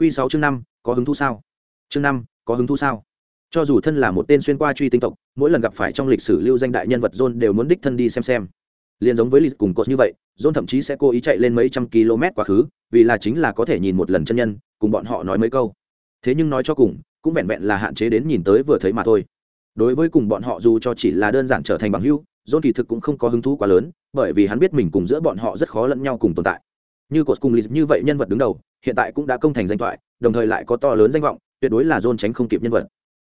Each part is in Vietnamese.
Quy sáu chương năm, có hứng thú sao? Chương năm, có hứng thú sao? Cho dù thân là một tên xuyên qua truy tinh tộc, mỗi lần gặp phải trong lịch sử lưu danh đại nhân vật john đều muốn đích thân đi xem xem. Liền giống với lịch cùng cột như vậy, john thậm chí sẽ cố ý chạy lên mấy trăm km quá khứ, vì là chính là có thể nhìn một lần chân nhân, cùng bọn họ nói mấy câu. Thế nhưng nói cho cùng, cũng vẹn vẹn là hạn chế đến nhìn tới vừa thấy mà thôi. Đối với cùng bọn họ dù cho chỉ là đơn giản trở thành bằng hữu, john kỳ thực cũng không có hứng thú quá lớn, bởi vì hắn biết mình cùng giữa bọn họ rất khó lẫn nhau cùng tồn tại như cột cùng lịch như vậy nhân vật đứng đầu, hiện tại cũng đã công thành danh thoại, đồng thời lại có to lớn danh vọng, tuyệt đối là john tránh không kịp nhân vật.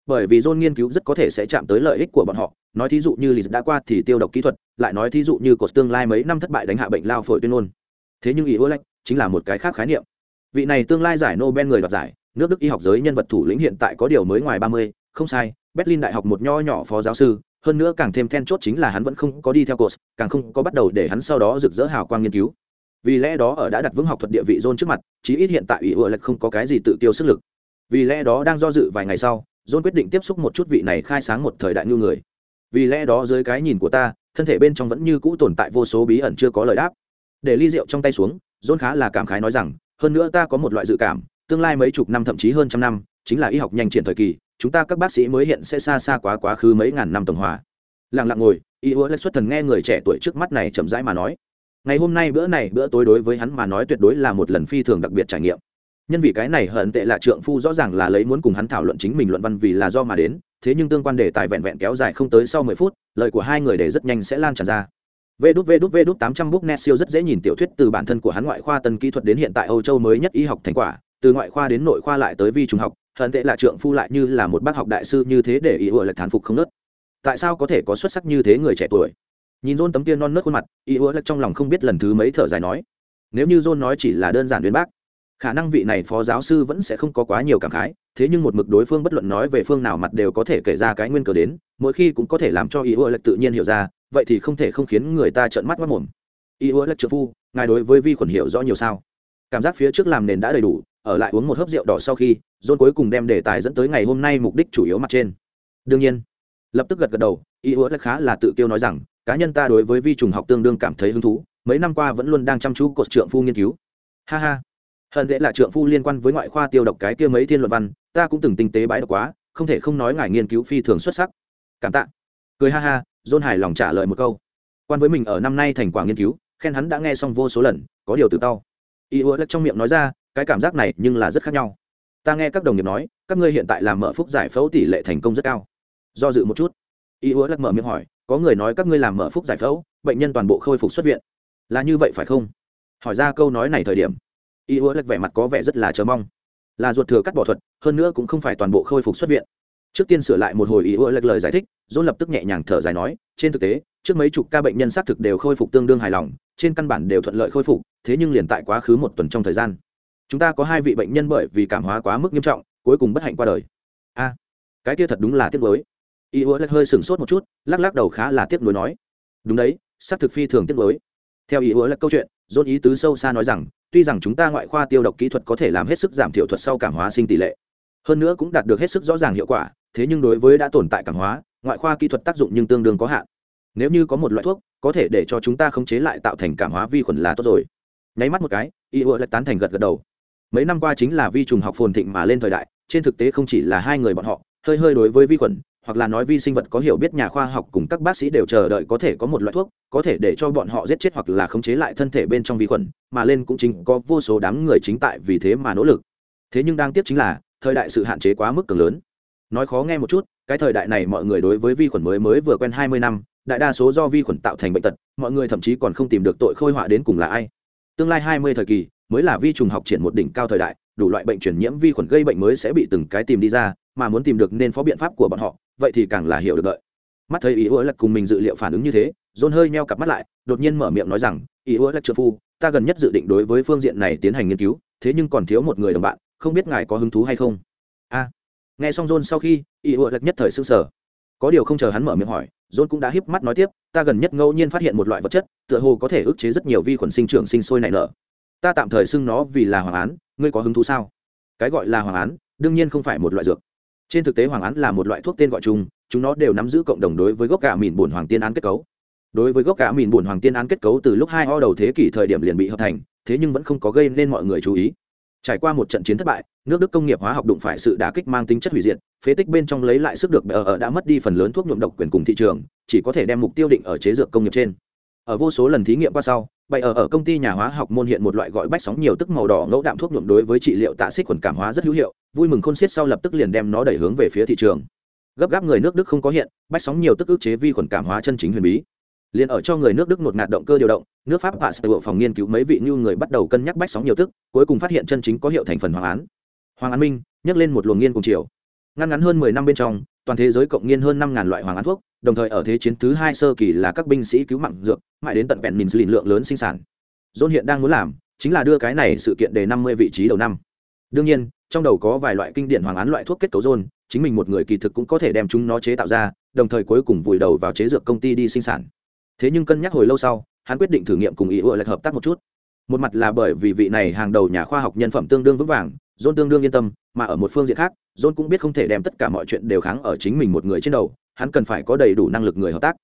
Bởi vì john nghiên cứu rất có thể sẽ chạm tới lợi ích của bọn họ, nói thí dụ như lịch đã qua thì tiêu độc kỹ thuật, lại nói thí dụ như cột tương lai mấy năm thất bại đánh hạ bệnh lao phổi tuyên ngôn. Thế nhưng ý ưa lệnh chính là một cái khác khái niệm. Vị này tương lai giải nobel người đoạt giải, nước đức y học giới nhân vật thủ lĩnh hiện tại có điều mới ngoài ba mươi, không sai, berlin đại học một nho nhỏ phó giáo sư, hơn nữa càng thêm then chốt chính là hắn vẫn không có đi theo cột, càng không có bắt đầu để hắn sau đó rực rỡ hào quang nghiên cứu vì lẽ đó ở đã đặt vững học thuật địa vị John trước mặt, chí ít hiện tại ủy ựa lệch không có cái gì tự tiêu sức lực. Vì lẽ đó đang do dự vài ngày sau, John quyết định tiếp xúc một chút vị này khai sáng một thời đại như người. Vì lẽ đó dưới cái nhìn của ta, thân thể bên trong vẫn như cũ tồn tại vô số bí ẩn chưa có lời đáp. Để ly rượu trong tay xuống, John khá là cảm khái nói rằng, hơn nữa ta có một loại dự cảm, tương lai mấy chục năm thậm chí hơn trăm năm, chính là y học nhanh triển thời kỳ, chúng ta các bác sĩ mới hiện sẽ xa xa quá quá khứ mấy ngàn năm tổng hòa. Lặng lặng ngồi y ua lệch xuất thần nghe người trẻ tuổi trước mắt này chậm rãi mà nói ngày hôm nay bữa này bữa tối đối với hắn mà nói tuyệt đối là một lần phi thường đặc biệt trải nghiệm. Nhân vì cái này hận tệ là trượng phu rõ ràng là lấy muốn cùng hắn thảo luận chính mình luận văn vì là do mà đến, thế nhưng tương quan đề tài vẹn vẹn kéo dài không tới sau mười phút, lời của hai người để rất nhanh sẽ lan tràn ra. Vê đút vê đút vê đút tám trăm bút net siêu rất dễ nhìn tiểu thuyết từ bản thân của hắn ngoại khoa tân kỹ thuật đến hiện tại âu châu mới nhất y học thành quả, từ ngoại khoa đến nội khoa lại tới vi trùng học, hận tệ là trượng phu lại như là một bác học đại sư như thế để ý ủa lại thán phục không nớt. Tại sao có thể có xuất sắc như thế người trẻ tuổi? Nhìn John tấm kia non nớt khuôn mặt, Y ứa lật trong lòng không biết lần thứ mấy thở dài nói, nếu như John nói chỉ là đơn giản uyên bác, khả năng vị này phó giáo sư vẫn sẽ không có quá nhiều cảm khái, thế nhưng một mực đối phương bất luận nói về phương nào mặt đều có thể kể ra cái nguyên cớ đến, mỗi khi cũng có thể làm cho Y ứa lật tự nhiên hiểu ra, vậy thì không thể không khiến người ta trợn mắt mất mồm. Y ứa lật trợ phu, ngài đối với vi khuẩn hiểu rõ nhiều sao? Cảm giác phía trước làm nền đã đầy đủ, ở lại uống một hớp rượu đỏ sau khi, John cuối cùng đem đề tài dẫn tới ngày hôm nay mục đích chủ yếu mặt trên. Đương nhiên, lập tức gật gật đầu, Y ứa lật khá là tự tiêu nói rằng cá nhân ta đối với vi trùng học tương đương cảm thấy hứng thú, mấy năm qua vẫn luôn đang chăm chú cột trượng phu nghiên cứu. Ha ha. Hận dễ là trượng phu liên quan với ngoại khoa tiêu độc cái kia mấy thiên luận văn, ta cũng từng tinh tế bãi độc quá, không thể không nói ngài nghiên cứu phi thường xuất sắc. Cảm tạ. Cười ha ha dôn hài lòng trả lời một câu. Quan với mình ở năm nay thành quả nghiên cứu, khen hắn đã nghe xong vô số lần, có điều tự tao. Y ua lắc trong miệng nói ra, cái cảm giác này nhưng là rất khác nhau. Ta nghe các đồng nghiệp nói, các ngươi hiện tại làm mở phúc giải phẫu tỷ lệ thành công rất cao. Do dự một chút. Y ua lắc mở miệng hỏi có người nói các ngươi làm mở phúc giải phẫu, bệnh nhân toàn bộ khôi phục xuất viện. Là như vậy phải không? Hỏi ra câu nói này thời điểm, y ứa lệch vẻ mặt có vẻ rất là chờ mong. Là ruột thừa cắt bỏ thuật, hơn nữa cũng không phải toàn bộ khôi phục xuất viện. Trước tiên sửa lại một hồi y ua lệch lời giải thích dôn lập tức nhẹ nhàng thở dài nói, trên thực tế, trước mấy chục ca bệnh nhân xác thực đều khôi phục tương đương hài lòng, trên căn bản đều thuận lợi khôi phục, thế nhưng liền tại quá khứ một tuần trong thời gian. Chúng ta có hai vị bệnh nhân bởi vì cảm hóa quá mức nghiêm trọng, cuối cùng bất hạnh qua đời. A, cái kia thật đúng là tiếc mới y hứa hơi sửng sốt một chút, lắc lắc đầu khá là tiếc nuối nói, đúng đấy, xác thực phi thường tiếc nuối. Theo ý hứa lệch câu chuyện dôn ý tứ sâu xa nói rằng, tuy rằng chúng ta ngoại khoa tiêu độc kỹ thuật có thể làm hết sức giảm thiểu thuật sau cảm hóa sinh tỷ lệ, hơn nữa cũng đạt được hết sức rõ ràng hiệu quả, thế nhưng đối với đã tồn tại cảm hóa, ngoại khoa kỹ thuật tác dụng nhưng tương đương có hạn. Nếu như có một loại thuốc, có thể để cho chúng ta khống chế lại tạo thành cảm hóa vi khuẩn là tốt rồi. Nháy mắt một cái y ua lại tán thành gật gật đầu. Mấy năm qua chính là vi trùng học phồn thịnh mà lên thời đại, trên thực tế không chỉ là hai người bọn họ, hơi hơi đối với vi khuẩn hoặc là nói vi sinh vật có hiểu biết nhà khoa học cùng các bác sĩ đều chờ đợi có thể có một loại thuốc, có thể để cho bọn họ giết chết hoặc là khống chế lại thân thể bên trong vi khuẩn, mà lên cũng chính có vô số đám người chính tại vì thế mà nỗ lực. Thế nhưng đang tiếp chính là, thời đại sự hạn chế quá mức cường lớn. Nói khó nghe một chút, cái thời đại này mọi người đối với vi khuẩn mới mới vừa quen hai mươi năm, đại đa số do vi khuẩn tạo thành bệnh tật, mọi người thậm chí còn không tìm được tội khôi họa đến cùng là ai. Tương lai hai mươi thời kỳ, mới là vi trùng học triển một đỉnh cao thời đại, đủ loại bệnh truyền nhiễm vi khuẩn gây bệnh mới sẽ bị từng cái tìm đi ra mà muốn tìm được nên phó biện pháp của bọn họ, vậy thì càng là hiểu được đợi. Mắt thấy ý ứa lật cùng mình dự liệu phản ứng như thế dồn hơi meo cặp mắt lại, đột nhiên mở miệng nói rằng, ý ứa lật trợ phu, ta gần nhất dự định đối với phương diện này tiến hành nghiên cứu, thế nhưng còn thiếu một người đồng bạn, không biết ngài có hứng thú hay không? A. Nghe xong john sau khi, ý ứa lật nhất thời s ư sở có điều không chờ hắn mở miệng hỏi john cũng đã híp mắt nói tiếp, ta gần nhất ngẫu nhiên phát hiện một loại vật chất, tựa hồ có thể ức chế rất nhiều vi khuẩn sinh trưởng sinh sôi nảy nở. Ta tạm thời xưng nó vì là hoàng án, ngươi có hứng thú sao? Cái gọi là hoàng án, đương nhiên không phải một loại dược trên thực tế hoàng án là một loại thuốc tên gọi chung, chúng nó đều nắm giữ cộng đồng đối với gốc gà mìn bùn hoàng tiên án kết cấu. Đối với gốc gà mìn bùn hoàng tiên án kết cấu từ lúc hai ho đầu thế kỷ thời điểm liền bị hợp thành, thế nhưng vẫn không có gây nên mọi người chú ý. Trải qua một trận chiến thất bại, nước đức công nghiệp hóa học đụng phải sự đả kích mang tính chất hủy diệt, phế tích bên trong lấy lại sức được bờ ở đã mất đi phần lớn thuốc nhuộm độc quyền cùng thị trường, chỉ có thể đem mục tiêu định ở chế dược công nghiệp trên. Ở vô số lần thí nghiệm qua sau bày ở ở công ty nhà hóa học môn hiện một loại gọi bách sóng nhiều tức màu đỏ ngẫu đạm thuốc nhuộm đối với trị liệu tạ xích khuẩn cảm hóa rất hữu hiệu, vui mừng khôn xiết sau lập tức liền đem nó đẩy hướng về phía thị trường. Gấp gáp người nước đức không có hiện, bách sóng nhiều tức ức chế vi khuẩn cảm hóa chân chính huyền bí. Liền ở cho người nước đức một ngạt động cơ điều động, nước pháp và sở phòng nghiên cứu mấy vị như người bắt đầu cân nhắc bách sóng nhiều tức, cuối cùng phát hiện chân chính có hiệu thành phần hoàng án. Hoàng án minh, nhắc lên một luồng nghiên cùng chiều ngăn ngắn hơn mười năm bên trong, toàn thế giới cộng nghiên hơn năm ngàn loại hoàng án thuốc đồng thời ở thế chiến thứ hai sơ kỳ là các binh sĩ cứu mạng dược, mãi đến tận vẹn mình lìn lượng lớn sinh sản. John hiện đang muốn làm, chính là đưa cái này sự kiện đề năm mươi vị trí đầu năm. Đương nhiên, trong đầu có vài loại kinh điển hoàng án loại thuốc kết cấu john, chính mình một người kỳ thực cũng có thể đem chúng nó chế tạo ra, đồng thời cuối cùng vùi đầu vào chế dược công ty đi sinh sản. Thế nhưng cân nhắc hồi lâu sau, hắn quyết định thử nghiệm cùng ý ựa lệch hợp tác một chút. Một mặt là bởi vì vị này hàng đầu nhà khoa học nhân phẩm tương đương vững vàng, john tương đương yên tâm, mà ở một phương diện khác, john cũng biết không thể đem tất cả mọi chuyện đều kháng ở chính mình một người trên đầu hắn cần phải có đầy đủ năng lực người hợp tác.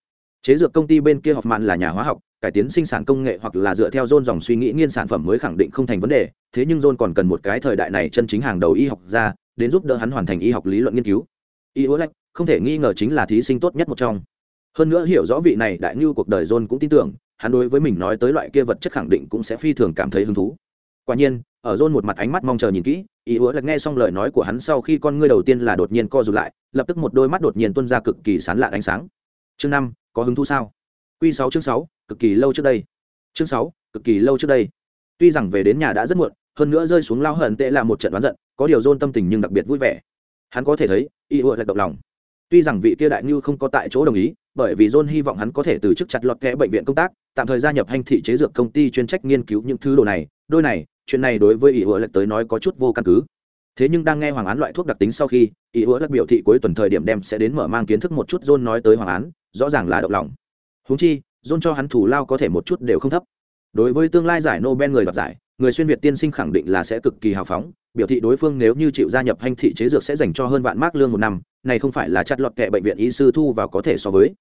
Chế dược công ty bên kia học mạn là nhà hóa học, cải tiến sinh sản công nghệ hoặc là dựa theo john dòng suy nghĩ nghiên sản phẩm mới khẳng định không thành vấn đề, thế nhưng john còn cần một cái thời đại này chân chính hàng đầu y học ra đến giúp đỡ hắn hoàn thành y học lý luận nghiên cứu. Y hứa lách không thể nghi ngờ chính là thí sinh tốt nhất một trong. Hơn nữa hiểu rõ vị này đại như cuộc đời john cũng tin tưởng, hắn đối với mình nói tới loại kia vật chất khẳng định cũng sẽ phi thường cảm thấy hứng thú quả nhiên, ở rôn một mặt ánh mắt mong chờ nhìn kỹ, ý hứa là nghe xong lời nói của hắn sau khi con ngươi đầu tiên là đột nhiên co rụt lại, lập tức một đôi mắt đột nhiên tuôn ra cực kỳ sán lạ ánh sáng. Chương năm, có hứng thú sao? Q sáu chương sáu, cực kỳ lâu trước đây. Chương sáu, cực kỳ lâu trước đây. Tuy rằng về đến nhà đã rất muộn, hơn nữa rơi xuống lao hận tệ là một trận đoán giận, có điều rôn tâm tình nhưng đặc biệt vui vẻ. Hắn có thể thấy, ý hứa là động lòng. Tuy rằng vị kia đại ngưu không có tại chỗ đồng ý, bởi vì john hy vọng hắn có thể từ chức chặt lọt kẽ bệnh viện công tác, tạm thời gia nhập hành thị chế dược công ty chuyên trách nghiên cứu những thứ đồ này. Đôi này chuyện này đối với ý ủa lật tới nói có chút vô căn cứ. Thế nhưng đang nghe hoàng án loại thuốc đặc tính sau khi ý ủa lật biểu thị cuối tuần thời điểm đem sẽ đến mở mang kiến thức một chút john nói tới hoàng án, rõ ràng là động lòng. Húng chi, john cho hắn thủ lao có thể một chút đều không thấp. Đối với tương lai giải nobel người đoạt giải, người xuyên việt tiên sinh khẳng định là sẽ cực kỳ hào phóng, biểu thị đối phương nếu như chịu gia nhập hành thị chế dược sẽ dành cho hơn vạn mark lương một năm, này không phải là chặt lọt kệ bệnh viện y sư thu vào có thể so với.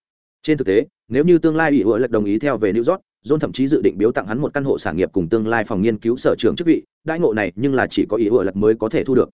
Trên thực tế, nếu như tương lai ủy hội lệch đồng ý theo về new york john thậm chí dự định biếu tặng hắn một căn hộ sản nghiệp cùng tương lai phòng nghiên cứu sở trường chức vị, đãi ngộ này nhưng là chỉ có ý hội lệch mới có thể thu được.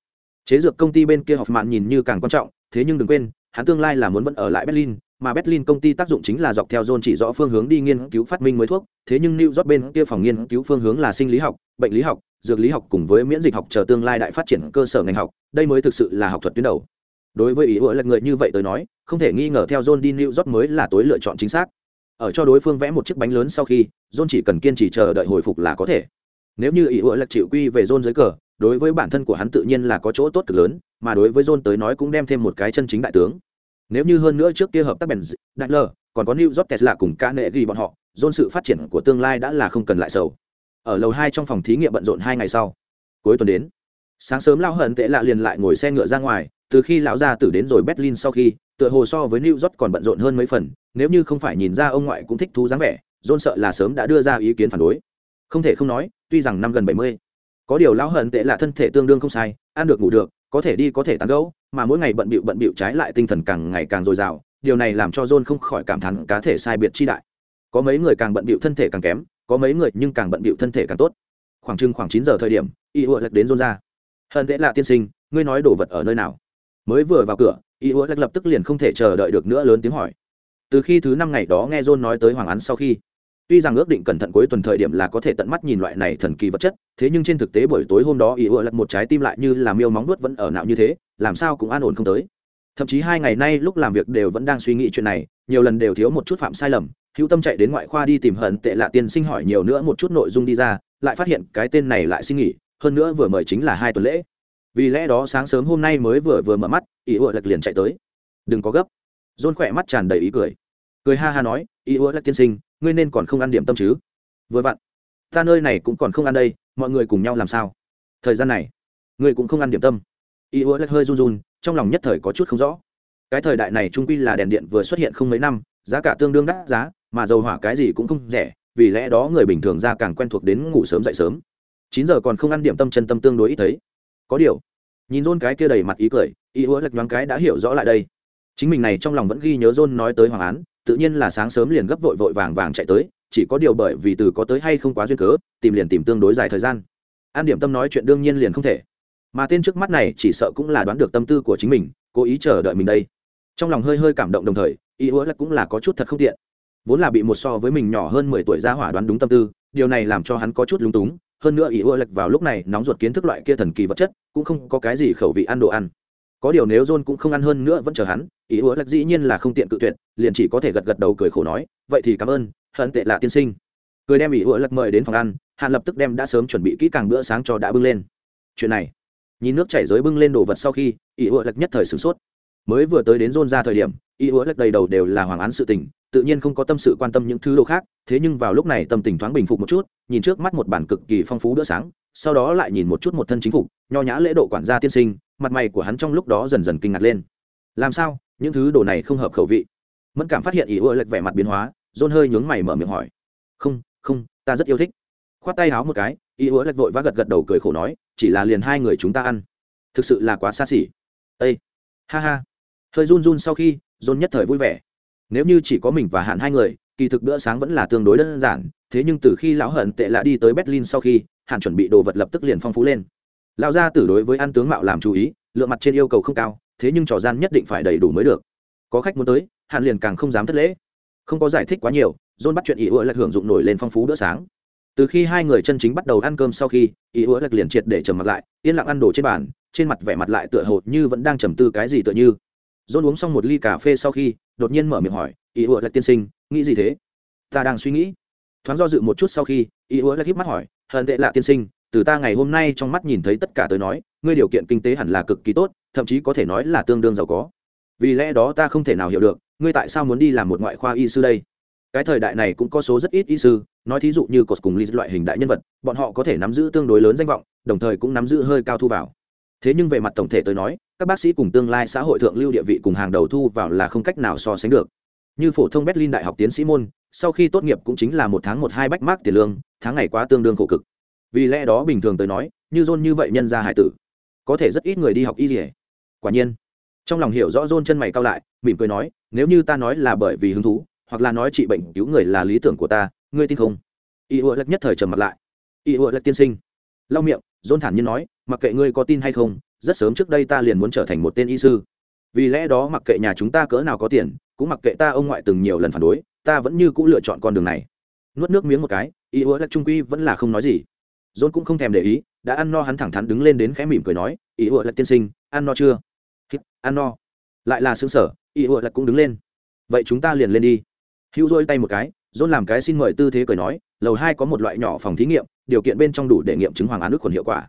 Chế dược công ty bên kia học mạn nhìn như càng quan trọng, thế nhưng đừng quên, hắn tương lai là muốn vẫn ở lại berlin, mà berlin công ty tác dụng chính là dọc theo john chỉ rõ phương hướng đi nghiên cứu phát minh mới thuốc, thế nhưng new york bên kia phòng nghiên cứu phương hướng là sinh lý học, bệnh lý học, dược lý học cùng với miễn dịch học chờ tương lai đại phát triển cơ sở ngành học, đây mới thực sự là học thuật tuyến đầu. Đối với ý ủa lệch người như vậy tới nói, không thể nghi ngờ theo john đi new york mới là tối lựa chọn chính xác ở cho đối phương vẽ một chiếc bánh lớn sau khi, john chỉ cần kiên trì chờ đợi hồi phục là có thể. Nếu như ý ủa lệch chịu quy về john dưới cờ, đối với bản thân của hắn tự nhiên là có chỗ tốt cực lớn, mà đối với john tới nói cũng đem thêm một cái chân chính đại tướng. Nếu như hơn nữa trước kia hợp tác bèn đại lờ còn có new york tesla cùng ca nệ ghi bọn họ, john sự phát triển của tương lai đã là không cần lại sầu. Ở lầu hai trong phòng thí nghiệm bận rộn hai ngày sau, cuối tuần đến, sáng sớm lao hận tệ lạ liền lại ngồi xe ngựa ra ngoài từ khi lão gia tử đến rồi berlin sau khi, tựa hồ so với new york còn bận rộn hơn mấy phần, nếu như không phải nhìn ra ông ngoại cũng thích thú dáng vẻ, john sợ là sớm đã đưa ra ý kiến phản đối. Không thể không nói, tuy rằng năm gần bảy mươi, có điều lão hận tệ là thân thể tương đương không sai, ăn được ngủ được, có thể đi có thể tán gẫu, mà mỗi ngày bận bịu bận bịu trái lại tinh thần càng ngày càng dồi dào, điều này làm cho john không khỏi cảm thán cá thể sai biệt chi đại. Có mấy người càng bận bịu thân thể càng kém, có mấy người nhưng càng bận bịu thân thể càng tốt. Khoảng chừng khoảng chín giờ thời điểm, y ùa lật đến john ra. Hận tệ là tiên sinh, ngươi nói đồ vật ở nơi nào? Mới vừa vào cửa, y hứa lập tức liền không thể chờ đợi được nữa lớn tiếng hỏi. Từ khi thứ năm ngày đó nghe john nói tới hoàng án sau khi, tuy rằng ước định cẩn thận cuối tuần thời điểm là có thể tận mắt nhìn loại này thần kỳ vật chất, thế nhưng trên thực tế buổi tối hôm đó ý ựa lật một trái tim lại như là miêu móng nuốt vẫn ở nạo như thế, làm sao cũng an ổn không tới. Thậm chí hai ngày nay lúc làm việc đều vẫn đang suy nghĩ chuyện này, nhiều lần đều thiếu một chút phạm sai lầm, hữu tâm chạy đến ngoại khoa đi tìm hận tệ lạ tiên sinh hỏi nhiều nữa một chút nội dung đi ra, lại phát hiện cái tên này lại suy nghỉ, hơn nữa vừa mời chính là hai tuần lễ vì lẽ đó sáng sớm hôm nay mới vừa vừa mở mắt ý ủa lật liền chạy tới. Đừng có gấp. Dôn khỏe mắt tràn đầy ý cười. Cười ha ha nói ý ủa lật tiên sinh, ngươi nên còn không ăn điểm tâm chứ? Vừa vặn. Ta nơi này cũng còn không ăn đây, mọi người cùng nhau làm sao? Thời gian này, ngươi cũng không ăn điểm tâm. Ý ủa lật hơi run run, trong lòng nhất thời có chút không rõ. Cái thời đại này trung quy là đèn điện vừa xuất hiện không mấy năm, giá cả tương đương đắt giá, mà dầu hỏa cái gì cũng không rẻ, vì lẽ đó người bình thường ra càng quen thuộc đến ngủ sớm dậy sớm. Chín giờ còn không ăn điểm tâm chân tâm tương đối ít thấy có điều. Nhìn rôn cái kia đầy mặt ý cười ý Hứa lật nhoáng cái đã hiểu rõ lại đây. Chính mình này trong lòng vẫn ghi nhớ rôn nói tới hoàng án, tự nhiên là sáng sớm liền gấp vội vội vàng vàng chạy tới, chỉ có điều bởi vì từ có tới hay không quá duyên cớ, tìm liền tìm tương đối dài thời gian. An điểm tâm nói chuyện đương nhiên liền không thể. Mà tên trước mắt này chỉ sợ cũng là đoán được tâm tư của chính mình, cố ý chờ đợi mình đây. Trong lòng hơi hơi cảm động đồng thời ý hứa là cũng là có chút thật không tiện. Vốn là bị một so với mình nhỏ hơn mười tuổi ra hỏa đoán đúng tâm tư, điều này làm cho hắn có chút lúng túng hơn nữa ý ưa lệch vào lúc này nóng ruột kiến thức loại kia thần kỳ vật chất, cũng không có cái gì khẩu vị ăn đồ ăn. Có điều nếu john cũng không ăn hơn nữa vẫn chờ hắn, ý ưa lệch dĩ nhiên là không tiện cự tuyệt, liền chỉ có thể gật gật đầu cười khổ nói, vậy thì cảm ơn hận tệ là tiên sinh. Cười đem ý ưa lệch mời đến phòng ăn hắn lập tức đem đã sớm chuẩn bị kỹ càng bữa sáng cho đã bưng lên. Chuyện này, nhìn nước chảy dưới bưng lên đồ vật sau khi, ý ưa lệch nhất thời sửng sốt. Mới vừa tới đến john ra thời điểm, ý ưa lệch đầy đầu đều là hoàng án sự tình tự nhiên không có tâm sự quan tâm những thứ đồ khác, thế nhưng vào lúc này tâm tình thoáng bình phục một chút, nhìn trước mắt một bản cực kỳ phong phú bữa sáng, sau đó lại nhìn một chút một thân chính phục, nho nhã lễ độ quản gia tiên sinh, mặt mày của hắn trong lúc đó dần dần kinh ngạc lên. Làm sao? Những thứ đồ này không hợp khẩu vị. Mẫn cảm phát hiện ý ưa lệch vẻ mặt biến hóa dôn hơi nhướng mày mở miệng hỏi. Không không, ta rất yêu thích. Khoát tay háo một cái ý ưa lệch vội và gật gật đầu cười khổ nói, chỉ là liền hai người chúng ta ăn. Thực sự là quá xa xỉ. Ây ha ha. Hơi run run sau khi dôn nhất thời vui vẻ nếu như chỉ có mình và hạn hai người, kỳ thực bữa sáng vẫn là tương đối đơn giản, thế nhưng từ khi lão hận tệ lạ đi tới berlin sau khi, hạn chuẩn bị đồ vật lập tức liền phong phú lên. Lão gia tử đối với ăn tướng mạo làm chú ý, lượng mặt trên yêu cầu không cao, thế nhưng trò gian nhất định phải đầy đủ mới được. Có khách muốn tới, hạn liền càng không dám thất lễ. Không có giải thích quá nhiều, john bắt chuyện ý ủa lạc hưởng dụng nổi lên phong phú bữa sáng. Từ khi hai người chân chính bắt đầu ăn cơm sau khi, ý ủa lạc liền triệt để trầm mặt lại, yên lặng ăn đồ trên bàn, trên mặt vẻ mặt lại tựa hồ như vẫn đang trầm tư cái gì tựa như john uống xong một ly cà phê sau khi, đột nhiên mở miệng hỏi, ý ủa lạc tiên sinh, nghĩ gì thế? Ta đang suy nghĩ. Thoáng do dự một chút sau khi, ý ủa lại híp mắt hỏi, hận tệ lạ tiên sinh, từ ta ngày hôm nay trong mắt nhìn thấy tất cả tới nói, ngươi điều kiện kinh tế hẳn là cực kỳ tốt, thậm chí có thể nói là tương đương giàu có. Vì lẽ đó ta không thể nào hiểu được, ngươi tại sao muốn đi làm một ngoại khoa y sư đây? Cái thời đại này cũng có số rất ít y sư, nói thí dụ như cột cùng ly loại hình đại nhân vật, bọn họ có thể nắm giữ tương đối lớn danh vọng, đồng thời cũng nắm giữ hơi cao thu vào thế nhưng về mặt tổng thể tôi nói, các bác sĩ cùng tương lai xã hội thượng lưu địa vị cùng hàng đầu thu vào là không cách nào so sánh được. Như phổ thông berlin đại học tiến sĩ môn sau khi tốt nghiệp cũng chính là một tháng một hai bách mác tiền lương, tháng ngày quá tương đương khổ cực. Vì lẽ đó bình thường tới nói, như john như vậy nhân ra hải tử, có thể rất ít người đi học y dỉa quả nhiên, trong lòng hiểu rõ john chân mày cao lại, mỉm cười nói, nếu như ta nói là bởi vì hứng thú, hoặc là nói trị bệnh cứu người là lý tưởng của ta, ngươi tin không? Y ủa lật nhất thời trầm mặt lại. Y ủa lật tiên sinh, lau miệng, john thản nhiên nói mặc kệ ngươi có tin hay không, rất sớm trước đây ta liền muốn trở thành một tên y sư. Vì lẽ đó mặc kệ nhà chúng ta cỡ nào có tiền, cũng mặc kệ ta ông ngoại từng nhiều lần phản đối, ta vẫn như c ũ lựa chọn con đường này. Nuốt nước miếng một cái, y ủa lật trung quy vẫn là không nói gì. John cũng không thèm để ý, đã ăn no hắn thẳng thắn đứng lên đến khẽ mỉm cười nói, y ủa là tiên sinh, ăn no chưa? Ăn no. Lại là xương sở y ủa lật cũng đứng lên. Vậy chúng ta liền lên đi. Hữu dôi tay một cái, john làm cái xin mời tư thế cười nói, lầu hai có một loại nhỏ phòng thí nghiệm, điều kiện bên trong đủ để nghiệm chứng hoàng án ức khuẩn hiệu quả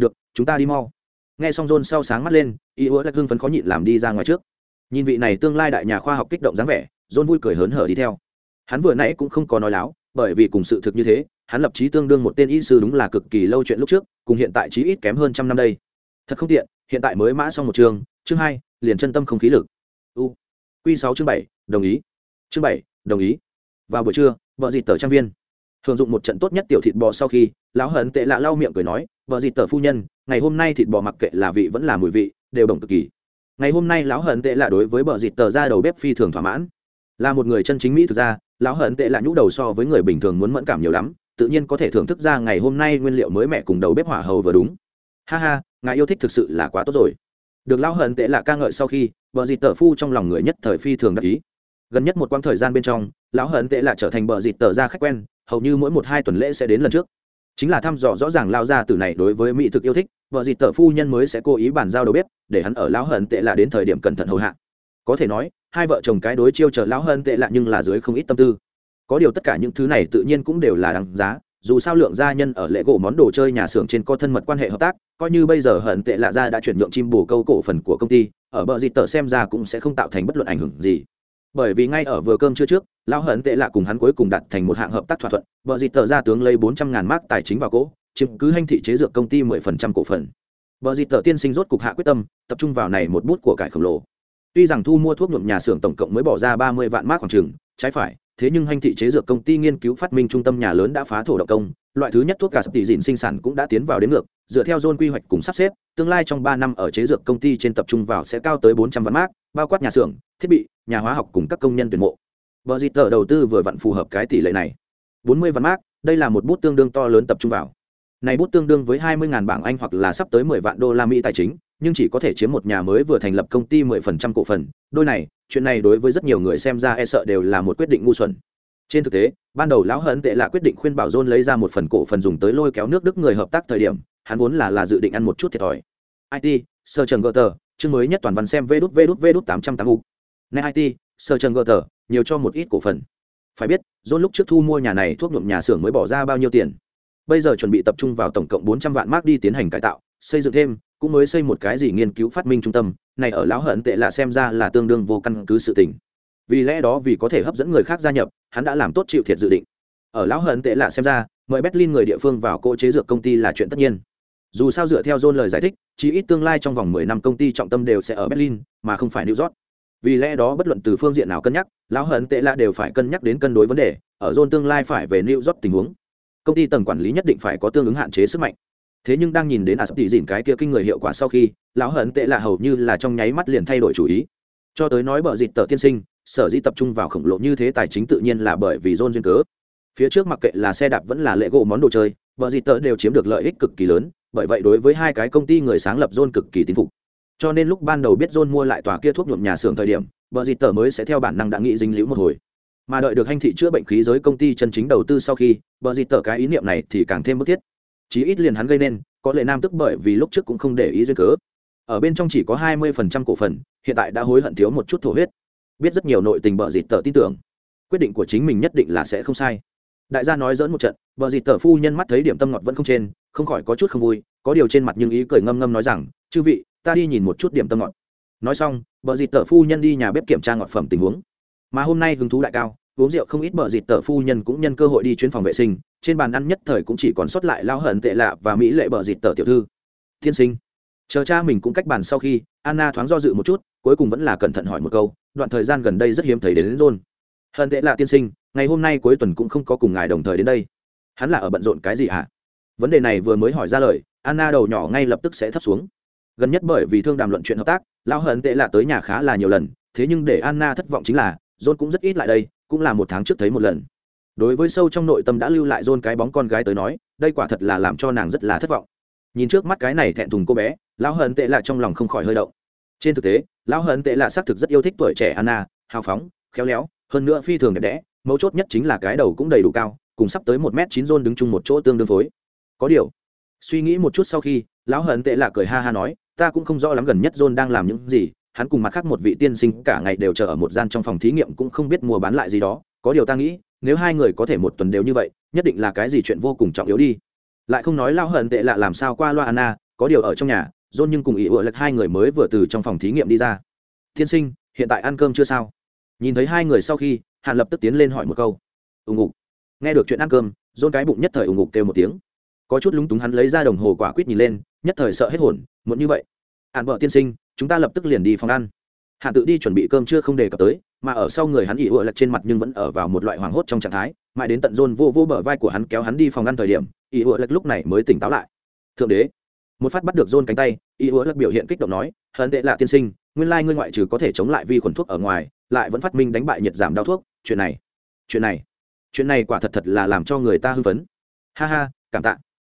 được, chúng ta đi mau. Nghe xong john sau sáng mắt lên, y ứa lại hưng phấn khó nhịn làm đi ra ngoài trước. Nhìn vị này tương lai đại nhà khoa học kích động dáng vẻ, john vui cười hớn hở đi theo. Hắn vừa nãy cũng không có nói láo, bởi vì cùng sự thực như thế, hắn lập trí tương đương một tên y sư đúng là cực kỳ lâu chuyện lúc trước, cùng hiện tại chí ít kém hơn trăm năm đây. Thật không tiện, hiện tại mới mã xong một chương chương hai, liền chân tâm không khí lực. U q sáu chương bảy, đồng ý. Chương bảy, đồng ý. Vào buổi trưa, vợ dịt tờ trang viên thường dụng một trận tốt nhất tiểu thịt bò sau khi, lão hận tệ lạ lau miệng cười nói, vợ dịt tờ phu nhân, ngày hôm nay thịt bò mặc kệ là vị vẫn là mùi vị, đều đồng cực kỳ. Ngày hôm nay lão hận tệ lạ đối với vợ dịt tờ ra đầu bếp phi thường thỏa mãn. Là một người chân chính mỹ thực ra lão hận tệ lạ nhũ đầu so với người bình thường muốn mẫn cảm nhiều lắm, tự nhiên có thể thưởng thức ra ngày hôm nay nguyên liệu mới mẹ cùng đầu bếp hỏa hầu vừa đúng. Ha ha, ngài yêu thích thực sự là quá tốt rồi. Được lão hận tệ lạ ca ngợi sau khi, vợ dịt tờ phu trong lòng người nhất thời phi thường đắc ý. Gần nhất một quãng thời gian bên trong, lão hận tệ lạ trở thành bờ dịt tờ ra khách quen hầu như mỗi một hai tuần lễ sẽ đến lần trước. Chính là thăm dò rõ ràng lao ra từ này đối với mỹ thực yêu thích, vợ dịt tờ phu nhân mới sẽ cố ý bàn giao đầu bếp, để hắn ở lão hận tệ là đến thời điểm cẩn thận hầu hạ. Có thể nói, hai vợ chồng cái đối chiêu chờ lão hận tệ lạ nhưng là dưới không ít tâm tư. Có điều tất cả những thứ này tự nhiên cũng đều là đáng giá, dù sao lượng gia nhân ở lễ gỗ món đồ chơi nhà xưởng trên có thân mật quan hệ hợp tác, coi như bây giờ hận tệ lạ ra đã chuyển nhượng chim bù câu cổ phần của công ty, ở bờ dịt tờ xem ra cũng sẽ không tạo thành bất luận ảnh hưởng gì bởi vì ngay ở vừa cơm chưa trước, lão hận tệ lạ cùng hắn cuối cùng đặt thành một hạng hợp tác thỏa thuận bờ dịt tờ ra tướng lấy bốn trăm ngàn mark tài chính vào cỗ, chiếm cứ hành thị chế dược công ty mười phần trăm cổ phần. Bờ dịt tờ tiên sinh rốt cục hạ quyết tâm, tập trung vào này một bút của cải khổng lồ. Tuy rằng thu mua thuốc nhuộm nhà xưởng tổng cộng mới bỏ ra ba mươi vạn mark khoảng trừng trái phải, thế nhưng hành thị chế dược công ty nghiên cứu phát minh trung tâm nhà lớn đã phá thổ động công, loại thứ nhất thuốc cả sập tỷ dịn sinh sản cũng đã tiến vào đến ngược, dựa theo dôn quy hoạch cùng sắp xếp, tương lai trong ba năm ở chế dược công ty trên tập trung vào sẽ cao tới bốn trăm vạn mark bao quát nhà xưởng, thiết bị, nhà hóa học cùng các công nhân tuyển mộ. Vợ dịt tờ đầu tư vừa vặn phù hợp cái tỷ lệ này. Bốn mươi vạn mark, đây là một bút tương đương to lớn tập trung vào. Này bút tương đương với hai mươi bảng anh hoặc là sắp tới mười vạn đô la mỹ tài chính, nhưng chỉ có thể chiếm một nhà mới vừa thành lập công ty mười phần trăm cổ phần. Đôi này, chuyện này đối với rất nhiều người xem ra e sợ đều là một quyết định ngu xuẩn. Trên thực tế, ban đầu lão hận tệ là quyết định khuyên bảo john lấy ra một phần cổ phần dùng tới lôi kéo nước đức người hợp tác thời điểm, hắn vốn là là dự định ăn một chút thiệt thòi. It sơ trần gờ tờ chương mới nhất toàn văn xem vê đút vê đút vê đút tám trăm tám u nay it sơ trần gờ tờ, nhiều cho một ít cổ phần. Phải biết dôn lúc trước thu mua nhà này thuốc nhuộm nhà xưởng mới bỏ ra bao nhiêu tiền. Bây giờ chuẩn bị tập trung vào tổng cộng bốn trăm vạn mark đi tiến hành cải tạo, xây dựng thêm, cũng mới xây một cái gì nghiên cứu phát minh trung tâm, này ở lão hận tệ là xem ra là tương đương vô căn cứ sự tình. Vì lẽ đó vì có thể hấp dẫn người khác gia nhập, hắn đã làm tốt chịu thiệt dự định. Ở lão hận tệ là xem ra, mời berlin người địa phương vào cỗ chế dược công ty là chuyện tất nhiên dù sao dựa theo john lời giải thích chỉ ít tương lai trong vòng mười năm công ty trọng tâm đều sẽ ở berlin, mà không phải new york. Vì lẽ đó bất luận từ phương diện nào cân nhắc, lão hận tệ lạ đều phải cân nhắc đến cân đối vấn đề, ở john tương lai phải về new york tình huống. Công ty tầng quản lý nhất định phải có tương ứng hạn chế sức mạnh. Thế nhưng đang nhìn đến ả sắp tỷ dìn cái kia kinh người hiệu quả sau khi, lão hận tệ lạ hầu như là trong nháy mắt liền thay đổi chủ ý. Cho tới nói bờ dịt tờ tiên sinh, sở dĩ tập trung vào khổng lồ như thế tài chính tự nhiên là bởi vì john duyên cớ. Phía trước mặc kệ là xe đạp vẫn là lễ gỗ món đồ chơi, bờ dịt tờ đều chiếm được lợi ích cực kỳ lớn bởi vậy đối với hai cái công ty người sáng lập john cực kỳ tín phục. Cho nên lúc ban đầu biết john mua lại tòa kia thuốc nhuộm nhà xưởng thời điểm, bờ dịt tờ mới sẽ theo bản năng đã nghĩ dinh liễu một hồi. Mà đợi được hành thị chữa bệnh khí giới công ty chân chính đầu tư sau khi, bờ dịt tờ cái ý niệm này thì càng thêm bức thiết. Chí ít liền hắn gây nên, có lệ nam tức bởi vì lúc trước cũng không để ý duyên cớ. Ở bên trong chỉ có hai mươi phần trăm cổ phần, hiện tại đã hối hận thiếu một chút thổ huyết. Biết rất nhiều nội tình bờ dịt tờ tin tưởng. Quyết định của chính mình nhất định là sẽ không sai đại gia nói dỡn một trận bờ dịt tờ phu nhân mắt thấy điểm tâm ngọt vẫn không trên không khỏi có chút không vui có điều trên mặt nhưng ý cười ngâm ngâm nói rằng chư vị ta đi nhìn một chút điểm tâm ngọt. Nói xong bờ dịt tờ phu nhân đi nhà bếp kiểm tra ngọt phẩm tình huống. Mà hôm nay hứng thú đại cao uống rượu không ít bờ dịt tờ phu nhân cũng nhân cơ hội đi chuyến phòng vệ sinh trên bàn ăn nhất thời cũng chỉ còn sót lại lao hận tệ lạ và mỹ lệ bờ dịt tờ tiểu thư. Tiên sinh. Chờ cha mình cũng cách bàn sau khi anna thoáng do dự một chút cuối cùng vẫn là cẩn thận hỏi một câu đoạn thời gian gần đây rất hiếm thấy đến, đến john hận tệ lạ tiên sinh ngày hôm nay cuối tuần cũng không có cùng ngài đồng thời đến đây. Hắn là ở bận rộn cái gì hả? Vấn đề này vừa mới hỏi ra lời, anna đầu nhỏ ngay lập tức sẽ thấp xuống. Gần nhất bởi vì thương đàm luận chuyện hợp tác, lão hận tệ lạ tới nhà khá là nhiều lần, thế nhưng để anna thất vọng chính là, john cũng rất ít lại đây, cũng là một tháng trước thấy một lần. Đối với sâu trong nội tâm đã lưu lại john cái bóng con gái tới nói, đây quả thật là làm cho nàng rất là thất vọng. Nhìn trước mắt cái này thẹn thùng cô bé, lão hận tệ lạ trong lòng không khỏi hơi động. Trên thực tế, lão hận tệ lạ xác thực rất yêu thích tuổi trẻ anna, hào phóng, khéo léo, hơn nữa phi thường đẹp đẽ mấu chốt nhất chính là cái đầu cũng đầy đủ cao, cùng sắp tới một m chín rôn đứng chung một chỗ tương đương phối. Có điều, suy nghĩ một chút sau khi, lão hận tệ lạ cười ha ha nói, ta cũng không rõ lắm gần nhất rôn đang làm những gì, hắn cùng mặt khác một vị tiên sinh cả ngày đều chờ ở một gian trong phòng thí nghiệm cũng không biết mua bán lại gì đó. Có điều ta nghĩ, nếu hai người có thể một tuần đều như vậy, nhất định là cái gì chuyện vô cùng trọng yếu đi. Lại không nói lao hận tệ lạ làm sao qua loa anna, có điều ở trong nhà, rôn nhưng cùng ý ựa lệch hai người mới vừa từ trong phòng thí nghiệm đi ra. Tiên sinh, hiện tại ăn cơm chưa sao? Nhìn thấy hai người sau khi hạn lập tức tiến lên hỏi một câu. Ù ngục. Nghe được chuyện ăn cơm, dôn cái bụng nhất thời ù ngục kêu một tiếng. Có chút lúng túng hắn lấy ra đồng hồ quả quýt nhìn lên, nhất thời sợ hết hồn muốn như vậy. Hạn vợ tiên sinh, chúng ta lập tức liền đi phòng ăn. Hạn tự đi chuẩn bị cơm chưa không đề cập tới, mà ở sau người hắn ỉ ựa lệch trên mặt nhưng vẫn ở vào một loại hoảng hốt trong trạng thái, mãi đến tận rôn vô vô bờ vai của hắn kéo hắn đi phòng ăn thời điểm, ỉ ựa lệch lúc này mới tỉnh táo lại. Thượng đế. Một phát bắt được rôn cánh tay, ỉ ựa lệch biểu hiện kích động nói hận tệ lạ tiên sinh, nguyên lai ngươi ngoại trừ có thể chống lại vi khuẩn thuốc ở ngoài, lại vẫn phát minh đánh bại nhiệt giảm đau thuốc chuyện này chuyện này chuyện này quả thật thật là làm cho người ta hưng phấn. Ha ha, cảm tạ.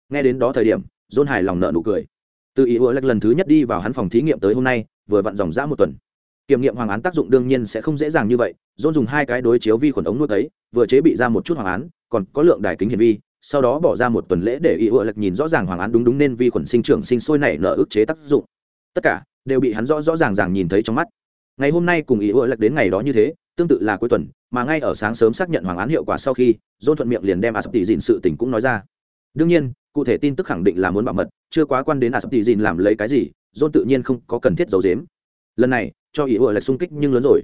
Nghe đến đó thời điểm rôn hài lòng nợ nụ cười. Từ ý ủa lạch lần thứ nhất đi vào hắn phòng thí nghiệm tới hôm nay, vừa vặn dòng dã một tuần. Kiểm nghiệm hoàng án tác dụng đương nhiên sẽ không dễ dàng như vậy dôn dùng hai cái đối chiếu vi khuẩn ống nuốt ấy, vừa chế bị ra một chút hoàng án, còn có lượng đài kính hiển vi, sau đó bỏ ra một tuần lễ để ý ủa lạch nhìn rõ ràng hoàng án đúng đúng nên vi khuẩn sinh trưởng sinh sôi nảy nở ức chế tác dụng. Tất cả đều bị hắn rõ rõ ràng ràng nhìn thấy trong mắt. Ngày hôm nay cùng ý ủa lạch đến ngày đó như thế tương tự là cuối tuần, mà ngay ở sáng sớm xác nhận hoàng án hiệu quả sau khi, dôn thuận miệng liền đem a sập tỷ dìn sự tình cũng nói ra. Đương nhiên, cụ thể tin tức khẳng định là muốn bảo mật, chưa quá quan đến a sập tỷ dìn làm lấy cái gì, dôn tự nhiên không có cần thiết giấu dếm lần này, cho ý ủa lệch xung kích nhưng lớn rồi.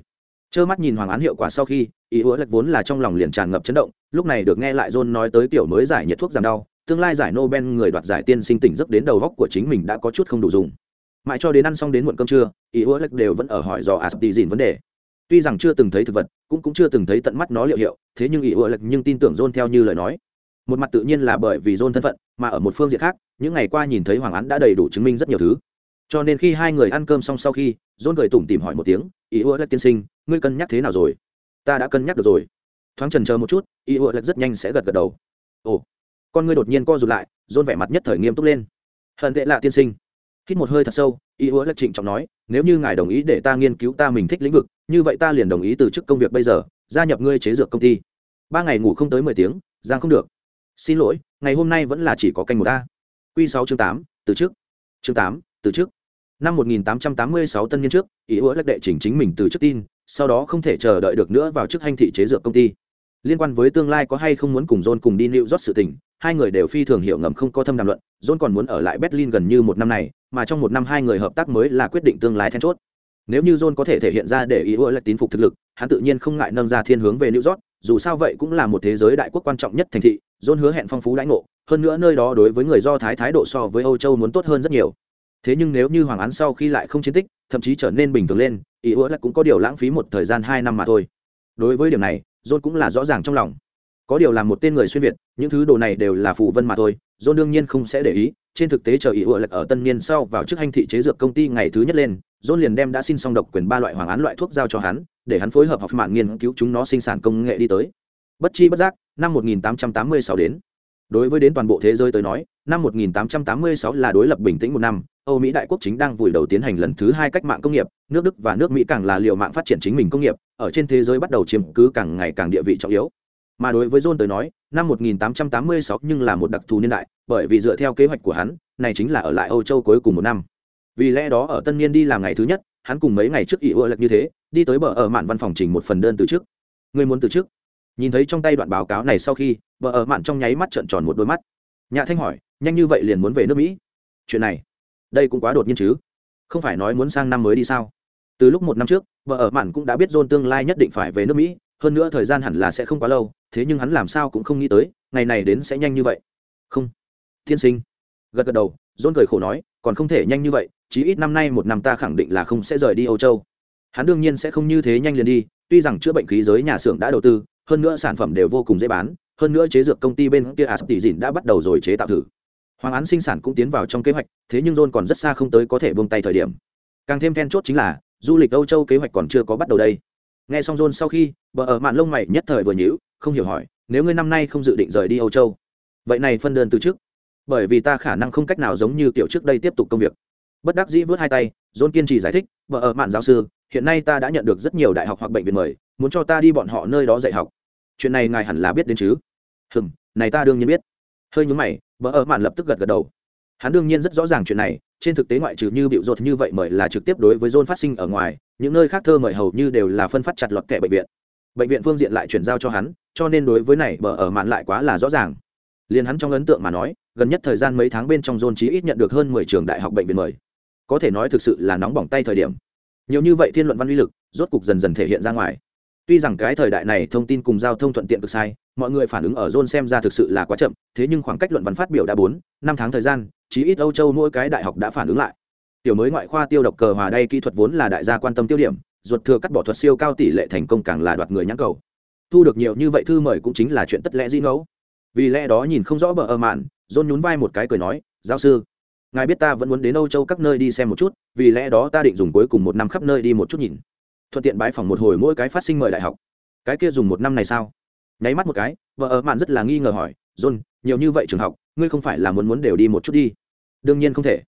Trơ mắt nhìn hoàng án hiệu quả sau khi, ý ủa lệch vốn là trong lòng liền tràn ngập chấn động, lúc này được nghe lại john nói tới tiểu mới giải nhiệt thuốc giảm đau, tương lai giải nobel người đoạt giải tiên sinh tỉnh giấc đến đầu góc của chính mình đã có chút không đủ dùng. Mãi cho đến ăn xong đến muộn cơm trưa, ý ủa lệch đều vẫn ở hỏi dò a tỷ dìn vấn đề tuy rằng chưa từng thấy thực vật, cũng cũng chưa từng thấy tận mắt nó liệu hiệu, thế nhưng ỷ ựa lệch nhưng tin tưởng john theo như lời nói. Một mặt tự nhiên là bởi vì john thân phận, mà ở một phương diện khác, những ngày qua nhìn thấy hoàng án đã đầy đủ chứng minh rất nhiều thứ. Cho nên khi hai người ăn cơm xong sau khi, John cười tủm tìm hỏi một tiếng, ỷ ựa lệch tiên sinh, ngươi cân nhắc thế nào rồi? Ta đã cân nhắc được rồi. Thoáng trần chờ một chút, ỷ ựa lệch rất nhanh sẽ gật gật đầu. Ồ. Con ngươi đột nhiên co rụt lại, John vẻ mặt nhất thời nghiêm túc lên. Hận tệ lạ tiên sinh. Hít một hơi thật sâu ý hứa lệch trịnh trọng nói, nếu như ngài đồng ý để ta nghiên cứu ta mình thích lĩnh vực như vậy ta liền đồng ý từ chức công việc bây giờ, gia nhập ngươi chế dược công ty. Ba ngày ngủ không tới mười tiếng, giang không được. Xin lỗi, ngày hôm nay vẫn là chỉ có canh một ta. Q sáu chương tám, từ chức. Chương tám, từ chức. Năm 1886 tân niên trước, ý hứa lách đệ chỉnh chính mình từ chức tin, sau đó không thể chờ đợi được nữa vào chức hành thị chế dược công ty. Liên quan với tương lai có hay không muốn cùng john cùng đi nịu rót sự tình, hai người đều phi thường hiểu ngầm không có thâm đàm luận, john còn muốn ở lại berlin gần như một năm này, mà trong một năm hai người hợp tác mới là quyết định tương lai then chốt nếu như john có thể thể hiện ra để ý ưa lại tín phục thực lực, hắn tự nhiên không ngại nâng ra thiên hướng về new york, dù sao vậy cũng là một thế giới đại quốc quan trọng nhất thành thị, john hứa hẹn phong phú lãnh ngộ, hơn nữa nơi đó đối với người do thái thái độ so với âu châu muốn tốt hơn rất nhiều. Thế nhưng nếu như hoàng án sau khi lại không chiến tích, thậm chí trở nên bình thường lên, ý ưa lại cũng có điều lãng phí một thời gian hai năm mà thôi. Đối với điểm này, john cũng là rõ ràng trong lòng. Có điều là một tên người xuyên việt, những thứ đồ này đều là phù vân mà thôi, john đương nhiên không sẽ để ý, trên thực tế chờ ý ựa lệch ở tân niên sau vào chức hành thị chế dược công ty ngày thứ nhất lên john liền đem đã xin xong độc quyền ba loại hoàng án loại thuốc giao cho hắn, để hắn phối hợp học mạng nghiên cứu chúng nó sinh sản công nghệ đi tới. Bất chi bất giác, năm 1886 đến. Đối với đến toàn bộ thế giới tới nói, năm 1886 là đối lập bình tĩnh một năm, âu mỹ đại quốc chính đang vùi đầu tiến hành lần thứ hai cách mạng công nghiệp, nước đức và nước mỹ càng là liệu mạng phát triển chính mình công nghiệp, ở trên thế giới bắt đầu chiếm cứ càng ngày càng địa vị trọng yếu. Mà đối với john tới nói, năm 1886 nhưng là một đặc thù niên đại, bởi vì dựa theo kế hoạch của hắn, này chính là ở lại âu châu cuối cùng một năm vì lẽ đó ở tân niên đi làm ngày thứ nhất, hắn cùng mấy ngày trước ỷ ưa lật như thế, đi tới bờ ở mạn văn phòng trình một phần đơn từ trước. Người muốn từ trước? Nhìn thấy trong tay đoạn báo cáo này sau khi, bờ ở mạn trong nháy mắt trợn tròn một đôi mắt. Nhạ thanh hỏi, nhanh như vậy liền muốn về nước mỹ? Chuyện này, đây cũng quá đột nhiên chứ. Không phải nói muốn sang năm mới đi sao? Từ lúc một năm trước vợ ở mạn cũng đã biết john tương lai nhất định phải về nước mỹ, hơn nữa thời gian hẳn là sẽ không quá lâu, thế nhưng hắn làm sao cũng không nghĩ tới, ngày này đến sẽ nhanh như vậy. Không thiên sinh. Gật gật đầu, john cười khổ nói, còn không thể nhanh như vậy chí ít năm nay một năm ta khẳng định là không sẽ rời đi âu châu. Hắn đương nhiên sẽ không như thế nhanh liền đi, tuy rằng chữa bệnh khí giới nhà xưởng đã đầu tư, hơn nữa sản phẩm đều vô cùng dễ bán, hơn nữa chế dược công ty bên kia asp tỷ dìn đã bắt đầu rồi chế tạo thử. Hoàng án sinh sản cũng tiến vào trong kế hoạch, thế nhưng john còn rất xa không tới có thể buông tay thời điểm. Càng thêm then chốt chính là, du lịch âu châu kế hoạch còn chưa có bắt đầu đây. Nghe xong john sau khi, bờ ở mạn lông mày nhất thời vừa nhíu, không hiểu hỏi, nếu ngươi năm nay không dự định rời đi âu châu, vậy này phân đơn từ trước, bởi vì ta khả năng không cách nào giống như kiểu trước đây tiếp tục công việc bất đắc dĩ vớt hai tay, john kiên trì giải thích, bờ ở mạn giáo sư, hiện nay ta đã nhận được rất nhiều đại học hoặc bệnh viện mời, muốn cho ta đi bọn họ nơi đó dạy học. Chuyện này ngài hẳn là biết đến chứ? Hừm, này ta đương nhiên biết. Hơi nhúng mày, bờ ở mạn lập tức gật gật đầu. Hắn đương nhiên rất rõ ràng chuyện này, trên thực tế ngoại trừ như bịu rột như vậy mời là trực tiếp đối với john phát sinh ở ngoài, những nơi khác thơ mời hầu như đều là phân phát chặt lọt kẻ bệnh viện. Bệnh viện phương diện lại chuyển giao cho hắn, cho nên đối với này bờ ở mạn lại quá là rõ ràng. Liền hắn trong ấn tượng mà nói, gần nhất thời gian mấy tháng bên trong john chí ít nhận được hơn mười trường đại học bệnh viện mời có thể nói thực sự là nóng bỏng tay thời điểm. Nhiều như vậy thiên luận văn uy lực, rốt cục dần dần thể hiện ra ngoài. Tuy rằng cái thời đại này thông tin cùng giao thông thuận tiện cực sai, mọi người phản ứng ở john xem ra thực sự là quá chậm, thế nhưng khoảng cách luận văn phát biểu đã bốn, năm tháng thời gian, chí ít âu châu mỗi cái đại học đã phản ứng lại. Tiểu mới ngoại khoa tiêu độc cờ hòa đây kỹ thuật vốn là đại gia quan tâm tiêu điểm, ruột thừa cắt bỏ thuật siêu cao tỷ lệ thành công càng là đoạt người nhãn cầu. Thu được nhiều như vậy thư mời cũng chính là chuyện tất lẽ dĩ ngẫu. Vì lẽ đó nhìn không rõ bờ ơ mạn, john nhún vai một cái cười nói, giáo sư ngài biết ta vẫn muốn đến âu châu các nơi đi xem một chút, vì lẽ đó ta định dùng cuối cùng một năm khắp nơi đi một chút nhìn. Thuận tiện bãi phòng một hồi mỗi cái phát sinh mời đại học. Cái kia dùng một năm này sao? Nháy mắt một cái, vợ ở mạn rất là nghi ngờ hỏi, john, nhiều như vậy trường học, ngươi không phải là muốn muốn đều đi một chút đi? Đương nhiên không thể.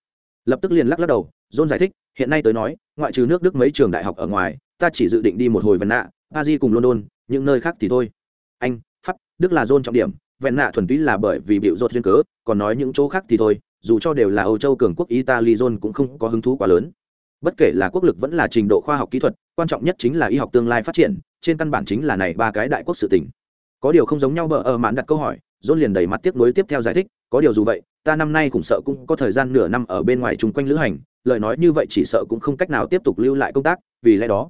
Lập tức liền lắc lắc đầu, john giải thích, hiện nay tới nói, ngoại trừ nước đức mấy trường đại học ở ngoài, ta chỉ dự định đi một hồi vần nạ, paris cùng london, những nơi khác thì thôi. Anh, pháp, đức là john trọng điểm vẹn nạ thuần túy là bởi vì biểu rột duyên cớ, còn nói những chỗ khác thì thôi dù cho đều là âu châu cường quốc, italy john cũng không có hứng thú quá lớn. Bất kể là quốc lực vẫn là trình độ khoa học kỹ thuật, quan trọng nhất chính là y học tương lai phát triển, trên căn bản chính là này ba cái đại quốc sự tình. có điều không giống nhau bờ ở mạn đặt câu hỏi john liền đầy mặt tiếp nối tiếp theo giải thích, có điều dù vậy, ta năm nay cũng sợ cũng có thời gian nửa năm ở bên ngoài chung quanh lữ hành, lời nói như vậy chỉ sợ cũng không cách nào tiếp tục lưu lại công tác, vì lẽ đó.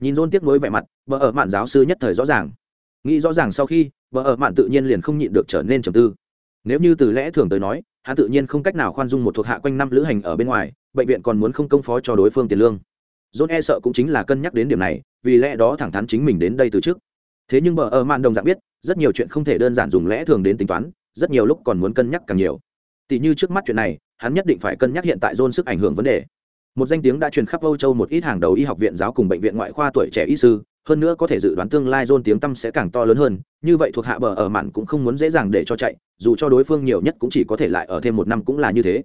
Nhìn john tiếp nối vẻ mặt, bờ ở mạn giáo sư nhất thời rõ ràng. Nghĩ rõ ràng sau khi, bờ ở mạn tự nhiên liền không nhịn được trở nên trầm tư. Nếu như từ lẽ thường tới nói hắn tự nhiên không cách nào khoan dung một thuộc hạ quanh năm lữ hành ở bên ngoài, bệnh viện còn muốn không công phó cho đối phương tiền lương. John e sợ cũng chính là cân nhắc đến điểm này, vì lẽ đó thẳng thắn chính mình đến đây từ trước. Thế nhưng bờ ở mạn đồng dạng biết, rất nhiều chuyện không thể đơn giản dùng lẽ thường đến tính toán, rất nhiều lúc còn muốn cân nhắc càng nhiều. Tỷ như trước mắt chuyện này, hắn nhất định phải cân nhắc hiện tại john sức ảnh hưởng vấn đề. Một danh tiếng đã truyền khắp âu châu một ít hàng đầu y học viện giáo cùng bệnh viện ngoại khoa tuổi trẻ y sư hơn nữa có thể dự đoán tương lai John tiếng tăm sẽ càng to lớn hơn, như vậy thuộc hạ bờ ở mạn cũng không muốn dễ dàng để cho chạy, dù cho đối phương nhiều nhất cũng chỉ có thể lại ở thêm một năm cũng là như thế.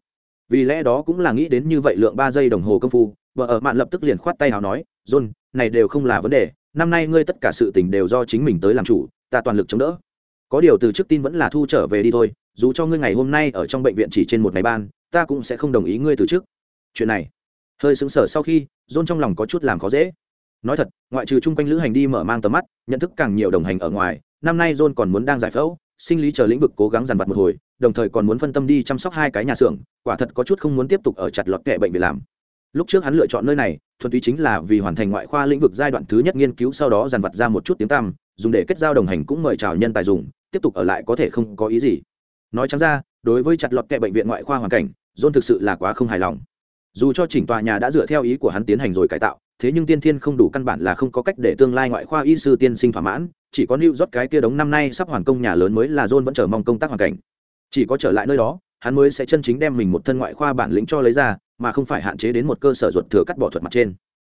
Vì lẽ đó cũng là nghĩ đến như vậy lượng ba giây đồng hồ công phu, bờ ở mạn lập tức liền khoát tay hào nói, "John, này đều không là vấn đề, năm nay ngươi tất cả sự tình đều do chính mình tới làm chủ, ta toàn lực chống đỡ." Có điều từ trước tin vẫn là thu trở về đi thôi, dù cho ngươi ngày hôm nay ở trong bệnh viện chỉ trên một ngày ban, ta cũng sẽ không đồng ý ngươi từ trước. Chuyện này, hơi sững sờ sau khi, John trong lòng có chút làm khó dễ nói thật, ngoại trừ chung quanh lữ hành đi mở mang tầm mắt, nhận thức càng nhiều đồng hành ở ngoài, năm nay john còn muốn đang giải phẫu, sinh lý chờ lĩnh vực cố gắng dằn vặt một hồi, đồng thời còn muốn phân tâm đi chăm sóc hai cái nhà xưởng, quả thật có chút không muốn tiếp tục ở chặt lọt kệ bệnh viện làm. Lúc trước hắn lựa chọn nơi này, thuần túy chính là vì hoàn thành ngoại khoa lĩnh vực giai đoạn thứ nhất nghiên cứu sau đó dàn vặt ra một chút tiếng tăm, dùng để kết giao đồng hành cũng mời chào nhân tài dùng, tiếp tục ở lại có thể không có ý gì. Nói chẳng ra, đối với chặt lọt kệ bệnh viện ngoại khoa hoàn cảnh, john thực sự là quá không hài lòng. Dù cho chỉnh tòa nhà đã dựa theo ý của hắn tiến hành rồi cải tạo thế nhưng tiên thiên không đủ căn bản là không có cách để tương lai ngoại khoa y sư tiên sinh thỏa mãn, chỉ có lưu rót cái kia đống năm nay sắp hoàn công nhà lớn mới là john vẫn chờ mong công tác hoàn cảnh. Chỉ có trở lại nơi đó, hắn mới sẽ chân chính đem mình một thân ngoại khoa bản lĩnh cho lấy ra, mà không phải hạn chế đến một cơ sở ruột thừa cắt bỏ thuật mặt trên.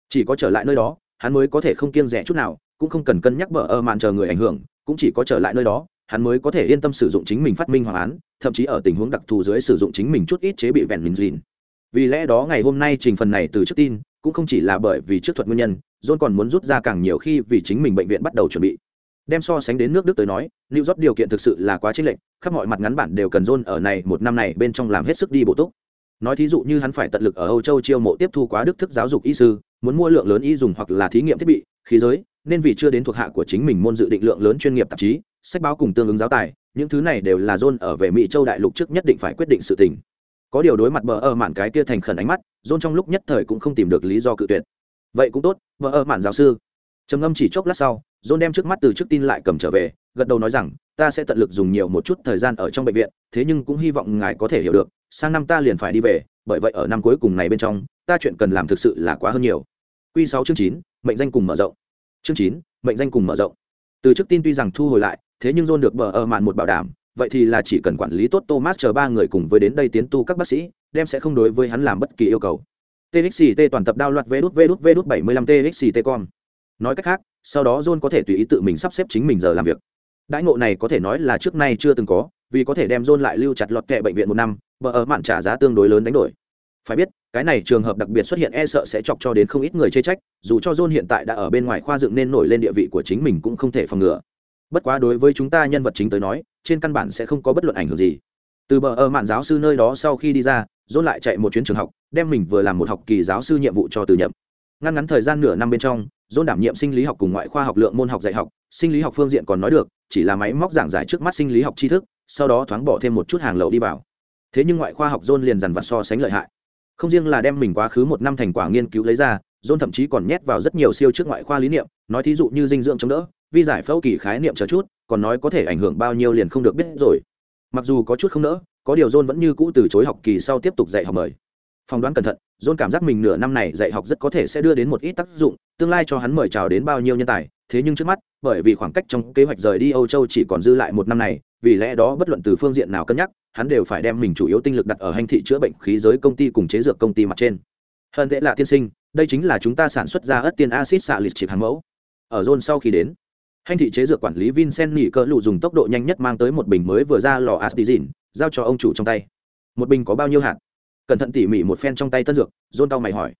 Chỉ có trở lại nơi đó, hắn mới có thể không kiêng rẻ chút nào, cũng không cần cân nhắc bờ ơ màn chờ người ảnh hưởng, cũng chỉ có trở lại nơi đó, hắn mới có thể yên tâm sử dụng chính mình phát minh hoàng án, thậm chí ở tình huống đặc thù dưới sử dụng chính mình chút ít chế bị vẹn mình dìn vì lẽ đó ngày hôm nay trình phần này từ trước tin cũng không chỉ là bởi vì trước thuật nguyên nhân, john còn muốn rút ra càng nhiều khi vì chính mình bệnh viện bắt đầu chuẩn bị. Đem so sánh đến nước đức tới nói, new rót điều kiện thực sự là quá chênh lệch, khắp mọi mặt ngắn bản đều cần john ở này một năm này bên trong làm hết sức đi bổ túc. Nói thí dụ như hắn phải tận lực ở âu châu chiêu mộ tiếp thu quá đức thức giáo dục y sư, muốn mua lượng lớn y dùng hoặc là thí nghiệm thiết bị, khí giới, nên vì chưa đến thuộc hạ của chính mình môn dự định lượng lớn chuyên nghiệp tạp chí, sách báo cùng tương ứng giáo tài, những thứ này đều là john ở về mỹ châu đại lục trước nhất định phải quyết định sự tình có điều đối mặt bờ ơ mạn cái kia thành khẩn ánh mắt, john trong lúc nhất thời cũng không tìm được lý do cự tuyệt. Vậy cũng tốt, bờ ơ mạn giáo sư. Trầm ngâm chỉ chốc lát sau, john đem trước mắt từ trước tin lại cầm trở về, gật đầu nói rằng, ta sẽ tận lực dùng nhiều một chút thời gian ở trong bệnh viện, thế nhưng cũng hy vọng ngài có thể hiểu được, sang năm ta liền phải đi về, bởi vậy ở năm cuối cùng này bên trong, ta chuyện cần làm thực sự là quá hơn nhiều. Q sáu chương chín, mệnh danh cùng mở rộng. Chương chín, mệnh danh cùng mở rộng. Từ trước tin tuy rằng thu hồi lại, thế nhưng john được bờ ơ mạn một bảo đảm vậy thì là chỉ cần quản lý tốt Thomas chờ ba người cùng với đến đây tiến tu các bác sĩ, đem sẽ không đối với hắn làm bất kỳ yêu cầu. TXT toàn tập đao loạt Vđút Vđút Vđút 75 TXT con. Nói cách khác, sau đó John có thể tùy ý tự mình sắp xếp chính mình giờ làm việc. Đãi ngộ này có thể nói là trước nay chưa từng có, vì có thể đem John lại lưu chặt lọt kệ bệnh viện một năm, bờ ở mạn trả giá tương đối lớn đánh đổi. Phải biết, cái này trường hợp đặc biệt xuất hiện e sợ sẽ chọc cho đến không ít người chê trách, dù cho John hiện tại đã ở bên ngoài khoa dựng nên nổi lên địa vị của chính mình cũng không thể phòng ngừa. Bất quá đối với chúng ta nhân vật chính tới nói, trên căn bản sẽ không có bất luận ảnh hưởng gì. Từ bờ ở mạn giáo sư nơi đó sau khi đi ra dôn lại chạy một chuyến trường học, đem mình vừa làm một học kỳ giáo sư nhiệm vụ cho từ nhậm. Ngăn ngắn thời gian nửa năm bên trong dôn đảm nhiệm sinh lý học cùng ngoại khoa học lượng môn học dạy học, sinh lý học phương diện còn nói được, chỉ là máy móc giảng giải trước mắt sinh lý học tri thức, sau đó thoáng bỏ thêm một chút hàng lậu đi vào. Thế nhưng ngoại khoa học dôn liền dằn vặt so sánh lợi hại. Không riêng là đem mình quá khứ một năm thành quả nghiên cứu lấy ra dôn thậm chí còn nhét vào rất nhiều siêu trước ngoại khoa lý niệm, nói thí dụ như dinh dưỡng chống đỡ vi giải phẫu kỳ khái niệm chờ chút, còn nói có thể ảnh hưởng bao nhiêu liền không được biết rồi. Mặc dù có chút không nỡ, có điều john vẫn như cũ từ chối học kỳ sau tiếp tục dạy học mời. Phỏng đoán cẩn thận, john cảm giác mình nửa năm này dạy học rất có thể sẽ đưa đến một ít tác dụng, tương lai cho hắn mời chào đến bao nhiêu nhân tài, thế nhưng trước mắt, bởi vì khoảng cách trong kế hoạch rời đi âu châu chỉ còn dư lại một năm này, vì lẽ đó bất luận từ phương diện nào cân nhắc, hắn đều phải đem mình chủ yếu tinh lực đặt ở hành thị chữa bệnh khí giới công ty cùng chế dược công ty mặt trên. Hơn thế là tiên sinh, đây chính là chúng ta sản xuất ra ớt tiên acid xạ lịch chịp hàng mẫu. Ở john sau khi đến hành thị chế dược quản lý vincent nghỉ cỡ lụ dùng tốc độ nhanh nhất mang tới một bình mới vừa ra lò Astizin, giao cho ông chủ trong tay. Một bình có bao nhiêu hạt? Cẩn thận tỉ mỉ một phen trong tay tân dược john tao mày hỏi.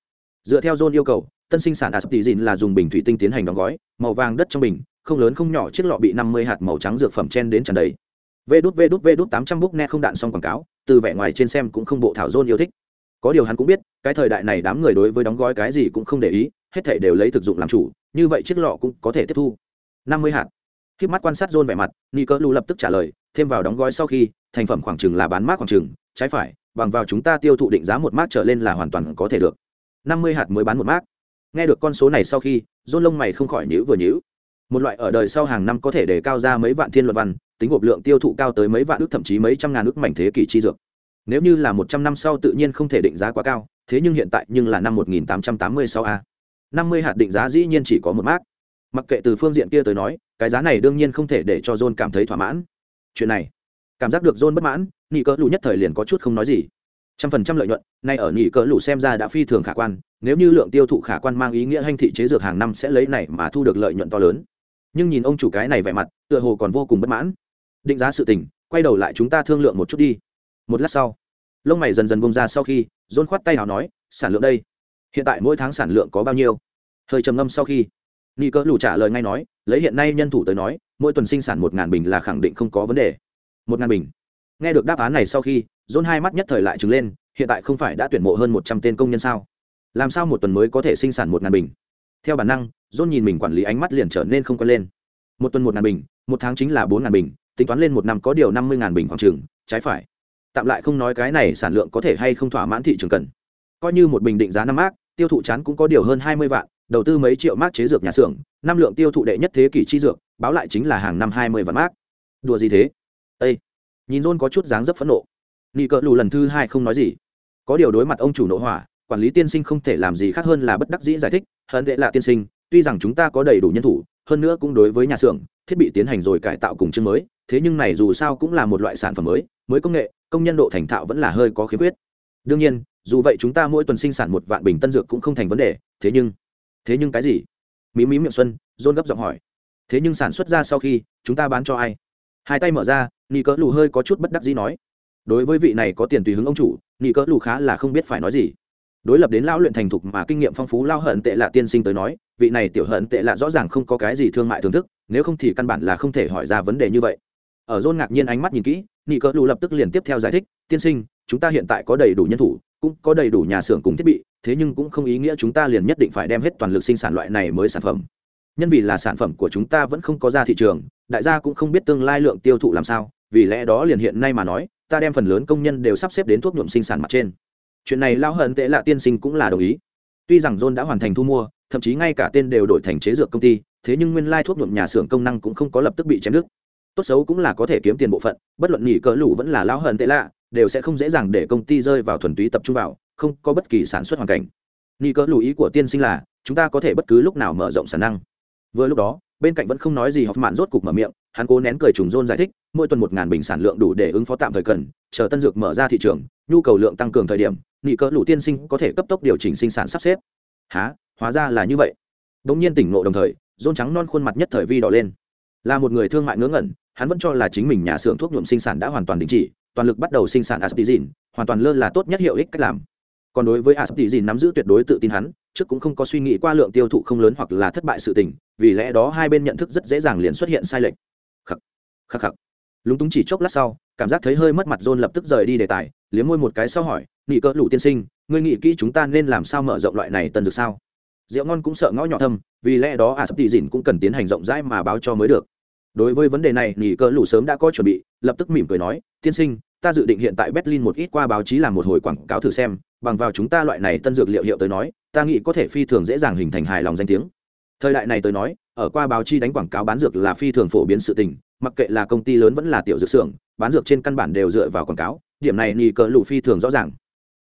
Dựa theo john yêu cầu tân sinh sản Astizin là dùng bình thủy tinh tiến hành đóng gói màu vàng đất trong bình không lớn không nhỏ chiếc lọ bị năm mươi hạt màu trắng dược phẩm chen đến tràn đầy. Vê đút vê đút vê đút tám trăm net không đạn xong quảng cáo từ vẻ ngoài trên xem cũng không bộ thảo john yêu thích. Có điều hắn cũng biết cái thời đại này đám người đối với đóng gói cái gì cũng không để ý hết thảy đều lấy thực dụng làm chủ như vậy chiếc lọ cũng có thể tiếp thu năm mươi hạt. Khi mắt quan sát rôn vẻ mặt ni cơ lu lập tức trả lời, thêm vào đóng gói sau khi, thành phẩm khoảng chừng là bán mát khoảng chừng, trái phải, bằng vào chúng ta tiêu thụ định giá một mát trở lên là hoàn toàn có thể được. Năm mươi hạt mới bán một mát nghe được con số này sau khi rôn lông mày không khỏi nhữ vừa nhữ một loại ở đời sau hàng năm có thể để cao ra mấy vạn thiên luật văn, tính gộp lượng tiêu thụ cao tới mấy vạn ước, thậm chí mấy trăm ngàn ước mảnh thế kỷ chi dược. Nếu như là một trăm năm sau tự nhiên không thể định giá quá cao, thế nhưng hiện tại nhưng là năm một nghìn tám trăm tám mươi sáu a. Năm mươi hạt định giá dĩ nhiên chỉ có một mát mặc kệ từ phương diện kia tới nói, cái giá này đương nhiên không thể để cho john cảm thấy thỏa mãn. Chuyện này, cảm giác được john bất mãn nghỉ cỡ lù nhất thời liền có chút không nói gì. Trăm phần trăm lợi nhuận, nay ở nghỉ cỡ lù xem ra đã phi thường khả quan, nếu như lượng tiêu thụ khả quan mang ý nghĩa hành thị chế dược hàng năm sẽ lấy này mà thu được lợi nhuận to lớn. Nhưng nhìn ông chủ cái này vẻ mặt, tựa hồ còn vô cùng bất mãn. Định giá sự tình, quay đầu lại chúng ta thương lượng một chút đi. Một lát sau, lông mày dần dần bông ra sau khi, John khoát tay hào nói, sản lượng đây, hiện tại mỗi tháng sản lượng có bao nhiêu? Hơi trầm ngâm sau khi nghi cỡ lù trả lời ngay nói, lấy hiện nay nhân thủ tới nói, mỗi tuần sinh sản một ngàn bình là khẳng định không có vấn đề. Một ngàn bình. Nghe được đáp án này sau khi dôn hai mắt nhất thời lại trừng lên, hiện tại không phải đã tuyển mộ hơn một trăm tên công nhân sao? Làm sao một tuần mới có thể sinh sản một ngàn bình? Theo bản năng dôn nhìn mình quản lý ánh mắt liền trở nên không quen lên. Một tuần một ngàn bình, một tháng chính là bốn ngàn bình, tính toán lên một năm có điều năm mươi ngàn bình khoảng trường trái phải. Tạm lại không nói cái này sản lượng có thể hay không thỏa mãn thị trường cần. Coi như một bình định giá năm mác tiêu thụ chán cũng có điều hơn hai mươi vạn đầu tư mấy triệu mác chế dược nhà xưởng, năm lượng tiêu thụ đệ nhất thế kỷ chi dược, báo lại chính là hàng năm hai mươi vạn mác đùa gì thế? Ây nhìn rôn có chút dáng dấp phẫn nộ. Nị cỡ lù lần thứ hai không nói gì. Có điều đối mặt ông chủ nội hỏa, quản lý tiên sinh không thể làm gì khác hơn là bất đắc dĩ giải thích hận tệ là tiên sinh, tuy rằng chúng ta có đầy đủ nhân thủ, hơn nữa cũng đối với nhà xưởng, thiết bị tiến hành rồi cải tạo cùng chương mới, thế nhưng này dù sao cũng là một loại sản phẩm mới mới công nghệ, công nhân độ thành thạo vẫn là hơi có khiếm khuyết. Đương nhiên, dù vậy chúng ta mỗi tuần sinh sản một vạn bình tân dược cũng không thành vấn đề, thế nhưng thế nhưng cái gì? Mí mí miệng xuân dôn gấp giọng hỏi. Thế nhưng sản xuất ra sau khi, chúng ta bán cho ai? Hai tay mở ra, nị cỡ lù hơi có chút bất đắc dĩ nói. Đối với vị này có tiền tùy hứng ông chủ, nị cỡ lù khá là không biết phải nói gì. Đối lập đến lão luyện thành thục mà kinh nghiệm phong phú lao hận tệ lạ tiên sinh tới nói, vị này tiểu hận tệ lạ rõ ràng không có cái gì thương mại thưởng thức, nếu không thì căn bản là không thể hỏi ra vấn đề như vậy. Ở dôn ngạc nhiên ánh mắt nhìn kỹ, nị cỡ lù lập tức liền tiếp theo giải thích, tiên sinh, chúng ta hiện tại có đầy đủ nhân thủ, cũng có đầy đủ nhà xưởng cùng thiết bị thế nhưng cũng không ý nghĩa chúng ta liền nhất định phải đem hết toàn lực sinh sản loại này mới sản phẩm. Nhân vì là sản phẩm của chúng ta vẫn không có ra thị trường, đại gia cũng không biết tương lai lượng tiêu thụ làm sao, vì lẽ đó liền hiện nay mà nói, ta đem phần lớn công nhân đều sắp xếp đến thuốc nhuộm sinh sản mặt trên. Chuyện này lao hận tệ lạ tiên sinh cũng là đồng ý. Tuy rằng john đã hoàn thành thu mua, thậm chí ngay cả tên đều đổi thành chế dược công ty, thế nhưng nguyên lai thuốc nhuộm nhà xưởng công năng cũng không có lập tức bị chém đứt. Tốt xấu cũng là có thể kiếm tiền bộ phận, bất luận nghỉ cỡ lũ vẫn là lao hận tệ lạ, đều sẽ không dễ dàng để công ty rơi vào thuần túy tập trung vào không có bất kỳ sản xuất hoàn cảnh. Nghỉ cỡ lưu ý của tiên sinh là, chúng ta có thể bất cứ lúc nào mở rộng sản năng. Vừa lúc đó, bên cạnh vẫn không nói gì học mạn rốt cục mở miệng, hắn cố nén cười trùng rôn giải thích, mỗi tuần một ngàn bình sản lượng đủ để ứng phó tạm thời cần, chờ tân dược mở ra thị trường, nhu cầu lượng tăng cường thời điểm nghị cỡ lũ tiên sinh có thể cấp tốc điều chỉnh sinh sản sắp xếp. Há hóa ra là như vậy. Đ ỗ n g nhiên tỉnh ngộ đồng thời, rôn trắng non khuôn mặt nhất thời vi đỏ lên. Là một người thương mại ngớ ngẩn, hắn vẫn cho là chính mình nhà xưởng thuốc nhuộm sinh sản đã hoàn toàn đình chỉ, toàn lực bắt đầu sinh sản aspizin hoàn toàn lơ là tốt nhất hiệu ích cách làm còn đối với aspizin nắm giữ tuyệt đối tự tin hắn, trước cũng không có suy nghĩ qua lượng tiêu thụ không lớn hoặc là thất bại sự tình, vì lẽ đó hai bên nhận thức rất dễ dàng liền xuất hiện sai lệch. Khắc khắc khắc. Lúng túng chỉ chốc lát sau, cảm giác thấy hơi mất mặt john lập tức rời đi đề tài, liếm môi một cái sau hỏi nghị cơ, lũ tiên sinh, ngươi nghĩ kỹ chúng ta nên làm sao mở rộng loại này tân dược sao? Rượu ngon cũng sợ ngõ nhỏ thâm, vì lẽ đó à sắp tỷ dìn cũng cần tiến hành rộng rãi mà báo cho mới được. Đối với vấn đề này nghị cơ, lũ sớm đã có chuẩn bị, lập tức mỉm cười nói, tiên sinh, ta dự định hiện tại berlin một ít qua báo chí làm một hồi quảng cáo thử xem bằng vào chúng ta loại này tân dược liệu hiệu tới nói, ta nghĩ có thể phi thường dễ dàng hình thành hài lòng danh tiếng. Thời đại này tới nói, ở qua báo chí đánh quảng cáo bán dược là phi thường phổ biến sự tình, mặc kệ là công ty lớn vẫn là tiểu dược xưởng, bán dược trên căn bản đều dựa vào quảng cáo, điểm này nị cỡ lũ phi thường rõ ràng.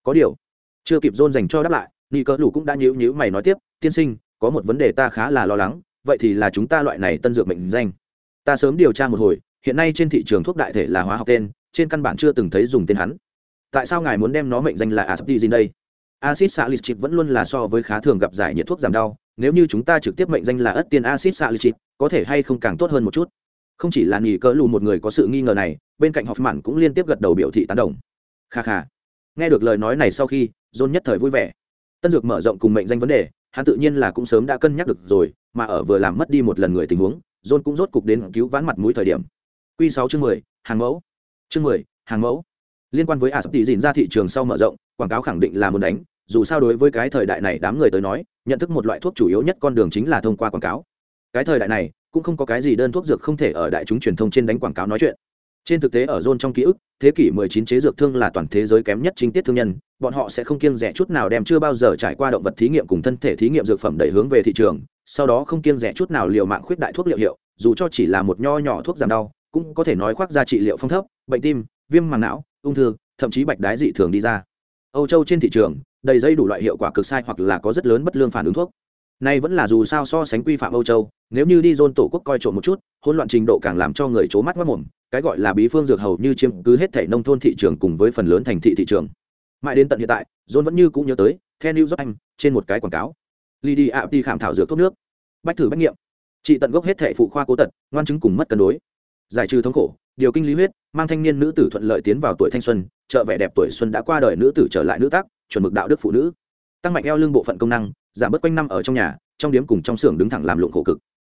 Có điều, chưa kịp dôn dành cho đáp lại nị cỡ lũ cũng đã nhíu nhíu mày nói tiếp, tiên sinh, có một vấn đề ta khá là lo lắng, vậy thì là chúng ta loại này tân dược mệnh danh. Ta sớm điều tra một hồi, hiện nay trên thị trường thuốc đại thể là hóa học tên, trên căn bản chưa từng thấy dùng tên hắn tại sao ngài muốn đem nó mệnh danh là aspizin đây? Acid salicylic vẫn luôn là so với khá thường gặp giải nhiệt thuốc giảm đau. Nếu như chúng ta trực tiếp mệnh danh là ất tiên acid salicylic có thể hay không càng tốt hơn một chút? Không chỉ là nghỉ cỡ lù một người có sự nghi ngờ này, bên cạnh họp mạn cũng liên tiếp gật đầu biểu thị tán đồng. Kha kha. Nghe được lời nói này sau khi, john nhất thời vui vẻ. Tân dược mở rộng cùng mệnh danh vấn đề, hắn tự nhiên là cũng sớm đã cân nhắc được rồi, mà ở vừa làm mất đi một lần người tình huống, john cũng rốt cục đến cứu vãn mặt mũi thời điểm. Q sáu chương mười, hàng mẫu. Chương mười, hàng mẫu liên quan với a sắp tỷ dìn ra thị trường sau mở rộng, quảng cáo khẳng định là muốn đánh. Dù sao đối với cái thời đại này đám người tới nói, nhận thức một loại thuốc chủ yếu nhất con đường chính là thông qua quảng cáo. Cái thời đại này, cũng không có cái gì đơn thuốc dược không thể ở đại chúng truyền thông trên đánh quảng cáo nói chuyện. Trên thực tế ở zone trong ký ức, thế kỷ 19 chế dược thương là toàn thế giới kém nhất chính tiết thương nhân, bọn họ sẽ không kiêng rẻ chút nào đem chưa bao giờ trải qua động vật thí nghiệm cùng thân thể thí nghiệm dược phẩm đẩy hướng về thị trường, sau đó không kiêng rẻ chút nào liều mạng khuyết đại thuốc liệu hiệu, dù cho chỉ là một nho nhỏ thuốc giảm đau, cũng có thể nói khoác ra trị liệu phong thấp, bệnh tim, viêm màng não ung thư, thậm chí bạch đái dị thường đi ra. Âu châu trên thị trường, đầy dây đủ loại hiệu quả cực sai hoặc là có rất lớn bất lương phản ứng thuốc. Nay vẫn là dù sao so sánh quy phạm âu châu, nếu như đi dôn tổ quốc coi trộn một chút, hỗn loạn trình độ càng làm cho người c mắt mất mồm, cái gọi là bí phương dược hầu như chiếm cứ hết thể nông thôn thị trường cùng với phần lớn thành thị thị trường. Mãi đến tận hiện tại dôn vẫn như cũng nhớ tới theo new york anh trên một cái quảng cáo. Ly đi ạ đi khảm thảo dược thuốc nước. Bách thử bách nghiệm. Trị tận gốc hết thể phụ khoa cố tật, ngoan chứng cùng mất cân đối. Giải trừ thống khổ điều kinh lý huyết, mang thanh niên nữ tử thuận lợi tiến vào tuổi thanh xuân, trợ vẻ đẹp tuổi xuân đã qua đời nữ tử trở lại nữ tác, chuẩn mực đạo đức phụ nữ. Tăng mạnh eo lưng bộ phận công năng, giảm bớt quanh năm ở trong nhà, trong điếm cùng trong xưởng đứng thẳng làm lụng khổ cực.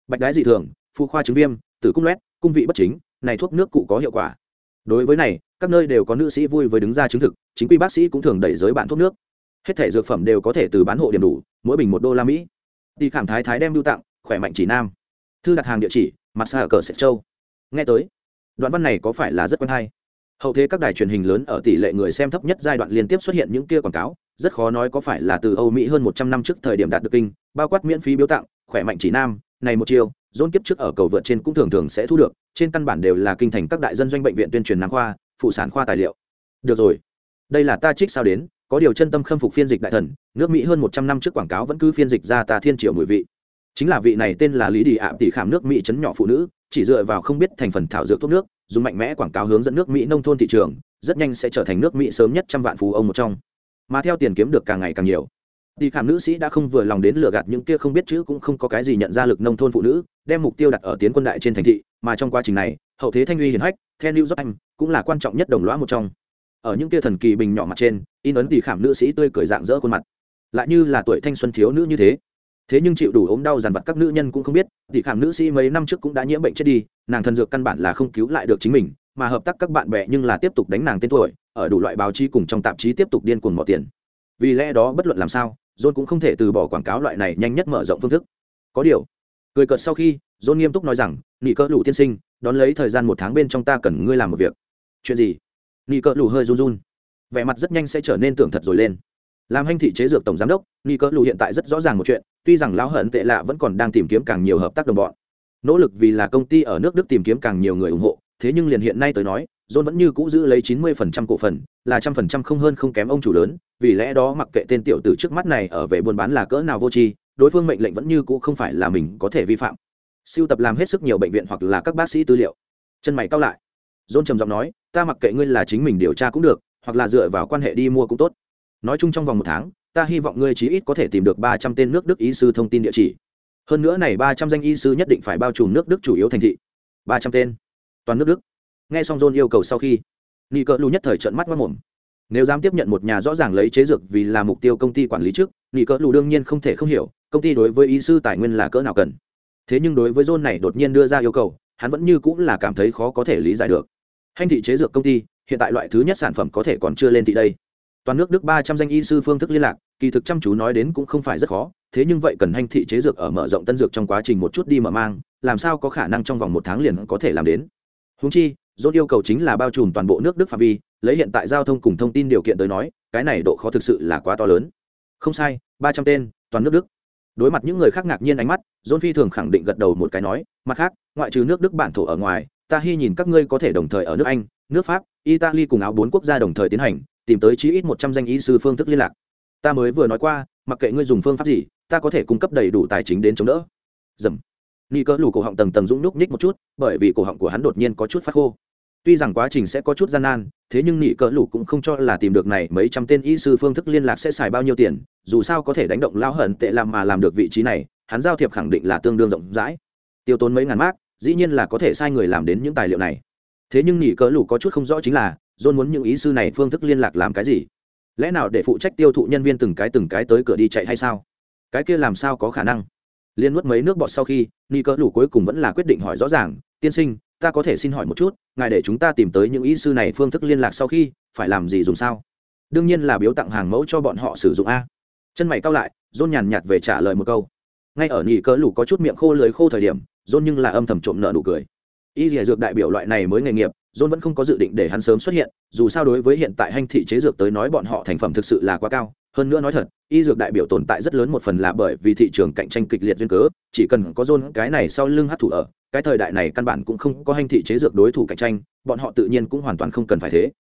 Bạch đái dị thường phụ khoa chứng viêm, tử cung loét, cung vị bất chính, này thuốc nước cụ có hiệu quả. Đối với này, các nơi đều có nữ sĩ vui với đứng ra chứng thực, chính quy bác sĩ cũng thường đẩy giới bạn thuốc nước. Hết thể dược phẩm đều có thể từ bán hộ điểm đủ, mỗi bình một đô la mỹ. Đi khảm thái thái đem lưu tặng, khỏe mạnh chỉ nam. Thư đặt hàng địa chỉ mặt xa ở cờ sệt châu. Nghe tới đoạn văn này có phải là rất quen hay? Hậu thế các đài truyền hình lớn ở tỷ lệ người xem thấp nhất giai đoạn liên tiếp xuất hiện những kia quảng cáo, rất khó nói có phải là từ âu mỹ hơn một trăm năm trước thời điểm đạt được kinh, bao quát miễn phí biếu tặng, khỏe mạnh chỉ nam, này một chiều dôn kiếp trước ở cầu vượt trên cũng thường thường sẽ thu được, trên căn bản đều là kinh thành các đại dân doanh bệnh viện tuyên truyền nam khoa, phụ sản khoa tài liệu. Được rồi, đây là ta trích sao đến, có điều chân tâm khâm phục phiên dịch đại thần, nước mỹ hơn một trăm năm trước quảng cáo vẫn cứ phiên dịch ra ta thiên triệu mùi vị. Chính là vị này tên là lý đi ạ, tỷ khảm nước mỹ chấn nhỏ phụ nữ chỉ dựa vào không biết thành phần thảo dược thuốc nước, dùng mạnh mẽ quảng cáo hướng dẫn nước mỹ nông thôn thị trường, rất nhanh sẽ trở thành nước mỹ sớm nhất trăm vạn phú ông một trong. Mà theo tiền kiếm được càng ngày càng nhiều. Tỷ khảm nữ sĩ đã không vừa lòng đến lừa gạt những kia không biết chữ cũng không có cái gì nhận ra lực nông thôn phụ nữ, đem mục tiêu đặt ở tiến quân đại trên thành thị, mà trong quá trình này, hậu thế thanh uy hiển hách theo new york anh cũng là quan trọng nhất đồng lõa một trong. Ở những kia thần kỳ bình nhỏ mặt trên, in ấn tỷ khảm nữ sĩ tươi cười dạng dỡ khuôn mặt. Lại như là tuổi thanh xuân thiếu nữ như thế thế nhưng chịu đủ ốm đau dằn vặt các nữ nhân cũng không biết tỷ khảm nữ sĩ mấy năm trước cũng đã nhiễm bệnh chết đi, nàng thần dược căn bản là không cứu lại được chính mình, mà hợp tác các bạn bè nhưng là tiếp tục đánh nàng tên tuổi, ở đủ loại báo chí cùng trong tạp chí tiếp tục điên cuồng bỏ tiền. Vì lẽ đó bất luận làm sao, john cũng không thể từ bỏ quảng cáo loại này nhanh nhất mở rộng phương thức. Có điều, cười cợt sau khi, john nghiêm túc nói rằng, nị cỡ lũ tiên sinh, đón lấy thời gian một tháng bên trong ta cần ngươi làm một việc. Chuyện gì? Nị cỡ lũ hơi run run. Vẻ mặt rất nhanh sẽ trở nên tưởng thật rồi lên. Làm hành thị chế dược tổng giám đốc, nị cỡ lũ hiện tại rất rõ ràng một chuyện tuy rằng lão hận tệ lạ vẫn còn đang tìm kiếm càng nhiều hợp tác đồng bọn. Nỗ lực vì là công ty ở nước đức tìm kiếm càng nhiều người ủng hộ, thế nhưng liền hiện nay tới nói, john vẫn như cũ giữ lấy chín mươi phần trăm cổ phần, là trăm phần trăm không hơn không kém ông chủ lớn, vì lẽ đó mặc kệ tên tiểu tử trước mắt này ở về buôn bán là cỡ nào vô tri, đối phương mệnh lệnh vẫn như cũ không phải là mình có thể vi phạm. Siêu tập làm hết sức nhiều bệnh viện hoặc là các bác sĩ tư liệu. Chân mày cao lại. John trầm giọng nói, ta mặc kệ ngươi là chính mình điều tra cũng được, hoặc là dựa vào quan hệ đi mua cũng tốt. Nói chung trong vòng một tháng ta hy vọng ngươi chí ít có thể tìm được ba trăm tên nước đức y sư thông tin địa chỉ. Hơn nữa này ba trăm danh y sư nhất định phải bao trùm nước đức chủ yếu thành thị. Ba trăm tên. Toàn nước đức. Nghe xong john yêu cầu sau khi nghi cỡ lù nhất thời trận mắt mất mồm. Nếu dám tiếp nhận một nhà rõ ràng lấy chế dược vì là mục tiêu công ty quản lý trước nghi cỡ lù đương nhiên không thể không hiểu, công ty đối với y sư tài nguyên là cỡ nào cần. Thế nhưng đối với john này đột nhiên đưa ra yêu cầu, hắn vẫn như cũng là cảm thấy khó có thể lý giải được. Hành thị chế dược công ty, hiện tại loại thứ nhất sản phẩm có thể còn chưa lên thị đây toàn nước đức ba trăm danh y sư phương thức liên lạc, kỳ thực chăm chú nói đến cũng không phải rất khó, thế nhưng vậy cần hành thị chế dược ở mở rộng tân dược trong quá trình một chút đi mở mang, làm sao có khả năng trong vòng một tháng liền có thể làm đến. Húng chi dốt yêu cầu chính là bao trùm toàn bộ nước đức phạm vi, lấy hiện tại giao thông cùng thông tin điều kiện tới nói, cái này độ khó thực sự là quá to lớn. Không sai, ba trăm tên, toàn nước đức. Đối mặt những người khác ngạc nhiên ánh mắt, john phi thường khẳng định gật đầu một cái nói, mặt khác, ngoại trừ nước đức bản thổ ở ngoài, ta hy nhìn các ngươi có thể đồng thời ở nước anh, nước pháp, italy cùng áo bốn quốc gia đồng thời tiến hành tìm tới chí ít một trăm danh y sư phương thức liên lạc. Ta mới vừa nói qua, mặc kệ ngươi dùng phương pháp gì, ta có thể cung cấp đầy đủ tài chính đến chống đỡ. Dầm. Ni cỡ lù cổ họng tầng tầng rung núc ních một chút, bởi vì cổ họng của hắn đột nhiên có chút phát khô. Tuy rằng quá trình sẽ có chút gian nan, thế nhưng nghị cỡ lù cũng không cho là tìm được này mấy trăm tên y sư phương thức liên lạc sẽ xài bao nhiêu tiền, dù sao có thể đánh động lao hận tệ làm mà làm được vị trí này, hắn giao thiệp khẳng định là tương đương rộng rãi. Tiêu tốn mấy ngàn mác, dĩ nhiên là có thể sai người làm đến những tài liệu này. Thế nhưng nghị cỡ lù có chút không rõ chính là john muốn những ý sư này phương thức liên lạc làm cái gì? Lẽ nào để phụ trách tiêu thụ nhân viên từng cái từng cái tới cửa đi chạy hay sao? Cái kia làm sao có khả năng? Liên nuốt mấy nước bọt sau khi ni cỡ lủ cuối cùng vẫn là quyết định hỏi rõ ràng, tiên sinh, ta có thể xin hỏi một chút, ngài để chúng ta tìm tới những ý sư này phương thức liên lạc sau khi, phải làm gì dùng sao? Đương nhiên là biếu tặng hàng mẫu cho bọn họ sử dụng a. Chân mày cao lại dôn nhàn nhạt về trả lời một câu. Ngay ở nhị cỡ lủ có chút miệng khô lưới khô thời điểm dôn nhưng là âm thầm trộm nợ nụ cười. Y dìa dược đại biểu loại này mới nghề nghiệp John vẫn không có dự định để hắn sớm xuất hiện, dù sao đối với hiện tại hành thị chế dược tới nói bọn họ thành phẩm thực sự là quá cao, hơn nữa nói thật, y dược đại biểu tồn tại rất lớn một phần là bởi vì thị trường cạnh tranh kịch liệt duyên cớ, chỉ cần có John cái này sau lưng hấp thụ ở, cái thời đại này căn bản cũng không có hành thị chế dược đối thủ cạnh tranh, bọn họ tự nhiên cũng hoàn toàn không cần phải thế.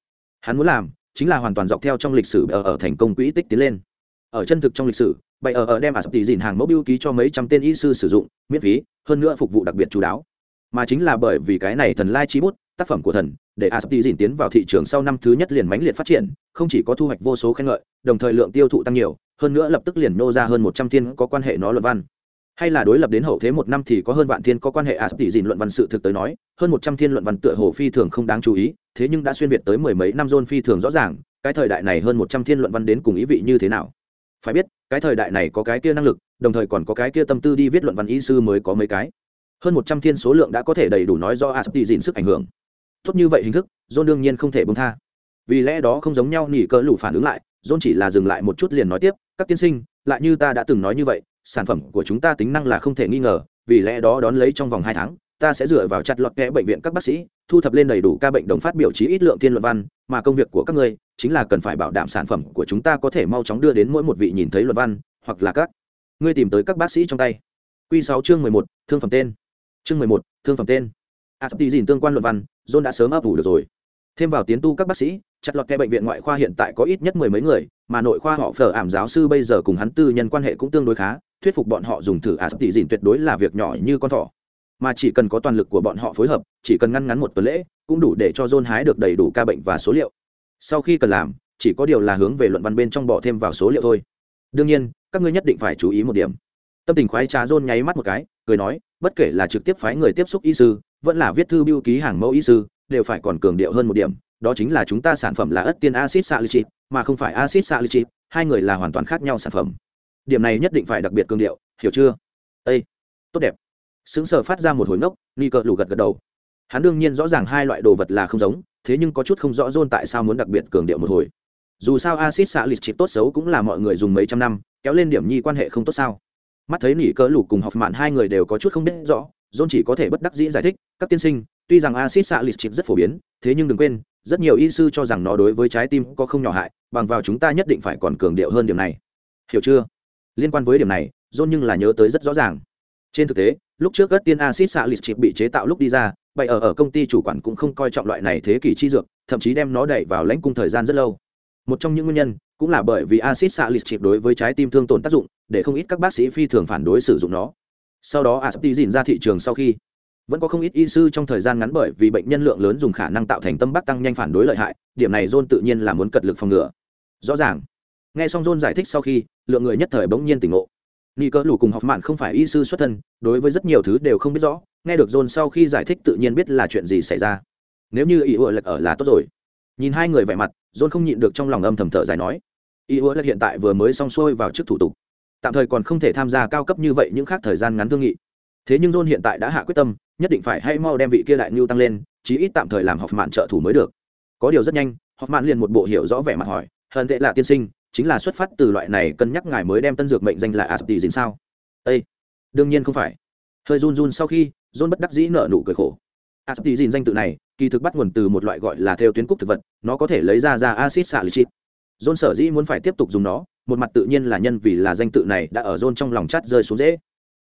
Hắn muốn làm, chính là hoàn toàn dọc theo trong lịch sử ở ở thành công quỹ tích tiến lên. Ở chân thực trong lịch sử, bày ở ở đem ả tỷ dìn hàng mẫu biêu ký cho mấy trăm tên y sư sử dụng, miễn phí, hơn nữa phục vụ đặc biệt chú đáo. Mà chính là bởi vì cái này thần lai chi bút, tác phẩm của thần, để aspizin tiến vào thị trường sau năm thứ nhất liền mãnh liệt phát triển, không chỉ có thu hoạch vô số khen ngợi, đồng thời lượng tiêu thụ tăng nhiều, hơn nữa lập tức liền nô ra hơn một trăm thiên có quan hệ nó luận văn. Hay là đối lập đến hậu thế một năm thì có hơn vạn thiên có quan hệ aspizin luận văn sự thực tới nói, hơn một trăm thiên luận văn tựa hồ phi thường không đáng chú ý, thế nhưng đã xuyên việt tới mười mấy năm zone phi thường rõ ràng, cái thời đại này hơn một trăm thiên luận văn đến cùng ý vị như thế nào? Phải biết, cái thời đại này có cái kia năng lực, đồng thời còn có cái kia tâm tư đi viết luận văn y sư mới có mấy cái. Hơn một trăm thiên số lượng đã có thể đầy đủ nói do aspti dìn sức ảnh hưởng tốt như vậy hình thức, john đương nhiên không thể bông tha. Vì lẽ đó không giống nhau, nỉ cỡ lủ phản ứng lại, john chỉ là dừng lại một chút liền nói tiếp, các tiên sinh, lại như ta đã từng nói như vậy, sản phẩm của chúng ta tính năng là không thể nghi ngờ, vì lẽ đó đón lấy trong vòng hai tháng, ta sẽ dựa vào chặt lọt kẽ bệnh viện các bác sĩ, thu thập lên đầy đủ ca bệnh đồng phát biểu chí ít lượng thiên luận văn, mà công việc của các ngươi chính là cần phải bảo đảm sản phẩm của chúng ta có thể mau chóng đưa đến mỗi một vị nhìn thấy luận văn, hoặc là các ngươi tìm tới các bác sĩ trong tay. Q sáu chương mười một, thương phẩm tên. Chương mười một, thương phẩm tên. À, a sắp dìn tương quan luận văn, john đã sớm ấp ủ được rồi. Thêm vào tiến tu các bác sĩ, chặt lọt khe bệnh viện ngoại khoa hiện tại có ít nhất mười mấy người, mà nội khoa họ phở ảm giáo sư bây giờ cùng hắn tư nhân quan hệ cũng tương đối khá, thuyết phục bọn họ dùng thử à, a sắp dìn tuyệt đối là việc nhỏ như con thỏ. Mà chỉ cần có toàn lực của bọn họ phối hợp, chỉ cần ngăn ngắn một tuần lễ, cũng đủ để cho john hái được đầy đủ ca bệnh và số liệu. Sau khi cần làm, chỉ có điều là hướng về luận văn bên trong bỏ thêm vào số liệu thôi. Đương nhiên, các ngươi nhất định phải chú ý một điểm. Tâm tình khoái trá john nháy mắt một cái, cười nói bất kể là trực tiếp phái người tiếp xúc y sư, vẫn là viết thư biêu ký hàng mẫu y sư, đều phải còn cường điệu hơn một điểm, đó chính là chúng ta sản phẩm là ất tiên acid salicylic mà không phải acid salicylic hai người là hoàn toàn khác nhau sản phẩm. Điểm này nhất định phải đặc biệt cường điệu, hiểu chưa? Ê! tốt đẹp. Xứng sờ phát ra một hồi ngốc, nghi cờ lù gật gật đầu. Hắn đương nhiên rõ ràng hai loại đồ vật là không giống, thế nhưng có chút không rõ rôn tại sao muốn đặc biệt cường điệu một hồi. Dù sao acid xạ lịch chịp tốt xấu cũng là mọi người dùng mấy trăm năm, kéo lên điểm nhi quan hệ không tốt sao? Mắt thấy nỉ cỡ lù cùng học mạn hai người đều có chút không biết rõ, john chỉ có thể bất đắc dĩ giải thích, các tiên sinh, tuy rằng acid xạ lịch chịp rất phổ biến, thế nhưng đừng quên, rất nhiều y sư cho rằng nó đối với trái tim có không nhỏ hại, bằng vào chúng ta nhất định phải còn cường điệu hơn điểm này. Hiểu chưa? Liên quan với điểm này, john nhưng là nhớ tới rất rõ ràng. Trên thực tế, lúc trước các tiên acid xạ lịch chịp bị chế tạo lúc đi ra, bày ở ở công ty chủ quản cũng không coi trọng loại này thế kỷ chi dược, thậm chí đem nó đẩy vào lãnh cung thời gian rất lâu một trong những nguyên nhân cũng là bởi vì acid salicylic đối với trái tim thương tổn tác dụng để không ít các bác sĩ phi thường phản đối sử dụng nó sau đó acid ra thị trường sau khi vẫn có không ít y sư trong thời gian ngắn bởi vì bệnh nhân lượng lớn dùng khả năng tạo thành tâm bắc tăng nhanh phản đối lợi hại điểm này john tự nhiên là muốn cật lực phòng ngừa rõ ràng nghe xong john giải thích sau khi lượng người nhất thời bỗng nhiên tỉnh ngộ Nghi cơ lù cùng học mạn không phải y sư xuất thân, đối với rất nhiều thứ đều không biết rõ, nghe được John sau khi giải thích tự nhiên biết là chuyện gì xảy ra. Nếu như ý ủa lệch ở là tốt rồi. Nhìn hai người vẻ mặt, John không nhịn được trong lòng âm thầm thở dài nói, y ủa hiện tại vừa mới xong xuôi vào chức thủ tục, tạm thời còn không thể tham gia cao cấp như vậy những khác thời gian ngắn thương nghị. Thế nhưng John hiện tại đã hạ quyết tâm, nhất định phải hay mau đem vị kia đại nhu tăng lên, chí ít tạm thời làm học mạn trợ thủ mới được. Có điều rất nhanh, học mạn liền một bộ hiểu rõ vẻ mặt hỏi, hơn tệ là tiên sinh, chính là xuất phát từ loại này cân nhắc ngài mới đem tân dược mệnh danh là aspi dính sao ây đương nhiên không phải hơi run run sau khi john bất đắc dĩ nợ nụ cười khổ aspi dính danh tự này kỳ thực bắt nguồn từ một loại gọi là theo tuyến cúc thực vật nó có thể lấy ra ra acid salicylic. john sở dĩ muốn phải tiếp tục dùng nó một mặt tự nhiên là nhân vì là danh tự này đã ở john trong lòng chát rơi xuống dễ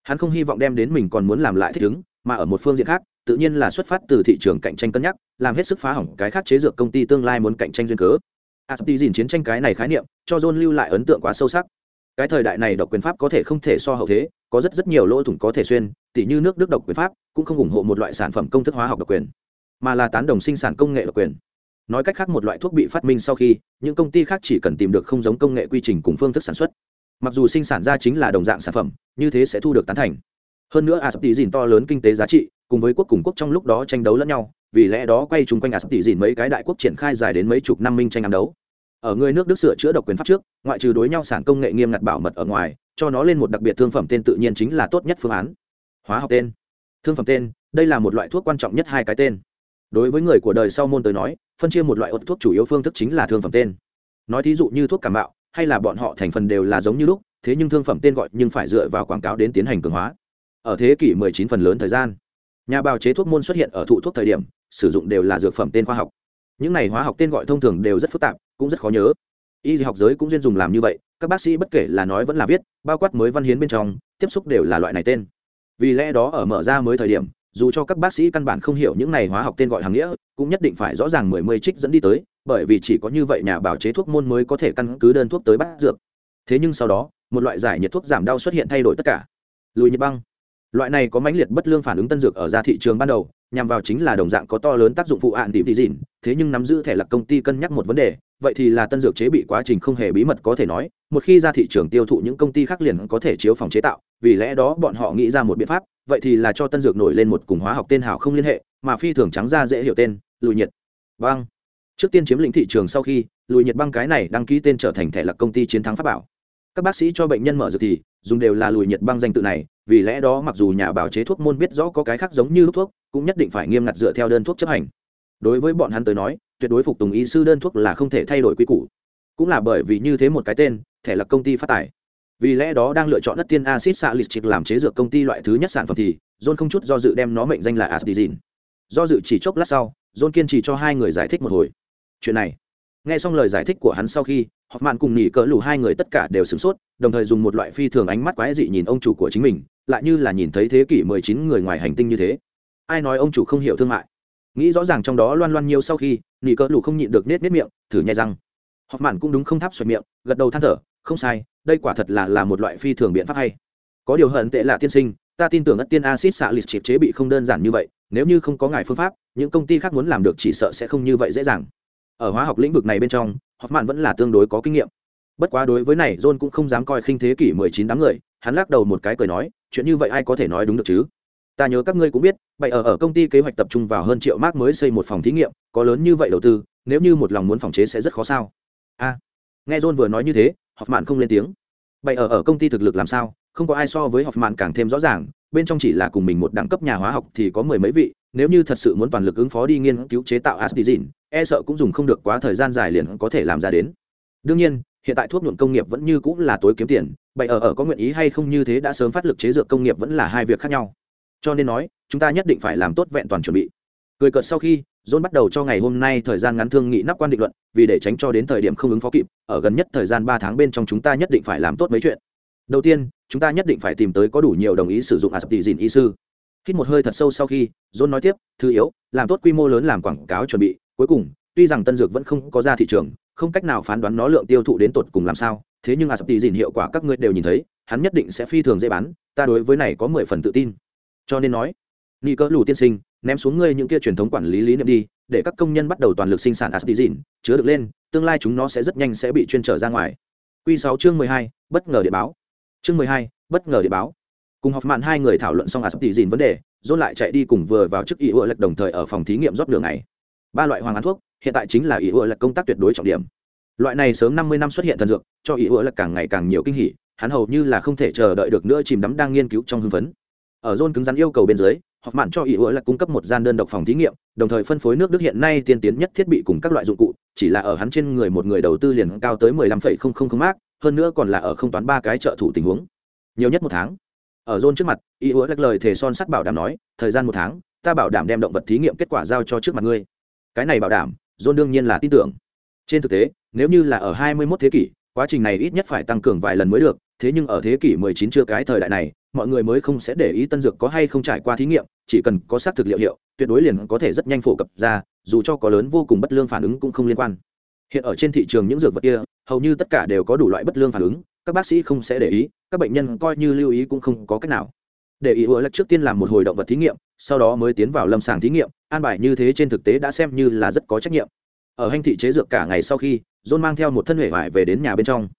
hắn không hy vọng đem đến mình còn muốn làm lại thích ứng mà ở một phương diện khác tự nhiên là xuất phát từ thị trường cạnh tranh cân nhắc làm hết sức phá hỏng cái khác chế dược công ty tương lai muốn cạnh tranh duyên cớ Aspi dìn chiến tranh cái này khái niệm, cho John lưu lại ấn tượng quá sâu sắc. Cái thời đại này độc quyền pháp có thể không thể so hậu thế, có rất rất nhiều lỗ thủng có thể xuyên, tỉ như nước Đức độc quyền pháp, cũng không ủng hộ một loại sản phẩm công thức hóa học độc quyền, mà là tán đồng sinh sản công nghệ độc quyền. Nói cách khác một loại thuốc bị phát minh sau khi, những công ty khác chỉ cần tìm được không giống công nghệ quy trình cùng phương thức sản xuất. Mặc dù sinh sản ra chính là đồng dạng sản phẩm, như thế sẽ thu được tán thành. Hơn nữa Aspi dìn to lớn kinh tế giá trị, cùng với quốc cùng quốc trong lúc đó tranh đấu lẫn nhau, vì lẽ đó quay chung quanh Aspi dìn mấy cái đại quốc triển khai dài đến mấy chục năm minh tranh ám đấu ở người nước đức sửa chữa độc quyền pháp trước ngoại trừ đối nhau sản công nghệ nghiêm ngặt bảo mật ở ngoài cho nó lên một đặc biệt thương phẩm tên tự nhiên chính là tốt nhất phương án hóa học tên thương phẩm tên đây là một loại thuốc quan trọng nhất hai cái tên đối với người của đời sau môn tới nói, phân chia một loại ột thuốc chủ yếu phương thức chính là thương phẩm tên. Nói thí dụ như thuốc cảm bạo hay là bọn họ thành phần đều là giống như lúc, thế nhưng thương phẩm tên gọi nhưng phải dựa vào quảng cáo đến tiến hành cường hóa. Ở thế kỷ 19 phần lớn thời gian, nhà bào chế thuốc môn xuất hiện ở thụ thuốc thời điểm, sử dụng đều là dược phẩm tên khoa học. Những này hóa học tên gọi thông thường đều rất phức tạp, cũng rất khó nhớ. Y học giới cũng duyên dùng làm như vậy, các bác sĩ bất kể là nói vẫn là viết, bao quát mới văn hiến bên trong, tiếp xúc đều là loại này tên. Vì lẽ đó ở mở ra mới thời điểm dù cho các bác sĩ căn bản không hiểu những này hóa học tên gọi hàng nghĩa, cũng nhất định phải rõ ràng mười mươi trích dẫn đi tới, bởi vì chỉ có như vậy nhà bảo chế thuốc môn mới có thể căn cứ đơn thuốc tới bắt dược. Thế nhưng sau đó, một loại giải nhiệt thuốc giảm đau xuất hiện thay đổi tất cả. Lùi nhiệt băng. Loại này có mãnh liệt bất lương phản ứng tân dược ở ra thị trường ban đầu, nhằm vào chính là đồng dạng có to lớn tác dụng phụ ạn tìm tỉ dịn, thế nhưng nắm giữ thẻ lạc công ty cân nhắc một vấn đề, vậy thì là tân dược chế bị quá trình không hề bí mật có thể nói, một khi ra thị trường tiêu thụ những công ty khác liền có thể chiếu phòng chế tạo, vì lẽ đó bọn họ nghĩ ra một biện pháp vậy thì là cho tân dược nổi lên một cùng hóa học tên hảo không liên hệ, mà phi thường trắng ra dễ hiểu tên, lùi nhiệt. Băng trước tiên chiếm lĩnh thị trường sau khi, lùi nhiệt băng cái này đăng ký tên trở thành thẻ lạc công ty chiến thắng pháp bảo. Các bác sĩ cho bệnh nhân mở dược thì, dùng đều là lùi nhiệt băng danh tự này, vì lẽ đó mặc dù nhà bảo chế thuốc môn biết rõ có cái khác giống như lúc thuốc, cũng nhất định phải nghiêm ngặt dựa theo đơn thuốc chấp hành. Đối với bọn hắn tới nói, tuyệt đối phục tùng y sư đơn thuốc là không thể thay đổi quy củ. Cũng là bởi vì như thế một cái tên, thẻ là công ty phát tài vì lẽ đó đang lựa chọn đất tiên acid xạ lịch trịch làm chế dược công ty loại thứ nhất sản phẩm thì john không chút do dự đem nó mệnh danh là astizin do dự chỉ chốc lát sau, john kiên trì cho hai người giải thích một hồi. Chuyện này. Nghe xong lời giải thích của hắn sau khi họ mạn cùng nghỉ cỡ lù hai người tất cả đều sửng sốt, đồng thời dùng một loại phi thường ánh mắt quái dị nhìn ông chủ của chính mình, lại như là nhìn thấy thế kỷ mười chín người ngoài hành tinh như thế. Ai nói ông chủ không hiểu thương mại? Nghĩ rõ ràng trong đó loan loan nhiều sau khi nghỉ cỡ lù không nhịn được nết nết miệng, thử nhai răng. Họ mạn cũng đúng không tháp xoẹt miệng, gật đầu than thở, không sai đây quả thật là là một loại phi thường biện pháp hay. Có điều hận tệ là tiên sinh, ta tin tưởng ất tiên acid xạ lịch triệt chế bị không đơn giản như vậy, nếu như không có ngài phương pháp, những công ty khác muốn làm được chỉ sợ sẽ không như vậy dễ dàng. Ở hóa học lĩnh vực này bên trong học mạn vẫn là tương đối có kinh nghiệm. Bất quá đối với này, john cũng không dám coi khinh thế kỷ mười chín đám người, hắn lắc đầu một cái cười nói, chuyện như vậy ai có thể nói đúng được chứ? Ta nhớ các ngươi cũng biết vậy ở ở công ty kế hoạch tập trung vào hơn triệu mark mới xây một phòng thí nghiệm, có lớn như vậy đầu tư, nếu như một lòng muốn phòng chế sẽ rất khó sao? A. Nghe john vừa nói như thế học mạn không lên tiếng bày ở ở công ty thực lực làm sao, không có ai so với hoffman càng thêm rõ ràng, bên trong chỉ là cùng mình một đẳng cấp nhà hóa học thì có mười mấy vị, nếu như thật sự muốn toàn lực ứng phó đi nghiên cứu chế tạo aspizin e sợ cũng dùng không được quá thời gian dài liền có thể làm ra đến. Đương nhiên, hiện tại thuốc nhuộm công nghiệp vẫn như cũng là tối kiếm tiền bậy ở ở có nguyện ý hay không như thế đã sớm phát lực chế dược công nghiệp vẫn là hai việc khác nhau. Cho nên nói, chúng ta nhất định phải làm tốt vẹn toàn chuẩn bị cười cợt sau khi, john bắt đầu cho ngày hôm nay thời gian ngắn thương nghị nắp quan định luận, vì để tránh cho đến thời điểm không ứng phó kịp, ở gần nhất thời gian ba tháng bên trong chúng ta nhất định phải làm tốt mấy chuyện. Đầu tiên, chúng ta nhất định phải tìm tới có đủ nhiều đồng ý sử dụng asp dìn y sư. Hít một hơi thật sâu sau khi, john nói tiếp, thứ yếu, làm tốt quy mô lớn làm quảng cáo chuẩn bị. Cuối cùng, tuy rằng tân dược vẫn không có ra thị trường, không cách nào phán đoán nó lượng tiêu thụ đến tột cùng làm sao, thế nhưng asp dìn hiệu quả các ngươi đều nhìn thấy, hắn nhất định sẽ phi thường dễ bán, ta đối với này có mười phần tự tin. Cho nên nói nghi cỡ lù tiên sinh ném xuống ngươi những kia truyền thống quản lý lý niệm đi để các công nhân bắt đầu toàn lực sinh sản aspizin chứa được lên tương lai chúng nó sẽ rất nhanh sẽ bị chuyên trở ra ngoài Quy 6 chương 12, bất ngờ địa báo. Chương 12, bất ngờ địa báo. Cùng học mạn hai người thảo luận xong aspizin vấn đề, dôn lại chạy đi cùng vừa vào chức ý ựa lệch đồng thời ở phòng thí nghiệm rót đường này. Ba loại hoàng án thuốc, hiện tại chính là ý ựa lệch công tác tuyệt đối trọng điểm. Loại này sớm 50 năm xuất hiện thần dược, cho ý ựa lệch càng ngày càng nhiều kinh hỉ, hắn hầu như là không thể chờ đợi được nữa chìm đắm đang nghiên cứu trong hưng phấn. Ở dôn cứng rắn yêu cầu bên dưới, hoặc mạn cho ý ứa là cung cấp một gian đơn độc phòng thí nghiệm, đồng thời phân phối nước đức hiện nay tiên tiến nhất thiết bị cùng các loại dụng cụ, chỉ là ở hắn trên người một người đầu tư liền cao tới mười lăm phẩy không không không mác, hơn nữa còn là ở không toán ba cái trợ thủ tình huống. Nhiều nhất một tháng. Ở rôn trước mặt, ý ứa lắc lời thề son sắt bảo đảm nói, thời gian một tháng, ta bảo đảm đem động vật thí nghiệm kết quả giao cho trước mặt ngươi. Cái này bảo đảm rôn đương nhiên là tin tưởng. Trên thực tế, nếu như là ở hai mươi 21 thế kỷ, quá trình này ít nhất phải tăng cường vài lần mới được, thế nhưng ở thế kỷ 19 chưa cái thời đại này mọi người mới không sẽ để ý tân dược có hay không trải qua thí nghiệm, chỉ cần có xác thực liệu hiệu, tuyệt đối liền có thể rất nhanh phổ cập ra, dù cho có lớn vô cùng bất lương phản ứng cũng không liên quan. Hiện ở trên thị trường những dược vật kia, hầu như tất cả đều có đủ loại bất lương phản ứng, các bác sĩ không sẽ để ý, các bệnh nhân coi như lưu ý cũng không có cách nào. Để ý hứa là trước tiên làm một hồi động vật thí nghiệm, sau đó mới tiến vào lâm sàng thí nghiệm, an bài như thế trên thực tế đã xem như là rất có trách nhiệm. Ở hành thị chế dược cả ngày sau khi, john mang theo một thân huệ vải về đến nhà bên trong.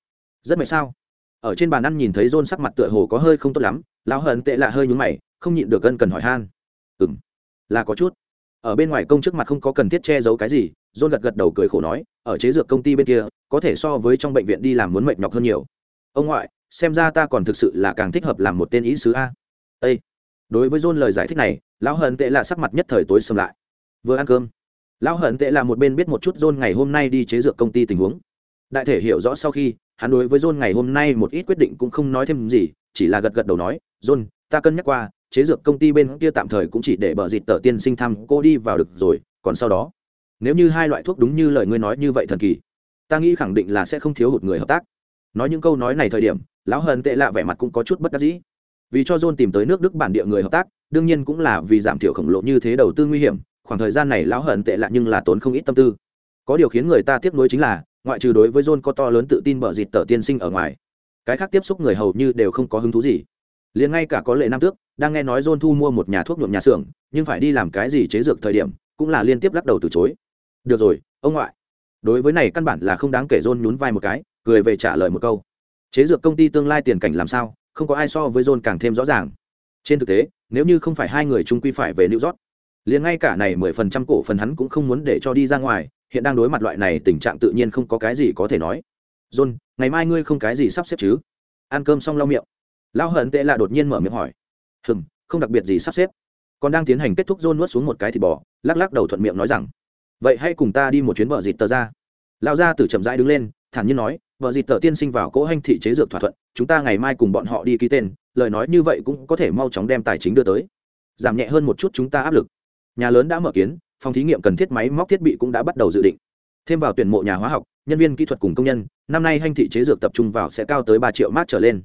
Rất mệt sao? Ở trên bàn ăn nhìn thấy john sắc mặt tựa hồ có hơi không tốt lắm, lão hận tệ lạ hơi nhúng mày, không nhịn được gân cần hỏi han. Ừ m là có chút. Ở bên ngoài công trước mặt không có cần thiết che giấu cái gì, john gật gật đầu cười khổ nói, ở chế dược công ty bên kia, có thể so với trong bệnh viện đi làm muốn mệt nhọc hơn nhiều. Ông ngoại, xem ra ta còn thực sự là càng thích hợp làm một tên ý sứ a. Â đối với john lời giải thích này, lão hận tệ là sắc mặt nhất thời tối xâm lại. Vừa ăn cơm. Lão hận tệ là một bên biết một chút john ngày hôm nay đi chế dược công ty tình huống đại thể hiểu rõ sau khi, hắn đối với john ngày hôm nay một ít quyết định cũng không nói thêm gì, chỉ là gật gật đầu nói, john, ta cân nhắc qua, chế dược công ty bên kia tạm thời cũng chỉ để bờ dịt tờ tiên sinh thăm cô đi vào được rồi, còn sau đó, nếu như hai loại thuốc đúng như lời ngươi nói như vậy thần kỳ, ta nghĩ khẳng định là sẽ không thiếu hụt người hợp tác. Nói những câu nói này thời điểm, lão hờn tệ lạ vẻ mặt cũng có chút bất đắc dĩ. Vì cho john tìm tới nước đức bản địa người hợp tác, đương nhiên cũng là vì giảm thiểu khổng lồ như thế đầu tư nguy hiểm, khoảng thời gian này lão hờn tệ lạ nhưng là tốn không ít tâm tư. Có điều khiến người ta tiếc nuối chính là ngoại trừ đối với john có to lớn tự tin bở dịt tờ tiên sinh ở ngoài, cái khác tiếp xúc người hầu như đều không có hứng thú gì. Liền ngay cả có lệ nam tước, đang nghe nói john thu mua một nhà thuốc nhuộm nhà xưởng, nhưng phải đi làm cái gì chế dược thời điểm, cũng là liên tiếp lắc đầu từ chối. Được rồi, ông ngoại. Đối với này căn bản là không đáng kể john nhún vai một cái, cười về trả lời một câu. Chế dược công ty tương lai tiền cảnh làm sao, không có ai so với john càng thêm rõ ràng. Trên thực tế, nếu như không phải hai người chung quy phải về new york liền ngay cả này mười phần trăm cổ phần hắn cũng không muốn để cho đi ra ngoài, hiện đang đối mặt loại này tình trạng tự nhiên không có cái gì có thể nói. John, ngày mai ngươi không cái gì sắp xếp chứ? Ăn cơm xong lau miệng. Lao hận tệ lạ đột nhiên mở miệng hỏi. Hừm, không đặc biệt gì sắp xếp. Còn đang tiến hành kết thúc john nuốt xuống một cái thịt bò, lắc lắc đầu thuận miệng nói rằng, vậy hãy cùng ta đi một chuyến bờ dịt tờ ra. Lao ra từ chậm rãi đứng lên, thản nhiên nói vợ dịt tờ tiên sinh vào cỗ hành thị chế dược thỏa thuận, chúng ta ngày mai cùng bọn họ đi ký tên, lời nói như vậy cũng có thể mau chóng đem tài chính đưa tới. Giảm nhẹ hơn một chút chúng ta áp lực nhà lớn đã mở kiến, phòng thí nghiệm cần thiết máy móc thiết bị cũng đã bắt đầu dự định. Thêm vào tuyển mộ nhà hóa học, nhân viên kỹ thuật cùng công nhân, năm nay hành thị chế dược tập trung vào sẽ cao tới ba triệu mát trở lên.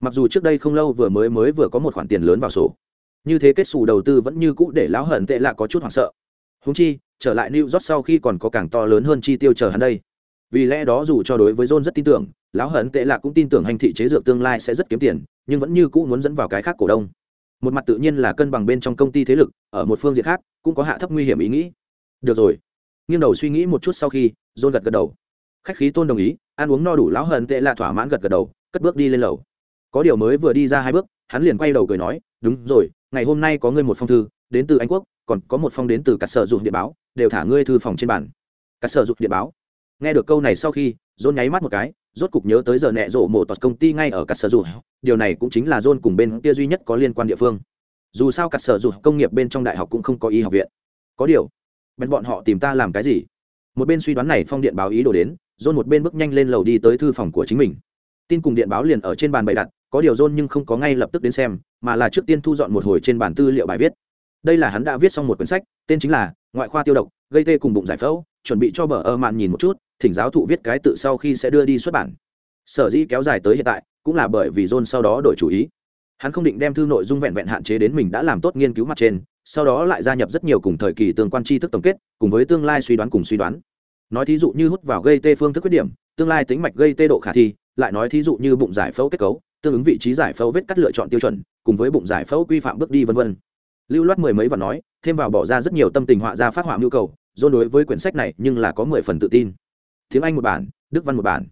Mặc dù trước đây không lâu vừa mới mới vừa có một khoản tiền lớn vào sổ. Như thế kết xù đầu tư vẫn như cũ để lão hận tệ lạ có chút hoảng sợ. Húng chi, trở lại new york sau khi còn có càng to lớn hơn chi tiêu chờ hắn đây. Vì lẽ đó dù cho đối với john rất tin tưởng, lão hận tệ lạ cũng tin tưởng hành thị chế dược tương lai sẽ rất kiếm tiền, nhưng vẫn như cũ muốn dẫn vào cái khác cổ đông một mặt tự nhiên là cân bằng bên trong công ty thế lực, ở một phương diện khác, cũng có hạ thấp nguy hiểm ý nghĩ. Được rồi. Nghiêng đầu suy nghĩ một chút sau khi dôn gật gật đầu. Khách khí tôn đồng ý, ăn uống no đủ lão hận tệ lạ thỏa mãn gật gật đầu, cất bước đi lên lầu. Có điều mới vừa đi ra hai bước, hắn liền quay đầu cười nói, đúng rồi, ngày hôm nay có ngươi một phong thư, đến từ anh quốc, còn có một phong đến từ cả sở dụng địa báo, đều thả ngươi thư phòng trên bàn. Cả sở dụng địa báo? Nghe được câu này sau khi john nháy mắt một cái rốt cục nhớ tới giờ nẹ rộ mộ tọt công ty ngay ở cắt sở dù, điều này cũng chính là john cùng bên kia duy nhất có liên quan địa phương. Dù sao cắt sở dù công nghiệp bên trong đại học cũng không có y học viện. Có điều bên bọn họ tìm ta làm cái gì? Một bên suy đoán này phong điện báo ý đồ đến john một bên bước nhanh lên lầu đi tới thư phòng của chính mình. Tin cùng điện báo liền ở trên bàn bày đặt có điều john nhưng không có ngay lập tức đến xem mà là trước tiên thu dọn một hồi trên bản tư liệu bài viết. Đây là hắn đã viết xong một quyển sách tên chính là ngoại khoa tiêu độc gây tê cùng bụng giải phẫu chuẩn bị cho bờ ơ mạn nhìn một chút thỉnh giáo thụ viết cái tự sau khi sẽ đưa đi xuất bản. Sở dĩ kéo dài tới hiện tại, cũng là bởi vì john sau đó đổi chủ ý. Hắn không định đem thư nội dung vẹn vẹn hạn chế đến mình đã làm tốt nghiên cứu mặt trên, sau đó lại gia nhập rất nhiều cùng thời kỳ tương quan tri thức tổng kết, cùng với tương lai suy đoán cùng suy đoán. Nói thí dụ như hút vào gây tê phương thức khuyết điểm, tương lai tính mạch gây tê độ khả thi, lại nói thí dụ như bụng giải phẫu kết cấu, tương ứng vị trí giải phẫu vết cắt lựa chọn tiêu chuẩn, cùng với bụng giải phẫu quy phạm bước đi v v lưu loát mười mấy và nói, thêm vào bỏ ra rất nhiều tâm tình họa ra phát họa nhu cầu do đối với quyển sách này nhưng là có mười phần tự tin tiếng anh một bản, đức văn một bản.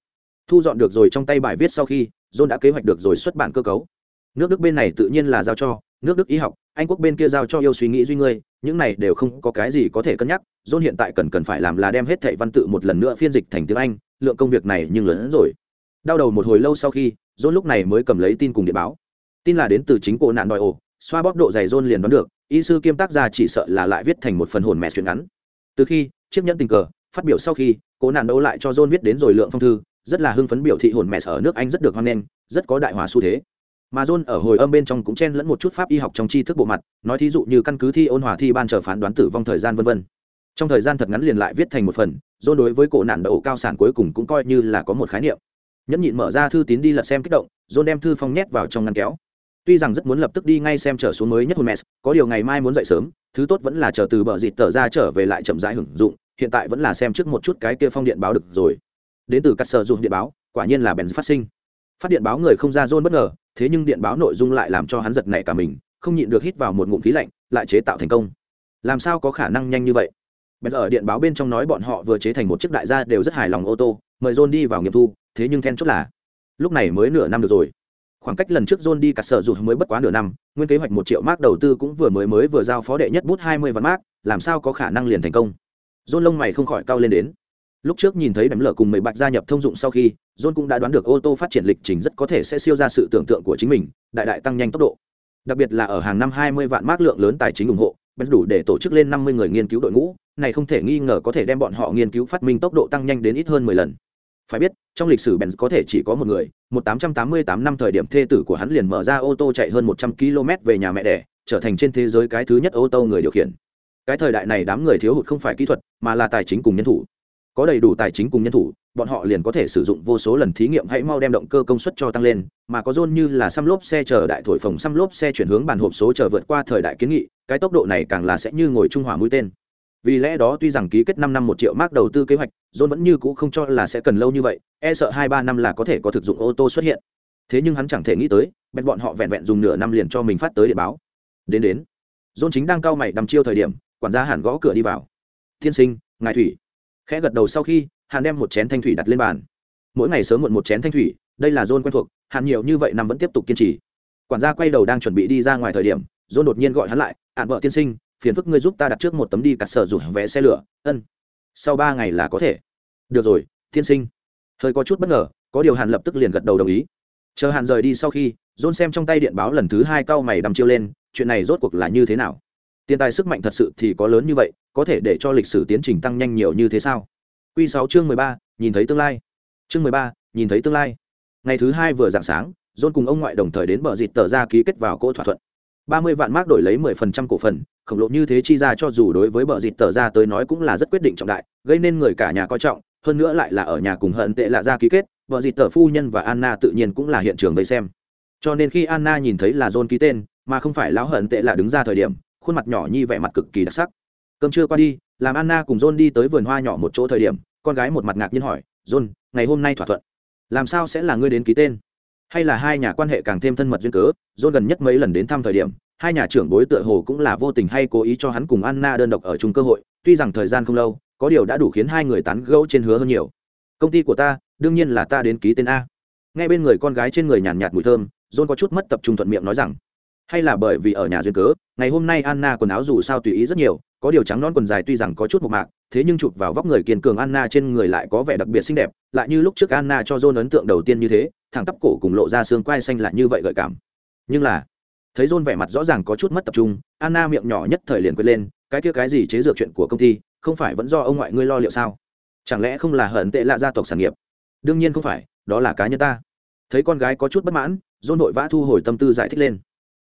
Thu dọn được rồi trong tay bài viết sau khi, john đã kế hoạch được rồi xuất bản cơ cấu. Nước đức bên này tự nhiên là giao cho, nước đức y học, anh quốc bên kia giao cho yêu suy nghĩ duy ngươi, những này đều không có cái gì có thể cân nhắc, john hiện tại cần cần phải làm là đem hết thệ văn tự một lần nữa phiên dịch thành tiếng anh, lượng công việc này nhưng lớn hơn rồi. Đau đầu một hồi lâu sau khi, john lúc này mới cầm lấy tin cùng điện báo. Tin là đến từ chính cổ nạn đòi ổ, xoa bóp độ dày john liền đoán được, y sư kiêm tác gia chỉ sợ là lại viết thành một phần hồn mẹ chuyện ngắn. Từ khi, chiếc nhẫn tình cờ phát biểu sau khi, cố nạn đấu lại cho john viết đến rồi lượng phong thư, rất là hưng phấn biểu thị hồn mẹ ở nước anh rất được hoan nghênh, rất có đại hòa xu thế. Mà john ở hồi âm bên trong cũng chen lẫn một chút pháp y học trong tri thức bộ mặt, nói thí dụ như căn cứ thi ôn hòa thi ban chờ phán đoán tử vong thời gian vân vân. Trong thời gian thật ngắn liền lại viết thành một phần, john đối với cổ nạn đậu cao sản cuối cùng cũng coi như là có một khái niệm. Nhẫn nhịn mở ra thư tín đi lật xem kích động, john đem thư phong nhét vào trong ngăn kéo. Tuy rằng rất muốn lập tức đi ngay xem trở xuống mới nhất hồn mẹ, có điều ngày mai muốn dậy sớm, thứ tốt vẫn là chờ từ bờ dịt tờ ra trở về lại chậm rãi hưởng dụng hiện tại vẫn là xem trước một chút cái kia phong điện báo được rồi. Đến từ các sở dụng điện báo quả nhiên là bèn phát sinh. Phát điện báo người không ra john bất ngờ thế nhưng điện báo nội dung lại làm cho hắn giật nảy cả mình không nhịn được hít vào một ngụm khí lạnh lại chế tạo thành công. Làm sao có khả năng nhanh như vậy? Bèn ở điện báo bên trong nói bọn họ vừa chế thành một chiếc đại gia đều rất hài lòng ô tô mời john đi vào nghiệm thu thế nhưng then chốt là lúc này mới nửa năm được rồi. Khoảng cách lần trước John đi cả sở dù mới bất quá nửa năm, nguyên kế hoạch một triệu mark đầu tư cũng vừa mới mới vừa giao phó đệ nhất bút hai mươi vạn mark, làm sao có khả năng liền thành công. John lông mày không khỏi cao lên đến. Lúc trước nhìn thấy đám lở cùng mấy bạch gia nhập thông dụng sau khi, John cũng đã đoán được ô tô phát triển lịch trình rất có thể sẽ siêu ra sự tưởng tượng của chính mình, đại đại tăng nhanh tốc độ. Đặc biệt là ở hàng năm hai mươi vạn mark lượng lớn tài chính ủng hộ, bèn đủ để tổ chức lên năm mươi người nghiên cứu đội ngũ, này không thể nghi ngờ có thể đem bọn họ nghiên cứu phát minh tốc độ tăng nhanh đến ít hơn mười lần phải biết trong lịch sử benz có thể chỉ có một người một tám trăm tám mươi tám năm thời điểm thê tử của hắn liền mở ra ô tô chạy hơn một trăm km về nhà mẹ đẻ trở thành trên thế giới cái thứ nhất ô tô người điều khiển cái thời đại này đám người thiếu hụt không phải kỹ thuật, mà là tài chính cùng nhân thủ. Có đầy đủ tài chính cùng nhân thủ, bọn họ liền có thể sử dụng vô số lần thí nghiệm hãy mau đem động cơ công suất cho tăng lên, mà có dôn như là xăm lốp xe chờ đại thổi phồng xăm lốp xe chuyển hướng bàn hộp số chờ vượt qua thời đại kiến nghị, cái tốc độ này càng là sẽ như ngồi trung hòa mũi tên. Vì lẽ đó tuy rằng ký kết năm năm một triệu mark đầu tư kế hoạch john vẫn như cũ không cho là sẽ cần lâu như vậy e sợ hai ba năm là có thể có thực dụng ô tô xuất hiện. Thế nhưng hắn chẳng thể nghĩ tới bên bọn họ vẹn vẹn dùng nửa năm liền cho mình phát tới điện báo. Đến đến. Dôn chính đang cau mày đăm chiêu thời điểm quản gia hàn gõ cửa đi vào. Tiên sinh, ngài thủy. Khẽ gật đầu sau khi, hàn đem một chén thanh thủy đặt lên bàn. Mỗi ngày sớm muộn một chén thanh thủy, đây là dôn quen thuộc, hàn nhiều như vậy năm vẫn tiếp tục kiên trì. Quản gia quay đầu đang chuẩn bị đi ra ngoài thời điểm, dôn đột nhiên gọi hắn lại hạn vợ tiên sinh, phiền phức ngươi giúp ta đặt trước một tấm đi cặt sở rủ vé xe lửa. Ân. Sau ba ngày là có thể. Được rồi, tiên sinh. Hơi có chút bất ngờ, có điều hàn lập tức liền gật đầu đồng ý. Chờ hàn rời đi sau khi, dôn xem trong tay điện báo lần thứ hai cau mày đăm chiêu lên, chuyện này rốt cuộc là như thế nào? Tiền tài sức mạnh thật sự thì có lớn như vậy, có thể để cho lịch sử tiến trình tăng nhanh nhiều như thế sao? Q sáu chương mười ba, nhìn thấy tương lai. Chương mười ba, nhìn thấy tương lai. Ngày thứ hai vừa dạng sáng, john cùng ông ngoại đồng thời đến bờ dịt tờ ra ký kết vào cỗ thỏa thuận. Ba mươi vạn mark đổi lấy mười phần trăm cổ phần, khổng lồ như thế chi ra cho dù đối với bờ dịt tờ ra tới nói cũng là rất quyết định trọng đại, gây nên người cả nhà coi trọng, hơn nữa lại là ở nhà cùng hận tệ lạ ra ký kết vợ dịt tờ phu nhân và anna tự nhiên cũng là hiện trường vây xem. Cho nên khi anna nhìn thấy là john ký tên, mà không phải lão hận tệ lạ đứng ra thời điểm khuôn mặt nhỏ nhi vẻ mặt cực kỳ đặc sắc. Cơm trưa qua đi làm anna cùng john đi tới vườn hoa nhỏ một chỗ thời điểm con gái một mặt ngạc nhiên hỏi john ngày hôm nay thỏa thuận làm sao sẽ là ngươi đến ký tên? Hay là hai nhà quan hệ càng thêm thân mật duyên cớ? John gần nhất mấy lần đến thăm thời điểm hai nhà trưởng bối tựa hồ cũng là vô tình hay cố ý cho hắn cùng anna đơn độc ở chung cơ hội tuy rằng thời gian không lâu có điều đã đủ khiến hai người tán gẫu trên hứa hơn nhiều. Công ty của ta đương nhiên là ta đến ký tên a. Ngay bên người con gái trên người nhàn nhạt, mùi thơm john có chút mất tập trung thuận miệng nói rằng hay là bởi vì ở nhà duyên cớ, ngày hôm nay anna quần áo dù sao tùy ý rất nhiều, có điều trắng non quần dài tuy rằng có chút một mạc, thế nhưng chụp vào vóc người kiên cường anna trên người lại có vẻ đặc biệt xinh đẹp, lại như lúc trước anna cho john ấn tượng đầu tiên như thế, thẳng tắp cổ cùng lộ ra xương quai xanh lại như vậy gợi cảm. Nhưng là, thấy john vẻ mặt rõ ràng có chút mất tập trung, anna miệng nhỏ nhất thời liền quên lên, cái kia cái gì chế dược chuyện của công ty, không phải vẫn do ông ngoại ngươi lo liệu sao? Chẳng lẽ không là hận tệ lạ gia tộc sản nghiệp? Đương nhiên không phải, đó là cá nhân ta. Thấy con gái có chút bất mãn, John vội vã thu hồi tâm tư giải thích lên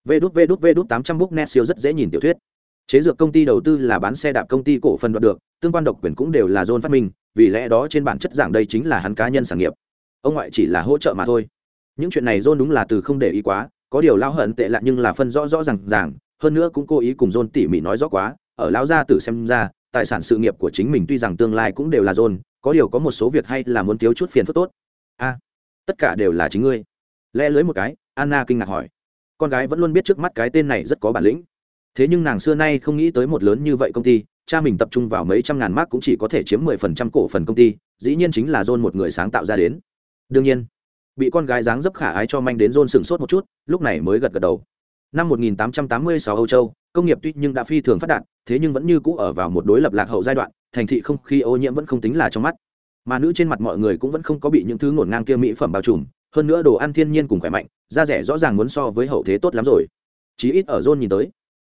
vê đút vê đút vê đút tám trăm book net siêu rất dễ nhìn tiểu thuyết. Chế dược công ty đầu tư là bán xe đạp công ty cổ phần đoạt được, tương quan độc quyền cũng đều là John phát minh, vì lẽ đó trên bản chất giảng đây chính là hắn cá nhân sản nghiệp. Ông ngoại chỉ là hỗ trợ mà thôi. Những chuyện này John đúng là từ không để ý quá, có điều lao hận tệ lạ nhưng là phân rõ rõ r à n g ràng, hơn nữa cũng cố ý cùng John tỉ mỉ nói rõ quá, ở lao gia tử xem ra, tài sản sự nghiệp của chính mình tuy rằng tương lai cũng đều là John, có điều có một số việc hay là muốn thiếu chút phiền phức tốt. A, tất cả đều là chính ngươi. Lẽ lưới một cái, anna kinh ngạc hỏi con gái vẫn luôn biết trước mắt cái tên này rất có bản lĩnh. Thế nhưng nàng xưa nay không nghĩ tới một lớn như vậy công ty, cha mình tập trung vào mấy trăm ngàn mark cũng chỉ có thể chiếm mười phần trăm cổ phần công ty, dĩ nhiên chính là john một người sáng tạo ra đến. Đương nhiên, bị con gái dáng dấp khả ái cho manh đến john sửng sốt một chút, lúc này mới gật gật đầu. Năm 1886 âu châu, công nghiệp tuy nhưng đã phi thường phát đạt, thế nhưng vẫn như cũ ở vào một đối lập lạc hậu giai đoạn, thành thị không khí ô nhiễm vẫn không tính là trong mắt. Mà nữ trên mặt mọi người cũng vẫn không có bị những thứ ngổn ngang kia mỹ phẩm bao trùm hơn nữa đồ ăn thiên nhiên cùng khỏe mạnh, da rẻ rõ ràng muốn so với hậu thế tốt lắm rồi. Chí ít ở john nhìn tới.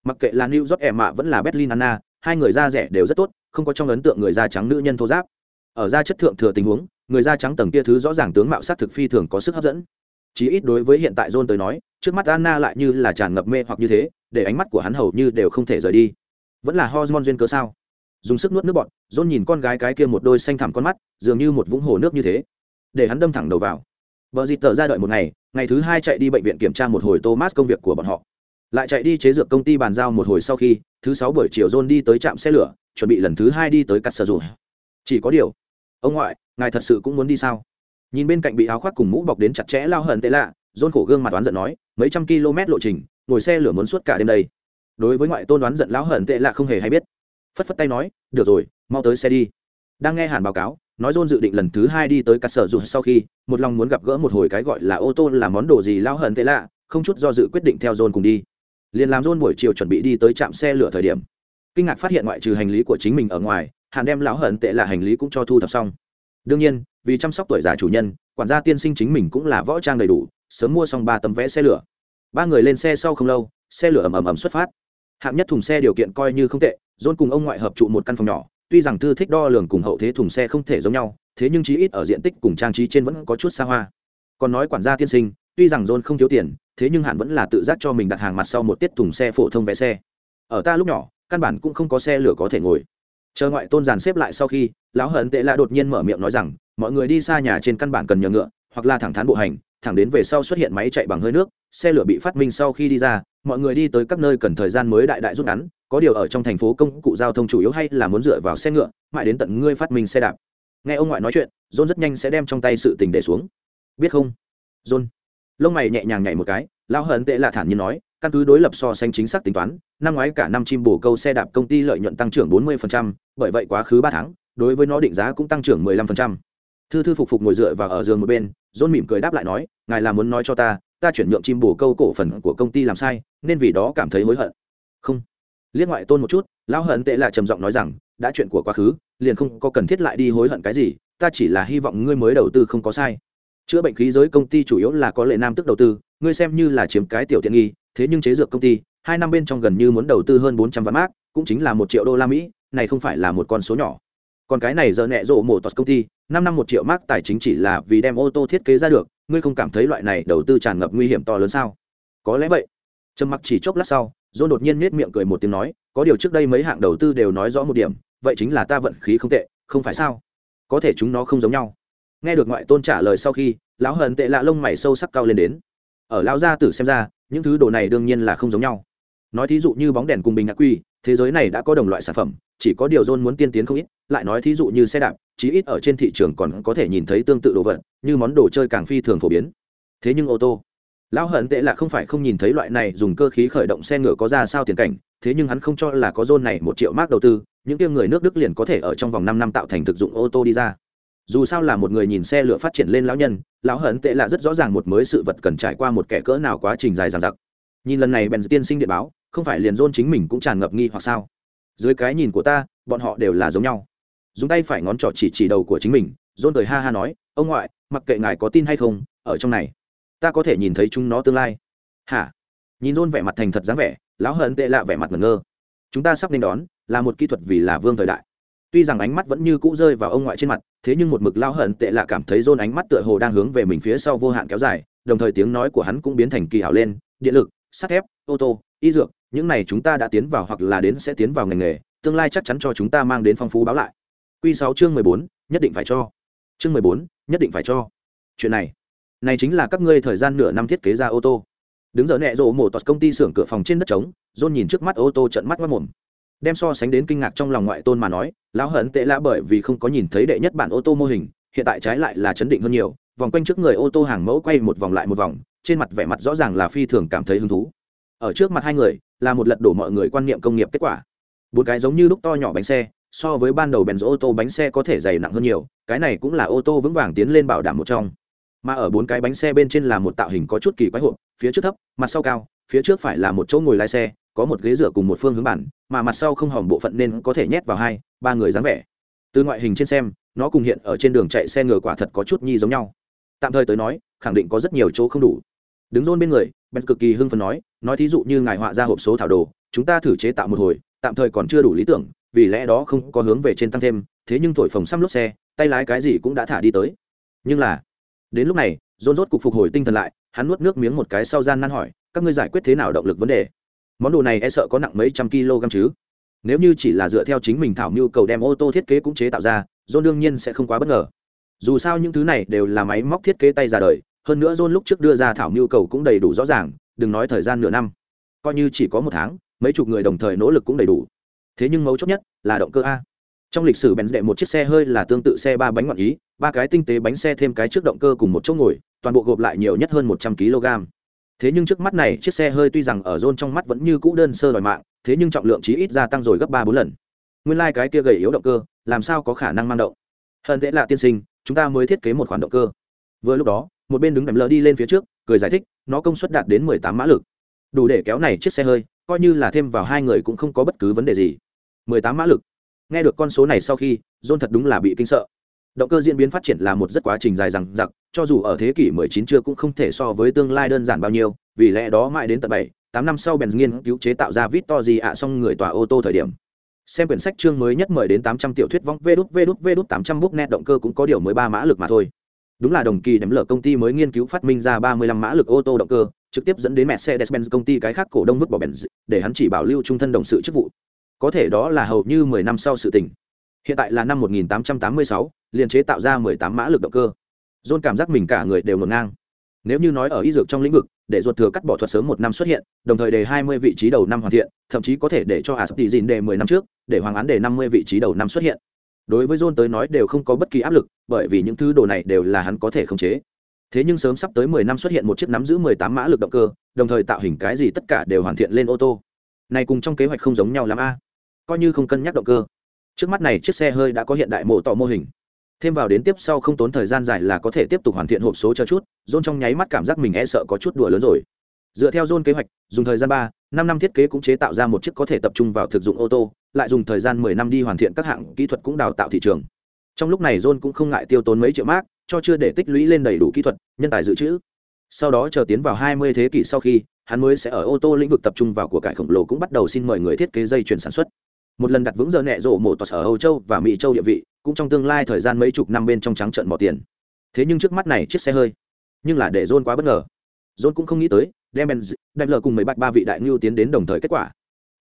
Mặc kệ là new york em mạ vẫn là berlin anna, hai người da rẻ đều rất tốt, không có trong ấn tượng người da trắng nữ nhân thô giáp. Ở da chất thượng thừa tình huống, người da trắng tầng kia thứ rõ ràng tướng mạo sát thực phi thường có sức hấp dẫn. Chí ít đối với hiện tại john tới nói, trước mắt anna lại như là tràn ngập mê hoặc như thế, để ánh mắt của hắn hầu như đều không thể rời đi. Vẫn là hormone duyên cớ sao? Dùng sức nuốt nước bọt john nhìn con gái cái kia một đôi xanh thẳm con mắt, dường như một vũng hồ nước như thế. Để hắn đâm thẳng đầu vào vợ dịt tờ ra đợi một ngày ngày thứ hai chạy đi bệnh viện kiểm tra một hồi thomas công việc của bọn họ. Lại chạy đi chế dược công ty bàn giao một hồi sau khi, thứ sáu buổi chiều john đi tới trạm xe lửa, chuẩn bị lần thứ hai đi tới cắt sở dù chỉ có điều, ông ngoại, ngài thật sự cũng muốn đi sao? Nhìn bên cạnh bị áo khoác cùng mũ bọc đến chặt chẽ lao hận tệ lạ, john khổ gương mặt oán giận nói, mấy trăm km lộ trình, ngồi xe lửa muốn suốt cả đêm đây. Đối với ngoại tôn đoán giận lão hận tệ lạ không hề hay biết. Phất phất tay nói, được rồi, mau tới xe đi. Đang nghe hàn báo cáo nói john dự định lần thứ hai đi tới cắt sở dù sau khi một lòng muốn gặp gỡ một hồi cái gọi là ô tô là món đồ gì lão hận tệ lạ không chút do dự quyết định theo john cùng đi. Liền làm john buổi chiều chuẩn bị đi tới trạm xe lửa thời điểm. Kinh ngạc phát hiện ngoại trừ hành lý của chính mình ở ngoài hàn đem lão hận tệ lạ hành lý cũng cho thu thập xong. Đương nhiên vì chăm sóc tuổi già chủ nhân quản gia tiên sinh chính mình cũng là võ trang đầy đủ sớm mua xong ba tấm vé xe lửa. Ba người lên xe sau không lâu xe lửa ầm ầm ầm xuất phát. Hạng nhất thùng xe điều kiện coi như không tệ dôn cùng ông ngoại hợp trụ một căn phòng nhỏ tuy rằng thư thích đo lường cùng hậu thế thùng xe không thể giống nhau, thế nhưng chí ít ở diện tích cùng trang trí trên vẫn có chút xa hoa. Còn nói quản gia tiên sinh, tuy rằng john không thiếu tiền, thế nhưng hạn vẫn là tự giác cho mình đặt hàng mặt sau một tiết thùng xe phổ thông vé xe. Ở ta lúc nhỏ, căn bản cũng không có xe lửa có thể ngồi. Chờ ngoại tôn giàn xếp lại sau khi, lão hận tệ lạ đột nhiên mở miệng nói rằng, mọi người đi xa nhà trên căn bản cần nhờ ngựa, hoặc là thẳng thắn bộ hành, thẳng đến về sau xuất hiện máy chạy bằng hơi nước, xe lửa bị phát minh sau khi đi ra, mọi người đi tới các nơi cần thời gian mới đại đại rút ngắn có điều ở trong thành phố công cụ giao thông chủ yếu hay là muốn dựa vào xe ngựa mãi đến tận ngươi phát minh xe đạp. Nghe ông ngoại nói chuyện john rất nhanh sẽ đem trong tay sự tình để xuống. Biết không? John. Lông mày nhẹ nhàng nhảy một cái lão hận tệ lạ thản nhiên nói căn cứ đối lập so sánh chính xác tính toán năm ngoái cả năm chim bồ câu xe đạp công ty lợi nhuận tăng trưởng 40%, bởi vậy quá khứ ba tháng đối với nó định giá cũng tăng trưởng 15%. thư thư phục phục ngồi dựa vào ở giường một bên john mỉm cười đáp lại nói ngài là muốn nói cho ta ta chuyển nhượng chim bồ câu cổ phần của công ty làm sai nên vì đó cảm thấy hối hận. Không liếc ngoại tôn một chút, lão hận tệ là trầm giọng nói rằng, đã chuyện của quá khứ, liền không có cần thiết lại đi hối hận cái gì, ta chỉ là hy vọng ngươi mới đầu tư không có sai. Chữa bệnh khí giới công ty chủ yếu là có lệ nam tức đầu tư, ngươi xem như là chiếm cái tiểu tiện nghi, thế nhưng chế dược công ty, hai năm bên trong gần như muốn đầu tư hơn bốn trăm vạn mác cũng chính là một triệu đô la mỹ, này không phải là một con số nhỏ. Còn cái này giờ nẹ rộ mổ tọt công ty, năm năm một triệu mác tài chính chỉ là vì đem ô tô thiết kế ra được, ngươi không cảm thấy loại này đầu tư tràn ngập nguy hiểm to lớn sao? Có lẽ vậy. Trầm mặc chỉ chốc lát sau John đột nhiên nết miệng cười một tiếng nói, có điều trước đây mấy hạng đầu tư đều nói rõ một điểm, vậy chính là ta vận khí không tệ, không phải sao? Có thể chúng nó không giống nhau. Nghe được ngoại tôn trả lời sau khi, lão hận tệ lạ lông mày sâu sắc cao lên đến. Ở lão gia tử xem ra, những thứ đồ này đương nhiên là không giống nhau. Nói thí dụ như bóng đèn cùng bình ngạc quy, thế giới này đã có đồng loại sản phẩm, chỉ có điều john muốn tiên tiến không ít, lại nói thí dụ như xe đạp, chí ít ở trên thị trường còn có thể nhìn thấy tương tự đồ vật, như món đồ chơi càng phi thường phổ biến. Thế nhưng ô tô lão hận tệ là không phải không nhìn thấy loại này dùng cơ khí khởi động xe ngựa có ra sao tiền cảnh, thế nhưng hắn không cho là có john này một triệu mark đầu tư, những kia người nước đức liền có thể ở trong vòng năm năm tạo thành thực dụng ô tô đi ra. Dù sao là một người nhìn xe lửa phát triển lên lão nhân, lão hận tệ là rất rõ ràng một mới sự vật cần trải qua một kẻ cỡ nào quá trình dài dằng dặc. Nhìn lần này bèn tiên sinh điện báo, không phải liền dôn chính mình cũng tràn ngập nghi hoặc sao? Dưới cái nhìn của ta, bọn họ đều là giống nhau. Dùng tay phải ngón trỏ chỉ chỉ đầu của chính mình, dôn cười ha ha nói, ông ngoại, mặc kệ ngài có tin hay không, ở trong này ta có thể nhìn thấy chúng nó tương lai. Hả? Nhìn rôn vẻ mặt thành thật dáng vẻ, lão hận tệ lạ vẻ mặt ngẩn ngơ. Chúng ta sắp nên đón, là một kỹ thuật vì là vương thời đại. Tuy rằng ánh mắt vẫn như cũ rơi vào ông ngoại trên mặt, thế nhưng một mực lao hận tệ lạ cảm thấy rôn ánh mắt tựa hồ đang hướng về mình phía sau vô hạn kéo dài, đồng thời tiếng nói của hắn cũng biến thành kỳ hảo lên, điện lực, sắt thép, ô tô, y dược, những này chúng ta đã tiến vào hoặc là đến sẽ tiến vào ngành nghề, tương lai chắc chắn cho chúng ta mang đến phong phú báo lại. Q sáu chương mười bốn, nhất định phải cho. Chương mười bốn, nhất định phải cho. Chuyện này này chính là các ngươi thời gian nửa năm thiết kế ra ô tô. Đứng giờ nẹ rộ mổ tọt công ty xưởng cửa phòng trên đất trống dôn nhìn trước mắt ô tô trận mắt mất mồm. Đem so sánh đến kinh ngạc trong lòng ngoại tôn mà nói, lão hận tệ lạ bởi vì không có nhìn thấy đệ nhất bản ô tô mô hình, hiện tại trái lại là chấn định hơn nhiều, vòng quanh trước người ô tô hàng mẫu quay một vòng lại một vòng, trên mặt vẻ mặt rõ ràng là phi thường cảm thấy hứng thú. Ở trước mặt hai người, là một lật đổ mọi người quan niệm công nghiệp kết quả. Bốn cái giống như lúc to nhỏ bánh xe, so với ban đầu bèn ô tô bánh xe có thể dày nặng hơn nhiều, cái này cũng là ô tô vững vàng tiến lên bảo đảm một trong mà ở bốn cái bánh xe bên trên là một tạo hình có chút kỳ quái hộp, phía trước thấp, mặt sau cao, phía trước phải là một chỗ ngồi lái xe, có một ghế dựa cùng một phương hướng bản, mà mặt sau không hỏng bộ phận nên có thể nhét vào hai, ba người dáng vẻ. Từ ngoại hình trên xem, nó cùng hiện ở trên đường chạy xe ngựa quả thật có chút nhi giống nhau. Tạm thời tới nói, khẳng định có rất nhiều chỗ không đủ. Đứng rôn bên người ben cực kỳ hưng phấn nói nói thí dụ như ngài họa ra hộp số thảo đồ, chúng ta thử chế tạo một hồi, tạm thời còn chưa đủ lý tưởng, vì lẽ đó không có hướng về trên tăng thêm, thế nhưng thổi phồng xăm lốp xe, tay lái cái gì cũng đã thả đi tới. Nhưng là đến lúc này rôn rốt cục phục hồi tinh thần lại, hắn nuốt nước miếng một cái sau gian nan hỏi, các ngươi giải quyết thế nào động lực vấn đề? Món đồ này e sợ có nặng mấy trăm kg chứ? Nếu như chỉ là dựa theo chính mình thảo mưu cầu đem ô tô thiết kế cũng chế tạo ra dồn đương nhiên sẽ không quá bất ngờ. Dù sao những thứ này đều là máy móc thiết kế tay ra đời, hơn nữa dồn lúc trước đưa ra thảo mưu cầu cũng đầy đủ rõ ràng, đừng nói thời gian nửa năm. Coi như chỉ có một tháng, mấy chục người đồng thời nỗ lực cũng đầy đủ. Thế nhưng mấu chốt nhất là động cơ a trong lịch sử bèn đệ một chiếc xe hơi là tương tự xe ba bánh ngoạn ý, ba cái tinh tế bánh xe thêm cái trước động cơ cùng một chỗ ngồi, toàn bộ gộp lại nhiều nhất hơn một trăm kg. Thế nhưng trước mắt này, chiếc xe hơi tuy rằng ở rôn trong mắt vẫn như cũ đơn sơ đòi mạng, thế nhưng trọng lượng chỉ ít gia tăng rồi gấp ba bốn lần. Nguyên lai、like、cái kia gầy yếu động cơ, làm sao có khả năng mang động? Hơn thế là tiên sinh, chúng ta mới thiết kế một khoản động cơ. Vừa lúc đó, một bên đứng đèm lờ đi lên phía trước, cười giải thích, nó công suất đạt đến mười tám mã lực. Đủ để kéo này chiếc xe hơi, coi như là thêm vào hai người cũng không có bất cứ vấn đề gì. mười tám mã lực nghe được con số này sau khi, john thật đúng là bị kinh sợ. Động cơ diễn biến phát triển là một rất quá trình dài dằng dặc, cho dù ở thế kỷ 19 chưa cũng không thể so với tương lai đơn giản bao nhiêu, vì lẽ đó mãi đến tận bảy, tám năm sau bèn nghiên cứu chế tạo ra vít to gì ạ xong người tòa ô tô thời điểm. Xem quyển sách chương mới nhất mời đến 800 tiểu thuyết vong, vê đút vê đút vê đút 800 bút nét động cơ cũng có điều 13 mã lực mà thôi. Đúng là đồng kỳ đếm lở công ty mới nghiên cứu phát minh ra 35 mã lực ô tô động cơ, trực tiếp dẫn đến Mercedes-Benz công ty cái khác cổ đông vứt bỏ Benz, để hắn chỉ bảo lưu trung thân đồng sự chức vụ có thể đó là hầu như 10 năm sau sự tình. Hiện tại là năm 1886, liền chế tạo ra 18 mã lực động cơ. John cảm giác mình cả người đều ngổn ngang. Nếu như nói ở y dược trong lĩnh vực để ruột thừa cắt bỏ thuật sớm một năm xuất hiện đồng thời đề 20 vị trí đầu năm hoàn thiện thậm chí có thể để cho asp dìn đề 10 năm trước để hoàng án đề 50 vị trí đầu năm xuất hiện. Đối với john tới nói đều không có bất kỳ áp lực bởi vì những thứ đồ này đều là hắn có thể khống chế. Thế nhưng sớm sắp tới mười năm xuất hiện một chiếc nắm giữ mười tám mã lực động cơ đồng thời tạo hình cái gì tất cả đều hoàn thiện lên ô tô. Này cùng trong kế hoạch không giống nhau lắm a coi như không cân nhắc động cơ. Trước mắt này chiếc xe hơi đã có hiện đại mô tỏ mô hình. Thêm vào đến tiếp sau không tốn thời gian dài là có thể tiếp tục hoàn thiện hộp số cho chút john trong nháy mắt cảm giác mình e sợ có chút đùa lớn rồi. Dựa theo john kế hoạch, dùng thời gian ba, năm năm thiết kế cũng chế tạo ra một chiếc có thể tập trung vào thực dụng ô tô, lại dùng thời gian mười năm đi hoàn thiện các hạng kỹ thuật cũng đào tạo thị trường. Trong lúc này john cũng không ngại tiêu tốn mấy triệu mark, cho chưa để tích lũy lên đầy đủ kỹ thuật, nhân tài dự trữ. Sau đó chờ tiến vào hai mươi thế kỷ sau khi, hắn mới sẽ ở ô tô lĩnh vực tập trung vào của cải khổng lồ cũng bắt đầu xin mời người thiết kế dây chuyển sản xuất một lần đặt vững giờ nẹ rộ mổ tòa sở âu châu và mỹ châu địa vị, cũng trong tương lai thời gian mấy chục năm bên trong trắng trận bỏ tiền. Thế nhưng trước mắt này chiếc xe hơi, nhưng là để john quá bất ngờ. John cũng không nghĩ tới, đem benz, đem lờ cùng mấy bạch ba vị đại ngưu tiến đến đồng thời kết quả.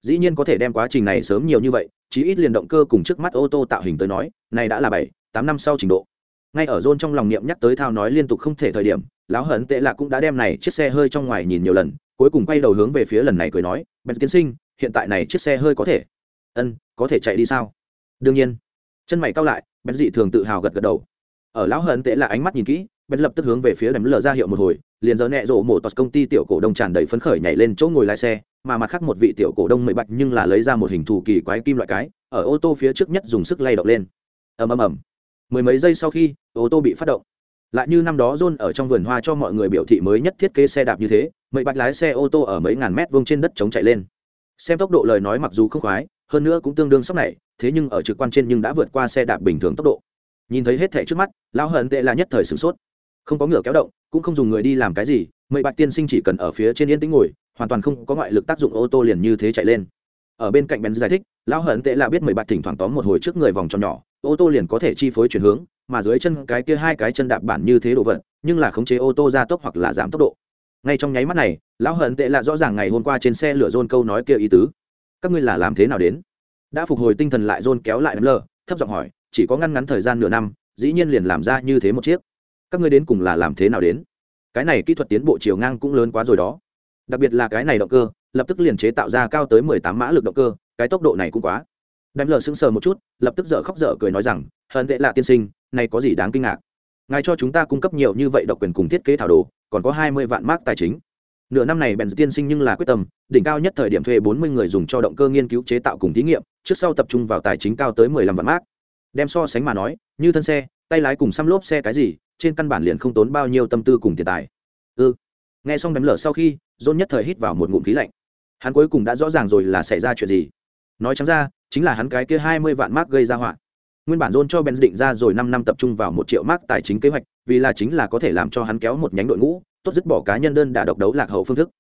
Dĩ nhiên có thể đem quá trình này sớm nhiều như vậy, chí ít liền động cơ cùng trước mắt ô tô tạo hình tới nói, này đã là bảy, tám năm sau trình độ. Ngay ở john trong lòng niệm nhắc tới thao nói liên tục không thể thời điểm, lão hận tệ là cũng đã đem này chiếc xe hơi trong ngoài nhìn nhiều lần, cuối cùng quay đầu hướng về phía lần này cười nói, benz tiến sinh, hiện tại này chiếc xe hơi có thể ân, có thể chạy đi sao? Đương nhiên. Chân mày cao lại, Bén dị thường tự hào gật gật đầu. Ở lão hận tệ là ánh mắt nhìn kỹ, Bén lập tức hướng về phía đèm lờ ra hiệu một hồi, liền giờ nẹ rộ mổ tọt công ty tiểu cổ đông tràn đầy phấn khởi nhảy lên chỗ ngồi lái xe, mà mặt khác một vị tiểu cổ đông mười bạch nhưng là lấy ra một hình thù kỳ quái kim loại cái, ở ô tô phía trước nhất dùng sức lay động lên. Ầm ầm ầm. Mười mấy giây sau khi, ô tô bị phát động. Lại như năm đó john ở trong vườn hoa cho mọi người biểu thị mới nhất thiết kế xe đạp như thế, mười bạch lái xe ô tô ở mấy ngàn mét vuông trên đất chống chạy lên. Xem tốc độ lời nói mặc dù không khoái hơn nữa cũng tương đương sốc này, thế nhưng ở trực quan trên nhưng đã vượt qua xe đạp bình thường tốc độ. Nhìn thấy hết thẻ trước mắt, lão hận tệ là nhất thời sửng sốt. Không có ngựa kéo động, cũng không dùng người đi làm cái gì mậy bạch tiên sinh chỉ cần ở phía trên yên tĩnh ngồi, hoàn toàn không có ngoại lực tác dụng ô tô liền như thế chạy lên. Ở bên cạnh bèn giải thích, lão hận tệ là biết mười bạch thỉnh thoảng tóm một hồi trước người vòng tròn nhỏ, ô tô liền có thể chi phối chuyển hướng, mà dưới chân cái kia hai cái chân đạp bản như thế đồ vật, nhưng là khống chế ô tô ra tốc hoặc là giảm tốc độ. Ngay trong nháy mắt này, lão hận tệ là rõ ràng ngày hôm qua trên xe lửa dôn câu nói kia ý tứ các ngươi là làm thế nào đến? Đã phục hồi tinh thần lại dôn kéo lại đấm lờ, thấp giọng hỏi, chỉ có ngăn ngắn thời gian nửa năm, dĩ nhiên liền làm ra như thế một chiếc. Các ngươi đến cùng là làm thế nào đến? Cái này kỹ thuật tiến bộ chiều ngang cũng lớn quá rồi đó. Đặc biệt là cái này động cơ, lập tức liền chế tạo ra cao tới mười tám mã lực động cơ, cái tốc độ này cũng quá. Đánh lờ sững sờ một chút, lập tức dở khóc dở cười nói rằng, hận tệ lạ tiên sinh, này có gì đáng kinh ngạc? Ngài cho chúng ta cung cấp nhiều như vậy độc quyền cùng thiết kế thảo đồ, còn có hai mươi vạn mark tài chính nửa năm này bèn tiên sinh nhưng là quyết tâm, đỉnh cao nhất thời điểm thuê bốn mươi người dùng cho động cơ nghiên cứu chế tạo cùng thí nghiệm, trước sau tập trung vào tài chính cao tới mười lăm vạn mark. Đem so sánh mà nói, như thân xe, tay lái cùng xăm lốp xe cái gì, trên căn bản liền không tốn bao nhiêu tâm tư cùng tiền tài. Ư ừ. nghe xong đấm lở sau khi dôn nhất thời hít vào một ngụm khí lạnh. Hắn cuối cùng đã rõ ràng rồi là xảy ra chuyện gì. Nói chẳng ra, chính là hắn cái kia hai mươi vạn mark gây ra họa. Nguyên bản dôn cho ben định ra rồi năm năm tập trung vào một triệu mark tài chính kế hoạch, vì là chính là có thể làm cho hắn kéo một nhánh đội ngũ tốt dứt bỏ cá nhân đơn đả độc đấu lạc hậu phương thức.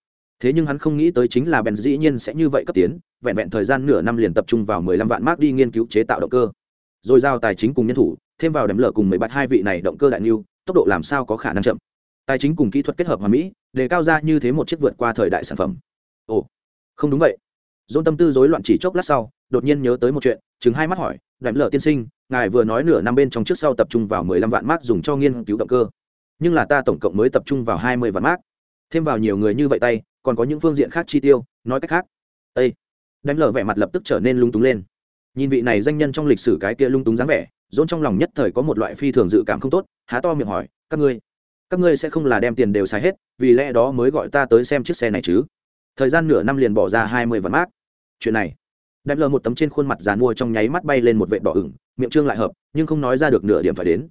Thế nhưng hắn không nghĩ tới chính là ben dĩ nhiên sẽ như vậy cấp tiến, vẹn vẹn thời gian nửa năm liền tập trung vào mười lăm vạn mark đi nghiên cứu chế tạo động cơ. Rồi giao tài chính cùng nhân thủ, thêm vào đấm lở cùng mấy bạt hai vị này động cơ đại niu tốc độ làm sao có khả năng chậm. Tài chính cùng kỹ thuật kết hợp hòa mỹ để cao ra như thế một chiếc vượt qua thời đại sản phẩm. Ồ, không đúng vậy. Dôn tâm tư rối loạn chỉ chốc lát sau, đột nhiên nhớ tới một chuyện chứng hai mắt hỏi đệm lở tiên sinh, ngài vừa nói nửa năm bên trong trước sau tập trung vào mười lăm vạn mark dùng cho nghiên cứu động cơ nhưng là ta tổng cộng mới tập trung vào hai mươi vạn mác. Thêm vào nhiều người như vậy tay, còn có những phương diện khác chi tiêu, nói cách khác. Ây đánh lở vẻ mặt lập tức trở nên lung túng lên. Nhìn vị này danh nhân trong lịch sử cái kia lung túng dáng vẻ, dồn trong lòng nhất thời có một loại phi thường dự cảm không tốt, há to miệng hỏi, các ngươi các ngươi sẽ không là đem tiền đều xài hết, vì lẽ đó mới gọi ta tới xem chiếc xe này chứ? Thời gian nửa năm liền bỏ ra hai mươi vạn mát chuyện này đẹp lờ một tấm trên khuôn mặt dàn mua trong nháy mắt bay lên một vệ đỏ ửng, miệng trương lại hợp, nhưng không nói ra được nửa điểm phải đến.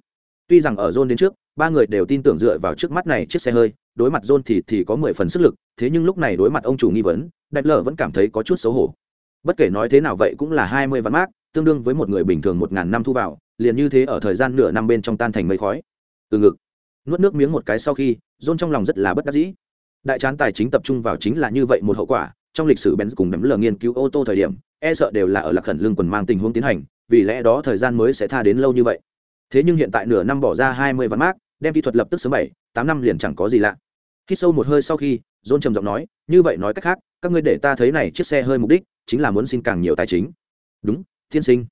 Tuy rằng ở rôn đến trước ba người đều tin tưởng dựa vào trước mắt này chiếc xe hơi, đối mặt John thì thì có mười phần sức lực, thế nhưng lúc này đối mặt ông chủ nghi vấn đẹp lờ vẫn cảm thấy có chút xấu hổ. Bất kể nói thế nào vậy cũng là hai mươi vạn mác tương đương với một người bình thường một ngàn năm thu vào, liền như thế ở thời gian nửa năm bên trong tan thành mây khói. Từ ngực, nuốt nước miếng một cái sau khi, John trong lòng rất là bất đắc dĩ. Đại chán tài chính tập trung vào chính là như vậy một hậu quả, trong lịch sử benz cùng đấm lờ nghiên cứu ô tô thời điểm e sợ đều là ở lạc khẩn lương quần mang tình huống tiến hành, vì lẽ đó thời gian mới sẽ tha đến lâu như vậy. Thế nhưng hiện tại nửa năm bỏ ra hai mươi vạn mark đem kỹ thuật lập tức sớm bảy, tám năm liền chẳng có gì lạ. Khi sâu một hơi sau khi, john trầm giọng nói, như vậy nói cách khác, các ngươi để ta thấy này chiếc xe hơi mục đích chính là muốn xin càng nhiều tài chính. Đúng thiên sinh.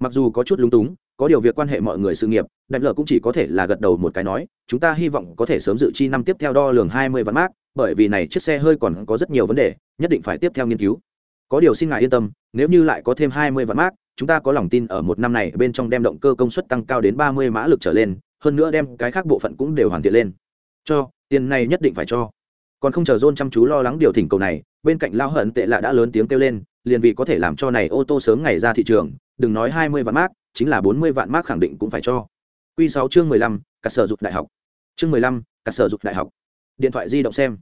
Mặc dù có chút lúng túng, có điều việc quan hệ mọi người sự nghiệp, đại lờ cũng chỉ có thể là gật đầu một cái nói, chúng ta hy vọng có thể sớm dự chi năm tiếp theo đo lường hai mươi vạn mark, bởi vì này chiếc xe hơi còn có rất nhiều vấn đề, nhất định phải tiếp theo nghiên cứu. Có điều xin ngài yên tâm, nếu như lại có thêm hai mươi vạn mark, chúng ta có lòng tin ở một năm này bên trong đem động cơ công suất tăng cao đến ba mươi mã lực trở lên hơn nữa đem cái khác bộ phận cũng đều hoàn thiện lên. Cho, tiền này nhất định phải cho. Còn không chờ john chăm chú lo lắng điều thỉnh cầu này, bên cạnh lao hận tệ lạ đã lớn tiếng kêu lên, liền vì có thể làm cho này ô tô sớm ngày ra thị trường, đừng nói hai mươi vạn mark, chính là bốn mươi vạn mark khẳng định cũng phải cho. Q sáu chương mười lăm, cả sở dục đại học. Chương mười lăm, cả sở dục đại học. Điện thoại di động xem.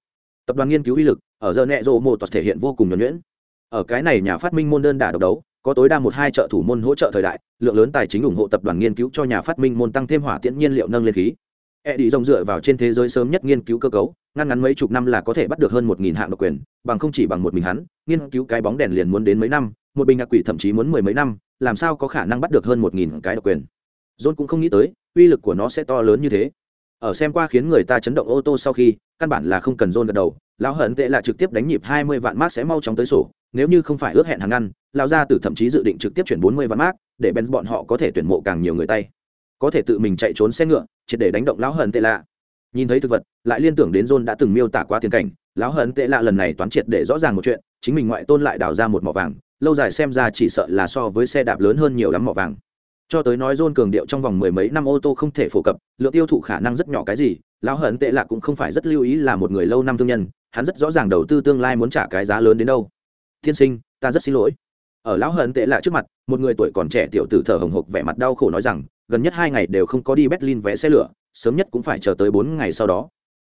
Tập đoàn nghiên cứu uy lực, ở giờ nẹ rộ mô toàn thể hiện vô cùng nhuẩn nhuyễn. Ở cái này nhà phát minh môn đơn đả độc đấu có tối đa một hai trợ thủ môn hỗ trợ thời đại, lượng lớn tài chính ủng hộ tập đoàn nghiên cứu cho nhà phát minh môn tăng thêm hỏa tiễn nhiên liệu nâng lên khí. E đi rồng dựa vào trên thế giới sớm nhất nghiên cứu cơ cấu, ngăn ngắn mấy chục năm là có thể bắt được hơn một nghìn hạng độc quyền, bằng không chỉ bằng một mình hắn, nghiên cứu cái bóng đèn liền muốn đến mấy năm, một bình ngạc quỷ thậm chí muốn mười mấy năm, làm sao có khả năng bắt được hơn một nghìn cái độc quyền? John cũng không nghĩ tới, uy lực của nó sẽ to lớn như thế ở xem qua khiến người ta chấn động ô tô sau khi, căn bản là không cần john gật đầu. Lão hận tệ là trực tiếp đánh nhịp hai mươi vạn mark sẽ mau chóng tới sổ. Nếu như không phải ước hẹn hàng ngăn lão gia tử thậm chí dự định trực tiếp chuyển bốn mươi vạn mark, để bên bọn họ có thể tuyển mộ càng nhiều người tay. Có thể tự mình chạy trốn xe ngựa, triệt để đánh động lão hận tệ lạ nhìn thấy thực vật, lại liên tưởng đến john đã từng miêu tả qua tiền cảnh. Lão hận tệ lạ lần này toán triệt để rõ ràng một chuyện, chính mình ngoại tôn lại đào ra một mỏ vàng, lâu dài xem ra chỉ sợ là so với xe đạp lớn hơn nhiều lắm mỏ vàng cho tới nói john cường điệu trong vòng mười mấy năm ô tô không thể phổ cập, lượng tiêu thụ khả năng rất nhỏ cái gì, lão hận tệ lạ cũng không phải rất lưu ý là một người lâu năm thương nhân, hắn rất rõ ràng đầu tư tương lai muốn trả cái giá lớn đến đâu. Tiên sinh, ta rất xin lỗi. Ở lão hận tệ lạ trước mặt, một người tuổi còn trẻ tiểu tử thở hồng hộc vẻ mặt đau khổ nói rằng, gần nhất hai ngày đều không có đi berlin vẽ xe lửa, sớm nhất cũng phải chờ tới bốn ngày sau đó.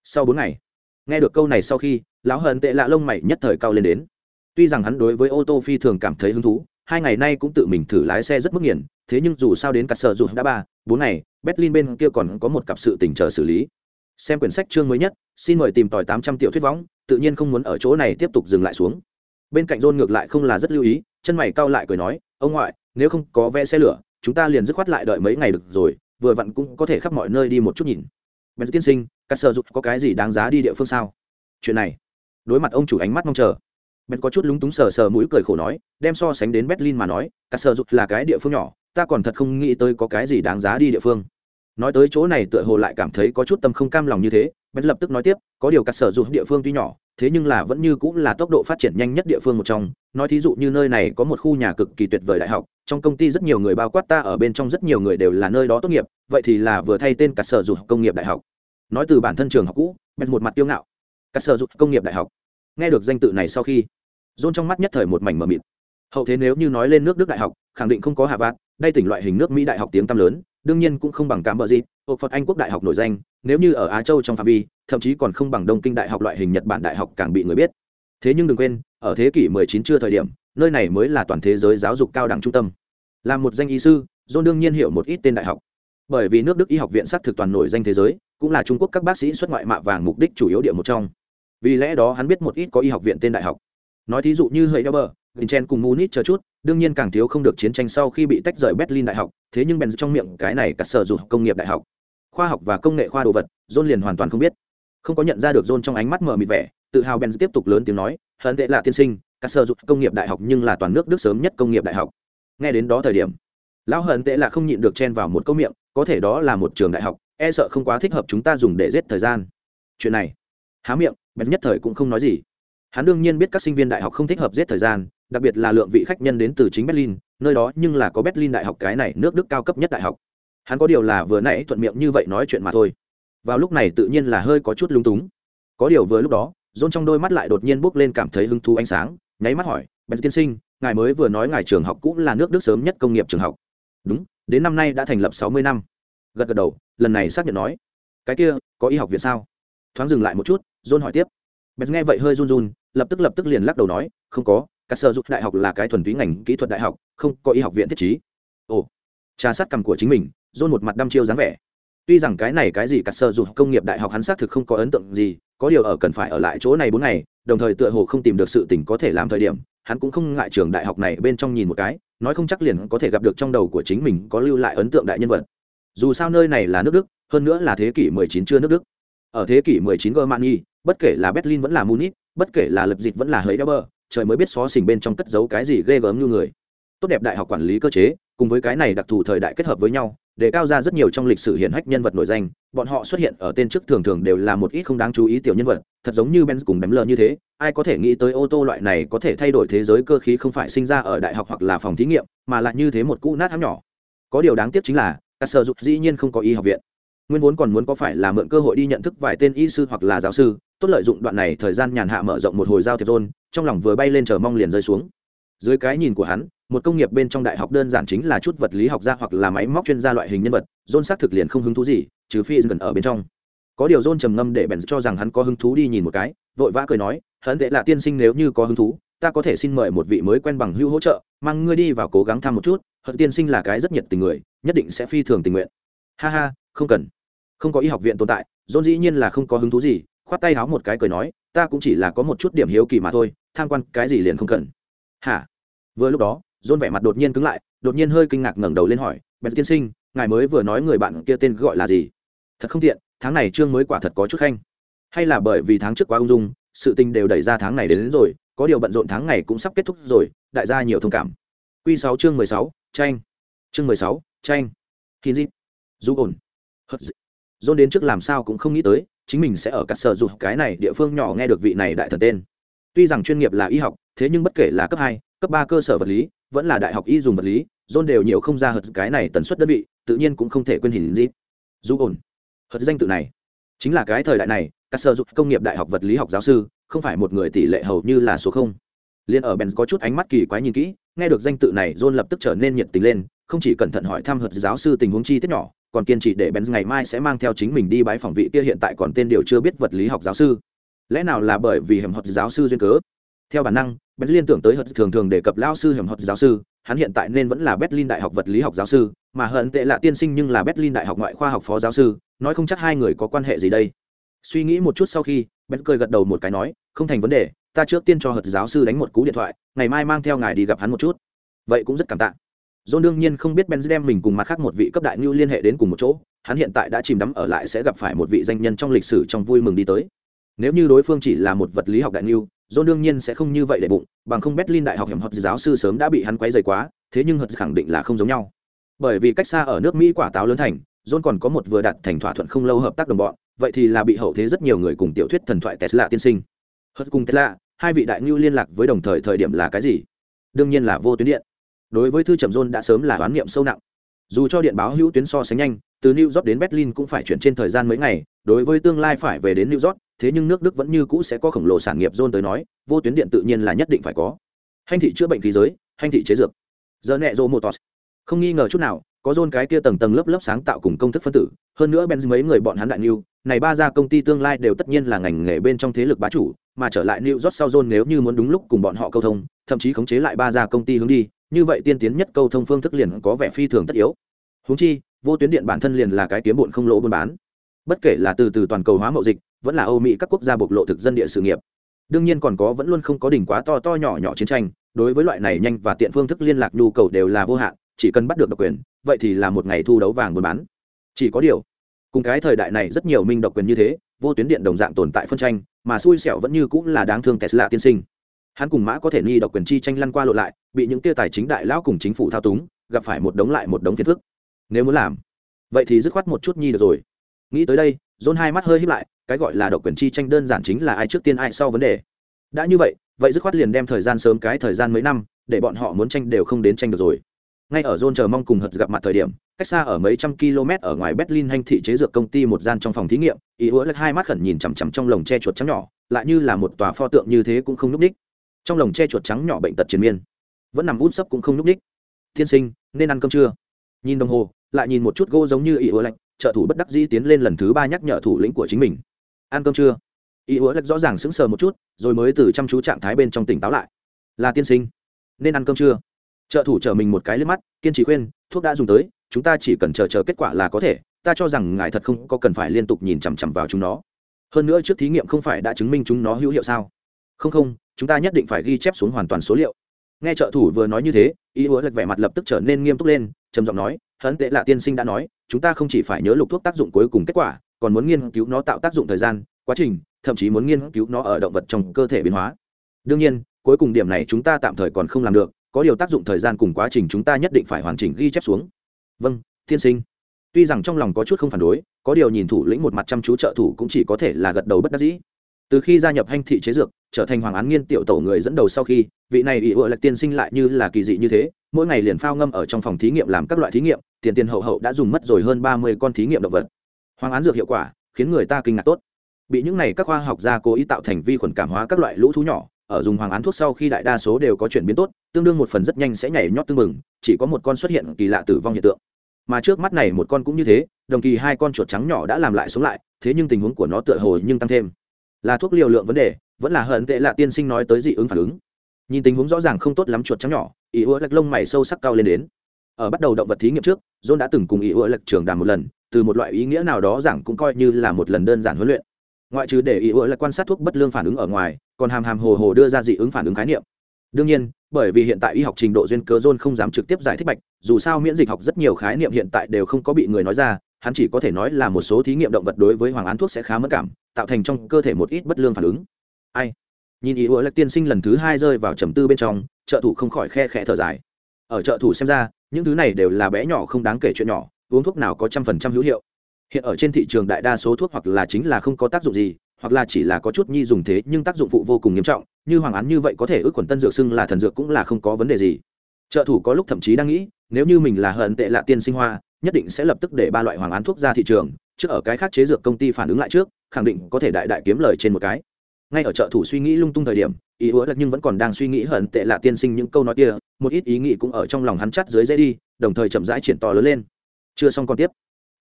Sau bốn ngày, nghe được câu này sau khi, lão hận tệ lạ lông mày nhất thời cao lên đến. Tuy rằng hắn đối với ô tô phi thường cảm thấy hứng thú hai ngày nay cũng tự mình thử lái xe rất mức nghiền, thế nhưng dù sao đến cả sở dù đã ba, bốn ngày, berlin bên kia còn có một cặp sự tình chờ xử lý. Xem quyển sách chương mới nhất, xin mời tìm tòi tám trăm tiểu thuyết võng, tự nhiên không muốn ở chỗ này tiếp tục dừng lại xuống. Bên cạnh rôn ngược lại không là rất lưu ý, chân mày cau lại cười nói, ông ngoại, nếu không có vé xe lửa, chúng ta liền dứt khoát lại đợi mấy ngày được rồi, vừa vặn cũng có thể khắp mọi nơi đi một chút nhìn. Bèn tiên sinh các sở dục có cái gì đáng giá đi địa phương sao? Chuyện này, đối mặt ông chủ ánh mắt mong chờ bèn có chút lúng túng sờ sờ mũi cười khổ nói, đem so sánh đến berlin mà nói, cả sở dục là cái địa phương nhỏ, ta còn thật không nghĩ tới có cái gì đáng giá đi địa phương. Nói tới chỗ này tựa hồ lại cảm thấy có chút tâm không cam lòng như thế, bèn lập tức nói tiếp, có điều cả sở dục địa phương tuy nhỏ, thế nhưng là vẫn như cũng là tốc độ phát triển nhanh nhất địa phương một trong. Nói thí dụ như nơi này có một khu nhà cực kỳ tuyệt vời đại học, trong công ty rất nhiều người bao quát ta ở bên trong rất nhiều người đều là nơi đó tốt nghiệp, vậy thì là vừa thay tên cả sở dục công nghiệp đại học. Nói từ bản thân trường học cũ, bèn một mặt tiêu ngạo. Cả sở dục công nghiệp đại học nghe được danh tự này sau khi dôn trong mắt nhất thời một mảnh mờ mịt. Hậu thế nếu như nói lên nước đức đại học khẳng định không có hạ vạn, đây tỉnh loại hình nước mỹ đại học tiếng tăm lớn đương nhiên cũng không bằng cảm bờ gì ộc phật anh quốc đại học nổi danh nếu như ở á châu trong phạm vi thậm chí còn không bằng đông kinh đại học loại hình nhật bản đại học càng bị người biết. Thế nhưng đừng quên ở thế kỷ 19 chưa thời điểm nơi này mới là toàn thế giới giáo dục cao đẳng trung tâm. Là một danh y sư john đương nhiên hiểu một ít tên đại học. Bởi vì nước đức y học viện sắc thực toàn nổi danh thế giới cũng là trung quốc các bác sĩ xuất ngoại mạ vàng mục đích chủ yếu địa một trong vì lẽ đó hắn biết một ít có y học viện tên đại học nói thí dụ như hơi đeo bờ Vincent cùng Munich chờ chút, đương nhiên càng thiếu không được chiến tranh sau khi bị tách rời Berlin đại học, thế nhưng bèn trong miệng cái này cả sở dục công nghiệp đại học, khoa học và công nghệ khoa đồ vật, John liền hoàn toàn không biết. Không có nhận ra được John trong ánh mắt mờ mịt vẻ, tự hào bèn tiếp tục lớn tiếng nói, hận tệ là tiên sinh, cả sở dục công nghiệp đại học nhưng là toàn nước Đức sớm nhất công nghiệp đại học. Nghe đến đó thời điểm, lão hận tệ là không nhịn được chen vào một câu miệng, có thể đó là một trường đại học, e sợ không quá thích hợp chúng ta dùng để giết thời gian. Chuyện này, há miệng, bèn nhất thời cũng không nói gì. Hắn đương nhiên biết các sinh viên đại học không thích hợp giết thời gian, đặc biệt là lượng vị khách nhân đến từ chính berlin nơi đó nhưng là có berlin đại học cái này nước đức cao cấp nhất đại học. Hắn có điều là vừa nãy thuận miệng như vậy nói chuyện mà thôi. Vào lúc này tự nhiên là hơi có chút lung túng. Có điều vừa lúc đó dôn trong đôi mắt lại đột nhiên bốc lên cảm thấy hứng thú ánh sáng nháy mắt hỏi bèn tiên sinh ngài mới vừa nói ngài trường học cũng là nước đức sớm nhất công nghiệp trường học. Đúng đến năm nay đã thành lập sáu mươi năm. Gật gật đầu lần này xác nhận nói cái kia có y học viện sao? Thoáng dừng lại một chút John hỏi tiếp. Bèn nghe vậy hơi run run, lập tức lập tức liền lắc đầu nói, không có các sở dục đại học là cái thuần túy ngành kỹ thuật đại học, không có y học viện thiết trí. Ồ, trà sát cầm của chính mình, John một mặt đăm chiêu dáng vẻ. Tuy rằng cái này cái gì cả sở dục công nghiệp đại học hắn xác thực không có ấn tượng gì, có điều ở cần phải ở lại chỗ này bốn ngày, đồng thời tựa hồ không tìm được sự tình có thể làm thời điểm, hắn cũng không ngại trường đại học này bên trong nhìn một cái, nói không chắc liền có thể gặp được trong đầu của chính mình có lưu lại ấn tượng đại nhân vật. Dù sao nơi này là nước đức, hơn nữa là thế kỷ 19 chưa nước đức. Ở thế kỷ 19 Germany bất kể là Berlin vẫn là Munich, bất kể là lập dịch vẫn là hơi bơ trời mới biết xó xỉnh bên trong cất giấu cái gì ghê gớm như người. Tốt đẹp đại học quản lý cơ chế, cùng với cái này đặc thù thời đại kết hợp với nhau, để cao ra rất nhiều trong lịch sử hiển hách nhân vật nổi danh. Bọn họ xuất hiện ở tên trước thường thường đều là một ít không đáng chú ý tiểu nhân vật, thật giống như benz cùng bém lờ như thế. Ai có thể nghĩ tới ô tô loại này có thể thay đổi thế giới cơ khí không phải sinh ra ở đại học hoặc là phòng thí nghiệm, mà là như thế một cũ nát hám nhỏ. Có điều đáng tiếc chính là các sở dục dĩ nhiên không có y học viện nguyên vốn còn muốn có phải là mượn cơ hội đi nhận thức vài tên y sư hoặc là giáo sư, tốt lợi dụng đoạn này thời gian nhàn hạ mở rộng một hồi giao thiệp rôn trong lòng vừa bay lên chờ mong liền rơi xuống. Dưới cái nhìn của hắn, một công nghiệp bên trong đại học đơn giản chính là chút vật lý học gia hoặc là máy móc chuyên gia loại hình nhân vật john xác thực liền không hứng thú gì, trừ phi gần ở bên trong. Có điều john trầm ngâm để bèn cho rằng hắn có hứng thú đi nhìn một cái, vội vã cười nói, hắn tệ là tiên sinh nếu như có hứng thú, ta có thể xin mời một vị mới quen bằng hưu hỗ trợ, mang ngươi đi vào cố gắng thăm một chút, hận tiên sinh là cái rất nhiệt tình người, nhất định sẽ phi thường tình nguyện. Ha ha, không cần không có y học viện tồn tại john dĩ nhiên là không có hứng thú gì khoát tay háo một cái cười nói ta cũng chỉ là có một chút điểm hiếu kỳ mà thôi tham quan cái gì liền không cần. Hả? Vừa lúc đó john vẻ mặt đột nhiên cứng lại đột nhiên hơi kinh ngạc ngẩng đầu lên hỏi bèn tiên sinh ngài mới vừa nói người bạn kia tên gọi là gì? Thật không tiện tháng này trương mới quả thật có chút khanh. Hay là bởi vì tháng trước quá ung dung sự tình đều đẩy ra tháng này đến, đến rồi có điều bận rộn tháng này cũng sắp kết thúc rồi đại gia nhiều thông cảm. Q sáu chương mười sáu tranh. Chương mười sáu tranh. Hin dịp. Du ổn john đến trước làm sao cũng không nghĩ tới, chính mình sẽ ở các sở dục cái này địa phương nhỏ nghe được vị này đại thần tên tuy rằng chuyên nghiệp là y học, thế nhưng bất kể là cấp hai, cấp ba cơ sở vật lý, vẫn là đại học y dùng vật lý, john đều nhiều không ra hợt cái này tần suất đơn vị, tự nhiên cũng không thể quên hình gì. Dù ổn, hật danh tự này, chính là cái thời đại này, các sở dục công nghiệp đại học vật lý học giáo sư, không phải một người tỷ lệ hầu như là số không Liên ở bèn có chút ánh mắt kỳ quái nhìn kỹ, nghe được danh tự này, john lập tức trở nên nhiệt tình lên không chỉ cẩn thận hỏi thăm hợp giáo sư tình huống chi tiết nhỏ, còn kiên trì để bèn ngày mai sẽ mang theo chính mình đi bãi phòng vị kia hiện tại còn tên điều chưa biết vật lý học giáo sư. Lẽ nào là bởi vì hiểm hợp giáo sư duyên cớ? Theo bản năng bèn liên tưởng tới hợp thường thường đề cập lao sư hiểm hợp giáo sư, hắn hiện tại nên vẫn là berlin đại học vật lý học giáo sư, mà hận tệ là tiên sinh nhưng là berlin đại học ngoại khoa học phó giáo sư, nói không chắc hai người có quan hệ gì đây. Suy nghĩ một chút sau khi bèn cười gật đầu một cái nói, không thành vấn đề, ta trước tiên cho hợp giáo sư đánh một cú điện thoại, ngày mai mang theo ngài đi gặp hắn một chút. Vậy cũng rất cảm tạ. John đương nhiên không biết Benz đem mình cùng mặt khác một vị cấp đại lưu liên hệ đến cùng một chỗ, hắn hiện tại đã chìm đắm ở lại sẽ gặp phải một vị danh nhân trong lịch sử trong vui mừng đi tới. Nếu như đối phương chỉ là một vật lý học đại lưu, John đương nhiên sẽ không như vậy để bụng, bằng không Berlin đại học hiểm học giáo sư sớm đã bị hắn quấy rầy quá, thế nhưng thật khẳng định là không giống nhau. Bởi vì cách xa ở nước Mỹ quả táo lớn thành, John còn có một vừa đạt thành thỏa thuận không lâu hợp tác đồng bọn, vậy thì là bị hậu thế rất nhiều người cùng tiểu thuyết thần thoại Tesla tiên sinh. Hất cùng Tesla, hai vị đại lưu liên lạc với đồng thời thời điểm là cái gì? Đương nhiên là vô tuyến điện đối với thư trầm dôn đã sớm là oán niệm sâu nặng. Dù cho điện báo hữu tuyến so sánh nhanh, từ new york đến berlin cũng phải chuyển trên thời gian mấy ngày, đối với tương lai phải về đến new york, thế nhưng nước đức vẫn như cũ sẽ có khổng lồ sản nghiệp dôn tới nói, vô tuyến điện tự nhiên là nhất định phải có. Hành thị chữa bệnh khí giới, hành thị chế dược. Giờ nẹ rô motors không nghi ngờ chút nào, có dôn cái kia tầng tầng lớp lớp sáng tạo cùng công thức phân tử, hơn nữa benz mấy người bọn hắn đại new, này ba gia công ty tương lai đều tất nhiên là ngành nghề bên trong thế lực bá chủ, mà trở lại new york sau john nếu như muốn đúng lúc cùng bọn họ câu thông, thậm chí khống chế lại ba gia công ty hướng đi như vậy tiên tiến nhất câu thông phương thức liền có vẻ phi thường tất yếu. Húng chi, vô tuyến điện bản thân liền là cái kiếm bụn không lỗ buôn bán. Bất kể là từ từ toàn cầu hóa mậu dịch, vẫn là âu mỹ các quốc gia bộc lộ thực dân địa sự nghiệp. Đương nhiên còn có vẫn luôn không có đỉnh quá to to nhỏ nhỏ chiến tranh, đối với loại này nhanh và tiện phương thức liên lạc nhu cầu đều là vô hạn, chỉ cần bắt được độc quyền, vậy thì là một ngày thu đấu vàng buôn bán. Chỉ có điều, cùng cái thời đại này rất nhiều minh độc quyền như thế, vô tuyến điện đồng dạng tồn tại phân tranh, mà xui xẻo vẫn như cũng là đáng thương tesla tiên sinh hắn cùng mã có thể nghi độc quyền chi tranh lăn qua lộ lại, bị những tia tài chính đại lão cùng chính phủ thao túng, gặp phải một đống lại một đống phiền phức. Nếu muốn làm, vậy thì dứt khoát một chút nhi được rồi. Nghĩ tới đây dôn hai mắt hơi hít lại, cái gọi là độc quyền chi tranh đơn giản chính là ai trước tiên ai sau vấn đề. Đã như vậy vậy dứt khoát liền đem thời gian sớm cái thời gian mấy năm, để bọn họ muốn tranh đều không đến tranh được rồi. Ngay ở dôn chờ mong cùng hật gặp mặt thời điểm, cách xa ở mấy trăm km ở ngoài berlin hanh thị chế dược công ty một gian trong phòng thí nghiệm ý hứa hai mắt khẩn nhìn chằm chằm trong lồng che chuột trắng nhỏ, lại như là một tòa pho tượng như thế cũng không núp ních trong lồng che chuột trắng nhỏ bệnh tật triền miên. Vẫn nằm út sấp cũng không n ú c ních tiên sinh, nên ăn cơm chưa? Nhìn đồng hồ, lại nhìn một chút gỗ giống như ỷ ứa lạnh trợ thủ bất đắc dĩ tiến lên lần thứ ba nhắc nhở thủ lĩnh của chính mình. Ăn cơm chưa? Ỷ ứa lạnh rõ ràng sững sờ một chút, rồi mới từ chăm chú trạng thái bên trong tỉnh táo lại. Là tiên sinh, nên ăn cơm chưa? Trợ thủ chở mình một cái lên mắt, kiên trì khuyên, thuốc đã dùng tới, chúng ta chỉ cần chờ chờ kết quả là có thể, ta cho rằng ngài thật không có cần phải liên tục nhìn chằm chằm vào chúng nó. Hơn nữa trước thí nghiệm không phải đã chứng minh chúng nó hữu hiệu sao? Không không chúng ta nhất định phải ghi chép xuống hoàn toàn số liệu. Nghe trợ thủ vừa nói như thế ý hứa lệch vẻ mặt lập tức trở nên nghiêm túc lên, trầm giọng nói, hấn tệ lạ tiên sinh đã nói, chúng ta không chỉ phải nhớ lục thuốc tác dụng cuối cùng kết quả, còn muốn nghiên cứu nó tạo tác dụng thời gian, quá trình, thậm chí muốn nghiên cứu nó ở động vật trong cơ thể biến hóa. Đương nhiên, cuối cùng điểm này chúng ta tạm thời còn không làm được, có điều tác dụng thời gian cùng quá trình chúng ta nhất định phải hoàn chỉnh ghi chép xuống. Vâng tiên sinh. Tuy rằng trong lòng có chút không phản đối, có điều nhìn thủ lĩnh một mặt chăm chú trợ thủ cũng chỉ có thể là gật đầu bất đắc dĩ. Từ khi gia nhập hanh thị chế dược trở thành hoàng án nghiên tiểu tổ người dẫn đầu sau khi, vị này ỷ ựa lạch tiên sinh lại như là kỳ dị như thế, mỗi ngày liền phao ngâm ở trong phòng thí nghiệm làm các loại thí nghiệm, tiền tiền hậu hậu đã dùng mất rồi hơn ba mươi con thí nghiệm động vật. Hoàng án dược hiệu quả, khiến người ta kinh ngạc tốt. Bị những này các khoa học gia cố ý tạo thành vi khuẩn cảm hóa các loại lũ thú nhỏ, ở dùng hoàng án thuốc sau khi đại đa số đều có chuyển biến tốt, tương đương một phần rất nhanh sẽ nhảy nhót tương mừng chỉ có một con xuất hiện kỳ lạ tử vong hiện tượng. Mà trước mắt này một con cũng như thế, đồng kỳ hai con chuột trắng nhỏ đã làm lại sống lại, thế nhưng tình huống của nó tựa hồ nhưng tăng thêm. Là thuốc liều lượng vấn đề vẫn là hận tệ lạ tiên sinh nói tới dị ứng phản ứng. Nhìn tình huống rõ ràng không tốt lắm chuột trắng nhỏ, ý ứa lạch lông mày sâu sắc cao lên đến. Ở bắt đầu động vật thí nghiệm trước, john đã từng cùng ý ứa lạch trường đàm một lần, từ một loại ý nghĩa nào đó giảng cũng coi như là một lần đơn giản huấn luyện. Ngoại trừ để ý ứa lạch quan sát thuốc bất lương phản ứng ở ngoài, còn hàm hàm hồ hồ đưa ra dị ứng phản ứng khái niệm. Đương nhiên, bởi vì hiện tại y học trình độ duyên cớ john không dám trực tiếp giải thích bạch, dù sao miễn dịch học rất nhiều khái niệm hiện tại đều không có bị người nói ra, hắn chỉ có thể nói là một số thí nghiệm động vật đối với hoàng án thuốc sẽ khá mất cảm, tạo thành trong cơ thể một ít bất lương phản ứng ai? Nhìn ý ủa lạch tiên sinh lần thứ hai rơi vào trầm tư bên trong, trợ thủ không khỏi khe khẽ thở dài. Ở trợ thủ xem ra, những thứ này đều là bé nhỏ không đáng kể chuyện nhỏ, uống thuốc nào có trăm phần trăm hữu hiệu. Hiện ở trên thị trường đại đa số thuốc hoặc là chính là không có tác dụng gì, hoặc là chỉ là có chút nhi dùng thế nhưng tác dụng phụ vô cùng nghiêm trọng, như hoàng án như vậy có thể ước quần tân dược xưng là thần dược cũng là không có vấn đề gì. Trợ thủ có lúc thậm chí đang nghĩ, nếu như mình là hận tệ lạ tiên sinh hoa, nhất định sẽ lập tức để ba loại hoàng án thuốc ra thị trường trước ở cái khác chế dược công ty phản ứng lại trước, khẳng định có thể đại đại kiếm lời trên một cái ngay ở trợ thủ suy nghĩ lung tung thời điểm ý hứa lật nhưng vẫn còn đang suy nghĩ hận tệ lạ tiên sinh những câu nói kia, một ít ý nghĩ cũng ở trong lòng hắn chắt dưới dây đi, đồng thời chậm rãi triển to lớn lên. Chưa xong còn tiếp.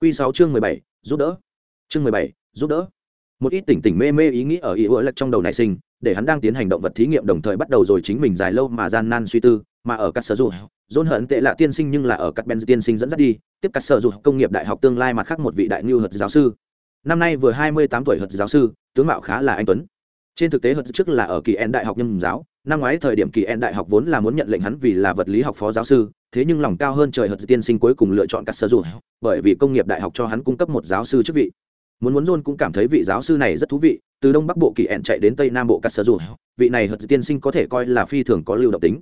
Q sáu chương mười bảy, giúp đỡ. Chương mười bảy, giúp đỡ. Một ít tỉnh tỉnh mê mê ý nghĩ ở ý hứa lật trong đầu nảy sinh, để hắn đang tiến hành động vật thí nghiệm đồng thời bắt đầu rồi chính mình dài lâu mà gian nan suy tư, mà ở các sở dù dôn hận tệ lạ tiên sinh nhưng là ở các ben tiên sinh dẫn dắt đi, tiếp các sở dù công nghiệp đại học tương lai mặt khác một vị đại ngưu hật giáo sư. Năm nay vừa hai mươi tám tuổi hật giáo sư, tướng mạo khá là anh tuấn trên thực tế hật trước là ở kỳ en đại học nhâm giáo, năm ngoái thời điểm kỳ en đại học vốn là muốn nhận lệnh hắn vì là vật lý học phó giáo sư, thế nhưng lòng cao hơn trời hật tiên sinh cuối cùng lựa chọn các Sơ dù bởi vì công nghiệp đại học cho hắn cung cấp một giáo sư chức vị. Muốn muốn john cũng cảm thấy vị giáo sư này rất thú vị, từ đông bắc bộ kỳ ẹn chạy đến tây nam bộ cắt Sơ dù vị này hật tiên sinh có thể coi là phi thường có lưu động tính.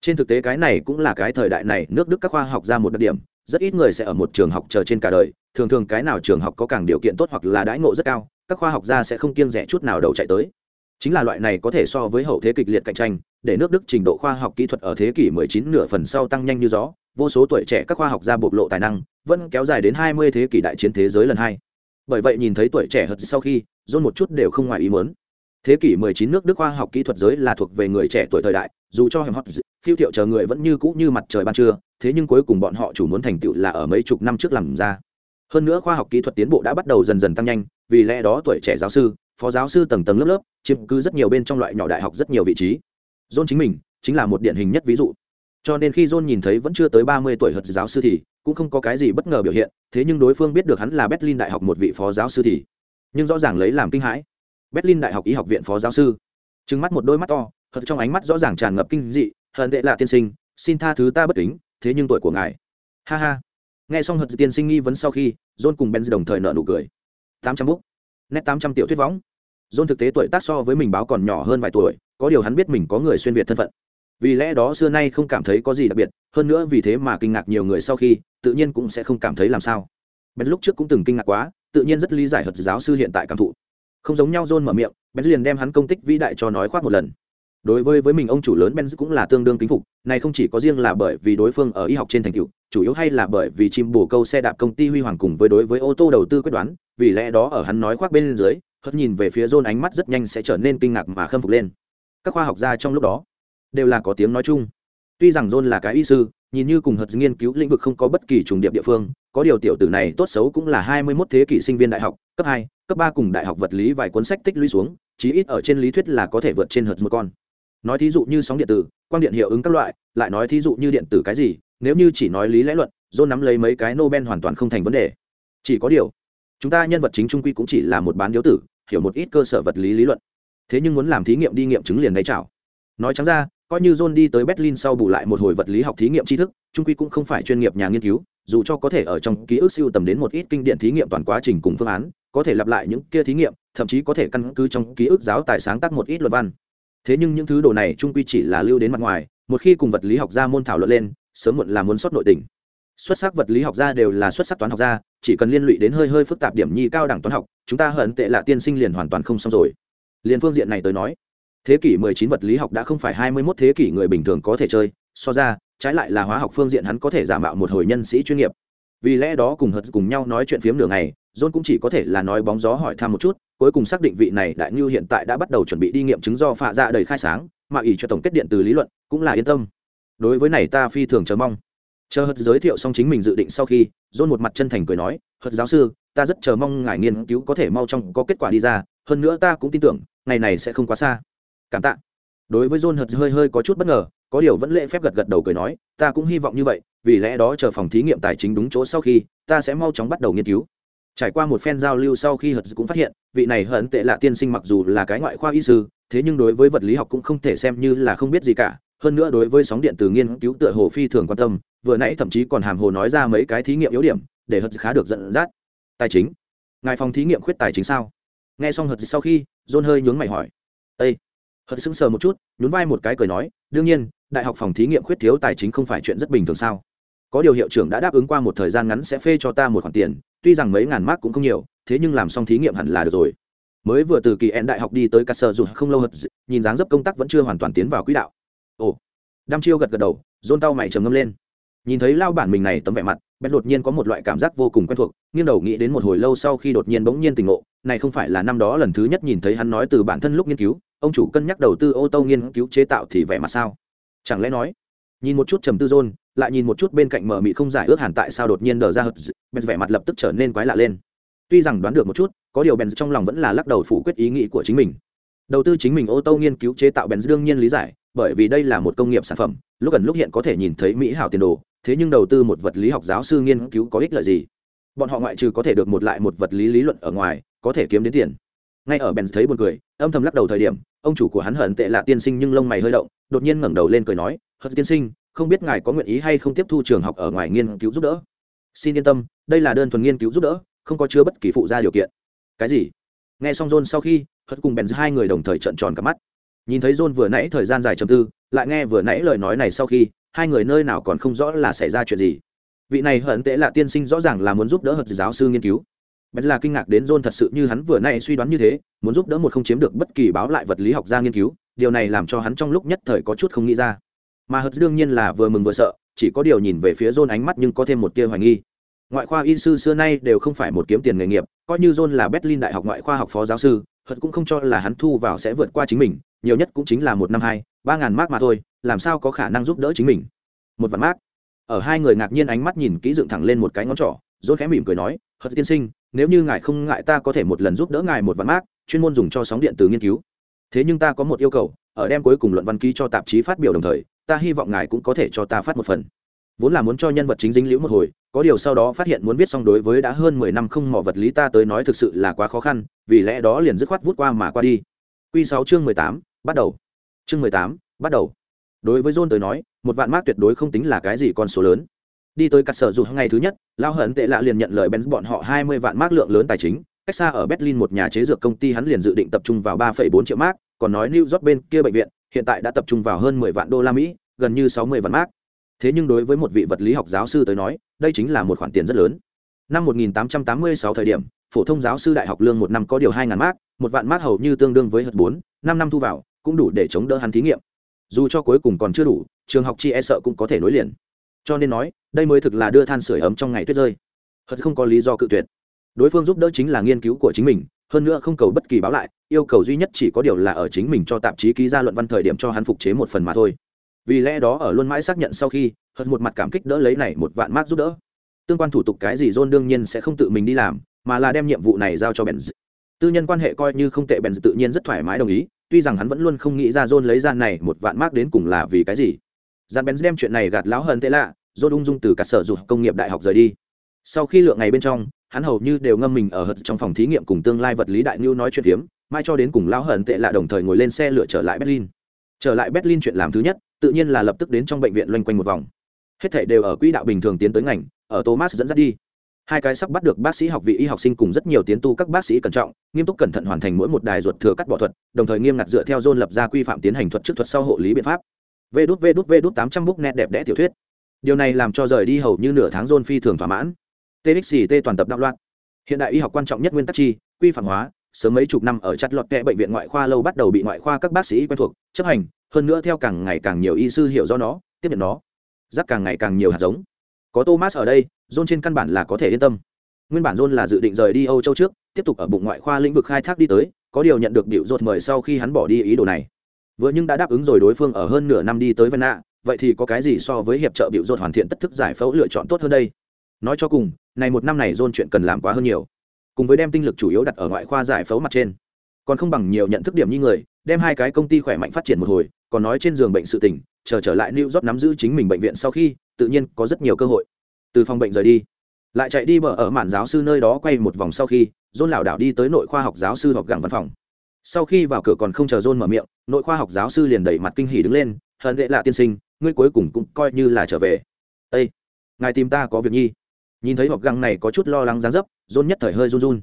Trên thực tế cái này cũng là cái thời đại này, nước đức các khoa học ra một đặc điểm, rất ít người sẽ ở một trường học chờ trên cả đời, thường thường cái nào trường học có càng điều kiện tốt hoặc là đãi ngộ rất cao, các khoa học gia sẽ không kiêng rẻ chút nào đầu chạy tới chính là loại này có thể so với hậu thế kịch liệt cạnh tranh, để nước đức trình độ khoa học kỹ thuật ở thế kỷ 19 nửa phần sau tăng nhanh như gió, vô số tuổi trẻ các khoa học gia bộc lộ tài năng, vẫn kéo dài đến 20 thế kỷ đại chiến thế giới lần hai. Bởi vậy nhìn thấy tuổi trẻ hật sau khi dôn một chút đều không ngoài ý muốn. Thế kỷ 19 nước đức khoa học kỹ thuật giới là thuộc về người trẻ tuổi thời đại, dù cho hèm hot, phiêu thiệu chờ người vẫn như cũ như mặt trời ban trưa, thế nhưng cuối cùng bọn họ chủ muốn thành tựu là ở mấy chục năm trước làm ra. Hơn nữa khoa học kỹ thuật tiến bộ đã bắt đầu dần dần tăng nhanh, vì lẽ đó tuổi trẻ giáo sư, phó giáo sư tầng tầng lớp lớp chiếm cứ rất nhiều bên trong loại nhỏ đại học rất nhiều vị trí. John chính mình chính là một điển hình nhất ví dụ. Cho nên khi john nhìn thấy vẫn chưa tới ba mươi tuổi hật giáo sư thì cũng không có cái gì bất ngờ biểu hiện, thế nhưng đối phương biết được hắn là berlin đại học một vị phó giáo sư thì nhưng rõ ràng lấy làm kinh hãi. Berlin đại học y học viện phó giáo sư. Trừng mắt một đôi mắt to, hật trong ánh mắt rõ ràng tràn ngập kinh dị, hận tệ lạ tiên sinh, xin tha thứ ta bất kính, thế nhưng tuổi của ngài. Ha ha. Nghe xong hật tiên sinh nghi vấn sau khi john cùng benz đồng thời nợ nụ cười. Tám trăm bút. Nét tám trăm tiểu thuyết võng john thực tế tuổi tác so với mình báo còn nhỏ hơn vài tuổi, có điều hắn biết mình có người xuyên việt thân phận. Vì lẽ đó xưa nay không cảm thấy có gì đặc biệt, hơn nữa vì thế mà kinh ngạc nhiều người sau khi, tự nhiên cũng sẽ không cảm thấy làm sao. Bên lúc trước cũng từng kinh ngạc quá, tự nhiên rất lý giải hật giáo sư hiện tại cảm thụ. Không giống nhau john mở miệng Ben liền đem hắn công tích vĩ đại cho nói khoác một lần. Đối với với mình ông chủ lớn Ben cũng là tương đương kính phục, này không chỉ có riêng là bởi vì đối phương ở y học trên thành tựu, chủ yếu hay là bởi vì chim bổ câu xe đạp công ty huy hoàng cùng với đối với ô tô đầu tư quyết đoán, vì lẽ đó ở hắn nói khoác bên dưới hất nhìn về phía john ánh mắt rất nhanh sẽ trở nên kinh ngạc mà khâm phục lên. Các khoa học gia trong lúc đó đều là có tiếng nói chung. Tuy rằng john là cái y sư, nhìn như cùng hật nghiên cứu lĩnh vực không có bất kỳ trùng điệp địa phương, có điều tiểu tử này tốt xấu cũng là hai mươi 21 thế kỷ sinh viên đại học, cấp hai, cấp ba cùng đại học vật lý vài cuốn sách tích lũy xuống, chí ít ở trên lý thuyết là có thể vượt trên hật một con. Nói thí dụ như sóng điện tử, quang điện hiệu ứng các loại, lại nói thí dụ như điện tử cái gì, nếu như chỉ nói lý lẽ luận, john nắm lấy mấy cái nobel hoàn toàn không thành vấn đề. Chỉ có điều, chúng ta nhân vật chính trung quy cũng chỉ là một bán điếu tử hiểu một ít cơ sở vật lý lý luận. Thế nhưng muốn làm thí nghiệm đi nghiệm chứng liền lấy chảo. Nói trắng ra, coi như john đi tới berlin sau bù lại một hồi vật lý học thí nghiệm tri thức, trung quy cũng không phải chuyên nghiệp nhà nghiên cứu, dù cho có thể ở trong ký ức siêu tầm đến một ít kinh điển thí nghiệm toàn quá trình cùng phương án, có thể lặp lại những kia thí nghiệm, thậm chí có thể căn cứ trong ký ức giáo tài sáng tác một ít luật văn. Thế nhưng những thứ đồ này trung quy chỉ là lưu đến mặt ngoài, một khi cùng vật lý học ra môn thảo luận lên, sớm muộn là muốn xuất nội tình xuất sắc vật lý học gia đều là xuất sắc toán học gia, chỉ cần liên lụy đến hơi hơi phức tạp điểm nhi cao đẳng toán học, chúng ta hận tệ là tiên sinh liền hoàn toàn không xong rồi. Liền phương diện này tới nói, thế kỷ 19 vật lý học đã không phải 21 thế kỷ người bình thường có thể chơi, so ra, trái lại là hóa học phương diện hắn có thể giả mạo một hồi nhân sĩ chuyên nghiệp. Vì lẽ đó cùng hận cùng nhau nói chuyện phiếm nửa ngày, john cũng chỉ có thể là nói bóng gió hỏi thăm một chút, cuối cùng xác định vị này đại như hiện tại đã bắt đầu chuẩn bị đi nghiệm chứng do phạ ra đầy khai sáng, mà ỷ cho tổng kết điện từ lý luận cũng là yên tâm. Đối với này ta phi thường chờ mong chờ hật giới thiệu xong chính mình dự định sau khi, john một mặt chân thành cười nói, hật giáo sư, ta rất chờ mong ngài nghiên cứu có thể mau trong có kết quả đi ra, hơn nữa ta cũng tin tưởng, ngày này sẽ không quá xa. Cảm tạ. Đối với john hật hơi hơi có chút bất ngờ, có điều vẫn lễ phép gật gật đầu cười nói, ta cũng hy vọng như vậy, vì lẽ đó chờ phòng thí nghiệm tài chính đúng chỗ sau khi, ta sẽ mau chóng bắt đầu nghiên cứu. Trải qua một phen giao lưu sau khi hật cũng phát hiện, vị này hận tệ lạ tiên sinh mặc dù là cái ngoại khoa y sư, thế nhưng đối với vật lý học cũng không thể xem như là không biết gì cả, hơn nữa đối với sóng điện từ nghiên cứu tựa hồ phi thường quan tâm vừa nãy thậm chí còn hàm hồ nói ra mấy cái thí nghiệm yếu điểm, để hật khá được dẫn dắt. Tài chính. Ngài phòng thí nghiệm khuyết tài chính sao? Nghe xong hật sau khi, john hơi nhướng mày hỏi. Ây hật sững sờ một chút, nhún vai một cái cười nói, đương nhiên, đại học phòng thí nghiệm khuyết thiếu tài chính không phải chuyện rất bình thường sao? Có điều hiệu trưởng đã đáp ứng qua một thời gian ngắn sẽ phê cho ta một khoản tiền, tuy rằng mấy ngàn mark cũng không nhiều, thế nhưng làm xong thí nghiệm hẳn là được rồi. Mới vừa từ kỳ en đại học đi tới cà sơ dù không lâu hật nhìn dáng dấp công tác vẫn chưa hoàn toàn tiến vào quỹ đạo. Ồ! Đăm chiêu gật gật đầu dôn tao mày trầm ngâm lên nhìn thấy lao bản mình này tấm vẻ mặt bét đột nhiên có một loại cảm giác vô cùng quen thuộc nghiêng đầu nghĩ đến một hồi lâu sau khi đột nhiên bỗng nhiên tỉnh ngộ này không phải là năm đó lần thứ nhất nhìn thấy hắn nói từ bản thân lúc nghiên cứu ông chủ cân nhắc đầu tư ô tô nghiên cứu chế tạo thì vẻ mặt sao? Chẳng lẽ nói nhìn một chút trầm tư rôn, lại nhìn một chút bên cạnh mở mị không giải ước hẳn tại sao đột nhiên đờ ra hật bèn vẻ mặt lập tức trở nên quái lạ lên. Tuy rằng đoán được một chút có điều bèn trong lòng vẫn là lắc đầu phủ quyết ý nghĩ của chính mình. Đầu tư chính mình ô tô nghiên cứu chế tạo bèn đương nhiên lý giải bởi vì đây là một công nghiệp sản phẩm lúc gần lúc hiện có thể nhìn thấy mỹ hảo tiền đồ, thế nhưng đầu tư một vật lý học giáo sư nghiên cứu có ích lợi gì? Bọn họ ngoại trừ có thể được một lại một vật lý lý luận ở ngoài, có thể kiếm đến tiền. Ngay ở bèn thấy buồn cười, âm thầm lắc đầu thời điểm, ông chủ của hắn hận tệ là tiên sinh nhưng lông mày hơi động, đột nhiên ngẩng đầu lên cười nói hận tiên sinh, không biết ngài có nguyện ý hay không tiếp thu trường học ở ngoài nghiên cứu giúp đỡ? Xin yên tâm, đây là đơn thuần nghiên cứu giúp đỡ, không có chứa bất kỳ phụ gia điều kiện. Cái gì? Nghe xong john sau khi hất cùng bèn hai người đồng thời trợn tròn cả mắt nhìn thấy john vừa nãy thời gian dài trầm tư, lại nghe vừa nãy lời nói này sau khi, hai người nơi nào còn không rõ là xảy ra chuyện gì. Vị này hận tệ là tiên sinh rõ ràng là muốn giúp đỡ hật giáo sư nghiên cứu. Bèn là kinh ngạc đến john thật sự như hắn vừa nãy suy đoán như thế, muốn giúp đỡ một không chiếm được bất kỳ báo lại vật lý học gia nghiên cứu, điều này làm cho hắn trong lúc nhất thời có chút không nghĩ ra. Mà hật đương nhiên là vừa mừng vừa sợ, chỉ có điều nhìn về phía john ánh mắt nhưng có thêm một tia hoài nghi. Ngoại khoa y sư xưa nay đều không phải một kiếm tiền nghề nghiệp, coi như john là berlin đại học ngoại khoa học phó giáo sư, hật cũng không cho là hắn thu vào sẽ vượt qua chính mình nhiều nhất cũng chính là một năm hai, ba ngàn mark mà thôi, làm sao có khả năng giúp đỡ chính mình? Một vạn mark. Ở hai người ngạc nhiên ánh mắt nhìn kỹ dựng thẳng lên một cái ngón trỏ john khẽ mỉm cười nói, hật tiên sinh, nếu như ngài không ngại ta có thể một lần giúp đỡ ngài một vạn mark, chuyên môn dùng cho sóng điện từ nghiên cứu. Thế nhưng ta có một yêu cầu, ở đem cuối cùng luận văn ký cho tạp chí phát biểu đồng thời, ta hy vọng ngài cũng có thể cho ta phát một phần. Vốn là muốn cho nhân vật chính dính liễu một hồi, có điều sau đó phát hiện muốn viết xong đối với đã hơn mười năm không mỏ vật lý ta tới nói thực sự là quá khó khăn, vì lẽ đó liền dứt khoát vút qua mà qua đi. Q sáu chương mười tám bắt đầu. Chương mười tám, bắt đầu. Đối với john tới nói, một vạn mark tuyệt đối không tính là cái gì con số lớn. Đi tới cắt sở dù ngày thứ nhất, lao hận tệ lạ liền nhận lời benz bọn họ hai mươi vạn mark lượng lớn tài chính. Cách xa ở berlin một nhà chế dược công ty hắn liền dự định tập trung vào ba phẩy bốn triệu mark, còn nói new york bên kia bệnh viện, hiện tại đã tập trung vào hơn mười vạn đô la mỹ, gần như sáu mươi vạn mark. Thế nhưng đối với một vị vật lý học giáo sư tới nói, đây chính là một khoản tiền rất lớn. Năm 1886 thời điểm, phổ thông giáo sư đại học lương một năm có điều hai ngàn mark, một vạn mark hầu như tương đương với hật bốn, năm năm thu vào cũng đủ để chống đỡ hắn thí nghiệm. Dù cho cuối cùng còn chưa đủ, trường học chi e sợ cũng có thể nối liền. Cho nên nói, đây mới thực là đưa than sửa ấm trong ngày tuyết rơi. Hật không có lý do cự tuyệt. Đối phương giúp đỡ chính là nghiên cứu của chính mình, hơn nữa không cầu bất kỳ báo lại, yêu cầu duy nhất chỉ có điều là ở chính mình cho tạp chí ký ra luận văn thời điểm cho hắn phục chế một phần mà thôi. Vì lẽ đó ở luôn mãi xác nhận sau khi hật một mặt cảm kích đỡ lấy này một vạn mác giúp đỡ. Tương quan thủ tục cái gì john đương nhiên sẽ không tự mình đi làm, mà là đem nhiệm vụ này giao cho bèn tư nhân quan hệ coi như không tệ bèn tự nhiên rất thoải mái đồng ý tuy rằng hắn vẫn luôn không nghĩ ra john lấy ra này một vạn mark đến cùng là vì cái gì. Gian Benz đem chuyện này gạt láo hơn tệ lạ, john ung dung từ cả sở dục công nghiệp đại học rời đi. Sau khi lượng ngày bên trong, hắn hầu như đều ngâm mình ở hật trong phòng thí nghiệm cùng tương lai vật lý đại ngưu nói chuyện phiếm, mai cho đến cùng lão hận tệ lạ đồng thời ngồi lên xe lửa trở lại berlin. Trở lại berlin chuyện làm thứ nhất, tự nhiên là lập tức đến trong bệnh viện loanh quanh một vòng. Hết thảy đều ở quỹ đạo bình thường tiến tới ngành, ở thomas dẫn dắt đi hai cái sắp bắt được bác sĩ học vị y học sinh cùng rất nhiều tiến tu các bác sĩ cẩn trọng, nghiêm túc cẩn thận hoàn thành mỗi một đài ruột thừa cắt bỏ thuật, đồng thời nghiêm ngặt dựa theo dôn lập ra quy phạm tiến hành thuật trước thuật sau hộ lý biện pháp. Vê đút vê đút vê đút tám trăm bút nét đẹp đẽ tiểu thuyết. Điều này làm cho rời đi hầu như nửa tháng dôn phi thường thỏa mãn. Txt toàn tập đạo loạn. Hiện đại y học quan trọng nhất nguyên tắc chi, quy phạm hóa, sớm mấy chục năm ở chặt lọt kẹ bệnh viện ngoại khoa lâu bắt đầu bị ngoại khoa các bác sĩ quen thuộc, chấp hành, hơn nữa theo càng ngày càng nhiều y sư hiểu do nó, tiếp nhận nó. Rắc càng ngày càng nhiều hạt giống. Có thomas ở đây john trên căn bản là có thể yên tâm. Nguyên bản john là dự định rời đi âu châu trước, tiếp tục ở bụng ngoại khoa lĩnh vực khai thác đi tới, có điều nhận được điệu rột mời sau khi hắn bỏ đi ý đồ này. Vừa nhưng đã đáp ứng rồi đối phương ở hơn nửa năm đi tới vân nạ, vậy thì có cái gì so với hiệp trợ điệu rột hoàn thiện tất thức giải phẫu lựa chọn tốt hơn đây? Nói cho cùng, này một năm này john chuyện cần làm quá hơn nhiều. Cùng với đem tinh lực chủ yếu đặt ở ngoại khoa giải phẫu mặt trên. Còn không bằng nhiều nhận thức điểm như người, đem hai cái công ty khỏe mạnh phát triển một hồi, còn nói trên giường bệnh sự tỉnh chờ trở lại New York nắm giữ chính mình bệnh viện sau khi, tự nhiên có rất nhiều cơ hội từ phòng bệnh rời đi. Lại chạy đi bờ ở mạn giáo sư nơi đó quay một vòng sau khi, john lảo đảo đi tới nội khoa học giáo sư học gặng văn phòng. Sau khi vào cửa còn không chờ john mở miệng, nội khoa học giáo sư liền đẩy mặt kinh hỉ đứng lên, hận tệ lạ tiên sinh, ngươi cuối cùng cũng coi như là trở về. Ây ngài tìm ta có việc nhi. Nhìn thấy học gặng này có chút lo lắng dáng dấp, john nhất thời hơi run run.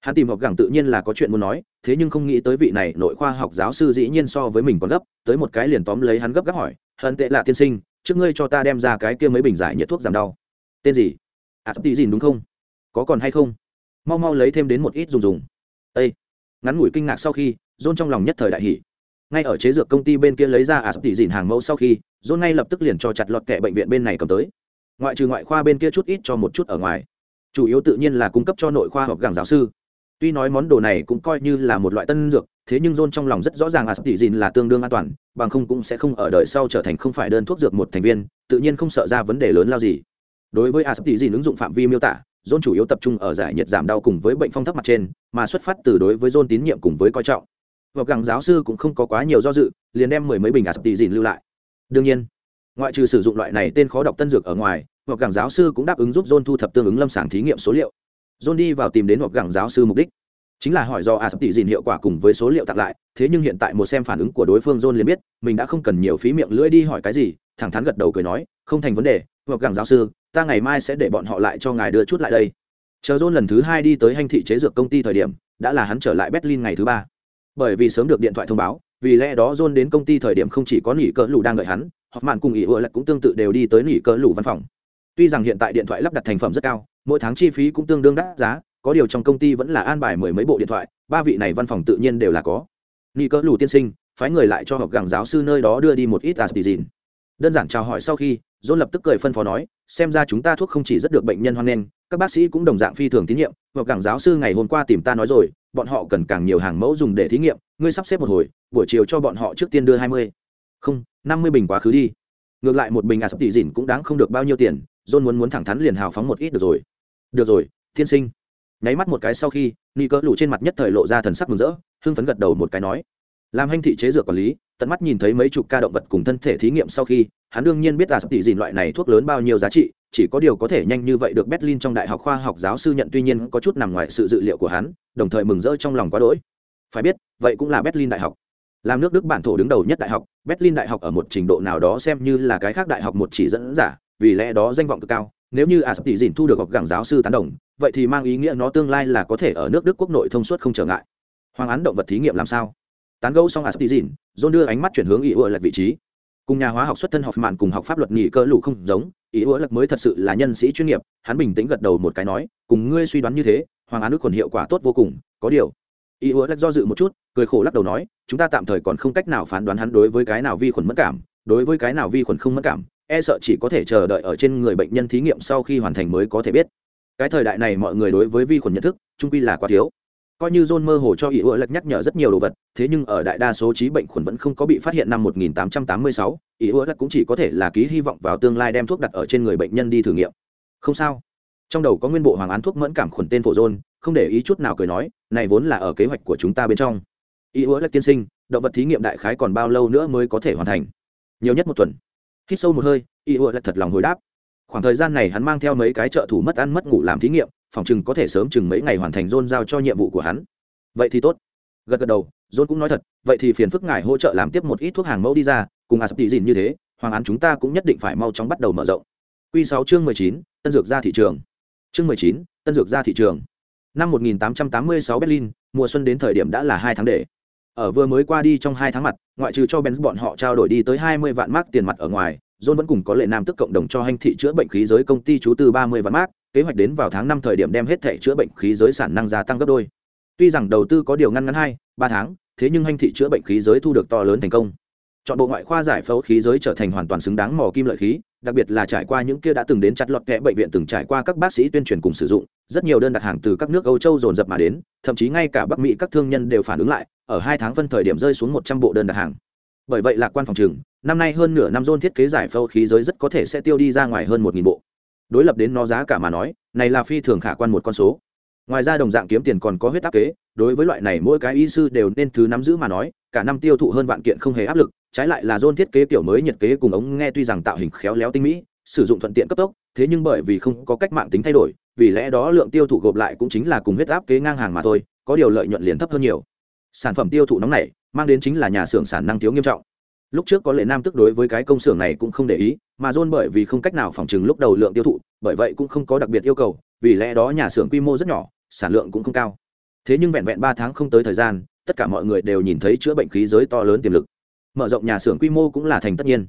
Hắn tìm học gẳng tự nhiên là có chuyện muốn nói, thế nhưng không nghĩ tới vị này nội khoa học giáo sư dĩ nhiên so với mình còn gấp, tới một cái liền tóm lấy hắn gấp gáp hỏi, hận tệ lạ tiên sinh, trước ngươi cho ta đem ra cái kia mấy bình giải nhiệt thuốc giảm đau tên gì? À tí gì đúng không? Có còn hay không? Mau mau lấy thêm đến một ít dùng dùng. Ây ngắn ngủi kinh ngạc sau khi dôn trong lòng nhất thời đại hỷ ngay ở chế dược công ty bên kia lấy ra à tí dìn hàng mẫu sau khi dôn ngay lập tức liền cho chặt lọt kẻ bệnh viện bên này cầm tới. Ngoại trừ ngoại khoa bên kia chút ít cho một chút ở ngoài. Chủ yếu tự nhiên là cung cấp cho nội khoa hoặc gàng giáo sư. Tuy nói món đồ này cũng coi như là một loại tân dược, thế nhưng john trong lòng rất rõ ràng à, asp tỷ dìn là tương đương an toàn, bằng không cũng sẽ không ở đời sau trở thành không phải đơn thuốc dược một thành viên, tự nhiên không sợ ra vấn đề lớn lao gì đối với asp dìn ứng dụng phạm vi miêu tả john chủ yếu tập trung ở giải nhiệt giảm đau cùng với bệnh phong thấp mặt trên, mà xuất phát từ đối với john tín nhiệm cùng với coi trọng. Và gặng giáo sư cũng không có quá nhiều do dự, liền đem mười mấy bình asp dìn lưu lại. Đương nhiên, ngoại trừ sử dụng loại này tên khó đọc tân dược ở ngoài, hoặc gặng giáo sư cũng đáp ứng giúp john thu thập tương ứng lâm sàng thí nghiệm số liệu. John đi vào tìm đến hoặc gặng giáo sư mục đích. Chính là hỏi do a sắp dìn hiệu quả cùng với số liệu tặng lại, thế nhưng hiện tại một xem phản ứng của đối phương john liền biết, mình đã không cần nhiều phí miệng lưỡi đi hỏi cái gì, thẳng thắn gật đầu cười nói, không thành vấn đề hoặc gặng giáo sư, ta ngày mai sẽ để bọn họ lại cho ngài đưa chút lại đây. Chờ john lần thứ hai đi tới hành thị chế dược công ty thời điểm, đã là hắn trở lại berlin ngày thứ ba. Bởi vì sớm được điện thoại thông báo, vì lẽ đó john đến công ty thời điểm không chỉ có nỉ cỡ lù đang đợi hắn hoặc mạn cùng ỉ ựa lại cũng tương tự đều đi tới nỉ cỡ lù văn phòng. Tuy rằng hiện tại điện thoại lắp đặt thành phẩm rất cao, mỗi tháng chi phí cũng tương đương đắt giá, có điều trong công ty vẫn là an bài mười mấy bộ điện thoại, ba vị này văn phòng tự nhiên đều là có. Nghi cỡ lù tiên sinh, phái người lại cho học gàng giáo sư nơi đó đưa đi một ít aspizin đơn giản chào hỏi sau khi John lập tức cười phân phó nói, xem ra chúng ta thuốc không chỉ rất được bệnh nhân hoan nghênh, các bác sĩ cũng đồng dạng phi thường tín nhiệm. Hoặc cảng giáo sư ngày hôm qua tìm ta nói rồi, bọn họ cần càng nhiều hàng mẫu dùng để thí nghiệm, ngươi sắp xếp một hồi, buổi chiều cho bọn họ trước tiên đưa hai mươi. Không, năm mươi bình quá khứ đi. Ngược lại một bình à sấp tỷ dỉn cũng đáng không được bao nhiêu tiền, john muốn muốn thẳng thắn liền hào phóng một ít được rồi. Được rồi thiên sinh. Nháy mắt một cái sau khi ni cỡ lụ trên mặt nhất thời lộ ra thần sắc mừng rỡ, hưng phấn gật đầu một cái nói, làm hành thị chế dược quản lý tận mắt nhìn thấy mấy chục ca động vật cùng thân thể thí nghiệm sau khi, hắn đương nhiên biết là sắp tỉ dìn loại này thuốc lớn bao nhiêu giá trị, chỉ có điều có thể nhanh như vậy được berlin trong đại học khoa học giáo sư nhận tuy nhiên có chút nằm ngoài sự dự liệu của hắn, đồng thời mừng rỡ trong lòng quá đỗi. Phải biết, vậy cũng là berlin đại học. Làm nước đức bản thổ đứng đầu nhất đại học, berlin đại học ở một trình độ nào đó xem như là cái khác đại học một chỉ dẫn giả, vì lẽ đó danh vọng cực cao. Nếu như a sắp tỉ dìn thu được học gẳng giáo sư tán đồng, vậy thì mang ý nghĩa nó tương lai là có thể ở nước đức quốc nội thông suốt không trở ngại. Hoàng án động vật thí nghiệm làm sao? Tán gẫu xong astizin dìn john đưa ánh mắt chuyển hướng ý ủa lệch vị trí. Cùng nhà hóa học xuất thân học mạn cùng học pháp luật nghỉ cơ lụ không giống, ý ủa lệch mới thật sự là nhân sĩ chuyên nghiệp, hắn bình tĩnh gật đầu một cái nói, cùng ngươi suy đoán như thế, hoàng án ước còn hiệu quả tốt vô cùng, có điều. Ý ủa lệch do dự một chút, cười khổ lắc đầu nói, chúng ta tạm thời còn không cách nào phán đoán hắn đối với cái nào vi khuẩn mất cảm, đối với cái nào vi khuẩn không mất cảm e sợ chỉ có thể chờ đợi ở trên người bệnh nhân thí nghiệm sau khi hoàn thành mới có thể biết. Cái thời đại này mọi người đối với vi khuẩn nhận thức, trung quy là quá thiếu coi như john mơ hồ cho ý ưa lệch nhắc nhở rất nhiều đồ vật thế nhưng ở đại đa số trí bệnh khuẩn vẫn không có bị phát hiện năm 1886, ý ưa lệch cũng chỉ có thể là ký hy vọng vào tương lai đem thuốc đặt ở trên người bệnh nhân đi thử nghiệm. Không sao. Trong đầu có nguyên bộ hoàng án thuốc mẫn cảm khuẩn tên phổ john không để ý chút nào cười nói này vốn là ở kế hoạch của chúng ta bên trong. Ý ưa lệch tiên sinh động vật thí nghiệm đại khái còn bao lâu nữa mới có thể hoàn thành? Nhiều nhất một tuần. Hít sâu một hơi ý ua lại thật lòng hồi đáp. Khoảng thời gian này hắn mang theo mấy cái trợ thủ mất ăn mất ngủ làm thí nghiệm phòng chừng có thể sớm chừng mấy ngày hoàn thành dôn giao cho nhiệm vụ của hắn. Vậy thì tốt. Gật gật đầu dôn cũng nói thật, vậy thì phiền phức ngài hỗ trợ làm tiếp một ít thuốc hàng mẫu đi ra, cùng a sập tỷ dìn như thế, hoàng án chúng ta cũng nhất định phải mau chóng bắt đầu mở rộng. Q sáu chương mười chín, tân dược ra thị trường. Chương mười chín, tân dược ra thị trường. Năm một nghìn tám trăm tám mươi sáu berlin, mùa xuân đến thời điểm đã là hai tháng để. Ở vừa mới qua đi trong hai tháng mặt, ngoại trừ cho benz bọn họ trao đổi đi tới hai mươi vạn mark tiền mặt ở ngoài, john vẫn cùng có lệ nam tức cộng đồng cho hành thị chữa bệnh khí giới công ty chú tư ba mươi vạn mark kế hoạch đến vào tháng năm thời điểm đem hết thể chữa bệnh khí giới sản năng gia tăng gấp đôi. Tuy rằng đầu tư có điều ngăn ngắn hai, ba tháng, thế nhưng hành thị chữa bệnh khí giới thu được to lớn thành công. Chọn bộ ngoại khoa giải phẫu khí giới trở thành hoàn toàn xứng đáng mỏ kim lợi khí, đặc biệt là trải qua những kia đã từng đến chặt lọt kẽ bệnh viện từng trải qua các bác sĩ tuyên truyền cùng sử dụng, rất nhiều đơn đặt hàng từ các nước âu châu dồn dập mà đến, thậm chí ngay cả bắc mỹ các thương nhân đều phản ứng lại, ở hai tháng phân thời điểm rơi xuống một trăm bộ đơn đặt hàng. Bởi vậy lạc quan phòng trừng, năm nay hơn nửa năm dôn thiết kế giải phẫu khí giới rất có thể sẽ tiêu đi ra ngoài hơn một nghìn bộ đối lập đến nó giá cả mà nói, này là phi thường khả quan một con số. Ngoài ra đồng dạng kiếm tiền còn có huyết áp kế, đối với loại này mỗi cái y sư đều nên thứ nắm giữ mà nói, cả năm tiêu thụ hơn vạn kiện không hề áp lực, trái lại là dôn thiết kế kiểu mới nhiệt kế cùng ống nghe tuy rằng tạo hình khéo léo tinh mỹ, sử dụng thuận tiện cấp tốc, thế nhưng bởi vì không có cách mạng tính thay đổi, vì lẽ đó lượng tiêu thụ gộp lại cũng chính là cùng huyết áp kế ngang hàng mà thôi, có điều lợi nhuận liền thấp hơn nhiều. Sản phẩm tiêu thụ nóng này, mang đến chính là nhà xưởng sản năng thiếu nghiêm trọng lúc trước có lệ nam tức đối với cái công xưởng này cũng không để ý, mà john bởi vì không cách nào phòng chừng lúc đầu lượng tiêu thụ, bởi vậy cũng không có đặc biệt yêu cầu, vì lẽ đó nhà xưởng quy mô rất nhỏ, sản lượng cũng không cao. Thế nhưng vẹn vẹn ba tháng không tới thời gian, tất cả mọi người đều nhìn thấy chữa bệnh khí giới to lớn tiềm lực. Mở rộng nhà xưởng quy mô cũng là thành tất nhiên.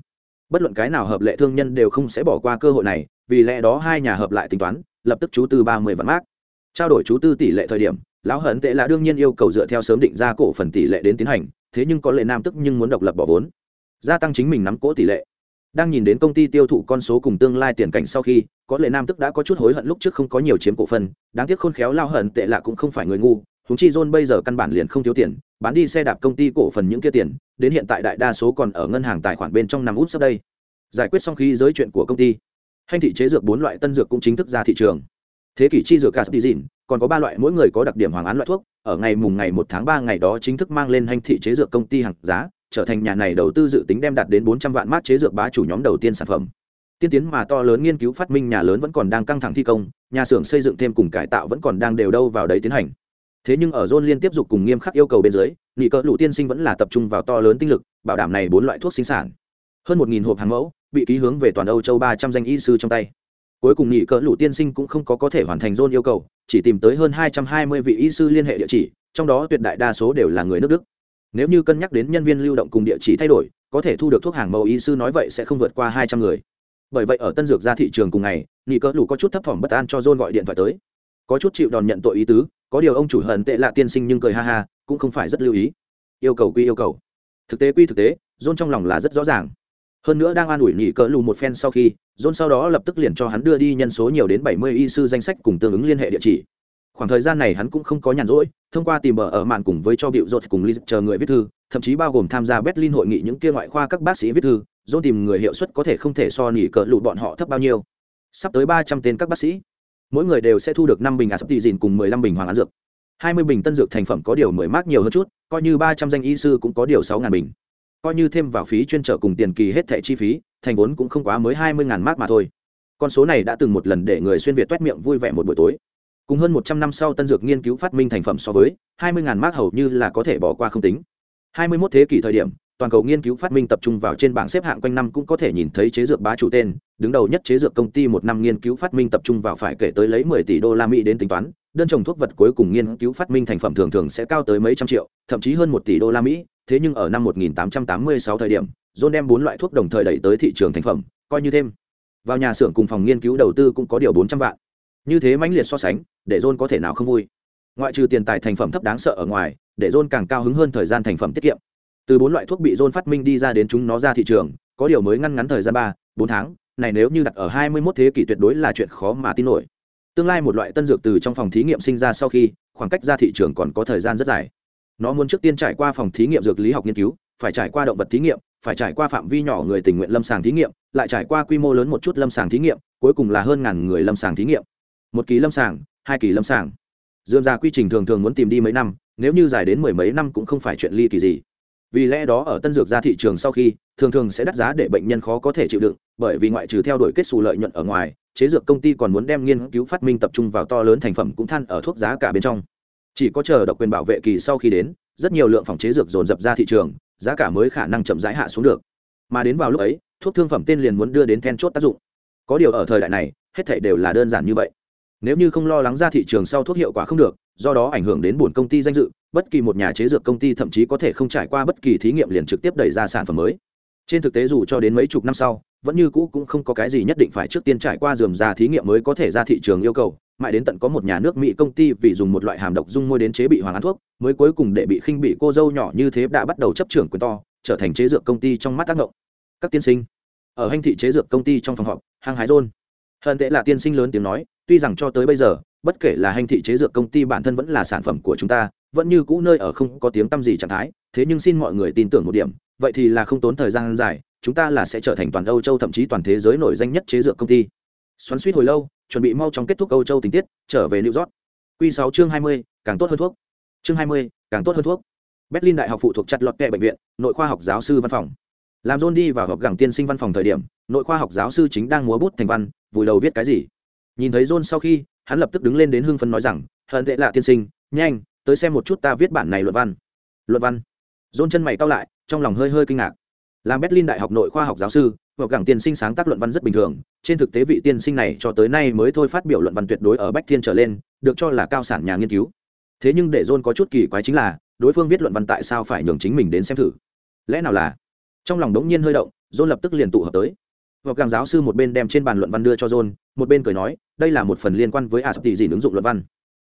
Bất luận cái nào hợp lệ thương nhân đều không sẽ bỏ qua cơ hội này, vì lẽ đó hai nhà hợp lại tính toán, lập tức chú tư ba mươi vạn mác. Trao đổi chú tư tỷ lệ thời điểm, lão hận tệ là đương nhiên yêu cầu dựa theo sớm định ra cổ phần tỷ lệ đến tiến hành, thế nhưng có lệ nam tức nhưng muốn độc lập bỏ vốn gia tăng chính mình nắm cỗ tỷ lệ. Đang nhìn đến công ty tiêu thụ con số cùng tương lai tiền cảnh sau khi, có lệ nam tức đã có chút hối hận lúc trước không có nhiều chiếm cổ phần, đáng tiếc khôn khéo lao hận tệ lạ cũng không phải người ngu húng chi john bây giờ căn bản liền không thiếu tiền, bán đi xe đạp công ty cổ phần những kia tiền, đến hiện tại đại đa số còn ở ngân hàng tài khoản bên trong năm út sắp đây. Giải quyết xong khi giới chuyện của công ty hành thị chế dược bốn loại tân dược cũng chính thức ra thị trường. Thế kỷ chi dược caspizin còn có ba loại, mỗi người có đặc điểm hoàng án loại thuốc, ở ngày mùng ngày một tháng ba ngày đó chính thức mang lên hành thị chế dược công ty hàng giá trở thành nhà này đầu tư dự tính đem đạt đến bốn trăm vạn mát chế dược bá chủ nhóm đầu tiên sản phẩm. Tiên tiến mà to lớn nghiên cứu phát minh nhà lớn vẫn còn đang căng thẳng thi công, nhà xưởng xây dựng thêm cùng cải tạo vẫn còn đang đều đâu vào đấy tiến hành. Thế nhưng ở zone liên tiếp dục cùng nghiêm khắc yêu cầu bên dưới, nghị cỡ lũ tiên sinh vẫn là tập trung vào to lớn tinh lực, bảo đảm này bốn loại thuốc sinh sản. Hơn một nghìn hộp hàng mẫu, bị ký hướng về toàn âu châu ba trăm danh y sư trong tay. Cuối cùng nghị cỡ lũ tiên sinh cũng không có có thể hoàn thành zone yêu cầu, chỉ tìm tới hơn hai trăm hai mươi vị y sư liên hệ địa chỉ, trong đó tuyệt đại đa số đều là người nước đức nếu như cân nhắc đến nhân viên lưu động cùng địa chỉ thay đổi, có thể thu được thuốc hàng mẫu y sư nói vậy sẽ không vượt qua hai trăm người. Bởi vậy ở tân dược ra thị trường cùng ngày, nghị cỡ lụ có chút thấp thỏm bất an cho john gọi điện thoại tới. Có chút chịu đòn nhận tội ý tứ, có điều ông chủ hận tệ lạ tiên sinh nhưng cười ha ha, cũng không phải rất lưu ý. Yêu cầu quy yêu cầu. Thực tế quy thực tế, john trong lòng là rất rõ ràng. Hơn nữa đang an ủi nghị cỡ lù một phen sau khi, john sau đó lập tức liền cho hắn đưa đi nhân số nhiều đến bảy mươi y sư danh sách cùng tương ứng liên hệ địa chỉ khoảng thời gian này hắn cũng không có nhàn rỗi, thông qua tìm bờ ở mạn cùng với cho bịu rột cùng Liz chờ người viết thư, thậm chí bao gồm tham gia berlin hội nghị những kia ngoại khoa các bác sĩ viết thư dôn tìm người hiệu suất có thể không thể so nỉ cỡ lụ bọn họ thấp bao nhiêu. Sắp tới ba trăm tên các bác sĩ, mỗi người đều sẽ thu được năm bình aspizin cùng mười lăm bình hoàng án dược. Hai mươi bình tân dược thành phẩm có điều mười mác nhiều hơn chút, coi như ba trăm danh y sư cũng có điều sáu ngàn bình. Coi như thêm vào phí chuyên trở cùng tiền kỳ hết thẻ chi phí, thành vốn cũng không quá mới hai mươi ngàn mác mà thôi. Con số này đã từng một lần để người xuyên việt toét miệng vui vẻ một buổi tối cùng hơn một trăm năm sau tân dược nghiên cứu phát minh thành phẩm so với, hai mươi ngàn mác hầu như là có thể bỏ qua không tính. hai mươi 21 thế kỷ thời điểm, toàn cầu nghiên cứu phát minh tập trung vào trên bảng xếp hạng quanh năm cũng có thể nhìn thấy chế dược bá chủ tên, đứng đầu nhất chế dược công ty một năm nghiên cứu phát minh tập trung vào phải kể tới lấy mười tỷ đô la mỹ đến tính toán, đơn trồng thuốc vật cuối cùng nghiên cứu phát minh thành phẩm thường thường sẽ cao tới mấy trăm triệu, thậm chí hơn một tỷ đô la mỹ, thế nhưng ở năm 1886 thời điểm, john đem bốn loại thuốc đồng thời đẩy tới thị trường thành phẩm, coi như thêm. Vào nhà xưởng cùng phòng nghiên cứu đầu tư cũng có điều bốn trăm vạn. Như thế mãnh liệt so sánh để john có thể nào không vui. Ngoại trừ tiền tài thành phẩm thấp đáng sợ ở ngoài, để john càng cao hứng hơn thời gian thành phẩm tiết kiệm. Từ bốn loại thuốc bị john phát minh đi ra đến chúng nó ra thị trường, có điều mới ngăn ngắn thời gian ba, bốn tháng, này nếu như đặt ở hai mươi 21 thế kỷ tuyệt đối là chuyện khó mà tin nổi. Tương lai một loại tân dược từ trong phòng thí nghiệm sinh ra sau khi, khoảng cách ra thị trường còn có thời gian rất dài. Nó muốn trước tiên trải qua phòng thí nghiệm dược lý học nghiên cứu, phải trải qua động vật thí nghiệm, phải trải qua phạm vi nhỏ người tình nguyện lâm sàng thí nghiệm, lại trải qua quy mô lớn một chút lâm sàng thí nghiệm, cuối cùng là hơn ngàn người lâm sàng thí nghiệm. Một kỳ lâm sàng hai kỳ lâm sàng. Dườm ra quy trình thường thường muốn tìm đi mấy năm, nếu như dài đến mười mấy năm cũng không phải chuyện ly kỳ gì. Vì lẽ đó ở tân dược ra thị trường sau khi, thường thường sẽ đắt giá để bệnh nhân khó có thể chịu đựng, bởi vì ngoại trừ theo đuổi kết xù lợi nhuận ở ngoài, chế dược công ty còn muốn đem nghiên cứu phát minh tập trung vào to lớn thành phẩm cũng than ở thuốc giá cả bên trong. Chỉ có chờ độc quyền bảo vệ kỳ sau khi đến, rất nhiều lượng phòng chế dược dồn dập ra thị trường, giá cả mới khả năng chậm rãi hạ xuống được. Mà đến vào lúc ấy, thuốc thương phẩm tên liền muốn đưa đến then chốt tác dụng. Có điều ở thời đại này, hết thảy đều là đơn giản như vậy nếu như không lo lắng ra thị trường sau thuốc hiệu quả không được, do đó ảnh hưởng đến buồn công ty danh dự, bất kỳ một nhà chế dược công ty thậm chí có thể không trải qua bất kỳ thí nghiệm liền trực tiếp đẩy ra sản phẩm mới. Trên thực tế dù cho đến mấy chục năm sau, vẫn như cũ cũng không có cái gì nhất định phải trước tiên trải qua dườm ra thí nghiệm mới có thể ra thị trường yêu cầu, mãi đến tận có một nhà nước mỹ công ty vì dùng một loại hàm độc dung môi đến chế bị hoàng án thuốc, mới cuối cùng để bị khinh bị cô dâu nhỏ như thế đã bắt đầu chấp trưởng quyền to, trở thành chế dược công ty trong mắt tác động các tiên sinh, ở hành thị chế dược công ty trong phòng họp, hang hái rôn. Hận tệ là tiên sinh lớn tiếng nói tuy rằng cho tới bây giờ, bất kể là hành thị chế dược công ty bản thân vẫn là sản phẩm của chúng ta, vẫn như cũ nơi ở không có tiếng tăm gì trạng thái, thế nhưng xin mọi người tin tưởng một điểm, vậy thì là không tốn thời gian dài, chúng ta là sẽ trở thành toàn âu châu thậm chí toàn thế giới nổi danh nhất chế dược công ty. Xoắn suýt hồi lâu, chuẩn bị mau chóng kết thúc âu châu tình tiết, trở về new york. Q sáu chương hai mươi, càng tốt hơn thuốc. Chương hai mươi, càng tốt hơn thuốc. Berlin đại học phụ thuộc chặt lọt kệ bệnh viện, nội khoa học giáo sư văn phòng. Làm john đi vào học gẳng tiên sinh văn phòng thời điểm, nội khoa học giáo sư chính đang múa bút thành văn, vùi đầu viết cái gì? Nhìn thấy john sau khi, hắn lập tức đứng lên đến hưng phấn nói rằng, hận tệ lạ tiên sinh, nhanh, tới xem một chút ta viết bản này luận văn. Luận văn? John chân mày cao lại, trong lòng hơi hơi kinh ngạc. Làm berlin đại học nội khoa học giáo sư hoặc gẳng tiên sinh sáng tác luận văn rất bình thường, trên thực tế vị tiên sinh này cho tới nay mới thôi phát biểu luận văn tuyệt đối ở bách thiên trở lên, được cho là cao sản nhà nghiên cứu. Thế nhưng để john có chút kỳ quái chính là, đối phương viết luận văn tại sao phải nhường chính mình đến xem thử? Lẽ nào là? Trong lòng đống nhiên hơi động, john lập tức liền tụ hợp tới hoặc càng giáo sư một bên đem trên bàn luận văn đưa cho john, một bên cười nói, đây là một phần liên quan với ả tỷ gì ứng dụng luận văn.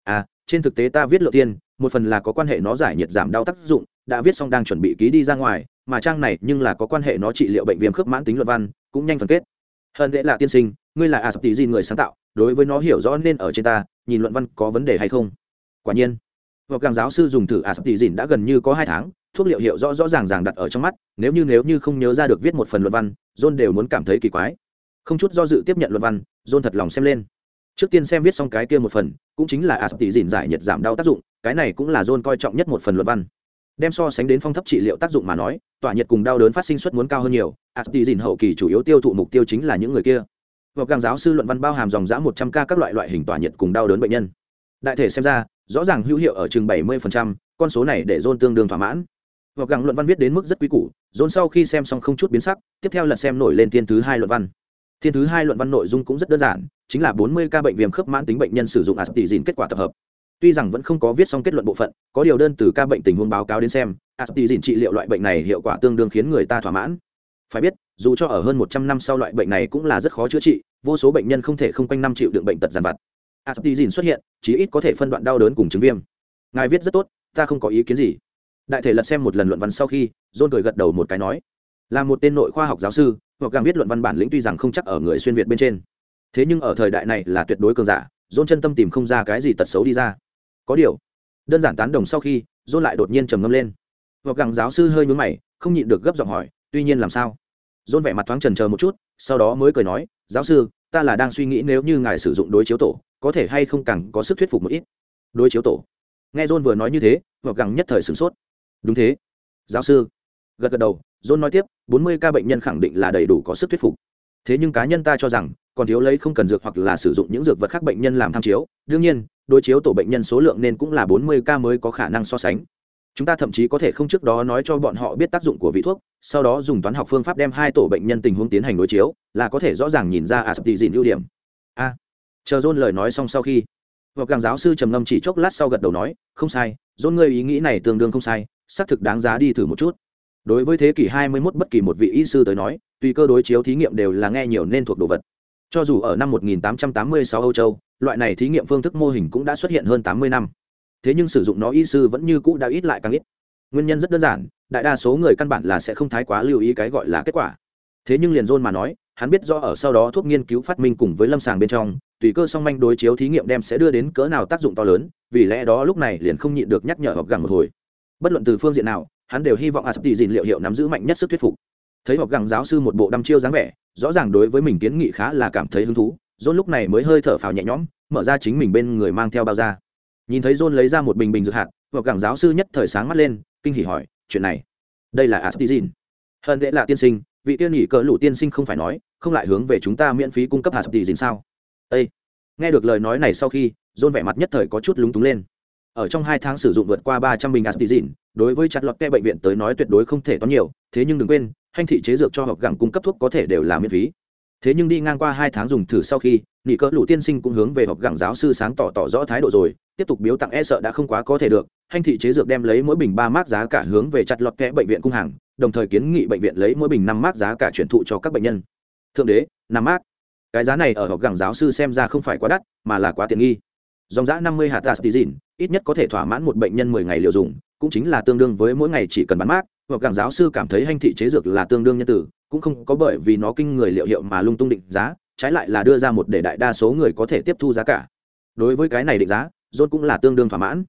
À trên thực tế ta viết lựa tiên, một phần là có quan hệ nó giải nhiệt giảm đau tác dụng, đã viết xong đang chuẩn bị ký đi ra ngoài, mà trang này nhưng là có quan hệ nó trị liệu bệnh viêm khớp mãn tính luận văn, cũng nhanh phần kết. Hơn thế là tiên sinh, ngươi là ả tỷ gì người sáng tạo, đối với nó hiểu rõ nên ở trên ta, nhìn luận văn có vấn đề hay không? Quả nhiên. Hoặc càng giáo sư dùng thử ả tỷ dìn đã gần như có hai tháng thuốc liệu hiệu rõ rõ ràng ràng đặt ở trong mắt, nếu như nếu như không nhớ ra được viết một phần luận văn, john đều muốn cảm thấy kỳ quái. Không chút do dự tiếp nhận luận văn, john thật lòng xem lên. Trước tiên xem viết xong cái kia một phần, cũng chính là áp tỷ dìn giải nhiệt giảm đau tác dụng, cái này cũng là john coi trọng nhất một phần luận văn. Đem so sánh đến phong thấp trị liệu tác dụng mà nói, tỏa nhiệt cùng đau đớn phát sinh suất muốn cao hơn nhiều áp tỷ dìn hậu kỳ chủ yếu tiêu thụ mục tiêu chính là những người kia. Hoặc càng giáo sư luận văn bao hàm dòng giã một trăm ca các loại loại hình tỏa nhiệt cùng đau đớn bệnh nhân. Đại thể xem ra, rõ ràng hữu hiệu ở chừng bảy mươi con số này để john tương đương thỏa mãn và gặng luận văn viết đến mức rất quý củ, dồn sau khi xem xong không chút biến sắc, tiếp theo là xem nổi lên thiên thứ hai luận văn. Thiên thứ hai luận văn nội dung cũng rất đơn giản, chính là bốn mươi ca bệnh viêm khớp mãn tính bệnh nhân sử dụng aspizin kết quả tập hợp. Tuy rằng vẫn không có viết xong kết luận bộ phận, có điều đơn từ ca bệnh tình huống báo cáo đến xem aspizin trị liệu loại bệnh này hiệu quả tương đương khiến người ta thỏa mãn. Phải biết, dù cho ở hơn một trăm năm sau loại bệnh này cũng là rất khó chữa trị, vô số bệnh nhân không thể không quanh năm chịu đựng bệnh tật giàn vặt. Aspizin xuất hiện, chí ít có thể phân đoạn đau đớn cùng chứng viêm. Ngài viết rất tốt, ta không có ý kiến gì đại thể lật xem một lần luận văn sau khi, john cười gật đầu một cái nói, là một tên nội khoa học giáo sư, hoặc càng viết luận văn bản lĩnh tuy rằng không chắc ở người xuyên việt bên trên. Thế nhưng ở thời đại này là tuyệt đối cường giả, john chân tâm tìm không ra cái gì tật xấu đi ra. Có điều, đơn giản tán đồng sau khi, john lại đột nhiên trầm ngâm lên. Hoặc càng giáo sư hơi nhún mày, không nhịn được gấp giọng hỏi, tuy nhiên làm sao? John vẻ mặt thoáng trần chờ một chút, sau đó mới cười nói, giáo sư, ta là đang suy nghĩ nếu như ngài sử dụng đối chiếu tổ, có thể hay không càng có sức thuyết phục một ít? Đối chiếu tổ? Nghe john vừa nói như thế, hoặc càng nhất thời sửng sốt đúng thế. Giáo sư. Gật gật đầu, john nói tiếp, bốn mươi ca bệnh nhân khẳng định là đầy đủ có sức thuyết phục. Thế nhưng cá nhân ta cho rằng, còn thiếu lấy không cần dược hoặc là sử dụng những dược vật khác bệnh nhân làm tham chiếu. Đương nhiên, đối chiếu tổ bệnh nhân số lượng nên cũng là bốn mươi ca mới có khả năng so sánh. Chúng ta thậm chí có thể không trước đó nói cho bọn họ biết tác dụng của vị thuốc, sau đó dùng toán học phương pháp đem hai tổ bệnh nhân tình huống tiến hành đối chiếu, là có thể rõ ràng nhìn ra à sập tị dịn ưu điểm. A. Chờ john lời nói xong sau khi hoặc càng giáo sư trầm ngâm chỉ chốc lát sau gật đầu nói, không sai, john ngươi ý nghĩ này tương đương không sai xác thực đáng giá đi thử một chút đối với thế kỷ 21 bất kỳ một vị y sư tới nói tùy cơ đối chiếu thí nghiệm đều là nghe nhiều nên thuộc đồ vật cho dù ở năm 1886 Âu Châu, loại này thí nghiệm phương thức mô hình cũng đã xuất hiện hơn 80 năm. Thế nhưng sử dụng nó y sư vẫn như cũ đã ít lại càng ít. Nguyên nhân rất đơn giản, đại đa số người căn bản là sẽ không thái quá lưu ý cái gọi là kết quả. Thế nhưng liền John mà nói, hắn biết do ở sau đó thuốc nghiên cứu phát minh cùng với lâm sàng bên trong, tùy cơ song manh đối chiếu thí nghiệm đem sẽ đưa đến cỡ nào tác dụng to lớn, vì lẽ đó lúc này liền không nhịn được nhắc nhở học gẳng một hồi bất luận từ phương diện nào, hắn đều hy vọng asp dìn liệu hiệu nắm giữ mạnh nhất sức thuyết phục. Thấy học gẳng giáo sư một bộ đăm chiêu dáng vẻ, rõ ràng đối với mình kiến nghị khá là cảm thấy hứng thú, john lúc này mới hơi thở phào nhẹ nhõm, mở ra chính mình bên người mang theo bao da. Nhìn thấy john lấy ra một bình bình dược hạt học gẳng giáo sư nhất thời sáng mắt lên, kinh hỉ hỏi, chuyện này, đây là asp dìn hơn thế là tiên sinh, vị tiên nghỉ cỡ lũ tiên sinh không phải nói, không lại hướng về chúng ta miễn phí cung cấp asp dìn sao? Ê! nghe được lời nói này sau khi, john vẻ mặt nhất thời có chút lúng túng lên ở trong hai tháng sử dụng vượt qua ba trăm bình aspirin, đối với chặt lọt ke bệnh viện tới nói tuyệt đối không thể toán nhiều, thế nhưng đừng quên, hành thị chế dược cho học gẳng cung cấp thuốc có thể đều là miễn phí. Thế nhưng đi ngang qua hai tháng dùng thử sau khi nghị cỡ lũ tiên sinh cũng hướng về học gẳng giáo sư sáng tỏ tỏ rõ thái độ rồi, tiếp tục biếu tặng e sợ đã không quá có thể được, hành thị chế dược đem lấy mỗi bình ba mác giá cả hướng về chặt lọt kẽ bệnh viện cung hàng, đồng thời kiến nghị bệnh viện lấy mỗi bình năm mác giá cả chuyển thụ cho các bệnh nhân. Thượng đế, năm mác. Cái giá này ở học gẳng giáo sư xem ra không phải quá đắt, mà là quá tiện nghi. Dòng giã năm mươi hạt aspirin ít nhất có thể thỏa mãn một bệnh nhân mười ngày liều dùng, cũng chính là tương đương với mỗi ngày chỉ cần bán mát hoặc gàng giáo sư cảm thấy hành thị chế dược là tương đương nhân tử, cũng không có bởi vì nó kinh người liệu hiệu mà lung tung định giá, trái lại là đưa ra một để đại đa số người có thể tiếp thu giá cả. Đối với cái này định giá john cũng là tương đương thỏa mãn.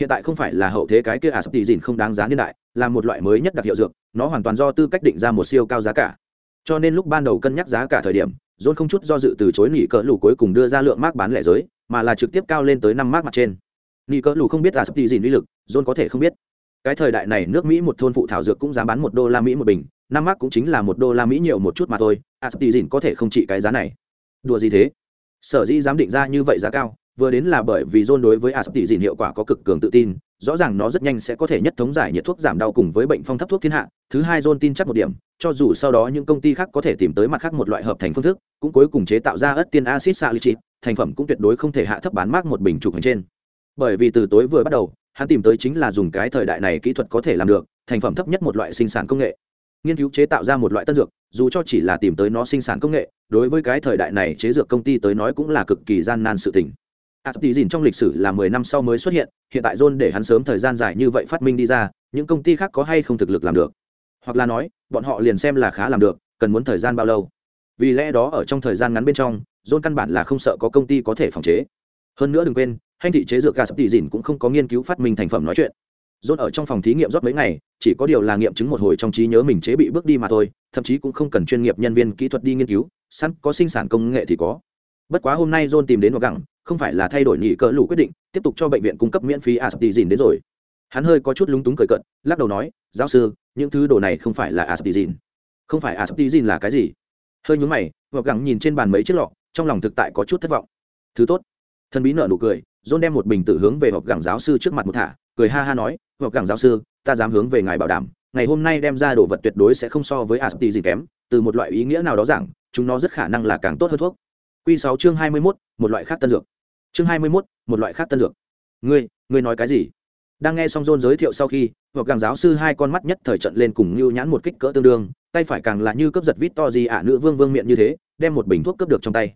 Hiện tại không phải là hậu thế cái kia à sắp tỷ dìn không đáng giá niên đại, là một loại mới nhất đặc hiệu dược, nó hoàn toàn do tư cách định ra một siêu cao giá cả. Cho nên lúc ban đầu cân nhắc giá cả thời điểm john không chút do dự từ chối nghỉ cỡ lù cuối cùng đưa ra lượng mác bán lẻ giới, mà là trực tiếp cao lên tới năm mác mặt trên nghi cỡ lù không biết là sắp đi dìn uy lực john có thể không biết cái thời đại này nước mỹ một thôn phụ thảo dược cũng giá bán một đô la mỹ một bình năm mắc cũng chính là một đô la mỹ nhiều một chút mà thôi a sắp đi dìn có thể không trị cái giá này đùa gì thế sở dĩ dám định ra như vậy giá cao vừa đến là bởi vì John đối với à, Aspirtin hiệu quả có cực cường tự tin, rõ ràng nó rất nhanh sẽ có thể nhất thống giải nhiệt thuốc giảm đau cùng với bệnh phong thấp thuốc thiên hạ. Thứ hai John tin chắc một điểm, cho dù sau đó những công ty khác có thể tìm tới mặt khác một loại hợp thành phương thức, cũng cuối cùng chế tạo ra ớt tiên axit salicylic, thành phẩm cũng tuyệt đối không thể hạ thấp bán mác một bình trục hành trên. Bởi vì từ tối vừa bắt đầu, hắn tìm tới chính là dùng cái thời đại này kỹ thuật có thể làm được, thành phẩm thấp nhất một loại sinh sản công nghệ. Nghiên cứu chế tạo ra một loại tân dược, dù cho chỉ là tìm tới nó sinh sản công nghệ, đối với cái thời đại này chế dược công ty tới nói cũng là cực kỳ gian nan sự tình. À, Ạt tỷ dìn trong lịch sử là mười năm sau mới xuất hiện hiện tại john để hắn sớm thời gian dài như vậy phát minh đi ra những công ty khác có hay không thực lực làm được? Hoặc là nói bọn họ liền xem là khá làm được cần muốn thời gian bao lâu? Vì lẽ đó ở trong thời gian ngắn bên trong john căn bản là không sợ có công ty có thể phòng chế hơn nữa đừng quên, hành thị chế dược gà sắp tỉ dìn cũng không có nghiên cứu phát minh thành phẩm nói chuyện. John ở trong phòng thí nghiệm rót mấy ngày, chỉ có điều là nghiệm chứng một hồi trong trí nhớ mình chế bị bước đi mà thôi, thậm chí cũng không cần chuyên nghiệp nhân viên kỹ thuật đi nghiên cứu, sẵn có sinh sản công nghệ thì có. Bất quá hôm nay john tìm đến một gẳng không phải là thay đổi nhị cỡ lũ quyết định, tiếp tục cho bệnh viện cung cấp miễn phí aspizin đến rồi. Hắn hơi có chút lúng túng cười cận lắc đầu nói, giáo sư, những thứ đồ này không phải là aspizin không phải aspizin là cái gì? Hơi nhúng mày hoặc gẳng nhìn trên bàn mấy chiếc lọ, trong lòng thực tại có chút thất vọng. Thứ tốt thần bí nợ nụ cười john đem một bình tử hướng về hộp gẳng giáo sư trước mặt một thả cười ha ha nói hộp gẳng giáo sư ta dám hướng về ngài bảo đảm ngày hôm nay đem ra đồ vật tuyệt đối sẽ không so với aspizin kém từ một loại ý nghĩa nào đó rằng chúng nó rất khả năng là càng tốt hơn thuốc Quy sáu chương 21, một loại khác tân dược. Chương 21, một loại khác tân dược. Ngươi, ngươi nói cái gì? Đang nghe xong John giới thiệu sau khi, hoặc càng giáo sư hai con mắt nhất thời trận lên cùng Nưu nhãn một kích cỡ tương đương, tay phải càng là như cướp giật vít to gì ạ nữ vương vương miệng như thế, đem một bình thuốc cướp được trong tay.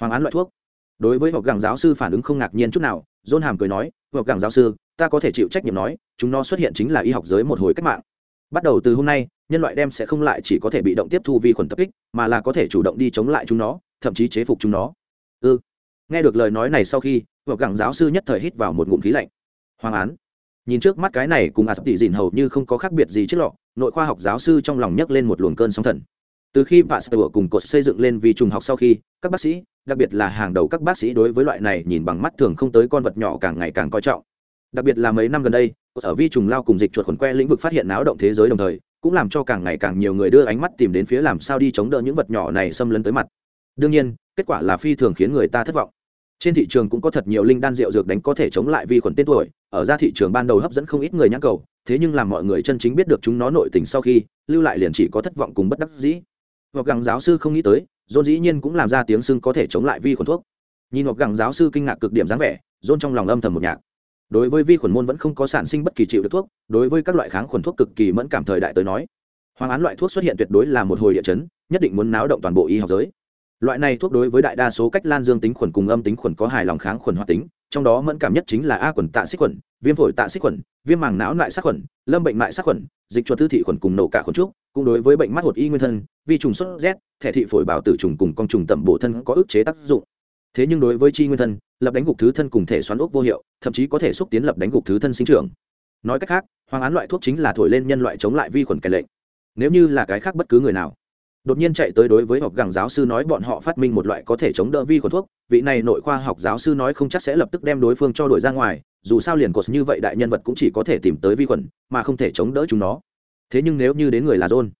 Hoàng án loại thuốc. Đối với hoặc gẳng giáo sư phản ứng không ngạc nhiên chút nào, John hàm cười nói, hoặc gẳng giáo sư, ta có thể chịu trách nhiệm nói, chúng nó xuất hiện chính là y học giới một hồi cách mạng. Bắt đầu từ hôm nay, nhân loại đem sẽ không lại chỉ có thể bị động tiếp thu vi khuẩn tập kích, mà là có thể chủ động đi chống lại chúng nó, thậm chí chế phục chúng nó ư ừ. nghe được lời nói này sau khi hoặc gẳng giáo sư nhất thời hít vào một ngụm khí lạnh hoàng án nhìn trước mắt cái này cùng a sắp tỉ dìn hầu như không có khác biệt gì trước lọ nội khoa học giáo sư trong lòng nhấc lên một luồng cơn sóng thần từ khi bà sơ cùng cột xây dựng lên vì trùng học sau khi, các bác sĩ, đặc biệt là hàng đầu các bác sĩ đối với loại này nhìn bằng mắt thường không tới con vật nhỏ càng ngày càng coi trọng. Đặc biệt là mấy năm gần đây ở vi trùng lao cùng dịch chuột khuẩn que lĩnh vực phát hiện náo động thế giới đồng thời, cũng làm cho càng ngày càng nhiều người đưa ánh mắt tìm đến phía làm sao đi chống đỡ những vật nhỏ này xâm lấn tới mặt. Đương nhiên, kết quả là phi thường khiến người ta thất vọng. Trên thị trường cũng có thật nhiều linh đan rượu dược đánh có thể chống lại vi khuẩn tên tuổi, ở ra thị trường ban đầu hấp dẫn không ít người nhãn cầu, thế nhưng làm mọi người chân chính biết được chúng nó nội tình sau khi, lưu lại liền chỉ có thất vọng cùng bất đắc dĩ hoặc gắng giáo sư không nghĩ tới dôn dĩ nhiên cũng làm ra tiếng sưng có thể chống lại vi khuẩn thuốc. Nhìn hoặc gắng giáo sư kinh ngạc cực điểm dáng vẻ dôn trong lòng âm thầm một nhạc. Đối với vi khuẩn môn vẫn không có sản sinh bất kỳ chịu được thuốc, đối với các loại kháng khuẩn thuốc cực kỳ mẫn cảm thời đại tới nói, hoàng án loại thuốc xuất hiện tuyệt đối là một hồi địa chấn, nhất định muốn náo động toàn bộ y học giới. Loại này thuốc đối với đại đa số cách lan dương tính khuẩn cùng âm tính khuẩn có hài lòng kháng khuẩn hoạt tính trong đó mẫn cảm nhất chính là a khuẩn tạ xích khuẩn viêm phổi tạ xích khuẩn viêm màng não lại sát khuẩn lâm bệnh mại sát khuẩn dịch chuột thư thị khuẩn cùng nổ cả khuẩn trúc, cũng đối với bệnh mắt hột y nguyên thân, vi trùng sốt rét, thẻ thị phổi bảo tử trùng cùng con trùng tẩm bổ thân có ức chế tác dụng. Thế nhưng đối với chi nguyên thân, lập đánh gục thứ thân cùng thể xoắn ốc vô hiệu, thậm chí có thể xúc tiến lập đánh gục thứ thân sinh trưởng. Nói cách khác, hoàng án loại thuốc chính là thổi lên nhân loại chống lại vi khuẩn kẻ lệnh. Nếu như là cái khác bất cứ người nào đột nhiên chạy tới đối với học gẳng giáo sư nói bọn họ phát minh một loại có thể chống đỡ vi khuẩn thuốc. Vị này nội khoa học giáo sư nói không chắc sẽ lập tức đem đối phương cho đổi ra ngoài, dù sao liền cột như vậy đại nhân vật cũng chỉ có thể tìm tới vi khuẩn, mà không thể chống đỡ chúng nó. Thế nhưng nếu như đến người là john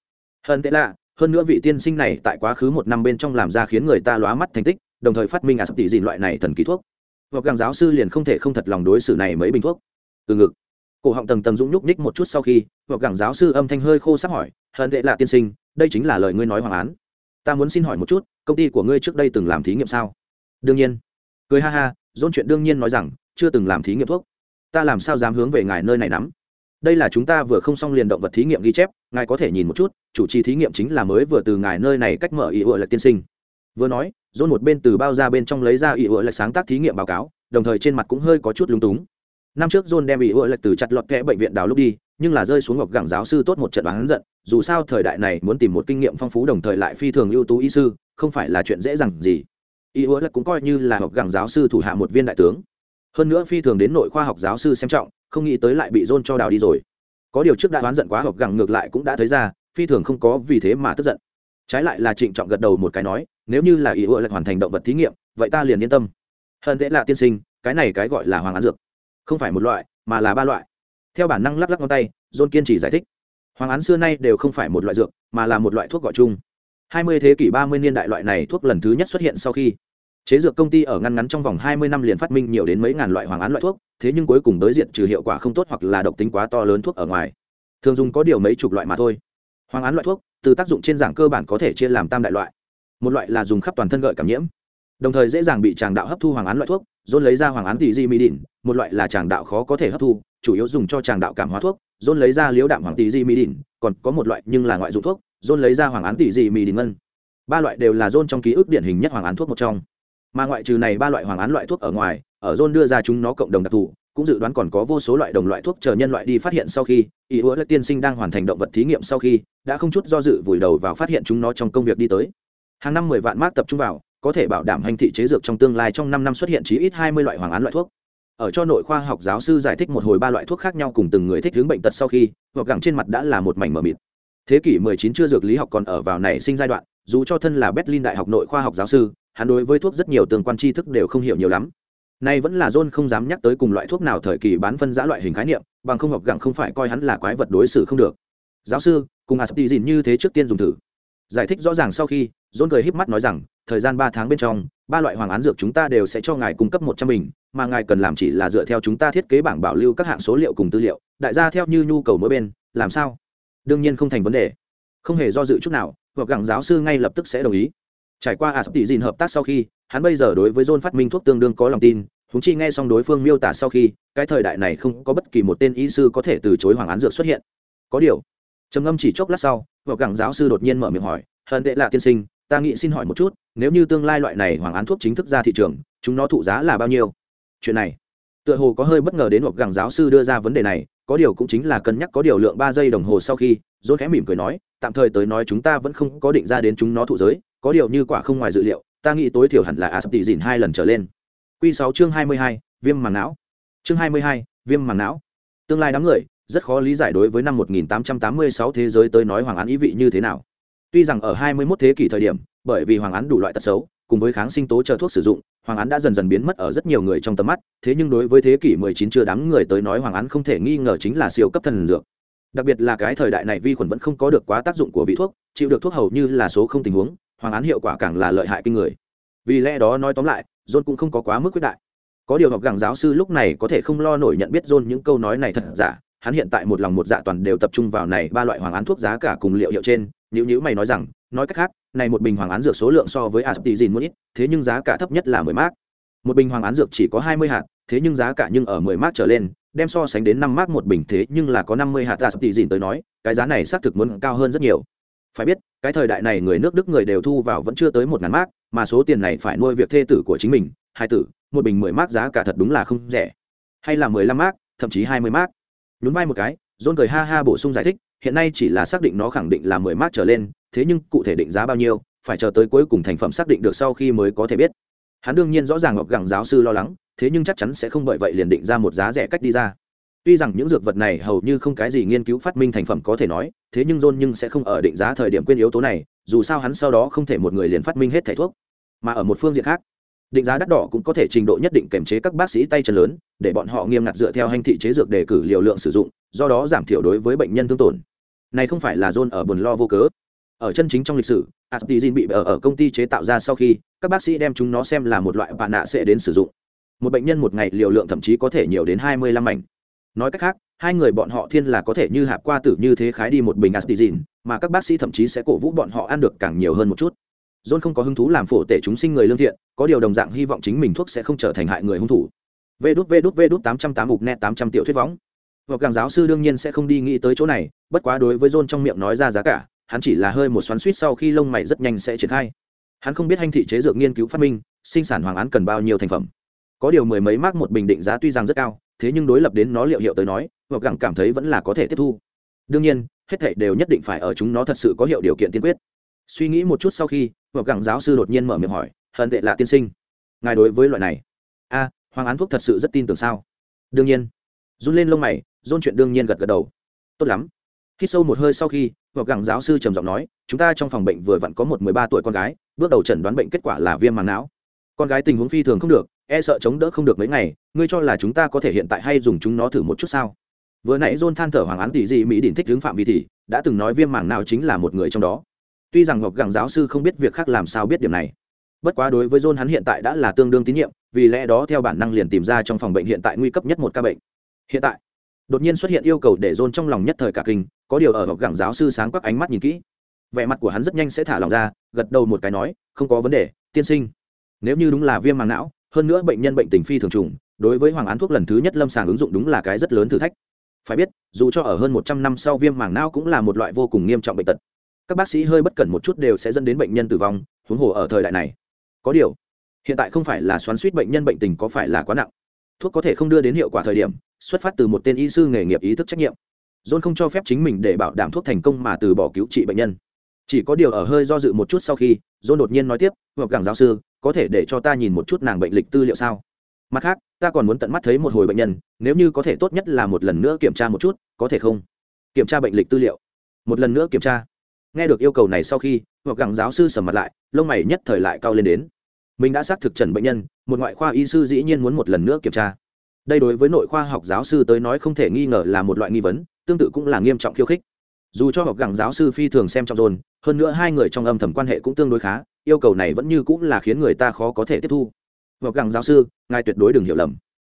hơn tệ lạ, hơn nữa vị tiên sinh này tại quá khứ một năm bên trong làm ra khiến người ta lóa mắt thành tích, đồng thời phát minh à sắp tỷ dìn loại này thần ký thuốc. Hoặc gàng giáo sư liền không thể không thật lòng đối xử này mấy bình thuốc. Từ ngực, cổ họng tầng tầng dũng nhúc ních một chút sau khi hoặc gàng giáo sư âm thanh hơi khô sắp hỏi hơn tệ lạ tiên sinh đây chính là lời ngươi nói hoàng án. Ta muốn xin hỏi một chút, công ty của ngươi trước đây từng làm thí nghiệm sao? Đương nhiên. Cười ha ha dôn chuyện đương nhiên nói rằng, chưa từng làm thí nghiệm thuốc. Ta làm sao dám hướng về ngài nơi này nắm? Đây là chúng ta vừa không xong liền động vật thí nghiệm ghi chép, ngài có thể nhìn một chút, chủ trì thí nghiệm chính là mới vừa từ ngài nơi này cách mở ý ựa là tiên sinh. Vừa nói dôn một bên từ bao ra bên trong lấy ra ý ựa là sáng tác thí nghiệm báo cáo, đồng thời trên mặt cũng hơi có chút lúng túng năm trước john đem bị ưa lệch từ chặt lọt kẽ bệnh viện đào lúc đi, nhưng là rơi xuống ngọc gẳng giáo sư tốt một trận bán giận, dù sao thời đại này muốn tìm một kinh nghiệm phong phú đồng thời lại phi thường ưu tú y sư, không phải là chuyện dễ dàng gì. Y ưa lệch cũng coi như là ngọc gẳng giáo sư thủ hạ một viên đại tướng. Hơn nữa phi thường đến nội khoa học giáo sư xem trọng, không nghĩ tới lại bị john cho đào đi rồi. Có điều trước đã đoán giận quá ngọc gẳng ngược lại cũng đã thấy ra, phi thường không có vì thế mà tức giận. Trái lại là trịnh trọng gật đầu một cái nói, nếu như là ý ưa lệch hoàn thành động vật thí nghiệm, vậy ta liền yên tâm. Hơn thế là tiên sinh, cái này cái gọi là hoàng án dược không phải một loại, mà là ba loại. Theo bản năng lắc lắc ngón tay, john kiên trì giải thích. Hoàng án xưa nay đều không phải một loại dược, mà là một loại thuốc gọi chung. Hai mươi thế kỷ ba mươi niên đại loại này thuốc lần thứ nhất xuất hiện sau khi chế dược công ty ở ngăn ngắn trong vòng hai mươi năm liền phát minh nhiều đến mấy ngàn loại hoàng án loại thuốc, thế nhưng cuối cùng đối diện trừ hiệu quả không tốt hoặc là độc tính quá to lớn thuốc ở ngoài. Thường dùng có điều mấy chục loại mà thôi. Hoàng án loại thuốc, từ tác dụng trên giảng cơ bản có thể chia làm tam đại loại. Một loại là dùng khắp toàn thân gợi cảm nhiễm, đồng thời dễ dàng bị tràng đạo hấp thu hoàng án loại thuốc dôn lấy ra hoàng án tỷ di mỹ đỉn, một loại là tràng đạo khó có thể hấp thu chủ yếu dùng cho tràng đạo cảm hóa thuốc dôn lấy ra liếu đạm hoàng tỷ di mỹ đỉn, còn có một loại nhưng là ngoại dụng thuốc dôn lấy ra hoàng án tỷ di mỹ đỉn ngân. Ba loại đều là dôn trong ký ức điển hình nhất hoàng án thuốc một trong. Mà ngoại trừ này ba loại hoàng án loại thuốc ở ngoài ở dôn đưa ra chúng nó cộng đồng đặc thù cũng dự đoán còn có vô số loại đồng loại thuốc chờ nhân loại đi phát hiện sau khi ý hứa là tiên sinh đang hoàn thành động vật thí nghiệm sau khi đã không chút do dự vùi đầu vào phát hiện chúng nó trong công việc đi tới. Hàng năm mười vạn mác tập trung vào có thể bảo đảm hành thị chế dược trong tương lai trong năm năm xuất hiện chí ít hai mươi loại hoàng án loại thuốc ở cho nội khoa học giáo sư giải thích một hồi ba loại thuốc khác nhau cùng từng người thích hướng bệnh tật sau khi hoặc gẳng trên mặt đã là một mảnh mờ mịt thế kỷ 19 chưa dược lý học còn ở vào nảy sinh giai đoạn dù cho thân là berlin đại học nội khoa học giáo sư hắn đối với thuốc rất nhiều tương quan tri thức đều không hiểu nhiều lắm Nay vẫn là John không dám nhắc tới cùng loại thuốc nào thời kỳ bán phân giã loại hình khái niệm, bằng không học gặng không phải coi hắn là quái vật đối xử không được. Giáo sư, cùng Aspizin như thế trước tiên dùng thử. Giải thích rõ ràng sau khi, John cười híp mắt nói rằng, thời gian ba tháng bên trong, ba loại hoàng án dược chúng ta đều sẽ cho ngài cung cấp một trăm bình, mà ngài cần làm chỉ là dựa theo chúng ta thiết kế bảng bảo lưu các hạng số liệu cùng tư liệu, đại gia theo như nhu cầu mỗi bên, làm sao? Đương nhiên không thành vấn đề. Không hề do dự chút nào, hoặc gặng giáo sư ngay lập tức sẽ đồng ý. Trải qua asp tỷ dìn hợp tác sau khi, hắn bây giờ đối với John phát minh thuốc tương đương có lòng tin, húng chi nghe xong đối phương miêu tả sau khi, cái thời đại này không có bất kỳ một tên y sư có thể từ chối hoàng án dược xuất hiện. Có điều, trầm ngâm chỉ chốc lát sau, vợ gặng giáo sư đột nhiên mở miệng hỏi, "Hận tệ là tiên sinh, ta nghĩ xin hỏi một chút, nếu như tương lai loại này hoàng án thuốc chính thức ra thị trường, chúng nó thụ giá là bao nhiêu?" Chuyện này, tựa hồ có hơi bất ngờ đến hoặc gặng giáo sư đưa ra vấn đề này, có điều cũng chính là cân nhắc có điều lượng ba giây đồng hồ sau khi, rốt khẽ mỉm cười nói, tạm thời tới nói chúng ta vẫn không có định ra đến chúng nó thụ giới, có điều như quả không ngoài dự liệu, ta nghĩ tối thiểu hẳn là áp tỷ dìn hai lần trở lên. Quy sáu chương hai mươi hai viêm màng não. Chương hai mươi hai viêm màng não. Tương lai đám người rất khó lý giải đối với năm 1886 thế giới tới nói hoàng án ý vị như thế nào. Tuy rằng ở 21 thế kỷ thời điểm, bởi vì hoàng án đủ loại tật xấu, cùng với kháng sinh tố chờ thuốc sử dụng, hoàng án đã dần dần biến mất ở rất nhiều người trong tầm mắt, thế nhưng đối với thế kỷ 19 chưa đám người tới nói hoàng án không thể nghi ngờ chính là siêu cấp thần dược. Đặc biệt là cái thời đại này vi khuẩn vẫn không có được quá tác dụng của vị thuốc, chịu được thuốc hầu như là số không tình huống, hoàng án hiệu quả càng là lợi hại kinh người. Vì lẽ đó nói tóm lại, john cũng không có quá mức quyết đại. Có điều học gàng giáo sư lúc này có thể không lo nổi nhận biết john những câu nói này thật giả hắn hiện tại một lòng một dạ toàn đều tập trung vào này ba loại hoàng án thuốc giá cả cùng liệu hiệu trên nếu như mày nói rằng, nói cách khác, này một bình hoàng án dược số lượng so với aspizin muốn ít, thế nhưng giá cả thấp nhất là mười mác. Một bình hoàng án dược chỉ có hai mươi hạt, thế nhưng giá cả nhưng ở mười mác trở lên, đem so sánh đến năm mác một bình thế nhưng là có năm mươi hạt aspizin tới nói, cái giá này xác thực muốn cao hơn rất nhiều. Phải biết, cái thời đại này người nước đức người đều thu vào vẫn chưa tới một ngàn mác, mà số tiền này phải nuôi việc thê tử của chính mình, hai tử, một bình mười mác giá cả thật đúng là không rẻ. Hay là mười lăm mác, thậm chí hai mươi mác nhún vai một cái dôn cười ha ha bổ sung giải thích, hiện nay chỉ là xác định nó khẳng định là mười mát trở lên, thế nhưng cụ thể định giá bao nhiêu, phải chờ tới cuối cùng thành phẩm xác định được sau khi mới có thể biết. Hắn đương nhiên rõ ràng ngọc gẳng giáo sư lo lắng, thế nhưng chắc chắn sẽ không bởi vậy liền định ra một giá rẻ cách đi ra. Tuy rằng những dược vật này hầu như không cái gì nghiên cứu phát minh thành phẩm có thể nói, thế nhưng john nhưng sẽ không ở định giá thời điểm quên yếu tố này, dù sao hắn sau đó không thể một người liền phát minh hết thẻ thuốc, mà ở một phương diện khác định giá đắt đỏ cũng có thể trình độ nhất định kềm chế các bác sĩ tay chân lớn để bọn họ nghiêm ngặt dựa theo hành thị chế dược đề cử liều lượng sử dụng do đó giảm thiểu đối với bệnh nhân thương tổn. Này không phải là john ở buồn lo vô cớ. Ở chân chính trong lịch sử Actizin bị ở, ở công ty chế tạo ra sau khi các bác sĩ đem chúng nó xem là một loại bạn nạ sẽ đến sử dụng. Một bệnh nhân một ngày liều lượng thậm chí có thể nhiều đến hai mươi lăm mảnh. Nói cách khác hai người bọn họ thiên là có thể như hạp qua tử như thế khái đi một bình aspizin mà các bác sĩ thậm chí sẽ cổ vũ bọn họ ăn được càng nhiều hơn một chút john không có hứng thú làm phổ tể chúng sinh người lương thiện, có điều đồng dạng hy vọng chính mình thuốc sẽ không trở thành hại người hung thủ. Vê đút vê đút vê đút, tám trăm tám mục net, tám trăm triệu thuyết võng. Hoặc càng giáo sư đương nhiên sẽ không đi nghĩ tới chỗ này, bất quá đối với john trong miệng nói ra giá cả, hắn chỉ là hơi một xoắn suýt sau khi lông mày rất nhanh sẽ triển khai. Hắn không biết hành thị chế dược nghiên cứu phát minh, sinh sản hoàng án cần bao nhiêu thành phẩm. Có điều mười mấy mác một bình định giá tuy rằng rất cao, thế nhưng đối lập đến nó liệu hiệu tới nói, hoặc càng cảm thấy vẫn là có thể tiếp thu. Đương nhiên, hết thảy đều nhất định phải ở chúng nó thật sự có hiệu điều kiện tiên quyết suy nghĩ một chút sau khi hoặc gẳng giáo sư đột nhiên mở miệng hỏi, hận tệ là tiên sinh, ngài đối với loại này? A, hoàng án thuốc thật sự rất tin tưởng sao? Đương nhiên. Run lên lông mày dôn chuyện đương nhiên gật gật đầu. Tốt lắm. Khi sâu một hơi sau khi hoặc gẳng giáo sư trầm giọng nói, chúng ta trong phòng bệnh vừa vặn có một mười ba tuổi con gái, bước đầu chẩn đoán bệnh kết quả là viêm màng não. Con gái tình huống phi thường không được e sợ chống đỡ không được mấy ngày, ngươi cho là chúng ta có thể hiện tại hay dùng chúng nó thử một chút sao? Vừa nãy john than thở hoàng án tỷ dị mỹ đỉnh thích hướng phạm vi thì, đã từng nói viêm màng não chính là một người trong đó tuy rằng ngọc gẳng giáo sư không biết việc khác làm sao biết điểm này. Bất quá đối với john hắn hiện tại đã là tương đương tín nhiệm, vì lẽ đó theo bản năng liền tìm ra trong phòng bệnh hiện tại nguy cấp nhất một ca bệnh. Hiện tại, đột nhiên xuất hiện yêu cầu để john trong lòng nhất thời cả kinh, có điều ở ngọc gẳng giáo sư sáng quắc ánh mắt nhìn kỹ. Vẻ mặt của hắn rất nhanh sẽ thả lòng ra, gật đầu một cái nói, không có vấn đề, tiên sinh. Nếu như đúng là viêm màng não, hơn nữa bệnh nhân bệnh tình phi thường trùng, đối với hoàng án thuốc lần thứ nhất lâm sàng ứng dụng đúng là cái rất lớn thử thách. Phải biết, dù cho ở hơn một trăm năm sau viêm màng não cũng là một loại vô cùng nghiêm trọng bệnh tật các bác sĩ hơi bất cẩn một chút đều sẽ dẫn đến bệnh nhân tử vong, huống hồ ở thời đại này. Có điều, hiện tại không phải là xoắn suýt bệnh nhân bệnh tình có phải là quá nặng. Thuốc có thể không đưa đến hiệu quả thời điểm, xuất phát từ một tên y sư nghề nghiệp ý thức trách nhiệm. John không cho phép chính mình để bảo đảm thuốc thành công mà từ bỏ cứu trị bệnh nhân. Chỉ có điều ở hơi do dự một chút sau khi, john đột nhiên nói tiếp hoặc gẳng giáo sư, có thể để cho ta nhìn một chút nàng bệnh lịch tư liệu sao? Mặt khác, ta còn muốn tận mắt thấy một hồi bệnh nhân, nếu như có thể tốt nhất là một lần nữa kiểm tra một chút, có thể không? Kiểm tra bệnh lịch tư liệu. Một lần nữa kiểm tra nghe được yêu cầu này sau khi, hoặc gặng giáo sư sầm mặt lại, lông mày nhất thời lại cao lên đến. Mình đã xác thực trần bệnh nhân, một ngoại khoa y sư dĩ nhiên muốn một lần nữa kiểm tra. Đây đối với nội khoa học giáo sư tới nói không thể nghi ngờ là một loại nghi vấn, tương tự cũng là nghiêm trọng khiêu khích. Dù cho học gặng giáo sư phi thường xem trọng rôn hơn nữa hai người trong âm thầm quan hệ cũng tương đối khá, yêu cầu này vẫn như cũng là khiến người ta khó có thể tiếp thu. Học gặng giáo sư, ngài tuyệt đối đừng hiểu lầm.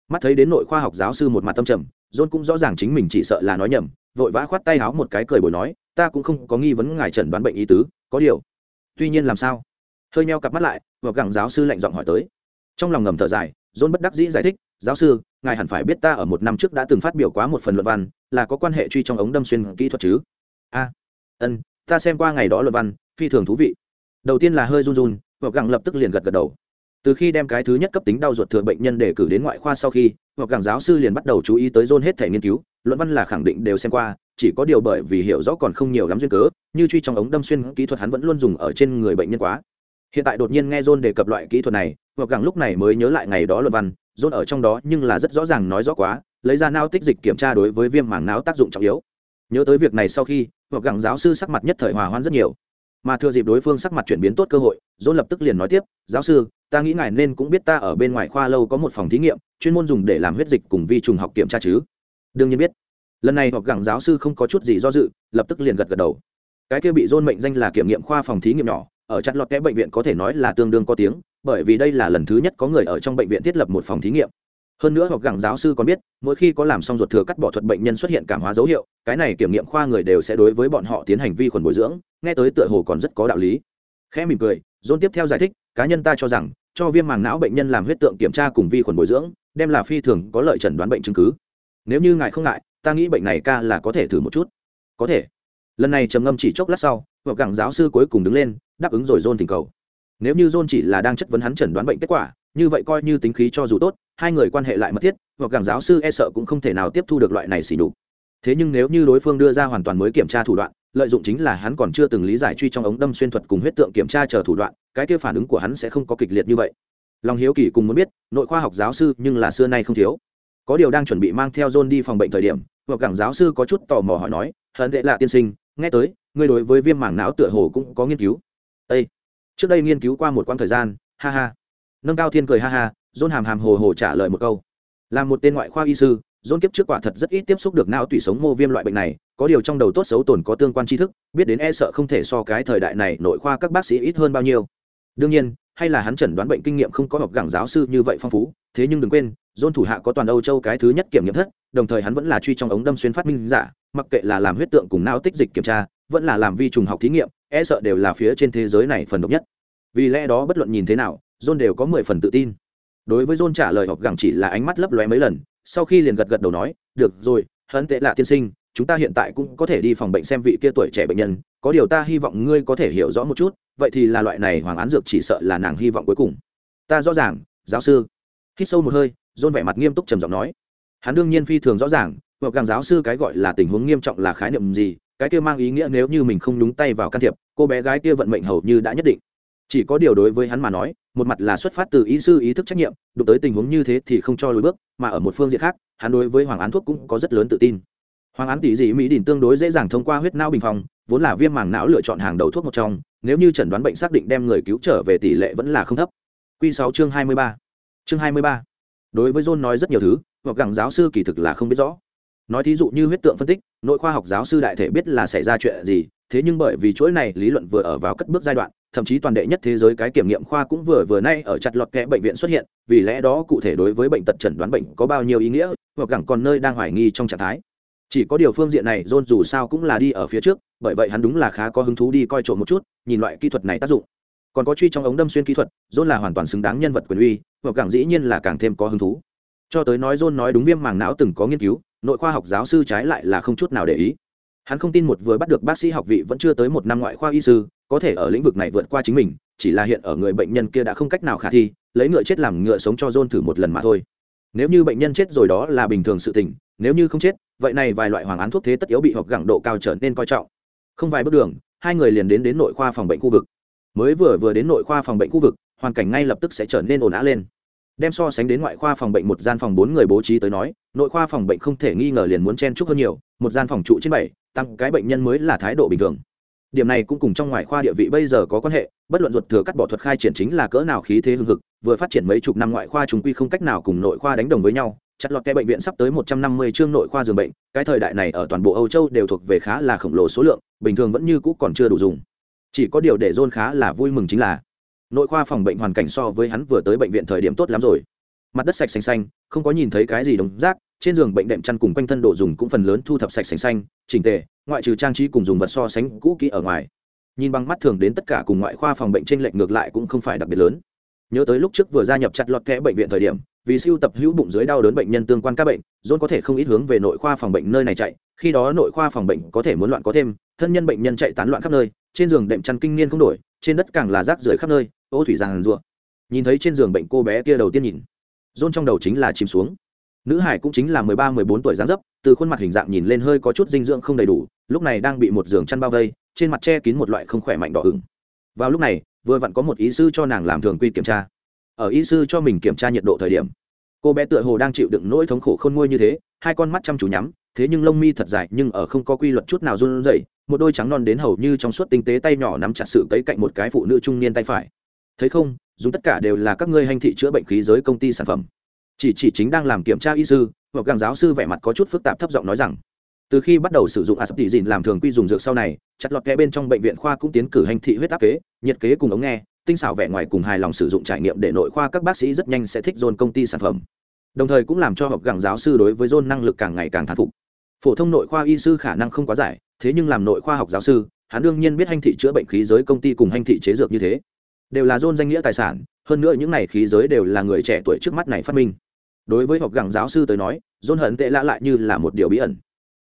Mắt thấy đến nội khoa học giáo sư một mặt tâm trầm, dồn cũng rõ ràng chính mình chỉ sợ là nói nhầm, vội vã khoát tay háo một cái cười bồi nói ta cũng không có nghi vấn ngài chẩn đoán bệnh ý tứ, có điều. Tuy nhiên làm sao? Hơi meo cặp mắt lại và gẳng giáo sư lạnh giọng hỏi tới. Trong lòng ngầm thở dài, john bất đắc dĩ giải thích, giáo sư, ngài hẳn phải biết ta ở một năm trước đã từng phát biểu quá một phần luận văn, là có quan hệ truy trong ống đâm xuyên kỹ thuật chứ? A, ân, ta xem qua ngày đó luận văn, phi thường thú vị. Đầu tiên là hơi run run và gẳng lập tức liền gật gật đầu từ khi đem cái thứ nhất cấp tính đau ruột thừa bệnh nhân để cử đến ngoại khoa sau khi hoặc gẳng giáo sư liền bắt đầu chú ý tới john hết thể nghiên cứu, luận văn là khẳng định đều xem qua, chỉ có điều bởi vì hiểu rõ còn không nhiều lắm duyên cớ, như truy trong ống đâm xuyên kỹ thuật hắn vẫn luôn dùng ở trên người bệnh nhân quá. Hiện tại đột nhiên nghe john đề cập loại kỹ thuật này hoặc gẳng lúc này mới nhớ lại ngày đó luận văn john ở trong đó nhưng là rất rõ ràng nói rõ quá, lấy ra nao tích dịch kiểm tra đối với viêm mảng não tác dụng trọng yếu. Nhớ tới việc này sau khi hoặc gẳng giáo sư sắc mặt nhất thời hòa hoãn rất nhiều mà thừa dịp đối phương sắc mặt chuyển biến tốt cơ hội john lập tức liền nói tiếp, giáo sư, ta nghĩ ngài nên cũng biết ta ở bên ngoài khoa lâu có một phòng thí nghiệm, chuyên môn dùng để làm huyết dịch cùng vi trùng học kiểm tra chứ. Đương nhiên biết. Lần này hoặc gẳng giáo sư không có chút gì do dự, lập tức liền gật gật đầu. Cái kia bị john mệnh danh là kiểm nghiệm khoa phòng thí nghiệm nhỏ, ở chặt lọt kẽ bệnh viện có thể nói là tương đương có tiếng, bởi vì đây là lần thứ nhất có người ở trong bệnh viện thiết lập một phòng thí nghiệm hơn nữa hoặc gẳng giáo sư còn biết, mỗi khi có làm xong ruột thừa cắt bỏ thuật bệnh nhân xuất hiện cảm hóa dấu hiệu, cái này kiểm nghiệm khoa người đều sẽ đối với bọn họ tiến hành vi khuẩn bồi dưỡng, nghe tới tựa hồ còn rất có đạo lý. Khẽ mỉm cười, john tiếp theo giải thích, cá nhân ta cho rằng, cho viêm màng não bệnh nhân làm huyết tượng kiểm tra cùng vi khuẩn bồi dưỡng, đem là phi thường có lợi chẩn đoán bệnh chứng cứ. Nếu như ngài không ngại, ta nghĩ bệnh này ca là có thể thử một chút. Có thể. Lần này trầm ngâm chỉ chốc lát sau hoặc gẳng giáo sư cuối cùng đứng lên, đáp ứng rồi john thỉnh cầu. Nếu như john chỉ là đang chất vấn hắn chẩn đoán bệnh kết quả, như vậy coi như tính khí cho dù tốt hai người quan hệ lại mật thiết, hoặc gẳng giáo sư e sợ cũng không thể nào tiếp thu được loại này xỉ đục thế nhưng nếu như đối phương đưa ra hoàn toàn mới kiểm tra thủ đoạn, lợi dụng chính là hắn còn chưa từng lý giải truy trong ống đâm xuyên thuật cùng huyết tượng kiểm tra chờ thủ đoạn, cái kia phản ứng của hắn sẽ không có kịch liệt như vậy. Lòng hiếu kỳ cùng muốn biết, nội khoa học giáo sư nhưng là xưa nay không thiếu. Có điều đang chuẩn bị mang theo john đi phòng bệnh thời điểm, hoặc gẳng giáo sư có chút tò mò hỏi nói, hận tệ là tiên sinh, nghe tới, ngươi đối với viêm mảng não tựa hồ cũng có nghiên cứu. Ê! trước đây nghiên cứu qua một quãng thời gian, ha ha. Nâng cao thiên cười ha ha john hàm hàm hồ hồ trả lời một câu. Là một tên ngoại khoa y sư, john kiếp trước quả thật rất ít tiếp xúc được não tủy sống mô viêm loại bệnh này, có điều trong đầu tốt xấu tồn có tương quan tri thức, biết đến e sợ không thể so cái thời đại này nội khoa các bác sĩ ít hơn bao nhiêu. Đương nhiên, hay là hắn chẩn đoán bệnh kinh nghiệm không có học gẳng giáo sư như vậy phong phú, thế nhưng đừng quên, john thủ hạ có toàn âu châu cái thứ nhất kiểm nghiệm thất, đồng thời hắn vẫn là truy trong ống đâm xuyên phát minh giả, mặc kệ là làm huyết tượng cùng não tích dịch kiểm tra, vẫn là làm vi trùng học thí nghiệm e sợ đều là phía trên thế giới này phần độc nhất. Vì lẽ đó bất luận nhìn thế nào, john đều có mười phần tự tin đối với john trả lời hoặc gẳng chỉ là ánh mắt lấp lóe mấy lần, sau khi liền gật gật đầu nói, được rồi hận tệ lạ tiên sinh, chúng ta hiện tại cũng có thể đi phòng bệnh xem vị kia tuổi trẻ bệnh nhân, có điều ta hy vọng ngươi có thể hiểu rõ một chút, vậy thì là loại này hoàng án dược chỉ sợ là nàng hy vọng cuối cùng. Ta rõ ràng, giáo sư. Hít sâu một hơi dôn vẻ mặt nghiêm túc trầm giọng nói. Hắn đương nhiên phi thường rõ ràng hoặc càng giáo sư cái gọi là tình huống nghiêm trọng là khái niệm gì, cái kia mang ý nghĩa nếu như mình không nhúng tay vào can thiệp, cô bé gái kia vận mệnh hầu như đã nhất định chỉ có điều đối với hắn mà nói, một mặt là xuất phát từ ý sư ý thức trách nhiệm, đụng tới tình huống như thế thì không cho lùi bước, mà ở một phương diện khác, hắn đối với hoàng án thuốc cũng có rất lớn tự tin. Hoàng án tỷ dị mỹ đình tương đối dễ dàng thông qua huyết não bình phòng vốn là viêm màng não lựa chọn hàng đầu thuốc một trong, nếu như chẩn đoán bệnh xác định đem người cứu trở về tỷ lệ vẫn là không thấp. Q sáu chương hai mươi ba. Chương hai mươi ba. Đối với john nói rất nhiều thứ, hoặc gặng giáo sư kỳ thực là không biết rõ nói thí dụ như huyết tượng phân tích, nội khoa học giáo sư đại thể biết là xảy ra chuyện gì, thế nhưng bởi vì chuỗi này lý luận vừa ở vào cất bước giai đoạn, thậm chí toàn đệ nhất thế giới cái kiểm nghiệm khoa cũng vừa vừa nay ở chặt lọt kẽ bệnh viện xuất hiện, vì lẽ đó cụ thể đối với bệnh tật chẩn đoán bệnh có bao nhiêu ý nghĩa, hoặc gẳng còn nơi đang hoài nghi trong trạng thái. Chỉ có điều phương diện này, john dù sao cũng là đi ở phía trước, bởi vậy hắn đúng là khá có hứng thú đi coi trộm một chút, nhìn loại kỹ thuật này tác dụng. Còn có truy trong ống đâm xuyên kỹ thuật, john là hoàn toàn xứng đáng nhân vật quyền uy, hoặc gẳng dĩ nhiên là càng thêm có hứng thú. Cho tới nói john nói đúng viêm màng não từng có nghiên cứu nội khoa học giáo sư trái lại là không chút nào để ý. Hắn không tin một vừa bắt được bác sĩ học vị vẫn chưa tới một năm ngoại khoa y sư, có thể ở lĩnh vực này vượt qua chính mình, chỉ là hiện ở người bệnh nhân kia đã không cách nào khả thi, lấy ngựa chết làm ngựa sống cho john thử một lần mà thôi. Nếu như bệnh nhân chết rồi đó là bình thường sự tình, nếu như không chết, vậy này vài loại hoàng án thuốc thế tất yếu bị hoặc gẳng độ cao trở nên coi trọng. Không vài bước đường, hai người liền đến đến nội khoa phòng bệnh khu vực. Mới vừa vừa đến nội khoa phòng bệnh khu vực, hoàn cảnh ngay lập tức sẽ trở nên ồn ào lên đem so sánh đến ngoại khoa phòng bệnh một gian phòng bốn người bố trí tới nói, nội khoa phòng bệnh không thể nghi ngờ liền muốn chen chúc hơn nhiều, một gian phòng trụ trên bảy, tăng cái bệnh nhân mới là thái độ bình thường. Điểm này cũng cùng trong ngoại khoa địa vị bây giờ có quan hệ, bất luận ruột thừa cắt bỏ thuật khai triển chính là cỡ nào khí thế hưng hực, vừa phát triển mấy chục năm ngoại khoa chúng quy không cách nào cùng nội khoa đánh đồng với nhau, chặt lọt cái bệnh viện sắp tới một trăm năm mươi chương nội khoa giường bệnh, cái thời đại này ở toàn bộ âu châu đều thuộc về khá là khổng lồ số lượng, bình thường vẫn như cũ còn chưa đủ dùng. Chỉ có điều để john khá là vui mừng chính là nội khoa phòng bệnh hoàn cảnh so với hắn vừa tới bệnh viện thời điểm tốt lắm rồi. Mặt đất sạch xanh xanh, không có nhìn thấy cái gì đống rác, trên giường bệnh đệm chăn cùng quanh thân đồ dùng cũng phần lớn thu thập sạch xanh xanh, chỉnh tề, ngoại trừ trang trí cùng dùng vật so sánh cũ kỹ ở ngoài. Nhìn bằng mắt thường đến tất cả cùng ngoại khoa phòng bệnh trên lệnh ngược lại cũng không phải đặc biệt lớn. Nhớ tới lúc trước vừa gia nhập chặt lọt kẽ bệnh viện thời điểm, vì siêu tập hữu bụng dưới đau đớn bệnh nhân tương quan các bệnh, john có thể không ít hướng về nội khoa phòng bệnh nơi này chạy, khi đó nội khoa phòng bệnh có thể muốn loạn có thêm, thân nhân bệnh nhân chạy tán loạn khắp nơi, trên giường đệm chăn kinh niên không đổi, trên đất càng là rác rưởi khắp nơi ô thủy giàn rùa nhìn thấy trên giường bệnh cô bé kia đầu tiên nhìn, rôn trong đầu chính là chìm xuống. Nữ hải cũng chính là mười ba, mười bốn tuổi dáng dấp, từ khuôn mặt hình dạng nhìn lên hơi có chút dinh dưỡng không đầy đủ, lúc này đang bị một giường chăn bao vây, trên mặt che kín một loại không khỏe mạnh đỏ ửng. Vào lúc này, vừa vặn có một ý sư cho nàng làm thường quy kiểm tra. Ở ý sư cho mình kiểm tra nhiệt độ thời điểm, cô bé tựa hồ đang chịu đựng nỗi thống khổ khôn nguôi như thế, hai con mắt chăm chú nhắm, thế nhưng lông mi thật dài nhưng ở không có quy luật chút nào run rẩy, một đôi trắng non đến hầu như trong suốt tinh tế tay nhỏ nắm chặt sự cấy cạnh một cái phụ nữ trung niên tay phải thấy không, dùng tất cả đều là các ngươi hành thị chữa bệnh khí giới công ty sản phẩm. Chỉ chỉ chính đang làm kiểm tra y sư, hoặc gàng giáo sư vẻ mặt có chút phức tạp thấp giọng nói rằng, từ khi bắt đầu sử dụng asp dìn làm thường quy dùng dược sau này, chặt lọt kẽ bên trong bệnh viện khoa cũng tiến cử hành thị huyết áp kế, nhiệt kế cùng ống nghe, tinh xảo vẻ ngoài cùng hài lòng sử dụng trải nghiệm để nội khoa các bác sĩ rất nhanh sẽ thích dồn công ty sản phẩm. Đồng thời cũng làm cho học gàng giáo sư đối với dồn năng lực càng ngày càng thán phục. Phổ thông nội khoa y sư khả năng không quá giải, thế nhưng làm nội khoa học giáo sư, hắn đương nhiên biết hành thị chữa bệnh khí giới công ty cùng hành thị chế dược như thế đều là dôn danh nghĩa tài sản, hơn nữa những này khí giới đều là người trẻ tuổi trước mắt này phát minh. Đối với học gẳng giáo sư tới nói, dôn hận tệ lạ lại như là một điều bí ẩn.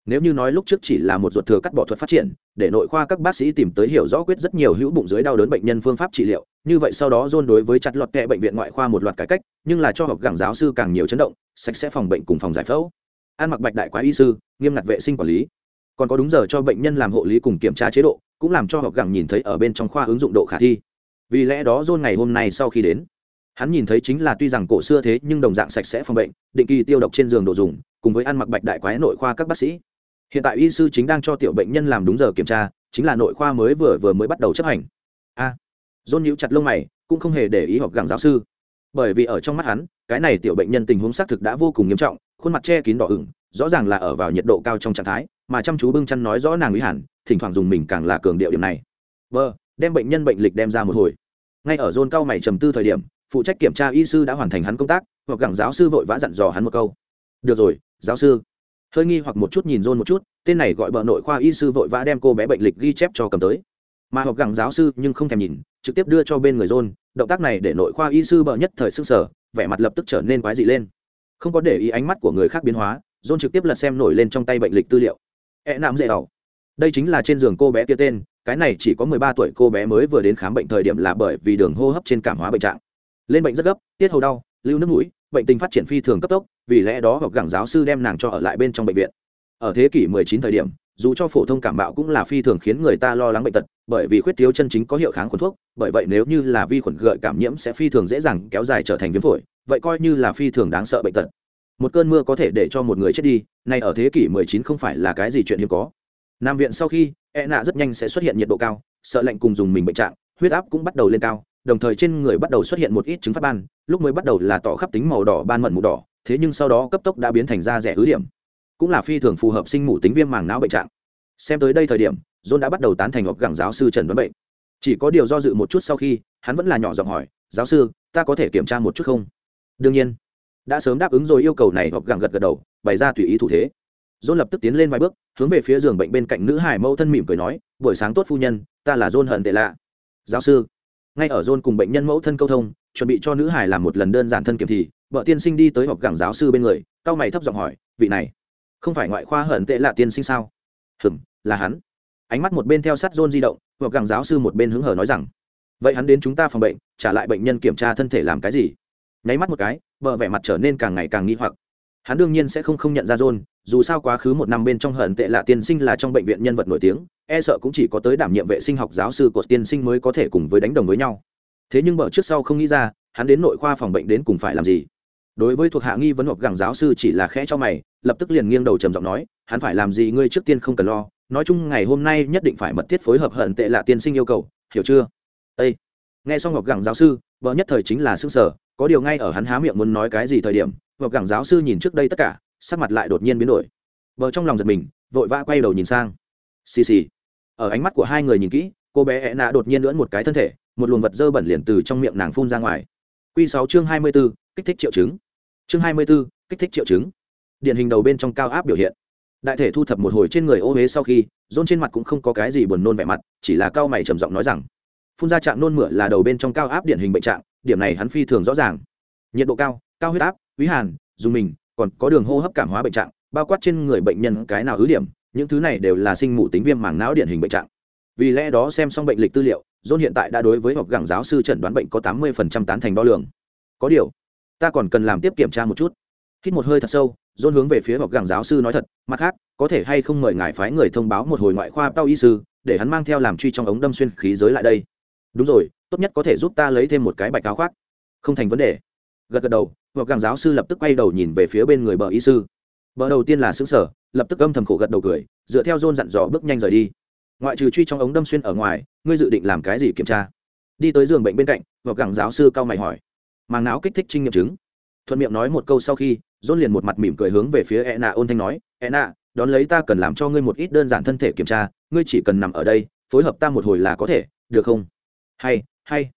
Nếu như nói lúc trước chỉ là một ruột thừa cắt bỏ thuật phát triển, để nội khoa các bác sĩ tìm tới hiểu rõ quyết rất nhiều hữu bụng dưới đau đớn bệnh nhân phương pháp trị liệu, như vậy sau đó dôn đối với chặt lọt tệ bệnh viện ngoại khoa một loạt cải cách, nhưng là cho học gẳng giáo sư càng nhiều chấn động, sạch sẽ phòng bệnh cùng phòng giải phẫu. Ăn mặc bạch đại quá y sư, nghiêm ngặt vệ sinh quản lý. Còn có đúng giờ cho bệnh nhân làm hộ lý cùng kiểm tra chế độ, cũng làm cho học gẳng nhìn thấy ở bên trong khoa ứng dụng độ khả thi vì lẽ đó dôn ngày hôm nay sau khi đến hắn nhìn thấy chính là tuy rằng cổ xưa thế nhưng đồng dạng sạch sẽ phòng bệnh định kỳ tiêu độc trên giường đồ dùng cùng với ăn mặc bạch đại quái nội khoa các bác sĩ. Hiện tại y sư chính đang cho tiểu bệnh nhân làm đúng giờ kiểm tra chính là nội khoa mới vừa vừa mới bắt đầu chấp hành. A à, dôn nhíu chặt lông mày cũng không hề để ý học gặng giáo sư. Bởi vì ở trong mắt hắn cái này tiểu bệnh nhân tình huống xác thực đã vô cùng nghiêm trọng khuôn mặt che kín đỏ ửng rõ ràng là ở vào nhiệt độ cao trong trạng thái mà chăm chú bưng chăn nói rõ nàng ý hẳn thỉnh thoảng dùng mình càng là cường điệu điểm này. Vâng đem bệnh nhân bệnh lịch đem ra một hồi. Ngay ở dôn cao mày trầm tư thời điểm, phụ trách kiểm tra y sư đã hoàn thành hắn công tác, hoặc gặng giáo sư vội vã dặn dò hắn một câu. Được rồi, giáo sư. Hơi nghi hoặc một chút nhìn dôn một chút, tên này gọi bờ nội khoa y sư vội vã đem cô bé bệnh lịch ghi chép cho cầm tới. Mà hoặc gặng giáo sư nhưng không thèm nhìn, trực tiếp đưa cho bên người dôn động tác này để nội khoa y sư bờ nhất thời sức sở vẻ mặt lập tức trở nên quái dị lên. Không có để ý ánh mắt của người khác biến hóa dôn trực tiếp lật xem nổi lên trong tay bệnh lịch tư liệu. E nạm dễ ẩu đây chính là trên giường cô bé kia tên, cái này chỉ có mười ba tuổi cô bé mới vừa đến khám bệnh thời điểm là bởi vì đường hô hấp trên cảm hóa bệnh trạng. Lên bệnh rất gấp, tiết hầu đau, lưu nước mũi, bệnh tình phát triển phi thường cấp tốc, vì lẽ đó hoặc gẳng giáo sư đem nàng cho ở lại bên trong bệnh viện. Ở thế kỷ 19 thời điểm, dù cho phổ thông cảm bạo cũng là phi thường khiến người ta lo lắng bệnh tật, bởi vì khuyết thiếu chân chính có hiệu kháng khuẩn thuốc, bởi vậy nếu như là vi khuẩn gợi cảm nhiễm sẽ phi thường dễ dàng kéo dài trở thành viêm phổi, vậy coi như là phi thường đáng sợ bệnh tật. Một cơn mưa có thể để cho một người chết đi, nay ở thế kỷ 19 không phải là cái gì chuyện hiếm có nam viện sau khi e nạ rất nhanh sẽ xuất hiện nhiệt độ cao, sợ lạnh cùng dùng mình bệnh trạng, huyết áp cũng bắt đầu lên cao, đồng thời trên người bắt đầu xuất hiện một ít chứng phát ban, lúc mới bắt đầu là tỏ khắp tính màu đỏ ban mận mù đỏ, thế nhưng sau đó cấp tốc đã biến thành da rẻ ứ điểm. Cũng là phi thường phù hợp sinh mủ tính viêm màng não bệnh trạng. Xem tới đây thời điểm, john đã bắt đầu tán thành học gẳng giáo sư trần đoán bệnh. Chỉ có điều do dự một chút sau khi, hắn vẫn là nhỏ giọng hỏi, giáo sư, ta có thể kiểm tra một chút không? Đương nhiên. Đã sớm đáp ứng rồi yêu cầu này học gẳng gật gật đầu, bày ra tùy ý thủ thế john lập tức tiến lên vài bước, hướng về phía giường bệnh bên cạnh nữ hải mẫu thân mỉm cười nói, buổi sáng tốt phu nhân, ta là john hận tệ lạ. Giáo sư. Ngay ở john cùng bệnh nhân mẫu thân câu thông, chuẩn bị cho nữ hải làm một lần đơn giản thân kiểm thì, vợ tiên sinh đi tới họp gẳng giáo sư bên người cao mày thấp giọng hỏi, vị này, không phải ngoại khoa hận tệ lạ tiên sinh sao? Hừm, là hắn. Ánh mắt một bên theo sát john di động họp gẳng giáo sư một bên hứng hở nói rằng, vậy hắn đến chúng ta phòng bệnh, trả lại bệnh nhân kiểm tra thân thể làm cái gì? Nháy mắt một cái vợ vẻ mặt trở nên càng ngày càng nghi hoặc. Hắn đương nhiên sẽ không không nhận ra john dù sao quá khứ một năm bên trong hận tệ lạ tiên sinh là trong bệnh viện nhân vật nổi tiếng e sợ cũng chỉ có tới đảm nhiệm vệ sinh học giáo sư của tiên sinh mới có thể cùng với đánh đồng với nhau. Thế nhưng bở trước sau không nghĩ ra, hắn đến nội khoa phòng bệnh đến cùng phải làm gì? Đối với thuộc hạ nghi vấn hoặc gẳng giáo sư chỉ là khẽ cho mày, lập tức liền nghiêng đầu trầm giọng nói, hắn phải làm gì ngươi trước tiên không cần lo, nói chung ngày hôm nay nhất định phải mật thiết phối hợp hận tệ lạ tiên sinh yêu cầu, hiểu chưa? Ây nghe xong ngọc gẳng giáo sư vợ nhất thời chính là xương sở có điều ngay ở hắn há miệng muốn nói cái gì thời điểm, ngọc gẳng giáo sư nhìn trước đây tất cả sắc mặt lại đột nhiên biến đổi. Vợ trong lòng giật mình, vội vã quay đầu nhìn sang. Xì xì. Ở ánh mắt của hai người nhìn kỹ, cô bé e ẹ nạ đột nhiên lưỡn một cái thân thể, một luồng vật dơ bẩn liền từ trong miệng nàng phun ra ngoài. Q sáu chương hai mươi b ố kích thích triệu chứng. Chương hai mươi b ố kích thích triệu chứng. Điển hình đầu bên trong cao áp biểu hiện. Đại thể thu thập một hồi trên người ô huế sau khi, rôn trên mặt cũng không có cái gì buồn nôn vẻ mặt, chỉ là cao mày trầm giọng nói rằng, phun ra trạng nôn mửa là đầu bên trong cao áp điển hình bệnh trạng, điểm này hắn phi thường rõ ràng. Nhiệt độ cao cao huyết áp, quý hàn, dùng mình còn có đường hô hấp cảm hóa bệnh trạng, bao quát trên người bệnh nhân cái nào ứ điểm, những thứ này đều là sinh mù tính viêm màng não điển hình bệnh trạng. Vì lẽ đó xem xong bệnh lịch tư liệu, john hiện tại đã đối với học gẳng giáo sư chẩn đoán bệnh có tám mươi tán thành đo lường. Có điều, ta còn cần làm tiếp kiểm tra một chút. Hít một hơi thật sâu, john hướng về phía học gẳng giáo sư nói thật, mặt khác, có thể hay không mời ngài phái người thông báo một hồi ngoại khoa tao y sư, để hắn mang theo làm truy trong ống đâm xuyên khí giới lại đây. Đúng rồi, tốt nhất có thể giúp ta lấy thêm một cái bạch áo khoác. Không thành vấn đề gật gật đầu, hoặc càng giáo sư lập tức quay đầu nhìn về phía bên người bờ y sư. Bờ đầu tiên là xứng sở lập tức âm thầm khổ gật đầu cười, dựa theo dôn dặn dò bước nhanh rời đi. Ngoại trừ truy trong ống đâm xuyên ở ngoài, ngươi dự định làm cái gì kiểm tra? Đi tới giường bệnh bên cạnh, hoặc càng giáo sư cao mày hỏi. Màng não kích thích trinh nghiệm chứng. Thuận miệng nói một câu sau khi, dôn liền một mặt mỉm cười hướng về phía e nạ ôn thanh nói e nạ đón lấy ta cần làm cho ngươi một ít đơn giản thân thể kiểm tra, ngươi chỉ cần nằm ở đây, phối hợp ta một hồi là có thể, được không? Hay hay.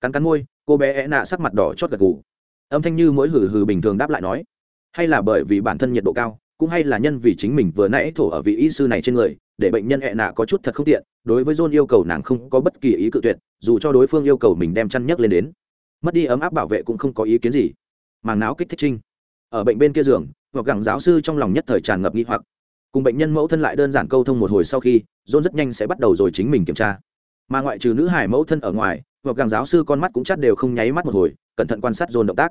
Cắn cắn môi, cô bé e nạ sắc mặt đỏ chót gật gù âm thanh như mỗi hừ hừ bình thường đáp lại nói, hay là bởi vì bản thân nhiệt độ cao, cũng hay là nhân vì chính mình vừa nãy thổ ở vị y sư này trên người, để bệnh nhân hẹ nạ có chút thật không tiện, đối với john yêu cầu nàng không có bất kỳ ý cự tuyệt, dù cho đối phương yêu cầu mình đem chăn nhấc lên đến. Mất đi ấm áp bảo vệ cũng không có ý kiến gì. Màng não kích thích trinh. Ở bệnh bên kia giường, hoặc gẳng giáo sư trong lòng nhất thời tràn ngập nghi hoặc. Cùng bệnh nhân mẫu thân lại đơn giản câu thông một hồi sau khi, john rất nhanh sẽ bắt đầu rồi chính mình kiểm tra. Mà ngoại trừ nữ hải mẫu thân ở ngoài hoặc gẳng giáo sư con mắt cũng chắt đều không nháy mắt một hồi cẩn thận quan sát dồn động tác.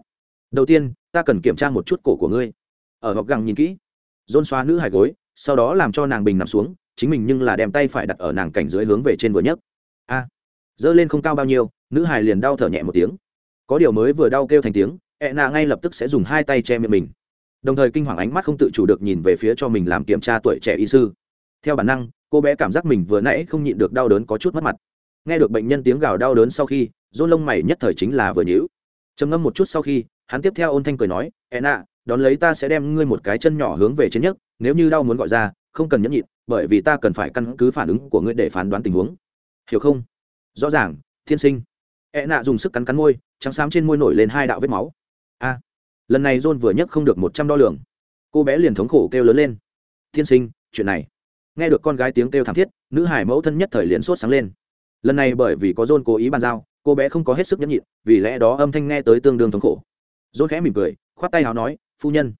Đầu tiên ta cần kiểm tra một chút cổ của ngươi. Ở hoặc gẳng nhìn kỹ dôn xoa nữ hải gối sau đó làm cho nàng bình nằm xuống chính mình nhưng là đem tay phải đặt ở nàng cảnh dưới hướng về trên vừa nhấc. A à, dơ lên không cao bao nhiêu. Nữ hải liền đau thở nhẹ một tiếng. Có điều mới vừa đau kêu thành tiếng ẹ nạ ngay lập tức sẽ dùng hai tay che miệng mình. Đồng thời kinh hoàng ánh mắt không tự chủ được nhìn về phía cho mình làm kiểm tra tuổi trẻ y sư. Theo bản năng cô bé cảm giác mình vừa nãy không nhịn được đau đớn có chút mất mặt nghe được bệnh nhân tiếng gào đau đớn sau khi rôn lông mày nhất thời chính là vừa nhữ trầm ngâm một chút sau khi, hắn tiếp theo ôn thanh cười nói enna đón lấy ta sẽ đem ngươi một cái chân nhỏ hướng về trên nhất nếu như đau muốn gọi ra, không cần nhẫn nhịn, bởi vì ta cần phải căn cứ phản ứng của ngươi để phán đoán tình huống. Hiểu không? Rõ ràng thiên sinh. Enna dùng sức cắn cắn môi, trắng xám trên môi nổi lên hai đạo vết máu. A, lần này john vừa nhấc không được một trăm đo lường. Cô bé liền thống khổ kêu lớn lên. Thiên sinh, chuyện này. Nghe được con gái tiếng kêu thảm thiết, nữ hải mẫu thân nhất thời liền sốt sáng lên lần này bởi vì có john cố ý bàn giao, cô bé không có hết sức nhẫn nhịn, vì lẽ đó âm thanh nghe tới tương đương thống khổ. Dôn khẽ mỉm cười, khoát tay hào nói, phu nhân,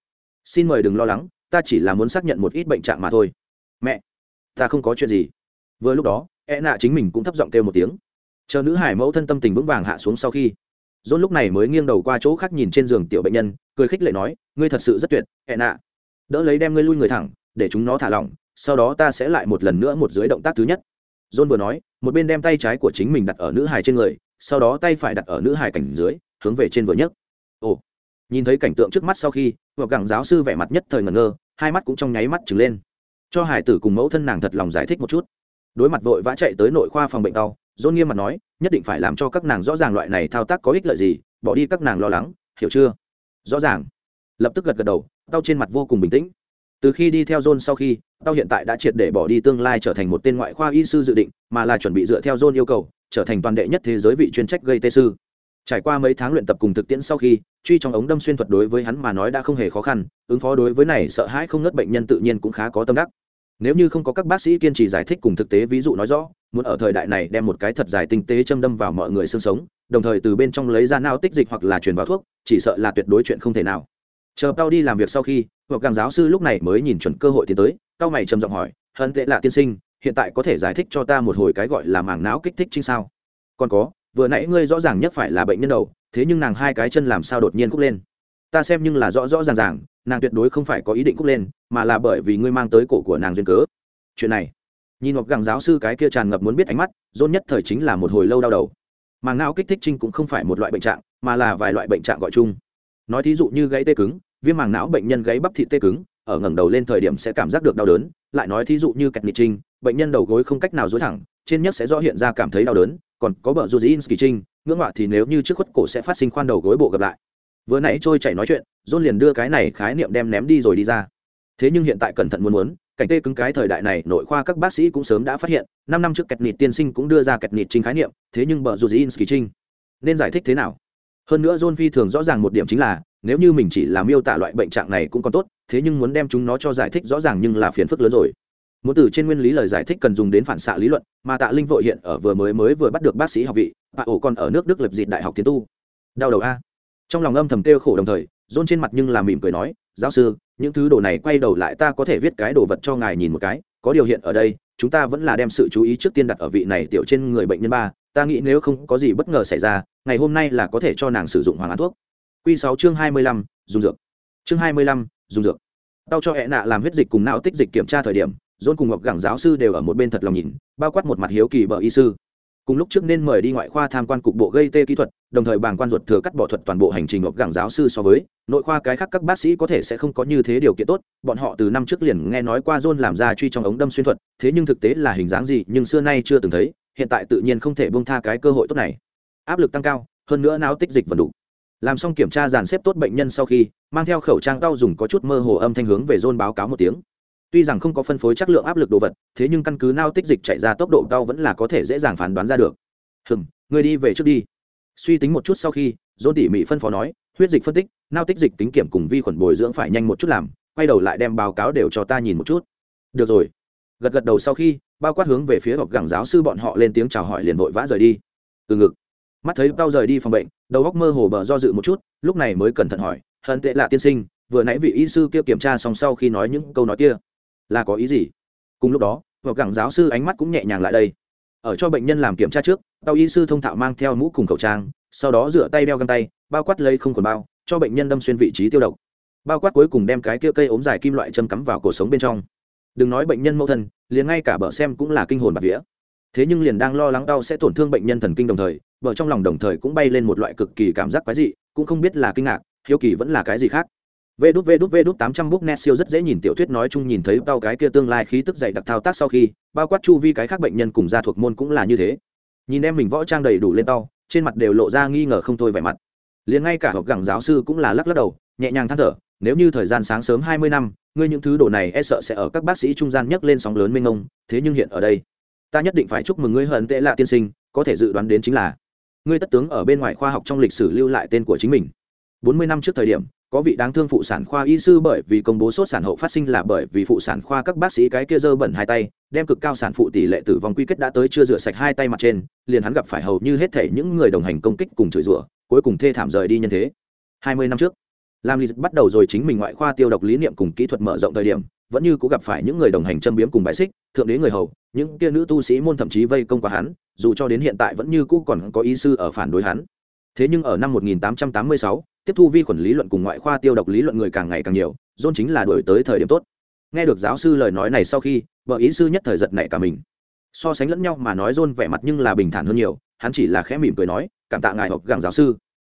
xin mời đừng lo lắng, ta chỉ là muốn xác nhận một ít bệnh trạng mà thôi. Mẹ, ta không có chuyện gì. Vừa lúc đó e nạ chính mình cũng thấp giọng kêu một tiếng. Chờ nữ hải mẫu thân tâm tình vững vàng hạ xuống sau khi, john lúc này mới nghiêng đầu qua chỗ khác nhìn trên giường tiểu bệnh nhân, cười khích lệ nói, ngươi thật sự rất tuyệt e nạ. Đỡ lấy đem ngươi lui người thẳng, để chúng nó thả lỏng, sau đó ta sẽ lại một lần nữa một dưới động tác thứ nhất john vừa nói, một bên đem tay trái của chính mình đặt ở nữ hài trên người, sau đó tay phải đặt ở nữ hài cảnh dưới, hướng về trên vừa nhấc. Ồ, nhìn thấy cảnh tượng trước mắt sau khi hoặc gẳng giáo sư vẻ mặt nhất thời ngẩn ngơ, hai mắt cũng trong nháy mắt trừng lên. Cho hải tử cùng mẫu thân nàng thật lòng giải thích một chút. Đối mặt vội vã chạy tới nội khoa phòng bệnh đau dôn nghiêm mặt nói, nhất định phải làm cho các nàng rõ ràng loại này thao tác có ích lợi gì, bỏ đi các nàng lo lắng, hiểu chưa? Rõ ràng. Lập tức gật gật đầu, đau trên mặt vô cùng bình tĩnh từ khi đi theo john sau khi, tao hiện tại đã triệt để bỏ đi tương lai trở thành một tên ngoại khoa y sư dự định, mà là chuẩn bị dựa theo john yêu cầu, trở thành toàn đệ nhất thế giới vị chuyên trách gây tê sư. Trải qua mấy tháng luyện tập cùng thực tiễn sau khi, truy trong ống đâm xuyên thuật đối với hắn mà nói đã không hề khó khăn, ứng phó đối với này sợ hãi không ngớt bệnh nhân tự nhiên cũng khá có tâm đắc. Nếu như không có các bác sĩ kiên trì giải thích cùng thực tế ví dụ nói rõ, muốn ở thời đại này đem một cái thật dài tinh tế châm đâm vào mọi người xương sống, đồng thời từ bên trong lấy ra nao tích dịch hoặc là truyền vào thuốc, chỉ sợ là tuyệt đối chuyện không thể nào chờ tao đi làm việc sau khi, hoặc càng giáo sư lúc này mới nhìn chuẩn cơ hội tiến tới, tao mày trầm giọng hỏi hận tệ lạ tiên sinh, hiện tại có thể giải thích cho ta một hồi cái gọi là mảng não kích thích chính sao? Còn có, vừa nãy ngươi rõ ràng nhất phải là bệnh nhân đầu, thế nhưng nàng hai cái chân làm sao đột nhiên cúc lên? Ta xem nhưng là rõ rõ ràng ràng, nàng tuyệt đối không phải có ý định cúc lên, mà là bởi vì ngươi mang tới cổ của nàng duyên cớ. Chuyện này, nhìn ngọc gàng giáo sư cái kia tràn ngập muốn biết ánh mắt dôn nhất thời chính là một hồi lâu đau đầu. Màng não kích thích trinh cũng không phải một loại bệnh trạng, mà là vài loại bệnh trạng gọi chung nói thí dụ như gãy tê cứng, viêm màng não bệnh nhân gãy bắp thị tê cứng, ở ngẩng đầu lên thời điểm sẽ cảm giác được đau đớn, lại nói thí dụ như kẹt nịt trinh, bệnh nhân đầu gối không cách nào dối thẳng, trên nhất sẽ rõ hiện ra cảm thấy đau đớn, còn có bờ Juzinski trinh, ngưỡng họa thì nếu như trước khuất cổ sẽ phát sinh khoan đầu gối bộ gặp lại. Vừa nãy trôi chảy nói chuyện, john liền đưa cái này khái niệm đem ném đi rồi đi ra. Thế nhưng hiện tại cẩn thận muốn muốn, cảnh tê cứng cái thời đại này, nội khoa các bác sĩ cũng sớm đã phát hiện, năm năm trước kẹt nịt tiên sinh cũng đưa ra kẹt nịt trinh khái niệm, thế nhưng bờ Juzinski trinh. Nên giải thích thế nào? Hơn nữa john phi thường rõ ràng một điểm chính là, nếu như mình chỉ làm miêu tả loại bệnh trạng này cũng còn tốt, thế nhưng muốn đem chúng nó cho giải thích rõ ràng nhưng là phiền phức lớn rồi. Muốn từ trên nguyên lý lời giải thích cần dùng đến phản xạ lý luận, mà tạ linh vội hiện ở vừa mới mới vừa bắt được bác sĩ học vị bà ổ còn ở nước đức lập dịt đại học tiến tu. Đau đầu a. Trong lòng âm thầm kêu khổ đồng thời dôn trên mặt nhưng là mỉm cười nói, giáo sư, những thứ đồ này quay đầu lại ta có thể viết cái đồ vật cho ngài nhìn một cái, có điều hiện ở đây, chúng ta vẫn là đem sự chú ý trước tiên đặt ở vị này tiểu trên người bệnh nhân ba ta nghĩ nếu không có gì bất ngờ xảy ra, ngày hôm nay là có thể cho nàng sử dụng hoàng án thuốc. Q sáu chương hai mươi lăm, dùng dược. Chương hai mươi lăm, dùng dược. Đau cho hẹ nạ làm huyết dịch cùng não tích dịch kiểm tra thời điểm dôn cùng ngọc gẳng giáo sư đều ở một bên thật lòng nhìn, bao quát một mặt hiếu kỳ bờ y sư. Cùng lúc trước nên mời đi ngoại khoa tham quan cục bộ gây tê kỹ thuật, đồng thời bàng quan ruột thừa cắt bỏ thuật toàn bộ hành trình ngọc gẳng giáo sư so với, nội khoa cái khác các bác sĩ có thể sẽ không có như thế điều kiện tốt, bọn họ từ năm trước liền nghe nói qua john làm ra truy trong ống đâm xuyên thuật, thế nhưng thực tế là hình dáng gì nhưng xưa nay chưa từng thấy hiện tại tự nhiên không thể bông tha cái cơ hội tốt này. Áp lực tăng cao, hơn nữa não tích dịch vẫn đủ. Làm xong kiểm tra dàn xếp tốt bệnh nhân sau khi, mang theo khẩu trang đau dùng có chút mơ hồ âm thanh hướng về john báo cáo một tiếng. Tuy rằng không có phân phối chất lượng áp lực đồ vật, thế nhưng căn cứ nao tích dịch chạy ra tốc độ cao vẫn là có thể dễ dàng phán đoán ra được. Hừm người đi về trước đi. Suy tính một chút sau khi dôn tỉ mỉ phân phó nói, huyết dịch phân tích nao tích dịch tính kiểm cùng vi khuẩn bồi dưỡng phải nhanh một chút làm, quay đầu lại đem báo cáo đều cho ta nhìn một chút. Được rồi. Gật gật đầu sau khi bao quát hướng về phía học gẳng giáo sư bọn họ lên tiếng chào hỏi liền vội vã rời đi. Từ ngực, mắt thấy tao rời đi phòng bệnh, đầu góc mơ hồ bờ do dự một chút, lúc này mới cẩn thận hỏi, hận tệ lạ tiên sinh, vừa nãy vị y sư kia kiểm tra xong sau khi nói những câu nói kia, là có ý gì? Cùng lúc đó, học gẳng giáo sư ánh mắt cũng nhẹ nhàng lại đây. Ở cho bệnh nhân làm kiểm tra trước tàu y sư thông thạo mang theo mũ cùng khẩu trang, sau đó rửa tay đeo găng tay, bao quát lấy không còn bao, cho bệnh nhân đâm xuyên vị trí tiêu độc. Bao quát cuối cùng đem cái kia cây ốm dài kim loại châm cắm vào cổ sống bên trong đừng nói bệnh nhân mẫu thân, liền ngay cả bờ xem cũng là kinh hồn bạc vía. Thế nhưng liền đang lo lắng đau sẽ tổn thương bệnh nhân thần kinh đồng thời bờ trong lòng đồng thời cũng bay lên một loại cực kỳ cảm giác quái dị, cũng không biết là kinh ngạc, hiếu kỳ vẫn là cái gì khác. Vê đút vê đút vê đút tám trăm bút net siêu rất dễ nhìn tiểu thuyết nói chung nhìn thấy đau cái kia tương lai khí tức dậy đặc thao tác sau khi, bao quát chu vi cái khác bệnh nhân cùng gia thuộc môn cũng là như thế. Nhìn em mình võ trang đầy đủ lên đau trên mặt đều lộ ra nghi ngờ không thôi vẻ mặt. Liền ngay cả học gẳng giáo sư cũng là lắc lắc đầu, nhẹ nhàng than thở nếu như thời gian sáng sớm hai mươi năm, ngươi những thứ đồ này e sợ sẽ ở các bác sĩ trung gian nhấc lên sóng lớn mênh mông, thế nhưng hiện ở đây, ta nhất định phải chúc mừng ngươi hận tệ lạ tiên sinh, có thể dự đoán đến chính là, ngươi tất tướng ở bên ngoài khoa học trong lịch sử lưu lại tên của chính mình. Bốn mươi năm trước thời điểm, có vị đáng thương phụ sản khoa y sư bởi vì công bố sốt sản hậu phát sinh là bởi vì phụ sản khoa các bác sĩ cái kia dơ bẩn hai tay, đem cực cao sản phụ tỷ lệ tử vong quy kết đã tới chưa rửa sạch hai tay mặt trên, liền hắn gặp phải hầu như hết thể những người đồng hành công kích cùng chửi rủa, cuối cùng thê thảm rời đi nhân thế. Hai mươi năm trước lam ly bắt đầu rồi chính mình ngoại khoa tiêu độc lý niệm cùng kỹ thuật mở rộng thời điểm vẫn như cũng gặp phải những người đồng hành châm biếm cùng bài xích thượng đế người hầu những kia nữ tu sĩ môn thậm chí vây công qua hắn dù cho đến hiện tại vẫn như cũ còn có ý sư ở phản đối hắn. Thế nhưng ở năm 1886, tiếp thu vi khuẩn lý luận cùng ngoại khoa tiêu độc lý luận người càng ngày càng nhiều john chính là đổi tới thời điểm tốt. Nghe được giáo sư lời nói này sau khi vợ ý sư nhất thời giật nảy cả mình. So sánh lẫn nhau mà nói john vẻ mặt nhưng là bình thản hơn nhiều hắn chỉ là khẽ mỉm cười nói cảm tạ ngài học gàng giáo sư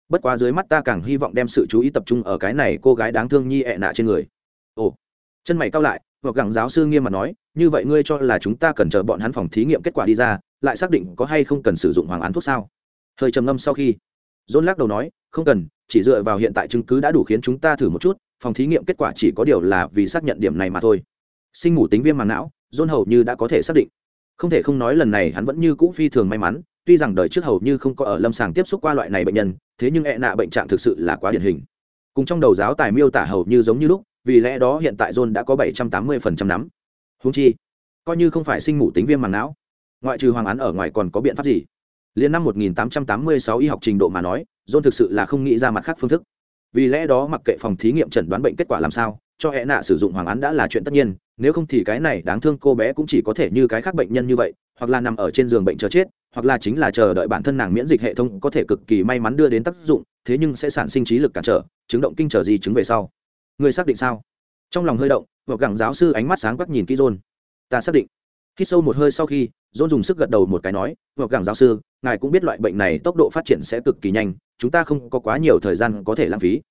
bất quá dưới mắt ta càng hy vọng đem sự chú ý tập trung ở cái này cô gái đáng thương nhi ẹ nạ trên người. Ồ. Chân mày cao lại, hoặc gặng giáo sư nghiêm mặt nói, như vậy ngươi cho là chúng ta cần chờ bọn hắn phòng thí nghiệm kết quả đi ra, lại xác định có hay không cần sử dụng hoàng án thuốc sao? Hơi trầm ngâm sau khi dôn lắc đầu nói, không cần, chỉ dựa vào hiện tại chứng cứ đã đủ khiến chúng ta thử một chút, phòng thí nghiệm kết quả chỉ có điều là vì xác nhận điểm này mà thôi. Sinh ngủ tính viêm màng não dôn hầu như đã có thể xác định. Không thể không nói lần này hắn vẫn như cũ phi thường may mắn, tuy rằng đời trước hầu như không có ở lâm sàng tiếp xúc qua loại này bệnh nhân thế nhưng e nạ bệnh trạng thực sự là quá điển hình. Cùng trong đầu giáo tài miêu tả hầu như giống như lúc vì lẽ đó hiện tại john đã có bảy trăm tám mươi phần trăm nắm. Húng chi coi như không phải sinh mủ tính viêm màng não ngoại trừ hoàng án ở ngoài còn có biện pháp gì? Liên năm 1886 y học trình độ mà nói, John thực sự là không nghĩ ra mặt khác phương thức. Vì lẽ đó mặc kệ phòng thí nghiệm chẩn đoán bệnh kết quả làm sao, cho hệ nạ sử dụng hoàng án đã là chuyện tất nhiên, nếu không thì cái này đáng thương cô bé cũng chỉ có thể như cái khác bệnh nhân như vậy, hoặc là nằm ở trên giường bệnh chờ chết, hoặc là chính là chờ đợi bản thân nàng miễn dịch hệ thống có thể cực kỳ may mắn đưa đến tác dụng, thế nhưng sẽ sản sinh trí lực cản trở, chứng động kinh trở gì chứng về sau. Người xác định sao? Trong lòng hơi động, Vọc Gẳng giáo sư ánh mắt sáng quắc nhìn kỹ rôn Ta xác định. khi sâu một hơi sau khi, rôn dùng sức gật đầu một cái nói, "Vọc Gẳng giáo sư, ngài cũng biết loại bệnh này tốc độ phát triển sẽ cực kỳ nhanh, chúng ta không có quá nhiều thời gian có thể lãng phí.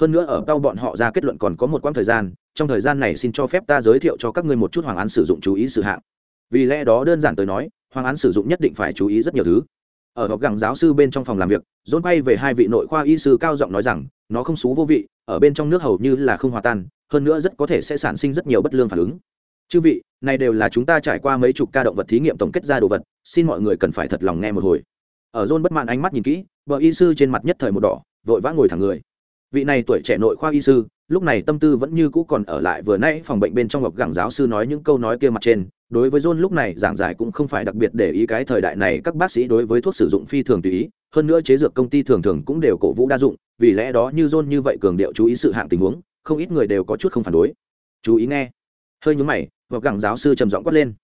Hơn nữa ở đâu bọn họ ra kết luận còn có một quãng thời gian, trong thời gian này xin cho phép ta giới thiệu cho các ngươi một chút hoàng án sử dụng chú ý sự hạng. Vì lẽ đó đơn giản tới nói, hoàng án sử dụng nhất định phải chú ý rất nhiều thứ. Ở góc gẳng giáo sư bên trong phòng làm việc, John quay về hai vị nội khoa y sư cao giọng nói rằng, nó không xú vô vị, ở bên trong nước hầu như là không hòa tan, hơn nữa rất có thể sẽ sản sinh rất nhiều bất lương phản ứng chư vị này đều là chúng ta trải qua mấy chục ca động vật thí nghiệm tổng kết ra đồ vật xin mọi người cần phải thật lòng nghe một hồi ở john bất mãn ánh mắt nhìn kỹ vợ y sư trên mặt nhất thời một đỏ vội vã ngồi thẳng người vị này tuổi trẻ nội khoa y sư, lúc này tâm tư vẫn như cũ còn ở lại vừa nãy phòng bệnh bên trong ngọc gẳng giáo sư nói những câu nói kia mặt trên. Đối với john lúc này giảng giải cũng không phải đặc biệt để ý cái thời đại này, các bác sĩ đối với thuốc sử dụng phi thường tùy ý, hơn nữa chế dược công ty thường thường cũng đều cổ vũ đa dụng, vì lẽ đó như john như vậy cường điệu chú ý sự hạng tình huống, không ít người đều có chút không phản đối. Chú ý nghe. Hơi nhúng mày gặp gẳng giáo sư trầm giọng quát lên.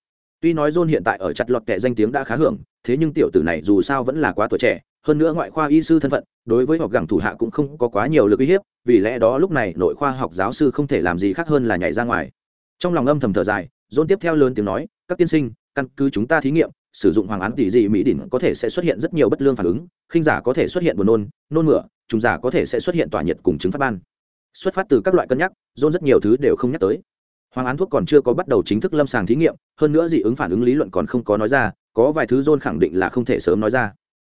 Tuy nói john hiện tại ở chặt lọt kẻ danh tiếng đã khá hưởng, thế nhưng tiểu tử này dù sao vẫn là quá tuổi trẻ hơn nữa ngoại khoa y sư thân phận, đối với học gẳng thủ hạ cũng không có quá nhiều lực uy hiếp, vì lẽ đó lúc này nội khoa học giáo sư không thể làm gì khác hơn là nhảy ra ngoài. Trong lòng âm thầm thở dài, john tiếp theo lớn tiếng nói, các tiên sinh, căn cứ chúng ta thí nghiệm, sử dụng hoàng án tỷ dị mỹ đỉnh có thể sẽ xuất hiện rất nhiều bất lương phản ứng, khinh giả có thể xuất hiện buồn nôn nôn mửa trùng giả có thể sẽ xuất hiện tỏa nhiệt cùng chứng phát ban. Xuất phát từ các loại cân nhắc, john rất nhiều thứ đều không nhắc tới. Hoàng án thuốc còn chưa có bắt đầu chính thức lâm sàng thí nghiệm, hơn nữa dị ứng phản ứng lý luận còn không có nói ra, có vài thứ john khẳng định là không thể sớm nói ra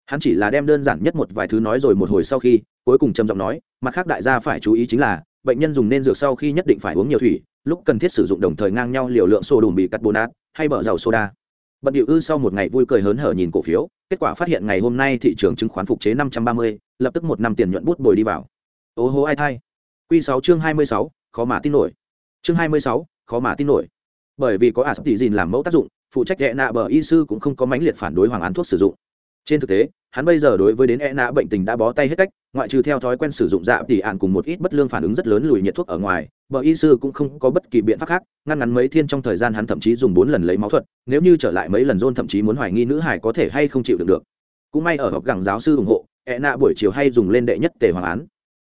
hắn chỉ là đem đơn giản nhất một vài thứ nói rồi một hồi sau khi, cuối cùng trầm giọng nói, mặt khác đại gia phải chú ý chính là, bệnh nhân dùng nên dược sau khi nhất định phải uống nhiều thủy, lúc cần thiết sử dụng đồng thời ngang nhau liều lượng sô đùm bị cắt bồn át hay bở dầu soda. Bận điệu ư sau một ngày vui cười hớn hở nhìn cổ phiếu, kết quả phát hiện ngày hôm nay thị trường chứng khoán phục chế năm trăm ba mươi, lập tức một năm tiền nhuận bút bồi đi vào. Ô hô ai thay. q 6 chương hai mươi sáu, khó mà tin nổi. Chương hai mươi sáu, khó mà tin nổi. Bởi vì có ả sắp tỷ dìn làm mẫu tác dụng, phụ trách hệ nạ bờ y sư cũng không có mãnh liệt phản đối hoàng án thuốc sử dụng trên thực tế, hắn bây giờ đối với đến e nã bệnh tình đã bó tay hết cách, ngoại trừ theo thói quen sử dụng dạ tỉ ạn cùng một ít bất lương phản ứng rất lớn lùi nhiệt thuốc ở ngoài bởi y sư cũng không có bất kỳ biện pháp khác, ngăn ngắn mấy thiên trong thời gian hắn thậm chí dùng bốn lần lấy máu thuật, nếu như trở lại mấy lần rôn thậm chí muốn hoài nghi nữ hải có thể hay không chịu được được. Cũng may ở học gẳng giáo sư ủng hộ e nạ buổi chiều hay dùng lên đệ nhất tề hoàng án.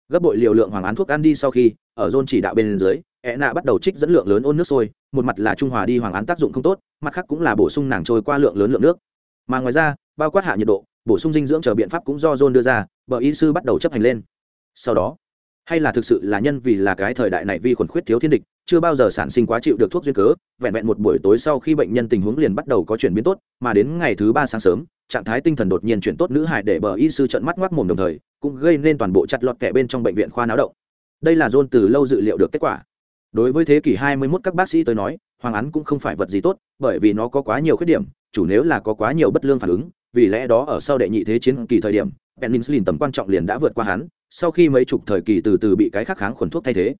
Gấp bội liều lượng hoàng án thuốc ăn đi sau khi, ở rôn chỉ đạo bên dưới e nạ bắt đầu trích dẫn lượng lớn ôn nước sôi, một mặt là trung hòa đi hoàng án tác dụng không tốt, mặt khác cũng là bổ sung nàng trôi qua lượng lớn lượng nước. Mà ngoài ra bao quát hạ nhiệt độ, bổ sung dinh dưỡng chờ biện pháp cũng do john đưa ra, bờ y sư bắt đầu chấp hành lên. Sau đó, hay là thực sự là nhân vì là cái thời đại này vi khuẩn khuyết thiếu thiên địch, chưa bao giờ sản sinh quá chịu được thuốc duyên cớ, vẹn vẹn một buổi tối sau khi bệnh nhân tình huống liền bắt đầu có chuyển biến tốt, mà đến ngày thứ ba sáng sớm, trạng thái tinh thần đột nhiên chuyển tốt nữ hài để bờ y sư trận mắt ngoác mồm đồng thời, cũng gây nên toàn bộ chặt lọt kẻ bên trong bệnh viện khoa náo động. Đây là john từ lâu dự liệu được kết quả. Đối với thế kỷ 21 các bác sĩ tới nói, hoàng án cũng không phải vật gì tốt, bởi vì nó có quá nhiều khuyết điểm, chủ nếu là có quá nhiều bất lương phản ứng vì lẽ đó ở sau đệ nhị thế chiến kỳ thời điểm penicillin tầm quan trọng liền đã vượt qua hắn, sau khi mấy chục thời kỳ từ từ bị cái khắc kháng khuẩn thuốc thay thế.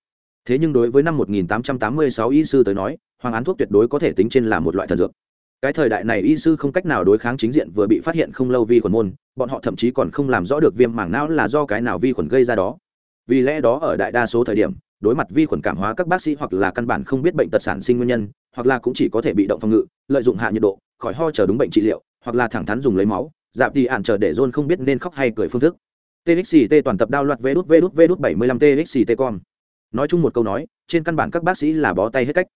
Thế nhưng đối với năm 1886 y sư tới nói, hoàng án thuốc tuyệt đối có thể tính trên là một loại thần dược. Cái thời đại này y sư không cách nào đối kháng chính diện vừa bị phát hiện không lâu vi khuẩn môn, bọn họ thậm chí còn không làm rõ được viêm màng não là do cái nào vi khuẩn gây ra đó. Vì lẽ đó ở đại đa số thời điểm, đối mặt vi khuẩn cảm hóa các bác sĩ hoặc là căn bản không biết bệnh tật sản sinh nguyên nhân, hoặc là cũng chỉ có thể bị động phòng ngự, lợi dụng hạ nhiệt độ, khỏi ho chờ đúng bệnh trị liệu hoặc là thẳng thắn dùng lấy máu dạp thì ạn chờ để john không biết nên khóc hay cười phương thức. Txt toàn tập đao loạt vê đút vê đút vê đút bảy mươi lăm txt com. Nói chung một câu nói, trên căn bản các bác sĩ là bó tay hết cách.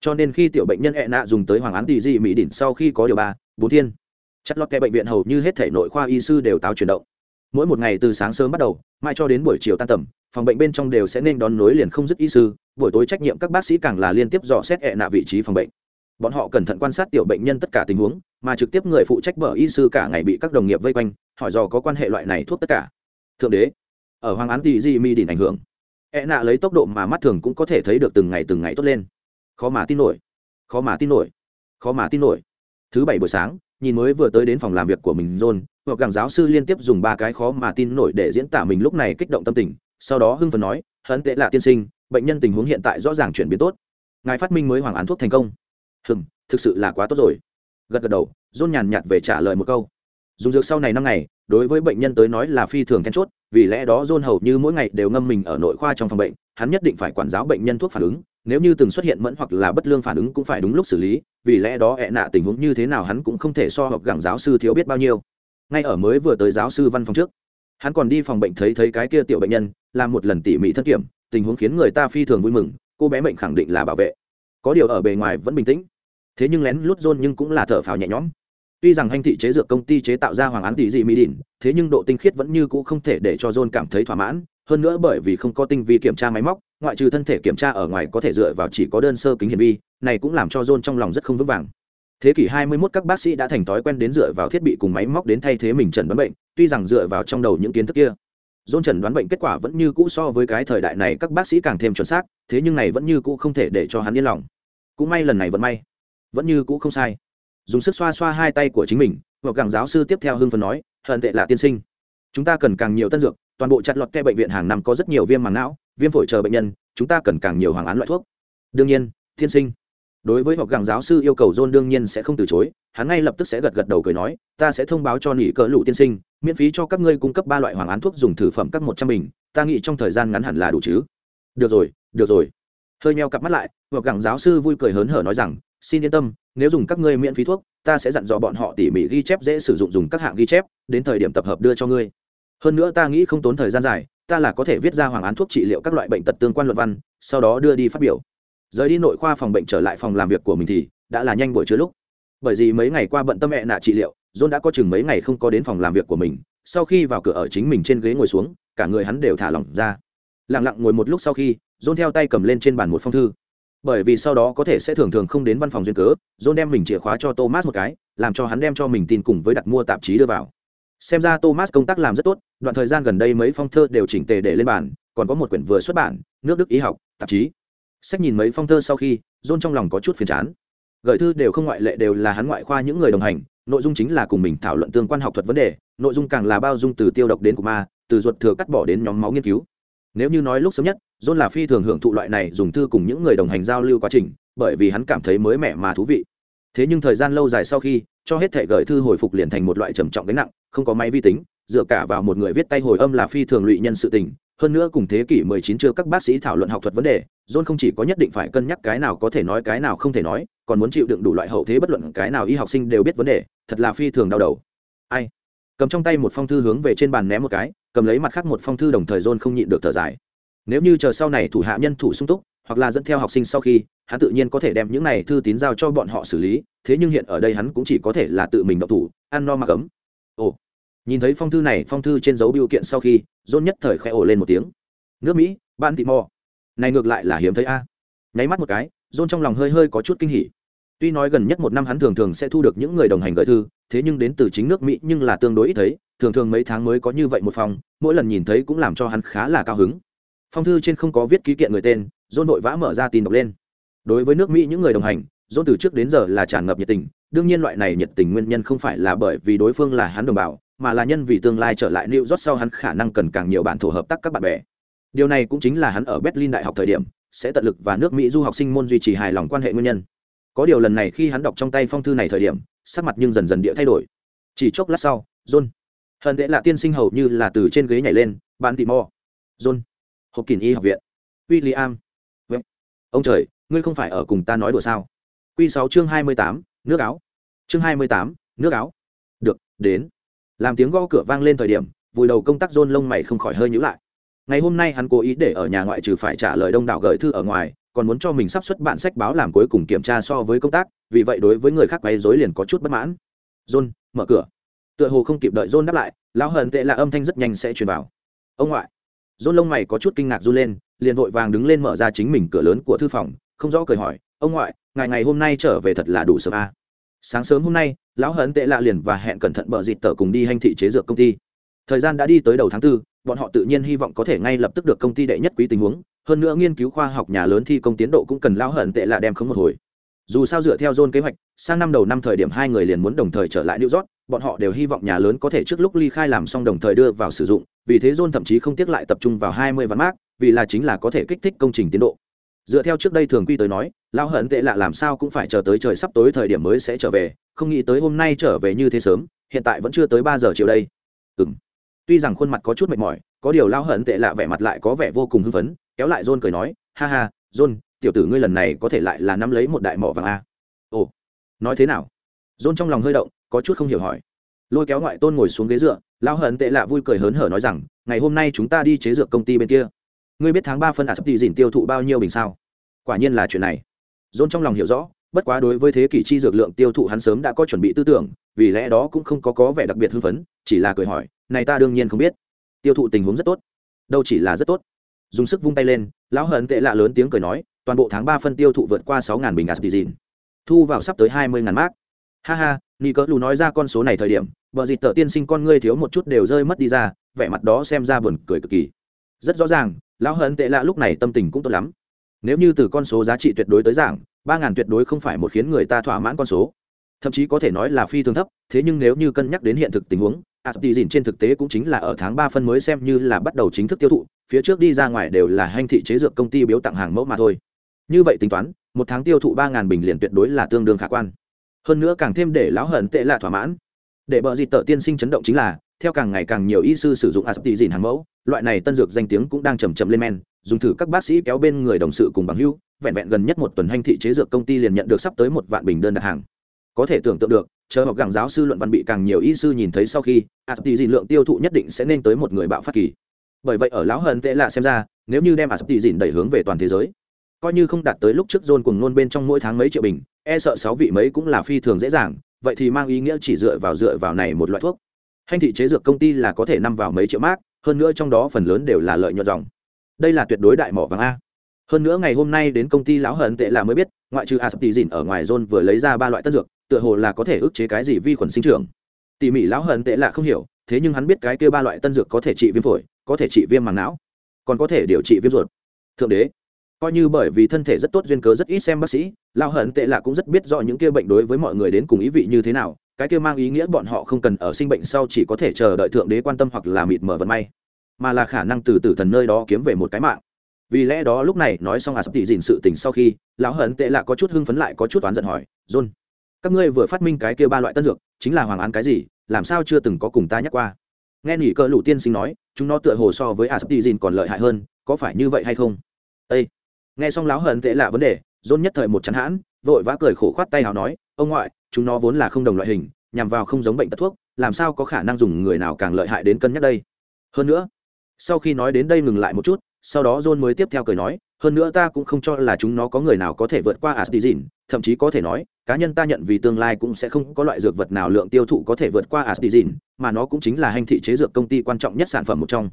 Cho nên khi tiểu bệnh nhân ẹ nạ dùng tới hoàng án tỷ dị mỹ đỉnh sau khi có điều ba, bốn thiên, chất lót kẻ bệnh viện hầu như hết thể nội khoa y sư đều táo chuyển động. Mỗi một ngày từ sáng sớm bắt đầu mai cho đến buổi chiều tan tầm, phòng bệnh bên trong đều sẽ nên đón nối liền không dứt y sư, buổi tối trách nhiệm các bác sĩ càng là liên tiếp dò xét ẹ nạ vị trí phòng bệnh. Bọn họ cẩn thận quan sát tiểu bệnh nhân tất cả tình huống mà trực tiếp người phụ trách bờ y sư cả ngày bị các đồng nghiệp vây quanh, hỏi dò có quan hệ loại này thuốc tất cả. Thượng đế, ở hoàng án tỷ di mi đỉnh ảnh hưởng. E nạ lấy tốc độ mà mắt thường cũng có thể thấy được từng ngày từng ngày tốt lên. Khó mà tin nổi, khó mà tin nổi, khó mà tin nổi. Thứ bảy buổi sáng, nhìn mới vừa tới đến phòng làm việc của mình, john, hoặc càng giáo sư liên tiếp dùng ba cái khó mà tin nổi để diễn tả mình lúc này kích động tâm tình, sau đó hưng phấn nói hấn tệ là tiên sinh, bệnh nhân tình huống hiện tại rõ ràng chuyển biến tốt. Ngài phát minh mới hoàng án thuốc thành công. Hừm, thực sự là quá tốt rồi gật gật đầu john nhàn nhạt về trả lời một câu. Dùng dược sau này năm ngày, đối với bệnh nhân tới nói là phi thường then chốt, vì lẽ đó john hầu như mỗi ngày đều ngâm mình ở nội khoa trong phòng bệnh, hắn nhất định phải quản giáo bệnh nhân thuốc phản ứng, nếu như từng xuất hiện mẫn hoặc là bất lương phản ứng cũng phải đúng lúc xử lý, vì lẽ đó ẹ nạ tình huống như thế nào hắn cũng không thể so học gẳng giáo sư thiếu biết bao nhiêu. Ngay ở mới vừa tới giáo sư văn phòng trước, hắn còn đi phòng bệnh thấy thấy cái kia tiểu bệnh nhân, làm một lần tỉ mỉ thất kiểm, tình huống khiến người ta phi thường vui mừng, cô bé bệnh khẳng định là bảo vệ. Có điều ở bề ngoài vẫn bình tĩnh thế nhưng lén lút rôn nhưng cũng là thở phào nhẹ nhõm. Tuy rằng hành thị chế dược công ty chế tạo ra hoàng án tỷ dị mỹ đỉnh thế nhưng độ tinh khiết vẫn như cũ không thể để cho john cảm thấy thỏa mãn. Hơn nữa bởi vì không có tinh vi kiểm tra máy móc ngoại trừ thân thể kiểm tra ở ngoài có thể dựa vào chỉ có đơn sơ kính hiển vi này cũng làm cho john trong lòng rất không vững vàng. Thế kỷ 21 các bác sĩ đã thành thói quen đến dựa vào thiết bị cùng máy móc đến thay thế mình chẩn đoán bệnh tuy rằng dựa vào trong đầu những kiến thức kia. John chẩn đoán bệnh kết quả vẫn như cũ so với cái thời đại này các bác sĩ càng thêm chuẩn xác, thế nhưng này vẫn như cũ không thể để cho hắn yên lòng. Cũng may lần này vẫn may, vẫn như cũ không sai. Dùng sức xoa xoa hai tay của chính mình hoặc càng giáo sư tiếp theo hưng phấn nói, hận tệ là tiên sinh. Chúng ta cần càng nhiều tân dược, toàn bộ chặt lọt ke bệnh viện hàng năm có rất nhiều viêm màng não, viêm phổi chờ bệnh nhân, chúng ta cần càng nhiều hoàng án loại thuốc. Đương nhiên, tiên sinh. Đối với học gàng giáo sư yêu cầu john đương nhiên sẽ không từ chối, hắn ngay lập tức sẽ gật gật đầu cười nói, ta sẽ thông báo cho nỉ cỡ lụ tiên sinh, miễn phí cho các ngươi cung cấp ba loại hoàng án thuốc dùng thử phẩm các một trăm bình, ta nghĩ trong thời gian ngắn hẳn là đủ chứ. Được rồi được rồi. Hơi meo cặp mắt lại hoặc gàng giáo sư vui cười hớn hở nói rằng xin yên tâm, nếu dùng các ngươi miễn phí thuốc, ta sẽ dặn dò bọn họ tỉ mỉ ghi chép dễ sử dụng dùng các hạng ghi chép, đến thời điểm tập hợp đưa cho ngươi. Hơn nữa ta nghĩ không tốn thời gian dài, ta là có thể viết ra hoàng án thuốc trị liệu các loại bệnh tật tương quan luận văn, sau đó đưa đi phát biểu. Rời đi nội khoa phòng bệnh trở lại phòng làm việc của mình thì đã là nhanh buổi trưa lúc. Bởi vì mấy ngày qua bận tâm mẹ nạ trị liệu, john đã có chừng mấy ngày không có đến phòng làm việc của mình, sau khi vào cửa ở chính mình trên ghế ngồi xuống, cả người hắn đều thả lỏng ra. Lặng lặng ngồi một lúc sau khi, john theo tay cầm lên trên bàn một phong thư bởi vì sau đó có thể sẽ thường thường không đến văn phòng duyên cớ, john đem mình chìa khóa cho thomas một cái, làm cho hắn đem cho mình tin cùng với đặt mua tạp chí đưa vào. Xem ra thomas công tác làm rất tốt, đoạn thời gian gần đây mấy phong thơ đều chỉnh tề để lên bàn, còn có một quyển vừa xuất bản, nước đức y học, tạp chí. Sách nhìn mấy phong thơ sau khi, john trong lòng có chút phiền chán. Gửi thư đều không ngoại lệ đều là hắn ngoại khoa những người đồng hành, nội dung chính là cùng mình thảo luận tương quan học thuật vấn đề, nội dung càng là bao dung từ tiêu độc đến của ma, từ ruột thừa cắt bỏ đến nhóm máu nghiên cứu. Nếu như nói lúc sớm nhất john là phi thường hưởng thụ loại này dùng thư cùng những người đồng hành giao lưu quá trình, bởi vì hắn cảm thấy mới mẻ mà thú vị. Thế nhưng thời gian lâu dài sau khi, cho hết thể gửi thư hồi phục liền thành một loại trầm trọng gánh nặng, không có máy vi tính, dựa cả vào một người viết tay hồi âm là phi thường lụy nhân sự tình. Hơn nữa cùng thế kỷ 19 chưa các bác sĩ thảo luận học thuật vấn đề, john không chỉ có nhất định phải cân nhắc cái nào có thể nói, cái nào không thể nói, còn muốn chịu đựng đủ loại hậu thế bất luận cái nào y học sinh đều biết vấn đề, thật là phi thường đau đầu. Ai? Cầm trong tay một phong thư hướng về trên bàn ném một cái, cầm lấy mặt khác một phong thư đồng thời john không nhịn được thở dài nếu như chờ sau này thủ hạ nhân thủ sung túc, hoặc là dẫn theo học sinh sau khi, hắn tự nhiên có thể đem những này thư tín giao cho bọn họ xử lý, thế nhưng hiện ở đây hắn cũng chỉ có thể là tự mình độc thủ, ăn no mặc ấm. Ồ, nhìn thấy phong thư này, phong thư trên dấu biểu kiện sau khi dôn nhất thời khẽ ồ lên một tiếng. Nước mỹ, ban tị mò. Này ngược lại là hiếm thấy a. Nháy mắt một cái dôn trong lòng hơi hơi có chút kinh hỉ. Tuy nói gần nhất một năm hắn thường thường sẽ thu được những người đồng hành gửi thư, thế nhưng đến từ chính nước mỹ nhưng là tương đối ít thấy, thường thường mấy tháng mới có như vậy một phòng, mỗi lần nhìn thấy cũng làm cho hắn khá là cao hứng phong thư trên không có viết ký kiện người tên dôn vội vã mở ra tin đọc lên đối với nước mỹ những người đồng hành dôn từ trước đến giờ là tràn ngập nhiệt tình đương nhiên loại này nhiệt tình nguyên nhân không phải là bởi vì đối phương là hắn đồng bào mà là nhân vì tương lai trở lại New York sau hắn khả năng cần càng nhiều bản thổ hợp tác các bạn bè. Điều này cũng chính là hắn ở Berlin đại học thời điểm sẽ tận lực và nước Mỹ du học sinh môn duy trì hài lòng quan hệ nguyên nhân. Có điều lần này khi hắn đọc trong tay phong thư này thời điểm, sắc mặt nhưng dần dần địa thay đổi. Chỉ chốc lát sau, John, hận tệ là tiên sinh hầu như là từ trên ghế nhảy lên, bạn tỉ mò. John, hộp kỳ y học viện William. Vậy, ông trời, ngươi không phải ở cùng ta nói đùa sao? Quy sáu chương hai mươi tám, nước áo. Chương hai mươi tám, nước áo. Được, đến. Làm tiếng gõ cửa vang lên thời điểm, vùi đầu công tác John lông mày không khỏi hơi nhữ lại ngày hôm nay hắn cố ý để ở nhà ngoại trừ phải trả lời đông đảo gửi thư ở ngoài còn muốn cho mình sắp xuất bản sách báo làm cuối cùng kiểm tra so với công tác vì vậy đối với người khác quấy dối liền có chút bất mãn john mở cửa tựa hồ không kịp đợi john đáp lại lão hận tệ là âm thanh rất nhanh sẽ truyền vào ông ngoại john lông mày có chút kinh ngạc run lên, liền vội vàng đứng lên mở ra chính mình cửa lớn của thư phòng, không rõ cười hỏi, ông ngoại ngày ngày hôm nay trở về thật là đủ sớm à. sáng sớm hôm nay, lão hận tệ lạ liền và hẹn cẩn thận bờ dịt tờ cùng đi hành thị chế dược công ty thời gian đã đi tới đầu tháng tư, bọn họ tự nhiên hy vọng có thể ngay lập tức được công ty đệ nhất quý tình huống, hơn nữa nghiên cứu khoa học nhà lớn thi công tiến độ cũng cần lão hận tệ lạ đem không một hồi dù sao dựa theo John kế hoạch, sang năm đầu năm thời điểm hai người liền muốn đồng thời trở lại New York bọn họ đều hy vọng nhà lớn có thể trước lúc ly khai làm xong đồng thời đưa vào sử dụng, vì thế John thậm chí không tiếc lại tập trung vào hai mươi vạn mark, vì là chính là có thể kích thích công trình tiến độ. Dựa theo trước đây thường quy tới nói, lão hận tệ lạ làm sao cũng phải chờ tới trời sắp tối thời điểm mới sẽ trở về, không nghĩ tới hôm nay trở về như thế sớm, hiện tại vẫn chưa tới ba giờ chiều đây. Ừm. tuy rằng khuôn mặt có chút mệt mỏi, có điều lão hận tệ lạ vẻ mặt lại có vẻ vô cùng hưng phấn, kéo lại john cười nói, ha ha john tiểu tử ngươi lần này có thể lại là nắm lấy một đại mỏ vàng a. Ồ, nói thế nào? John trong lòng hơi động có chút không hiểu hỏi. Lôi kéo ngoại tôn ngồi xuống ghế dựa, lão hận tệ lạ vui cười hớn hở nói rằng, ngày hôm nay chúng ta đi chế dược công ty bên kia. Ngươi biết tháng ba phân ả sắp tỷ dìn tiêu thụ bao nhiêu bình sao? Quả nhiên là chuyện này. Dôn trong lòng hiểu rõ, bất quá đối với thế kỷ chi dược lượng tiêu thụ hắn sớm đã có chuẩn bị tư tưởng, vì lẽ đó cũng không có có vẻ đặc biệt hưng phấn, chỉ là cười hỏi, này ta đương nhiên không biết. Tiêu thụ tình huống rất tốt. Đâu chỉ là rất tốt. Dùng sức vung tay lên, lão hận tệ lạ lớn tiếng cười nói, toàn bộ tháng ba phân tiêu thụ vượt qua sáu bình ạt tỷ dìn thu vào sắp tới hai mươi ngàn ha ha ni cỡ lù nói ra con số này thời điểm vợ dịt tờ tiên sinh con ngươi thiếu một chút đều rơi mất đi ra, vẻ mặt đó xem ra buồn cười cực kỳ. Rất rõ ràng, lão hận tệ lạ lúc này tâm tình cũng tốt lắm. Nếu như từ con số giá trị tuyệt đối tới giảng, ba ngàn tuyệt đối không phải một khiến người ta thỏa mãn con số. Thậm chí có thể nói là phi thường thấp, thế nhưng nếu như cân nhắc đến hiện thực tình huống ạt tỷ dìn trên thực tế cũng chính là ở tháng ba phân mới xem như là bắt đầu chính thức tiêu thụ, phía trước đi ra ngoài đều là hành thị chế dược công ty biếu tặng hàng mẫu mà thôi. Như vậy tính toán, một tháng tiêu thụ ba ngàn bình liền tuyệt đối là tương đương khả quan hơn nữa càng thêm để lão hận tệ là thỏa mãn. Để bờ dịt tờ tiên sinh chấn động chính là, theo càng ngày càng nhiều y sư sử dụng asp dìn hàng mẫu, loại này tân dược danh tiếng cũng đang chầm chậm lên men, dùng thử các bác sĩ kéo bên người đồng sự cùng bằng hưu vẹn vẹn gần nhất một tuần hành thị chế dược công ty liền nhận được sắp tới một vạn bình đơn đặt hàng. Có thể tưởng tượng được, chờ học gẳng giáo sư luận văn bị càng nhiều y sư nhìn thấy sau khi asp dìn lượng tiêu thụ nhất định sẽ nên tới một người bạo phát kỳ. Bởi vậy ở lão hận tệ lạ xem ra, nếu như đem asp dìn đẩy hướng về toàn thế giới, coi như không đạt tới lúc trước dôn cùng nôn bên trong mỗi tháng mấy triệu bình e sợ sáu vị mấy cũng là phi thường dễ dàng, vậy thì mang ý nghĩa chỉ dựa vào dựa vào này một loại thuốc. Hành thị chế dược công ty là có thể nằm vào mấy triệu mát hơn nữa trong đó phần lớn đều là lợi nhuận dòng. Đây là tuyệt đối đại mỏ vàng a. Hơn nữa ngày hôm nay đến công ty lão hận tệ là mới biết, ngoại trừ asp dìn ở ngoài zone vừa lấy ra ba loại tân dược, tựa hồ là có thể ức chế cái gì vi khuẩn sinh trưởng. Tỉ mỉ lão hận tệ là không hiểu, thế nhưng hắn biết cái kia ba loại tân dược có thể trị viêm phổi, có thể trị viêm màng não, còn có thể điều trị viêm ruột. Thượng đế coi như bởi vì thân thể rất tốt duyên cớ rất ít xem bác sĩ, lão hận tệ lạ cũng rất biết rõ những kia bệnh đối với mọi người đến cùng ý vị như thế nào, cái kia mang ý nghĩa bọn họ không cần ở sinh bệnh sau chỉ có thể chờ đợi thượng đế quan tâm hoặc là mịt mở vận may, mà là khả năng từ tử thần nơi đó kiếm về một cái mạng. Vì lẽ đó lúc này nói xong à sắp tỉ dìn sự tình sau khi, lão hận tệ lạ có chút hưng phấn lại có chút oán giận hỏi, john, các ngươi vừa phát minh cái kia ba loại tân dược, chính là hoàng án cái gì, làm sao chưa từng có cùng ta nhắc qua? Nghe nỉ cơ lũ tiên sinh nói, chúng nó tựa hồ so với à sắp tỉ dìn còn lợi hại hơn, có phải như vậy hay không? Ây nghe xong lão hận tệ lạ vấn đề john nhất thời một chán hãn, vội vã cười khổ khoát tay hào nói, ông ngoại, chúng nó vốn là không đồng loại hình, nhằm vào không giống bệnh tật thuốc, làm sao có khả năng dùng người nào càng lợi hại đến cân nhắc đây? Hơn nữa, sau khi nói đến đây ngừng lại một chút, sau đó john mới tiếp theo cười nói, hơn nữa ta cũng không cho là chúng nó có người nào có thể vượt qua asdizin thậm chí có thể nói, cá nhân ta nhận vì tương lai cũng sẽ không có loại dược vật nào lượng tiêu thụ có thể vượt qua asdizin mà nó cũng chính là hành thị chế dược công ty quan trọng nhất sản phẩm một trong.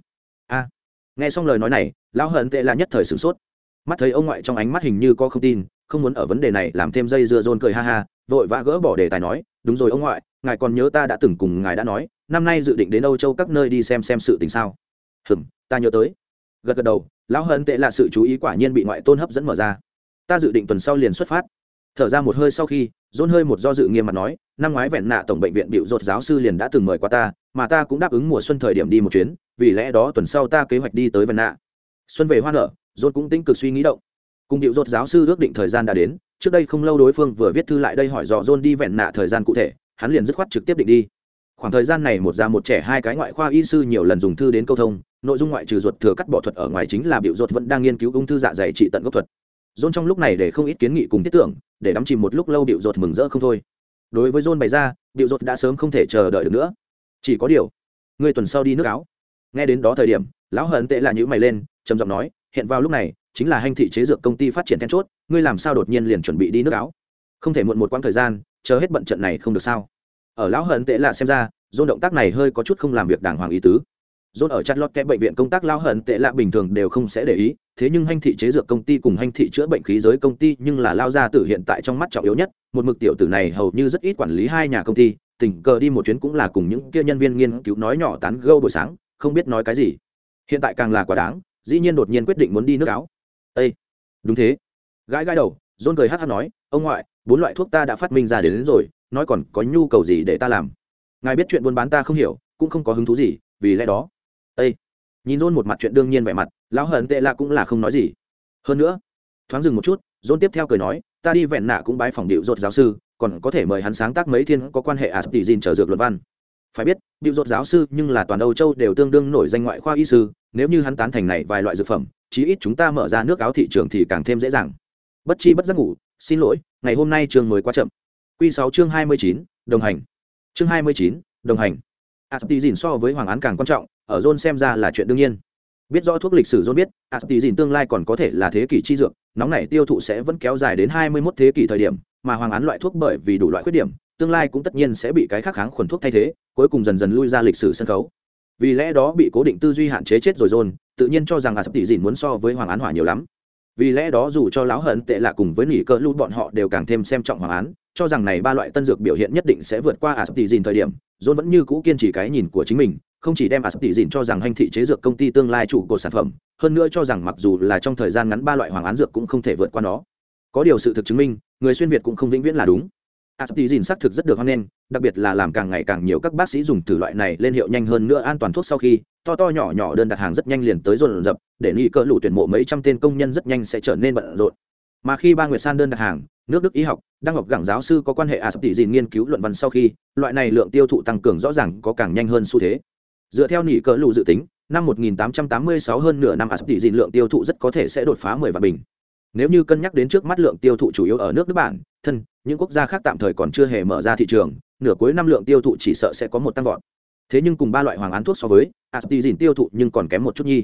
A. Nghe xong lời nói này, lão hận tệ là nhất thời sửng sốt mắt thấy ông ngoại trong ánh mắt hình như có không tin, không muốn ở vấn đề này làm thêm dây dưa dôn cười ha ha, vội vã gỡ bỏ đề tài nói, đúng rồi ông ngoại, ngài còn nhớ ta đã từng cùng ngài đã nói, năm nay dự định đến âu châu các nơi đi xem xem sự tình sao? Hừm, ta nhớ tới. Gật gật đầu, lão hận tệ là sự chú ý quả nhiên bị ngoại tôn hấp dẫn mở ra. Ta dự định tuần sau liền xuất phát. Thở ra một hơi sau khi, dôn hơi một do dự nghiêm mặt nói, năm ngoái vẹn nạ tổng bệnh viện bịu rột giáo sư liền đã từng mời qua ta, mà ta cũng đáp ứng mùa xuân thời điểm đi một chuyến, vì lẽ đó tuần sau ta kế hoạch đi tới vẹn nạ. Xuân về hoa nở Rốt cũng tính cực suy nghĩ động. Cùng điệu rốt giáo sư ước định thời gian đã đến, trước đây không lâu đối phương vừa viết thư lại đây hỏi dò rốt đi vẹn nạ thời gian cụ thể, hắn liền dứt khoát trực tiếp định đi. Khoảng thời gian này một già một trẻ hai cái ngoại khoa y sư nhiều lần dùng thư đến câu thông, nội dung ngoại trừ ruột thừa cắt bỏ thuật ở ngoài chính là biểu ruột vẫn đang nghiên cứu ung thư dạ dày trị tận gốc thuật. John trong lúc này để không ít kiến nghị cùng thiết tưởng, để đắm chìm một lúc lâu biểu ruột mừng rỡ không thôi. Đối với john bày ra, biểu ruột đã sớm không thể chờ đợi được nữa. Chỉ có điều ngươi tuần sau đi nước áo. Nghe đến đó thời điểm, lão hận tệ là nhữ mày lên, trầm giọng nói hiện vào lúc này, chính là hành thị chế dược công ty phát triển then chốt, ngươi làm sao đột nhiên liền chuẩn bị đi nước áo? Không thể muộn một quãng thời gian, chờ hết bận trận này không được sao? Ở lão hận tệ lạ xem ra, dôn động tác này hơi có chút không làm việc đàng hoàng ý tứ. Dôn ở chặt lót kẽ bệnh viện công tác lao hận tệ lạ bình thường đều không sẽ để ý, thế nhưng hành thị chế dược công ty cùng hành thị chữa bệnh khí giới công ty nhưng là lao ra tử hiện tại trong mắt trọng yếu nhất, một mực tiểu tử này hầu như rất ít quản lý hai nhà công ty, tình cờ đi một chuyến cũng là cùng những kia nhân viên nghiên cứu nói nhỏ tán gâu buổi sáng, không biết nói cái gì. Hiện tại càng là quá đáng dĩ nhiên đột nhiên quyết định muốn đi nước áo. Ây đúng thế. Gãi gãi đầu dôn cười hát hát nói ông ngoại bốn loại thuốc ta đã phát minh ra đến, đến rồi nói còn có nhu cầu gì để ta làm? Ngài biết chuyện buôn bán ta không hiểu cũng không có hứng thú gì vì lẽ đó. Ây nhìn dôn một mặt chuyện đương nhiên vẻ mặt lão hận tệ lạ cũng là không nói gì. Hơn nữa thoáng dừng một chút dôn tiếp theo cười nói ta đi vẹn nạ cũng bái phòng điệu dột giáo sư còn có thể mời hắn sáng tác mấy thiên có quan hệ ả tỷ dìn trở dược luận văn. Phải biết điệu dột giáo sư nhưng là toàn âu châu đều tương đương nổi danh ngoại khoa y sư nếu như hắn tán thành này vài loại dược phẩm, chí ít chúng ta mở ra nước áo thị trường thì càng thêm dễ dàng. Bất chi bất giác ngủ, xin lỗi, ngày hôm nay trường mới quá chậm. Q sáu chương hai mươi chín, đồng hành. Chương hai mươi chín, đồng hành. Ả tỷ dìn so với hoàng án càng quan trọng, ở john xem ra là chuyện đương nhiên. Biết rõ thuốc lịch sử john biết ả tỷ dìn tương lai còn có thể là thế kỷ chi dược, nóng này tiêu thụ sẽ vẫn kéo dài đến hai mươi 21 thế kỷ thời điểm, mà hoàng án loại thuốc bởi vì đủ loại khuyết điểm, tương lai cũng tất nhiên sẽ bị cái khác kháng khuẩn thuốc thay thế, cuối cùng dần dần lui ra lịch sử sân khấu vì lẽ đó bị cố định tư duy hạn chế chết rồi rôn tự nhiên cho rằng a sắp tỷ dìn muốn so với hoàng án hỏa nhiều lắm. Vì lẽ đó dù cho lão hận tệ lạ cùng với nỉ cơ lưu bọn họ đều càng thêm xem trọng hoàng án, cho rằng này ba loại tân dược biểu hiện nhất định sẽ vượt qua a sắp tỷ dìn thời điểm rôn vẫn như cũ kiên trì cái nhìn của chính mình, không chỉ đem a sắp tỷ dìn cho rằng hành thị chế dược công ty tương lai chủ của sản phẩm, hơn nữa cho rằng mặc dù là trong thời gian ngắn ba loại hoàng án dược cũng không thể vượt qua nó. Có điều sự thực chứng minh, người xuyên việt cũng không vĩnh viễn là đúng. À, Aspirin xác thực rất được hoan nghênh, đặc biệt là làm càng ngày càng nhiều các bác sĩ dùng thử loại này lên hiệu nhanh hơn nữa an toàn thuốc sau khi, to to nhỏ nhỏ đơn đặt hàng rất nhanh liền tới rộn rập để nghi cơ lũ tuyển mộ mấy trăm tên công nhân rất nhanh sẽ trở nên bận rộn. Mà khi ba nguyệt san đơn đặt hàng, nước Đức y học, đang học gẳng giáo sư có quan hệ à, Aspirin nghiên cứu luận văn sau khi, loại này lượng tiêu thụ tăng cường rõ ràng có càng nhanh hơn xu thế. Dựa theo nỉ cỡ lũ dự tính, năm 1886 hơn nửa năm à, Aspirin lượng tiêu thụ rất có thể sẽ đột phá 10 vạn bình nếu như cân nhắc đến trước mắt lượng tiêu thụ chủ yếu ở nước Đức bản thân những quốc gia khác tạm thời còn chưa hề mở ra thị trường, nửa cuối năm lượng tiêu thụ chỉ sợ sẽ có một tăng vọt. Thế nhưng cùng ba loại hoàng án thuốc so với asti dìn tiêu thụ nhưng còn kém một chút nhi.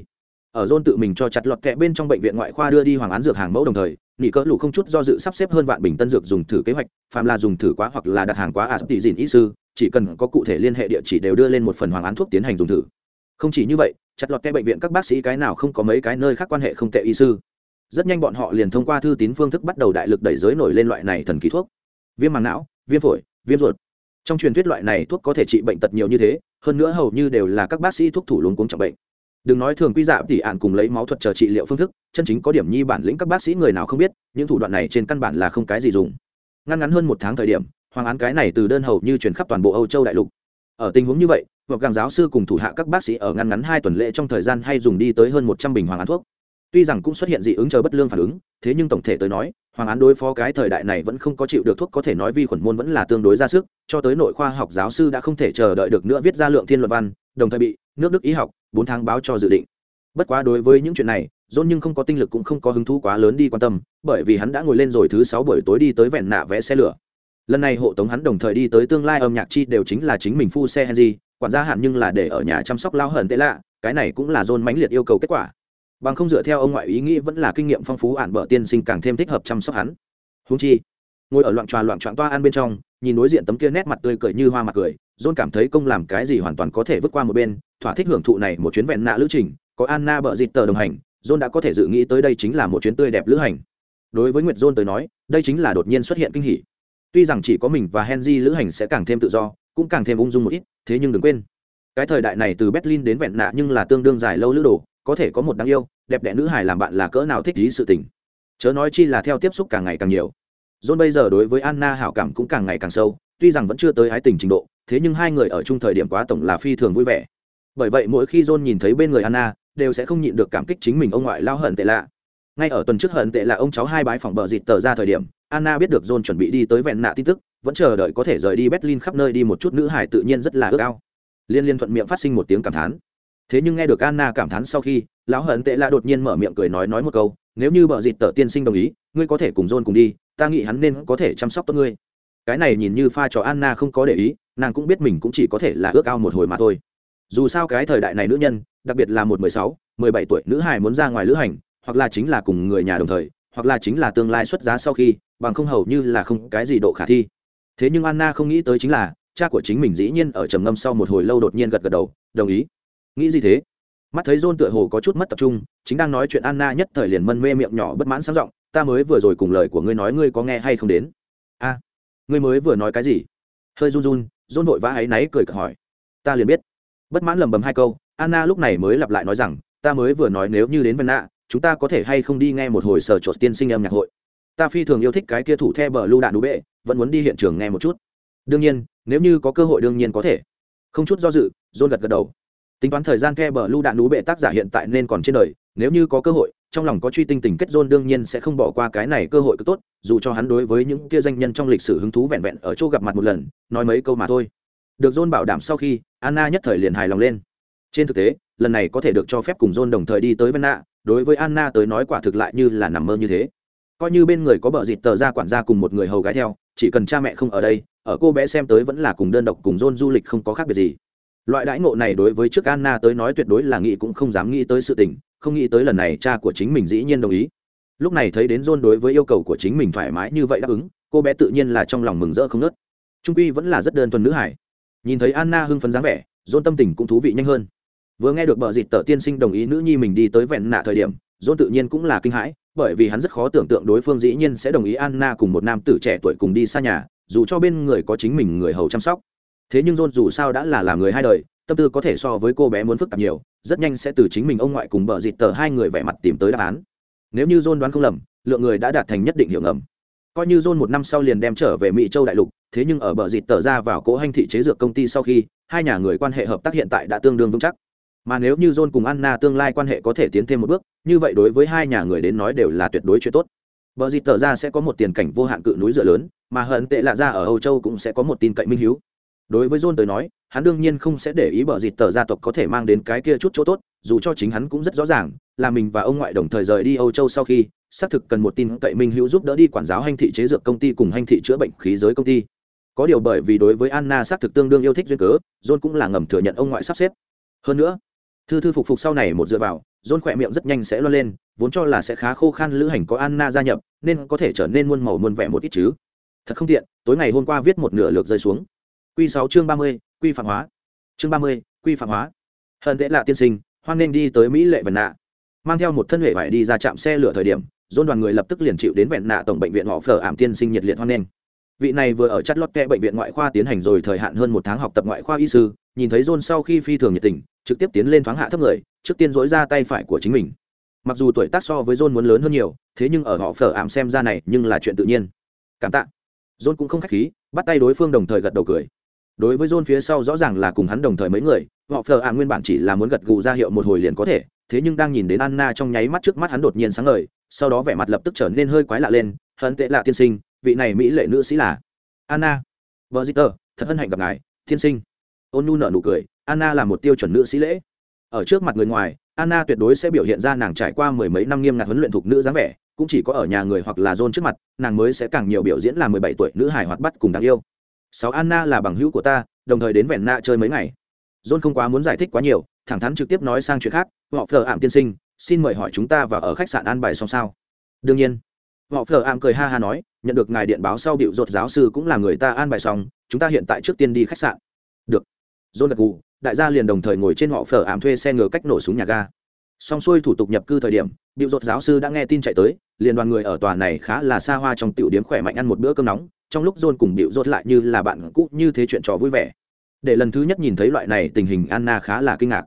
Ở zone tự mình cho chặt lọt kẹ bên trong bệnh viện ngoại khoa đưa đi hoàng án dược hàng mẫu đồng thời nị cỡ lụ không chút do dự sắp xếp hơn vạn bình tân dược dùng thử kế hoạch, phàm là dùng thử quá hoặc là đặt hàng quá asti dìn ý sư, chỉ cần có cụ thể liên hệ địa chỉ đều đưa lên một phần hoàng án thuốc tiến hành dùng thử. Không chỉ như vậy, chặt lọt kẹ bệnh viện các bác sĩ cái nào không có mấy cái nơi khác quan hệ không tệ y sư rất nhanh bọn họ liền thông qua thư tín phương thức bắt đầu đại lực đẩy giới nổi lên loại này thần kỳ thuốc. Viêm màng não, viêm phổi, viêm ruột. Trong truyền thuyết loại này thuốc có thể trị bệnh tật nhiều như thế, hơn nữa hầu như đều là các bác sĩ thuốc thủ luống cuống trọng bệnh. Đừng nói thường quy dạ tỉ ạn cùng lấy máu thuật chờ trị liệu phương thức, chân chính có điểm nhi bản lĩnh các bác sĩ người nào không biết, những thủ đoạn này trên căn bản là không cái gì dùng. Ngăn ngắn hơn một tháng thời điểm, hoàng án cái này từ đơn hầu như truyền khắp toàn bộ âu châu đại lục. Ở tình huống như vậy, hoặc càng giáo sư cùng thủ hạ các bác sĩ ở ngăn ngắn hai tuần lễ trong thời gian hay dùng đi tới hơn một trăm bình hoàng án thuốc tuy rằng cũng xuất hiện dị ứng chờ bất lương phản ứng, thế nhưng tổng thể tới nói, hoàng án đối phó cái thời đại này vẫn không có chịu được thuốc có thể nói vi khuẩn môn vẫn là tương đối ra sức, cho tới nội khoa học giáo sư đã không thể chờ đợi được nữa viết ra lượng thiên luận văn, đồng thời bị nước đức y học bốn tháng báo cho dự định. Bất quá đối với những chuyện này dôn nhưng không có tinh lực cũng không có hứng thú quá lớn đi quan tâm, bởi vì hắn đã ngồi lên rồi thứ sáu buổi tối đi tới vẹn nạ vẽ xe lửa. Lần này hộ tống hắn đồng thời đi tới tương lai âm nhạc chi đều chính là chính mình phu xe henry, quản gia hạn nhưng là để ở nhà chăm sóc lao hận tệ lạ, cái này cũng là dôn mãnh liệt yêu cầu kết quả bằng không dựa theo ông ngoại ý nghĩ vẫn là kinh nghiệm phong phú ản bở tiên sinh càng thêm thích hợp chăm sóc hắn. Húng chi, ngồi ở loạn tròa loạn trọn toa ăn bên trong, nhìn đối diện tấm kia nét mặt tươi cười như hoa mặt cười, john cảm thấy công làm cái gì hoàn toàn có thể vứt qua một bên, thỏa thích hưởng thụ này một chuyến vẹn nạ lữ trình, có anna bợ dịt tờ đồng hành, john đã có thể dự nghĩ tới đây chính là một chuyến tươi đẹp lữ hành. Đối với nguyệt john tới nói, đây chính là đột nhiên xuất hiện kinh hỉ. Tuy rằng chỉ có mình và henry lữ hành sẽ càng thêm tự do, cũng càng thêm ung dung một ít, thế nhưng đừng quên, cái thời đại này từ berlin đến vẹn nạ nhưng là tương đương dài lâu lữ đồ có thể có một đáng yêu, đẹp đẽ nữ hài làm bạn là cỡ nào thích ý sự tình. Chớ nói chi là theo tiếp xúc càng ngày càng nhiều. John bây giờ đối với anna hảo cảm cũng càng ngày càng sâu, tuy rằng vẫn chưa tới ái tình trình độ, thế nhưng hai người ở chung thời điểm quá tổng là phi thường vui vẻ. Bởi vậy mỗi khi john nhìn thấy bên người anna, đều sẽ không nhịn được cảm kích chính mình ông ngoại lao hận tệ lạ. Ngay ở tuần trước hận tệ là ông cháu hai bái phòng bờ dịt tờ ra thời điểm, anna biết được john chuẩn bị đi tới vẹn nạ tin tức, vẫn chờ đợi có thể rời đi berlin khắp nơi đi một chút nữ hải tự nhiên rất là ước ao. Liên liên thuận miệng phát sinh một tiếng cảm thán thế nhưng nghe được anna cảm thán sau khi, lão hận tệ lạ đột nhiên mở miệng cười nói nói một câu, nếu như bờ dịt tờ tiên sinh đồng ý, ngươi có thể cùng john cùng đi, ta nghĩ hắn nên có thể chăm sóc tốt ngươi. Cái này nhìn như pha trò anna không có để ý, nàng cũng biết mình cũng chỉ có thể là ước ao một hồi mà thôi. Dù sao cái thời đại này nữ nhân, đặc biệt là một mười sáu, mười bảy tuổi nữ hài muốn ra ngoài lữ hành, hoặc là chính là cùng người nhà đồng thời, hoặc là chính là tương lai xuất giá sau khi, bằng không hầu như là không cái gì độ khả thi. Thế nhưng anna không nghĩ tới chính là, cha của chính mình dĩ nhiên ở trầm ngâm sau một hồi lâu đột nhiên gật gật đầu, đồng ý nghĩ gì thế? Mắt thấy john tựa hồ có chút mất tập trung, chính đang nói chuyện anna nhất thời liền mân mê miệng nhỏ bất mãn sáng giọng, ta mới vừa rồi cùng lời của ngươi nói ngươi có nghe hay không đến? A, ngươi mới vừa nói cái gì? Hơi run run, john vội vã áy náy cười cợt hỏi. Ta liền biết. Bất mãn lầm bầm hai câu, anna lúc này mới lặp lại nói rằng, ta mới vừa nói nếu như đến vân nạ, chúng ta có thể hay không đi nghe một hồi sở trột tiên sinh âm nhạc hội. Ta phi thường yêu thích cái kia thủ the bờ lưu đạn đũ bệ, vẫn muốn đi hiện trường nghe một chút. Đương nhiên, nếu như có cơ hội đương nhiên có thể. Không chút do dự, john gật gật đầu tính toán thời gian the bờ lưu đạn đũ bệ tác giả hiện tại nên còn trên đời nếu như có cơ hội trong lòng có truy tinh tình kết john đương nhiên sẽ không bỏ qua cái này cơ hội cứ tốt dù cho hắn đối với những kia danh nhân trong lịch sử hứng thú vẹn vẹn ở chỗ gặp mặt một lần nói mấy câu mà thôi. Được john bảo đảm sau khi anna nhất thời liền hài lòng lên. Trên thực tế lần này có thể được cho phép cùng john đồng thời đi tới Nạ, đối với anna tới nói quả thực lại như là nằm mơ như thế. Coi như bên người có bờ dịt tờ ra quản gia cùng một người hầu gái theo chỉ cần cha mẹ không ở đây ở cô bé xem tới vẫn là cùng đơn độc cùng john du lịch không có khác biệt gì loại đãi ngộ này đối với trước anna tới nói tuyệt đối là nghĩ cũng không dám nghĩ tới sự tình, không nghĩ tới lần này cha của chính mình dĩ nhiên đồng ý. Lúc này thấy đến john đối với yêu cầu của chính mình thoải mái như vậy đáp ứng, cô bé tự nhiên là trong lòng mừng rỡ không nớt. Trung quy vẫn là rất đơn thuần nữ hải nhìn thấy anna hưng phấn dáng vẻ, john tâm tình cũng thú vị nhanh hơn. Vừa nghe được bờ dịt tờ tiên sinh đồng ý nữ nhi mình đi tới vẹn nạ thời điểm, john tự nhiên cũng là kinh hãi, bởi vì hắn rất khó tưởng tượng đối phương dĩ nhiên sẽ đồng ý anna cùng một nam tử trẻ tuổi cùng đi xa nhà, dù cho bên người có chính mình người hầu chăm sóc thế nhưng john dù sao đã là làm người hai đời, tâm tư có thể so với cô bé muốn phức tạp nhiều, rất nhanh sẽ từ chính mình ông ngoại cùng bờ dịt tờ hai người vẻ mặt tìm tới đáp án. Nếu như john đoán không lầm, lượng người đã đạt thành nhất định hiệu ngầm. Coi như john một năm sau liền đem trở về mỹ châu đại lục, thế nhưng ở bờ dịt tờ ra vào cỗ hành thị chế dược công ty sau khi, hai nhà người quan hệ hợp tác hiện tại đã tương đương vững chắc. Mà nếu như john cùng anna tương lai quan hệ có thể tiến thêm một bước, như vậy đối với hai nhà người đến nói đều là tuyệt đối chuyện tốt. Bờ dịt tờ ra sẽ có một tiền cảnh vô hạn cự núi dựa lớn, mà hận tệ lạ ra ở âu châu cũng sẽ có một tin cậy minh hiếu đối với john tới nói, hắn đương nhiên không sẽ để ý bờ dịt tờ gia tộc có thể mang đến cái kia chút chỗ tốt, dù cho chính hắn cũng rất rõ ràng, là mình và ông ngoại đồng thời rời đi âu châu sau khi, xác thực cần một tin cậy minh hữu giúp đỡ đi quản giáo hành thị chế dược công ty cùng hành thị chữa bệnh khí giới công ty. Có điều bởi vì đối với anna xác thực tương đương yêu thích duyên cớ, john cũng là ngầm thừa nhận ông ngoại sắp xếp. Hơn nữa, thư thư phục phục sau này một dựa vào, john khỏe miệng rất nhanh sẽ lo lên, vốn cho là sẽ khá khô khan lữ hành có anna gia nhập, nên có thể trở nên muôn màu muôn vẻ một ít chứ. Thật không tiện, tối ngày hôm qua viết một nửa lược rơi xuống. Quy 6 chương 30, quy phạm hóa. Chương 30, quy phạm hóa. Hận tệ lạ tiên sinh, hoan nên đi tới Mỹ lệ Vân nạ. Mang theo một thân hệ vải đi ra trạm xe lửa thời điểm, dôn đoàn người lập tức liền chịu đến vẹn nạ tổng bệnh viện họ phở ảm tiên sinh nhiệt liệt hoan nên. Vị này vừa ở chắt lót kẽ bệnh viện ngoại khoa tiến hành rồi thời hạn hơn một tháng học tập ngoại khoa y sư, nhìn thấy John sau khi phi thường nhiệt tình, trực tiếp tiến lên thoáng hạ thấp người, trước tiên dối ra tay phải của chính mình. Mặc dù tuổi tác so với John muốn lớn hơn nhiều, thế nhưng ở họ phở ảm xem ra này, nhưng là chuyện tự nhiên. Cảm tạ. John cũng không khách khí, bắt tay đối phương đồng thời gật đầu cười đối với john phía sau rõ ràng là cùng hắn đồng thời mấy người, họ phờ ạ nguyên bản chỉ là muốn gật gù ra hiệu một hồi liền có thể, thế nhưng đang nhìn đến anna trong nháy mắt trước mắt hắn đột nhiên sáng ngời, sau đó vẻ mặt lập tức trở nên hơi quái lạ lên, hận tệ lạ tiên sinh, vị này mỹ lệ nữ sĩ là anna. Vợ dịp tờ, thật hân hạnh gặp ngài, tiên sinh. Ôn nhu nở nụ cười, anna là một tiêu chuẩn nữ sĩ lễ. Ở trước mặt người ngoài, anna tuyệt đối sẽ biểu hiện ra nàng trải qua mười mấy năm nghiêm ngặt huấn luyện thuộc nữ dáng vẻ, cũng chỉ có ở nhà người hoặc là john trước mặt, nàng mới sẽ càng nhiều biểu diễn là mười bảy tuổi nữ hài hoạt bắt cùng đáng yêu sáu anna là bằng hữu của ta, đồng thời đến vẹn nạ chơi mấy ngày. John không quá muốn giải thích quá nhiều, thẳng thắn trực tiếp nói sang chuyện khác. Họ phờ ảm tiên sinh, xin mời hỏi chúng ta và ở khách sạn an bài xong sao? Đương nhiên. Họ phờ ảm cười ha ha nói, nhận được ngài điện báo sau điệu rột giáo sư cũng là người ta an bài xong, chúng ta hiện tại trước tiên đi khách sạn. Được. John gật gù, đại gia liền đồng thời ngồi trên họ phờ ảm thuê xe ngựa cách nổ súng nhà ga xong xuôi thủ tục nhập cư thời điểm điệu dột giáo sư đã nghe tin chạy tới liền đoàn người ở tòa này khá là xa hoa trong tiểu điếm khỏe mạnh ăn một bữa cơm nóng trong lúc John cùng điệu dột lại như là bạn cũ như thế chuyện trò vui vẻ. Để lần thứ nhất nhìn thấy loại này tình hình Anna khá là kinh ngạc.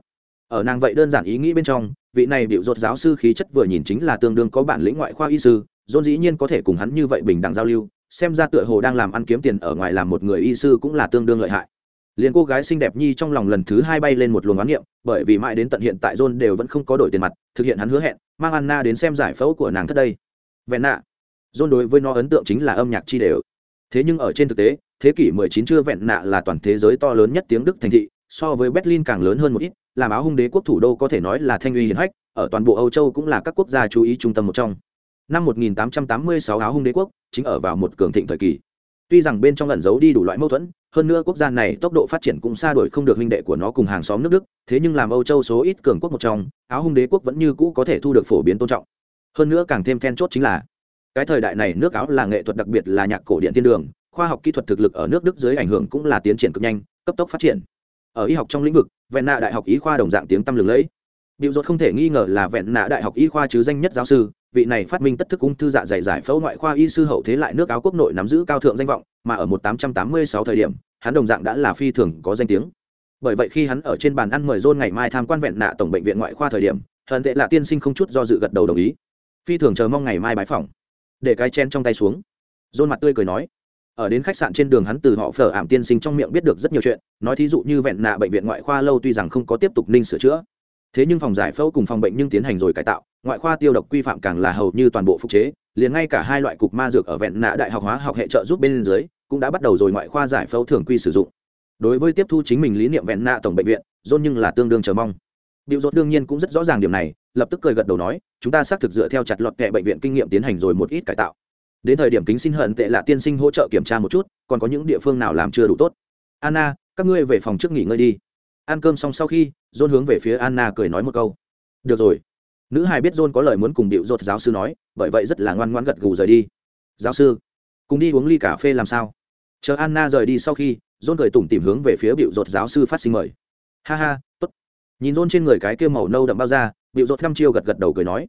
Ở nàng vậy đơn giản ý nghĩ bên trong, vị này điệu dột giáo sư khí chất vừa nhìn chính là tương đương có bản lĩnh ngoại khoa y sư, John dĩ nhiên có thể cùng hắn như vậy bình đẳng giao lưu, xem ra tựa hồ đang làm ăn kiếm tiền ở ngoài làm một người y sư cũng là tương đương lợi hại. Liên cô gái xinh đẹp nhi trong lòng lần thứ hai bay lên một luồng oán niệm, bởi vì mãi đến tận hiện tại John đều vẫn không có đổi tiền mặt, thực hiện hắn hứa hẹn, mang Anna đến xem giải phẫu của nàng thất đây. Vẹn nạ. John đối với nó ấn tượng chính là âm nhạc chi đều thế nhưng ở trên thực tế thế kỷ 19 chưa vẹn nạ là toàn thế giới to lớn nhất tiếng đức thành thị so với berlin càng lớn hơn một ít làm áo hung đế quốc thủ đô có thể nói là thanh uy hiển hách ở toàn bộ âu châu cũng là các quốc gia chú ý trung tâm một trong năm 1886 áo hung đế quốc chính ở vào một cường thịnh thời kỳ tuy rằng bên trong ẩn giấu đi đủ loại mâu thuẫn hơn nữa quốc gia này tốc độ phát triển cũng xa đổi không được huynh đệ của nó cùng hàng xóm nước đức thế nhưng làm âu châu số ít cường quốc một trong áo hung đế quốc vẫn như cũ có thể thu được phổ biến tôn trọng. Hơn nữa càng thêm then chốt chính là cái thời đại này nước áo là nghệ thuật đặc biệt là nhạc cổ điện thiên đường khoa học kỹ thuật thực lực ở nước đức dưới ảnh hưởng cũng là tiến triển cực nhanh cấp tốc phát triển. Ở y học trong lĩnh vực vẹn nạ đại học y khoa đồng dạng tiếng tăm lừng lẫy. Điệu dốt không thể nghi ngờ là vẹn nạ đại học y khoa chứ danh nhất giáo sư, vị này phát minh tất thức ung thư dạ dày giải phẫu ngoại khoa y sư hậu thế lại nước áo quốc nội nắm giữ cao thượng danh vọng, mà ở 1886 thời điểm, hắn đồng dạng đã là phi thường có danh tiếng. Bởi vậy khi hắn ở trên bàn ăn mời John ngày mai tham quan vẹn nạ tổng bệnh viện ngoại khoa thời điểm, hận tệ là tiên sinh không chút do dự gật đầu đồng ý. Phi thường chờ mong ngày mai bái phỏng. Để cái chen trong tay xuống. John mặt tươi cười nói, ở đến khách sạn trên đường hắn từ họ phở ảm tiên sinh trong miệng biết được rất nhiều chuyện nói thí dụ như vẹn nạ bệnh viện ngoại khoa lâu tuy rằng không có tiếp tục ninh sửa chữa thế nhưng phòng giải phẫu cùng phòng bệnh nhưng tiến hành rồi cải tạo, ngoại khoa tiêu độc quy phạm càng là hầu như toàn bộ phục chế, liền ngay cả hai loại cục ma dược ở vẹn nạ đại học hóa học hệ trợ giúp bên dưới, cũng đã bắt đầu rồi ngoại khoa giải phẫu thường quy sử dụng. Đối với tiếp thu chính mình lý niệm vẹn nạ tổng bệnh viện dôn nhưng là tương đương chờ mong. Điệu dốt đương nhiên cũng rất rõ ràng điểm này, lập tức cười gật đầu nói, chúng ta xác thực dựa theo chặt lọt kệ bệnh viện kinh nghiệm tiến hành rồi một ít cải tạo. Đến thời điểm kính xin hận tệ là tiên sinh hỗ trợ kiểm tra một chút, còn có những địa phương nào làm chưa đủ tốt? Anna, các ngươi về phòng trước nghỉ ngơi đi ăn cơm xong sau khi, john hướng về phía anna cười nói một câu. Được rồi. Nữ hài biết john có lời muốn cùng điệu dột giáo sư nói, bởi vậy rất là ngoan ngoãn gật gù rời đi. Giáo sư, cùng đi uống ly cà phê làm sao? Chờ anna rời đi sau khi, john cười tủm tìm hướng về phía điệu dột giáo sư phát sinh mời. Ha ha, tốt. Nhìn john trên người cái kia màu nâu đậm bao da, điệu dột năm chiêu gật gật đầu cười nói.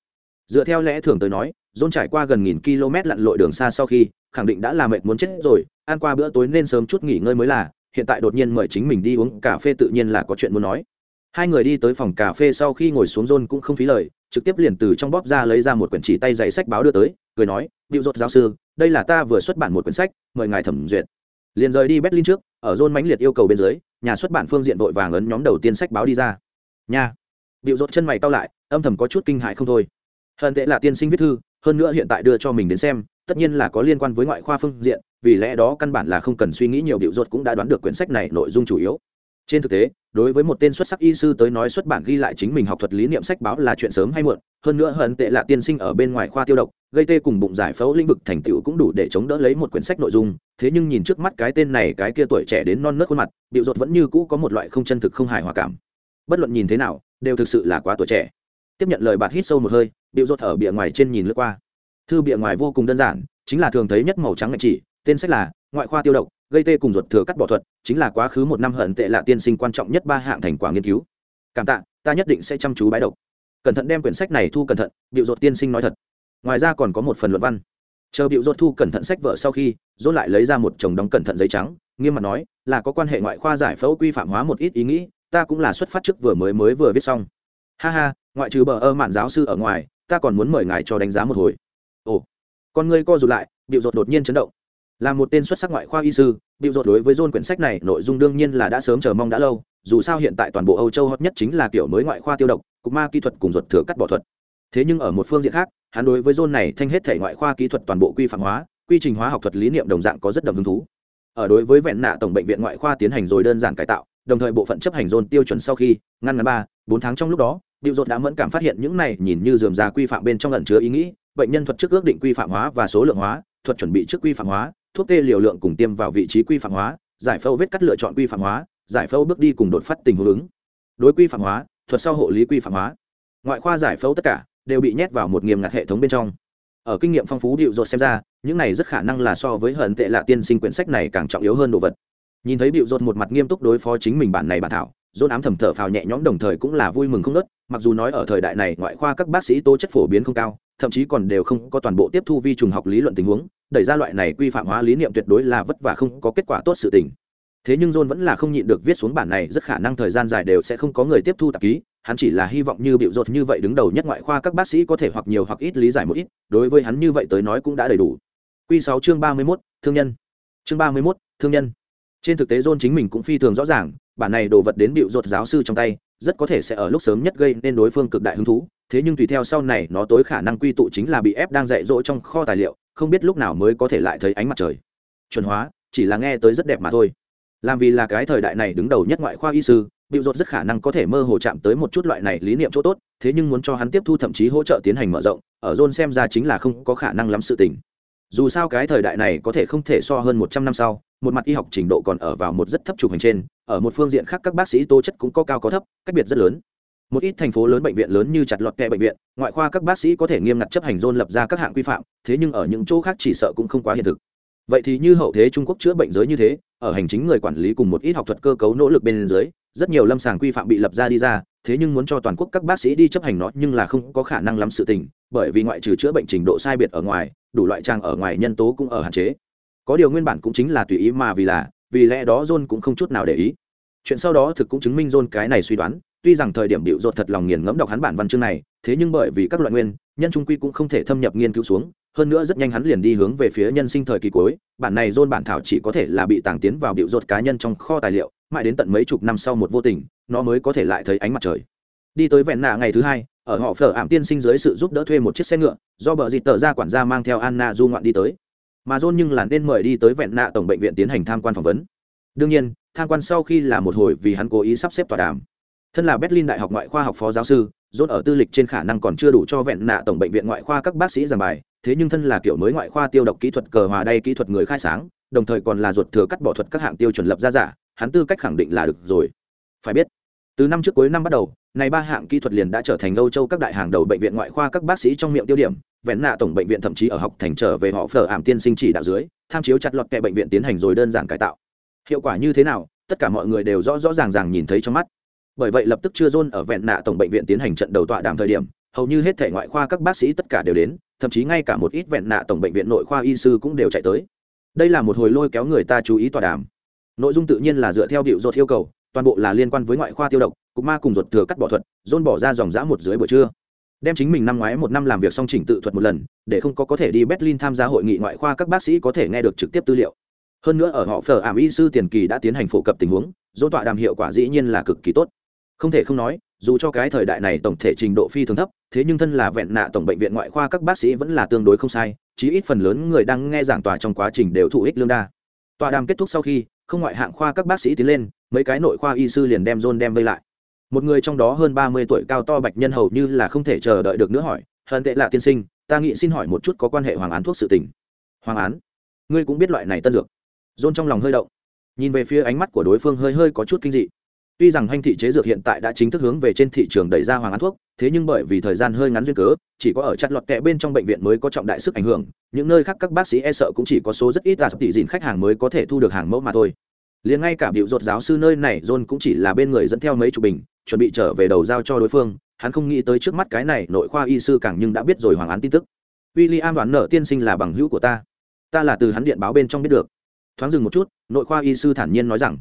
Dựa theo lẽ thường tới nói, john trải qua gần nghìn km lặn lội đường xa sau khi, khẳng định đã là mệt muốn chết rồi, ăn qua bữa tối nên sớm chút nghỉ ngơi mới là hiện tại đột nhiên mời chính mình đi uống cà phê tự nhiên là có chuyện muốn nói. Hai người đi tới phòng cà phê sau khi ngồi xuống john cũng không phí lời, trực tiếp liền từ trong bóp ra lấy ra một quyển chỉ tay dạy sách báo đưa tới, cười nói, điệu dột giáo sư, đây là ta vừa xuất bản một quyển sách, mời ngài thẩm duyệt. Liền rời đi berlin trước, ở john mãnh liệt yêu cầu bên dưới, nhà xuất bản phương diện vội vàng ấn nhóm đầu tiên sách báo đi ra. Nha. Điệu dột chân mày cau lại, âm thầm có chút kinh hại không thôi. Hơn tệ là tiên sinh viết thư, hơn nữa hiện tại đưa cho mình đến xem, tất nhiên là có liên quan với ngoại khoa phương diện vì lẽ đó căn bản là không cần suy nghĩ nhiều, điệu ruột cũng đã đoán được quyển sách này nội dung chủ yếu. Trên thực tế, đối với một tên xuất sắc y sư tới nói, xuất bản ghi lại chính mình học thuật lý niệm sách báo là chuyện sớm hay muộn. Hơn nữa hận tệ là tiên sinh ở bên ngoài khoa tiêu độc, gây tê cùng bụng giải phẫu lĩnh vực thành tựu cũng đủ để chống đỡ lấy một quyển sách nội dung. Thế nhưng nhìn trước mắt cái tên này, cái kia tuổi trẻ đến non nớt khuôn mặt, điệu ruột vẫn như cũ có một loại không chân thực, không hài hòa cảm. Bất luận nhìn thế nào, đều thực sự là quá tuổi trẻ. Tiếp nhận lời bạt hít sâu một hơi, điệu ruột ở bìa ngoài trên nhìn lướt qua. Thư bìa ngoài vô cùng đơn giản, chính là thường thấy nhất màu trắng ngạch chỉ tên sách là ngoại khoa tiêu độc, gây tê cùng ruột thừa cắt bỏ thuật, chính là quá khứ một năm hận tệ là tiên sinh quan trọng nhất ba hạng thành quả nghiên cứu. Cảm tạ, ta nhất định sẽ chăm chú bái độc. Cẩn thận đem quyển sách này thu cẩn thận điệu ruột tiên sinh nói thật. Ngoài ra còn có một phần luận văn. Chờ điệu ruột thu cẩn thận sách vợ sau khi dốt lại lấy ra một chồng đóng cẩn thận giấy trắng, nghiêm mặt nói, là có quan hệ ngoại khoa giải phẫu quy phạm hóa một ít ý nghĩ, ta cũng là xuất phát trước vừa mới mới vừa viết xong. Ha ha, ngoại trừ bờ ơ mạn giáo sư ở ngoài, ta còn muốn mời ngài cho đánh giá một hồi. Ồ. Con ngươi co rụt lại điệu ruột đột nhiên chấn động là một tên xuất sắc ngoại khoa y sư điệu ruột đối với dôn quyển sách này, nội dung đương nhiên là đã sớm chờ mong đã lâu, dù sao hiện tại toàn bộ âu châu hot nhất chính là kiểu mới ngoại khoa tiêu độc, cục ma kỹ thuật cùng ruột thừa cắt bỏ thuật. Thế nhưng ở một phương diện khác, hắn đối với dôn này thanh hết thể ngoại khoa kỹ thuật toàn bộ quy phạm hóa, quy trình hóa học thuật lý niệm đồng dạng có rất đậm hứng thú. Ở đối với vẹn nạ tổng bệnh viện ngoại khoa tiến hành rồi đơn giản cải tạo, đồng thời bộ phận chấp hành dôn tiêu chuẩn sau khi, ngăn ngắn ba, bốn tháng trong lúc đó điệu ruột đã mẫn cảm phát hiện những này nhìn như dườm ra quy phạm bên trong lần chứa ý nghĩ, bệnh nhân thuật trước ước định quy phạm hóa và số lượng hóa, thuật chuẩn bị trước quy phạm hóa thuốc tê liều lượng cùng tiêm vào vị trí quy phạm hóa, giải phẫu vết cắt lựa chọn quy phạm hóa, giải phẫu bước đi cùng đột phát tình huống ứng. Đối quy phạm hóa, thuật sau hộ lý quy phạm hóa. Ngoại khoa giải phẫu tất cả đều bị nhét vào một nghiêm ngặt hệ thống bên trong. Ở kinh nghiệm phong phú điệu dột xem ra, những này rất khả năng là so với hận tệ lạ tiên sinh quyển sách này càng trọng yếu hơn đồ vật. Nhìn thấy điệu dột một mặt nghiêm túc đối phó chính mình bản này bản thảo dôn ám thầm thở phào nhẹ nhõm đồng thời cũng là vui mừng không nớt mặc dù nói ở thời đại này ngoại khoa các bác sĩ tố chất phổ biến không cao, thậm chí còn đều không có toàn bộ tiếp thu vi trùng học lý luận tình huống đẩy ra loại này quy phạm hóa lý niệm tuyệt đối là vất vả không có kết quả tốt sự tình. Thế nhưng john vẫn là không nhịn được viết xuống bản này, rất khả năng thời gian dài đều sẽ không có người tiếp thu tạp ký, hắn chỉ là hy vọng như biểu rột như vậy đứng đầu nhất ngoại khoa các bác sĩ có thể hoặc nhiều hoặc ít lý giải một ít, đối với hắn như vậy tới nói cũng đã đầy đủ. Q sáu chương ba mươi mốt, thương nhân. Chương ba mươi mốt, thương nhân. Trên thực tế john chính mình cũng phi thường rõ ràng, bản này đồ vật đến biểu rột giáo sư trong tay, rất có thể sẽ ở lúc sớm nhất gây nên đối phương cực đại hứng thú, thế nhưng tùy theo sau này nó tối khả năng quy tụ chính là bị ép đang dạy dỗ trong kho tài liệu không biết lúc nào mới có thể lại thấy ánh mặt trời. Chuẩn hóa, chỉ là nghe tới rất đẹp mà thôi. Làm vì là cái thời đại này đứng đầu nhất ngoại khoa y sư bịu rột rất khả năng có thể mơ hồ chạm tới một chút loại này lý niệm chỗ tốt, thế nhưng muốn cho hắn tiếp thu thậm chí hỗ trợ tiến hành mở rộng, ở john xem ra chính là không có khả năng lắm sự tình. Dù sao cái thời đại này có thể không thể so hơn một trăm năm sau, một mặt y học trình độ còn ở vào một rất thấp trục hành trên, ở một phương diện khác các bác sĩ tố chất cũng có cao có thấp, cách biệt rất lớn một ít thành phố lớn bệnh viện lớn như chặt lọt kẹ bệnh viện, ngoại khoa các bác sĩ có thể nghiêm ngặt chấp hành dôn lập ra các hạng quy phạm, thế nhưng ở những chỗ khác chỉ sợ cũng không quá hiện thực. Vậy thì như hậu thế trung quốc chữa bệnh giới như thế, ở hành chính người quản lý cùng một ít học thuật cơ cấu nỗ lực bên dưới, rất nhiều lâm sàng quy phạm bị lập ra đi ra, thế nhưng muốn cho toàn quốc các bác sĩ đi chấp hành nó nhưng là không có khả năng lắm sự tình, bởi vì ngoại trừ chữa bệnh trình độ sai biệt ở ngoài, đủ loại trang ở ngoài nhân tố cũng ở hạn chế. Có điều nguyên bản cũng chính là tùy ý mà vì là, vì lẽ đó john cũng không chút nào để ý. Chuyện sau đó thực cũng chứng minh john cái này suy đoán tuy rằng thời điểm bịu rột thật lòng nghiền ngẫm đọc hắn bản văn chương này, thế nhưng bởi vì các loại nguyên, nhân trung quy cũng không thể thâm nhập nghiên cứu xuống, hơn nữa rất nhanh hắn liền đi hướng về phía nhân sinh thời kỳ cuối, bản này dôn bản thảo chỉ có thể là bị tàng tiến vào bịu rột cá nhân trong kho tài liệu, mãi đến tận mấy chục năm sau một vô tình, nó mới có thể lại thấy ánh mặt trời. Đi tới vẹn nạ ngày thứ hai, ở họ phở ảm tiên sinh dưới sự giúp đỡ thuê một chiếc xe ngựa, do bờ dịt tờ ra quản gia mang theo anna du ngoạn đi tới. Mà john nhưng là nên mời đi tới vẹn nạ tổng bệnh viện tiến hành tham quan phỏng vấn. Đương nhiên, tham quan sau khi là một hồi vì hắn cố ý sắp xếp tọa đàm thân là berlin đại học ngoại khoa học phó giáo sư dốt ở tư lịch trên khả năng còn chưa đủ cho vẹn nạ tổng bệnh viện ngoại khoa các bác sĩ giảng bài, thế nhưng thân là kiểu mới ngoại khoa tiêu độc kỹ thuật cờ hòa đay kỹ thuật người khai sáng, đồng thời còn là ruột thừa cắt bỏ thuật các hạng tiêu chuẩn lập ra giả, hắn tư cách khẳng định là được rồi. Phải biết, từ năm trước cuối năm bắt đầu, này ba hạng kỹ thuật liền đã trở thành âu châu các đại hàng đầu bệnh viện ngoại khoa các bác sĩ trong miệng tiêu điểm, vẹn nạ tổng bệnh viện thậm chí ở học thành trở về họ phở ảm tiên sinh chỉ đạo dưới, tham chiếu chặt lọt kệ bệnh viện tiến hành rồi đơn giản cải tạo. Hiệu quả như thế nào, tất cả mọi người đều rõ rõ ràng ràng nhìn thấy trong mắt bởi vậy lập tức chưa dôn ở vẹn nạ tổng bệnh viện tiến hành trận đầu tọa đàm thời điểm, hầu như hết thể ngoại khoa các bác sĩ tất cả đều đến, thậm chí ngay cả một ít vẹn nạ tổng bệnh viện nội khoa y sư cũng đều chạy tới. Đây là một hồi lôi kéo người ta chú ý tọa đàm. Nội dung tự nhiên là dựa theo điệu ruột yêu cầu, toàn bộ là liên quan với ngoại khoa tiêu độc, cục ma cùng ruột thừa cắt bỏ thuật, dôn bỏ ra dòng dã một dưới buổi trưa. Đem chính mình năm ngoái một năm làm việc song chỉnh tự thuật một lần, để không có có thể đi berlin tham gia hội nghị ngoại khoa các bác sĩ có thể nghe được trực tiếp tư liệu. Hơn nữa ở họ phở ảm y sư tiền kỳ đã tiến hành phổ cập tình huống dỗ tọa đàm hiệu quả dĩ nhiên là cực kỳ tốt không thể không nói, dù cho cái thời đại này tổng thể trình độ phi thường thấp, thế nhưng thân là vẹn nạ tổng bệnh viện ngoại khoa các bác sĩ vẫn là tương đối không sai, chí ít phần lớn người đang nghe giảng tòa trong quá trình đều thụ ích lương đa. Tòa đàm kết thúc sau khi, không ngoại hạng khoa các bác sĩ tiến lên, mấy cái nội khoa y sư liền đem john đem vây lại. Một người trong đó hơn ba mươi tuổi cao to bạch nhân hầu như là không thể chờ đợi được nữa hỏi, hận tệ lạ tiên sinh, ta nghĩ xin hỏi một chút có quan hệ hoàng án thuốc sự tình. Hoàng án? Ngươi cũng biết loại này tân dược. John trong lòng hơi động, nhìn về phía ánh mắt của đối phương hơi hơi có chút kinh dị tuy rằng hành thị chế dược hiện tại đã chính thức hướng về trên thị trường đẩy ra hoàng án thuốc, thế nhưng bởi vì thời gian hơi ngắn duyên cớ, chỉ có ở chặt lọt kẹ bên trong bệnh viện mới có trọng đại sức ảnh hưởng, những nơi khác các bác sĩ e sợ cũng chỉ có số rất ít là tỷ dìn khách hàng mới có thể thu được hàng mẫu mà thôi. Liền ngay cả biểu ruột giáo sư nơi này, john cũng chỉ là bên người dẫn theo mấy chục bình, chuẩn bị trở về đầu giao cho đối phương. Hắn không nghĩ tới trước mắt cái này, nội khoa y sư càng nhưng đã biết rồi hoàng án tin tức. William đoán nợ tiên sinh là bằng hữu của ta. Ta là từ hắn điện báo bên trong biết được. Thoáng dừng một chút, nội khoa y sư thản nhiên nói rằng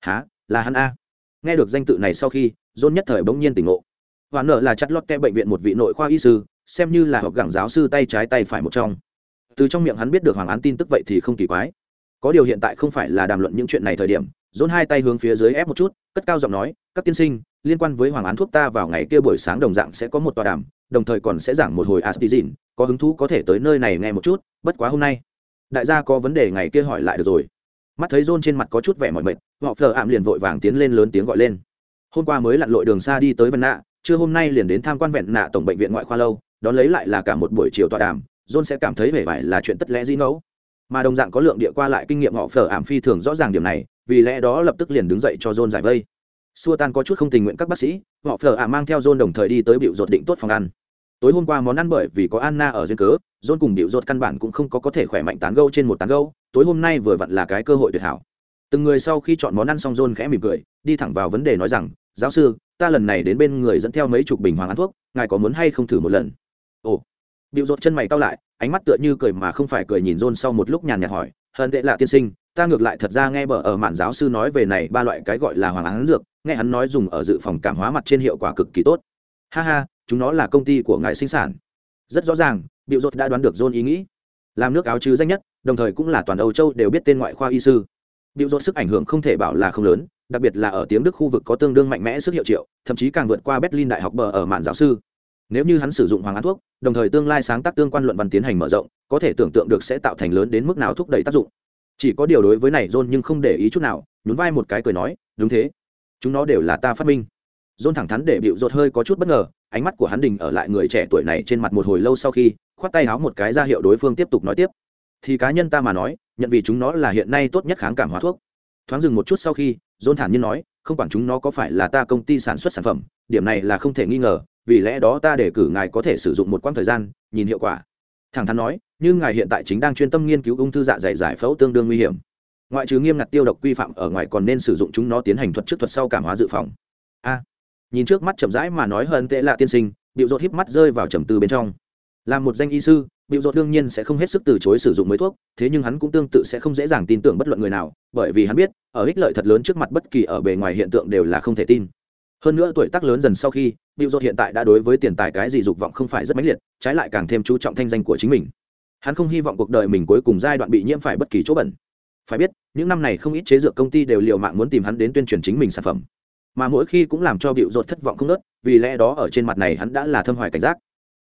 há là hắn a? Nghe được danh tự này sau khi, john nhất thời bỗng nhiên tỉnh ngộ. Hoạn nợ là chặt lót ke bệnh viện một vị nội khoa y sư, xem như là học gẳng giáo sư tay trái tay phải một trong. Từ trong miệng hắn biết được hoàng án tin tức vậy thì không kỳ quái. Có điều hiện tại không phải là đàm luận những chuyện này thời điểm dồn hai tay hướng phía dưới ép một chút, cất cao giọng nói, các tiên sinh, liên quan với hoàng án thuốc ta vào ngày kia buổi sáng đồng dạng sẽ có một tòa đàm, đồng thời còn sẽ giảng một hồi astizin có hứng thú có thể tới nơi này nghe một chút, bất quá hôm nay, đại gia có vấn đề ngày kia hỏi lại được rồi mắt thấy John trên mặt có chút vẻ mỏi mệt, họ phờ ảm liền vội vàng tiến lên lớn tiếng gọi lên. Hôm qua mới lặn lội đường xa đi tới vân nạ, trưa hôm nay liền đến tham quan vẹn nạ tổng bệnh viện ngoại khoa lâu, đón lấy lại là cả một buổi chiều tọa đàm, John sẽ cảm thấy vẻ vải là chuyện tất lẽ dĩ ngẫu. Mà đồng dạng có lượng địa qua lại kinh nghiệm họ phở ảm phi thường rõ ràng điểm này, vì lẽ đó lập tức liền đứng dậy cho john giải vây. Xua tan có chút không tình nguyện các bác sĩ, họ phở ảm mang theo john đồng thời đi tới biểu ruột định tốt phòng ăn tối hôm qua món ăn bởi vì có anna ở duyên cớ john cùng điệu rột căn bản cũng không có có thể khỏe mạnh tán gâu trên một tán gâu tối hôm nay vừa vặn là cái cơ hội tuyệt hảo. Từng người sau khi chọn món ăn xong john khẽ mỉm cười đi thẳng vào vấn đề nói rằng giáo sư ta lần này đến bên người dẫn theo mấy chục bình hoàng ăn thuốc ngài có muốn hay không thử một lần? Ồ. Điệu rột chân mày cao lại ánh mắt tựa như cười mà không phải cười nhìn John sau một lúc nhàn nhạt hỏi, "Hận tệ lạ tiên sinh, ta ngược lại thật ra nghe bờ ở mạn giáo sư nói về này ba loại cái gọi là hoàng án dược, nghe hắn nói dùng ở dự phòng cảm hóa mặt trên hiệu quả cực kỳ tốt." "Ha ha, chúng nó là công ty của ngài sinh sản." Rất rõ ràng, Biểu Rột đã đoán được John ý nghĩ. Làm nước áo chứ danh nhất, đồng thời cũng là toàn Âu Châu đều biết tên ngoại khoa y sư. Biểu Rột sức ảnh hưởng không thể bảo là không lớn, đặc biệt là ở tiếng Đức khu vực có tương đương mạnh mẽ sức hiệu triệu, thậm chí càng vượt qua Berlin đại học bờ ở mạn giáo sư nếu như hắn sử dụng hoàng án thuốc đồng thời tương lai sáng tác tương quan luận văn tiến hành mở rộng có thể tưởng tượng được sẽ tạo thành lớn đến mức nào thúc đẩy tác dụng chỉ có điều đối với này john nhưng không để ý chút nào nhún vai một cái cười nói đúng thế chúng nó đều là ta phát minh john thẳng thắn để bịu rột hơi có chút bất ngờ ánh mắt của hắn đình ở lại người trẻ tuổi này trên mặt một hồi lâu sau khi, khoát tay háo một cái ra hiệu đối phương tiếp tục nói tiếp. Thì cá nhân ta mà nói, nhận vì chúng nó là hiện nay tốt nhất kháng cảm hóa thuốc. Thoáng dừng một chút sau khi, dôn thản nhiên nói, không quản chúng nó có phải là ta công ty sản xuất sản phẩm, điểm này là không thể nghi ngờ, vì lẽ đó ta để cử ngài có thể sử dụng một quãng thời gian, nhìn hiệu quả. Thẳng thắn nói, như ngài hiện tại chính đang chuyên tâm nghiên cứu ung thư dạ dày giải phẫu tương đương nguy hiểm. Ngoại trừ nghiêm ngặt tiêu độc quy phạm ở ngoài còn nên sử dụng chúng nó tiến hành thuật trước thuật sau cảm hóa dự phòng. A nhìn trước mắt chậm rãi mà nói hơn tệ lạ tiên sinh, bịu rột híp mắt rơi vào trầm tư bên trong. Là một danh y sư, bịu rột đương nhiên sẽ không hết sức từ chối sử dụng mới thuốc, thế nhưng hắn cũng tương tự sẽ không dễ dàng tin tưởng bất luận người nào, bởi vì hắn biết, ở ích lợi thật lớn trước mặt bất kỳ ở bề ngoài hiện tượng đều là không thể tin. Hơn nữa tuổi tác lớn dần sau khi, bịu rột hiện tại đã đối với tiền tài cái gì dục vọng không phải rất mãnh liệt, trái lại càng thêm chú trọng thanh danh của chính mình. Hắn không hy vọng cuộc đời mình cuối cùng giai đoạn bị nhiễm phải bất kỳ chỗ bẩn. Phải biết, những năm này không ít chế dược công ty đều liều mạng muốn tìm hắn đến tuyên truyền chính mình sản phẩm mà mỗi khi cũng làm cho bịu rột thất vọng không nớt, vì lẽ đó ở trên mặt này hắn đã là thâm hoài cảnh giác.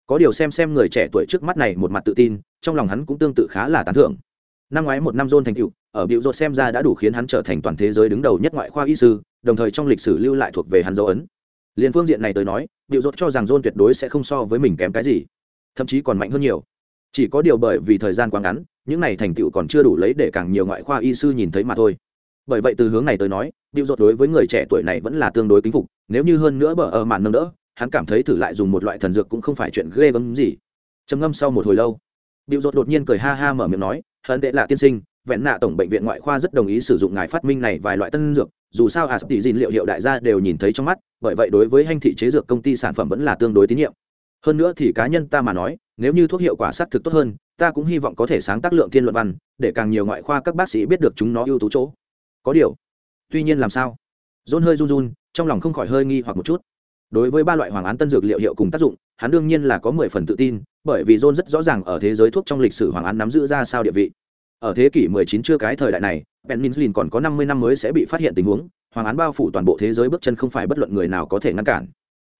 Có điều xem xem người trẻ tuổi trước mắt này một mặt tự tin, trong lòng hắn cũng tương tự khá là tán thưởng. Năm ngoái một năm rôn thành cựu ở bịu rột xem ra đã đủ khiến hắn trở thành toàn thế giới đứng đầu nhất ngoại khoa y sư, đồng thời trong lịch sử lưu lại thuộc về hắn dấu ấn. Liền phương diện này tới nói, bịu rột cho rằng rôn tuyệt đối sẽ không so với mình kém cái gì, thậm chí còn mạnh hơn nhiều. Chỉ có điều bởi vì thời gian quá ngắn, những này thành tựu còn chưa đủ lấy để càng nhiều ngoại khoa y sư nhìn thấy mà thôi bởi vậy từ hướng này tới nói điệu dột đối với người trẻ tuổi này vẫn là tương đối kính phục, nếu như hơn nữa bờ ở màn nâng đỡ, hắn cảm thấy thử lại dùng một loại thần dược cũng không phải chuyện ghê gớm gì. Trầm ngâm sau một hồi lâu điệu dột đột nhiên cười ha ha mở miệng nói, hận tệ là tiên sinh, vẹn nạ tổng bệnh viện ngoại khoa rất đồng ý sử dụng ngài phát minh này vài loại tân dược, dù sao à tỷ dìn liệu hiệu đại gia đều nhìn thấy trong mắt, bởi vậy đối với hành thị chế dược công ty sản phẩm vẫn là tương đối tín nhiệm. Hơn nữa thì cá nhân ta mà nói, nếu như thuốc hiệu quả xác thực tốt hơn, ta cũng hy vọng có thể sáng tác lượng thiên luận văn, để càng nhiều ngoại khoa các bác sĩ biết được chúng nó ưu tú chỗ có điều. Tuy nhiên làm sao? John hơi run run, trong lòng không khỏi hơi nghi hoặc một chút. Đối với ba loại hoàng án tân dược liệu hiệu cùng tác dụng, hắn đương nhiên là có mười phần tự tin, bởi vì john rất rõ ràng ở thế giới thuốc trong lịch sử hoàng án nắm giữ ra sao địa vị. Ở thế kỷ 19 chưa cái thời đại này penicillin còn có 50 năm mới sẽ bị phát hiện tình huống, hoàng án bao phủ toàn bộ thế giới bước chân không phải bất luận người nào có thể ngăn cản.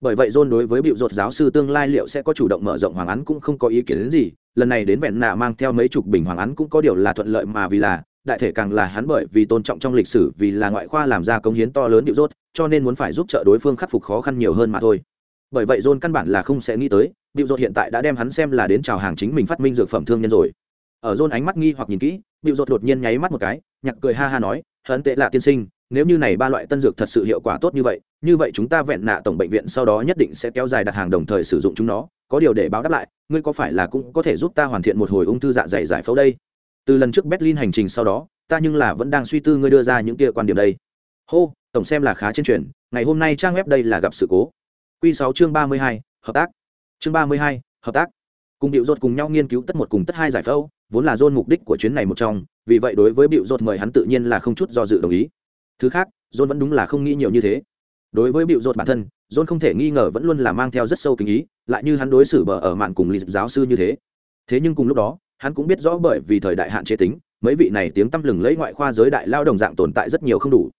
Bởi vậy john đối với biểu dột giáo sư tương lai liệu sẽ có chủ động mở rộng hoàng án cũng không có ý kiến đến gì, lần này đến vẹn nạ mang theo mấy chục bình hoàng án cũng có điều là thuận lợi mà vì là đại thể càng là hắn bởi vì tôn trọng trong lịch sử vì là ngoại khoa làm ra công hiến to lớn điệu rốt, cho nên muốn phải giúp trợ đối phương khắc phục khó khăn nhiều hơn mà thôi. Bởi vậy john căn bản là không sẽ nghĩ tới, điệu rốt hiện tại đã đem hắn xem là đến chào hàng chính mình phát minh dược phẩm thương nhân rồi. Ở john ánh mắt nghi hoặc nhìn kỹ, điệu rốt đột nhiên nháy mắt một cái nhặt cười ha ha nói, hấn tệ là tiên sinh, nếu như này ba loại tân dược thật sự hiệu quả tốt như vậy như vậy chúng ta vẹn nạ tổng bệnh viện sau đó nhất định sẽ kéo dài đặt hàng đồng thời sử dụng chúng nó, có điều để báo đáp lại, ngươi có phải là cũng có thể giúp ta hoàn thiện một hồi ung thư dạ dày giải phẫu đây? Từ lần trước berlin hành trình sau đó, ta nhưng là vẫn đang suy tư ngươi đưa ra những kia quan điểm đây. Hô, tổng xem là khá trên truyền ngày hôm nay trang web đây là gặp sự cố. Q sáu chương ba mươi hai, hợp tác. Chương ba mươi hai, hợp tác. Cùng điệu rột cùng nhau nghiên cứu tất một cùng tất hai giải phẫu, vốn là dôn mục đích của chuyến này một trong, vì vậy đối với điệu rột mời hắn tự nhiên là không chút do dự đồng ý. Thứ khác dôn vẫn đúng là không nghĩ nhiều như thế. Đối với điệu rột bản thân dôn không thể nghi ngờ vẫn luôn là mang theo rất sâu kinh ý, lại như hắn đối xử bờ ở mạn cùng lý giáo sư như thế. Thế nhưng cùng lúc đó hắn cũng biết rõ bởi vì thời đại hạn chế tính, mấy vị này tiếng tăm lừng lấy ngoại khoa giới đại lao đồng dạng tồn tại rất nhiều không đủ.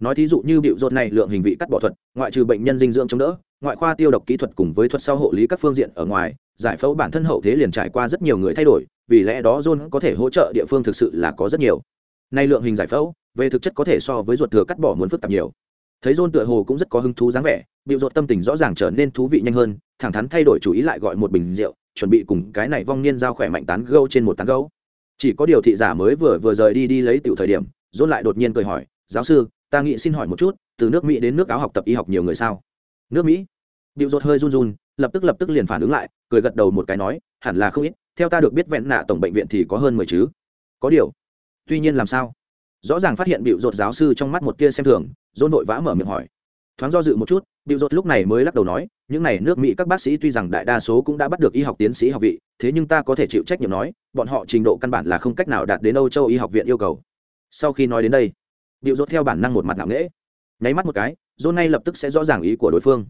Nói thí dụ như bịu rột này lượng hình vị cắt bỏ thuật, ngoại trừ bệnh nhân dinh dưỡng chống đỡ, ngoại khoa tiêu độc kỹ thuật cùng với thuật sau hộ lý các phương diện ở ngoài, giải phẫu bản thân hậu thế liền trải qua rất nhiều người thay đổi, vì lẽ đó john có thể hỗ trợ địa phương thực sự là có rất nhiều. Nay lượng hình giải phẫu, về thực chất có thể so với ruột thừa cắt bỏ muốn phức tạp nhiều. Thấy john tựa hồ cũng rất có hứng thú dáng vẻ bịu rột tâm tình rõ ràng trở nên thú vị nhanh hơn, thẳng thắn thay đổi chủ ý lại gọi một bình rượu chuẩn bị cùng cái này vong niên giao khỏe mạnh tán gâu trên một tán gâu. Chỉ có điều thị giả mới vừa vừa rời đi đi lấy tiểu thời điểm, dôn lại đột nhiên cười hỏi, giáo sư, ta nghĩ xin hỏi một chút, từ nước mỹ đến nước áo học tập y học nhiều người sao? Nước mỹ? Điệu rột hơi run run, lập tức lập tức liền phản ứng lại, cười gật đầu một cái nói, hẳn là không ít, theo ta được biết vẹn nạ tổng bệnh viện thì có hơn mười chứ. Có điều, tuy nhiên làm sao? Rõ ràng phát hiện bịu rột giáo sư trong mắt một tia xem thường, dôn vội vã mở miệng hỏi thoáng do dự một chút, điệu dột lúc này mới lắc đầu nói, những n à y nước mỹ các bác sĩ tuy rằng đại đa số cũng đã bắt được y học tiến sĩ học vị, thế nhưng ta có thể chịu trách nhiệm nói, bọn họ trình độ căn bản là không cách nào đạt đến âu châu y học viện yêu cầu. Sau khi nói đến đây, điệu dột theo bản năng một mặt nặng nễ nháy mắt một cái dôn ngay lập tức sẽ rõ ràng ý của đối phương.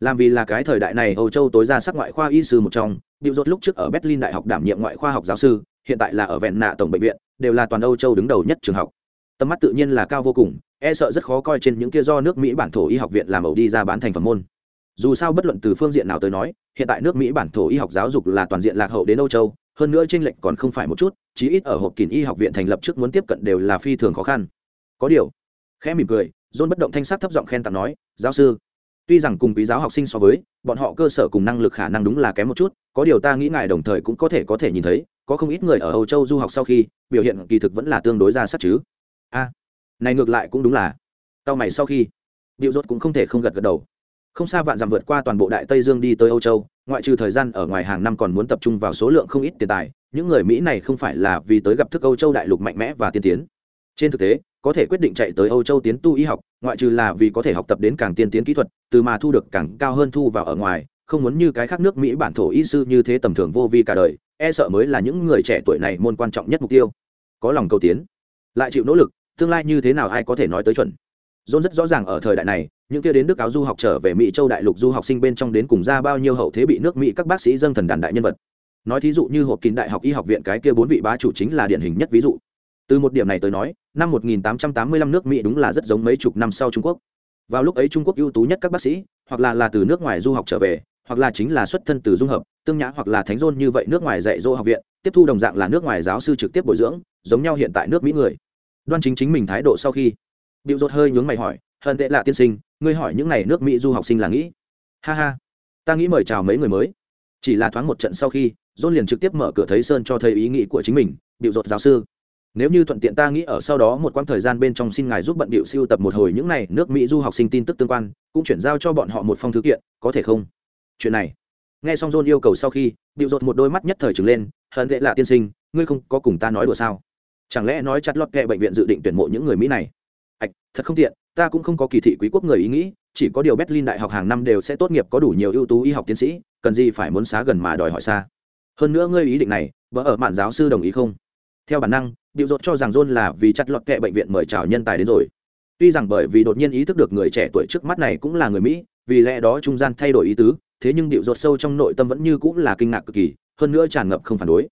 Làm vì là cái thời đại này âu châu tối ra sắc ngoại khoa y sư một trong, điệu dột lúc trước ở berlin đại học đảm nhiệm ngoại khoa học giáo sư, hiện tại là ở vẹn nạ tổng bệnh viện, đều là toàn âu châu đứng đầu nhất trường học tầm mắt tự nhiên là cao vô cùng e sợ rất khó coi trên những kia do nước mỹ bản thổ y học viện làm ẩu đi ra bán thành phẩm môn. Dù sao bất luận từ phương diện nào tới nói, hiện tại nước mỹ bản thổ y học giáo dục là toàn diện lạc hậu đến âu châu, hơn nữa tranh lệch còn không phải một chút, chí ít ở hộp kín y học viện thành lập trước muốn tiếp cận đều là phi thường khó khăn. Có điều, khẽ mỉm cười, John bất động thanh sắc thấp giọng khen tặng nói, giáo sư, tuy rằng cùng quý giáo học sinh so với, bọn họ cơ sở cùng năng lực khả năng đúng là kém một chút, có điều ta nghĩ ngài đồng thời cũng có thể có thể nhìn thấy, có không ít người ở âu châu du học sau khi, biểu hiện kỳ thực vẫn là tương đối ra sắc chứ a, này ngược lại cũng đúng là. Tao mày sau khi, điệu rốt cũng không thể không gật gật đầu. Không xa vạn dặm vượt qua toàn bộ đại tây dương đi tới âu châu, ngoại trừ thời gian ở ngoài hàng năm còn muốn tập trung vào số lượng không ít tiền tài, những người mỹ này không phải là vì tới gặp thức âu châu đại lục mạnh mẽ và tiên tiến. Trên thực tế, có thể quyết định chạy tới âu châu tiến tu y học, ngoại trừ là vì có thể học tập đến càng tiên tiến kỹ thuật, từ mà thu được càng cao hơn thu vào ở ngoài, không muốn như cái khác nước mỹ bản thổ y sư như thế tầm thường vô vi cả đời e sợ mới là những người trẻ tuổi này môn quan trọng nhất mục tiêu. Có lòng cầu tiến, lại chịu nỗ lực tương lai như thế nào ai có thể nói tới chuẩn John rất rõ ràng ở thời đại này, những kia đến Đức áo du học trở về Mỹ châu đại lục du học sinh bên trong đến cùng ra bao nhiêu hậu thế bị nước Mỹ các bác sĩ dâng thần đàn đại nhân vật. Nói thí dụ như hộp kín đại học y học viện cái kia bốn vị bá chủ chính là điển hình nhất ví dụ. Từ một điểm này tới nói, năm 1885 nước Mỹ đúng là rất giống mấy chục năm sau Trung Quốc. Vào lúc ấy Trung Quốc ưu tú nhất các bác sĩ, hoặc là là từ nước ngoài du học trở về, hoặc là chính là xuất thân từ dung hợp, tương nhã hoặc là thánh dôn như vậy nước ngoài dạy dỗ học viện, tiếp thu đồng dạng là nước ngoài giáo sư trực tiếp bồi dưỡng, giống nhau hiện tại nước Mỹ người. Đoan chính chính mình thái độ sau khi, Biểu rốt hơi nhướng mày hỏi, "Hận tệ lạ tiên sinh, ngươi hỏi những này nước Mỹ du học sinh là nghĩ?" "Ha ha, ta nghĩ mời chào mấy người mới." Chỉ là thoáng một trận sau khi, John liền trực tiếp mở cửa thấy Sơn cho thấy ý nghĩ của chính mình, "Biểu rốt giáo sư, nếu như thuận tiện ta nghĩ ở sau đó một quãng thời gian bên trong xin ngài giúp bận điệu siêu tập một hồi những này nước mỹ du học sinh tin tức tương quan cũng chuyển giao cho bọn họ một phong thư kiện có thể không chuyện này nghe xong john yêu cầu sau khi điệu rột một đôi mắt nhất thời trừng lên hận tệ lạ tiên sinh ngươi không có cùng ta nói đùa sao chẳng lẽ nói chặt lọt kệ bệnh viện dự định tuyển mộ những người mỹ này ạch thật không tiện ta cũng không có kỳ thị quý quốc người ý nghĩ chỉ có điều berlin đại học hàng năm đều sẽ tốt nghiệp có đủ nhiều ưu tú y học tiến sĩ cần gì phải muốn xá gần mà đòi hỏi xa hơn nữa ngươi ý định này vợ ở mạn giáo sư đồng ý không theo bản năng điệu dột cho rằng John là vì chặt lọt kệ bệnh viện mời chào nhân tài đến rồi. Tuy rằng bởi vì đột nhiên ý thức được người trẻ tuổi trước mắt này cũng là người Mỹ, vì lẽ đó trung gian thay đổi ý tứ, thế nhưng điệu dột sâu trong nội tâm vẫn như cũng là kinh ngạc cực kỳ, hơn nữa tràn ngập không phản đối.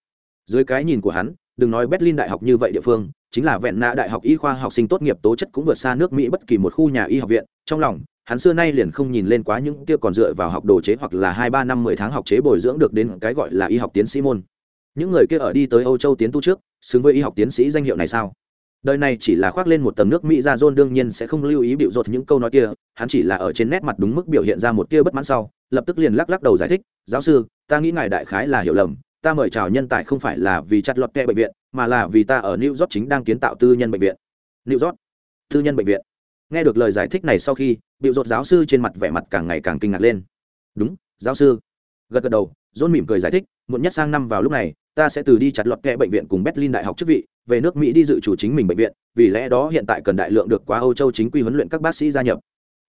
Dưới cái nhìn của hắn, đừng nói Berlin đại học như vậy địa phương, chính là vẹn nạ đại học y khoa học sinh tốt nghiệp tố chất cũng vượt xa nước Mỹ bất kỳ một khu nhà y học viện, trong lòng hắn xưa nay liền không nhìn lên quá những kia còn dựa vào học đồ chế hoặc là hai ba năm mười tháng học chế bồi dưỡng được đến cái gọi là y học tiến sĩ môn. Những người kia ở đi tới âu châu tiến tu trước xứng với y học tiến sĩ danh hiệu này sao? Đời này chỉ là khoác lên một tầng nước mỹ ra john đương nhiên sẽ không lưu ý biểu rột những câu nói kia hắn chỉ là ở trên nét mặt đúng mức biểu hiện ra một tia bất mãn sau lập tức liền lắc lắc đầu giải thích giáo sư ta nghĩ ngài đại khái là hiểu lầm ta mời chào nhân tài không phải là vì chặt lọt kẹ bệnh viện, mà là vì ta ở new york chính đang kiến tạo tư nhân bệnh viện. New york? Tư nhân bệnh viện. Nghe được lời giải thích này sau khi, bịu rột giáo sư trên mặt vẻ mặt càng ngày càng kinh ngạc lên. Đúng, giáo sư. Gật gật đầu, john mỉm cười giải thích, muộn nhất sang năm vào lúc này, ta sẽ từ đi chặt lọt kẹ bệnh viện cùng berlin đại học chức vị, về nước mỹ đi dự chủ chính mình bệnh viện, vì lẽ đó hiện tại cần đại lượng được quá âu châu chính quy huấn luyện các bác sĩ gia nhập.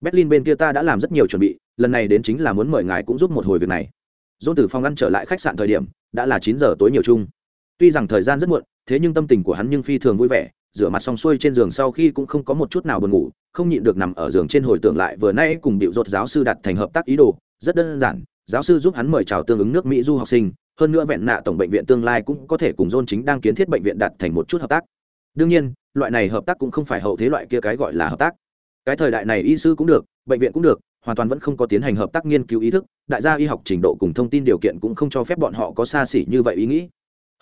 Berlin bên kia ta đã làm rất nhiều chuẩn bị, lần này đến chính là muốn mời ngài cũng giúp một hồi việc này dôn từ phòng ăn trở lại khách sạn thời điểm, đã là chín giờ tối nhiều chung. Tuy rằng thời gian rất muộn, thế nhưng tâm tình của hắn nhưng phi thường vui vẻ, rửa mặt xong xuôi trên giường sau khi cũng không có một chút nào buồn ngủ, không nhịn được nằm ở giường trên hồi tưởng lại vừa nay cùng điệu rột giáo sư đặt thành hợp tác ý đồ, rất đơn giản, giáo sư giúp hắn mời chào tương ứng nước mỹ du học sinh, hơn nữa vẹn nạ tổng bệnh viện tương lai cũng có thể cùng dôn chính đang kiến thiết bệnh viện đặt thành một chút hợp tác. Đương nhiên, loại này hợp tác cũng không phải hậu thế loại kia cái gọi là hợp tác. Cái thời đại này y sư cũng được, bệnh viện cũng được hoàn toàn vẫn không có tiến hành hợp tác nghiên cứu ý thức, đại gia y học trình độ cùng thông tin điều kiện cũng không cho phép bọn họ có xa xỉ như vậy ý nghĩ.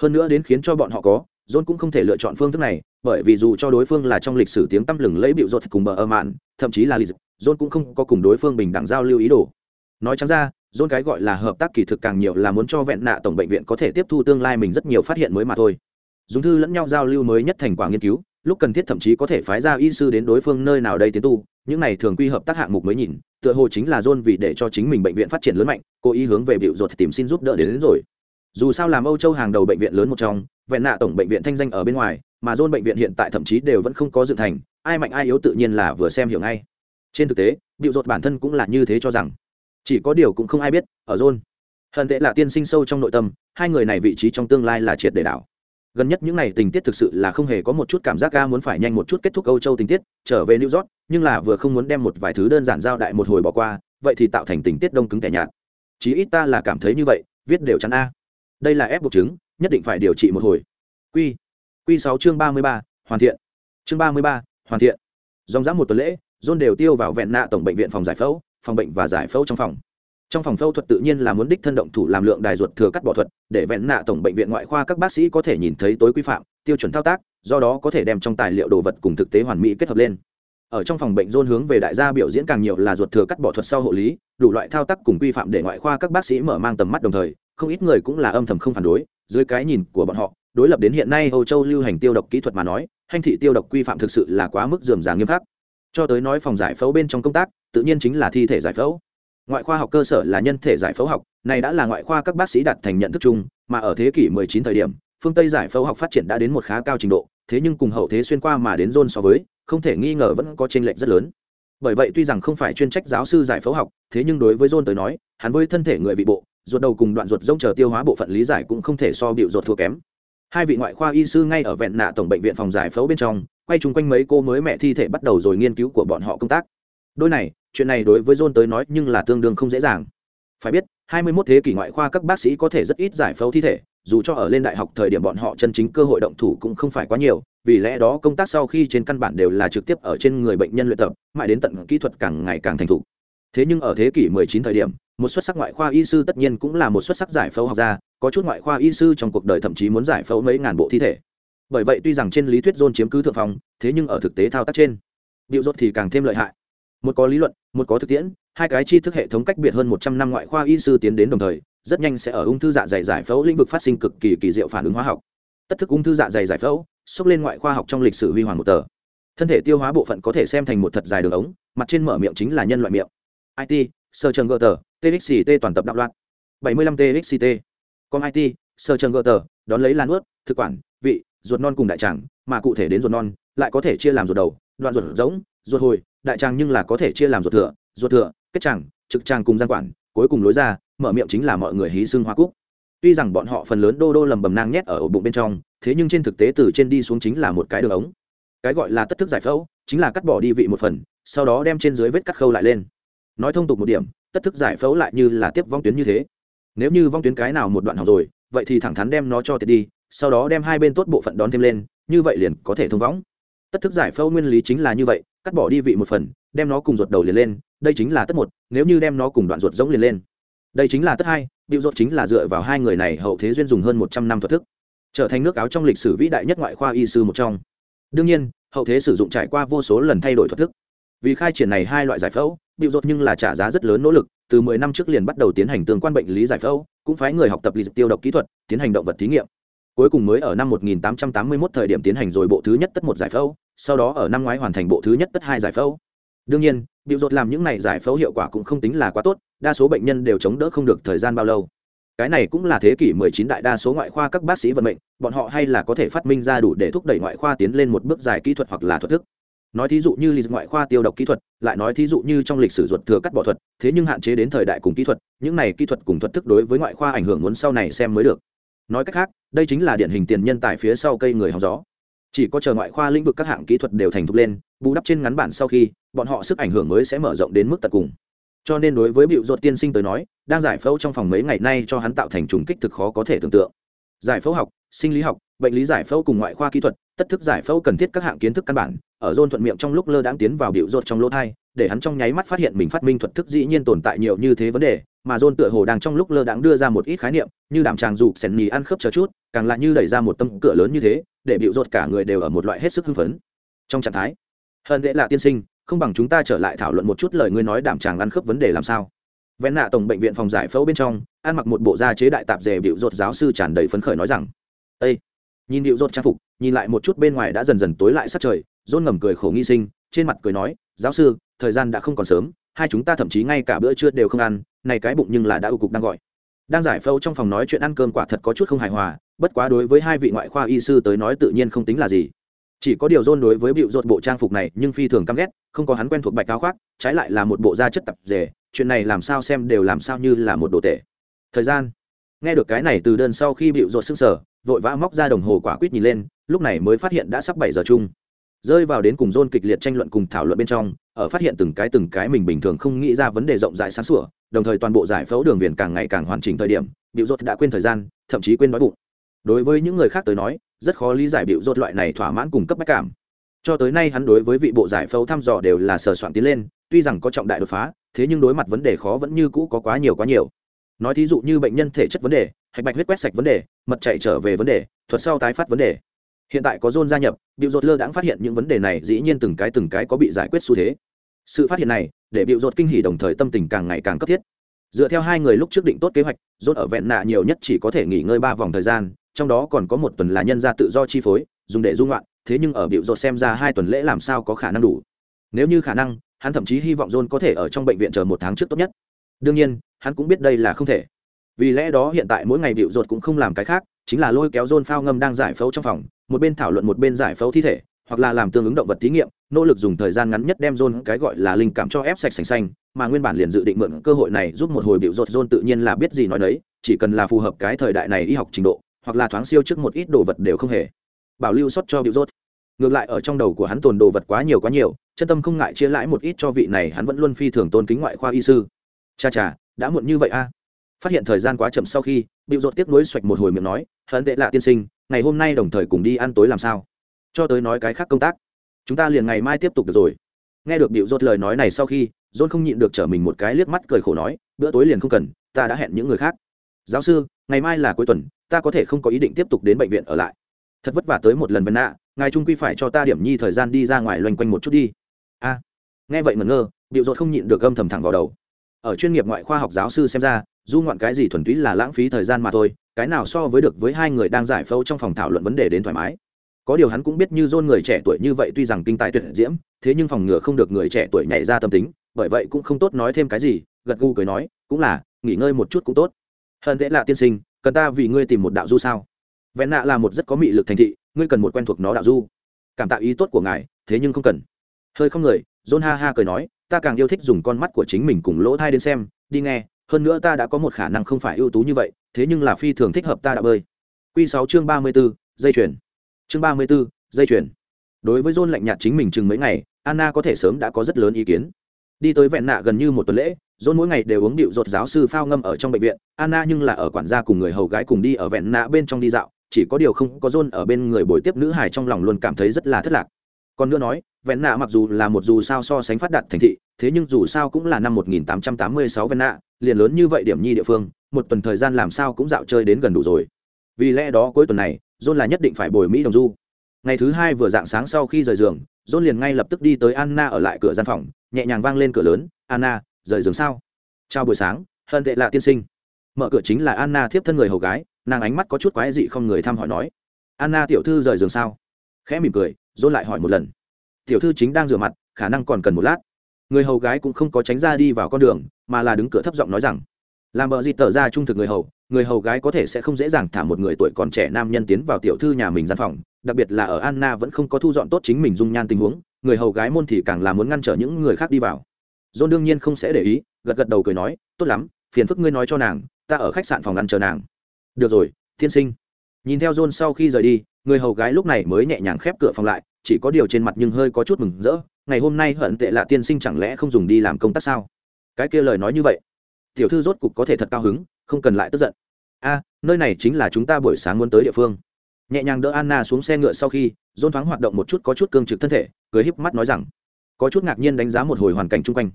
Hơn nữa đến khiến cho bọn họ có, john cũng không thể lựa chọn phương thức này, bởi vì dù cho đối phương là trong lịch sử tiếng tăm lừng lẫy bịu rột cùng bờ ơ mạn, thậm chí là lịch john cũng không có cùng đối phương bình đẳng giao lưu ý đồ. Nói chẳng ra, John cái gọi là hợp tác kỳ thực càng nhiều là muốn cho vẹn nạ tổng bệnh viện có thể tiếp thu tương lai mình rất nhiều phát hiện mới mà thôi. Dùng thư lẫn nhau giao lưu mới nhất thành quả nghiên cứu, lúc cần thiết thậm chí có thể phái ra y sư đến đối phương nơi nào đây tiến tu những này thường quy hợp tác hạng mục mới nhìn tựa hồ chính là John vì để cho chính mình bệnh viện phát triển lớn mạnh cố ý hướng về biểu ruột tìm xin giúp đỡ đến, đến rồi. Dù sao làm âu châu hàng đầu bệnh viện lớn một trong vẹn nạ tổng bệnh viện thanh danh ở bên ngoài mà John bệnh viện hiện tại thậm chí đều vẫn không có dự thành ai mạnh ai yếu tự nhiên là vừa xem hiểu ngay. Trên thực tế biểu ruột bản thân cũng là như thế cho rằng. Chỉ có điều cũng không ai biết ở john hận tệ là tiên sinh sâu trong nội tâm hai người này vị trí trong tương lai là triệt để đảo gần nhất những n à y tình tiết thực sự là không hề có một chút cảm giác ca muốn phải nhanh một chút kết thúc âu châu tình tiết, trở về new york, nhưng là vừa không muốn đem một vài thứ đơn giản giao đại một hồi bỏ qua, vậy thì tạo thành tình tiết đông cứng tẻ nhạt. Chí ít ta là cảm thấy như vậy, viết đều chắn a. Đây là ép buộc chứng, nhất định phải điều trị một hồi. Q q sáu chương ba mươi ba, hoàn thiện. Chương ba mươi ba, hoàn thiện. Dòng dã một tuần lễ, john đều tiêu vào vẹn nạ tổng bệnh viện phòng giải phẫu, phòng bệnh và giải phẫu trong phòng trong phòng phẫu thuật tự nhiên là muốn đích thân động thủ làm lượng đài ruột thừa cắt bỏ thuật, để vẹn nạ tổng bệnh viện ngoại khoa các bác sĩ có thể nhìn thấy tối quy phạm, tiêu chuẩn thao tác, do đó có thể đem trong tài liệu đồ vật cùng thực tế hoàn mỹ kết hợp lên. Ở trong phòng bệnh dôn hướng về đại gia biểu diễn càng nhiều là ruột thừa cắt bỏ thuật sau hộ lý, đủ loại thao tác cùng quy phạm để ngoại khoa các bác sĩ mở mang tầm mắt đồng thời, không ít người cũng là âm thầm không phản đối, dưới cái nhìn của bọn họ, đối lập đến hiện nay âu châu lưu hành tiêu độc kỹ thuật mà nói, hành thị tiêu độc quy phạm thực sự là quá mức dườm rà nghiêm khắc. Cho tới nói phòng giải phẫu bên trong công tác, tự nhiên chính là thi thể giải phẫu ngoại khoa học cơ sở là nhân thể giải phẫu học, này đã là ngoại khoa các bác sĩ đặt thành nhận thức chung, mà ở thế kỷ 19 thời điểm, phương tây giải phẫu học phát triển đã đến một khá cao trình độ, thế nhưng cùng hậu thế xuyên qua mà đến John so với, không thể nghi ngờ vẫn có chênh lệch rất lớn. Bởi vậy tuy rằng không phải chuyên trách giáo sư giải phẫu học, thế nhưng đối với John tới nói, hắn với thân thể người vị bộ, ruột đầu cùng đoạn ruột rông chờ tiêu hóa bộ phận lý giải cũng không thể so bịu ruột thua kém. Hai vị ngoại khoa y sư ngay ở vẹn nạ tổng bệnh viện phòng giải phẫu bên trong, quay chung quanh mấy cô mới mẹ thi thể bắt đầu rồi nghiên cứu của bọn họ công tác. Đôi này chuyện này đối với john tới nói nhưng là tương đương không dễ dàng. Phải biết 21 thế kỷ ngoại khoa các bác sĩ có thể rất ít giải phẫu thi thể, dù cho ở lên đại học thời điểm bọn họ chân chính cơ hội động thủ cũng không phải quá nhiều, vì lẽ đó công tác sau khi trên căn bản đều là trực tiếp ở trên người bệnh nhân luyện tập, mãi đến tận kỹ thuật càng ngày càng thành thục. Thế nhưng ở thế kỷ 19 thời điểm, một xuất sắc ngoại khoa y sư tất nhiên cũng là một xuất sắc giải phẫu học gia, có chút ngoại khoa y sư trong cuộc đời thậm chí muốn giải phẫu mấy ngàn bộ thi thể. Bởi vậy tuy rằng trên lý thuyết john chiếm cứ thượng phong, thế nhưng ở thực tế thao tác trên Diệu rốt thì càng thêm lợi hại một có lý luận, một có thực tiễn, hai cái tri thức hệ thống cách biệt hơn một trăm năm ngoại khoa y sư tiến đến đồng thời, rất nhanh sẽ ở ung thư dạ dày giải phẫu lĩnh vực phát sinh cực kỳ kỳ diệu phản ứng hóa học. Tất thức ung thư dạ dày giải phẫu, xốc lên ngoại khoa học trong lịch sử huy hoàng một tờ. Thân thể tiêu hóa bộ phận có thể xem thành một thật dài đường ống, mặt trên mở miệng chính là nhân loại miệng. It sơ trần gờ tờ txt toàn tập đạo loạn. Bảy mươi lăm txt con it sơ trần gờ tờ, đón lấy lan ướt thực quản, vị, ruột non cùng đại tràng, mà cụ thể đến ruột non, lại có thể chia làm ruột đầu, đoạn ruột giống ruột hồi đại tràng nhưng là có thể chia làm ruột thừa ruột thừa, kết tràng, trực tràng cùng gian quản, cuối cùng lối ra, mở miệng chính là mọi người hí xương hoa cúc. Tuy rằng bọn họ phần lớn đô đô lầm bầm nang nhét ở ổ bụng bên trong, thế nhưng trên thực tế từ trên đi xuống chính là một cái đường ống. Cái gọi là tất thức giải phẫu, chính là cắt bỏ đi vị một phần, sau đó đem trên dưới vết cắt khâu lại lên. Nói thông tục một điểm, tất thức giải phẫu lại như là tiếp vong tuyến như thế. Nếu như vong tuyến cái nào một đoạn học rồi, vậy thì thẳng thắn đem nó cho tiệt đi, sau đó đem hai bên tốt bộ phận đón thêm lên, như vậy liền có thể thông võng tất thức giải phẫu nguyên lý chính là như vậy cắt bỏ đi vị một phần, đem nó cùng ruột đầu liền lên, đây chính là tất một, nếu như đem nó cùng đoạn ruột giống liền lên. Đây chính là tất hai, điệu ruột chính là dựa vào hai người này hậu thế duyên dùng hơn một trăm năm thuật thức, trở thành nước áo trong lịch sử vĩ đại nhất ngoại khoa y sư một trong. Đương nhiên, hậu thế sử dụng trải qua vô số lần thay đổi thuật thức. Vì khai triển này hai loại giải phẫu, điệu ruột nhưng là trả giá rất lớn nỗ lực, từ mười năm trước liền bắt đầu tiến hành tương quan bệnh lý giải phẫu, cũng phái người học tập lý tiêu độc kỹ thuật, tiến hành động vật thí nghiệm. Cuối cùng mới ở năm 1881 thời điểm tiến hành rồi bộ thứ nhất tất một giải phẫu sau đó ở năm ngoái hoàn thành bộ thứ nhất tất hai giải phẫu. Đương nhiên điệu rốt làm những này giải phẫu hiệu quả cũng không tính là quá tốt, đa số bệnh nhân đều chống đỡ không được thời gian bao lâu. Cái này cũng là thế kỷ 19 đại đa số ngoại khoa các bác sĩ vận mệnh, bọn họ hay là có thể phát minh ra đủ để thúc đẩy ngoại khoa tiến lên một bước dài kỹ thuật hoặc là thuật thức. Nói thí dụ như lịch ngoại khoa tiêu độc kỹ thuật, lại nói thí dụ như trong lịch sử ruột thừa cắt bỏ thuật, thế nhưng hạn chế đến thời đại cùng kỹ thuật, những này kỹ thuật cùng thuật thức đối với ngoại khoa ảnh hưởng muốn sau này xem mới được. Nói cách khác, đây chính là điển hình tiền nhân tại phía sau cây người hóng gió chỉ có chờ ngoại khoa lĩnh vực các hạng kỹ thuật đều thành thục lên, bù đắp trên ngắn bản sau khi, bọn họ sức ảnh hưởng mới sẽ mở rộng đến mức tận cùng. Cho nên đối với bịu ruột tiên sinh tới nói, đang giải phẫu trong phòng mấy ngày nay cho hắn tạo thành trùng kích thực khó có thể tưởng tượng. Giải phẫu học, sinh lý học, bệnh lý giải phẫu cùng ngoại khoa kỹ thuật, tất thức giải phẫu cần thiết các hạng kiến thức căn bản, ở dôn thuận miệng trong lúc lơ đãng tiến vào bịu ruột trong lỗ thai, để hắn trong nháy mắt phát hiện mình phát minh thuật thức dĩ nhiên tồn tại nhiều như thế vấn đề mà John tựa hồ đang trong lúc lơ đãng đưa ra một ít khái niệm, như đảm tràng dục sèn nhì ăn khớp chờ chút, càng lại như đẩy ra một tâm cửa lớn như thế, để biểu rốt cả người đều ở một loại hết sức hưng phấn trong trạng thái hơn dễ là tiên sinh, không bằng chúng ta trở lại thảo luận một chút lời ngươi nói đảm tràng ăn khớp vấn đề làm sao vén nạ tổng bệnh viện phòng giải phẫu bên trong, ăn mặc một bộ da chế đại tạp dề biểu rốt giáo sư tràn đầy phấn khởi nói rằng, Ê! nhìn biểu rốt trang phục, nhìn lại một chút bên ngoài đã dần dần tối lại sát trời, John ngầm cười khổ nghi sinh, trên mặt cười nói, giáo sư, thời gian đã không còn sớm hai chúng ta thậm chí ngay cả bữa trưa đều không ăn, này cái bụng nhưng là đã ưu cục đang gọi. Đang giải phẫu trong phòng nói chuyện ăn cơm quả thật có chút không hài hòa, bất quá đối với hai vị ngoại khoa y sư tới nói tự nhiên không tính là gì. Chỉ có điều rôn đối với bịu rột bộ trang phục này nhưng phi thường căm ghét, không có hắn quen thuộc bạch áo khoác, trái lại là một bộ da chất tập rể chuyện này làm sao xem đều làm sao như là một đồ tệ. Thời gian. Nghe được cái này từ đơn sau khi bịu rột sức sở vội vã móc ra đồng hồ quả quýt nhìn lên, lúc này mới phát hiện đã sắp bảy giờ chung rơi vào đến cùng rôn kịch liệt tranh luận cùng thảo luận bên trong, ở phát hiện từng cái từng cái mình bình thường không nghĩ ra vấn đề rộng rãi sáng sủa, đồng thời toàn bộ giải phẫu đường viền càng ngày càng hoàn chỉnh thời điểm bịu dốt đã quên thời gian, thậm chí quên đói bụng. Đối với những người khác tới nói, rất khó lý giải bịu dốt loại này thỏa mãn cùng cấp bách cảm. Cho tới nay hắn đối với vị bộ giải phẫu thăm dò đều là sờ soạn tiến lên, tuy rằng có trọng đại đột phá, thế nhưng đối mặt vấn đề khó vẫn như cũ có quá nhiều quá nhiều. Nói thí dụ như bệnh nhân thể chất vấn đề, hạch bạch huyết quét sạch vấn đề, mật chạy trở về vấn đề, thuật sau tái phát vấn đề hiện tại có john gia nhập điệu dột lơ đãng phát hiện những vấn đề này dĩ nhiên từng cái từng cái có bị giải quyết xu thế. Sự phát hiện này, để điệu dột kinh hỉ đồng thời tâm tình càng ngày càng cấp thiết. Dựa theo hai người lúc trước định tốt kế hoạch dốt ở vẹn nạ nhiều nhất chỉ có thể nghỉ ngơi ba vòng thời gian, trong đó còn có một tuần là nhân gia tự do chi phối, dùng để dung loạn, thế nhưng ở biểu dột xem ra hai tuần lễ làm sao có khả năng đủ. Nếu như khả năng, hắn thậm chí hy vọng john có thể ở trong bệnh viện chờ một tháng trước tốt nhất. Đương nhiên, hắn cũng biết đây là không thể. Vì lẽ đó hiện tại mỗi ngày biểu dột cũng không làm cái khác, chính là lôi kéo john phao ngâm đang giải phẫu trong phòng một bên thảo luận một bên giải phẫu thi thể, hoặc là làm tương ứng động vật thí nghiệm, nỗ lực dùng thời gian ngắn nhất đem john cái gọi là linh cảm cho ép sạch sành xanh, mà nguyên bản liền dự định mượn cơ hội này giúp một hồi biểu dột john tự nhiên là biết gì nói đấy chỉ cần là phù hợp cái thời đại này y học trình độ, hoặc là thoáng siêu trước một ít đồ vật đều không hề. Bảo lưu sót cho biểu dột ngược lại ở trong đầu của hắn tồn đồ vật quá nhiều quá nhiều, chân tâm không ngại chia lãi một ít cho vị này hắn vẫn luôn phi thường tôn kính ngoại khoa y sư. Cha cha, đã muộn như vậy a. Phát hiện thời gian quá chậm sau khi, biểu rột tiếp nối xoạch một hồi miệng nói hắn tệ lạ tiên sinh ngày hôm nay đồng thời cùng đi ăn tối làm sao? Cho tới nói cái khác công tác, chúng ta liền ngày mai tiếp tục được rồi. Nghe được điệu rốt lời nói này sau khi Rốt không nhịn được trở mình một cái liếc mắt cười khổ nói, bữa tối liền không cần, ta đã hẹn những người khác. Giáo sư, ngày mai là cuối tuần, ta có thể không có ý định tiếp tục đến bệnh viện ở lại. Thật vất vả tới một lần vân nạ, ngài trung quy phải cho ta điểm nhi thời gian đi ra ngoài loanh quanh một chút đi. A. Nghe vậy ngẩn ngơ, điệu rốt không nhịn được gâm thầm thẳng vào đầu. Ở chuyên nghiệp ngoại khoa học giáo sư xem ra, du ngoạn cái gì thuần túy là lãng phí thời gian mà thôi cái nào so với được với hai người đang giải phẫu trong phòng thảo luận vấn đề đến thoải mái. Có điều hắn cũng biết như dôn người trẻ tuổi như vậy tuy rằng kinh tài tuyệt diễm, thế nhưng phòng ngừa không được người trẻ tuổi nhảy ra tâm tính, bởi vậy cũng không tốt nói thêm cái gì, gật gù cười nói, cũng là, nghỉ ngơi một chút cũng tốt. Hơn thế là tiên sinh, cần ta vì ngươi tìm một đạo du sao? Vẹn nạ là một rất có mị lực thành thị, ngươi cần một quen thuộc nó đạo du. Cảm tạo ý tốt của ngài, thế nhưng không cần. Hơi không người, john ha ha cười nói, ta càng yêu thích dùng con mắt của chính mình cùng lỗ thai đến xem, đi nghe hơn nữa ta đã có một khả năng không phải ưu tú như vậy, thế nhưng là phi thường thích hợp ta đã bơi. Q sáu chương ba mươi b ố dây chuyền. Chương ba mươi b ố dây chuyền. Đối với john lạnh nhạt chính mình chừng mấy ngày, anna có thể sớm đã có rất lớn ý kiến. Đi tới vẹn nạ gần như một tuần lễ, john mỗi ngày đều uống điệu ruột giáo sư phao ngâm ở trong bệnh viện. Anna nhưng là ở quản gia cùng người hầu gái cùng đi ở vẹn nạ bên trong đi dạo, chỉ có điều không có john ở bên người buổi tiếp nữ hài trong lòng luôn cảm thấy rất là thất lạc. Còn nữa nói, vẹn nạ mặc dù là một dù sao so sánh phát đạt thành thị, thế nhưng dù sao cũng là năm 1886 vẹn nạ liền lớn như vậy điểm nhi địa phương, một tuần thời gian làm sao cũng dạo chơi đến gần đủ rồi. Vì lẽ đó cuối tuần này, john là nhất định phải bồi mỹ đồng du. Ngày thứ hai vừa dạng sáng sau khi rời giường, john liền ngay lập tức đi tới anna ở lại cửa gian phòng, nhẹ nhàng vang lên cửa lớn, anna, rời giường sao? Chào buổi sáng hơn tệ lạ tiên sinh. Mở cửa chính là anna thiếp thân người hầu gái, nàng ánh mắt có chút quái dị không người thăm hỏi nói, anna tiểu thư rời giường sao? Khẽ mỉm cười, john lại hỏi một lần. Tiểu thư chính đang rửa mặt, khả năng còn cần một lát người hầu gái cũng không có tránh ra đi vào con đường, mà là đứng cửa thấp giọng nói rằng, làm bờ dịt tờ ra trung thực người hầu người hầu gái có thể sẽ không dễ dàng thả một người tuổi còn trẻ nam nhân tiến vào tiểu thư nhà mình gian phòng, đặc biệt là ở anna vẫn không có thu dọn tốt chính mình dung nhan tình huống, người hầu gái môn thì càng là muốn ngăn trở những người khác đi vào. John đương nhiên không sẽ để ý, gật gật đầu cười nói, tốt lắm, phiền phức ngươi nói cho nàng, ta ở khách sạn phòng ăn chờ nàng. Được rồi thiên sinh. Nhìn theo john sau khi rời đi, người hầu gái lúc này mới nhẹ nhàng khép cửa phòng lại, chỉ có điều trên mặt nhưng hơi có chút mừng rỡ ngày hôm nay hận tệ lạ tiên sinh chẳng lẽ không dùng đi làm công tác sao? Cái kia lời nói như vậy, tiểu thư rốt cục có thể thật cao hứng, không cần lại tức giận. A, nơi này chính là chúng ta buổi sáng muốn tới địa phương. Nhẹ nhàng đỡ anna xuống xe ngựa sau khi dôn thoáng hoạt động một chút có chút cương trực thân thể, cười híp mắt nói rằng, có chút ngạc nhiên đánh giá một hồi hoàn cảnh chung quanh.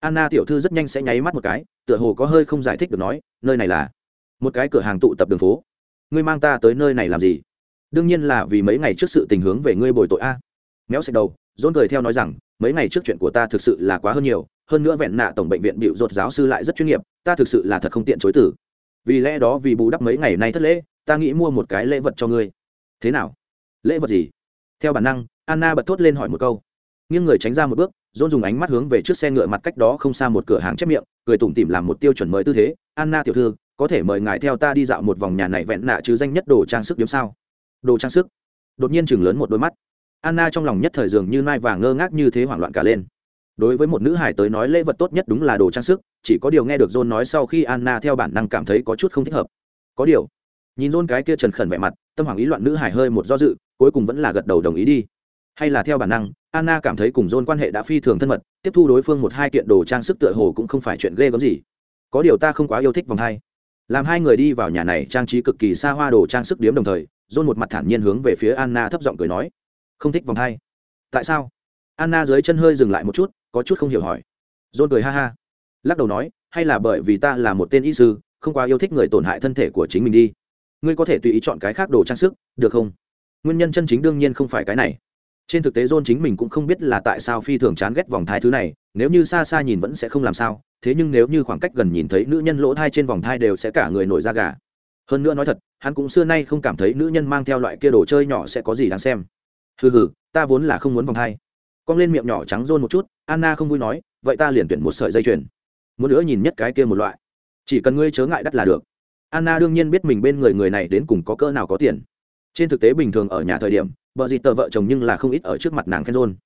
Anna tiểu thư rất nhanh sẽ nháy mắt một cái, tựa hồ có hơi không giải thích được nói, nơi này là một cái cửa hàng tụ tập đường phố. Ngươi mang ta tới nơi này làm gì? Đương nhiên là vì mấy ngày trước sự tình hướng về ngươi bồi tội a. Méo sạch đầu dôn cười theo nói rằng, mấy ngày trước chuyện của ta thực sự là quá hơn nhiều, hơn nữa vẹn nạ tổng bệnh viện bịu ruột giáo sư lại rất chuyên nghiệp, ta thực sự là thật không tiện chối tử vì lẽ đó vì bù đắp mấy ngày nay thất lễ, ta nghĩ mua một cái lễ vật cho ngươi. Thế nào? Lễ vật gì? Theo bản năng, anna bật thốt lên hỏi một câu. Nghiêng người tránh ra một bước dôn dùng ánh mắt hướng về trước xe ngựa mặt cách đó không xa một cửa hàng chép miệng, cười tủm tỉm làm một tiêu chuẩn mời tư thế. Anna tiểu thư, có thể mời ngài theo ta đi dạo một vòng nhà này vẹn nạ chứ danh nhất đồ trang sức điếm sao? Đồ trang sức? Đột nhiên chừng lớn một đôi mắt anna trong lòng nhất thời dường như mai vàng ngơ ngác như thế hoảng loạn cả lên. Đối với một nữ hải tới nói lễ vật tốt nhất đúng là đồ trang sức, chỉ có điều nghe được john nói sau khi anna theo bản năng cảm thấy có chút không thích hợp. Có điều, nhìn john cái kia trần khẩn vẻ mặt, tâm hoàng ý loạn nữ hải hơi một do dự, cuối cùng vẫn là gật đầu đồng ý đi. Hay là theo bản năng, anna cảm thấy cùng john quan hệ đã phi thường thân mật, tiếp thu đối phương một hai kiện đồ trang sức tựa hồ cũng không phải chuyện ghê gớm gì. Có điều ta không quá yêu thích vòng hai. Làm hai người đi vào nhà này trang trí cực kỳ xa hoa đồ trang sức điếm đồng thời, john một mặt thản nhiên hướng về phía anna thấp giọng cười nói không thích vòng hai. Tại sao? Anna dưới chân hơi dừng lại một chút, có chút không hiểu hỏi. John cười ha ha. Lắc đầu nói, hay là bởi vì ta là một tên y sư, không quá yêu thích người tổn hại thân thể của chính mình đi. Ngươi có thể tùy ý chọn cái khác đồ trang sức, được không? Nguyên nhân chân chính đương nhiên không phải cái này. Trên thực tế john chính mình cũng không biết là tại sao phi thường chán ghét vòng thai thứ này, nếu như xa xa nhìn vẫn sẽ không làm sao, thế nhưng nếu như khoảng cách gần nhìn thấy nữ nhân lỗ thai trên vòng thai đều sẽ cả người nổi da gà. Hơn nữa nói thật, hắn cũng xưa nay không cảm thấy nữ nhân mang theo loại kia đồ chơi nhỏ sẽ có gì đáng xem hừ hừ, ta vốn là không muốn vòng thai. Cong lên miệng nhỏ trắng rôn một chút, anna không vui nói, vậy ta liền tuyển một sợi dây chuyền. Muốn nữa nhìn nhất cái kia một loại. Chỉ cần ngươi chớ ngại đắt là được. Anna đương nhiên biết mình bên người người này đến cùng có cỡ nào có tiền. Trên thực tế bình thường ở nhà thời điểm bờ dịt tờ vợ chồng nhưng là không ít ở trước mặt nàng khen rôn.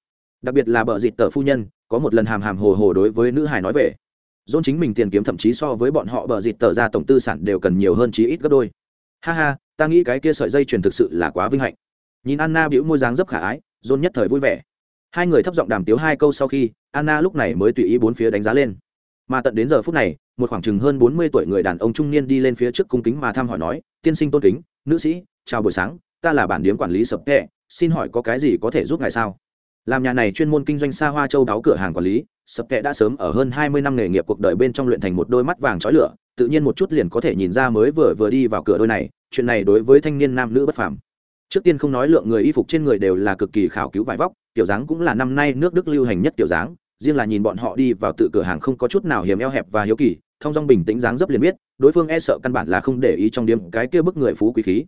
Đặc biệt là bờ dịt tờ phu nhân, có một lần hàm hàm hồ hồ đối với nữ hải nói về. Dôn chính mình tiền kiếm thậm chí so với bọn họ bờ dịt tờ ra tổng tư sản đều cần nhiều hơn chí ít gấp đôi. Ha ha, ta nghĩ cái kia sợi dây chuyền thực sự là quá vinh hạnh nhìn anna biểu môi dáng dấp khả ái dôn nhất thời vui vẻ. Hai người thấp giọng đàm tiếu hai câu sau khi anna lúc này mới tùy ý bốn phía đánh giá lên. Mà tận đến giờ phút này một khoảng chừng hơn bốn mươi tuổi người đàn ông trung niên đi lên phía trước cung kính mà thăm hỏi nói tiên sinh tôn kính nữ sĩ chào buổi sáng ta là bản điếm quản lý sập kệ, xin hỏi có cái gì có thể giúp ngài sao? Làm nhà này chuyên môn kinh doanh xa hoa châu đáo cửa hàng quản lý sập kệ đã sớm ở hơn hai mươi năm nghề nghiệp cuộc đời bên trong luyện thành một đôi mắt vàng trói lửa tự nhiên một chút liền có thể nhìn ra mới vừa vừa đi vào cửa đôi này chuyện này đối với thanh niên nam nữ bất phàm trước tiên không nói lượng người y phục trên người đều là cực kỳ khảo cứu vải vóc, kiểu dáng cũng là năm nay nước đức lưu hành nhất kiểu dáng, riêng là nhìn bọn họ đi vào tự cửa hàng không có chút nào hiếm eo hẹp và hiếu kỳ, thông dong bình tĩnh dáng dấp liền biết, đối phương e sợ căn bản là không để ý trong điểm cái kia bức người phú quý khí.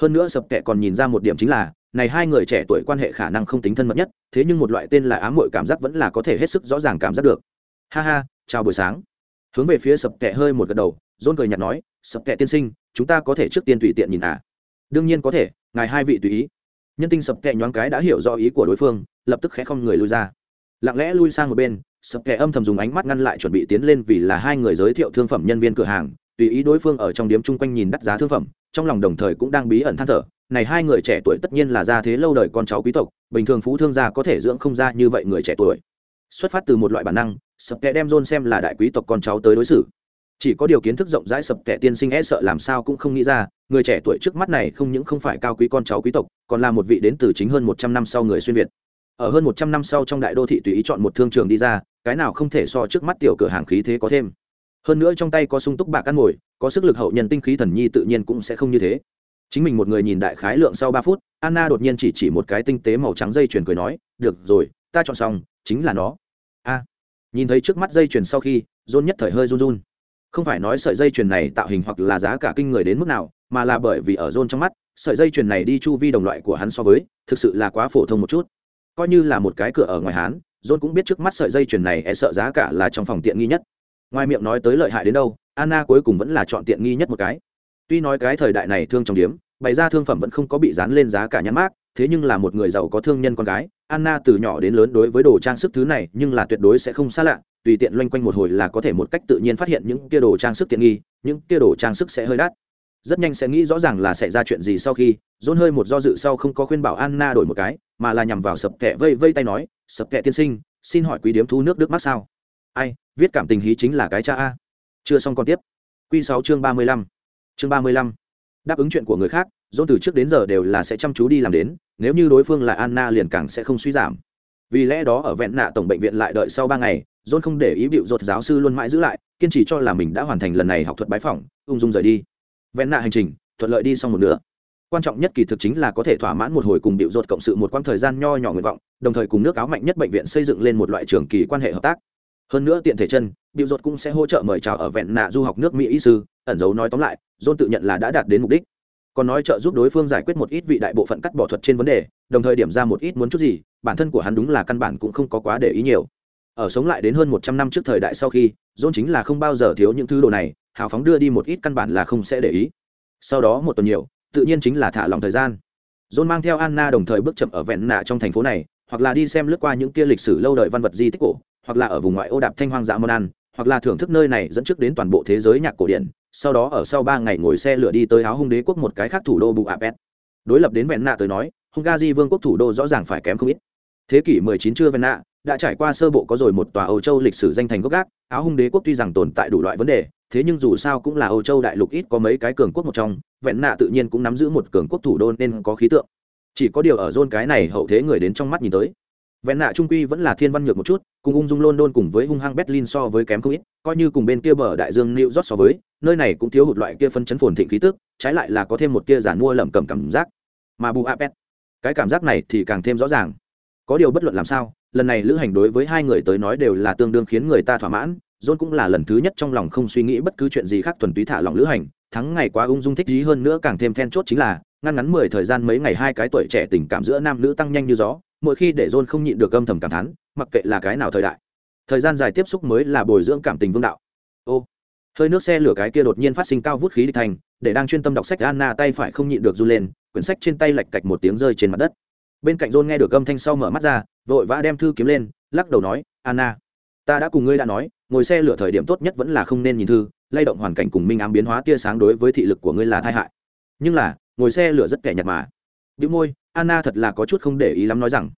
Hơn nữa sập kệ còn nhìn ra một điểm chính là, này hai người trẻ tuổi quan hệ khả năng không tính thân mật nhất, thế nhưng một loại tên là ám mội cảm giác vẫn là có thể hết sức rõ ràng cảm giác được. Ha ha, chào buổi sáng. Hướng về phía sập kệ hơi một gật đầu, rôn cười nhạt nói, sập kệ tiên sinh, chúng ta có thể trước tiên tùy tiện nhìn à? Đương nhiên có thể ngài hai vị tùy ý. Nhân tinh sập kệ nhoáng cái đã hiểu rõ ý của đối phương, lập tức khẽ không người lui ra. Lặng lẽ lui sang một bên, sập kệ âm thầm dùng ánh mắt ngăn lại chuẩn bị tiến lên vì là hai người giới thiệu thương phẩm nhân viên cửa hàng, tùy ý đối phương ở trong điếm chung quanh nhìn đắt giá thương phẩm, trong lòng đồng thời cũng đang bí ẩn than thở, này hai người trẻ tuổi tất nhiên là gia thế lâu đời con cháu quý tộc, bình thường phú thương gia có thể dưỡng không ra như vậy người trẻ tuổi. Xuất phát từ một loại bản năng, sập kệ đem john xem là đại quý tộc con cháu tới đối xử. Chỉ có điều kiến thức rộng rãi sập kệ tiên sinh e sợ làm sao cũng không nghĩ ra người trẻ tuổi trước mắt này không những không phải cao quý con cháu quý tộc, còn là một vị đến từ chính hơn một trăm năm sau người xuyên việt. Ở hơn một trăm năm sau trong đại đô thị tùy ý chọn một thương trường đi ra, cái nào không thể so trước mắt tiểu cửa hàng khí thế có thêm. Hơn nữa trong tay có sung túc bạc ăn ngồi, có sức lực hậu nhân tinh khí thần nhi tự nhiên cũng sẽ không như thế. Chính mình một người nhìn đại khái lượng sau ba phút, anna đột nhiên chỉ chỉ một cái tinh tế màu trắng dây chuyền cười nói, được rồi, ta chọn xong, chính là nó. A. À, nhìn thấy trước mắt dây chuyền sau khi rôn nhất thời hơi run run. Không phải nói sợi dây chuyền này tạo hình hoặc là giá cả kinh người đến mức nào mà là bởi vì ở rôn trong mắt, sợi dây chuyền này đi chu vi đồng loại của hắn so với, thực sự là quá phổ thông một chút. Coi như là một cái cửa ở ngoài hắn. john cũng biết trước mắt sợi dây chuyền này e sợ giá cả là trong phòng tiện nghi nhất. Ngoài miệng nói tới lợi hại đến đâu, anna cuối cùng vẫn là chọn tiện nghi nhất một cái. Tuy nói cái thời đại này thương trong điếm, bày ra thương phẩm vẫn không có bị dán lên giá cả nhãn mát thế nhưng là một người giàu có thương nhân con gái, anna từ nhỏ đến lớn đối với đồ trang sức thứ này, nhưng là tuyệt đối sẽ không xa lạ, tùy tiện loanh quanh một hồi là có thể một cách tự nhiên phát hiện những kia đồ trang sức tiện nghi, những kia đồ trang sức sẽ hơi đắt rất nhanh sẽ nghĩ rõ ràng là xảy ra chuyện gì sau khi dôn hơi một do dự sau không có khuyên bảo anna đổi một cái, mà là nhằm vào sập kẹ vây vây tay nói, sập kẹ tiên sinh, xin hỏi quý điếm thu nước đức mắc sao? Ai, viết cảm tình hí chính là cái cha a. Chưa xong còn tiếp. Q sáu chương ba mươi lăm. Chương ba mươi lăm. Đáp ứng chuyện của người khác dôn từ trước đến giờ đều là sẽ chăm chú đi làm đến, nếu như đối phương là anna liền càng sẽ không suy giảm. Vì lẽ đó ở vẹn nạ tổng bệnh viện lại đợi sau ba ngày, john không để ý bịu rột giáo sư luôn mãi giữ lại, kiên trì cho là mình đã hoàn thành lần này học thuật bái phỏng, ung dung rời đi vẹn nạ hành trình, thuận lợi đi xong một nửa. Quan trọng nhất kỳ thực chính là có thể thỏa mãn một hồi cùng điệu ruột cộng sự một quãng thời gian nho nhỏ nguyện vọng, đồng thời cùng nước áo mạnh nhất bệnh viện xây dựng lên một loại trường kỳ quan hệ hợp tác. Hơn nữa tiện thể chân, điệu ruột cũng sẽ hỗ trợ mời chào ở vẹn nạ du học nước mỹ y sư, ẩn dấu nói tóm lại, john tự nhận là đã đạt đến mục đích. Còn nói trợ giúp đối phương giải quyết một ít vị đại bộ phận cắt bỏ thuật trên vấn đề, đồng thời điểm ra một ít muốn chút gì, bản thân của hắn đúng là căn bản cũng không có quá để ý nhiều. Ở sống lại đến hơn một trăm năm trước thời đại sau khi, john chính là không bao giờ thiếu những thứ đồ này hào phóng đưa đi một ít căn bản là không sẽ để ý. Sau đó một tuần nhiều, tự nhiên chính là thả lòng thời gian. John mang theo anna đồng thời bước chậm ở vẹn nạ trong thành phố này, hoặc là đi xem lướt qua những kia lịch sử lâu đời văn vật di tích cổ, hoặc là ở vùng ngoại ô đạp thanh hoang dã môn ăn, hoặc là thưởng thức nơi này dẫn trước đến toàn bộ thế giới nhạc cổ điển, sau đó ở sau ba ngày ngồi xe lửa đi tới áo hung đế quốc một cái khác thủ đô Budapest. apet đối lập đến vẹn nạ tới nói, hungary vương quốc thủ đô rõ ràng phải kém không ít thế kỷ 19 chưa vẹn nạ đã trải qua sơ bộ có rồi một tòa âu châu lịch sử danh thành gốc gác, áo hung đế quốc tuy rằng tồn tại đủ loại vấn đề, thế nhưng dù sao cũng là âu châu đại lục ít có mấy cái cường quốc một trong, vẹn nạ tự nhiên cũng nắm giữ một cường quốc thủ đô nên có khí tượng. Chỉ có điều ở zone cái này hậu thế người đến trong mắt nhìn tới. Vẹn nạ trung quy vẫn là thiên văn nhược một chút, cùng ung dung london cùng với hung hăng berlin so với kém không ít, coi như cùng bên kia bờ đại dương new york so với, nơi này cũng thiếu hụt loại kia phân chấn phồn thịnh khí tức, trái lại là có thêm một kia giản mua lẩm cẩm cảm giác. Mà bu cái cảm giác này thì càng thêm rõ ràng có điều bất luận làm sao, lần này lữ hành đối với hai người tới nói đều là tương đương khiến người ta thỏa mãn. John cũng là lần thứ nhất trong lòng không suy nghĩ bất cứ chuyện gì khác thuần túy thả lòng lữ hành. Thắng ngày quá ung dung thích dí hơn nữa càng thêm then chốt chính là, ngăn ngắn mười thời gian mấy ngày hai cái tuổi trẻ tình cảm giữa nam nữ tăng nhanh như gió, mỗi khi để john không nhịn được âm thầm cảm thán, mặc kệ là cái nào thời đại. Thời gian dài tiếp xúc mới là bồi dưỡng cảm tình vương đạo. Ô, hơi nước xe lửa cái kia đột nhiên phát sinh cao vút khí địch thành, để đang chuyên tâm đọc sách anna tay phải không nhịn được run lên, quyển sách trên tay lạch cạch một tiếng rơi trên mặt đất bên cạnh john nghe được âm thanh sau mở mắt ra, vội vã đem thư kiếm lên, lắc đầu nói, anna, ta đã cùng ngươi đã nói, ngồi xe lửa thời điểm tốt nhất vẫn là không nên nhìn thư, lay động hoàn cảnh cùng minh ám biến hóa tia sáng đối với thị lực của ngươi là tai hại. Nhưng là, ngồi xe lửa rất kẻ nhạt mà. Bị môi, anna thật là có chút không để ý lắm nói rằng,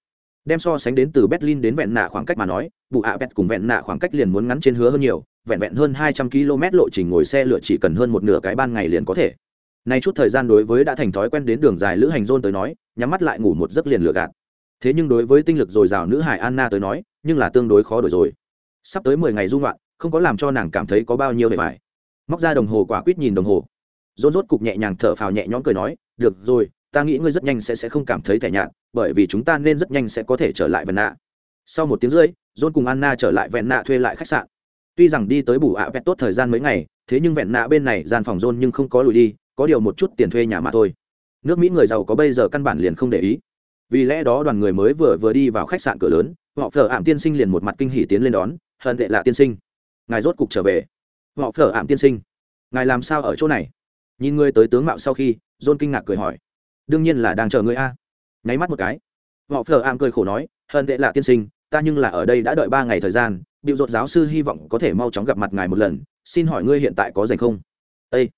đem so sánh đến từ berlin đến vẹn nạ khoảng cách mà nói, vụ ạ bẹt cùng vẹn nạ khoảng cách liền muốn ngắn trên hứa hơn nhiều, vẹn vẹn hơn hai trăm km lộ trình ngồi xe lửa chỉ cần hơn một nửa cái ban ngày liền có thể. Nay chút thời gian đối với đã thành thói quen đến đường dài lữ hành rôn tới nói nhắm mắt lại ngủ một giấc liền lựa gạt. Thế nhưng đối với tinh lực dồi dào nữ hải anna tới nói, nhưng là tương đối khó đổi rồi. Sắp tới mười ngày dung loạn không có làm cho nàng cảm thấy có bao nhiêu bề phải móc ra đồng hồ quả quyết nhìn đồng hồ. Rôn rốt cục nhẹ nhàng thở phào nhẹ nhõm cười nói, được rồi, ta nghĩ ngươi rất nhanh sẽ sẽ không cảm thấy tẻ nhạt, bởi vì chúng ta nên rất nhanh sẽ có thể trở lại vẹn nạ. Sau một tiếng rưỡi john cùng anna trở lại vẹn nạ thuê lại khách sạn. Tuy rằng đi tới bù ạ vẹn tốt thời gian mấy ngày, thế nhưng vẹn nạ bên này gian phòng john nhưng không có lùi đi, có điều một chút tiền thuê nhà mà thôi nước mỹ người giàu có bây giờ căn bản liền không để ý. Vì lẽ đó đoàn người mới vừa vừa đi vào khách sạn cửa lớn, họ phở ảm tiên sinh liền một mặt kinh hỉ tiến lên đón hận tệ lạ tiên sinh, ngài rốt cục trở về. Họ phở ảm tiên sinh, ngài làm sao ở chỗ này? Nhìn ngươi tới tướng mạo sau khi, john kinh ngạc cười hỏi, đương nhiên là đang chờ ngươi a. Nháy mắt một cái, họ phở ảm cười khổ nói hận tệ lạ tiên sinh, ta nhưng là ở đây đã đợi ba ngày thời gian điệu dột giáo sư hy vọng có thể mau chóng gặp mặt ngài một lần, xin hỏi ngươi hiện tại có dành không? Ây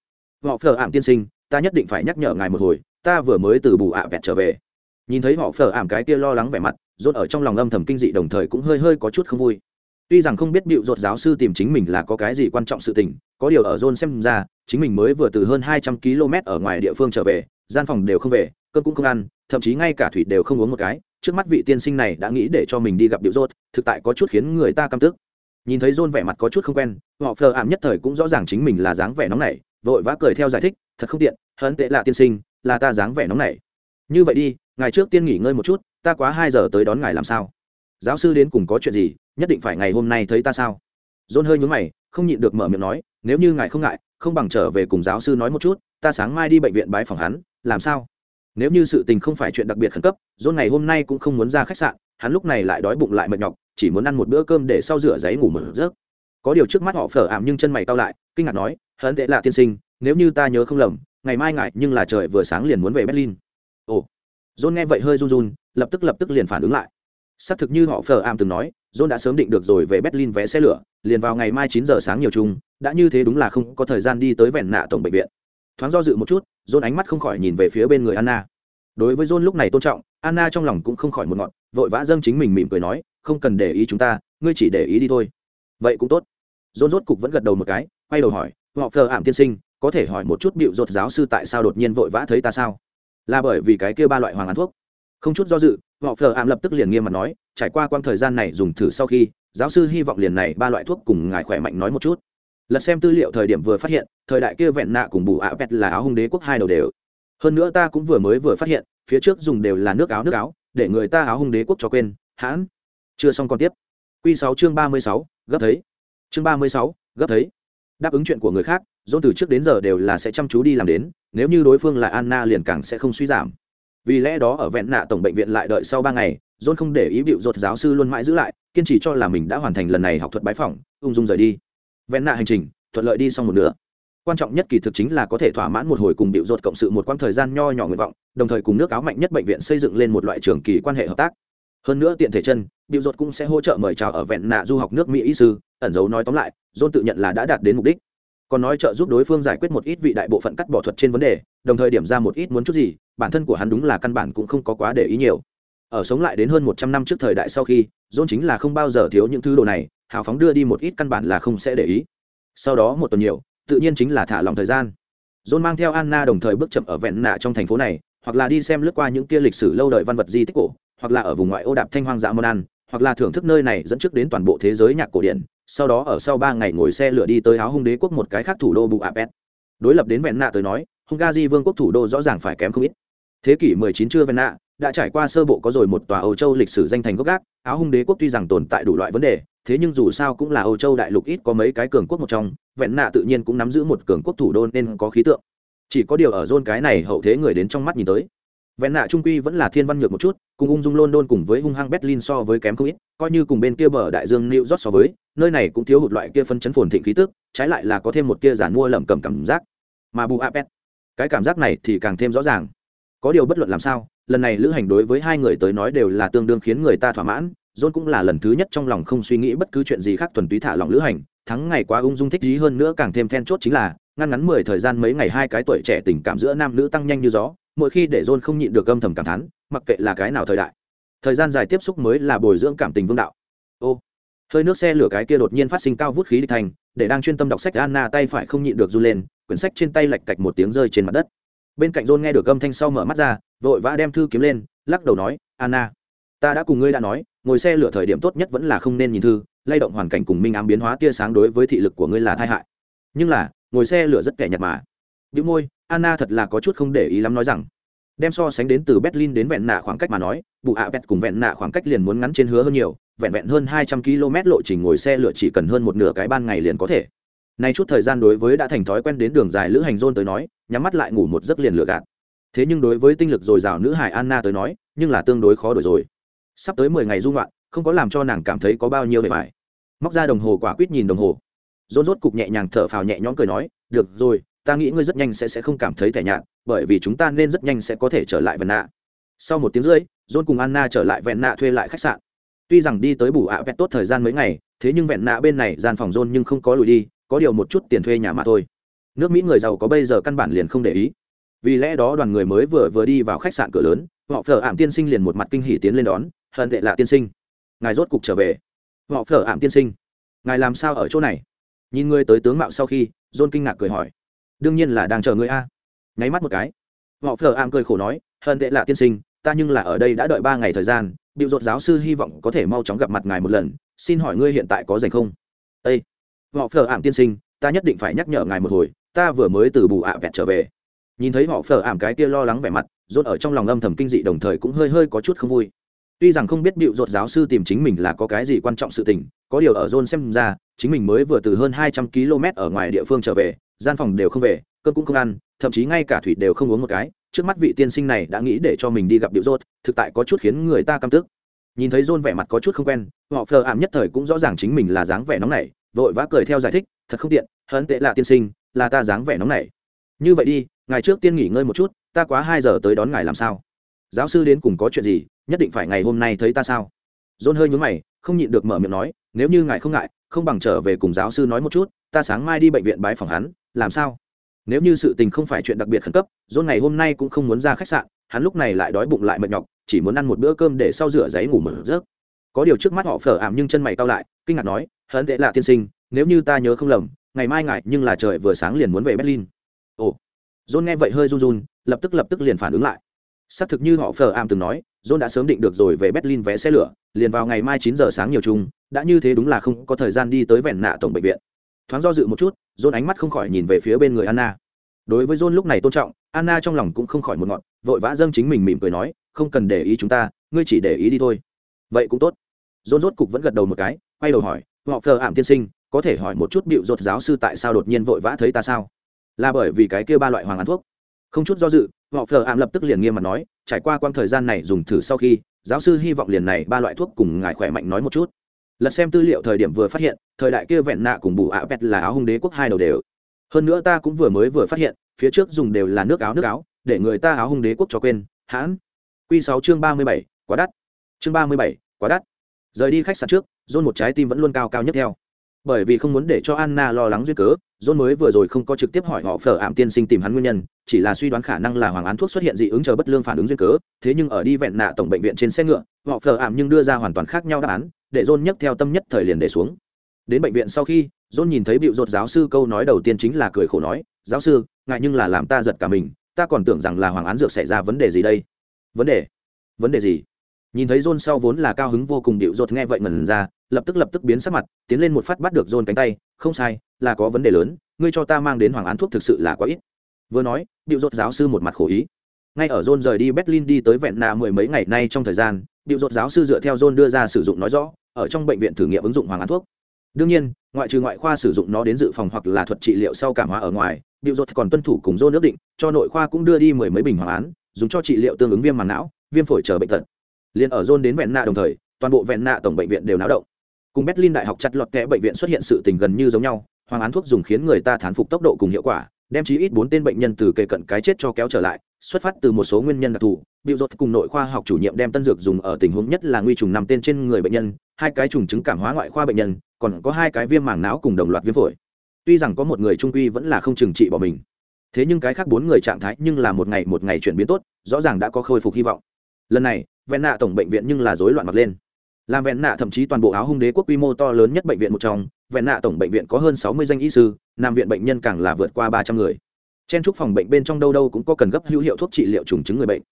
họ phở ảm tiên sinh, ta nhất định phải nhắc nhở ngài một hồi ta vừa mới từ bù ạ vẹt trở về. Nhìn thấy họ phờ ảm cái kia lo lắng vẻ mặt, rốt ở trong lòng âm thầm kinh dị đồng thời cũng hơi hơi có chút không vui. Tuy rằng không biết bịu rột giáo sư tìm chính mình là có cái gì quan trọng sự tình, có điều ở john xem ra, chính mình mới vừa từ hơn hai trăm km ở ngoài địa phương trở về, gian phòng đều không về, cơm cũng không ăn, thậm chí ngay cả thủy đều không uống một cái. Trước mắt vị tiên sinh này đã nghĩ để cho mình đi gặp bịu rột thực tại có chút khiến người ta căm tức. Nhìn thấy john vẻ mặt có chút không quen, họ phờ ảm nhất thời cũng rõ ràng chính mình là dáng vẻ nóng này vội vã cười theo giải thích, thật không tiện, hấn tệ là tiên sinh là ta dáng vẻ nóng này như vậy đi, ngày trước tiên nghỉ ngơi một chút, ta quá hai giờ tới đón ngài làm sao? Giáo sư đến cùng có chuyện gì, nhất định phải ngày hôm nay thấy ta sao? John hơi nhướng mày, không nhịn được mở miệng nói, nếu như ngài không ngại, không bằng trở về cùng giáo sư nói một chút, ta sáng mai đi bệnh viện bái phòng hắn, làm sao? Nếu như sự tình không phải chuyện đặc biệt khẩn cấp dôn ngày hôm nay cũng không muốn ra khách sạn, hắn lúc này lại đói bụng lại mệt nhọc, chỉ muốn ăn một bữa cơm để sau rửa giấy ngủ mở giấc. Có điều trước mắt họ phở ảm nhưng chân mày cao lại, kinh ngạc nói hận tệ là tiên sinh, nếu như ta nhớ không lầm ngày mai ngại nhưng là trời vừa sáng liền muốn về berlin ồ John nghe vậy hơi run run lập tức lập tức liền phản ứng lại xác thực như họ phờ am từng nói John đã sớm định được rồi về Berlin vé xe lửa, liền vào ngày mai 9 giờ sáng nhiều chung, đã như thế đúng là không có thời gian đi tới vẹn nạ tổng bệnh viện. Thoáng do dự một chút, John ánh mắt không khỏi nhìn về phía bên người Anna. Đối với John lúc này tôn trọng, Anna trong lòng cũng không khỏi một ngọn, vội vã dâng chính mình mỉm cười nói, không cần để ý chúng ta, ngươi chỉ để ý đi thôi. Vậy cũng tốt. John rốt cục vẫn gật đầu một cái, quay đầu hỏi, "Họ phờ ảm tiên sinh, có thể hỏi một chút biểu rột giáo sư tại sao đột nhiên vội vã thấy ta sao?" Là bởi vì cái kia ba loại hoàng án thuốc. Không chút do dự, họ phờ ảm lập tức liền nghiêm mặt nói, trải qua quãng thời gian này dùng thử sau khi, giáo sư hy vọng liền này ba loại thuốc cùng ngài khỏe mạnh nói một chút. Lật xem tư liệu thời điểm vừa phát hiện thời đại kia vẹn nạ cùng bù ạ vẹt là áo hung đế quốc hai đầu đều. Hơn nữa ta cũng vừa mới vừa phát hiện phía trước dùng đều là nước áo nước áo để người ta áo hung đế quốc cho quên hãn. Chưa xong còn tiếp. Q sáu chương ba mươi sáu gấp thấy. Chương ba mươi sáu gấp thấy. Đáp ứng chuyện của người khác dôn từ trước đến giờ đều là sẽ chăm chú đi làm đến, nếu như đối phương là anna liền càng sẽ không suy giảm. Vì lẽ đó ở vẹn nạ tổng bệnh viện lại đợi sau ba ngày dôn không để ý bịu Dột giáo sư luôn mãi giữ lại, kiên trì cho là mình đã hoàn thành lần này học thuật bái phỏng, ung dung rời đi. Vẹn nạ hành trình, thuận lợi đi xong một nửa. Quan trọng nhất kỳ thực chính là có thể thỏa mãn một hồi cùng bịu Dột cộng sự một quãng thời gian nho nhỏ nguyện vọng, đồng thời cùng nước áo mạnh nhất bệnh viện xây dựng lên một loại trường kỳ quan hệ hợp tác. Hơn nữa tiện thể chân bịu Dột cũng sẽ hỗ trợ mời chào ở vẹn nạ du học nước mỹ y sư, ẩn dấu nói tóm lại dôn tự nhận là đã đạt đến mục đích còn nói trợ giúp đối phương giải quyết một ít vị đại bộ phận cắt bỏ thuật trên vấn đề, đồng thời điểm ra một ít muốn chút gì, bản thân của hắn đúng là căn bản cũng không có quá để ý nhiều. Ở sống lại đến hơn một trăm năm trước thời đại sau khi, john chính là không bao giờ thiếu những thứ đồ này, hào phóng đưa đi một ít căn bản là không sẽ để ý. Sau đó một tuần nhiều, tự nhiên chính là thả lòng thời gian. John mang theo anna đồng thời bước chậm ở vẹn nạ trong thành phố này, hoặc là đi xem lướt qua những kia lịch sử lâu đời văn vật di tích cổ, hoặc là ở vùng ngoại ô đạp thanh hoang dã môn ăn hoặc là thưởng thức nơi này dẫn trước đến toàn bộ thế giới nhạc cổ điển, sau đó ở sau ba ngày ngồi xe lửa đi tới áo hung đế quốc một cái khác thủ đô Budapest. đối lập đến vẹn nạ tới nói, hungary vương quốc thủ đô rõ ràng phải kém không ít. Thế kỷ 19 chưa vẹn nạ đã trải qua sơ bộ có rồi một tòa âu châu lịch sử danh thành gốc gác, áo hung đế quốc tuy rằng tồn tại đủ loại vấn đề, thế nhưng dù sao cũng là âu châu đại lục ít có mấy cái cường quốc một trong, vẹn nạ tự nhiên cũng nắm giữ một cường quốc thủ đô nên có khí tượng. Chỉ có điều ở zone cái này hậu thế người đến trong mắt nhìn tới vẹn nạ trung quy vẫn là thiên văn nhược một chút, cùng ung dung london cùng với hung hăng berlin so với kém không ít, coi như cùng bên kia bờ đại dương new york so với, nơi này cũng thiếu hụt loại kia phân chấn phồn thịnh khí tức, trái lại là có thêm một kia giản mua lẩm cẩm cảm giác. Mà bù apet, cái cảm giác này thì càng thêm rõ ràng. Có điều bất luận làm sao, lần này lữ hành đối với hai người tới nói đều là tương đương khiến người ta thỏa mãn, john cũng là lần thứ nhất trong lòng không suy nghĩ bất cứ chuyện gì khác thuần túy thả lòng lữ hành, thắng ngày quá ung dung thích dí hơn nữa càng thêm then chốt chính là, ngăn ngắn mười thời gian mấy ngày hai cái tuổi trẻ tình cảm giữa nam nữ tăng nhanh như gió mỗi khi để john không nhịn được âm thầm cảm thán, mặc kệ là cái nào thời đại, thời gian dài tiếp xúc mới là bồi dưỡng cảm tình vương đạo. Ô, hơi nước xe lửa cái kia đột nhiên phát sinh cao vút khí địch thành, để đang chuyên tâm đọc sách anna tay phải không nhịn được run lên, quyển sách trên tay lạch cạch một tiếng rơi trên mặt đất. Bên cạnh john nghe được âm thanh sau mở mắt ra, vội vã đem thư kiếm lên, lắc đầu nói, anna, ta đã cùng ngươi đã nói, ngồi xe lửa thời điểm tốt nhất vẫn là không nên nhìn thư, lay động hoàn cảnh cùng minh ám biến hóa tia sáng đối với thị lực của ngươi là tai hại. Nhưng là, ngồi xe lửa rất kẻ nhạt mà bị môi anna thật là có chút không để ý lắm nói rằng đem so sánh đến từ berlin đến vẹn nạ khoảng cách mà nói Bù ạ bẹt cùng vẹn nạ khoảng cách liền muốn ngắn trên hứa hơn nhiều vẹn vẹn hơn hai trăm km lộ trình ngồi xe lửa chỉ cần hơn một nửa cái ban ngày liền có thể. Nay chút thời gian đối với đã thành thói quen đến đường dài lữ hành rôn tới nói nhắm mắt lại ngủ một giấc liền lựa gạt. Thế nhưng đối với tinh lực dồi dào nữ hải anna tới nói nhưng là tương đối khó đổi rồi. Sắp tới mười ngày du ngoạn, không có làm cho nàng cảm thấy có bao nhiêu bề vải móc ra đồng hồ quả quyết nhìn đồng hồ. Rôn rốt cục nhẹ nhàng thở phào nhẹ nhõm cười nói được rồi ta nghĩ ngươi rất nhanh sẽ sẽ không cảm thấy thẻ nhạt, bởi vì chúng ta nên rất nhanh sẽ có thể trở lại vẹn nạ. Sau một tiếng rưỡi, john cùng anna trở lại vẹn nạ thuê lại khách sạn. Tuy rằng đi tới bù ạ vẹn tốt thời gian mấy ngày, thế nhưng vẹn nạ bên này gian phòng john nhưng không có lùi đi, có điều một chút tiền thuê nhà mà thôi. Nước mỹ người giàu có bây giờ căn bản liền không để ý. Vì lẽ đó đoàn người mới vừa vừa đi vào khách sạn cửa lớn, họ phở ảm tiên sinh liền một mặt kinh hỉ tiến lên đón, hận tệ lạ tiên sinh, ngài rốt cục trở về. Họ phở ảm tiên sinh, ngài làm sao ở chỗ này? Nhìn ngươi tới tướng mạo sau khi, john kinh ngạc cười hỏi đương nhiên là đang chờ ngươi a. Nháy mắt một cái, họ phờ am cười khổ nói hơn tệ lạ tiên sinh, ta nhưng là ở đây đã đợi ba ngày thời gian, biểu dột giáo sư hy vọng có thể mau chóng gặp mặt ngài một lần, xin hỏi ngươi hiện tại có dành không? Ây họ phờ ảm tiên sinh, ta nhất định phải nhắc nhở ngài một hồi, ta vừa mới từ bù ạ vẹt trở về. Nhìn thấy họ phờ ảm cái kia lo lắng vẻ mặt, rốt ở trong lòng âm thầm kinh dị đồng thời cũng hơi hơi có chút không vui. Tuy rằng không biết điệu dột giáo sư tìm chính mình là có cái gì quan trọng sự tình, có điều ở john xem ra, chính mình mới vừa từ hơn hai trăm km ở ngoài địa phương trở về gian phòng đều không về, cơm cũng không ăn, thậm chí ngay cả thủy đều không uống một cái. Trước mắt vị tiên sinh này đã nghĩ để cho mình đi gặp điệu rốt, thực tại có chút khiến người ta căm tức. Nhìn thấy rôn vẻ mặt có chút không quen, họ phờ ảm nhất thời cũng rõ ràng chính mình là dáng vẻ nóng này vội vã cười theo giải thích, thật không tiện, hấn tệ là tiên sinh, là ta dáng vẻ nóng này như vậy đi, ngày trước tiên nghỉ ngơi một chút, ta quá hai giờ tới đón ngài làm sao? Giáo sư đến cùng có chuyện gì, nhất định phải ngày hôm nay thấy ta sao? Rôn hơi nhún mày, không nhịn được mở miệng nói, nếu như ngài không ngại, không bằng trở về cùng giáo sư nói một chút, ta sáng mai đi bệnh viện bái phòng hắn làm sao? Nếu như sự tình không phải chuyện đặc biệt khẩn cấp dôn ngày hôm nay cũng không muốn ra khách sạn, hắn lúc này lại đói bụng lại mệt nhọc, chỉ muốn ăn một bữa cơm để sau rửa giấy ngủ mở rớt có điều trước mắt họ phở ảm nhưng chân mày cao lại, kinh ngạc nói hận tệ là tiên sinh, nếu như ta nhớ không lầm, ngày mai ngại nhưng là trời vừa sáng liền muốn về berlin. Ồ. John nghe vậy hơi run run, lập tức lập tức liền phản ứng lại. Xác thực như họ phở ảm từng nói, john đã sớm định được rồi về berlin vé xe lửa, liền vào ngày mai chín giờ sáng nhiều chung, đã như thế đúng là không có thời gian đi tới vẹn nạ tổng bệnh viện thoáng do dự một chút, john ánh mắt không khỏi nhìn về phía bên người anna. Đối với john lúc này tôn trọng, anna trong lòng cũng không khỏi một ngọn, vội vã dâng chính mình mỉm cười nói, không cần để ý chúng ta, ngươi chỉ để ý đi thôi. Vậy cũng tốt. John rốt cục vẫn gật đầu một cái, quay đầu hỏi, họ phờ ảm tiên sinh, có thể hỏi một chút bịu dột giáo sư tại sao đột nhiên vội vã thấy ta sao? Là bởi vì cái kia ba loại hoàng án thuốc. Không chút do dự, họ phờ ảm lập tức liền nghiêm mặt nói, trải qua quãng thời gian này dùng thử sau khi, giáo sư hy vọng liền này ba loại thuốc cùng ngài khỏe mạnh nói một chút lật xem tư liệu thời điểm vừa phát hiện, thời đại kia vẹn nạ cùng bù ạ pet là áo hung đế quốc hai đầu đều. Hơn nữa ta cũng vừa mới vừa phát hiện, phía trước dùng đều là nước áo nước áo, để người ta áo hung đế quốc cho quên. Hãn. Q sáu chương ba mươi bảy, quá đắt. Chương ba mươi bảy, quá đắt. Rời đi khách sạn trước dôn một trái tim vẫn luôn cao cao nhất theo. Bởi vì không muốn để cho anna lo lắng duyên cớ dôn mới vừa rồi không có trực tiếp hỏi họ phở ảm tiên sinh tìm hắn nguyên nhân, chỉ là suy đoán khả năng là hoàng án thuốc xuất hiện dị ứng chờ bất lương phản ứng duyên cớ. Thế nhưng ở đi vẹn nạ tổng bệnh viện trên xe ngựa, họ phở ảm nhưng đưa ra hoàn toàn khác nhau đáp án để John nhấc theo tâm nhất thời liền để xuống. Đến bệnh viện sau khi, John nhìn thấy bịu rột giáo sư câu nói đầu tiên chính là cười khổ nói, giáo sư ngại nhưng là làm ta giật cả mình, ta còn tưởng rằng là hoàng án dược xảy ra vấn đề gì đây? Vấn đề? Vấn đề gì? Nhìn thấy John sau vốn là cao hứng vô cùng, bịu rột nghe vậy ngẩn ra, lập tức lập tức biến sắc mặt, tiến lên một phát bắt được John cánh tay, không sai, là có vấn đề lớn, ngươi cho ta mang đến hoàng án thuốc thực sự là quá ít. Vừa nói, bịu rột giáo sư một mặt khổ ý. Ngay ở john rời đi berlin đi tới vẹn nạ mười mấy ngày nay trong thời gian điệu dột giáo sư dựa theo john đưa ra sử dụng nói rõ ở trong bệnh viện thử nghiệm ứng dụng hoàng án thuốc. Đương nhiên, ngoại trừ ngoại khoa sử dụng nó đến dự phòng hoặc là thuật trị liệu sau cảm hóa ở ngoài điệu dột còn tuân thủ cùng dô nước định, cho nội khoa cũng đưa đi mười mấy bình hoàng án, dùng cho trị liệu tương ứng viêm màng não, viêm phổi chờ bệnh tật. Liền ở dôn đến vẹn nạ đồng thời, toàn bộ vẹn nạ tổng bệnh viện đều náo động. Cùng berlin đại học chặt lọt kẽ bệnh viện xuất hiện sự tình gần như giống nhau, hoàng án thuốc dùng khiến người ta thán phục tốc độ cùng hiệu quả, đem chí ít bốn tên bệnh nhân từ kề cận cái chết cho kéo trở lại xuất phát từ một số nguyên nhân đặc thù. Biểu dột cùng nội khoa học chủ nhiệm đem tân dược dùng ở tình huống nhất là nguy trùng nằm tên trên người bệnh nhân, hai cái trùng chứng cảm hóa ngoại khoa bệnh nhân, còn có hai cái viêm màng não cùng đồng loạt viêm phổi. Tuy rằng có một người trung quy vẫn là không trừng trị bỏ mình, thế nhưng cái khác bốn người trạng thái nhưng là một ngày một ngày chuyển biến tốt, rõ ràng đã có khôi phục hy vọng. Lần này, vẹn nạ tổng bệnh viện nhưng là rối loạn mặt lên. Làm vẹn nạ thậm chí toàn bộ áo hung đế quốc quy mô to lớn nhất bệnh viện một trong, vẹn nạ tổng bệnh viện có hơn sáu mươi danh y sư nam viện bệnh nhân càng là vượt qua ba trăm người chen trúc phòng bệnh bên trong đâu đâu cũng có cần gấp hữu hiệu thuốc trị liệu trùng chứng người bệnh.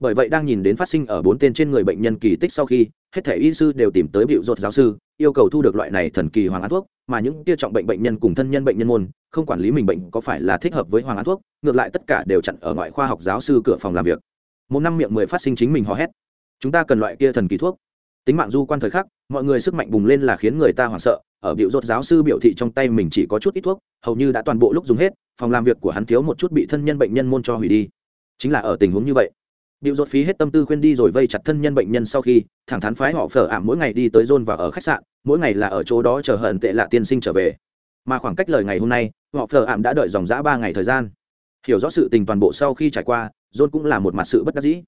Bởi vậy đang nhìn đến phát sinh ở bốn tên trên người bệnh nhân kỳ tích sau khi, hết thể y sư đều tìm tới bịu ruột giáo sư, yêu cầu thu được loại này thần kỳ hoàng án thuốc, mà những kia trọng bệnh bệnh nhân cùng thân nhân bệnh nhân môn, không quản lý mình bệnh có phải là thích hợp với hoàng án thuốc, ngược lại tất cả đều chặn ở ngoại khoa học giáo sư cửa phòng làm việc. Một năm miệng mười phát sinh chính mình hò hét. Chúng ta cần loại kia thần kỳ thuốc. Tính mạng du quan thời khắc, mọi người sức mạnh bùng lên là khiến người ta hoảng sợ ở biểu rốt giáo sư biểu thị trong tay mình chỉ có chút ít thuốc, hầu như đã toàn bộ lúc dùng hết, phòng làm việc của hắn thiếu một chút bị thân nhân bệnh nhân môn cho hủy đi. Chính là ở tình huống như vậy, biểu rốt phí hết tâm tư khuyên đi rồi vây chặt thân nhân bệnh nhân sau khi, thẳng thắn phái họ phở ảm mỗi ngày đi tới John và ở khách sạn, mỗi ngày là ở chỗ đó chờ hận tệ lạ tiên sinh trở về. Mà khoảng cách lời ngày hôm nay, họ phở ảm đã đợi dòng dã ba ngày thời gian. Hiểu rõ sự tình toàn bộ sau khi trải qua john cũng là một mặt sự bất đắc dĩ.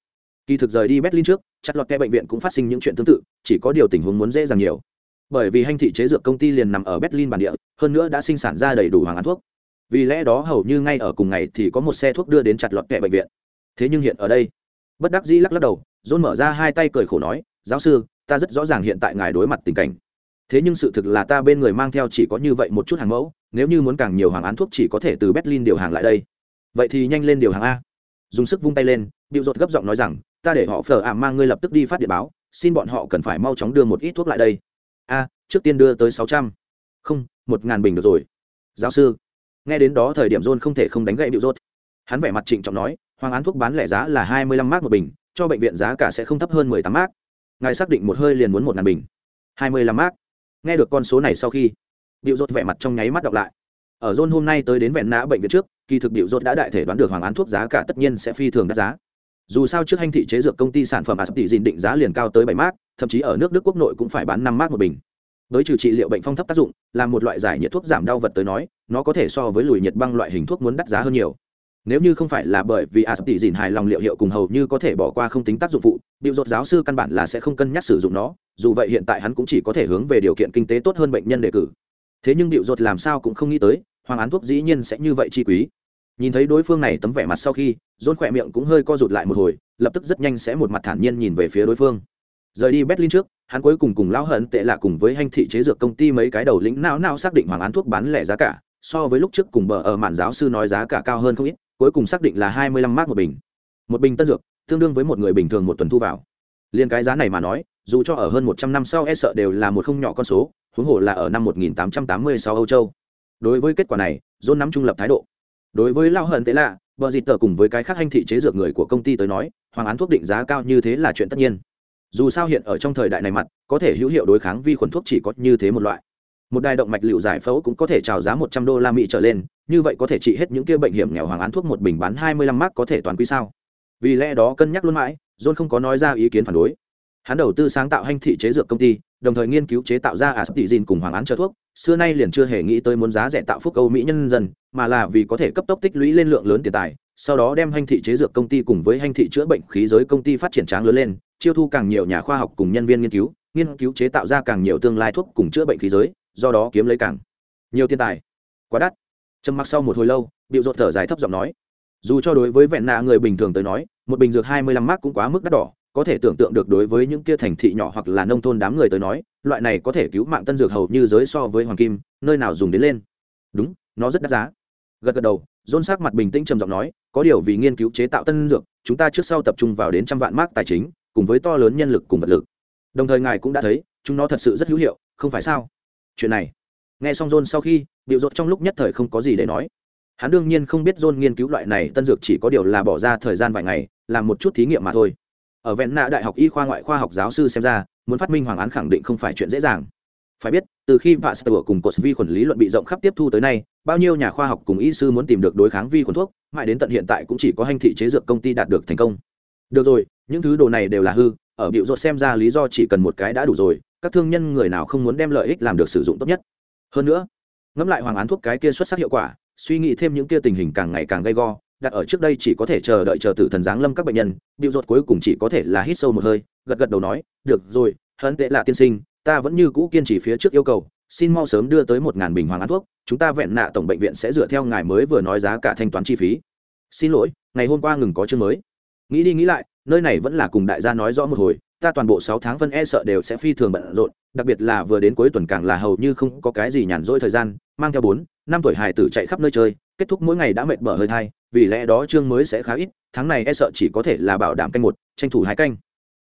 Kỳ thực rời đi berlin trước, chặt lọt kẹ bệnh viện cũng phát sinh những chuyện tương tự, chỉ có điều tình huống muốn dễ dàng nhiều bởi vì hành thị chế dược công ty liền nằm ở berlin bản địa, hơn nữa đã sinh sản ra đầy đủ hoàng án thuốc. Vì lẽ đó hầu như ngay ở cùng ngày thì có một xe thuốc đưa đến chặt lọt kẽ bệnh viện. Thế nhưng hiện ở đây, bất đắc dĩ lắc lắc đầu, john mở ra hai tay cười khổ nói, giáo sư, ta rất rõ ràng hiện tại ngài đối mặt tình cảnh. Thế nhưng sự thực là ta bên người mang theo chỉ có như vậy một chút hàng mẫu, nếu như muốn càng nhiều hàng án thuốc chỉ có thể từ berlin điều hàng lại đây. Vậy thì nhanh lên điều hàng a. Dùng sức vung tay lên điệu dột gấp giọng nói rằng, ta để họ phở ảm mang ngươi lập tức đi phát điện báo, xin bọn họ cần phải mau chóng đưa một ít thuốc lại đây a, trước tiên đưa tới sáu trăm. Không, một ngàn bình được rồi. Giáo sư, nghe đến đó thời điểm john không thể không đánh gậy điệu rốt. Hắn vẻ mặt trịnh trọng nói, hoàng án thuốc bán lẻ giá là hai mươi lăm mác một bình, cho bệnh viện giá cả sẽ không thấp hơn mười tám mác. Ngài xác định một hơi liền muốn một ngàn bình. Hai mươi lăm mác. Nghe được con số này sau khi, điệu rốt vẻ mặt trong nháy mắt đọc lại. Ở john hôm nay tới đến vẹn nã bệnh viện trước, kỳ thực điệu rốt đã đại thể đoán được hoàng án thuốc giá cả tất nhiên sẽ phi thường đắt giá. Dù sao trước hành thị chế dược công ty sản phẩm asp tỷ dìn định giá liền cao tới bảy mác thậm chí ở nước đức quốc nội cũng phải bán năm mát một bình. Với trừ trị liệu bệnh phong thấp tác dụng, là một loại giải nhiệt thuốc giảm đau vật tới nói, nó có thể so với lùi nhiệt băng loại hình thuốc muốn đắt giá hơn nhiều. Nếu như không phải là bởi vì asp tỷ dìn hài lòng liệu hiệu cùng hầu như có thể bỏ qua không tính tác dụng phụ, biểu dột giáo sư căn bản là sẽ không cân nhắc sử dụng nó, dù vậy hiện tại hắn cũng chỉ có thể hướng về điều kiện kinh tế tốt hơn bệnh nhân đề cử. Thế nhưng điệu dột làm sao cũng không nghĩ tới, hoàng án thuốc dĩ nhiên sẽ như vậy chi quý. Nhìn thấy đối phương này tấm vẻ mặt sau khi dôn khỏe miệng cũng hơi co rụt lại một hồi, lập tức rất nhanh sẽ một mặt thản nhiên nhìn về phía đối phương rời đi berlin trước, hắn cuối cùng cùng lão hận tệ lạ cùng với hành thị chế dược công ty mấy cái đầu lĩnh não não xác định hoàng án thuốc bán lẻ giá cả, so với lúc trước cùng bờ ở mạn giáo sư nói giá cả cao hơn không ít, cuối cùng xác định là hai mươi lăm mark một bình. Một bình tân dược, tương đương với một người bình thường một tuần thu vào. Liên cái giá này mà nói, dù cho ở hơn một trăm năm sau e sợ đều là một không nhỏ con số, huống hồ là ở năm một nghìn tám trăm tám mươi sáu âu châu. Đối với kết quả này, john nắm trung lập thái độ. Đối với lao hận tệ lạ, bờ dịt tờ cùng với cái khác hành thị chế dược người của công ty tới nói, hoàng án thuốc định giá cao như thế là chuyện tất nhiên dù sao hiện ở trong thời đại này mặt, có thể hữu hiệu đối kháng vi khuẩn thuốc chỉ có như thế một loại. Một đài động mạch liệu giải phẫu cũng có thể trào giá một trăm đô la mỹ trở lên, như vậy có thể trị hết những kia bệnh hiểm nghèo hoàng án thuốc một bình bán hai mươi lăm mác có thể toàn quý sao? Vì lẽ đó cân nhắc luôn mãi, john không có nói ra ý kiến phản đối. Hắn đầu tư sáng tạo hành thị chế dược công ty, đồng thời nghiên cứu chế tạo ra ả sắp tỷ dìn cùng hoàng án trợ thuốc. Xưa nay liền chưa hề nghĩ tới muốn giá rẻ tạo phúc âu mỹ nhân dân, mà là vì có thể cấp tốc tích lũy lên lượng lớn tiền tài sau đó đem hành thị chế dược công ty cùng với hành thị chữa bệnh khí giới công ty phát triển tráng lớn lên, chiêu thu càng nhiều nhà khoa học cùng nhân viên nghiên cứu nghiên cứu chế tạo ra càng nhiều tương lai thuốc cùng chữa bệnh khí giới, do đó kiếm lấy càng nhiều tiền tài. Quá đắt. Trầm mặc sau một hồi lâu, điệu rột thở dài thấp giọng nói, dù cho đối với vẹn nạ người bình thường tới nói, một bình dược hai mươi lăm mác cũng quá mức đắt đỏ, có thể tưởng tượng được đối với những kia thành thị nhỏ hoặc là nông thôn đám người tới nói, loại này có thể cứu mạng tân dược hầu như giới so với hoàng kim, nơi nào dùng đến lên. Đúng, nó rất đắt giá. Gật gật đầu dôn sắc mặt bình tĩnh trầm giọng nói, có điều vì nghiên cứu chế tạo tân dược, chúng ta trước sau tập trung vào đến trăm vạn mác tài chính, cùng với to lớn nhân lực cùng vật lực. Đồng thời ngài cũng đã thấy, chúng nó thật sự rất hữu hiệu, không phải sao? Chuyện này, nghe xong john sau khi, điệu dột trong lúc nhất thời không có gì để nói. Hắn đương nhiên không biết john nghiên cứu loại này tân dược chỉ có điều là bỏ ra thời gian vài ngày, làm một chút thí nghiệm mà thôi. Ở vẹn nạ đại học y khoa ngoại khoa học giáo sư xem ra, muốn phát minh hoàng án khẳng định không phải chuyện dễ dàng. Phải biết, từ khi vạ sơ cùng cột vi khuẩn lý luận bị rộng khắp tiếp thu tới nay bao nhiêu nhà khoa học cùng y sư muốn tìm được đối kháng vi khuẩn thuốc, mãi đến tận hiện tại cũng chỉ có hành thị chế dược công ty đạt được thành công. Được rồi, những thứ đồ này đều là hư, ở biểu rột xem ra lý do chỉ cần một cái đã đủ rồi, các thương nhân người nào không muốn đem lợi ích làm được sử dụng tốt nhất. Hơn nữa, ngẫm lại hoàng án thuốc cái kia xuất sắc hiệu quả, suy nghĩ thêm những kia tình hình càng ngày càng gay go, đặt ở trước đây chỉ có thể chờ đợi chờ tử thần giáng lâm các bệnh nhân, biểu rột cuối cùng chỉ có thể là hít sâu một hơi, gật gật đầu nói, được rồi hận tệ là tiên sinh, ta vẫn như cũ kiên trì phía trước yêu cầu xin mau sớm đưa tới một ngàn bình hoàng án thuốc, chúng ta vẹn nạ tổng bệnh viện sẽ dựa theo ngài mới vừa nói giá cả thanh toán chi phí. Xin lỗi, ngày hôm qua ngừng có chương mới. Nghĩ đi nghĩ lại, nơi này vẫn là cùng đại gia nói rõ một hồi, ta toàn bộ sáu tháng phân e sợ đều sẽ phi thường bận rộn, đặc biệt là vừa đến cuối tuần càng là hầu như không có cái gì nhàn rỗi thời gian, mang theo bốn, năm tuổi hài tử chạy khắp nơi chơi, kết thúc mỗi ngày đã mệt mở hơi thai, vì lẽ đó chương mới sẽ khá ít, tháng này e sợ chỉ có thể là bảo đảm canh một, tranh thủ hai canh.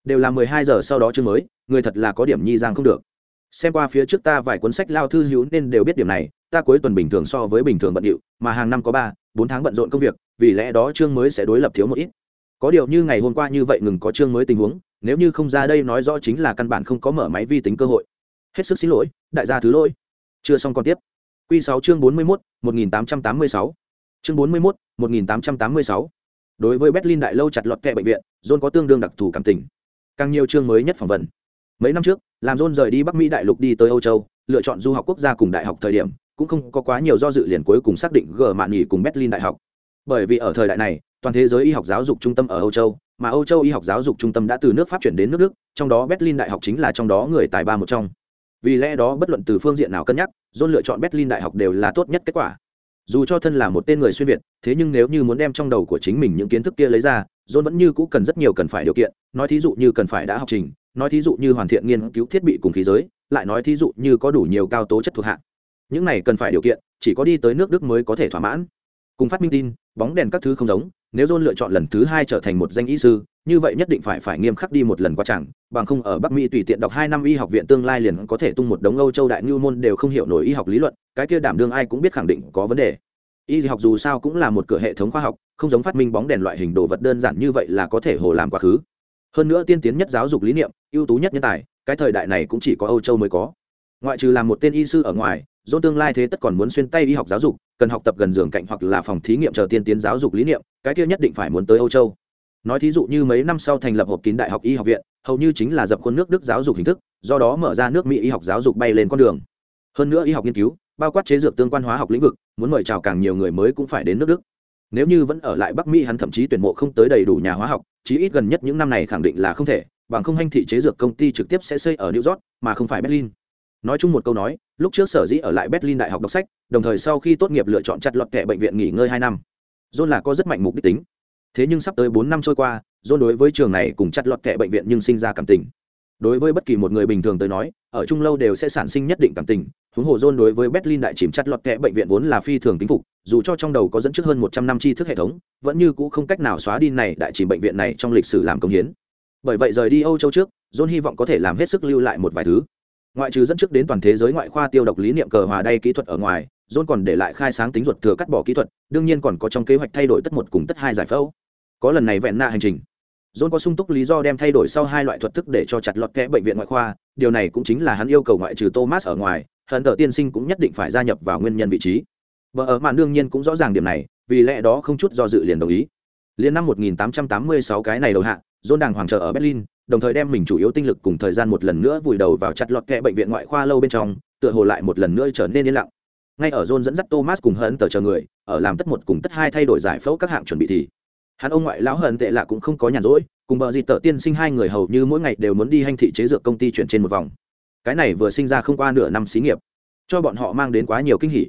Đều là mười hai giờ sau đó chương mới, người thật là có điểm nhi giang không được xem qua phía trước ta vài cuốn sách lao thư hữu nên đều biết điểm này, ta cuối tuần bình thường so với bình thường bận điệu, mà hàng năm có ba, bốn tháng bận rộn công việc, vì lẽ đó chương mới sẽ đối lập thiếu một ít. Có điều như ngày hôm qua như vậy ngừng có chương mới tình huống, nếu như không ra đây nói rõ chính là căn bản không có mở máy vi tính cơ hội. Hết sức xin lỗi, đại gia thứ lỗi. Chưa xong còn tiếp. Q sáu chương bốn mươi mốt, một nghìn tám trăm tám mươi sáu. Chương bốn mươi mốt, một nghìn tám trăm tám mươi sáu. Đối với berlin đại lâu chặt lọt kẹ bệnh viện, john có tương đương đặc thù cảm tình. Càng nhiều chương mới nhất phỏng vấn mấy năm trước, làm john rời đi bắc mỹ đại lục đi tới âu châu, lựa chọn du học quốc gia cùng đại học thời điểm, cũng không có quá nhiều do dự liền cuối cùng xác định g mạn nghỉ cùng berlin đại học. Bởi vì ở thời đại này, toàn thế giới y học giáo dục trung tâm ở âu châu, mà âu châu y học giáo dục trung tâm đã từ nước pháp chuyển đến nước đức, trong đó berlin đại học chính là trong đó người tài ba một trong. Vì lẽ đó bất luận từ phương diện nào cân nhắc, john lựa chọn berlin đại học đều là tốt nhất kết quả. Dù cho thân là một tên người xuyên việt, thế nhưng nếu như muốn đem trong đầu của chính mình những kiến thức kia lấy ra, john vẫn như cũ cần rất nhiều cần phải điều kiện, nói thí dụ như cần phải đã học trình nói thí dụ như hoàn thiện nghiên cứu thiết bị cùng khí giới, lại nói thí dụ như có đủ nhiều cao tố chất thuộc hạng. Những này cần phải điều kiện, chỉ có đi tới nước đức mới có thể thỏa mãn. Cùng phát minh tin, bóng đèn các thứ không giống, nếu john lựa chọn lần thứ hai trở thành một danh y sư, như vậy nhất định phải phải nghiêm khắc đi một lần qua chẳng bằng không ở bắc mỹ tùy tiện đọc hai năm y học viện tương lai liền có thể tung một đống âu châu đại ngưu môn đều không hiểu nổi y học lý luận, cái kia đảm đương ai cũng biết khẳng định có vấn đề. Y học dù sao cũng là một cửa hệ thống khoa học, không giống phát minh bóng đèn loại hình đồ vật đơn giản như vậy là có thể hồ làm quá khứ. Hơn nữa tiên tiến nhất giáo dục lý niệm ưu tú nhất nhân tài, cái thời đại này cũng chỉ có âu châu mới có. Ngoại trừ làm một tên y sư ở ngoài dôn tương lai thế tất còn muốn xuyên tay y học giáo dục, cần học tập gần giường cạnh hoặc là phòng thí nghiệm chờ tiên tiến giáo dục lý niệm, cái kia nhất định phải muốn tới âu châu. Nói thí dụ như mấy năm sau thành lập hộp kín đại học y học viện, hầu như chính là dập khuôn nước đức giáo dục hình thức, do đó mở ra nước mỹ y học giáo dục bay lên con đường. Hơn nữa y học nghiên cứu, bao quát chế dược tương quan hóa học lĩnh vực, muốn mời chào càng nhiều người mới cũng phải đến nước đức. Nếu như vẫn ở lại bắc mỹ hắn thậm chí tuyển mộ không tới đầy đủ nhà hóa học, chí ít gần nhất những năm này khẳng định là không thể bằng không hành thị chế dược công ty trực tiếp sẽ xây ở new york, mà không phải berlin. Nói chung một câu nói, lúc trước sở dĩ ở lại berlin đại học đọc sách, đồng thời sau khi tốt nghiệp lựa chọn chặt lọt kẻ bệnh viện nghỉ ngơi hai năm. John là có rất mạnh mục đích tính. Thế nhưng sắp tới bốn năm trôi qua, john đối với trường này cùng chặt lọt kẻ bệnh viện nhưng sinh ra cảm tình. Đối với bất kỳ một người bình thường tới nói, ở trung lâu đều sẽ sản sinh nhất định cảm tình. Huống hồ john đối với berlin đại chìm chặt lọt kẻ bệnh viện vốn là phi thường kính phục, dù cho trong đầu có dẫn trước hơn một trăm năm tri thức hệ thống, vẫn như cũ không cách nào xóa đi này đại chìm bệnh viện này trong lịch sử làm công hiến bởi vậy rời đi âu châu trước, john hy vọng có thể làm hết sức lưu lại một vài thứ. Ngoại trừ dẫn trước đến toàn thế giới ngoại khoa tiêu độc lý niệm cờ hòa đay kỹ thuật ở ngoài, john còn để lại khai sáng tính ruột thừa cắt bỏ kỹ thuật, đương nhiên còn có trong kế hoạch thay đổi tất một cùng tất hai giải phẫu. Có lần này vẹn nạ hành trình. John có sung túc lý do đem thay đổi sau hai loại thuật thức để cho chặt lọt kẽ bệnh viện ngoại khoa, điều này cũng chính là hắn yêu cầu ngoại trừ thomas ở ngoài hận tờ tiên sinh cũng nhất định phải gia nhập vào nguyên nhân vị trí. Vợ ở mạn đương nhiên cũng rõ ràng điểm này, vì lẽ đó không chút do dự liền đồng ý. Liền năm 1886 cái này đầu hạ dôn đàng hoàng trợ ở berlin, đồng thời đem mình chủ yếu tinh lực cùng thời gian một lần nữa vùi đầu vào chặt lọt kẹ bệnh viện ngoại khoa lâu bên trong, tựa hồ lại một lần nữa trở nên yên lặng. Ngay ở john dẫn dắt thomas cùng hận tờ chờ người, ở làm tất một cùng tất hai thay đổi giải phẫu các hạng chuẩn bị thì, hắn ông ngoại lão hận tệ lạ cũng không có nhàn rỗi, cùng bờ gì tờ tiên sinh hai người hầu như mỗi ngày đều muốn đi hành thị chế dược công ty chuyển trên một vòng. Cái này vừa sinh ra không qua nửa năm xí nghiệp, cho bọn họ mang đến quá nhiều kinh hỉ.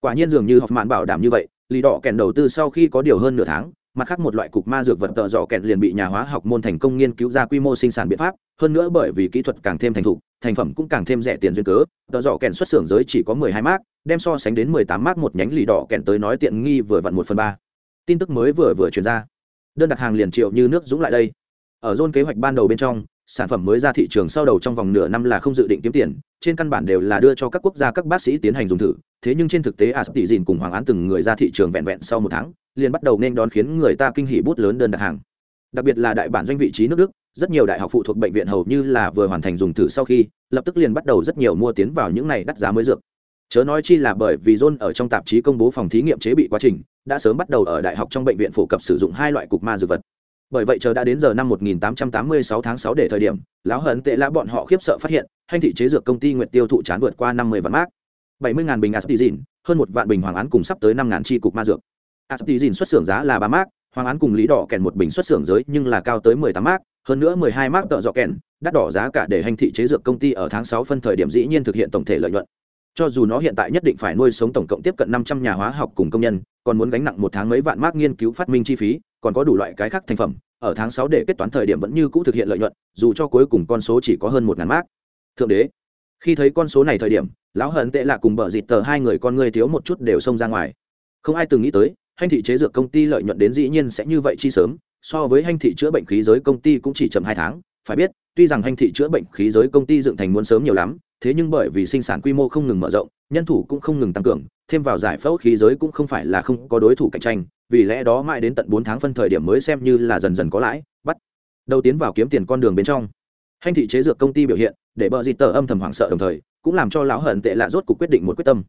Quả nhiên dường như học mạn bảo đảm như vậy lì đỏ kèn đầu tư sau khi có điều hơn nửa tháng mặt khác một loại cục ma dược vật tợ dọ kẹn liền bị nhà hóa học môn thành công nghiên cứu ra quy mô sinh sản biện pháp, hơn nữa bởi vì kỹ thuật càng thêm thành thục, thành phẩm cũng càng thêm rẻ tiền duyên cớ. Tợ dọ kẹn xuất xưởng giới chỉ có mười hai mác, đem so sánh đến mười tám mác một nhánh lì đỏ kẹn tới nói tiện nghi vừa vặn một phần ba. Tin tức mới vừa vừa chuyển ra. Đơn đặt hàng liền triệu như nước dũng lại đây. Ở dôn kế hoạch ban đầu bên trong, sản phẩm mới ra thị trường sau đầu trong vòng nửa năm là không dự định kiếm tiền, trên căn bản đều là đưa cho các quốc gia các bác sĩ tiến hành dùng thử thế nhưng trên thực tế a tỷ dìn cùng hoàng án từng người ra thị trường vẹn vẹn sau một tháng, liền bắt đầu nên đón khiến người ta kinh hỉ bút lớn đơn đặt hàng. Đặc biệt là đại bản doanh vị trí nước đức, rất nhiều đại học phụ thuộc bệnh viện hầu như là vừa hoàn thành dùng thử sau khi, lập tức liền bắt đầu rất nhiều mua tiến vào những này đắt giá mới dược. Chớ nói chi là bởi vì john ở trong tạp chí công bố phòng thí nghiệm chế bị quá trình, đã sớm bắt đầu ở đại học trong bệnh viện phổ cập sử dụng hai loại cục ma dược vật. Bởi vậy chờ đã đến giờ năm 1886 tháng 6 để thời điểm, lão hận tệ lã bọn họ khiếp sợ phát hiện, hành thị chế dược công ty nguyệt tiêu thụ chán vượt qua 50 vạn mác 70.000 bình aspizin, hơn một vạn bình hoàng án cùng sắp tới năm ngàn chi cục ma dược. Aspizin xuất xưởng giá là ba mác, hoàng án cùng lý đỏ kèn một bình xuất xưởng giới nhưng là cao tới 18 mác, hơn nữa 12 mác tợ dọ kèn, đắt đỏ giá cả để hành thị chế dược công ty ở tháng sáu phân thời điểm dĩ nhiên thực hiện tổng thể lợi nhuận. Cho dù nó hiện tại nhất định phải nuôi sống tổng cộng tiếp cận 500 nhà hóa học cùng công nhân, còn muốn gánh nặng một tháng mấy vạn mác nghiên cứu phát minh chi phí, còn có đủ loại cái khác thành phẩm, ở tháng sáu để kết toán thời điểm vẫn như cũ thực hiện lợi nhuận, dù cho cuối cùng con số chỉ có hơn một ngàn mác. Thượng đế, khi thấy con số này thời điểm lão hận tệ là cùng bờ dịt tờ hai người con người thiếu một chút đều xông ra ngoài. Không ai từng nghĩ tới hành thị chế dược công ty lợi nhuận đến dĩ nhiên sẽ như vậy chi sớm, so với hành thị chữa bệnh khí giới công ty cũng chỉ chậm hai tháng. Phải biết, tuy rằng hành thị chữa bệnh khí giới công ty dựng thành muốn sớm nhiều lắm, thế nhưng bởi vì sinh sản quy mô không ngừng mở rộng, nhân thủ cũng không ngừng tăng cường, thêm vào giải phẫu khí giới cũng không phải là không có đối thủ cạnh tranh, vì lẽ đó mãi đến tận bốn tháng phân thời điểm mới xem như là dần dần có lãi, bắt đầu tiến vào kiếm tiền con đường bên trong. Hành thị chế dược công ty biểu hiện, để bờ dịt tờ âm thầm hoảng sợ đồng thời cũng làm cho lão hận tệ lạ rốt cuộc quyết định một quyết tâm.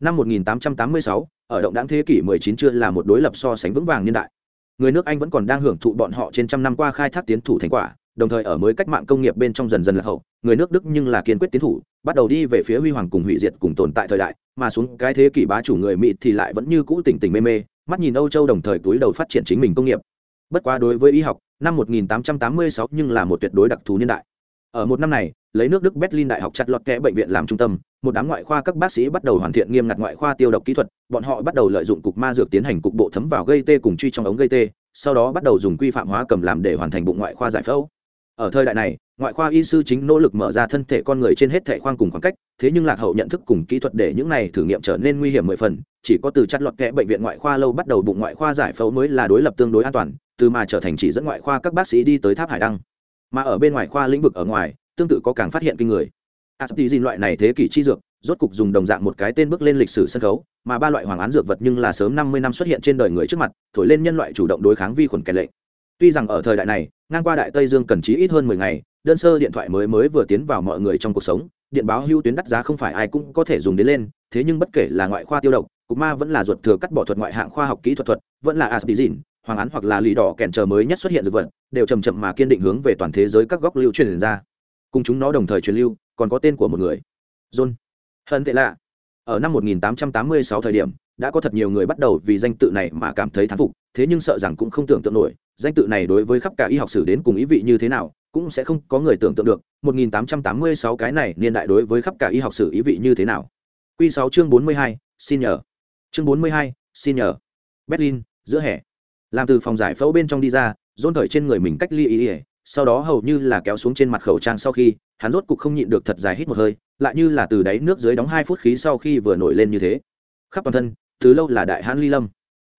Năm 1886, ở động đáng thế kỷ 19 chưa là một đối lập so sánh vững vàng niên đại. Người nước anh vẫn còn đang hưởng thụ bọn họ trên trăm năm qua khai thác tiến thủ thành quả đồng thời ở mới cách mạng công nghiệp bên trong dần dần là hậu người nước đức nhưng là kiên quyết tiến thủ bắt đầu đi về phía huy hoàng cùng hủy diệt cùng tồn tại thời đại mà xuống cái thế kỷ bá chủ người mỹ thì lại vẫn như cũ tỉnh tỉnh mê mê mắt nhìn âu châu đồng thời túi đầu phát triển chính mình công nghiệp. Bất quá đối với y học năm 1886 nhưng là một tuyệt đối đặc thù niên đại. Ở một năm này lấy nước đức berlin đại học chặt lọt kẽ bệnh viện làm trung tâm, một đám ngoại khoa các bác sĩ bắt đầu hoàn thiện nghiêm ngặt ngoại khoa tiêu độc kỹ thuật, bọn họ bắt đầu lợi dụng cục ma dược tiến hành cục bộ thấm vào gây tê cùng truy trong ống gây tê, sau đó bắt đầu dùng quy phạm hóa cầm làm để hoàn thành bụng ngoại khoa giải phẫu. Ở thời đại này, ngoại khoa y sư chính nỗ lực mở ra thân thể con người trên hết thể khoang cùng khoảng cách, thế nhưng lạc hậu nhận thức cùng kỹ thuật để những này thử nghiệm trở nên nguy hiểm mười phần, chỉ có từ chặt lọt kẽ bệnh viện ngoại khoa lâu bắt đầu bụng ngoại khoa giải phẫu mới là đối lập tương đối an toàn, từ mà trở thành chỉ dẫn ngoại khoa các bác sĩ đi tới tháp hải đăng. Mà ở bên ngoài khoa lĩnh vực ở ngoài tương tự có càng phát hiện kinh người. À, aspizin loại này thế kỷ chi dược, rốt cục dùng đồng dạng một cái tên bước lên lịch sử sân khấu, mà ba loại hoàng án dược vật nhưng là sớm năm mươi năm xuất hiện trên đời người trước mặt, thổi lên nhân loại chủ động đối kháng vi khuẩn kẻ lệnh. Tuy rằng ở thời đại này, ngang qua đại tây dương cần chí ít hơn mười ngày, đơn sơ điện thoại mới mới vừa tiến vào mọi người trong cuộc sống, điện báo hưu tuyến đắt giá không phải ai cũng có thể dùng đến lên, thế nhưng bất kể là ngoại khoa tiêu độc, cục ma vẫn là ruột thừa cắt bỏ thuật ngoại hạng khoa học kỹ thuật thuật, vẫn là à, aspizin hoàng án hoặc là lì đỏ kèn chờ mới nhất xuất hiện dược vật, đều chậm chậm mà kiên định hướng về toàn thế giới các góc lưu truyền ra cùng chúng nó đồng thời truyền lưu còn có tên của một người john hận tệ lạ ở năm 1886 thời điểm đã có thật nhiều người bắt đầu vì danh tự này mà cảm thấy thán phục thế nhưng sợ rằng cũng không tưởng tượng nổi danh tự này đối với khắp cả y học sử đến cùng ý vị như thế nào cũng sẽ không có người tưởng tượng được 1886 cái này niên đại đối với khắp cả y học sử ý vị như thế nào Quy 6 chương 42, xin nhờ. Chương 42, xin nhờ. Berlin, giữa hè. Làm từ phòng giải phẫu bên trong đi ra, dôn thời trên người mình cách ly ý, ý sau đó hầu như là kéo xuống trên mặt khẩu trang sau khi, hắn rốt cục không nhịn được thật dài hít một hơi, lại như là từ đáy nước dưới đóng hai phút khí sau khi vừa nổi lên như thế. Khắp toàn thân, từ lâu là đại hãn ly lâm.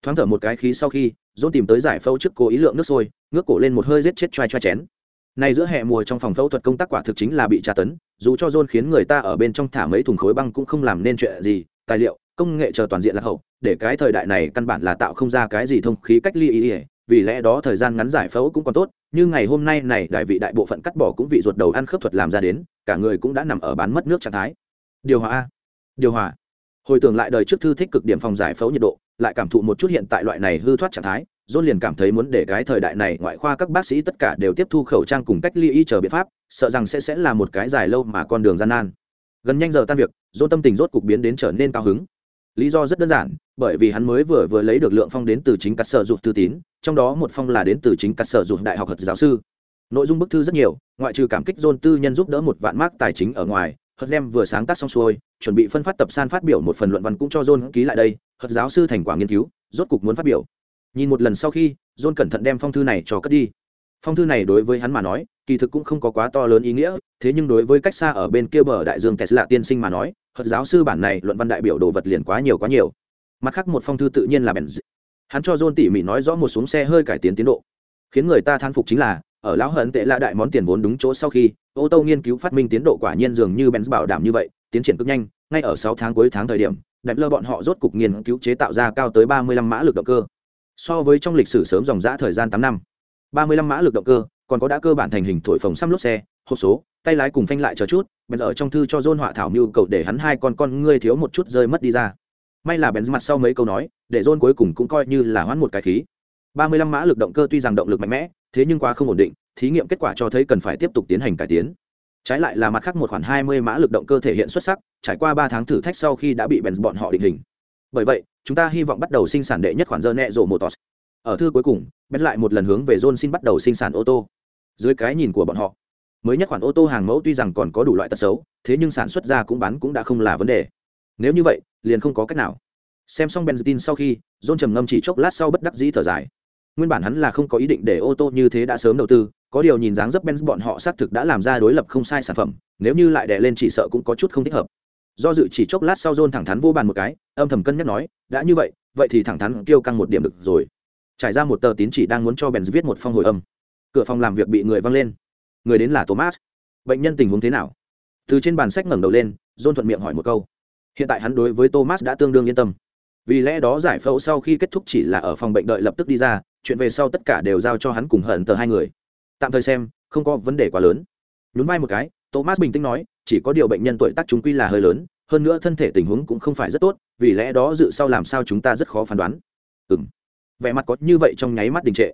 Thoáng thở một cái khí sau khi, dôn tìm tới giải phẫu trước cố ý lượng nước sôi, ngước cổ lên một hơi giết chết choai choai chén nay giữa hè mùa trong phòng phẫu thuật công tác quả thực chính là bị tra tấn, dù cho John khiến người ta ở bên trong thả mấy thùng khối băng cũng không làm nên chuyện gì, tài liệu, công nghệ chờ toàn diện là hậu, để cái thời đại này căn bản là tạo không ra cái gì thông khí cách ly ý, ý vì lẽ đó thời gian ngắn giải phẫu cũng còn tốt, nhưng ngày hôm nay này đại vị đại bộ phận cắt bỏ cũng vị ruột đầu ăn khớp thuật làm ra đến, cả người cũng đã nằm ở bán mất nước trạng thái. Điều hòa a. Điều hòa. Hồi tưởng lại đời trước thư thích cực điểm phòng giải phẫu nhiệt độ, lại cảm thụ một chút hiện tại loại này hư thoát trạng thái, John liền cảm thấy muốn để cái thời đại này ngoại khoa các bác sĩ tất cả đều tiếp thu khẩu trang cùng cách ly y chờ biện pháp, sợ rằng sẽ sẽ là một cái dài lâu mà con đường gian nan. Gần nhanh giờ tan việc, John tâm tình rốt cục biến đến trở nên cao hứng. Lý do rất đơn giản, bởi vì hắn mới vừa vừa lấy được lượng phong đến từ chính cắt sở dụng tư tín, trong đó một phong là đến từ chính cắt sở dụng đại học hật giáo sư. Nội dung bức thư rất nhiều, ngoại trừ cảm kích John tư nhân giúp đỡ một vạn mark tài chính ở ngoài, Hật đem vừa sáng tác xong xuôi, chuẩn bị phân phát tập san phát biểu một phần luận văn cũng cho John ký lại đây, Hật giáo sư thành quả nghiên cứu, rốt cục muốn phát biểu. Nhìn một lần sau khi john cẩn thận đem phong thư này cho cất đi. Phong thư này đối với hắn mà nói kỳ thực cũng không có quá to lớn ý nghĩa thế nhưng đối với cách xa ở bên kia bờ đại dương tesla tiên sinh mà nói hật giáo sư bản này luận văn đại biểu đồ vật liền quá nhiều quá nhiều mặt khác một phong thư tự nhiên là bèn hắn cho john tỉ mỉ nói rõ một xuống xe hơi cải tiến tiến độ. Khiến người ta than phục chính là, ở lão hận tệ là đại món tiền vốn đúng chỗ sau khi, ô tô nghiên cứu phát minh tiến độ quả nhiên dường như benz bảo đảm như vậy, tiến triển cực nhanh, ngay ở sáu tháng cuối tháng thời điểm, đại lơ bọn họ rốt cục nghiên cứu chế tạo ra cao tới ba mươi lăm mã lực động cơ. So với trong lịch sử sớm dòng dã thời gian tám năm 35 mã lực động cơ, còn có đã cơ bản thành hình thổi phồng xăm lốp xe, hộp số, tay lái cùng phanh lại chờ chút, bèn ở trong thư cho john họa thảo mưu cầu để hắn hai con con ngươi thiếu một chút rơi mất đi ra may là bèn mặt sau mấy câu nói, để john cuối cùng cũng coi như là hoãn một cái khí. 35 mã lực động cơ tuy rằng động lực mạnh mẽ, thế nhưng quá không ổn định, thí nghiệm kết quả cho thấy cần phải tiếp tục tiến hành cải tiến. Trái lại là mặt khác một khoản 20 mã lực động cơ thể hiện xuất sắc, trải qua ba tháng thử thách sau khi đã bị bèn bọn họ định hình. Bởi vậy, chúng ta hy vọng bắt đầu sinh sản đệ nhất khoản dơ nẹ rộ motors. Ở thư cuối cùng bèn lại một lần hướng về john xin bắt đầu sinh sản ô tô. Dưới cái nhìn của bọn họ, mới nhất khoản ô tô hàng mẫu tuy rằng còn có đủ loại tật xấu, thế nhưng sản xuất ra cũng bán cũng đã không là vấn đề nếu như vậy, liền không có cách nào. Xem xong benzin sau khi, john trầm ngâm chỉ chốc lát sau bất đắc dĩ thở dài. Nguyên bản hắn là không có ý định để ô tô như thế đã sớm đầu tư, có điều nhìn dáng dấp benz bọn họ xác thực đã làm ra đối lập không sai sản phẩm, nếu như lại đè lên chỉ sợ cũng có chút không thích hợp. Do dự chỉ chốc lát sau john thẳng thắn vô bàn một cái, âm thầm cân nhắc nói, đã như vậy vậy thì thẳng thắn kêu căng một điểm được rồi. Trải ra một tờ tín chỉ đang muốn cho benz viết một phong hồi âm. Cửa phòng làm việc bị người văng lên. Người đến là thomas. Bệnh nhân tình huống thế nào? Từ trên bàn sách ngẩng đầu lên, john thuận miệng hỏi một câu hiện tại hắn đối với thomas đã tương đương yên tâm. Vì lẽ đó giải phẫu sau khi kết thúc chỉ là ở phòng bệnh đợi lập tức đi ra, chuyện về sau tất cả đều giao cho hắn cùng hận tờ hai người. Tạm thời xem, không có vấn đề quá lớn. Nhún vai một cái, thomas bình tĩnh nói, chỉ có điều bệnh nhân tuổi tác chúng quy là hơi lớn, hơn nữa thân thể tình huống cũng không phải rất tốt, vì lẽ đó dự sau làm sao chúng ta rất khó phán đoán. Ừ m vẻ mặt có như vậy trong nháy mắt đình trệ.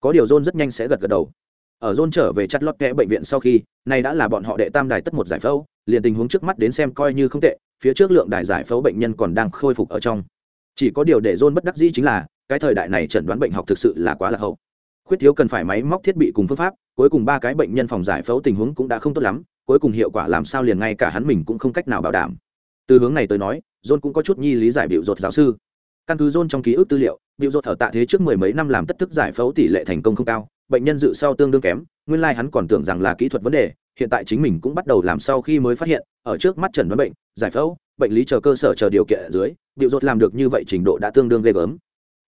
Có điều john rất nhanh sẽ gật gật đầu. Ở john trở về chặt lót kẽ bệnh viện sau khi nay đã là bọn họ đệ tam đài tất một giải phẫu liền tình huống trước mắt đến xem coi như không tệ, phía trước lượng đài giải phẫu bệnh nhân còn đang khôi phục ở trong. Chỉ có điều để john bất đắc dĩ chính là, cái thời đại này chẩn đoán bệnh học thực sự là quá là hậu. Khuyết thiếu cần phải máy móc thiết bị cùng phương pháp, cuối cùng ba cái bệnh nhân phòng giải phẫu tình huống cũng đã không tốt lắm, cuối cùng hiệu quả làm sao liền ngay cả hắn mình cũng không cách nào bảo đảm. Từ hướng này tới nói, john cũng có chút nhi lý giải biểu dột giáo sư. Căn cứ john trong ký ức tư liệu, biểu dột thở tạ thế trước mười mấy năm làm tất thức giải phẫu tỷ lệ thành công không cao, bệnh nhân dự sau tương đương kém, nguyên lai hắn còn tưởng rằng là kỹ thuật vấn đề hiện tại chính mình cũng bắt đầu làm sau khi mới phát hiện, ở trước mắt trần đoán bệnh, giải phẫu, bệnh lý chờ cơ sở chờ điều kiện ở dưới, điệu dột làm được như vậy trình độ đã tương đương ghê gớm.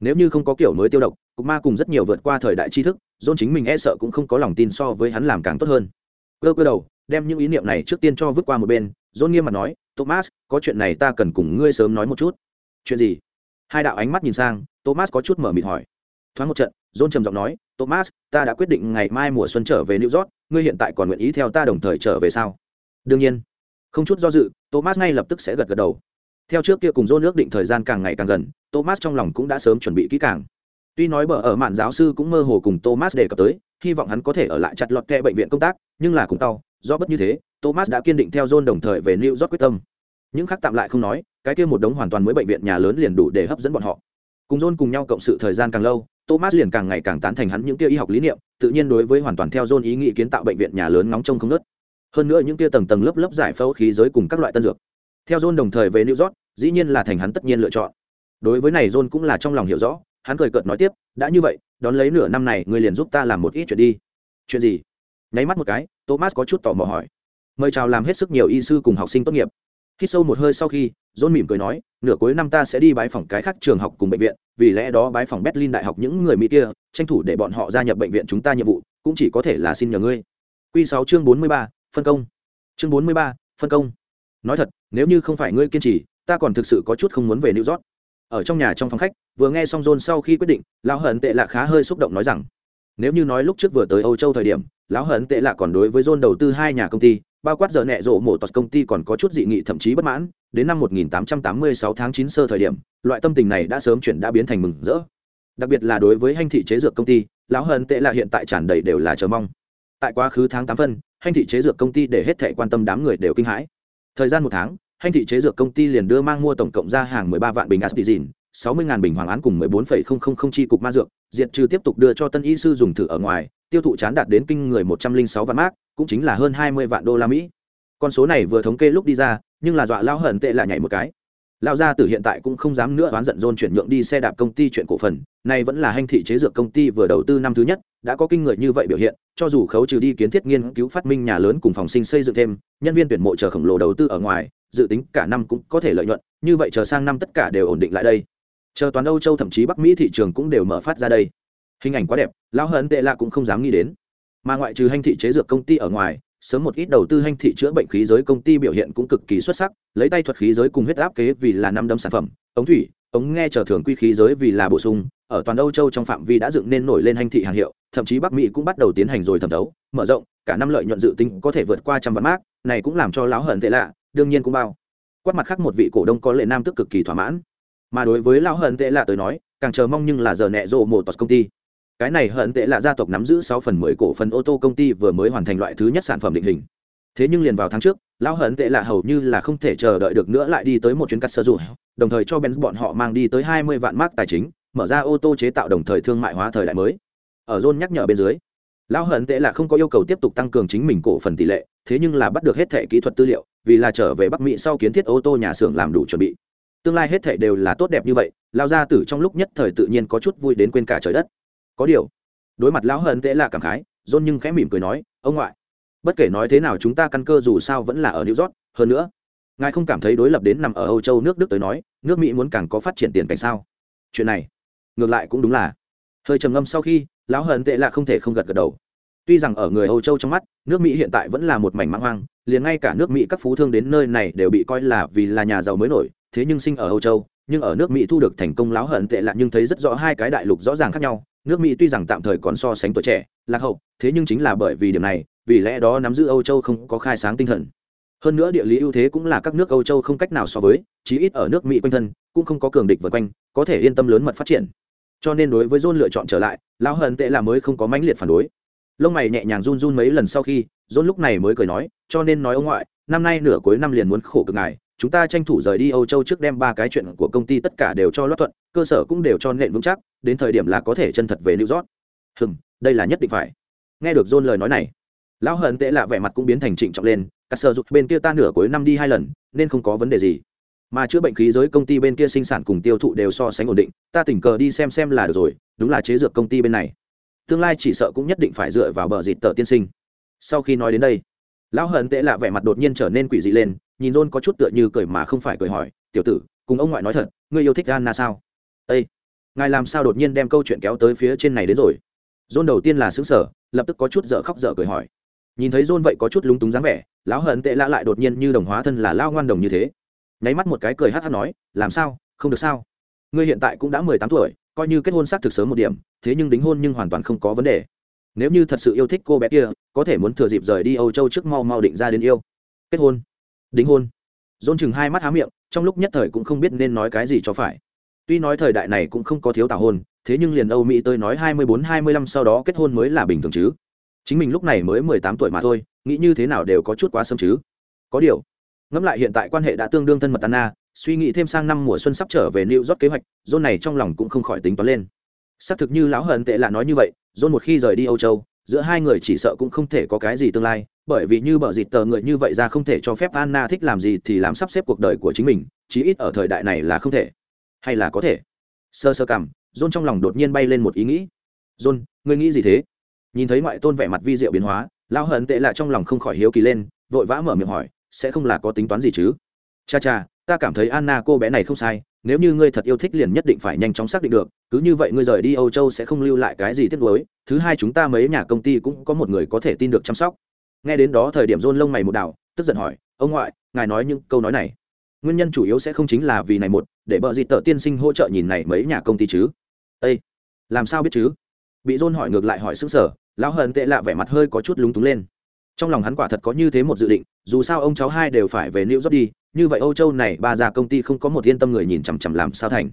Nếu như không có kiểu mới tiêu độc, cục ma cùng rất nhiều vượt qua thời đại tri thức john chính mình e sợ cũng không có lòng tin so với hắn làm càng tốt hơn. Cơ cơ đầu, đem những ý niệm này trước tiên cho vứt qua một bên john nghiêm mặt nói, thomas, có chuyện này ta cần cùng ngươi sớm nói một chút. Chuyện gì? Hai đạo ánh mắt nhìn sang, thomas có chút mở mịt hỏi. Thoáng một trận john trầm giọng nói, thomas, ta đã quyết định ngày mai mùa xuân trở về new york, ngươi hiện tại còn nguyện ý theo ta đồng thời trở về sao? Đương nhiên. Không chút do dự, thomas ngay lập tức sẽ gật gật đầu. Theo trước kia cùng john ước định thời gian càng ngày càng gần, thomas trong lòng cũng đã sớm chuẩn bị kỹ càng. Tuy nói bờ ở mạn giáo sư cũng mơ hồ cùng thomas đề cập tới, hy vọng hắn có thể ở lại chặt lọt kẹ bệnh viện công tác, nhưng là cùng tao do bất như thế, thomas đã kiên định theo john đồng thời về new york quyết tâm. Những khác tạm lại không nói, cái kia một đống hoàn toàn mới bệnh viện nhà lớn liền đủ để hấp dẫn bọn họ. Cùng john cùng nhau cộng sự thời gian càng lâu thomas liền càng ngày càng tán thành hắn những kia y học lý niệm, tự nhiên đối với hoàn toàn theo john ý nghĩ kiến tạo bệnh viện nhà lớn ngóng trông không nớt hơn nữa những kia tầng tầng lớp lớp giải phẫu khí giới cùng các loại tân dược. Theo john đồng thời về new york, dĩ nhiên là thành hắn tất nhiên lựa chọn. Đối với này john cũng là trong lòng hiểu rõ, hắn cười cợt nói tiếp, đã như vậy, đón lấy nửa năm này người liền giúp ta làm một ít chuyện đi. Chuyện gì? Nháy mắt một cái, thomas có chút tò mò hỏi. Mời chào làm hết sức nhiều y sư cùng học sinh tốt nghiệp khi sâu một hơi sau khi, john mỉm cười nói, nửa cuối năm ta sẽ đi bái phòng cái khác trường học cùng bệnh viện, vì lẽ đó bái phòng berlin đại học những người mỹ kia, tranh thủ để bọn họ gia nhập bệnh viện chúng ta nhiệm vụ, cũng chỉ có thể là xin nhờ ngươi. Q sáu chương bốn mươi ba, phân công. Chương bốn mươi ba, phân công. Nói thật, nếu như không phải ngươi kiên trì, ta còn thực sự có chút không muốn về new york. Ở trong nhà trong phòng khách, vừa nghe xong john sau khi quyết định, lão hận tệ lạ khá hơi xúc động nói rằng, nếu như nói lúc trước vừa tới âu châu thời điểm, lão hận tệ lạ còn đối với john đầu tư hai nhà công ty bao quát giờ nẹ rộ mổ tọt công ty còn có chút dị nghị thậm chí bất mãn. Đến năm 1886 tháng 9 sơ thời điểm loại tâm tình này đã sớm chuyển đã biến thành mừng rỡ. Đặc biệt là đối với hành thị chế dược công ty lão hận tệ là hiện tại tràn đầy đều là chờ mong. Tại quá khứ tháng tám phân hành thị chế dược công ty để hết thệ quan tâm đám người đều kinh hãi. Thời gian một tháng hành thị chế dược công ty liền đưa mang mua tổng cộng ra hàng 13 vạn bình aspirin 60.000 bình hoàng án cùng 14,000 chi cục ma dược diệt trừ tiếp tục đưa cho tân y sư dùng thử ở ngoài tiêu thụ chán đạt đến kinh người 106 vạn mác cũng chính là hơn 20 vạn đô la mỹ. Con số này vừa thống kê lúc đi ra, nhưng là dọa lao hận tệ là nhảy một cái. Lao gia tử hiện tại cũng không dám nữa oán giận dôn chuyển nhượng đi xe đạp công ty chuyện cổ phần này vẫn là hành thị chế dược công ty vừa đầu tư năm thứ nhất, đã có kinh người như vậy biểu hiện, cho dù khấu trừ đi kiến thiết nghiên cứu phát minh nhà lớn cùng phòng sinh xây dựng thêm, nhân viên tuyển mộ chờ khổng lồ đầu tư ở ngoài, dự tính cả năm cũng có thể lợi nhuận, như vậy chờ sang năm tất cả đều ổn định lại đây. Chờ toàn âu châu thậm chí bắc mỹ thị trường cũng đều mở phát ra đây. Hình ảnh quá đẹp, lão hận tệ lạ cũng không dám nghĩ đến mà ngoại trừ hành thị chế dược công ty ở ngoài, sớm một ít đầu tư hành thị chữa bệnh khí giới công ty biểu hiện cũng cực kỳ xuất sắc, lấy tay thuật khí giới cùng huyết áp kế vì là năm đấm sản phẩm, ống thủy, ống nghe trở thường quy khí giới vì là bổ sung, ở toàn âu châu trong phạm vi đã dựng nên nổi lên hành thị hàng hiệu, thậm chí bắc mỹ cũng bắt đầu tiến hành rồi thẩm đấu mở rộng, cả năm lợi nhuận dự tính có thể vượt qua trăm vạn mác này cũng làm cho lão hận tệ lạ, đương nhiên cũng bao quát mặt khác một vị cổ đông có lệ nam tức cực kỳ thỏa mãn. Mà đối với lão hận tệ lạ tới nói, càng chờ mong nhưng là giờ nẹ rộ một toàn công ty cái này hận tệ là gia tộc nắm giữ sáu phần mười cổ phần ô tô công ty vừa mới hoàn thành loại thứ nhất sản phẩm định hình. Thế nhưng liền vào tháng trước, lão hận tệ là hầu như là không thể chờ đợi được nữa lại đi tới một chuyến cắt sơ dù đồng thời cho benz bọn họ mang đi tới hai mươi vạn mark tài chính, mở ra ô tô chế tạo đồng thời thương mại hóa thời đại mới. Ở zone nhắc nhở bên dưới, lão hận tệ là không có yêu cầu tiếp tục tăng cường chính mình cổ phần tỷ lệ, thế nhưng là bắt được hết thẻ kỹ thuật tư liệu, vì là trở về bắc mỹ sau kiến thiết ô tô nhà xưởng làm đủ chuẩn bị. Tương lai hết thảy đều là tốt đẹp như vậy lao gia tử trong lúc nhất thời tự nhiên có chút vui đến quên cả trời đất có điều, đối mặt lão hận tệ là cảm khái dôn nhưng khẽ mỉm cười nói, ông ngoại, bất kể nói thế nào chúng ta căn cơ dù sao vẫn là ở new york, hơn nữa, ngài không cảm thấy đối lập đến nằm ở âu châu nước đức tới nói, nước mỹ muốn càng có phát triển tiền cảnh sao? Chuyện này, ngược lại cũng đúng là. Hơi trầm ngâm sau khi, lão hận tệ là không thể không gật gật đầu. Tuy rằng ở người âu châu trong mắt, nước mỹ hiện tại vẫn là một mảnh mãng hoang, liền ngay cả nước mỹ các phú thương đến nơi này đều bị coi là vì là nhà giàu mới nổi, thế nhưng sinh ở âu châu, nhưng ở nước mỹ thu được thành công láo hận tệ lạ nhưng thấy rất rõ hai cái đại lục rõ ràng khác nhau nước mỹ tuy rằng tạm thời còn so sánh tuổi trẻ, lạc hậu, thế nhưng chính là bởi vì điểm này, vì lẽ đó nắm giữ âu châu không có khai sáng tinh thần. Hơn nữa địa lý ưu thế cũng là các nước âu châu không cách nào so với, chí ít ở nước mỹ quanh thân, cũng không có cường địch vượt quanh, có thể yên tâm lớn mật phát triển. Cho nên đối với john lựa chọn trở lại, lão hận tệ là mới không có mãnh liệt phản đối. Lông mày nhẹ nhàng run run mấy lần sau khi, john lúc này mới cười nói, cho nên nói ông ngoại, năm nay nửa cuối năm liền muốn khổ cực ngài chúng ta tranh thủ rời đi âu châu trước đem ba cái chuyện của công ty tất cả đều cho loát thuận, cơ sở cũng đều cho nện vững chắc, đến thời điểm là có thể chân thật về new york. Hừm, đây là nhất định phải. Nghe được john lời nói này, lão hận tệ lạ vẻ mặt cũng biến thành trịnh trọng lên, cả sở dục bên kia ta nửa cuối năm đi hai lần, nên không có vấn đề gì. Mà chữa bệnh khí giới công ty bên kia sinh sản cùng tiêu thụ đều so sánh ổn định, ta tình cờ đi xem xem là được rồi, đúng là chế dược công ty bên này. Tương lai chỉ sợ cũng nhất định phải dựa vào bờ dịt tờ tiên sinh. Sau khi nói đến đây, lão hận tệ lạ vẻ mặt đột nhiên trở nên quỷ dị lên nhìn John có chút tựa như cười mà không phải cười hỏi, tiểu tử, cùng ông ngoại nói thật, ngươi yêu thích anna sao? Ây ngài làm sao đột nhiên đem câu chuyện kéo tới phía trên này đến rồi? John đầu tiên là xứng sở lập tức có chút dở khóc dở cười hỏi. Nhìn thấy John vậy có chút lúng túng dáng vẻ, lão hận tệ lạ lại đột nhiên như đồng hóa thân là lao ngoan đồng như thế. Nháy mắt một cái cười hát hát nói, làm sao? Không được sao? Ngươi hiện tại cũng đã mười tám tuổi, coi như kết hôn xác thực sớm một điểm, thế nhưng đính hôn nhưng hoàn toàn không có vấn đề. Nếu như thật sự yêu thích cô bé kia, có thể muốn thừa dịp rời đi âu châu trước mau mau định ra đến yêu. Kết hôn? Đính hôn. Dôn chừng hai mắt há miệng, trong lúc nhất thời cũng không biết nên nói cái gì cho phải. Tuy nói thời đại này cũng không có thiếu tảo hôn, thế nhưng liền âu mỹ tôi nói hai mươi bốn hai mươi lăm sau đó kết hôn mới là bình thường chứ. Chính mình lúc này mới mười tám tuổi mà thôi, nghĩ như thế nào đều có chút quá sớm chứ. Có điều, ngẫm lại hiện tại quan hệ đã tương đương thân mật anna, suy nghĩ thêm sang năm mùa xuân sắp trở về new york kế hoạch dôn này trong lòng cũng không khỏi tính toán lên. Xác thực như lão hận tệ là nói như vậy dôn một khi rời đi âu châu, giữa hai người chỉ sợ cũng không thể có cái gì tương lai bởi vì như bờ dịt tờ người như vậy ra không thể cho phép anna thích làm gì thì làm sắp xếp cuộc đời của chính mình, chí ít ở thời đại này là không thể. Hay là có thể? Sơ sơ cảm john trong lòng đột nhiên bay lên một ý nghĩ. John, ngươi nghĩ gì thế? Nhìn thấy ngoại tôn vẻ mặt vi diệu biến hóa lao hận tệ lại trong lòng không khỏi hiếu kỳ lên, vội vã mở miệng hỏi, sẽ không là có tính toán gì chứ? Cha cha, ta cảm thấy anna cô bé này không sai, nếu như ngươi thật yêu thích liền nhất định phải nhanh chóng xác định được, cứ như vậy ngươi rời đi âu châu sẽ không lưu lại cái gì tiếc nuối, thứ hai chúng ta mấy nhà công ty cũng có một người có thể tin được chăm sóc nghe đến đó thời điểm rôn lông mày một đảo, tức giận hỏi, ông ngoại, ngài nói những câu nói này. Nguyên nhân chủ yếu sẽ không chính là vì này một, để bợ dịt tợ tiên sinh hỗ trợ nhìn này mấy nhà công ty chứ? Ây làm sao biết chứ? Bị rôn hỏi ngược lại hỏi xứng sở lão hận tệ lạ vẻ mặt hơi có chút lúng túng lên. Trong lòng hắn quả thật có như thế một dự định, dù sao ông cháu hai đều phải về new york đi, như vậy âu châu này ba gia công ty không có một yên tâm người nhìn chằm chằm làm sao thành.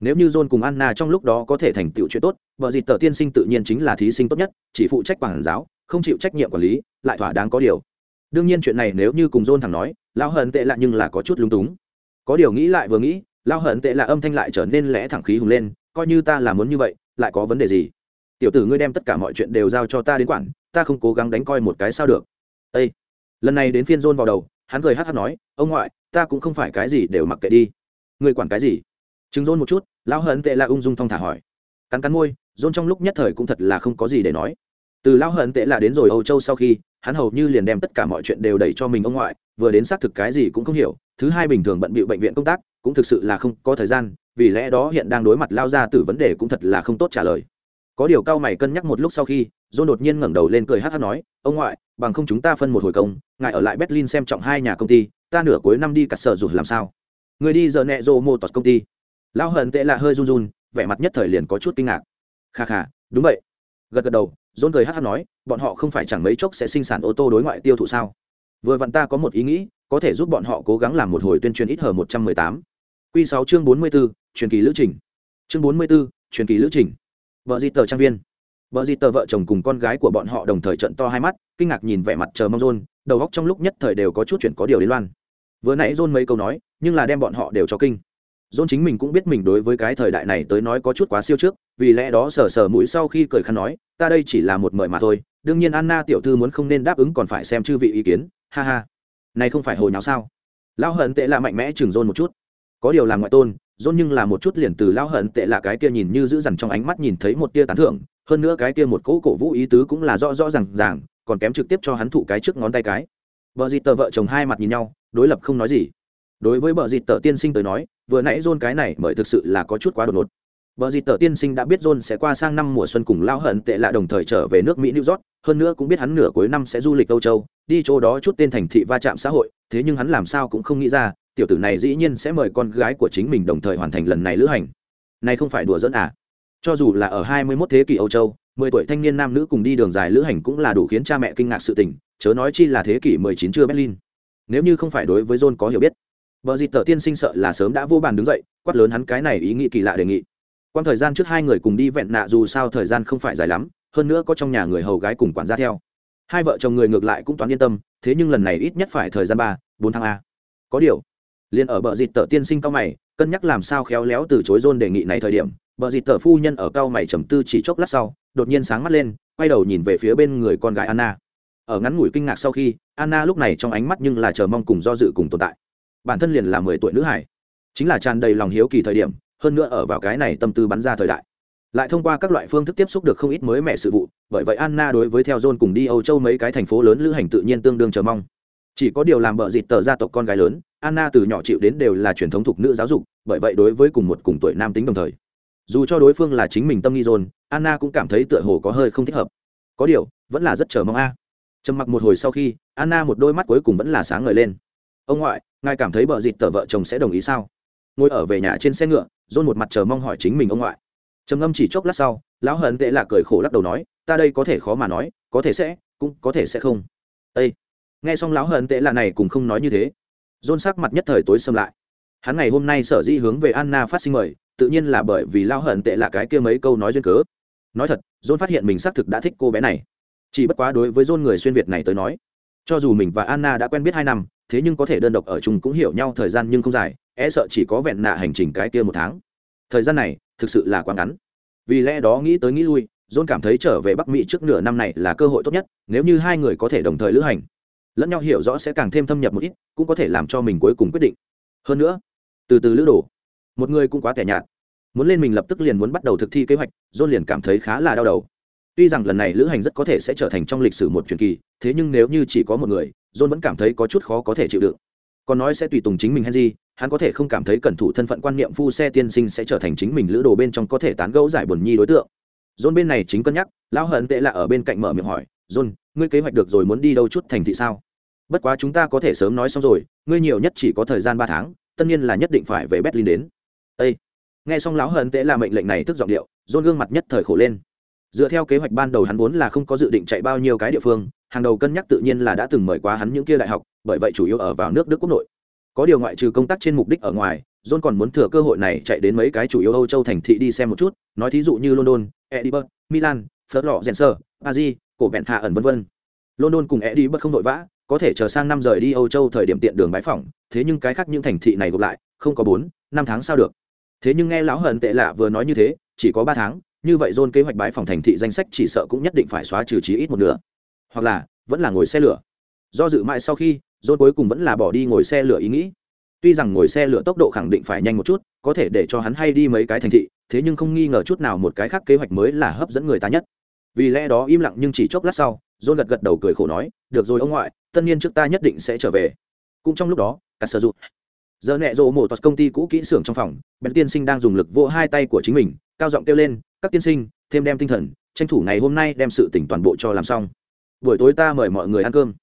Nếu như john cùng anna trong lúc đó có thể thành tựu chuyện tốt vợ dịt tờ tiên sinh tự nhiên chính là thí sinh tốt nhất, chỉ phụ trách quản giáo không chịu trách nhiệm quản lý, lại thỏa đáng có điều. Đương nhiên chuyện này nếu như cùng john thẳng nói lao hận tệ lạ nhưng là có chút lung túng. Có điều nghĩ lại vừa nghĩ lao hận tệ lạ âm thanh lại trở nên lẽ thẳng khí hùng lên, coi như ta là muốn như vậy, lại có vấn đề gì? Tiểu tử ngươi đem tất cả mọi chuyện đều giao cho ta đến quản, ta không cố gắng đánh coi một cái sao được. Ê! Lần này đến phiên john vào đầu, hắn cười hát hát nói, ông ngoại, ta cũng không phải cái gì đều mặc kệ đi. Người quản cái gì? Chứng john một chút, lão hận tệ là ung dung thong thả hỏi. Cắn cắn môi, john trong lúc nhất thời cũng thật là không có gì để nói từ lão hận tệ là đến rồi âu châu sau khi, hắn hầu như liền đem tất cả mọi chuyện đều đẩy cho mình ông ngoại, vừa đến xác thực cái gì cũng không hiểu, thứ hai bình thường bận bịu bệnh viện công tác, cũng thực sự là không có thời gian, vì lẽ đó hiện đang đối mặt lao ra từ vấn đề cũng thật là không tốt trả lời. Có điều cao mày cân nhắc một lúc sau khi, john đột nhiên ngẩng đầu lên cười hát hát nói, ông ngoại, bằng không chúng ta phân một hồi công, ngài ở lại berlin xem trọng hai nhà công ty, ta nửa cuối năm đi cả sở dù làm sao? Người đi giờ nẹ rô mô tọt công ty. Lão hận tệ là hơi run run, vẻ mặt nhất thời liền có chút kinh ngạc. Kha kha, đúng vậy. Gật gật đầu dôn cười hát hát nói, bọn họ không phải chẳng mấy chốc sẽ sinh sản ô tô đối ngoại tiêu thụ sao? Vừa vặn ta có một ý nghĩ, có thể giúp bọn họ cố gắng làm một hồi tuyên truyền ít hở một trăm mười tám. Q sáu chương bốn mươi b ố truyền kỳ lữ trình. Chương bốn mươi b ố truyền kỳ lữ trình. Vợ di tờ trang viên. Vợ di tờ vợ chồng cùng con gái của bọn họ đồng thời trận to hai mắt, kinh ngạc nhìn vẻ mặt chờ mong rôn đầu góc trong lúc nhất thời đều có chút chuyện có điều đến loan vừa nãy rôn mấy câu nói, nhưng là đem bọn họ đều cho kinh. John chính mình cũng biết mình đối với cái thời đại này tới nói có chút quá siêu trước, vì lẽ đó sờ sờ mũi sau khi cười khăn nói, ta đây chỉ là một mời mà thôi, đương nhiên Anna tiểu thư muốn không nên đáp ứng còn phải xem chư vị ý kiến, ha ha. Này không phải hồi nào sao? Lão hận tệ là mạnh mẽ chừng John một chút. Có điều là ngoại tôn, John nhưng là một chút liền từ lão hận tệ là cái kia nhìn như giữ dằn trong ánh mắt nhìn thấy một tia tán thưởng, hơn nữa cái kia một cỗ cổ vũ ý tứ cũng là rõ rõ ràng ràng, còn kém trực tiếp cho hắn thụ cái trước ngón tay cái. Bờ dịt tờ vợ chồng hai mặt nhìn nhau, đối lập không nói gì đối với bờ dịt tờ tiên sinh tới nói, vừa nãy john cái này mời thực sự là có chút quá đột ngột. Bờ dịt tờ tiên sinh đã biết john sẽ qua sang năm mùa xuân cùng lao hận tệ lạ đồng thời trở về nước mỹ, new york, hơn nữa cũng biết hắn nửa cuối năm sẽ du lịch âu châu, đi chỗ đó chút tên thành thị va chạm xã hội, thế nhưng hắn làm sao cũng không nghĩ ra, tiểu tử này dĩ nhiên sẽ mời con gái của chính mình đồng thời hoàn thành lần này lữ hành. Này không phải đùa dẫn à? Cho dù là ở 21 thế kỷ âu châu 10 tuổi thanh niên nam nữ cùng đi đường dài lữ hành cũng là đủ khiến cha mẹ kinh ngạc sự tình, chớ nói chi là thế kỷ 19 chưa berlin. Nếu như không phải đối với john có hiểu biết. Bờ dịt Tở tiên sinh sợ là sớm đã vô bàn đứng dậy, quát lớn hắn cái này ý nghĩ kỳ lạ đề nghị. Quan thời gian trước hai người cùng đi vẹn nạ dù sao thời gian không phải dài lắm, hơn nữa có trong nhà người hầu gái cùng quản gia theo. Hai vợ chồng người ngược lại cũng toán yên tâm, thế nhưng lần này ít nhất phải thời gian ba, bốn tháng a. Có điều, liền ở bờ dịt Tở tiên sinh cao mày, cân nhắc làm sao khéo léo từ chối John đề nghị này thời điểm, bờ dịt Tở phu nhân ở cao mày trầm tư chỉ chốc lát sau, đột nhiên sáng mắt lên, quay đầu nhìn về phía bên người con gái Anna. Ở ngắn ngủi kinh ngạc sau khi, Anna lúc này trong ánh mắt nhưng là chờ mong cùng do dự cùng tồn tại bản thân liền là mười tuổi nữ hải. Chính là tràn đầy lòng hiếu kỳ thời điểm, hơn nữa ở vào cái này tâm tư bắn ra thời đại. Lại thông qua các loại phương thức tiếp xúc được không ít mới mẻ sự vụ, bởi vậy anna đối với theo john cùng đi âu châu mấy cái thành phố lớn lữ hành tự nhiên tương đương chờ mong. Chỉ có điều làm bợ dịt tờ gia tộc con gái lớn, anna từ nhỏ chịu đến đều là truyền thống thuộc nữ giáo dục, bởi vậy đối với cùng một cùng tuổi nam tính đồng thời. Dù cho đối phương là chính mình tâm nghi john anna cũng cảm thấy tựa hồ có hơi không thích hợp. Có điều, vẫn là rất chờ mong a. Trầm mặc một hồi sau khi, anna một đôi mắt cuối cùng vẫn là sáng ngời lên ông ngoại, ngài cảm thấy bờ dịt tờ vợ chồng sẽ đồng ý sao? Ngồi ở về nhà trên xe ngựa dôn một mặt chờ mong hỏi chính mình ông ngoại. Trầm ngâm chỉ chốc lát sau, lão hận tệ là cười khổ lắc đầu nói, ta đây có thể khó mà nói, có thể sẽ, cũng có thể sẽ không. Ây nghe xong lão hận tệ là này cũng không nói như thế. Dôn sắc mặt nhất thời tối xâm lại. Hắn ngày hôm nay sở dĩ hướng về anna phát sinh mời, tự nhiên là bởi vì lão hận tệ là cái kia mấy câu nói duyên cớ. Nói thật dôn phát hiện mình xác thực đã thích cô bé này. Chỉ bất quá đối với dôn người xuyên việt này tới nói, cho dù mình và anna đã quen biết hai năm thế nhưng có thể đơn độc ở chung cũng hiểu nhau thời gian nhưng không dài e sợ chỉ có vẹn nạ hành trình cái kia một tháng. Thời gian này, thực sự là quá ngắn. Vì lẽ đó nghĩ tới nghĩ lui, john cảm thấy trở về bắc mỹ trước nửa năm này là cơ hội tốt nhất, nếu như hai người có thể đồng thời lữ hành. Lẫn nhau hiểu rõ sẽ càng thêm thâm nhập một ít, cũng có thể làm cho mình cuối cùng quyết định. Hơn nữa, từ từ lữ đồ. Một người cũng quá tẻ nhạt. Muốn lên mình lập tức liền muốn bắt đầu thực thi kế hoạch, john liền cảm thấy khá là đau đầu. Tuy rằng lần này lữ hành rất có thể sẽ trở thành trong lịch sử một truyền kỳ, thế nhưng nếu như chỉ có một người john vẫn cảm thấy có chút khó có thể chịu đựng. Còn nói sẽ tùy tùng chính mình henry, hắn có thể không cảm thấy cẩn thủ thân phận quan niệm phu xe tiên sinh sẽ trở thành chính mình lữ đồ bên trong có thể tán gẫu giải buồn nhi đối tượng. John bên này chính cân nhắc, lão hận tệ là ở bên cạnh mở miệng hỏi, john, ngươi kế hoạch được rồi muốn đi đâu chút thành thị sao? Bất quá chúng ta có thể sớm nói xong rồi, ngươi nhiều nhất chỉ có thời gian ba tháng, tất nhiên là nhất định phải về berlin đến. Ê! nghe xong lão hận tệ là mệnh lệnh này tức giọng điệu, john gương mặt nhất thời khổ lên. Dựa theo kế hoạch ban đầu hắn vốn là không có dự định chạy bao nhiêu cái địa phương hàng đầu cân nhắc tự nhiên là đã từng mời quá hắn những kia đại học, bởi vậy chủ yếu ở vào nước đức quốc nội. Có điều ngoại trừ công tác trên mục đích ở ngoài, john còn muốn thừa cơ hội này chạy đến mấy cái chủ yếu âu châu thành thị đi xem một chút, nói thí dụ như london, edinburgh, milan phớt lọ rèn sơ paris cổ bẹn hạ ẩn v v london cùng edinburgh không vội vã, có thể chờ sang năm rời đi âu châu thời điểm tiện đường bãi phỏng, thế nhưng cái khác những thành thị này gộp lại, không có bốn, năm tháng sao được. Thế nhưng nghe lão hận tệ lạ vừa nói như thế, chỉ có ba tháng, như vậy John kế hoạch bãi phòng thành thị danh sách chỉ sợ cũng nhất định phải xóa trừ chí ít một nửa. Hoặc là, vẫn là ngồi xe lửa. Do dự mãi sau khi, John cuối cùng vẫn là bỏ đi ngồi xe lửa ý nghĩ. Tuy rằng ngồi xe lửa tốc độ khẳng định phải nhanh một chút, có thể để cho hắn hay đi mấy cái thành thị, thế nhưng không nghi ngờ chút nào một cái khác kế hoạch mới là hấp dẫn người ta nhất. Vì lẽ đó im lặng nhưng chỉ chốc lát sau, John gật gật đầu cười khổ nói, "Được rồi ông ngoại, tất nhiên trước ta nhất định sẽ trở về." Cũng trong lúc đó, cả sở dụng giờ nẹ rộ mổ toạt công ty cũ kỹ xưởng trong phòng bèn tiên sinh đang dùng lực vỗ hai tay của chính mình cao giọng kêu lên các tiên sinh thêm đem tinh thần tranh thủ ngày hôm nay đem sự tỉnh toàn bộ cho làm xong buổi tối ta mời mọi người ăn cơm.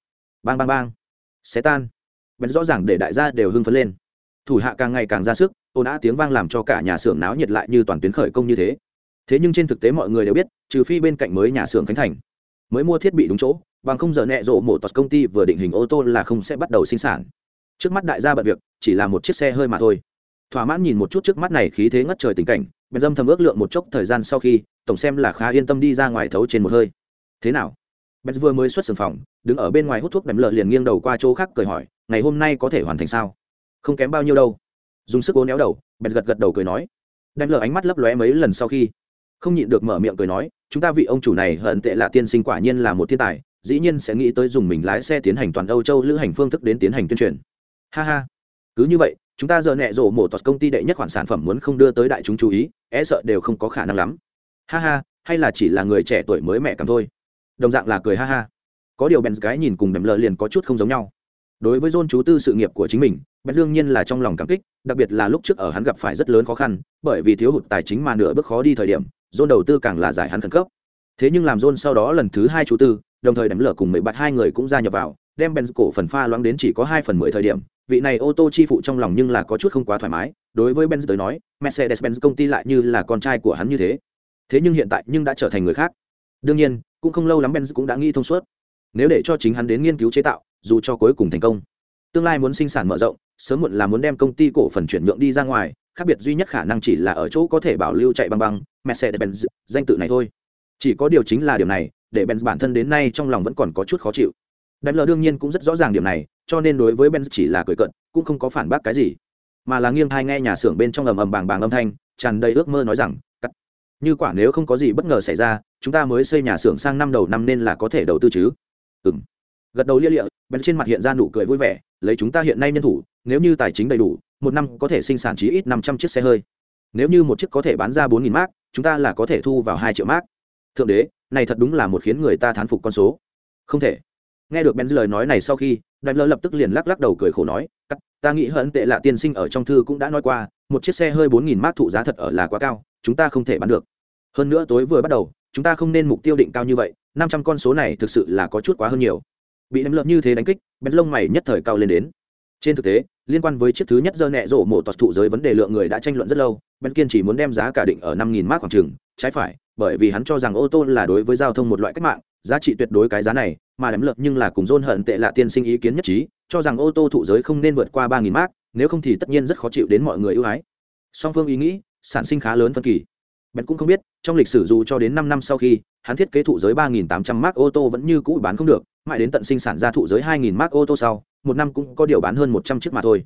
Bang bang bang. Xé tan. Bèn rõ ràng để đại gia đều hưng phấn lên. Thủ hạ càng ngày càng ra sức, ồn ào tiếng vang làm cho cả nhà xưởng náo nhiệt lại như toàn tuyến khởi công như thế. Thế nhưng trên thực tế mọi người đều biết, trừ phi bên cạnh mới nhà xưởng khánh thành, mới mua thiết bị đúng chỗ, bằng không giờ nẹ rộ một tọt công ty vừa định hình ô tô là không sẽ bắt đầu sinh sản. Trước mắt đại gia bận việc, chỉ là một chiếc xe hơi mà thôi. Thỏa mãn nhìn một chút trước mắt này khí thế ngất trời tình cảnh, bèn dâm thầm ước lượng một chốc thời gian sau khi, tổng xem là khá yên tâm đi ra ngoài thấu trên một hơi. Thế nào? Bèn vừa mới xuất sừng phòng, đứng ở bên ngoài hút thuốc bèn lợ liền nghiêng đầu qua chỗ khác cười hỏi, ngày hôm nay có thể hoàn thành sao? Không kém bao nhiêu đâu. Dùng sức uốn éo đầu bèn gật gật đầu cười nói. Đem lờ ánh mắt lấp lóe mấy lần sau khi, không nhịn được mở miệng cười nói, chúng ta vị ông chủ này hận tệ là tiên sinh quả nhiên là một thiên tài, dĩ nhiên sẽ nghĩ tới dùng mình lái xe tiến hành toàn âu châu lữ hành phương thức đến tiến hành tuyên truyền. Ha ha. Cứ như vậy, chúng ta giờ nẹ rổ một tọt công ty đệ nhất khoản sản phẩm muốn không đưa tới đại chúng chú ý e sợ đều không có khả năng lắm. Ha ha, hay là chỉ là người trẻ tuổi mới mẹ cầm thôi đồng dạng là cười ha ha. Có điều bèn cái nhìn cùng bèn lờ liền có chút không giống nhau. Đối với john chú tư sự nghiệp của chính mình bèn đương nhiên là trong lòng cảm kích, đặc biệt là lúc trước ở hắn gặp phải rất lớn khó khăn, bởi vì thiếu hụt tài chính mà nửa bước khó đi thời điểm john đầu tư càng là giải hắn khẩn cấp. Thế nhưng làm john sau đó lần thứ hai chú tư, đồng thời đèm lờ cùng mấy bạn hai người cũng gia nhập vào, đem benz cổ phần pha loãng đến chỉ có hai phần mười thời điểm, vị này ô tô chi phụ trong lòng nhưng là có chút không quá thoải mái, đối với benz tới nói mercedes benz công ty lại như là con trai của hắn như thế. Thế nhưng hiện tại nhưng đã trở thành người khác. Đương nhiên cũng không lâu lắm benz cũng đã nghĩ thông suốt. Nếu để cho chính hắn đến nghiên cứu chế tạo dù cho cuối cùng thành công tương lai muốn sinh sản mở rộng sớm muộn là muốn đem công ty cổ phần chuyển nhượng đi ra ngoài khác biệt duy nhất khả năng chỉ là ở chỗ có thể bảo lưu chạy băng băng mercedes benz danh tự này thôi. Chỉ có điều chính là điều này để benz bản thân đến nay trong lòng vẫn còn có chút khó chịu. Daimler đương nhiên cũng rất rõ ràng điểm này, cho nên đối với Benz chỉ là cười cận, cũng không có phản bác cái gì, mà là nghiêng tai nghe nhà xưởng bên trong ầm ầm bàng bàng âm thanh, tràn đầy ước mơ nói rằng. Như quả nếu không có gì bất ngờ xảy ra, chúng ta mới xây nhà xưởng sang năm đầu năm nên là có thể đầu tư chứ. Ừm. Gật đầu lia lịa, bèn trên mặt hiện ra nụ cười vui vẻ, lấy chúng ta hiện nay nhân thủ, nếu như tài chính đầy đủ, một năm có thể sinh sản chí ít năm trăm chiếc xe hơi. Nếu như một chiếc có thể bán ra bốn nghìn mác chúng ta là có thể thu vào hai triệu mác Thượng đế, này thật đúng là một khiến người ta thán phục con số. Không thể nghe được bèn lời nói này sau khi đại lơ lập tức liền lắc lắc đầu cười khổ nói cắt ta nghĩ hận tệ lạ tiên sinh ở trong thư cũng đã nói qua một chiếc xe hơi bốn nghìn mát thụ giá thật ở là quá cao chúng ta không thể bán được hơn nữa tối vừa bắt đầu, chúng ta không nên mục tiêu định cao như vậy, năm trăm con số này thực sự là có chút quá hơn nhiều. Bị đánh lợn như thế đánh kích bét lông mày nhất thời cao lên đến. Trên thực tế, liên quan với chiếc thứ nhất dơ nẹ rổ mổ tọt thụ giới vấn đề lượng người đã tranh luận rất lâu bên kiên chỉ muốn đem giá cả định ở năm nghìn mark khoảng trường trái phải, bởi vì hắn cho rằng ô tô là đối với giao thông một loại cách mạng, giá trị tuyệt đối cái giá này, mà đếm lợn nhưng là cùng dôn hận tệ lạ tiên sinh ý kiến nhất trí, cho rằng ô tô thụ giới không nên vượt qua ba nghìn mark nếu không thì tất nhiên rất khó chịu đến mọi người ưu ái. Song phương ý nghĩ, sản sinh khá lớn phân kỳ. Bèn cũng không biết trong lịch sử dù cho đến năm năm sau khi hắn thiết kế thụ giới ba nghìn tám trăm mark ô tô vẫn như cũ bán không được mãi đến tận sinh sản ra thụ giới hai nghìn mark ô tô sau một năm cũng có điều bán hơn một trăm chiếc mà thôi.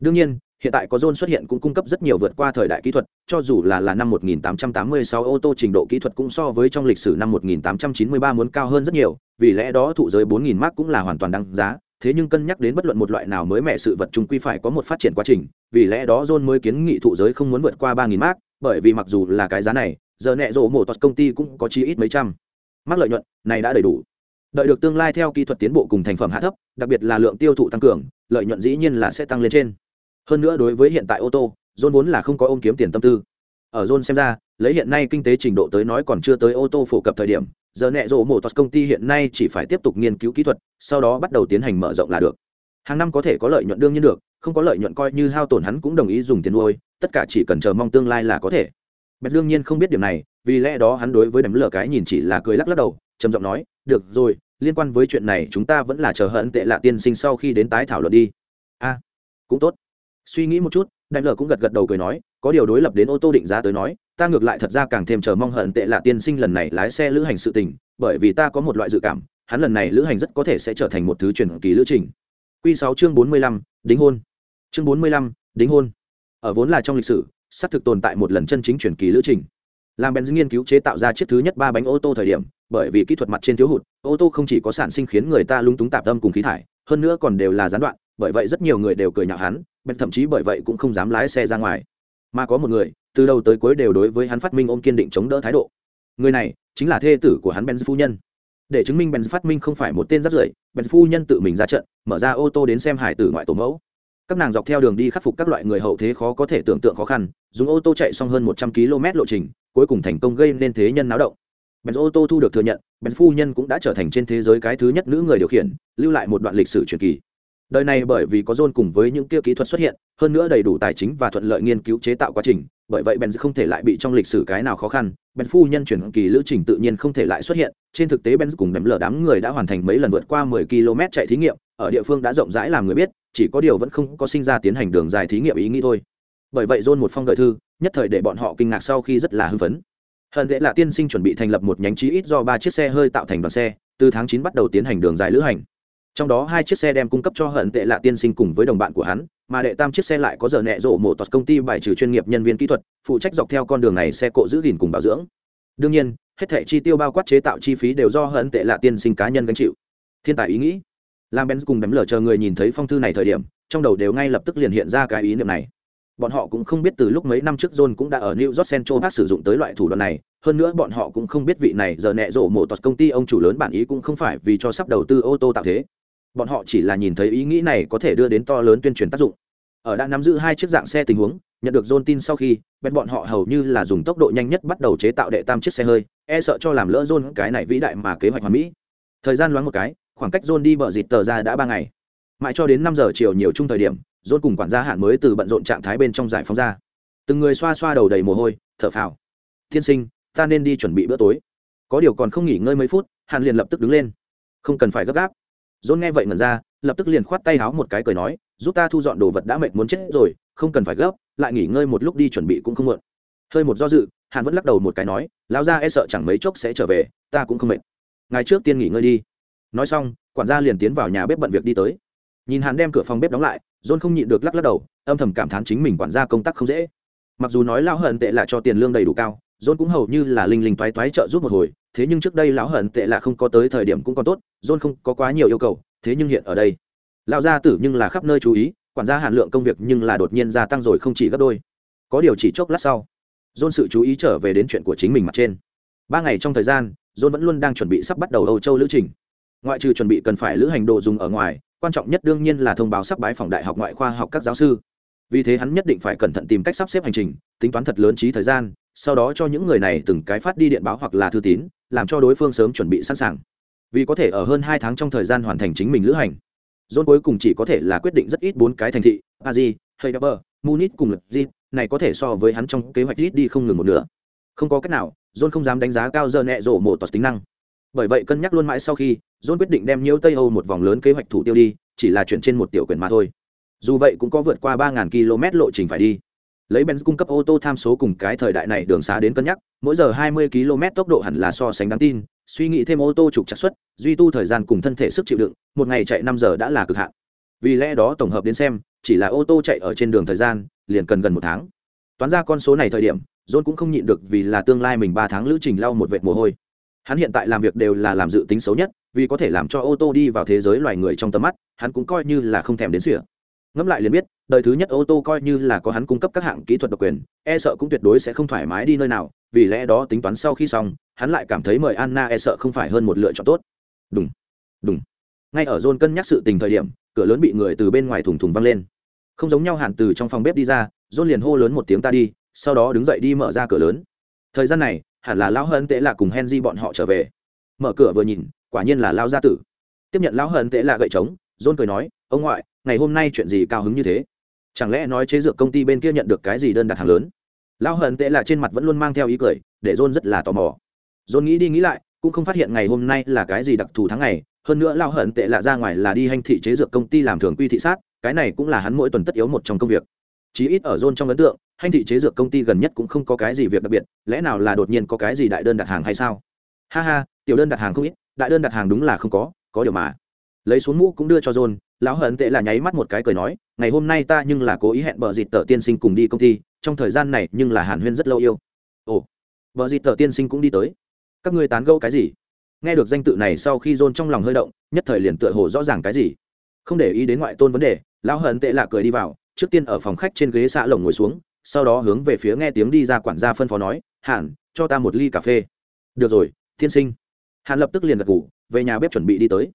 Đương nhiên hiện tại có John xuất hiện cũng cung cấp rất nhiều vượt qua thời đại kỹ thuật, cho dù là là năm 1886 ô tô trình độ kỹ thuật cũng so với trong lịch sử năm 1893 muốn cao hơn rất nhiều, vì lẽ đó thụ giới 4000 mark cũng là hoàn toàn đáng giá, thế nhưng cân nhắc đến bất luận một loại nào mới mẹ sự vật chung quy phải có một phát triển quá trình, vì lẽ đó John mới kiến nghị thụ giới không muốn vượt qua 3000 mark, bởi vì mặc dù là cái giá này, giờ nẹ rộ mổ toàn công ty cũng có chi ít mấy trăm. Mắc lợi nhuận, này đã đầy đủ. Đợi được tương lai theo kỹ thuật tiến bộ cùng thành phẩm hạ thấp, đặc biệt là lượng tiêu thụ tăng cường, lợi nhuận dĩ nhiên là sẽ tăng lên trên hơn nữa đối với hiện tại ô tô john vốn là không có ôm kiếm tiền tâm tư ở john xem ra lấy hiện nay kinh tế trình độ tới nói còn chưa tới ô tô phổ cập thời điểm giờ nẹ rộ mổ toạt công ty hiện nay chỉ phải tiếp tục nghiên cứu kỹ thuật sau đó bắt đầu tiến hành mở rộng là được hàng năm có thể có lợi nhuận đương nhiên được không có lợi nhuận coi như hao tổn hắn cũng đồng ý dùng tiền nuôi tất cả chỉ cần chờ mong tương lai là có thể bẹt đương nhiên không biết điểm này, vì lẽ đó hắn đối với đấm lờ cái nhìn chỉ là cười lắc lắc đầu, trầm giọng nói, được rồi, liên quan với chuyện này chúng ta vẫn là chờ hận tệ lạ tiên sinh sau khi đến tái thảo luận đi. A, cũng tốt. Suy nghĩ một chút đấm lờ cũng gật gật đầu cười nói, có điều đối lập đến ô tô định giá tới nói, ta ngược lại thật ra càng thêm chờ mong hận tệ lạ tiên sinh lần này lái xe lữ hành sự tình, bởi vì ta có một loại dự cảm, hắn lần này lữ hành rất có thể sẽ trở thành một thứ truyền kỳ lữ trình. Q sáu chương bốn mươi lăm, đính hôn. Chương bốn mươi lăm, đính hôn. Ở vốn là trong lịch sử xác thực tồn tại một lần chân chính chuyển kỳ lữ trình. Làm Benz nghiên cứu chế tạo ra chiếc thứ nhất ba bánh ô tô thời điểm, bởi vì kỹ thuật mặt trên thiếu hụt, ô tô không chỉ có sản sinh khiến người ta lung túng tạp tâm cùng khí thải, hơn nữa còn đều là gián đoạn, bởi vậy rất nhiều người đều cười nhạo hắn bèn thậm chí bởi vậy cũng không dám lái xe ra ngoài. Mà có một người, từ đầu tới cuối đều đối với hắn phát minh ôm kiên định chống đỡ thái độ. Người này chính là thê tử của hắn benz phu nhân. Để chứng minh benz phát minh không phải một tên rắt rưởi, benz phu nhân tự mình ra trận, mở ra ô tô đến xem hải tử ngoại tổ mẫu các nàng dọc theo đường đi khắc phục các loại người hậu thế khó có thể tưởng tượng khó khăn, dùng ô tô chạy xong hơn một trăm km lộ trình, cuối cùng thành công gây nên thế nhân náo động. Bèn ô tô thu được thừa nhận bèn phu nhân cũng đã trở thành trên thế giới cái thứ nhất nữ người điều khiển, lưu lại một đoạn lịch sử truyền kỳ. Đời này bởi vì có John cùng với những kia kỹ thuật xuất hiện, hơn nữa đầy đủ tài chính và thuận lợi nghiên cứu chế tạo quá trình, bởi vậy Benz không thể lại bị trong lịch sử cái nào khó khăn, Benz phu nhân chuyển kỳ lữ trình tự nhiên không thể lại xuất hiện. Trên thực tế Benz cùng đếm lờ đám người đã hoàn thành mấy lần vượt qua 10 km chạy thí nghiệm, ở địa phương đã rộng rãi làm người biết chỉ có điều vẫn không có sinh ra tiến hành đường dài thí nghiệm ý nghĩ thôi. Bởi vậy John một phong gợi thư, nhất thời để bọn họ kinh ngạc sau khi rất là hưng phấn. Hận tệ là tiên sinh chuẩn bị thành lập một nhánh chí ít do ba chiếc xe hơi tạo thành đoàn xe, từ tháng chín bắt đầu tiến hành đường dài lữ hành. Trong đó hai chiếc xe đem cung cấp cho hận tệ lạ tiên sinh cùng với đồng bạn của hắn, mà đệ tam chiếc xe lại có giờ nẹ rộ một toàn công ty bài trừ chuyên nghiệp nhân viên kỹ thuật, phụ trách dọc theo con đường này xe cộ giữ gìn cùng bảo dưỡng. Đương nhiên, hết thẻ chi tiêu bao quát chế tạo chi phí đều do hận tệ lạ tiên sinh cá nhân gánh chịu. Thiên tài ý nghĩ làm benz cùng đếm lờ chờ người nhìn thấy phong thư này thời điểm, trong đầu đều ngay lập tức liền hiện ra cái ý niệm này. Bọn họ cũng không biết từ lúc mấy năm trước john cũng đã ở new york central park sử dụng tới loại thủ đoạn này, hơn nữa bọn họ cũng không biết vị này giờ nẹ rộ một tọt công ty ông chủ lớn bản ý cũng không phải vì cho sắp đầu tư ô tô tạo thế. Bọn họ chỉ là nhìn thấy ý nghĩ này có thể đưa đến to lớn tuyên truyền tác dụng. Ở đã nắm giữ hai chiếc dạng xe tình huống, nhận được John tin sau khi, bên bọn họ hầu như là dùng tốc độ nhanh nhất bắt đầu chế tạo đệ tam chiếc xe hơi e sợ cho làm lỡ John cái này vĩ đại mà kế hoạch hoàn mỹ. Thời gian loáng một cái khoảng cách John đi bờ dịt tờ ra đã ba ngày. Mãi cho đến năm giờ chiều nhiều chung thời điểm, John cùng quản gia hạn mới từ bận rộn trạng thái bên trong giải phóng ra. Từng người xoa xoa đầu đầy mồ hôi, thở phào. Tiên sinh, ta nên đi chuẩn bị bữa tối. Có điều còn không nghỉ ngơi mấy phút hạn liền lập tức đứng lên. Không cần phải gấp gáp. John nghe vậy ngẩn ra, lập tức liền khoát tay háo một cái cười nói, giúp ta thu dọn đồ vật đã mệt muốn chết rồi, không cần phải gấp, lại nghỉ ngơi một lúc đi chuẩn bị cũng không muộn. Hơi một do dự, hàn vẫn lắc đầu một cái nói, lão gia e sợ chẳng mấy chốc sẽ trở về, ta cũng không mệt. Ngày trước tiên nghỉ ngơi đi nói xong, quản gia liền tiến vào nhà bếp bận việc đi tới. Nhìn hàn đem cửa phòng bếp đóng lại, john không nhịn được lắc lắc đầu, âm thầm cảm thán chính mình quản gia công tác không dễ. Mặc dù nói lão hận tệ là cho tiền lương đầy đủ cao, john cũng hầu như là linh linh toái toái trợ giúp một hồi, thế nhưng trước đây lão hận tệ là không có tới thời điểm cũng còn tốt, john không có quá nhiều yêu cầu, thế nhưng hiện ở đây. Lão gia tử nhưng là khắp nơi chú ý, quản gia hàn lượng công việc nhưng là đột nhiên gia tăng rồi không chỉ gấp đôi. Có điều chỉ chốc lát sau, john sự chú ý trở về đến chuyện của chính mình mặt trên. Ba ngày trong thời gian, john vẫn luôn đang chuẩn bị sắp bắt đầu âu châu lữ trình ngoại trừ chuẩn bị cần phải lữ hành đồ dùng ở ngoài, quan trọng nhất đương nhiên là thông báo sắp bái phòng đại học ngoại khoa học các giáo sư. Vì thế hắn nhất định phải cẩn thận tìm cách sắp xếp hành trình, tính toán thật lớn trí thời gian, sau đó cho những người này từng cái phát đi điện báo hoặc là thư tín, làm cho đối phương sớm chuẩn bị sẵn sàng. Vì có thể ở hơn hai tháng trong thời gian hoàn thành chính mình lữ hành. John cuối cùng chỉ có thể là quyết định rất ít bốn cái thành thị, paris, heidelberg, munich cùng lập di này có thể so với hắn trong kế hoạch ít đi không ngừng một nửa. Không có cách nào john không dám đánh giá cao giờ nẹ rổ một tòa tính năng bởi vậy cân nhắc luôn mãi sau khi, john quyết định đem nhiễu tây âu một vòng lớn kế hoạch thủ tiêu đi, chỉ là chuyển trên một tiểu quyền mà thôi. Dù vậy cũng có vượt qua ba km lộ trình phải đi. Lấy benz cung cấp ô tô tham số cùng cái thời đại này đường xá đến cân nhắc, mỗi giờ 20 km tốc độ hẳn là so sánh đáng tin, suy nghĩ thêm ô tô trục chặt xuất, duy tu thời gian cùng thân thể sức chịu đựng, một ngày chạy năm giờ đã là cực hạn. Vì lẽ đó tổng hợp đến xem, chỉ là ô tô chạy ở trên đường thời gian, liền cần gần một tháng. Toán ra con số này thời điểm, john cũng không nhịn được vì là tương lai mình ba tháng lữ trình lau một vệt mồ hôi hắn hiện tại làm việc đều là làm dự tính xấu nhất, vì có thể làm cho ô tô đi vào thế giới loài người trong tầm mắt, hắn cũng coi như là không thèm đến sỉa ngẫm lại liền biết, đời thứ nhất ô tô coi như là có hắn cung cấp các hạng kỹ thuật độc quyền e sợ cũng tuyệt đối sẽ không thoải mái đi nơi nào, vì lẽ đó tính toán sau khi xong, hắn lại cảm thấy mời anna e sợ không phải hơn một lựa chọn tốt. Đúng đúng ngay ở john cân nhắc sự tình thời điểm, cửa lớn bị người từ bên ngoài thùng thùng văng lên. Không giống nhau hẳn từ trong phòng bếp đi ra john liền hô lớn một tiếng ta đi, sau đó đứng dậy đi mở ra cửa lớn. Thời gian này hẳn là lão hận tệ là cùng henry bọn họ trở về. Mở cửa vừa nhìn, quả nhiên là lao gia tử. Tiếp nhận lão hận tệ là gậy trống, john cười nói, ông ngoại, ngày hôm nay chuyện gì cao hứng như thế? Chẳng lẽ nói chế dược công ty bên kia nhận được cái gì đơn đặt hàng lớn? Lão hận tệ là trên mặt vẫn luôn mang theo ý cười, để john rất là tò mò. John nghĩ đi nghĩ lại, cũng không phát hiện ngày hôm nay là cái gì đặc thù tháng ngày, hơn nữa lão hận tệ là ra ngoài là đi hành thị chế dược công ty làm thường quy thị sát, cái này cũng là hắn mỗi tuần tất yếu một trong công việc chí ít ở zone trong ấn tượng, hành thị chế dược công ty gần nhất cũng không có cái gì việc đặc biệt, lẽ nào là đột nhiên có cái gì đại đơn đặt hàng hay sao? Ha ha, tiểu đơn đặt hàng không ít, đại đơn đặt hàng đúng là không có có điều mà. Lấy xuống mũ cũng đưa cho john, lão hận tệ là nháy mắt một cái cười nói, ngày hôm nay ta nhưng là cố ý hẹn bờ dịt tờ tiên sinh cùng đi công ty, trong thời gian này nhưng là hàn huyên rất lâu yêu. Ồ vợ dịt tờ tiên sinh cũng đi tới. Các ngươi tán gẫu cái gì? Nghe được danh tự này sau khi john trong lòng hơi động, nhất thời liền tựa hồ rõ ràng cái gì. Không để ý đến ngoại tôn vấn đề, lão hận tệ là cười đi vào trước tiên ở phòng khách trên ghế xạ lồng ngồi xuống, sau đó hướng về phía nghe tiếng đi ra quản gia phân phó nói hẳn cho ta một ly cà phê. Được rồi, tiên sinh. Hàn lập tức liền gật ngủ về nhà bếp chuẩn bị đi tới.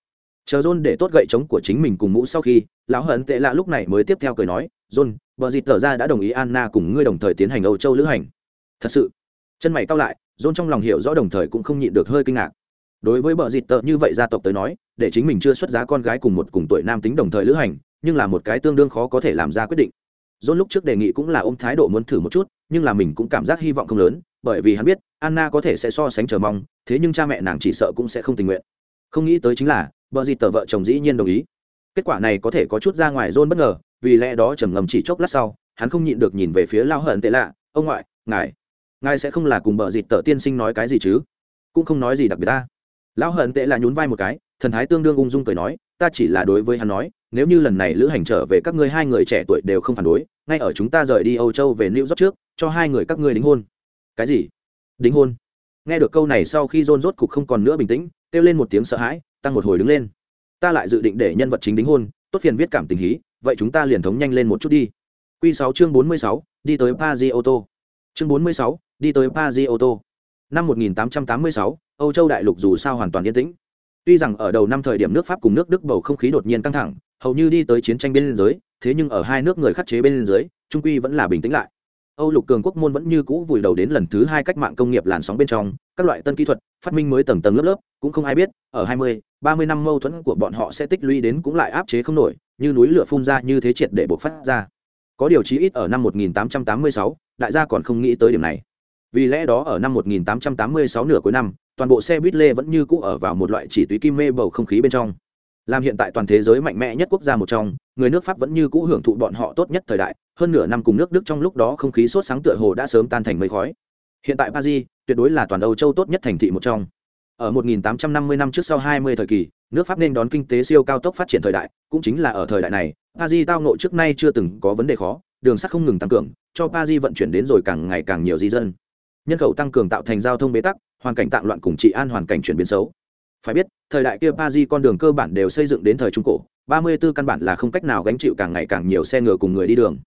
Chờ john để tốt gậy chống của chính mình cùng mũ sau khi, lão hận tệ lạ lúc này mới tiếp theo cười nói, john vợ dịt thở ra đã đồng ý anna cùng ngươi đồng thời tiến hành âu châu lữ hành. Thật sự? Chân mày cao lại, john trong lòng hiểu rõ đồng thời cũng không nhịn được hơi kinh ngạc. Đối với bờ dịt tợ như vậy gia tộc tới nói, để chính mình chưa xuất giá con gái cùng một cùng tuổi nam tính đồng thời lữ hành nhưng là một cái tương đương khó có thể làm ra quyết định. John lúc trước đề nghị cũng là ôm thái độ muốn thử một chút, nhưng là mình cũng cảm giác hy vọng không lớn, bởi vì hắn biết, anna có thể sẽ so sánh chờ mong, thế nhưng cha mẹ nàng chỉ sợ cũng sẽ không tình nguyện. Không nghĩ tới chính là vợ gì tờ vợ chồng dĩ nhiên đồng ý. Kết quả này có thể có chút ra ngoài john bất ngờ, vì lẽ đó trầm ngầm chỉ chốc lát sau, hắn không nhịn được nhìn về phía lao hận tệ lạ, ông ngoại, ngài ngài sẽ không là cùng bờ dịt tờ tiên sinh nói cái gì chứ? Cũng không nói gì đặc biệt ta. Lão hận tệ là nhún vai một cái, thần thái tương đương ung dung cười nói, ta chỉ là đối với hắn nói nếu như lần này lữ hành trở về các ngươi hai người trẻ tuổi đều không phản đối, ngay ở chúng ta rời đi âu châu về new york trước, cho hai người các ngươi đính hôn. Cái gì? Đính hôn? Nghe được câu này sau khi john rốt cục không còn nữa bình tĩnh, kêu lên một tiếng sợ hãi, tăng một hồi đứng lên. Ta lại dự định để nhân vật chính đính hôn, tốt phiền viết cảm tình hí, vậy chúng ta liền thống nhanh lên một chút đi. Q sáu chương bốn mươi sáu, đi tới paris ô tô. Chương bốn mươi sáu, đi tới paris ô tô. Năm một nghìn tám trăm tám mươi sáu, âu châu đại lục dù sao hoàn toàn yên tĩnh. Tuy rằng ở đầu năm thời điểm nước pháp cùng nước đức bầu không khí đột nhiên căng thẳng hầu như đi tới chiến tranh bên giới thế nhưng ở hai nước người khắc chế bên dưới trung quy vẫn là bình tĩnh lại. Âu lục cường quốc môn vẫn như cũ vùi đầu đến lần thứ hai cách mạng công nghiệp làn sóng bên trong các loại tân kỹ thuật phát minh mới tầng tầng lớp lớp cũng không ai biết ở hai mươi ba mươi năm mâu thuẫn của bọn họ sẽ tích lũy đến cũng lại áp chế không nổi như núi lửa phun ra như thế triệt để buộc phát ra. Có điều chí ít ở năm 1886, đại gia còn không nghĩ tới điểm này. Vì lẽ đó ở năm 1886 nửa cuối năm toàn bộ xe buýt lê vẫn như cũ ở vào một loại chỉ túy kim mê bầu không khí bên trong làm hiện tại toàn thế giới mạnh mẽ nhất quốc gia một trong, người nước pháp vẫn như cũ hưởng thụ bọn họ tốt nhất thời đại, hơn nửa năm cùng nước đức trong lúc đó không khí sốt sáng tựa hồ đã sớm tan thành mây khói. Hiện tại paris, tuyệt đối là toàn âu châu tốt nhất thành thị một trong. Ở 1850 năm trước sau 20 thời kỳ, nước pháp nên đón kinh tế siêu cao tốc phát triển thời đại, cũng chính là ở thời đại này, paris tao nộ trước nay chưa từng có vấn đề khó, đường sắt không ngừng tăng cường, cho paris vận chuyển đến rồi càng ngày càng nhiều di dân. Nhân khẩu tăng cường tạo thành giao thông bế tắc, hoàn cảnh tạm loạn cùng trị an hoàn cảnh chuyển biến xấu phải biết, thời đại kia paris con đường cơ bản đều xây dựng đến thời trung cổ 34 căn bản là không cách nào gánh chịu càng ngày càng nhiều xe ngựa cùng người đi đường.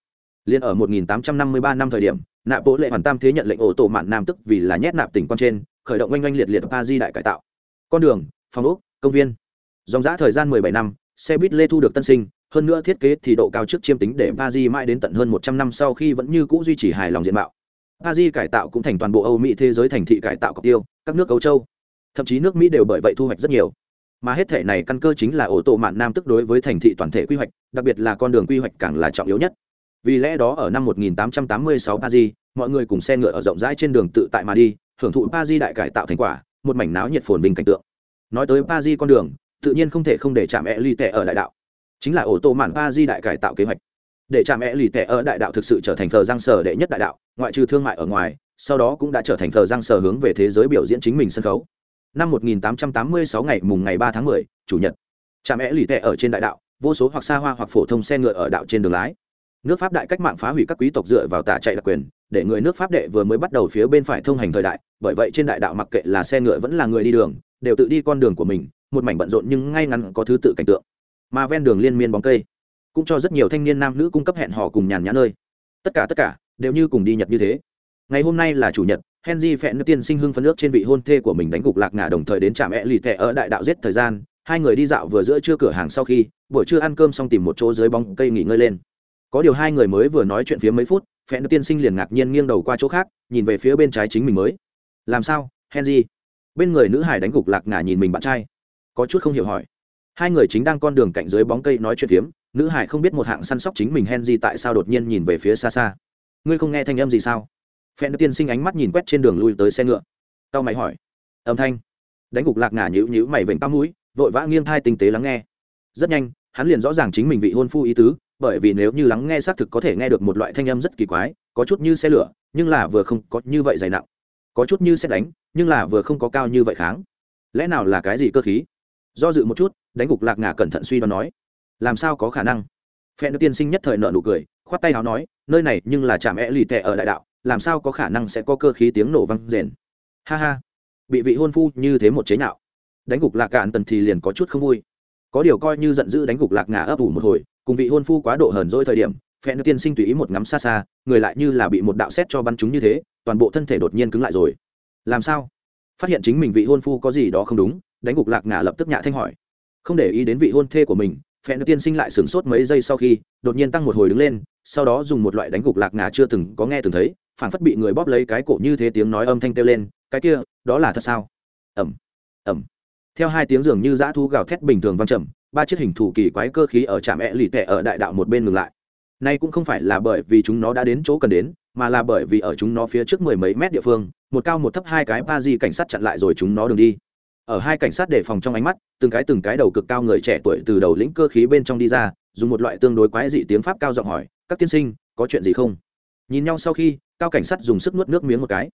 Liên ở 1853 năm thời điểm nạp bố lệ hoàn tam thế nhận lệnh ổ tổ mạn nam tức vì là nhét nạp tỉnh quan trên, khởi động oanh oanh liệt liệt paris đại cải tạo. Con đường, phòng ốc, công viên. Dòng giã thời gian 17 năm, xe buýt lê thu được tân sinh, hơn nữa thiết kế thì độ cao trước chiêm tính để paris mãi đến tận hơn 100 năm sau khi vẫn như cũ duy trì hài lòng diện mạo. Paris cải tạo cũng thành toàn bộ âu mỹ thế giới thành thị cải tạo cọc tiêu, các nước âu châu thậm chí nước mỹ đều bởi vậy thu hoạch rất nhiều mà hết thể này căn cơ chính là ổ tổ mạn nam tức đối với thành thị toàn thể quy hoạch đặc biệt là con đường quy hoạch càng là trọng yếu nhất vì lẽ đó ở năm 1886 paris mọi người cùng xe ngựa ở rộng rãi trên đường tự tại mà đi hưởng thụ paris đại cải tạo thành quả một mảnh náo nhiệt phồn vinh cảnh tượng nói tới paris con đường tự nhiên không thể không để chạm e ly tệ ở đại đạo chính là ổ tổ mạn paris đại cải tạo kế hoạch để chạm e ly tệ ở đại đạo thực sự trở thành thờ giang sở đệ nhất đại đạo ngoại trừ thương mại ở ngoài sau đó cũng đã trở thành thờ giang sở hướng về thế giới biểu diễn chính mình sân khấu năm 1886 ngày mùng ngày 3 tháng 10, chủ nhật. Trạm é lì tệ ở trên đại đạo vô số hoặc xa hoa hoặc phổ thông xe ngựa ở đạo trên đường lái. Nước pháp đại cách mạng phá hủy các quý tộc dựa vào tả chạy đặc quyền để người nước pháp đệ vừa mới bắt đầu phía bên phải thông hành thời đại bởi vậy trên đại đạo mặc kệ là xe ngựa vẫn là người đi đường đều tự đi con đường của mình một mảnh bận rộn nhưng ngay ngắn có thứ tự cảnh tượng. Mà ven đường liên miên bóng cây cũng cho rất nhiều thanh niên nam nữ cung cấp hẹn hò cùng nhàn nhã nơi. Tất cả tất cả đều như cùng đi nhật như thế. Ngày hôm nay là chủ nhật henry phẹn nước tiên sinh hưng phấn nước trên vị hôn thê của mình đánh gục lạc ngả đồng thời đến trạm e lì tệ ở đại đạo giết thời gian. Hai người đi dạo vừa giữa trưa cửa hàng sau khi, buổi trưa ăn cơm xong tìm một chỗ dưới bóng cây nghỉ ngơi lên. Có điều hai người mới vừa nói chuyện phía mấy phút phẹn nước tiên sinh liền ngạc nhiên nghiêng đầu qua chỗ khác, nhìn về phía bên trái chính mình mới. Làm sao, henry? Bên người nữ hải đánh gục lạc ngả nhìn mình bạn trai. Có chút không hiểu hỏi. Hai người chính đang con đường cạnh dưới bóng cây nói chuyện phiếm, nữ hải không biết một hạng săn sóc chính mình henry tại sao đột nhiên nhìn về phía xa xa. Ngươi không nghe thanh âm gì sao? Phen tiên sinh ánh mắt nhìn quét trên đường lui tới xe ngựa. Tao mày hỏi. Âm thanh. Đánh gục lạc ngả nhữ nhữ mày vểnh tao mũi, vội vã nghiêng thai tinh tế lắng nghe. Rất nhanh, hắn liền rõ ràng chính mình vị hôn phu ý tứ, bởi vì nếu như lắng nghe xác thực có thể nghe được một loại thanh âm rất kỳ quái, có chút như xe lửa, nhưng là vừa không có như vậy dày nặng. Có chút như xét đánh, nhưng là vừa không có cao như vậy kháng. Lẽ nào là cái gì cơ khí? Do dự một chút, đánh gục lạc ngả cẩn thận suy đoán nói. Làm sao có khả năng? Phen tiên sinh nhất thời nợ nụ cười, khoát tay áo nói, nơi này nhưng là chạm e lì tệ ở đại đạo làm sao có khả năng sẽ có cơ khí tiếng nổ vang rền? Ha ha, bị vị hôn phu như thế một chế nhạo. Đánh gục lạc cạn tần thì liền có chút không vui. Có điều coi như giận dữ đánh gục lạc ngả ấp ủ một hồi, cùng vị hôn phu quá độ hờn dỗi thời điểm phen tiên sinh tùy ý một ngắm xa xa, người lại như là bị một đạo xét cho bắn chúng như thế, toàn bộ thân thể đột nhiên cứng lại rồi. Làm sao? Phát hiện chính mình vị hôn phu có gì đó không đúng, đánh gục lạc ngả lập tức nhạ thanh hỏi. Không để ý đến vị hôn thê của mình phen tiên sinh lại sửng sốt mấy giây sau khi, đột nhiên tăng một hồi đứng lên, sau đó dùng một loại đánh gục lạc ngả chưa từng có nghe từng thấy phản phất bị người bóp lấy cái cổ như thế tiếng nói âm thanh kêu lên, cái kia, đó là thật sao? Ẩm ẩm theo hai tiếng dường như dã thu gào thét bình thường vang trầm, ba chiếc hình thủ kỳ quái cơ khí ở trạm e lì tệ ở đại đạo một bên ngừng lại. Nay cũng không phải là bởi vì chúng nó đã đến chỗ cần đến, mà là bởi vì ở chúng nó phía trước mười mấy mét địa phương, một cao một thấp hai cái ba di cảnh sát chặn lại rồi chúng nó đường đi. Ở hai cảnh sát đề phòng trong ánh mắt, từng cái từng cái đầu cực cao người trẻ tuổi từ đầu lĩnh cơ khí bên trong đi ra, dùng một loại tương đối quái dị tiếng pháp cao giọng hỏi, các tiên sinh, có chuyện gì không? Nhìn nhau sau khi, cao cảnh sát dùng sức nuốt nước miếng một cái.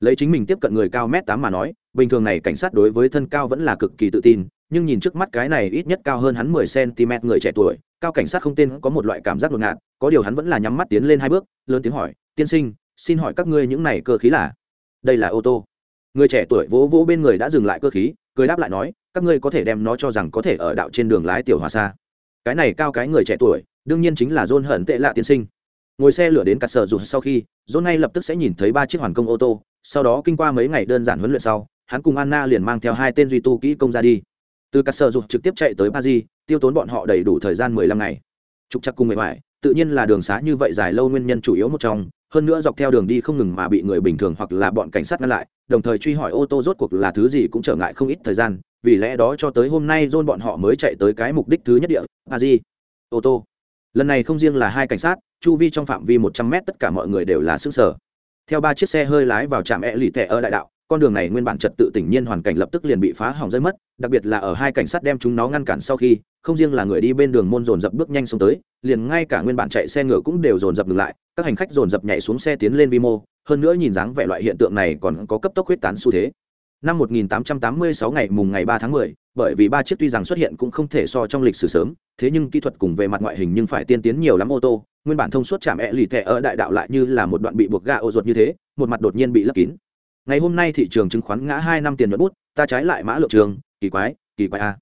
Lấy chính mình tiếp cận người cao m tám mà nói, bình thường này cảnh sát đối với thân cao vẫn là cực kỳ tự tin, nhưng nhìn trước mắt cái này ít nhất cao hơn hắn mười cm người trẻ tuổi, cao cảnh sát không tên có một loại cảm giác ngột ngạt, có điều hắn vẫn là nhắm mắt tiến lên hai bước, lớn tiếng hỏi, tiên sinh, xin hỏi các ngươi những này cơ khí là? Đây là ô tô. Người trẻ tuổi vỗ vỗ bên người đã dừng lại cơ khí, cười đáp lại nói, các ngươi có thể đem nó cho rằng có thể ở đạo trên đường lái tiểu hòa xa. Cái này cao cái người trẻ tuổi, đương nhiên chính là john hận tệ lạ tiên sinh ngồi xe lửa đến cả sở dù sau khi, john ngay lập tức sẽ nhìn thấy ba chiếc hoàn công ô tô, sau đó kinh qua mấy ngày đơn giản huấn luyện sau, hắn cùng anna liền mang theo hai tên duy tu kỹ công ra đi. Từ cả sở dù trực tiếp chạy tới paris, tiêu tốn bọn họ đầy đủ thời gian mười lăm ngày. Trục chặt cùng người ngoài tự nhiên là đường xá như vậy dài lâu nguyên nhân chủ yếu một trong, hơn nữa dọc theo đường đi không ngừng mà bị người bình thường hoặc là bọn cảnh sát ngăn lại, đồng thời truy hỏi ô tô rốt cuộc là thứ gì cũng trở ngại không ít thời gian, vì lẽ đó cho tới hôm nay john bọn họ mới chạy tới cái mục đích thứ nhất địa, paris. Ô tô. Lần này không riêng là hai cảnh sát chu vi trong phạm vi một trăm mét tất cả mọi người đều là xứ sở. Theo ba chiếc xe hơi lái vào trạm e lì tẻ ở đại đạo con đường này nguyên bản trật tự tỉnh nhiên hoàn cảnh lập tức liền bị phá hỏng rơi mất đặc biệt là ở hai cảnh sát đem chúng nó ngăn cản sau khi không riêng là người đi bên đường môn dồn dập bước nhanh xuống tới liền ngay cả nguyên bản chạy xe ngựa cũng đều dồn dập ngừng lại các hành khách dồn dập nhảy xuống xe tiến lên vi mô hơn nữa nhìn dáng vẻ loại hiện tượng này còn có cấp tốc huyết tán xu thế. Năm 1886 ngày mùng ngày 3 tháng 10, bởi vì ba chiếc tuy rằng xuất hiện cũng không thể so trong lịch sử sớm, thế nhưng kỹ thuật cùng về mặt ngoại hình nhưng phải tiên tiến nhiều lắm ô tô, nguyên bản thông suốt chạm e lì thẻ ở đại đạo lại như là một đoạn bị buộc ga ô ruột như thế, một mặt đột nhiên bị lấp kín. Ngày hôm nay thị trường chứng khoán ngã hai năm tiền nhuận bút, ta trái lại mã lượng trường, kỳ quái, kỳ quái a.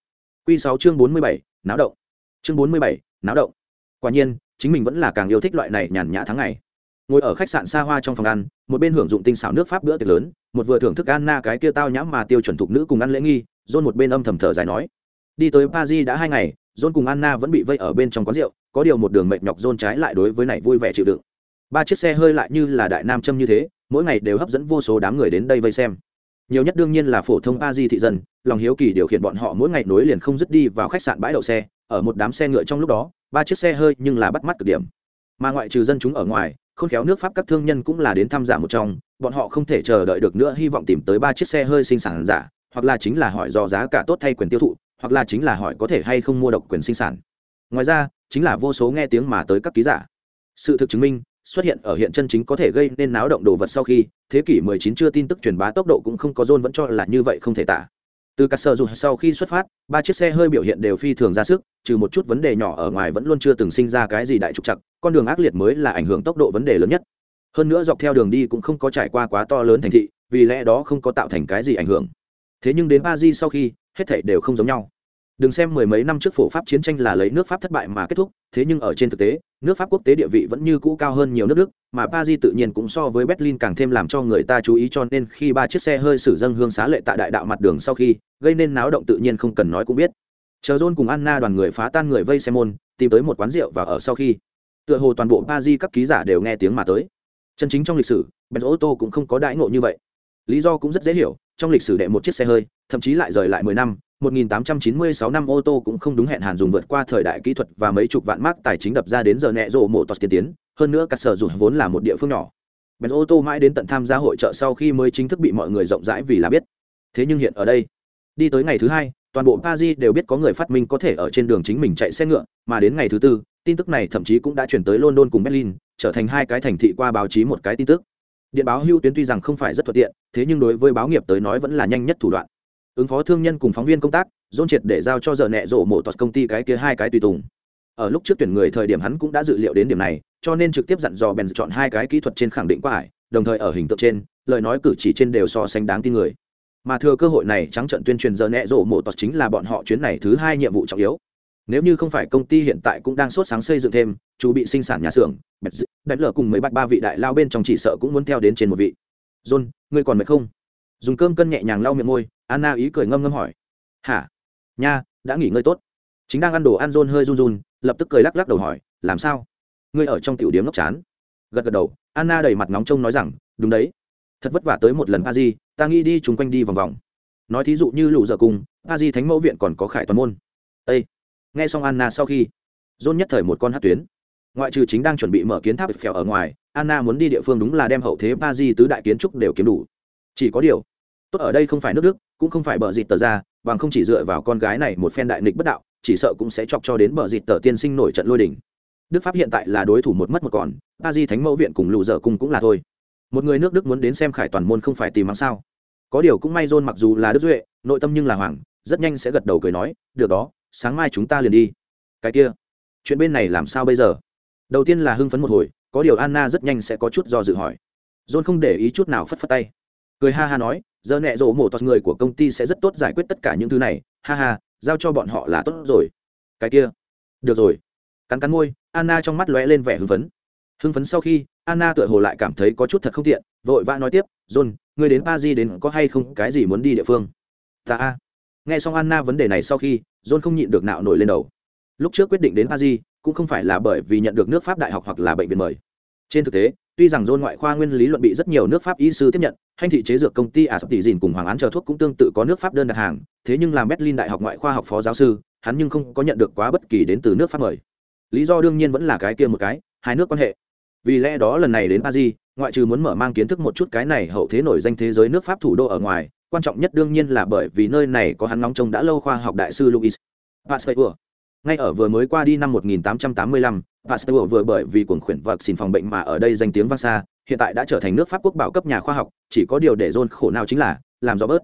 Quy sáu chương 47, náo động. Chương 47, náo động. Quả nhiên, chính mình vẫn là càng yêu thích loại này nhàn nhã tháng ngày ngồi ở khách sạn xa hoa trong phòng ăn một bên hưởng dụng tinh xảo nước pháp bữa tiệc lớn một vừa thưởng thức anna cái kia tao nhãm mà tiêu chuẩn thục nữ cùng ăn lễ nghi dôn một bên âm thầm thở dài nói đi tới paris đã hai ngày john cùng anna vẫn bị vây ở bên trong quán rượu, có điều một đường mệt nhọc john trái lại đối với này vui vẻ chịu đựng. Ba chiếc xe hơi lại như là đại nam châm như thế, mỗi ngày đều hấp dẫn vô số đám người đến đây vây xem. Nhiều nhất đương nhiên là phổ thông Aji thị dân, lòng hiếu kỳ điều khiển bọn họ mỗi ngày nối liền không dứt đi vào khách sạn bãi đậu xe, ở một đám xe ngựa trong lúc đó, ba chiếc xe hơi nhưng là bắt mắt cực điểm. Mà ngoại trừ dân chúng ở ngoài, khôn khéo nước pháp các thương nhân cũng là đến tham gia một trong, bọn họ không thể chờ đợi được nữa, hy vọng tìm tới ba chiếc xe hơi sinh sản giả, hoặc là chính là hỏi do giá cả tốt thay quyền tiêu thụ hoặc là chính là hỏi có thể hay không mua độc quyền sinh sản. Ngoài ra, chính là vô số nghe tiếng mà tới các ký giả. Sự thực chứng minh, xuất hiện ở hiện chân chính có thể gây nên náo động đồ vật sau khi, thế kỷ 19 chưa tin tức truyền bá tốc độ cũng không có dôn vẫn cho là như vậy không thể tả. Từ các sở dù sau khi xuất phát, ba chiếc xe hơi biểu hiện đều phi thường ra sức, trừ một chút vấn đề nhỏ ở ngoài vẫn luôn chưa từng sinh ra cái gì đại trục trặc. con đường ác liệt mới là ảnh hưởng tốc độ vấn đề lớn nhất. Hơn nữa dọc theo đường đi cũng không có trải qua quá to lớn thành thị, vì lẽ đó không có tạo thành cái gì ảnh hưởng. Thế nhưng đến Ba sau khi hết thảy đều không giống nhau. Đừng xem mười mấy năm trước phổ pháp chiến tranh là lấy nước pháp thất bại mà kết thúc, thế nhưng ở trên thực tế, nước pháp quốc tế địa vị vẫn như cũ cao hơn nhiều nước đức, mà paris tự nhiên cũng so với berlin càng thêm làm cho người ta chú ý cho nên khi ba chiếc xe hơi sử dâng hương xá lệ tại đại đạo mặt đường sau khi, gây nên náo động tự nhiên không cần nói cũng biết. Chờ john cùng anna đoàn người phá tan người vây xe môn, tìm tới một quán rượu và ở sau khi, tựa hồ toàn bộ paris các ký giả đều nghe tiếng mà tới. Chân chính trong lịch sử, benz ô tô cũng không có đại ngộ như vậy. Lý do cũng rất dễ hiểu, trong lịch sử đệ một chiếc xe hơi thậm chí lại rời lại mười năm 1896 năm ô tô cũng không đúng hẹn hàn dùng vượt qua thời đại kỹ thuật và mấy chục vạn mark tài chính đập ra đến giờ nẹ rộ mộ tọt tiên tiến, hơn nữa các sở dùng vốn là một địa phương nhỏ. Bèn ô tô mãi đến tận tham gia hội trợ sau khi mới chính thức bị mọi người rộng rãi vì là biết. Thế nhưng hiện ở đây, đi tới ngày thứ hai, toàn bộ paris đều biết có người phát minh có thể ở trên đường chính mình chạy xe ngựa, mà đến ngày thứ tư, tin tức này thậm chí cũng đã chuyển tới london cùng berlin, trở thành hai cái thành thị qua báo chí một cái tin tức. Điện báo hưu tuyến tuy rằng không phải rất thuận tiện, thế nhưng đối với báo nghiệp tới nói vẫn là nhanh nhất thủ đoạn ứng phó thương nhân cùng phóng viên công tác dôn triệt để giao cho giờ nẹ rộ mổ toạt công ty cái kia hai cái tùy tùng. Ở lúc trước tuyển người thời điểm hắn cũng đã dự liệu đến điểm này, cho nên trực tiếp dặn dò bèn chọn hai cái kỹ thuật trên khẳng định qua ải đồng thời ở hình tượng trên, lời nói cử chỉ trên đều so sánh đáng tin người. Mà thừa cơ hội này trắng trận tuyên truyền giờ nẹ rộ mổ toạt chính là bọn họ chuyến này thứ hai nhiệm vụ trọng yếu. Nếu như không phải công ty hiện tại cũng đang sốt sáng xây dựng thêm chú bị sinh sản nhà xưởng bẹt lở cùng mấy bạch ba vị đại lao bên trong chỉ sợ cũng muốn theo đến trên một vị. John, ngươi còn mệt không? Dùng cơm cân nhẹ nhàng lau miệng môi anna ý cười ngâm ngâm hỏi. Hả? Nha, đã nghỉ ngơi tốt. Chính đang ăn đồ ăn rôn hơi run run, lập tức cười lắc lắc đầu hỏi, làm sao? Ngươi ở trong tiểu điếm ngốc chán. Gật gật đầu, anna đầy mặt nóng trông nói rằng, đúng đấy. Thật vất vả tới một lần a di ta nghĩ đi chung quanh đi vòng vòng. Nói thí dụ như lũ giờ cùng a di thánh mẫu viện còn có khải toàn môn. Â nghe xong anna sau khi john nhất thời một con hát tuyến. Ngoại trừ chính đang chuẩn bị mở kiến tháp phèo ở ngoài, anna muốn đi địa phương đúng là đem hậu thế ba di tứ đại kiến trúc đều kiếm đủ. Chỉ có điều, tốt ở đây không phải nước đức cũng không phải bờ dịt tờ ra bằng không chỉ dựa vào con gái này một phen đại nghịch bất đạo, chỉ sợ cũng sẽ chọc cho đến bờ dịt tờ tiên sinh nổi trận lôi đỉnh đức pháp hiện tại là đối thủ một mất một còn ba di thánh mẫu viện cùng lù dở cùng cũng là thôi. Một người nước đức muốn đến xem khải toàn môn không phải tìm mắng sao? Có điều cũng may john mặc dù là đức duệ, nội tâm nhưng là hoàng rất nhanh sẽ gật đầu cười nói, được đó, sáng mai chúng ta liền đi. Cái kia, chuyện bên này làm sao bây giờ? Đầu tiên là hưng phấn một hồi, có điều anna rất nhanh sẽ có chút do dự hỏi. John không để ý chút nào phất phất tay. Cười ha ha nói giờ nẹ rổ mổ toạt người của công ty sẽ rất tốt giải quyết tất cả những thứ này. Ha ha, giao cho bọn họ là tốt rồi. Cái kia. Được rồi. Cắn cắn môi, anna trong mắt lóe lên vẻ hưng phấn. Hưng phấn sau khi, anna tựa hồ lại cảm thấy có chút thật không tiện, vội vã nói tiếp, john người đến pa di đến có hay không cái gì muốn đi địa phương? Ta a. Nghe xong anna vấn đề này sau khi, john không nhịn được nạo nổi lên đầu. Lúc trước quyết định đến pa di cũng không phải là bởi vì nhận được nước pháp đại học hoặc là bệnh viện mời. Trên thực tế tuy rằng john ngoại khoa nguyên lý luận bị rất nhiều nước pháp y sư tiếp nhận hành thị chế dược công ty ả sập tỷ dìn cùng hoàng án chờ thuốc cũng tương tự có nước pháp đơn đặt hàng thế nhưng làm berlin đại học ngoại khoa học phó giáo sư hắn nhưng không có nhận được quá bất kỳ đến từ nước pháp mời. Lý do đương nhiên vẫn là cái kia một cái hai nước quan hệ. Vì lẽ đó lần này đến paris ngoại trừ muốn mở mang kiến thức một chút cái này hậu thế nổi danh thế giới nước pháp thủ đô ở ngoài quan trọng nhất đương nhiên là bởi vì nơi này có hắn nóng trông đã lâu khoa học đại sư louis pasteur. Ngay ở vừa mới qua đi năm 1885, pasteur vừa bởi vì cuồng khuyển vật xin phòng bệnh mà ở đây danh tiếng vang xa, hiện tại đã trở thành nước pháp quốc bảo cấp nhà khoa học, chỉ có điều để John khổ nào chính là, làm rõ bớt.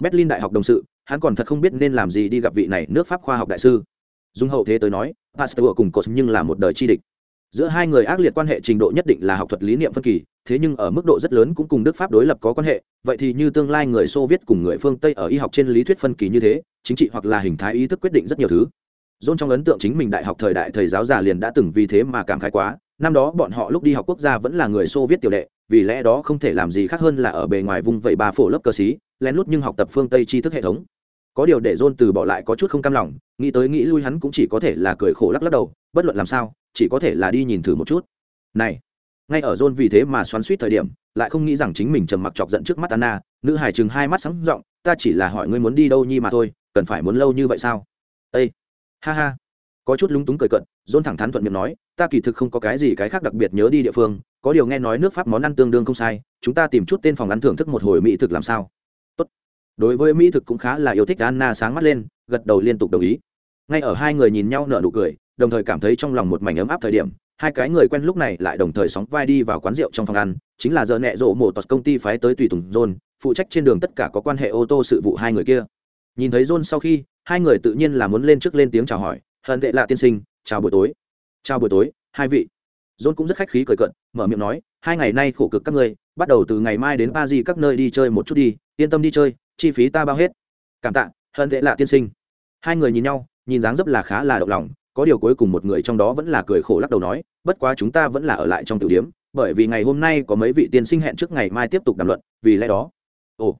Berlin đại học đồng sự, hắn còn thật không biết nên làm gì đi gặp vị này nước pháp khoa học đại sư. Dung hậu thế tới nói, pasteur cùng cột nhưng là một đời chi địch. Giữa hai người ác liệt quan hệ trình độ nhất định là học thuật lý niệm phân kỳ, thế nhưng ở mức độ rất lớn cũng cùng đức pháp đối lập có quan hệ, vậy thì như tương lai người xô viết cùng người phương tây ở y học trên lý thuyết phân kỳ như thế, chính trị hoặc là hình thái ý thức quyết định rất nhiều thứ. John trong ấn tượng chính mình đại học thời đại thầy giáo già liền đã từng vì thế mà cảm khái quá năm đó bọn họ lúc đi học quốc gia vẫn là người xô viết tiểu đệ vì lẽ đó không thể làm gì khác hơn là ở bề ngoài vùng vẫy ba phổ lớp cơ sĩ lén lút nhưng học tập phương tây tri thức hệ thống. Có điều để John từ bỏ lại có chút không cam lòng nghĩ tới nghĩ lui hắn cũng chỉ có thể là cười khổ lắc lắc đầu bất luận làm sao chỉ có thể là đi nhìn thử một chút. Này ngay ở john vì thế mà xoắn suýt thời điểm lại không nghĩ rằng chính mình trầm mặc chọc giận trước mắt anna nữ hải chừng hai mắt sáng rộng ta chỉ là hỏi ngươi muốn đi đâu nhi mà thôi cần phải muốn lâu như vậy sao? Ê, ha ha. Có chút lúng túng cười cận john thẳng thắn thuận miệng nói, ta kỳ thực không có cái gì cái khác đặc biệt nhớ đi địa phương, có điều nghe nói nước pháp món ăn tương đương không sai, chúng ta tìm chút tên phòng ăn thưởng thức một hồi mỹ thực làm sao? Tốt. Đối với mỹ thực cũng khá là yêu thích anna sáng mắt lên, gật đầu liên tục đồng ý. Ngay ở hai người nhìn nhau nở nụ cười, đồng thời cảm thấy trong lòng một mảnh ấm áp thời điểm, hai cái người quen lúc này lại đồng thời sóng vai đi vào quán rượu trong phòng ăn, chính là giờ nẹ rộ mổ tọt công ty phái tới tùy tùng john phụ trách trên đường tất cả có quan hệ ô tô sự vụ hai người kia. Nhìn thấy john sau khi hai người tự nhiên là muốn lên trước lên tiếng chào hỏi, hận tệ lạ tiên sinh, chào buổi tối. Chào buổi tối, hai vị. John cũng rất khách khí cười cận mở miệng nói, hai ngày nay khổ cực các ngươi, bắt đầu từ ngày mai đến ba di các nơi đi chơi một chút đi, yên tâm đi chơi, chi phí ta bao hết. Cảm tạ, hận tệ lạ tiên sinh. Hai người nhìn nhau, nhìn dáng dấp là khá là động lòng, có điều cuối cùng một người trong đó vẫn là cười khổ lắc đầu nói, bất quá chúng ta vẫn là ở lại trong tiểu điếm bởi vì ngày hôm nay có mấy vị tiên sinh hẹn trước ngày mai tiếp tục đàm luận, vì lẽ đó. Ồ,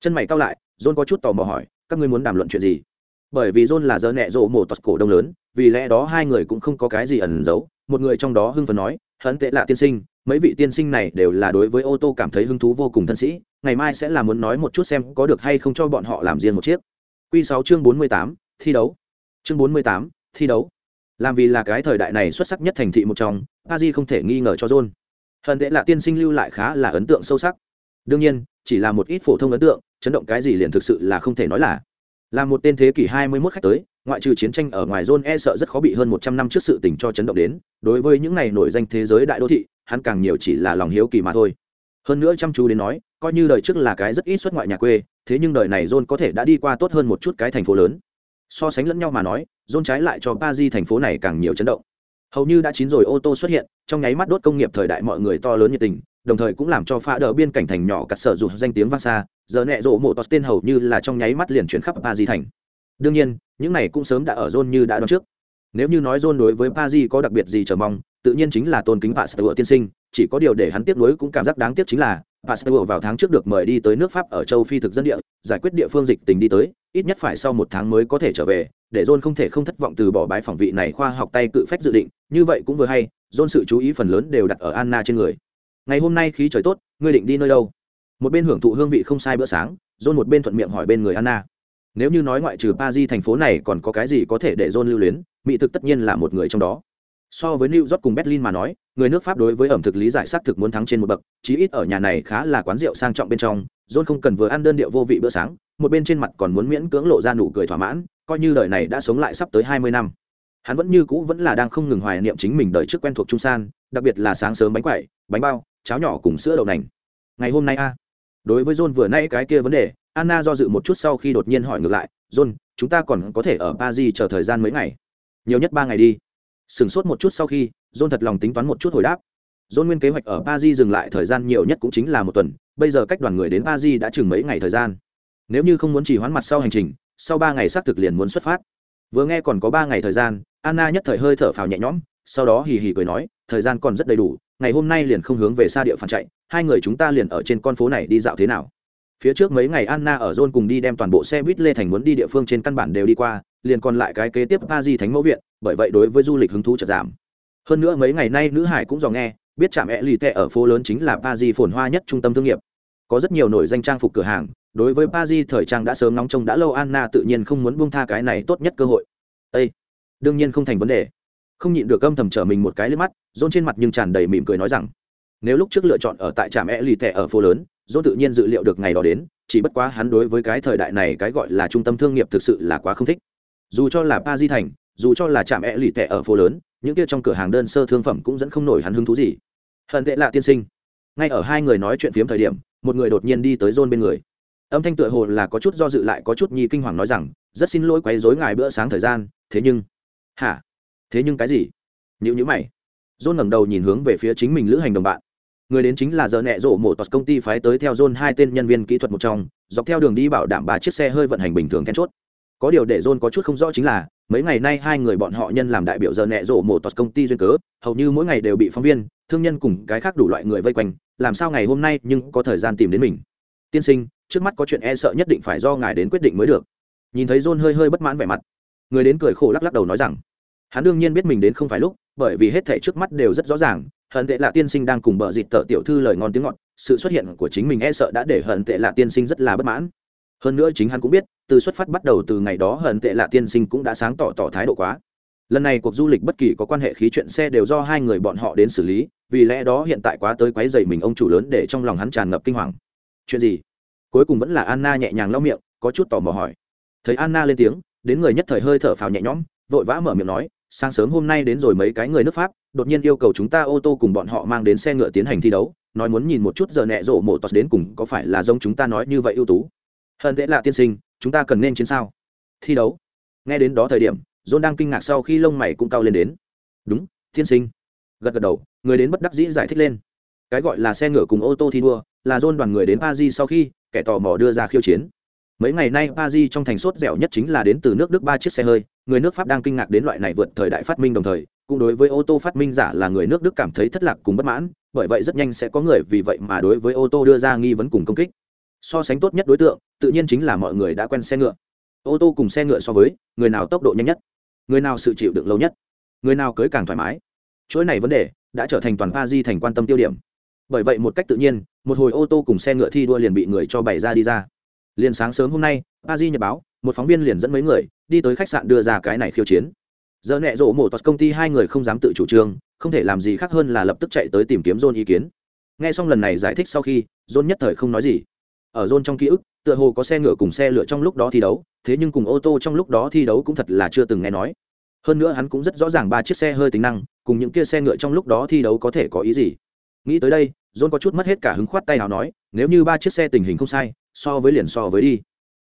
chân mày cao lại, john có chút tò mò hỏi, các ngươi muốn đàm luận chuyện gì? Bởi vì john là giờ nẹ rộ một tọt cổ đông lớn, vì lẽ đó hai người cũng không có cái gì ẩn giấu. Một người trong đó hưng phấn nói, hắn tệ lạ tiên sinh, mấy vị tiên sinh này đều là đối với ô tô cảm thấy hứng thú vô cùng thân sĩ, ngày mai sẽ là muốn nói một chút xem có được hay không cho bọn họ làm riêng một chiếc. Q sáu chương bốn mươi tám, thi đấu. Chương bốn mươi tám, thi đấu. Làm vì là cái thời đại này xuất sắc nhất thành thị một trong, paris không thể nghi ngờ cho john. Hận tệ là tiên sinh lưu lại khá là ấn tượng sâu sắc. Đương nhiên, chỉ là một ít phổ thông ấn tượng, chấn động cái gì liền thực sự là không thể nói là là một tên thế kỷ 21 khách tới, ngoại trừ chiến tranh ở ngoài john e sợ rất khó bị hơn 100 năm trước sự tình cho chấn động đến, đối với những này nổi danh thế giới đại đô thị, hắn càng nhiều chỉ là lòng hiếu kỳ mà thôi. Hơn nữa chăm chú đến nói, coi như đời trước là cái rất ít xuất ngoại nhà quê, thế nhưng đời này john có thể đã đi qua tốt hơn một chút cái thành phố lớn. So sánh lẫn nhau mà nói John trái lại cho Paris thành phố này càng nhiều chấn động. Hầu như đã chín rồi ô tô xuất hiện, trong nháy mắt đốt công nghiệp thời đại mọi người to lớn nhiệt tình đồng thời cũng làm cho pha đỡ biên cảnh thành nhỏ cắt sở dù danh tiếng vang xa giờ nẹ rộ mộ tos tên hầu như là trong nháy mắt liền chuyển khắp ba di thành đương nhiên những này cũng sớm đã ở john như đã đoán trước nếu như nói john đối với ba di có đặc biệt gì chờ mong tự nhiên chính là tôn kính bà sở tiên sinh chỉ có điều để hắn tiếp nối cũng cảm giác đáng tiếc chính là Pasteur vào tháng trước được mời đi tới nước Pháp ở châu Phi thực dân địa, giải quyết địa phương dịch tình đi tới, ít nhất phải sau một tháng mới có thể trở về, để John không thể không thất vọng từ bỏ bái phỏng vị này khoa học tay cự phách dự định, như vậy cũng vừa hay, John sự chú ý phần lớn đều đặt ở Anna trên người. Ngày hôm nay khí trời tốt, ngươi định đi nơi đâu? Một bên hưởng thụ hương vị không sai bữa sáng, John một bên thuận miệng hỏi bên người Anna. nếu như nói ngoại trừ paris thành phố này còn có cái gì có thể để john lưu luyến mỹ thực tất nhiên là một người trong đó so với new york cùng berlin mà nói người nước pháp đối với ẩm thực lý giải xác thực muốn thắng trên một bậc chí ít ở nhà này khá là quán rượu sang trọng bên trong john không cần vừa ăn đơn điệu vô vị bữa sáng một bên trên mặt còn muốn miễn cưỡng lộ ra nụ cười thỏa mãn coi như đời này đã sống lại sắp tới hai mươi năm hắn vẫn như cũ vẫn là đang không ngừng hoài niệm chính mình đời trước quen thuộc trung san đặc biệt là sáng sớm bánh quẩy bánh bao cháo nhỏ cùng sữa đậu nành. Ngày hôm nay a. Đối với john vừa nay cái kia vấn đề, anna do dự một chút sau khi đột nhiên hỏi ngược lại, john, chúng ta còn có thể ở paris chờ thời gian mấy ngày? Nhiều nhất ba ngày đi. Sửng sốt một chút sau khi, john thật lòng tính toán một chút hồi đáp. John nguyên kế hoạch ở paris dừng lại thời gian nhiều nhất cũng chính là một tuần, bây giờ cách đoàn người đến paris đã chừng mấy ngày thời gian. Nếu như không muốn chỉ hoãn mặt sau hành trình, sau ba ngày xác thực liền muốn xuất phát. Vừa nghe còn có ba ngày thời gian, anna nhất thời hơi thở phào nhẹ nhõm, sau đó hì hì cười nói, thời gian còn rất đầy đủ ngày hôm nay liền không hướng về xa địa phản chạy, hai người chúng ta liền ở trên con phố này đi dạo thế nào? Phía trước mấy ngày anna ở john cùng đi đem toàn bộ xe buýt lê thành muốn đi địa phương trên căn bản đều đi qua, liền còn lại cái kế tiếp pa di thánh mẫu viện, bởi vậy đối với du lịch hứng thú chật giảm. Hơn nữa mấy ngày nay nữ hải cũng dò nghe, biết trạm e lì tệ ở phố lớn chính là pa di phồn hoa nhất trung tâm thương nghiệp. Có rất nhiều nổi danh trang phục cửa hàng, đối với pa di thời trang đã sớm nóng trông đã lâu, anna tự nhiên không muốn buông tha cái này tốt nhất cơ hội. Ây đương nhiên không thành vấn đề không nhịn được âm thầm trở mình một cái lên mắt dôn trên mặt nhưng tràn đầy mỉm cười nói rằng, nếu lúc trước lựa chọn ở tại trạm e lì tệ ở phố lớn dôn tự nhiên dự liệu được ngày đó đến, chỉ bất quá hắn đối với cái thời đại này cái gọi là trung tâm thương nghiệp thực sự là quá không thích. Dù cho là pa di thành, dù cho là trạm e lì tệ ở phố lớn, những kia trong cửa hàng đơn sơ thương phẩm cũng dẫn không nổi hắn hứng thú gì. Hận tệ lạ tiên sinh. Ngay ở hai người nói chuyện phiếm thời điểm, một người đột nhiên đi tới dôn bên người. Âm thanh tựa hồ là có chút do dự lại có chút nhi kinh hoàng nói rằng, rất xin lỗi quấy rối ngài bữa sáng thời gian, thế nhưng hả? Thế nhưng cái gì nhữ nhữ mày dôn ngẩng đầu nhìn hướng về phía chính mình lữ hành đồng bạn người đến chính là giờ nẹ rộ mổ tọt công ty phái tới theo John hai tên nhân viên kỹ thuật một trong, dọc theo đường đi bảo đảm ba chiếc xe hơi vận hành bình thường then chốt. Có điều để John có chút không rõ chính là, mấy ngày nay hai người bọn họ nhân làm đại biểu giờ nẹ rộ mổ tọt công ty duyên cớ, hầu như mỗi ngày đều bị phóng viên, thương nhân cùng cái khác đủ loại người vây quanh, làm sao ngày hôm nay nhưng có thời gian tìm đến mình. Tiên sinh, trước mắt có chuyện e sợ nhất định phải do ngài đến quyết định mới được. Nhìn thấy John hơi hơi bất mãn vẻ mặt, người đến cười khổ lắc lắc đầu nói rằng, hắn đương nhiên biết mình đến không phải lúc, bởi vì hết thảy trước mắt đều rất rõ ràng, hận tệ lạ tiên sinh đang cùng bờ dịt tợ tiểu thư lời ngon tiếng ngọt sự xuất hiện của chính mình e sợ đã để hận tệ lạ tiên sinh rất là bất mãn. Hơn nữa chính hắn cũng biết từ xuất phát bắt đầu từ ngày đó hận tệ lạ tiên sinh cũng đã sáng tỏ tỏ thái độ quá. Lần này cuộc du lịch bất kỳ có quan hệ khí chuyện xe đều do hai người bọn họ đến xử lý vì lẽ đó hiện tại quá tới quấy dày mình ông chủ lớn để trong lòng hắn tràn ngập kinh hoàng. Chuyện gì? Cuối cùng vẫn là anna nhẹ nhàng lau miệng có chút tò mò hỏi. Thấy anna lên tiếng đến người nhất thời hơi thở phào nhẹ nhõm vội vã mở miệng nói sáng sớm hôm nay đến rồi mấy cái người nước pháp, đột nhiên yêu cầu chúng ta ô tô cùng bọn họ mang đến xe ngựa tiến hành thi đấu, nói muốn nhìn một chút giờ nẹ rộ mộ tos đến cùng có phải là giống chúng ta nói như vậy ưu tú. Hơn thế là tiên sinh, chúng ta cần nên chiến sao? Thi đấu. Nghe đến đó thời điểm, john đang kinh ngạc sau khi lông mày cũng cao lên đến. Đúng, tiên sinh. Gật gật đầu, người đến bất đắc dĩ giải thích lên. Cái gọi là xe ngựa cùng ô tô thi đua, là john đoàn người đến paris sau khi kẻ tò mò đưa ra khiêu chiến. Mấy ngày nay paris trong thành sốt dẻo nhất chính là đến từ nước đức ba chiếc xe hơi người nước pháp đang kinh ngạc đến loại này vượt thời đại phát minh đồng thời, cũng đối với ô tô phát minh giả là người nước đức cảm thấy thất lạc cùng bất mãn, bởi vậy rất nhanh sẽ có người vì vậy mà đối với ô tô đưa ra nghi vấn cùng công kích. So sánh tốt nhất đối tượng, tự nhiên chính là mọi người đã quen xe ngựa. Ô tô cùng xe ngựa so với, người nào tốc độ nhanh nhất? Người nào sự chịu đựng lâu nhất? Người nào cưới càng thoải mái? Chuỗi này vấn đề đã trở thành toàn pa di thành quan tâm tiêu điểm. Bởi vậy một cách tự nhiên, một hồi ô tô cùng xe ngựa thi đua liền bị người cho bày ra đi ra. Liền sáng sớm hôm nay pa di nhật báo, một phóng viên liền dẫn mấy người đi tới khách sạn đưa ra cái này khiêu chiến. Giờ nẹ rộ mổ tọt công ty hai người không dám tự chủ trương, không thể làm gì khác hơn là lập tức chạy tới tìm kiếm john ý kiến. Nghe xong lần này giải thích sau khi, john nhất thời không nói gì. Ở john trong ký ức, tựa hồ có xe ngựa cùng xe lửa trong lúc đó thi đấu, thế nhưng cùng ô tô trong lúc đó thi đấu cũng thật là chưa từng nghe nói. Hơn nữa hắn cũng rất rõ ràng ba chiếc xe hơi tính năng, cùng những kia xe ngựa trong lúc đó thi đấu có thể có ý gì. Nghĩ tới đây, john có chút mất hết cả hứng khoát tay nào nói, nếu như ba chiếc xe tình hình không sai, so với liền so với đi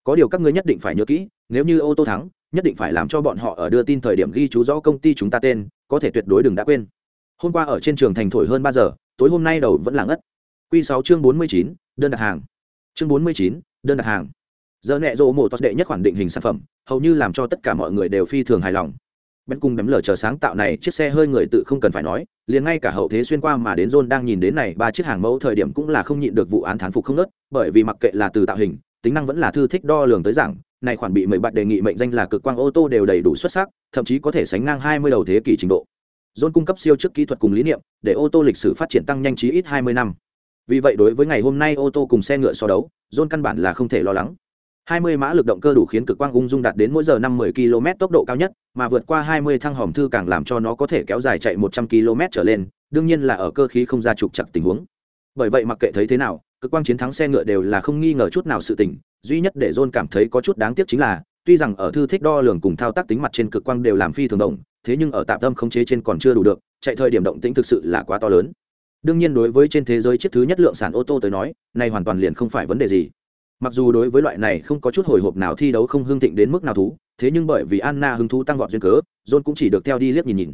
có điều các ngươi nhất định phải nhớ kỹ, nếu như ô tô thắng, nhất định phải làm cho bọn họ ở đưa tin thời điểm ghi chú rõ công ty chúng ta tên, có thể tuyệt đối đừng đã quên. Hôm qua ở trên trường thành thổi hơn ba giờ, tối hôm nay đầu vẫn là ngất. Q sáu chương bốn mươi chín, đơn đặt hàng. Chương bốn mươi chín, đơn đặt hàng. Giờ nẹ rộ mổ tos đệ nhất khoản định hình sản phẩm, hầu như làm cho tất cả mọi người đều phi thường hài lòng. Bên cung đấm lờ chờ sáng tạo này, chiếc xe hơi người tự không cần phải nói, liền ngay cả hậu thế xuyên qua mà đến john đang nhìn đến này, ba chiếc hàng mẫu thời điểm cũng là không nhịn được vụ án thán phục không nớt bởi vì mặc kệ là từ tạo hình tính năng vẫn là thư thích đo lường tới rằng này khoản bị mười bạn đề nghị mệnh danh là cực quang ô tô đều đầy đủ xuất sắc thậm chí có thể sánh ngang hai mươi đầu thế kỷ trình độ. John cung cấp siêu trước kỹ thuật cùng lý niệm để ô tô lịch sử phát triển tăng nhanh chí ít hai mươi năm. Vì vậy đối với ngày hôm nay ô tô cùng xe ngựa so đấu John căn bản là không thể lo lắng. 20 mã lực động cơ đủ khiến cực quang ung dung đạt đến mỗi giờ 50 km tốc độ cao nhất, mà vượt qua 20 thăng hòm thư càng làm cho nó có thể kéo dài chạy 100 km trở lên, đương nhiên là ở cơ khí không ra trục chặt tình huống. Bởi vậy mặc kệ thấy thế nào, cực quang chiến thắng xe ngựa đều là không nghi ngờ chút nào sự tình, duy nhất để John cảm thấy có chút đáng tiếc chính là, tuy rằng ở thư thích đo lường cùng thao tác tính mặt trên cực quang đều làm phi thường động, thế nhưng ở tạm tâm khống chế trên còn chưa đủ được, chạy thời điểm động tĩnh thực sự là quá to lớn. Đương nhiên đối với trên thế giới chiếc thứ nhất lượng sản ô tô tới nói, này hoàn toàn liền không phải vấn đề gì mặc dù đối với loại này không có chút hồi hộp nào thi đấu không hưng thịnh đến mức nào thú thế nhưng bởi vì anna hứng thú tăng vọt duyên cớ john cũng chỉ được theo đi liếc nhìn nhìn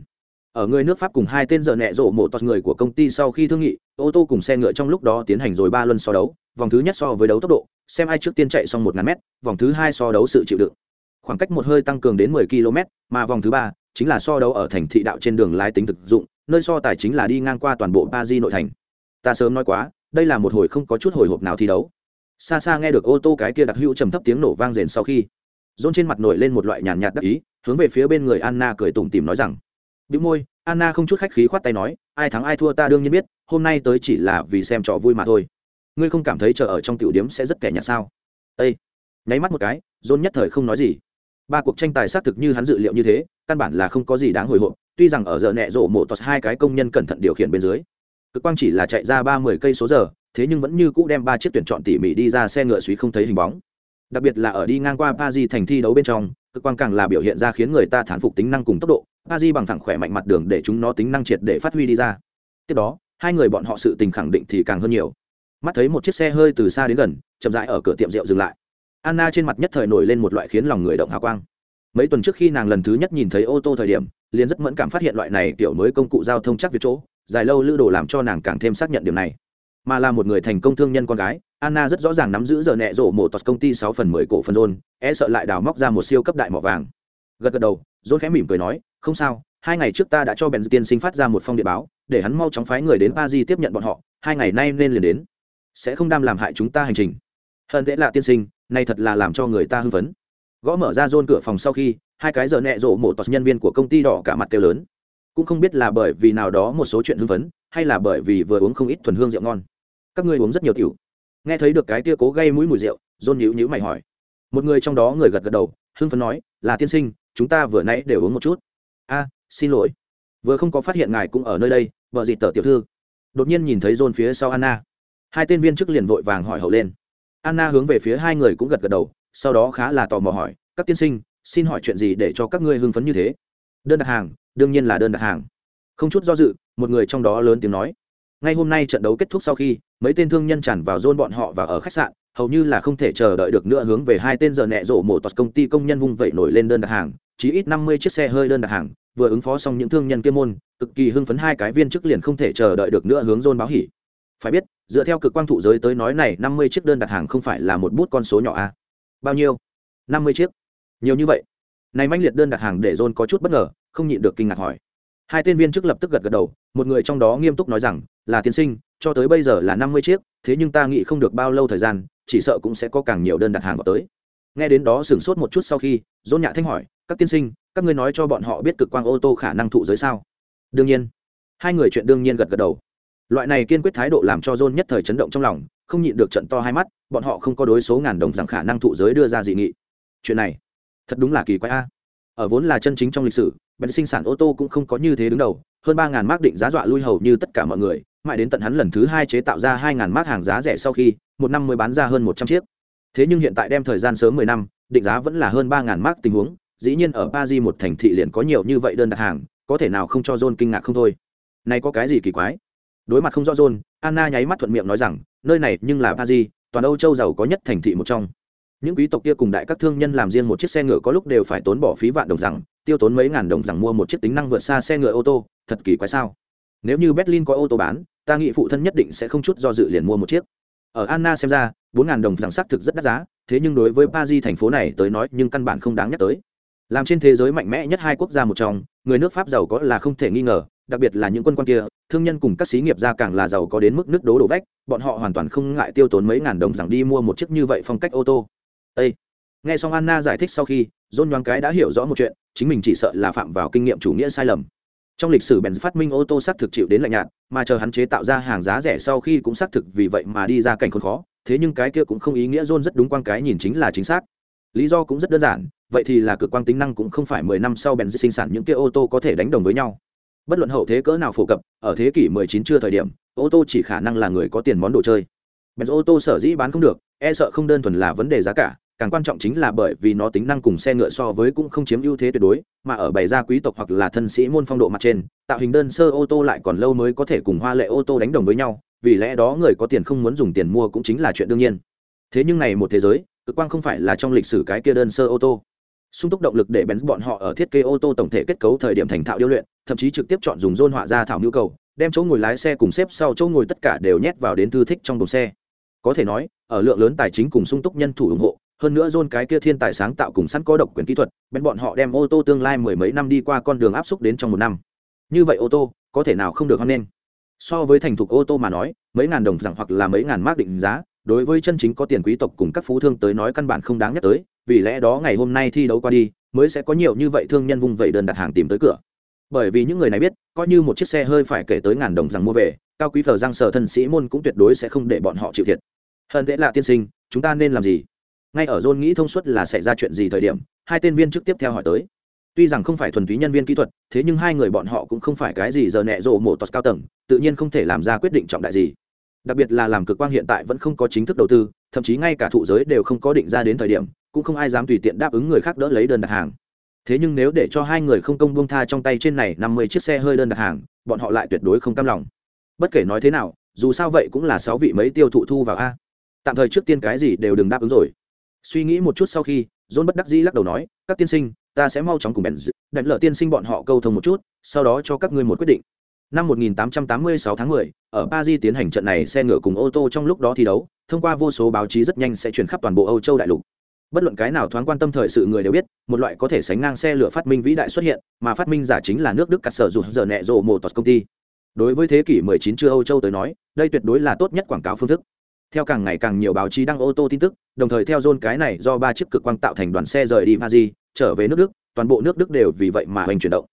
ở người nước pháp cùng hai tên giờ nẹ rộ mộ toạt người của công ty sau khi thương nghị, ô tô cùng xe ngựa trong lúc đó tiến hành rồi ba luân so đấu, vòng thứ nhất so với đấu tốc độ, xem ai trước tiên chạy xong một ngàn mét, vòng thứ hai so đấu sự chịu đựng. Khoảng cách một hơi tăng cường đến mười km mà vòng thứ ba chính là so đấu ở thành thị đạo trên đường lái tính thực dụng, nơi so tài chính là đi ngang qua toàn bộ paris nội thành. Ta sớm nói quá, đây là một hồi không có chút hồi hộp nào thi đấu. Xa xa nghe được ô tô cái kia đặc hữu trầm thấp tiếng nổ vang rền sau khi dôn trên mặt nổi lên một loại nhàn nhạt đắc ý, hướng về phía bên người anna cười tủm tìm nói rằng bị môi, anna không chút khách khí khoát tay nói, ai thắng ai thua ta đương nhiên biết, hôm nay tới chỉ là vì xem trò vui mà thôi. Ngươi không cảm thấy chờ ở trong tiểu điếm sẽ rất kẻ nhạt sao? Ây nháy mắt một cái dôn nhất thời không nói gì. Ba cuộc tranh tài xác thực như hắn dự liệu như thế, căn bản là không có gì đáng hồi hộp, tuy rằng ở giờ nẹ rộ mộ tos hai cái công nhân cẩn thận điều khiển bên dưới. Cực quang chỉ là chạy ra ba mươi cây số giờ, thế nhưng vẫn như cũ đem ba chiếc tuyển chọn tỉ mỉ đi ra xe ngựa suý không thấy hình bóng. Đặc biệt là ở đi ngang qua Paris thành thi đấu bên trong cực quang càng là biểu hiện ra khiến người ta thán phục tính năng cùng tốc độ Paris bằng thẳng khỏe mạnh mặt đường để chúng nó tính năng triệt để phát huy đi ra. Tiếp đó, hai người bọn họ sự tình khẳng định thì càng hơn nhiều. Mắt thấy một chiếc xe hơi từ xa đến gần, chậm rãi ở cửa tiệm rượu dừng lại. Anna trên mặt nhất thời nổi lên một loại khiến lòng người động hào quang. Mấy tuần trước khi nàng lần thứ nhất nhìn thấy ô tô thời điểm, liền rất mẫn cảm phát hiện loại này kiểu mới công cụ giao thông chắc việc chỗ, dài lâu lữ đồ làm cho nàng càng thêm xác nhận điểm này. Mà là một người thành công thương nhân con gái anna rất rõ ràng nắm giữ giờ nẹ rổ một tọt công ty sáu phần mười cổ phần John, e sợ lại đào móc ra một siêu cấp đại mỏ vàng. Gật gật đầu John khẽ mỉm cười nói không sao hai ngày trước ta đã cho bèn tiên sinh phát ra một phong điện báo để hắn mau chóng phái người đến paris tiếp nhận bọn họ hai ngày nay nên liền đến. Sẽ không đam làm hại chúng ta hành trình. Hơn thế là tiên sinh này thật là làm cho người ta hưng phấn. Gõ mở ra John cửa phòng sau khi hai cái giờ nẹ rổ một tọt nhân viên của công ty đỏ cả mặt kêu lớn. Cũng không biết là bởi vì nào đó một số chuyện hưng phấn hay là bởi vì vừa uống không ít thuần hương rượu ngon. Các ngươi uống rất nhiều tiểu nghe thấy được cái tia cố gây mũi mùi rượu dôn nhữ nhữ mày hỏi. Một người trong đó người gật gật đầu, hưng phấn nói, là tiên sinh, chúng ta vừa nãy đều uống một chút. A, xin lỗi. Vừa không có phát hiện ngài cũng ở nơi đây, vợ dịt tờ tiểu thư. Đột nhiên nhìn thấy dôn phía sau anna. Hai tên viên chức liền vội vàng hỏi hậu lên. Anna hướng về phía hai người cũng gật gật đầu, sau đó khá là tò mò hỏi, các tiên sinh, xin hỏi chuyện gì để cho các ngươi hưng phấn như thế? Đơn đặt hàng, đương nhiên là đơn đặt hàng. Không chút do dự, một người trong đó lớn tiếng nói, ngay hôm nay trận đấu kết thúc sau khi mấy tên thương nhân tràn vào dôn bọn họ và ở khách sạn, hầu như là không thể chờ đợi được nữa hướng về hai tên giờ nẹ rổ mổ toạt công ty công nhân vung vẩy nổi lên đơn đặt hàng chỉ ít năm mươi chiếc xe hơi đơn đặt hàng, vừa ứng phó xong những thương nhân kia môn, cực kỳ hưng phấn hai cái viên chức liền không thể chờ đợi được nữa hướng dôn báo hỉ. Phải biết, dựa theo cực quang thụ giới tới nói này, năm mươi chiếc đơn đặt hàng không phải là một bút con số nhỏ a. À? bao nhiêu? Năm mươi chiếc. Nhiều như vậy. Này manh liệt đơn đặt hàng để dôn có chút bất ngờ, không nhịn được kinh ngạc hỏi. Hai tên viên chức lập tức gật gật đầu, một người trong đó nghiêm túc nói rằng, là tiên sinh cho tới bây giờ là năm mươi chiếc, thế nhưng ta nghĩ không được bao lâu thời gian, chỉ sợ cũng sẽ có càng nhiều đơn đặt hàng vào tới. Nghe đến đó sửng sốt một chút sau khi, dôn nhạ thanh hỏi, các tiên sinh, các ngươi nói cho bọn họ biết cực quang ô tô khả năng thụ giới sao? Đương nhiên. Hai người chuyện đương nhiên gật gật đầu. Loại này kiên quyết thái độ làm cho dôn nhất thời chấn động trong lòng, không nhịn được trận to hai mắt, bọn họ không có đối số ngàn đồng rằng khả năng thụ giới đưa ra dị nghị. Chuyện này, thật đúng là kỳ quái a. Ở vốn là chân chính trong lịch sử bệnh sinh sản ô tô cũng không có như thế đứng đầu, hơn ba ngàn mác định giá dọa lui hầu như tất cả mọi người mãi đến tận hắn lần thứ hai chế tạo ra hai ngàn mác hàng giá rẻ sau khi, một năm mới bán ra hơn một trăm chiếc. Thế nhưng hiện tại đem thời gian sớm mười năm, định giá vẫn là hơn ba ngàn mác tình huống, dĩ nhiên ở paris một thành thị liền có nhiều như vậy đơn đặt hàng, có thể nào không cho john kinh ngạc không thôi. Này có cái gì kỳ quái? Đối mặt không rõ john, anna nháy mắt thuận miệng nói rằng, nơi này nhưng là paris, toàn âu châu giàu có nhất thành thị một trong. Những quý tộc kia cùng đại các thương nhân làm riêng một chiếc xe ngựa có lúc đều phải tốn bỏ phí vạn đồng rằng, tiêu tốn mấy ngàn đồng rằng mua một chiếc tính năng vượt xa xe ngựa ô tô, thật kỳ quái sao? Nếu như berlin có ô tô bán ta nghĩ phụ thân nhất định sẽ không chút do dự liền mua một chiếc. Ở anna xem ra, bốn ngàn đồng rằng xác thực rất đắt giá, thế nhưng đối với paris thành phố này tới nói nhưng căn bản không đáng nhắc tới. Làm trên thế giới mạnh mẽ nhất hai quốc gia một trong, người nước pháp giàu có là không thể nghi ngờ, đặc biệt là những quân quan kia, thương nhân cùng các xí nghiệp gia càng là giàu có đến mức nước đố đổ vách, bọn họ hoàn toàn không ngại tiêu tốn mấy ngàn đồng rằng đi mua một chiếc như vậy phong cách ô tô. Ê! nghe xong anna giải thích sau khi, john nhoáng cái đã hiểu rõ một chuyện, chính mình chỉ sợ là phạm vào kinh nghiệm chủ nghĩa sai lầm trong lịch sử bèn phát minh ô tô xác thực chịu đến lạnh nhạt, mà chờ hắn chế tạo ra hàng giá rẻ sau khi cũng xác thực vì vậy mà đi ra cảnh khốn khó, thế nhưng cái kia cũng không ý nghĩa john rất đúng quan cái nhìn chính là chính xác. Lý do cũng rất đơn giản, vậy thì là cực quang tính năng cũng không phải mười năm sau bèn sinh sản những kia ô tô có thể đánh đồng với nhau. Bất luận hậu thế cỡ nào phổ cập, ở thế kỷ 19 chưa thời điểm, ô tô chỉ khả năng là người có tiền món đồ chơi. Bèn ô tô sở dĩ bán không được e sợ không đơn thuần là vấn đề giá cả càng quan trọng chính là bởi vì nó tính năng cùng xe ngựa so với cũng không chiếm ưu thế tuyệt đối, mà ở bày ra quý tộc hoặc là thân sĩ môn phong độ mặt trên, tạo hình đơn sơ ô tô lại còn lâu mới có thể cùng hoa lệ ô tô đánh đồng với nhau, vì lẽ đó người có tiền không muốn dùng tiền mua cũng chính là chuyện đương nhiên. Thế nhưng này một thế giới, cực quang không phải là trong lịch sử cái kia đơn sơ ô tô. Sung túc động lực để bén bọn họ ở thiết kế ô tô tổng thể kết cấu thời điểm thành thạo điêu luyện, thậm chí trực tiếp chọn dùng rôn họa ra thảo nhu cầu, đem chỗ ngồi lái xe cùng xếp sau chỗ ngồi tất cả đều nhét vào đến thư thích trong đồn xe. Có thể nói, ở lượng lớn tài chính cùng sung túc nhân thủ ủng hộ hơn nữa John cái kia thiên tài sáng tạo cùng sẵn có độc quyền kỹ thuật, bên bọn họ đem ô tô tương lai mười mấy năm đi qua con đường áp xúc đến trong một năm. Như vậy ô tô, có thể nào không được hoan nghênh. So với thành thục ô tô mà nói, mấy ngàn đồng rằng hoặc là mấy ngàn mark định giá, đối với chân chính có tiền quý tộc cùng các phú thương tới nói căn bản không đáng nhắc tới, vì lẽ đó ngày hôm nay thi đấu qua đi, mới sẽ có nhiều như vậy thương nhân vung vậy đơn đặt hàng tìm tới cửa. Bởi vì những người này biết, coi như một chiếc xe hơi phải kể tới ngàn đồng rằng mua về, cao quý phở giang sở thân sĩ môn cũng tuyệt đối sẽ không để bọn họ chịu thiệt. Hơn thế là tiên sinh, chúng ta nên làm gì? Ngay ở john nghĩ thông suốt là xảy ra chuyện gì thời điểm, hai tên viên chức tiếp theo hỏi tới. Tuy rằng không phải thuần túy nhân viên kỹ thuật, thế nhưng hai người bọn họ cũng không phải cái gì giờ nẹ rộ mổ tos cao tầng, tự nhiên không thể làm ra quyết định trọng đại gì. Đặc biệt là làm cực quang hiện tại vẫn không có chính thức đầu tư, thậm chí ngay cả thụ giới đều không có định ra đến thời điểm, cũng không ai dám tùy tiện đáp ứng người khác đỡ lấy đơn đặt hàng. Thế nhưng nếu để cho hai người không công buông tha trong tay trên này năm mươi chiếc xe hơi đơn đặt hàng, bọn họ lại tuyệt đối không cam lòng. Bất kể nói thế nào, dù sao vậy cũng là sáu vị mấy tiêu thụ thu vào a. Tạm thời trước tiên cái gì đều đừng đáp ứng rồi suy nghĩ một chút sau khi john bất đắc dĩ lắc đầu nói các tiên sinh ta sẽ mau chóng cùng bèn đánh lỡ tiên sinh bọn họ câu thông một chút sau đó cho các ngươi một quyết định năm 1886 tháng 10, ở Paris tiến hành trận này xe ngựa cùng ô tô trong lúc đó thi đấu, thông qua vô số báo chí rất nhanh sẽ truyền khắp toàn bộ Âu Châu đại lục. Bất luận cái nào thoáng quan tâm thời sự người đều biết, một loại có thể sánh ngang xe lửa phát minh vĩ đại xuất hiện, mà phát minh giả chính là nước Đức cắt sở dù giờ nẹ rồ một công ty. Đối với thế kỷ 19 chưa Âu Châu tới nói, đây tuyệt đối là tốt nhất quảng cáo phương thức theo càng ngày càng nhiều báo chí đăng ô tô tin tức, đồng thời theo dôn cái này do ba chiếc cực quang tạo thành đoàn xe rời đi paris, trở về nước đức, toàn bộ nước đức đều vì vậy mà hành chuyển động.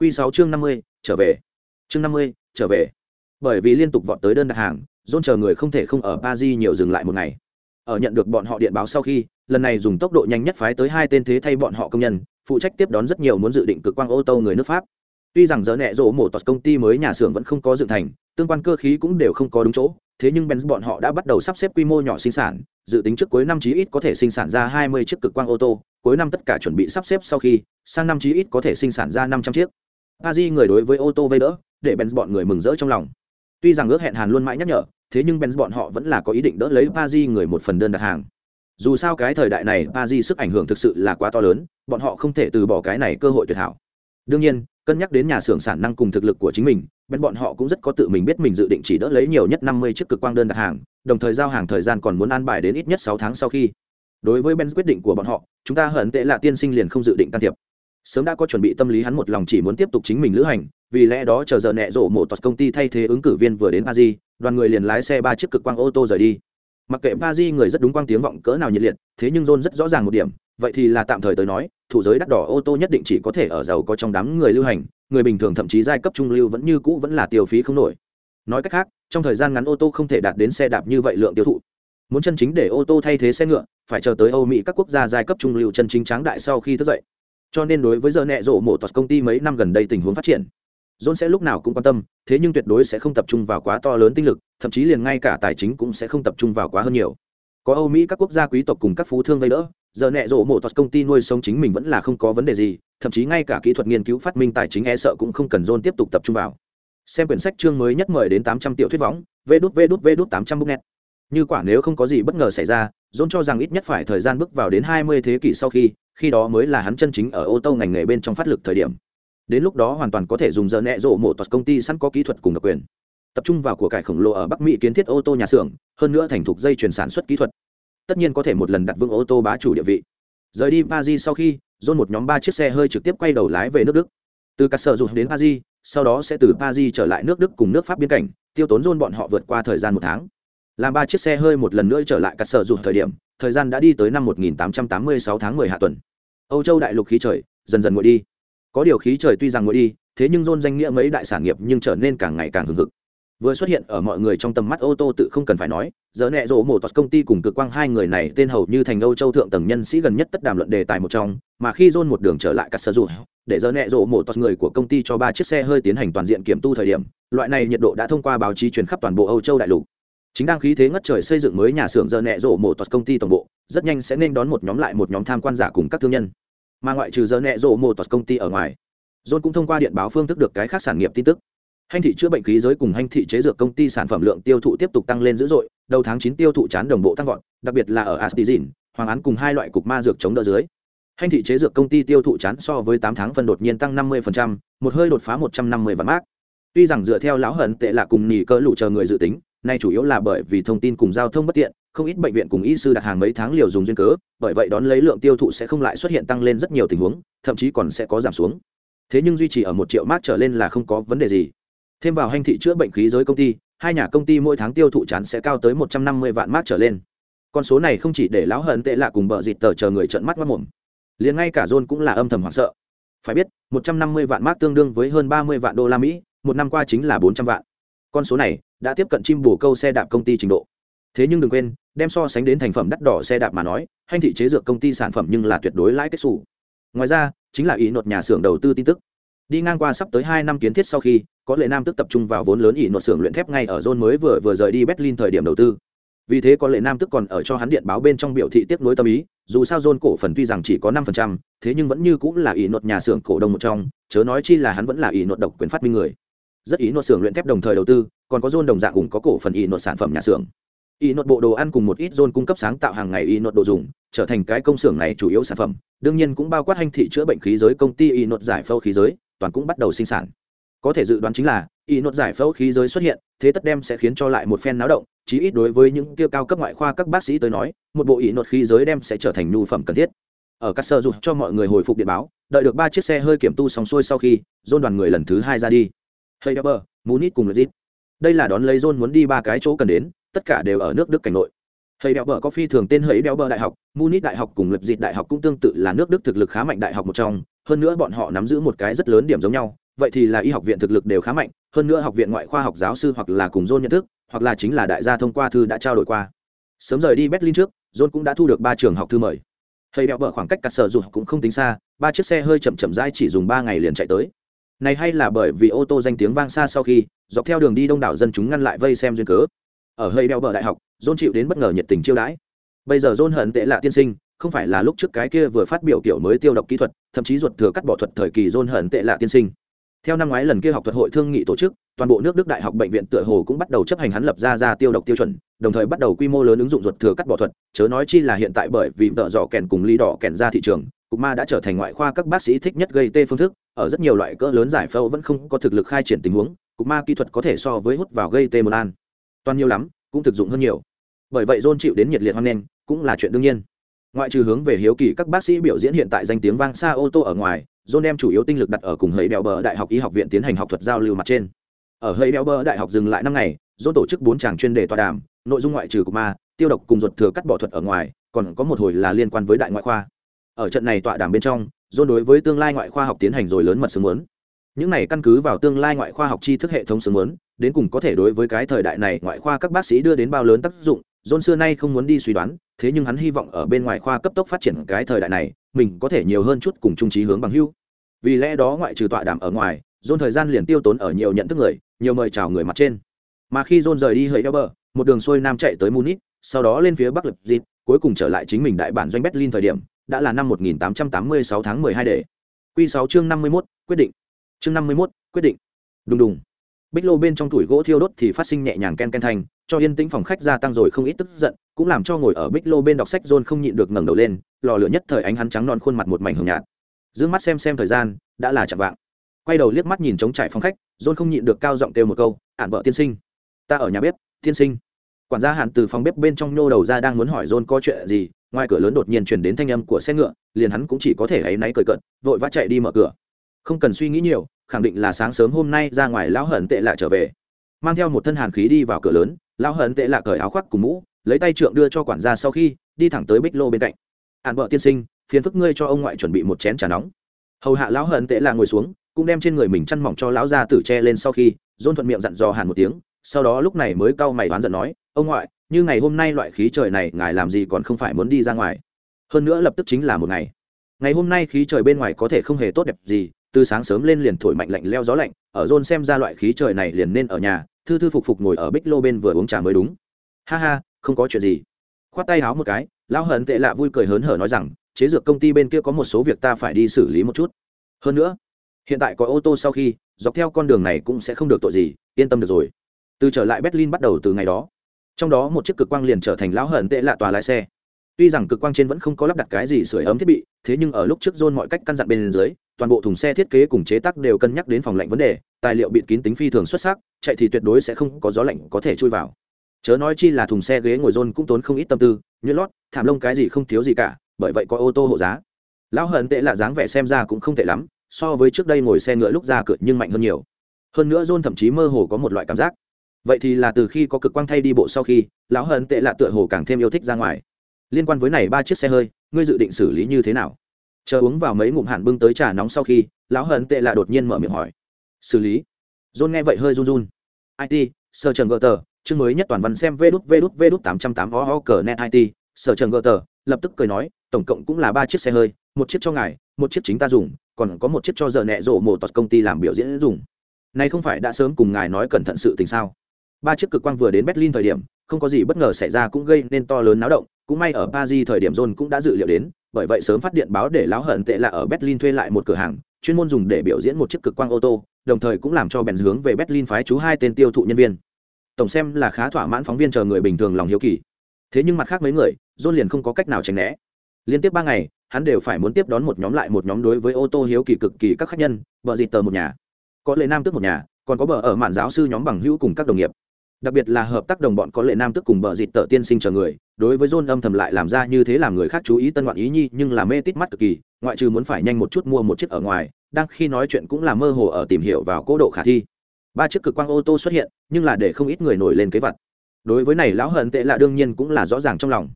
Q sáu chương năm mươi, trở về. Chương năm mươi, trở về. Bởi vì liên tục vọt tới đơn đặt hàng dôn chờ người không thể không ở paris nhiều dừng lại một ngày. Ở nhận được bọn họ điện báo sau khi, lần này dùng tốc độ nhanh nhất phái tới hai tên thế thay bọn họ công nhân, phụ trách tiếp đón rất nhiều muốn dự định cực quang ô tô người nước pháp. Tuy rằng giờ nẹ rỗ một tọt công ty mới nhà xưởng vẫn không có dựng thành, tương quan cơ khí cũng đều không có đúng chỗ thế nhưng Benz bọn họ đã bắt đầu sắp xếp quy mô nhỏ sinh sản, dự tính trước cuối năm chí ít có thể sinh sản ra 20 chiếc cực quang ô tô, cuối năm tất cả chuẩn bị sắp xếp sau khi, sang năm chí ít có thể sinh sản ra 500 chiếc. Aji người đối với ô tô vây đỡ, để Benz bọn người mừng rỡ trong lòng. Tuy rằng ước hẹn Hàn luôn mãi nhắc nhở, thế nhưng Benz bọn họ vẫn là có ý định đỡ lấy Aji người một phần đơn đặt hàng. Dù sao cái thời đại này Aji sức ảnh hưởng thực sự là quá to lớn, bọn họ không thể từ bỏ cái này cơ hội tuyệt hảo. Đương nhiên, cân nhắc đến nhà xưởng sản năng cùng thực lực của chính mình, bên bọn họ cũng rất có tự mình biết mình dự định chỉ đỡ lấy nhiều nhất năm mươi chiếc cực quang đơn đặt hàng, đồng thời giao hàng thời gian còn muốn an bài đến ít nhất sáu tháng sau khi. Đối với Benz quyết định của bọn họ, chúng ta hận tệ là tiên sinh liền không dự định can thiệp. Sớm đã có chuẩn bị tâm lý hắn một lòng chỉ muốn tiếp tục chính mình lữ hành, vì lẽ đó chờ giờ nẹ rổ một tọt công ty thay thế ứng cử viên vừa đến Paris, đoàn người liền lái xe ba chiếc cực quang ô tô rời đi. Mặc kệ Paris người rất đúng quang tiếng vọng cỡ nào nhiệt liệt, thế nhưng John rất rõ ràng một điểm, vậy thì là tạm thời tới nói, thủ giới đắt đỏ ô tô nhất định chỉ có thể ở giàu có trong đám người lưu hành, người bình thường thậm chí giai cấp trung lưu vẫn như cũ vẫn là tiêu phí không nổi. Nói cách khác trong thời gian ngắn ô tô không thể đạt đến xe đạp như vậy lượng tiêu thụ. Muốn chân chính để ô tô thay thế xe ngựa phải chờ tới âu mỹ các quốc gia giai cấp trung lưu chân chính tráng đại sau khi thức dậy. Cho nên đối với giờ nẹ rộ mổ toạt công ty mấy năm gần đây tình huống phát triển john sẽ lúc nào cũng quan tâm thế nhưng tuyệt đối sẽ không tập trung vào quá to lớn tinh lực thậm chí liền ngay cả tài chính cũng sẽ không tập trung vào quá hơn nhiều. Có âu mỹ các quốc gia quý tộc cùng các phú thương vây đỡ giờ nẹ rộ mổ toạt công ty nuôi sống chính mình vẫn là không có vấn đề gì, thậm chí ngay cả kỹ thuật nghiên cứu phát minh tài chính e sợ cũng không cần dôn tiếp tục tập trung vào. Xem quyển sách chương mới nhất mời đến tám trăm triệu thuyết võng, vê đút vê đút vê đút tám trăm bút net như quả nếu không có gì bất ngờ xảy ra dôn cho rằng ít nhất phải thời gian bước vào đến hai mươi thế kỷ sau khi khi đó mới là hắn chân chính ở ô tô ngành nghề bên trong phát lực thời điểm. Đến lúc đó hoàn toàn có thể dùng giờ nẹ rộ mổ toạt công ty sẵn có kỹ thuật cùng độc quyền. Tập trung vào của cải khổng lồ ở bắc mỹ kiến thiết ô tô nhà xưởng, hơn nữa thành thục dây chuyển sản xuất kỹ thuật tất nhiên có thể một lần đặt vững ô tô bá chủ địa vị. Rời đi paris sau khi dôn một nhóm ba chiếc xe hơi trực tiếp quay đầu lái về nước đức. Từ các sở dụng đến paris, sau đó sẽ từ paris trở lại nước đức cùng nước pháp biên cảnh, tiêu tốn dôn bọn họ vượt qua thời gian một tháng. Làm ba chiếc xe hơi một lần nữa trở lại các sở dụng thời điểm, thời gian đã đi tới năm 1886 tháng 10 hạ tuần. Âu châu đại lục khí trời, dần dần nguội đi. Có điều khí trời tuy rằng nguội đi, thế nhưng dôn danh nghĩa mấy đại sản nghiệp nhưng trở nên càng ngày càng hừng hực vừa xuất hiện ở mọi người trong tầm mắt ô tô tự không cần phải nói, giờ nẹ rộ một công ty cùng cực quang hai người này tên hầu như thành âu châu thượng tầng nhân sĩ gần nhất tất đàm luận đề tài một trong, mà khi john một đường trở lại cả sơ dù để giờ nẹ rộ một người của công ty cho ba chiếc xe hơi tiến hành toàn diện kiểm tu thời điểm, loại này nhiệt độ đã thông qua báo chí truyền khắp toàn bộ âu châu đại lục. Chính đang khí thế ngất trời xây dựng mới nhà xưởng giờ nẹ rộ một công ty tổng bộ, rất nhanh sẽ nên đón một nhóm lại một nhóm tham quan giả cùng các thương nhân. Mà ngoại trừ giờ nẹ rộ một công ty ở ngoài, john cũng thông qua điện báo phương thức được cái khác sản nghiệp tin tức hành thị chữa bệnh khí giới cùng hành thị chế dược công ty sản phẩm lượng tiêu thụ tiếp tục tăng lên dữ dội đầu tháng chín tiêu thụ chán đồng bộ tăng vọt đặc biệt là ở Astizin, hoàng án cùng hai loại cục ma dược chống đỡ dưới. Hành thị chế dược công ty tiêu thụ chán so với tám tháng phân đột nhiên tăng năm 50%, một hơi đột phá một trăm năm mươi vạn mác tuy rằng dựa theo lão hận tệ là cùng nhì cơ lũ chờ người dự tính nay chủ yếu là bởi vì thông tin cùng giao thông bất tiện không ít bệnh viện cùng y sư đặt hàng mấy tháng liều dùng duyên cớ bởi vậy đón lấy lượng tiêu thụ sẽ không lại xuất hiện tăng lên rất nhiều tình huống thậm chí còn sẽ có giảm xuống. Thế nhưng duy trì ở một triệu mát trở lên là không có vấn đề gì thêm vào hành thị chữa bệnh khí giới công ty, hai nhà công ty mỗi tháng tiêu thụ chán sẽ cao tới một trăm năm mươi vạn mát trở lên. Con số này không chỉ để lão hận tệ lạ cùng bờ dịt tờ chờ người trợn mắt mất mồm, liền ngay cả john cũng là âm thầm hoảng sợ. Phải biết, một trăm năm mươi vạn mát tương đương với hơn ba mươi vạn đô la mỹ, một năm qua chính là bốn trăm vạn. Con số này đã tiếp cận chim bổ câu xe đạp công ty trình độ. Thế nhưng đừng quên, đem so sánh đến thành phẩm đắt đỏ xe đạp mà nói, hành thị chế dược công ty sản phẩm nhưng là tuyệt đối lãi kết xù. Ngoài ra, chính là ý nột nhà xưởng đầu tư tin tức. Đi ngang qua sắp tới hai năm kiến thiết sau khi có lệ nam tức tập trung vào vốn lớn ỷ nội xưởng luyện thép ngay ở zone mới vừa vừa rời đi berlin thời điểm đầu tư. Vì thế có lệ nam tức còn ở cho hắn điện báo bên trong biểu thị tiếp nối tâm ý, dù sao zone cổ phần tuy rằng chỉ có năm phần trăm, thế nhưng vẫn như cũng là ỷ nội nhà xưởng cổ đông một trong, chớ nói chi là hắn vẫn là ỷ nội độc quyền phát minh người. Rất ý nội xưởng luyện thép đồng thời đầu tư, còn có zone đồng dạng cùng có cổ phần ỷ nội sản phẩm nhà xưởng. Ỷ nội bộ đồ ăn cùng một ít zone cung cấp sáng tạo hàng ngày ỷ nội đồ dùng, trở thành cái công xưởng này chủ yếu sản phẩm, đương nhiên cũng bao quát hành thị chữa bệnh khí giới công ty ỷ nội giải phẫu khí giới, toàn cũng bắt đầu sinh sản có thể dự đoán chính là, y nốt giải phẫu khí giới xuất hiện, thế tất đem sẽ khiến cho lại một phen náo động, chí ít đối với những kia cao cấp ngoại khoa các bác sĩ tới nói, một bộ y nốt khí giới đem sẽ trở thành nhu phẩm cần thiết. Ở các sở dụng cho mọi người hồi phục điện báo, đợi được ba chiếc xe hơi kiểm tu xong xuôi sau khi dôn đoàn người lần thứ hai ra đi. Hay đeo munich cùng lezit đây là đón lấy dôn muốn đi ba cái chỗ cần đến, tất cả đều ở nước đức cảnh nội. Hey đeo có phi thường tên hey đeo đại học, munich đại học cùng lập dịt đại học cũng tương tự là nước đức thực lực khá mạnh đại học một trong, hơn nữa bọn họ nắm giữ một cái rất lớn điểm giống nhau vậy thì là y học viện thực lực đều khá mạnh, hơn nữa học viện ngoại khoa học giáo sư hoặc là cùng john nhận thức, hoặc là chính là đại gia thông qua thư đã trao đổi qua. Sớm rời đi berlin trước, john cũng đã thu được ba trường học thư mời. Thầy đeo vợ khoảng cách cả sở dù cũng không tính xa, ba chiếc xe hơi chậm chậm rãi chỉ dùng ba ngày liền chạy tới. Này hay là bởi vì ô tô danh tiếng vang xa sau khi, dọc theo đường đi đông đảo dân chúng ngăn lại vây xem duyên cớ. Ở hơi đeo bờ đại học, john chịu đến bất ngờ nhiệt tình chiêu đãi. Bây giờ john hận tệ lạ tiên sinh, không phải là lúc trước cái kia vừa phát biểu kiểu mới tiêu độc kỹ thuật, thậm chí ruột thừa cắt bỏ thuật thời kỳ john hận tệ lạ tiên sinh theo năm ngoái lần kia học thuật hội thương nghị tổ chức, toàn bộ nước đức đại học bệnh viện tựa hồ cũng bắt đầu chấp hành hắn lập ra ra tiêu độc tiêu chuẩn, đồng thời bắt đầu quy mô lớn ứng dụng ruột thừa cắt bỏ thuật, chớ nói chi là hiện tại bởi vì vợ dò kèn cùng ly đỏ kèn ra thị trường, cục ma đã trở thành ngoại khoa các bác sĩ thích nhất gây tê phương thức, ở rất nhiều loại cỡ lớn giải phẫu vẫn không có thực lực khai triển tình huống, cục ma kỹ thuật có thể so với hút vào gây tê một an. Toàn nhiều lắm, cũng thực dụng hơn nhiều. Bởi vậy john chịu đến nhiệt liệt hoan nghênh, cũng là chuyện đương nhiên. Ngoại trừ hướng về hiếu kỳ các bác sĩ biểu diễn hiện tại danh tiếng vang xa ô tô ở ngoài john đem chủ yếu tinh lực đặt ở cùng hầy đèo bờ đại học y học viện tiến hành học thuật giao lưu mặt trên. Ở hầy đèo bờ đại học dừng lại năm ngày john tổ chức bốn tràng chuyên đề tọa đàm nội dung ngoại trừ của ma tiêu độc cùng ruột thừa cắt bỏ thuật ở ngoài còn có một hồi là liên quan với đại ngoại khoa. Ở trận này tọa đàm bên trong john đối với tương lai ngoại khoa học tiến hành rồi lớn mật sướng muốn. Những này căn cứ vào tương lai ngoại khoa học tri thức hệ thống sướng muốn đến cùng có thể đối với cái thời đại này ngoại khoa các bác sĩ đưa đến bao lớn tác dụng John xưa nay không muốn đi suy đoán, thế nhưng hắn hy vọng ở bên ngoài khoa cấp tốc phát triển cái thời đại này, mình có thể nhiều hơn chút cùng chung chí hướng bằng hữu. Vì lẽ đó ngoại trừ tọa đàm ở ngoài, John thời gian liền tiêu tốn ở nhiều nhận thức người, nhiều mời chào người mặt trên. Mà khi John rời đi hơi đeo bờ, một đường xuôi nam chạy tới Munich, sau đó lên phía bắc lập dịp, cuối cùng trở lại chính mình đại bản doanh Berlin thời điểm, đã là năm 1886 tháng 12 để. Quy 6 chương 51, quyết định. Chương 51, quyết định. Đùng đùng bích lô bên trong tuổi gỗ thiêu đốt thì phát sinh nhẹ nhàng ken ken thanh cho yên tĩnh phòng khách gia tăng rồi không ít tức giận cũng làm cho ngồi ở bích lô bên đọc sách john không nhịn được ngẩng đầu lên, lò lửa nhất thời ánh hắn trắng non khuôn mặt một mảnh hồng nhạt. D mắt xem xem thời gian, đã là chạm vạng. Quay đầu liếc mắt nhìn trống trải phòng khách, john không nhịn được cao giọng kêu một câu ạn vợ tiên sinh, ta ở nhà bếp, tiên sinh. Quản gia hạn từ phòng bếp bên trong nhô đầu ra đang muốn hỏi john có chuyện gì, ngoài cửa lớn đột nhiên chuyển đến thanh âm của xe ngựa, liền hắn cũng chỉ có thể áy náy cười cận vội vã chạy đi mở cửa. Không cần suy nghĩ nhiều, khẳng định là sáng sớm hôm nay ra ngoài lão hận tệ lạ trở về. Mang theo một thân hàn khí đi vào cửa lớn, lão hận tệ lạ cởi áo khoác cùng mũ lấy tay trượng đưa cho quản gia sau khi đi thẳng tới bích lô bên cạnh. Hạn vợ tiên sinh, phiền phức ngươi cho ông ngoại chuẩn bị một chén trà nóng. Hầu hạ lão hận tệ là ngồi xuống, cũng đem trên người mình chăn mỏng cho lão gia tử che lên sau khi, dôn thuận miệng dặn dò hàn một tiếng, sau đó lúc này mới cau mày đoán giận nói, ông ngoại, như ngày hôm nay loại khí trời này, ngài làm gì còn không phải muốn đi ra ngoài? Hơn nữa lập tức chính là một ngày. Ngày hôm nay khí trời bên ngoài có thể không hề tốt đẹp gì, từ sáng sớm lên liền thổi mạnh lạnh leo gió lạnh, ở rôn xem ra loại khí trời này liền nên ở nhà, thư thư phục phục ngồi ở bích lô bên vừa uống trà mới đúng. Ha ha không có chuyện gì. Khoát tay háo một cái, lão hận tệ lạ vui cười hớn hở nói rằng, chế dược công ty bên kia có một số việc ta phải đi xử lý một chút. Hơn nữa, hiện tại có ô tô sau khi, dọc theo con đường này cũng sẽ không được tội gì, yên tâm được rồi. Từ trở lại berlin bắt đầu từ ngày đó. Trong đó một chiếc cực quang liền trở thành lão hận tệ lạ tòa lái xe. Tuy rằng cực quang trên vẫn không có lắp đặt cái gì sửa ấm thiết bị, thế nhưng ở lúc trước john mọi cách căn dặn bên dưới, toàn bộ thùng xe thiết kế cùng chế tác đều cân nhắc đến phòng lạnh vấn đề, tài liệu bịt kín tính phi thường xuất sắc, chạy thì tuyệt đối sẽ không có gió lạnh có thể chui vào chớ nói chi là thùng xe ghế ngồi john cũng tốn không ít tâm tư, nhuyễn lót, thảm lông cái gì không thiếu gì cả, bởi vậy có ô tô hộ giá. Lão hận tệ là dáng vẻ xem ra cũng không tệ lắm, so với trước đây ngồi xe ngựa lúc ra cửa nhưng mạnh hơn nhiều. Hơn nữa john thậm chí mơ hồ có một loại cảm giác. Vậy thì là từ khi có cực quang thay đi bộ sau khi, lão hận tệ lạ tựa hồ càng thêm yêu thích ra ngoài. Liên quan với này ba chiếc xe hơi, ngươi dự định xử lý như thế nào? Chờ uống vào mấy ngụm hạn bưng tới trà nóng sau khi, lão hận tệ lạ đột nhiên mở miệng hỏi. Xử lý. John nghe vậy hơi run run. It sơ trần gờ tờ chương mới nhất toàn văn xem vê đút vê đút vê đút tám trăm tám o cờ net it sở trường gờ tờ, lập tức cười nói, tổng cộng cũng là ba chiếc xe hơi, một chiếc cho ngài, một chiếc chính ta dùng, còn có một chiếc cho giờ nẹ rộ một tọt công ty làm biểu diễn dùng. Này không phải đã sớm cùng ngài nói cẩn thận sự tình sao? Ba chiếc cực quang vừa đến berlin thời điểm, không có gì bất ngờ xảy ra cũng gây nên to lớn náo động, cũng may ở paris thời điểm john cũng đã dự liệu đến, bởi vậy sớm phát điện báo để láo hận tệ là ở berlin thuê lại một cửa hàng, chuyên môn dùng để biểu diễn một chiếc cực quang ô tô, đồng thời cũng làm cho bèn hướng về berlin phái chú hai tên tiêu thụ nhân viên tổng xem là khá thỏa mãn phóng viên chờ người bình thường lòng hiếu kỳ. Thế nhưng mặt khác mấy người, john liền không có cách nào tránh né. Liên tiếp ba ngày, hắn đều phải muốn tiếp đón một nhóm lại một nhóm đối với ô tô hiếu kỳ cực kỳ các khách nhân vợ dịt tờ một nhà. Có lệ nam tước một nhà, còn có bờ ở mạn giáo sư nhóm bằng hữu cùng các đồng nghiệp. Đặc biệt là hợp tác đồng bọn có lệ nam tức cùng bờ dịt tờ tiên sinh chờ người, đối với john âm thầm lại làm ra như thế làm người khác chú ý tân ngoạn ý nhi, nhưng là mê tít mắt cực kỳ, ngoại trừ muốn phải nhanh một chút mua một chiếc ở ngoài, đang khi nói chuyện cũng là mơ hồ ở tìm hiểu vào cố độ khả thi ba chiếc cực quang ô tô xuất hiện, nhưng là để không ít người nổi lên kế vật. Đối với này, lão hận tệ là đương nhiên cũng là rõ ràng trong lòng.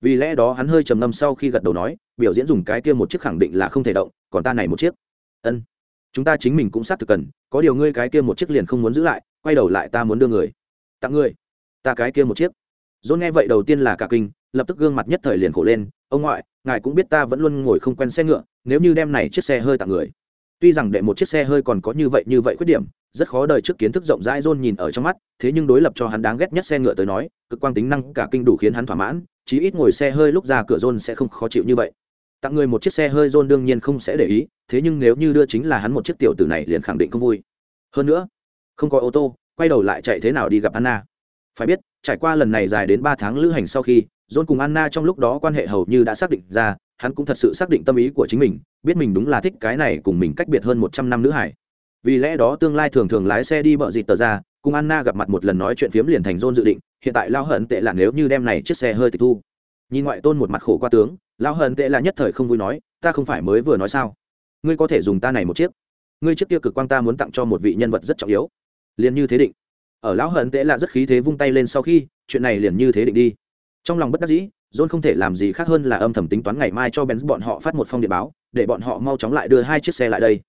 Vì lẽ đó hắn hơi trầm ngâm sau khi gật đầu nói, biểu diễn dùng cái kia một chiếc khẳng định là không thể động, còn ta này một chiếc. Ân, chúng ta chính mình cũng xác thực cần, có điều ngươi cái kia một chiếc liền không muốn giữ lại, quay đầu lại ta muốn đưa người. Tặng ngươi ta cái kia một chiếc. Dôn nghe vậy đầu tiên là cả kinh, lập tức gương mặt nhất thời liền khổ lên, ông ngoại, ngài cũng biết ta vẫn luôn ngồi không quen xe ngựa, nếu như đem này chiếc xe hơi tặng người. Tuy rằng đệ một chiếc xe hơi còn có như vậy như vậy khuyết điểm rất khó đời trước kiến thức rộng rãi john nhìn ở trong mắt, thế nhưng đối lập cho hắn đáng ghét nhất xe ngựa tới nói, cực quang tính năng cả kinh đủ khiến hắn thỏa mãn, chí ít ngồi xe hơi lúc ra cửa john sẽ không khó chịu như vậy. Tặng người một chiếc xe hơi john đương nhiên không sẽ để ý, thế nhưng nếu như đưa chính là hắn một chiếc tiểu tử này liền khẳng định không vui. Hơn nữa, không có ô tô, quay đầu lại chạy thế nào đi gặp anna. Phải biết, trải qua lần này dài đến ba tháng lữ hành sau khi, john cùng anna trong lúc đó quan hệ hầu như đã xác định ra, hắn cũng thật sự xác định tâm ý của chính mình, biết mình đúng là thích cái này cùng mình cách biệt hơn một trăm năm nữ hải vì lẽ đó tương lai thường thường lái xe đi bợ dịt tờ ra, cùng anna gặp mặt một lần nói chuyện phiếm liền thành john dự định, hiện tại lao hận tệ là nếu như đem này chiếc xe hơi tịch thu. Nhìn ngoại tôn một mặt khổ qua tướng, lao hận tệ là nhất thời không vui nói, ta không phải mới vừa nói sao? Ngươi có thể dùng ta này một chiếc. Ngươi chiếc kia cực quang ta muốn tặng cho một vị nhân vật rất trọng yếu. Liền như thế định. Ở lão hận tệ là rất khí thế vung tay lên sau khi, chuyện này liền như thế định đi. Trong lòng bất đắc dĩ, john không thể làm gì khác hơn là âm thầm tính toán ngày mai cho benz bọn họ phát một phong điện báo, để bọn họ mau chóng lại đưa hai chiếc xe lại đây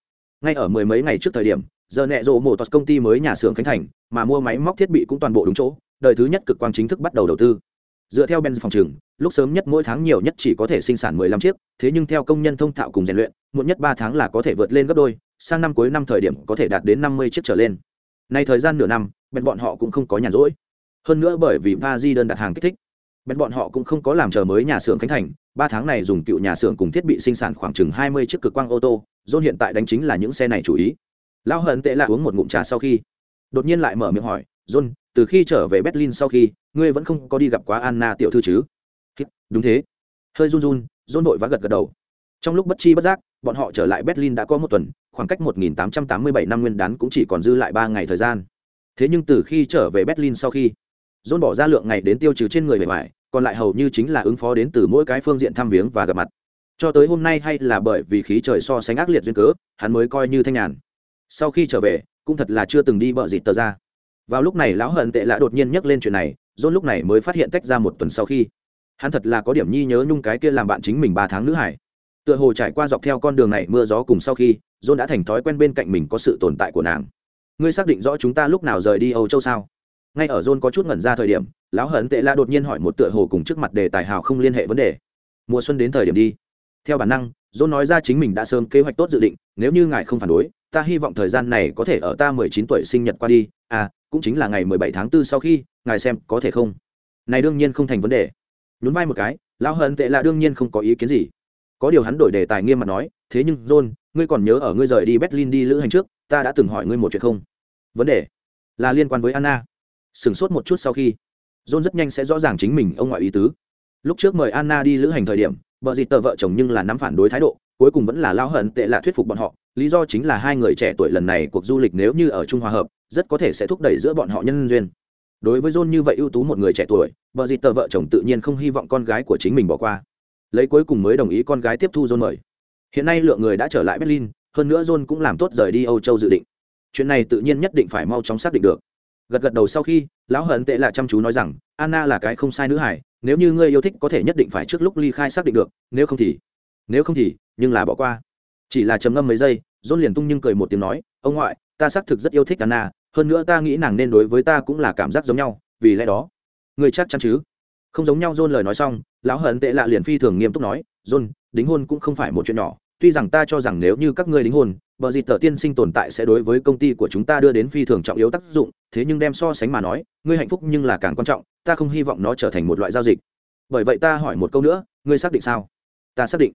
ngay ở mười mấy ngày trước thời điểm giờ nẹ rộ mổ tọt công ty mới nhà xưởng khánh thành mà mua máy móc thiết bị cũng toàn bộ đúng chỗ đời thứ nhất cực quang chính thức bắt đầu đầu tư dựa theo Ben phòng trường, lúc sớm nhất mỗi tháng nhiều nhất chỉ có thể sinh sản 15 chiếc thế nhưng theo công nhân thông thạo cùng rèn luyện muộn nhất ba tháng là có thể vượt lên gấp đôi sang năm cuối năm thời điểm có thể đạt đến 50 chiếc trở lên Nay thời gian nửa năm, bên bọn họ cũng không có nhàn rỗi. Hơn nữa bởi vì Paris đơn đặt hàng kích thích, bên bọn họ cũng không có làm chờ mới nhà xưởng khánh thành, ba tháng này dùng cựu nhà xưởng cùng thiết bị sinh sản khoảng chừng hai mươi chiếc cực quang ô tô, John hiện tại đánh chính là những xe này chủ ý. Lão hận tệ là uống một ngụm trà sau khi, đột nhiên lại mở miệng hỏi, "John, từ khi trở về Berlin sau khi, ngươi vẫn không có đi gặp quá Anna tiểu thư chứ?" "Đúng thế." Hơi run run, John vội vã gật gật đầu. Trong lúc bất chi bất giác, bọn họ trở lại Berlin đã có một tuần, khoảng cách 1887 năm nguyên đán cũng chỉ còn dư lại 3 ngày thời gian. Thế nhưng từ khi trở về Berlin sau khi, John bỏ ra lượng ngày đến tiêu trừ trên người bề ngoài, còn lại hầu như chính là ứng phó đến từ mỗi cái phương diện thăm viếng và gặp mặt. Cho tới hôm nay hay là bởi vì khí trời so sánh ác liệt duyên cớ, hắn mới coi như thanh nhàn. Sau khi trở về, cũng thật là chưa từng đi bợ dịt tờ ra. Vào lúc này lão hận tệ lạ đột nhiên nhắc lên chuyện này, John lúc này mới phát hiện tách ra một tuần sau khi, hắn thật là có điểm nhi nhớ nhung cái kia làm bạn chính mình ba tháng nữ hải. Tựa hồ trải qua dọc theo con đường này mưa gió cùng sau khi john đã thành thói quen bên cạnh mình có sự tồn tại của nàng. Ngươi xác định rõ chúng ta lúc nào rời đi âu châu sao? Ngay ở john có chút ngẩn ra thời điểm lão hận tệ lạ đột nhiên hỏi một tựa hồ cùng trước mặt đề tài hào không liên hệ vấn đề. Mùa xuân đến thời điểm đi theo bản năng john nói ra chính mình đã sớm kế hoạch tốt dự định, nếu như ngài không phản đối, ta hy vọng thời gian này có thể ở ta mười chín tuổi sinh nhật qua đi. À cũng chính là ngày mười bảy tháng 4 sau khi, ngài xem có thể không? Này đương nhiên không thành vấn đề. Nhún vai một cái, lão hận tệ là đương nhiên không có ý kiến gì. Có điều hắn đổi đề tài nghiêm mặt nói, thế nhưng john ngươi còn nhớ ở ngươi rời đi berlin đi lữ hành trước, ta đã từng hỏi ngươi một chuyện không? Vấn đề là liên quan với anna. Sửng sốt một chút sau khi john rất nhanh sẽ rõ ràng chính mình ông ngoại ý tứ. Lúc trước mời anna đi lữ hành thời điểm bờ dịt tờ vợ chồng nhưng là nắm phản đối thái độ, cuối cùng vẫn là lao hận tệ lạ thuyết phục bọn họ. Lý do chính là hai người trẻ tuổi lần này cuộc du lịch nếu như ở trung hòa hợp, rất có thể sẽ thúc đẩy giữa bọn họ nhân duyên. Đối với john như vậy ưu tú một người trẻ tuổi, bờ dịt tờ vợ chồng tự nhiên không hy vọng con gái của chính mình bỏ qua. Lấy cuối cùng mới đồng ý con gái tiếp thu john mời. Hiện nay lượng người đã trở lại berlin, hơn nữa john cũng làm tốt rời đi âu châu dự định. Chuyện này tự nhiên nhất định phải mau chóng xác định được gật gật đầu sau khi, lão hận tệ là chăm chú nói rằng, anna là cái không sai nữ hải nếu như ngươi yêu thích có thể nhất định phải trước lúc ly khai xác định được, nếu không thì, nếu không thì, nhưng là bỏ qua. Chỉ là trầm ngâm mấy giây, john liền tung nhưng cười một tiếng nói, ông ngoại, ta xác thực rất yêu thích anna, hơn nữa ta nghĩ nàng nên đối với ta cũng là cảm giác giống nhau, vì lẽ đó người chắc chắn chứ? Không giống nhau john lời nói xong, lão hận tệ lạ liền phi thường nghiêm túc nói, john, đính hôn cũng không phải một chuyện nhỏ, tuy rằng ta cho rằng nếu như các ngươi đính hôn Bờ dịt tờ tiên sinh tồn tại sẽ đối với công ty của chúng ta đưa đến phi thường trọng yếu tác dụng, thế nhưng đem so sánh mà nói, ngươi hạnh phúc nhưng là càng quan trọng, ta không hy vọng nó trở thành một loại giao dịch. Bởi vậy ta hỏi một câu nữa, ngươi xác định sao? Ta xác định.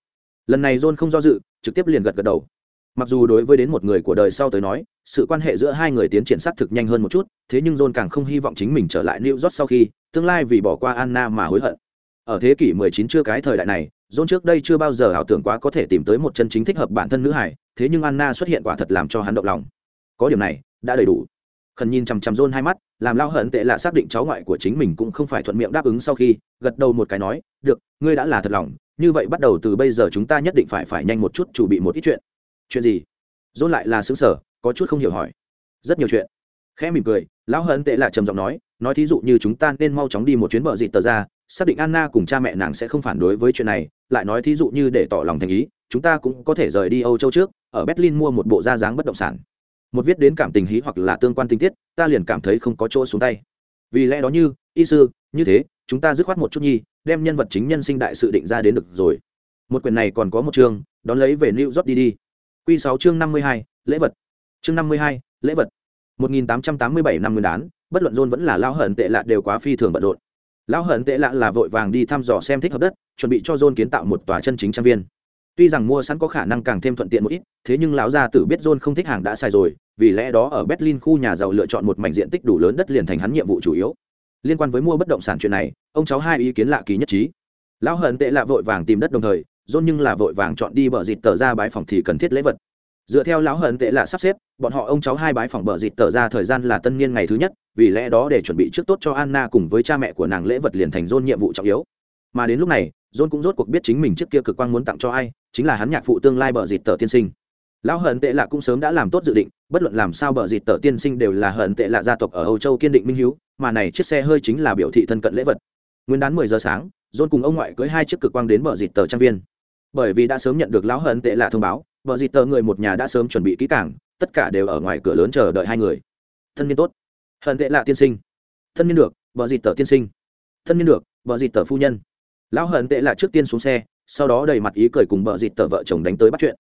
Lần này john không do dự, trực tiếp liền gật gật đầu. Mặc dù đối với đến một người của đời sau tới nói, sự quan hệ giữa hai người tiến triển xác thực nhanh hơn một chút, thế nhưng john càng không hy vọng chính mình trở lại new york sau khi, tương lai vì bỏ qua anna mà hối hận. Ở thế kỷ 19 chưa cái thời đại này, john trước đây chưa bao giờ ảo tưởng quá có thể tìm tới một chân chính thích hợp bản thân nữ hải thế nhưng anna xuất hiện quả thật làm cho hắn động lòng. Có điểm này, đã đầy đủ. Khẩn nhìn chằm chằm john hai mắt, làm lao hận tệ là xác định cháu ngoại của chính mình cũng không phải thuận miệng đáp ứng sau khi, gật đầu một cái nói, được, ngươi đã là thật lòng, như vậy bắt đầu từ bây giờ chúng ta nhất định phải phải nhanh một chút chuẩn bị một ít chuyện. Chuyện gì? John lại là xứng sở có chút không hiểu hỏi. Rất nhiều chuyện. Khẽ mỉm cười lão hận tệ là trầm giọng nói nói thí dụ như chúng ta nên mau chóng đi một chuyến bờ dị tờ ra, xác định anna cùng cha mẹ nàng sẽ không phản đối với chuyện này, lại nói thí dụ như để tỏ lòng thành ý chúng ta cũng có thể rời đi âu châu trước, ở berlin mua một bộ da dáng bất động sản. Một viết đến cảm tình hí hoặc là tương quan tình tiết, ta liền cảm thấy không có chỗ xuống tay. Vì lẽ đó như, y sư, như thế, chúng ta dứt khoát một chút nhi, đem nhân vật chính nhân sinh đại sự định ra đến được rồi. Một quyển này còn có một chương, đón lấy về new york đi đi. Quy sáu chương năm mươi hai, lễ vật. Chương năm mươi hai, lễ vật. một nghìn tám trăm tám mươi bảy năm nguyên đán, bất luận John vẫn là lao hận tệ lạ đều quá phi thường bận rộn. Lão hận tệ lạ là vội vàng đi thăm dò xem thích hợp đất, chuẩn bị cho john kiến tạo một tòa chân chính trang viên tuy rằng mua sẵn có khả năng càng thêm thuận tiện một ít, thế nhưng lão gia tử biết john không thích hàng đã sai rồi, vì lẽ đó ở berlin khu nhà giàu lựa chọn một mảnh diện tích đủ lớn đất liền thành hắn nhiệm vụ chủ yếu. Liên quan với mua bất động sản chuyện này, ông cháu hai ý kiến lạ kỳ nhất trí. Lão hận tệ lạ vội vàng tìm đất đồng thời, john nhưng là vội vàng chọn đi bờ dịt tờ ra bãi phòng thì cần thiết lễ vật. Dựa theo lão hận tệ lạ sắp xếp, bọn họ ông cháu hai bái phòng bờ dịt tờ ra thời gian là tân niên ngày thứ nhất, vì lẽ đó để chuẩn bị trước tốt cho anna cùng với cha mẹ của nàng lễ vật liền thành dôn nhiệm vụ trọng yếu. Mà đến lúc này dôn cũng rốt cuộc biết chính mình trước kia cực quang muốn tặng cho ai chính là hắn nhạc phụ tương lai bờ dịt tờ tiên sinh. Lão hận tệ lạ cũng sớm đã làm tốt dự định, bất luận làm sao bờ dịt tờ tiên sinh đều là hận tệ lạ gia tộc ở âu châu kiên định minh hiếu, mà này chiếc xe hơi chính là biểu thị thân cận lễ vật. Nguyên đán mười giờ sáng dôn cùng ông ngoại cưới hai chiếc cực quang đến bờ dịt tờ trang viên. Bởi vì đã sớm nhận được lão hận tệ lạ thông báo, bờ dịt tờ người một nhà đã sớm chuẩn bị kỹ cảng tất cả đều ở ngoài cửa lớn chờ đợi hai người. Thân niên tốt. Hận tệ lạ tiên sinh. Thân niên được, bờ dịt tờ tiên sinh. Thân niên được, bờ dịt tờ phu nhân. Lão hận tệ lạ trước tiên xuống xe sau đó đầy mặt ý cười cùng bợ dịt tờ vợ chồng đánh tới bắt chuyện.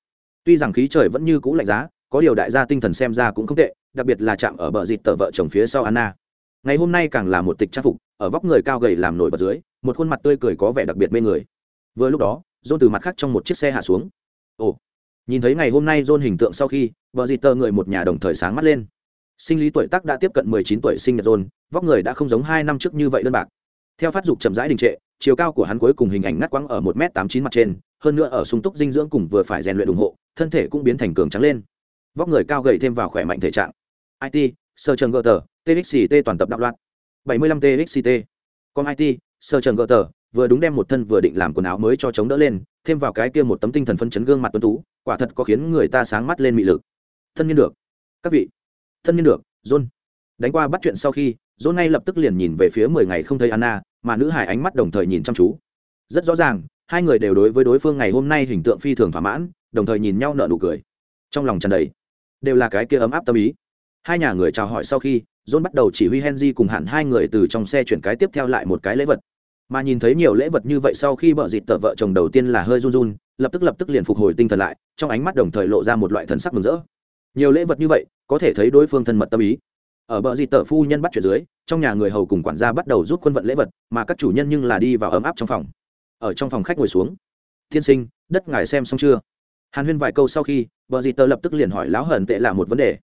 Tuy rằng khí trời vẫn như cũ lạnh giá, có điều đại gia tinh thần xem ra cũng không tệ, đặc biệt là chạm ở bờ dịt tờ vợ chồng phía sau anna. Ngày hôm nay càng là một tịch trang phục, ở vóc người cao gầy làm nổi bật dưới, một khuôn mặt tươi cười có vẻ đặc biệt mê người. Vừa lúc đó dôn từ mặt khác trong một chiếc xe hạ xuống. Ồ, nhìn thấy ngày hôm nay dôn hình tượng sau khi vợ dịt tờ người một nhà đồng thời sáng mắt lên. Sinh lý tuổi tác đã tiếp cận mười chín tuổi sinh nhật dôn vóc người đã không giống hai năm trước như vậy đơn bạc. Theo phát dục chậm rãi đình trệ chiều cao của hắn cuối cùng hình ảnh ngắt quãng ở một m tám chín mặt trên, hơn nữa ở sung túc dinh dưỡng cùng vừa phải rèn luyện ủng hộ, thân thể cũng biến thành cường trắng lên. Vóc người cao gầy thêm vào khỏe mạnh thể trạng. It sơ trần gờ tờ txt toàn tập đạo loạn. Bảy mươi lăm txt còn it sơ trần gờ tờ vừa đúng đem một thân vừa định làm quần áo mới cho chống đỡ lên, thêm vào cái kia một tấm tinh thần phân chấn gương mặt tuấn tú, quả thật có khiến người ta sáng mắt lên mị lực. Thân nhiên được. Các vị. Thân nhiên được. John. Đánh qua bắt chuyện sau khi, john ngay lập tức liền nhìn về phía mười ngày không thấy anna mà nữ hải ánh mắt đồng thời nhìn chăm chú. Rất rõ ràng, hai người đều đối với đối phương ngày hôm nay hình tượng phi thường thỏa mãn, đồng thời nhìn nhau nở nụ cười. Trong lòng tràn đầy, đều là cái kia ấm áp tâm ý. Hai nhà người chào hỏi sau khi, john bắt đầu chỉ huy henry cùng hẳn hai người từ trong xe chuyển cái tiếp theo lại một cái lễ vật. Mà nhìn thấy nhiều lễ vật như vậy sau khi bợ dịt tờ vợ chồng đầu tiên là hơi run run, lập tức lập tức liền phục hồi tinh thần lại, trong ánh mắt đồng thời lộ ra một loại thần sắc mừng rỡ. Nhiều lễ vật như vậy, có thể thấy đối phương thân mật tâm ý ở bờ Dị tờ phu nhân bắt chuyện dưới, trong nhà người hầu cùng quản gia bắt đầu rút quân vận lễ vật, mà các chủ nhân nhưng là đi vào ấm áp trong phòng. Ở trong phòng khách ngồi xuống. Tiên sinh, đất ngài xem xong chưa? Hàn huyên vài câu sau khi, bờ Dị tờ lập tức liền hỏi lão hận tệ là một vấn đề.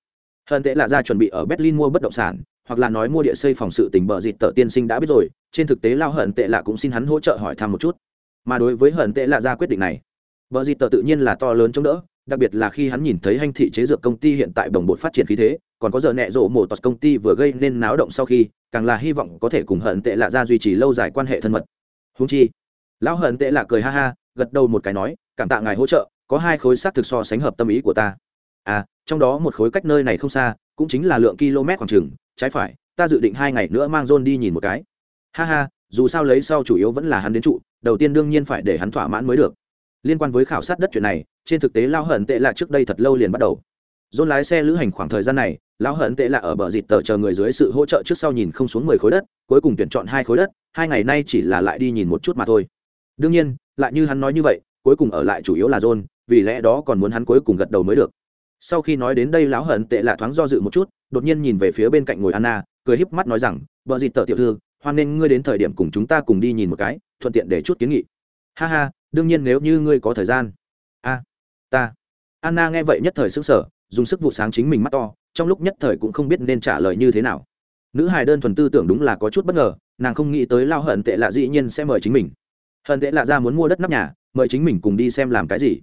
Hận tệ là ra chuẩn bị ở berlin mua bất động sản, hoặc là nói mua địa xây phòng sự tình bờ dịt tờ tiên sinh đã biết rồi, trên thực tế lao hận tệ là cũng xin hắn hỗ trợ hỏi thăm một chút. Mà đối với hận tệ là ra quyết định này, bờ dịt tờ tự nhiên là to lớn chống đỡ, đặc biệt là khi hắn nhìn thấy hành thị chế dược công ty hiện tại đồng bột phát triển khí thế còn có giờ nẹ rộ mổ tọt công ty vừa gây nên náo động sau khi, càng là hy vọng có thể cùng hận tệ lạ ra duy trì lâu dài quan hệ thân mật. Húng chi, lão hận tệ lạ cười ha ha, gật đầu một cái nói, cảm tạ ngài hỗ trợ, có hai khối xác thực so sánh hợp tâm ý của ta. À trong đó một khối cách nơi này không xa, cũng chính là lượng km khoảng chừng, trái phải, ta dự định hai ngày nữa mang john đi nhìn một cái. Ha ha, dù sao lấy sau chủ yếu vẫn là hắn đến trụ, đầu tiên đương nhiên phải để hắn thỏa mãn mới được. Liên quan với khảo sát đất chuyện này, trên thực tế lao hận tệ lạ trước đây thật lâu liền bắt đầu. Dôn lái xe lữ hành khoảng thời gian này lão hận tệ là ở bờ dịt tờ chờ người dưới sự hỗ trợ trước sau nhìn không xuống mười khối đất, cuối cùng tuyển chọn hai khối đất, hai ngày nay chỉ là lại đi nhìn một chút mà thôi. Đương nhiên, lại như hắn nói như vậy, cuối cùng ở lại chủ yếu là john, vì lẽ đó còn muốn hắn cuối cùng gật đầu mới được. Sau khi nói đến đây, lão hận tệ là thoáng do dự một chút, đột nhiên nhìn về phía bên cạnh ngồi anna, cười híp mắt nói rằng, bờ dịt tờ tiểu thư, hoan nên ngươi đến thời điểm cùng chúng ta cùng đi nhìn một cái, thuận tiện để chút kiến nghị. Ha ha, đương nhiên nếu như ngươi có thời gian. A, ta. Anna nghe vậy nhất thời sững sờ, dùng sức vụ sáng chính mình mắt to trong lúc nhất thời cũng không biết nên trả lời như thế nào. Nữ hài đơn thuần tư tưởng đúng là có chút bất ngờ, nàng không nghĩ tới lao hận tệ lạ dĩ nhiên sẽ mời chính mình. Hận tệ lạ ra muốn mua đất nắp nhà, mời chính mình cùng đi xem làm cái gì.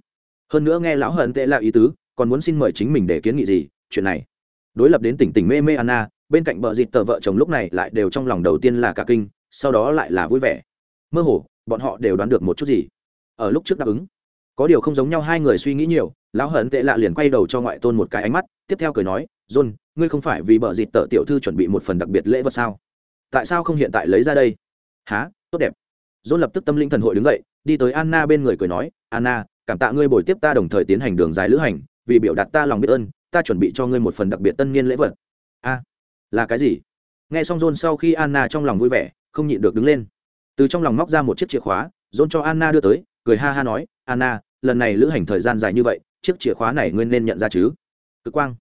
Hơn nữa nghe lão hận tệ lạ ý tứ, còn muốn xin mời chính mình để kiến nghị gì, chuyện này. Đối lập đến tỉnh tỉnh mê mê anna, bên cạnh bờ dịt tờ vợ chồng lúc này lại đều trong lòng đầu tiên là cả kinh, sau đó lại là vui vẻ. Mơ hồ, bọn họ đều đoán được một chút gì. Ở lúc trước đáp ứng, có điều không giống nhau hai người suy nghĩ nhiều, lão hận tệ lạ liền quay đầu cho ngoại tôn một cái ánh mắt, tiếp theo cười nói john, ngươi không phải vì bờ dịt tợ tiểu thư chuẩn bị một phần đặc biệt lễ vật sao? Tại sao không hiện tại lấy ra đây? Há tốt đẹp. John lập tức tâm linh thần hội đứng dậy, đi tới anna bên người cười nói, anna, cảm tạ ngươi bồi tiếp ta đồng thời tiến hành đường dài lữ hành, vì biểu đạt ta lòng biết ơn, ta chuẩn bị cho ngươi một phần đặc biệt tân niên lễ vật. A, là cái gì? Nghe xong john sau khi anna trong lòng vui vẻ, không nhịn được đứng lên. Từ trong lòng móc ra một chiếc chìa khóa, john cho anna đưa tới, cười ha ha nói, anna, lần này lữ hành thời gian dài như vậy, chiếc chìa khóa này ngươi nên nhận ra chứ? Cực quang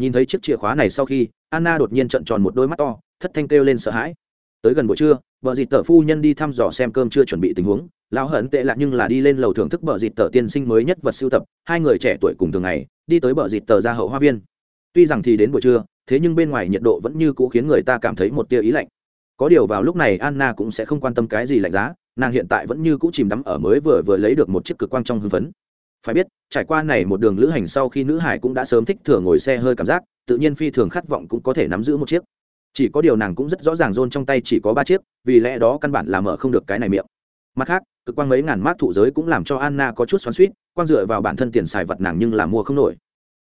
nhìn thấy chiếc chìa khóa này sau khi, anna đột nhiên trận tròn một đôi mắt to, thất thanh kêu lên sợ hãi. Tới gần buổi trưa, vợ dịt tờ phu nhân đi thăm dò xem cơm chưa chuẩn bị tình huống. Lão hận tệ lạ nhưng là đi lên lầu thưởng thức vợ dịt tờ tiên sinh mới nhất vật sưu tập. Hai người trẻ tuổi cùng thường ngày, đi tới vợ dịt tờ ra hậu hoa viên. Tuy rằng thì đến buổi trưa, thế nhưng bên ngoài nhiệt độ vẫn như cũ khiến người ta cảm thấy một tia ý lạnh. Có điều vào lúc này, anna cũng sẽ không quan tâm cái gì lạnh giá, nàng hiện tại vẫn như cũ chìm đắm ở mới vừa vừa lấy được một chiếc cực quang trong hưng phấn phải biết, trải qua này một đường lữ hành sau khi nữ hải cũng đã sớm thích thừa ngồi xe hơi cảm giác, tự nhiên phi thường khát vọng cũng có thể nắm giữ một chiếc. Chỉ có điều nàng cũng rất rõ ràng rôn trong tay chỉ có ba chiếc, vì lẽ đó căn bản là mở không được cái này miệng. Mặt khác, cực quang mấy ngàn mát thụ giới cũng làm cho anna có chút xoắn suýt quang dựa vào bản thân tiền xài vật nàng nhưng là mua không nổi.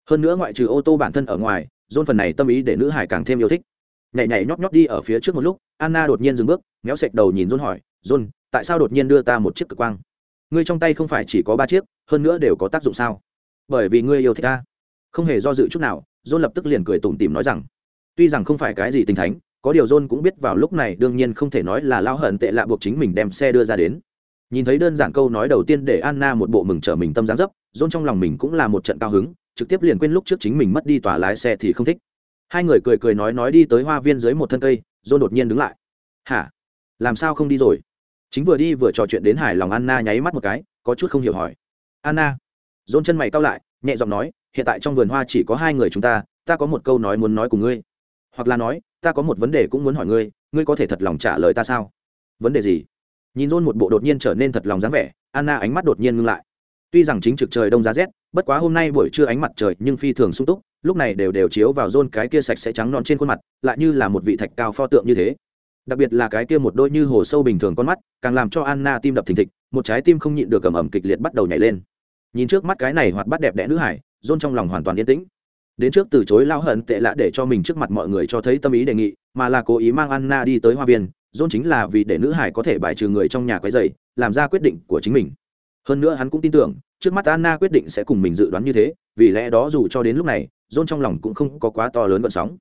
Hơn nữa ngoại trừ ô tô bản thân ở ngoài, rôn phần này tâm ý để nữ hải càng thêm yêu thích. Nhảy nhảy nhót nhót đi ở phía trước một lúc, anna đột nhiên dừng bước, méo sệch đầu nhìn rôn hỏi, rôn, tại sao đột nhiên đưa ta một chiếc cực quang? Ngươi trong tay không phải chỉ có ba chiếc hơn nữa đều có tác dụng sao? Bởi vì ngươi yêu thích ta. Không hề do dự chút nào, john lập tức liền cười tủm tỉm nói rằng, tuy rằng không phải cái gì tình thánh, có điều john cũng biết vào lúc này đương nhiên không thể nói là lao hận tệ lạ buộc chính mình đem xe đưa ra đến. Nhìn thấy đơn giản câu nói đầu tiên để anna một bộ mừng trở mình tâm gián dấp, john trong lòng mình cũng là một trận cao hứng, trực tiếp liền quên lúc trước chính mình mất đi tòa lái xe thì không thích. Hai người cười cười nói nói đi tới hoa viên dưới một thân cây, john đột nhiên đứng lại. Hả? Làm sao không đi rồi? Chính vừa đi vừa trò chuyện đến hài lòng anna nháy mắt một cái, có chút không hiểu hỏi anna. Dôn chân mày cao lại, nhẹ giọng nói, hiện tại trong vườn hoa chỉ có hai người chúng ta ta có một câu nói muốn nói cùng ngươi. Hoặc là nói, ta có một vấn đề cũng muốn hỏi ngươi ngươi có thể thật lòng trả lời ta sao? Vấn đề gì? Nhìn dôn một bộ đột nhiên trở nên thật lòng dáng vẻ, anna ánh mắt đột nhiên ngưng lại. Tuy rằng chính trực trời đông giá rét, bất quá hôm nay buổi trưa ánh mặt trời nhưng phi thường sung túc, lúc này đều đều chiếu vào rôn cái kia sạch sẽ trắng non trên khuôn mặt, lại như là một vị thạch cao pho tượng như thế. Đặc biệt là cái kia một đôi như hồ sâu bình thường con mắt, càng làm cho anna tim đập thình thịch, một trái tim không nhịn được cầm ẩm kịch liệt bắt đầu nhảy lên nhìn trước mắt cái này hoạt bát đẹp đẽ nữ hải dôn trong lòng hoàn toàn yên tĩnh. Đến trước từ chối lao hận tệ lạ để cho mình trước mặt mọi người cho thấy tâm ý đề nghị, mà là cố ý mang anna đi tới hoa viên dôn chính là vì để nữ hải có thể bài trừ người trong nhà quấy dày làm ra quyết định của chính mình. Hơn nữa hắn cũng tin tưởng, trước mắt anna quyết định sẽ cùng mình dự đoán như thế, vì lẽ đó dù cho đến lúc này dôn trong lòng cũng không có quá to lớn vận sóng.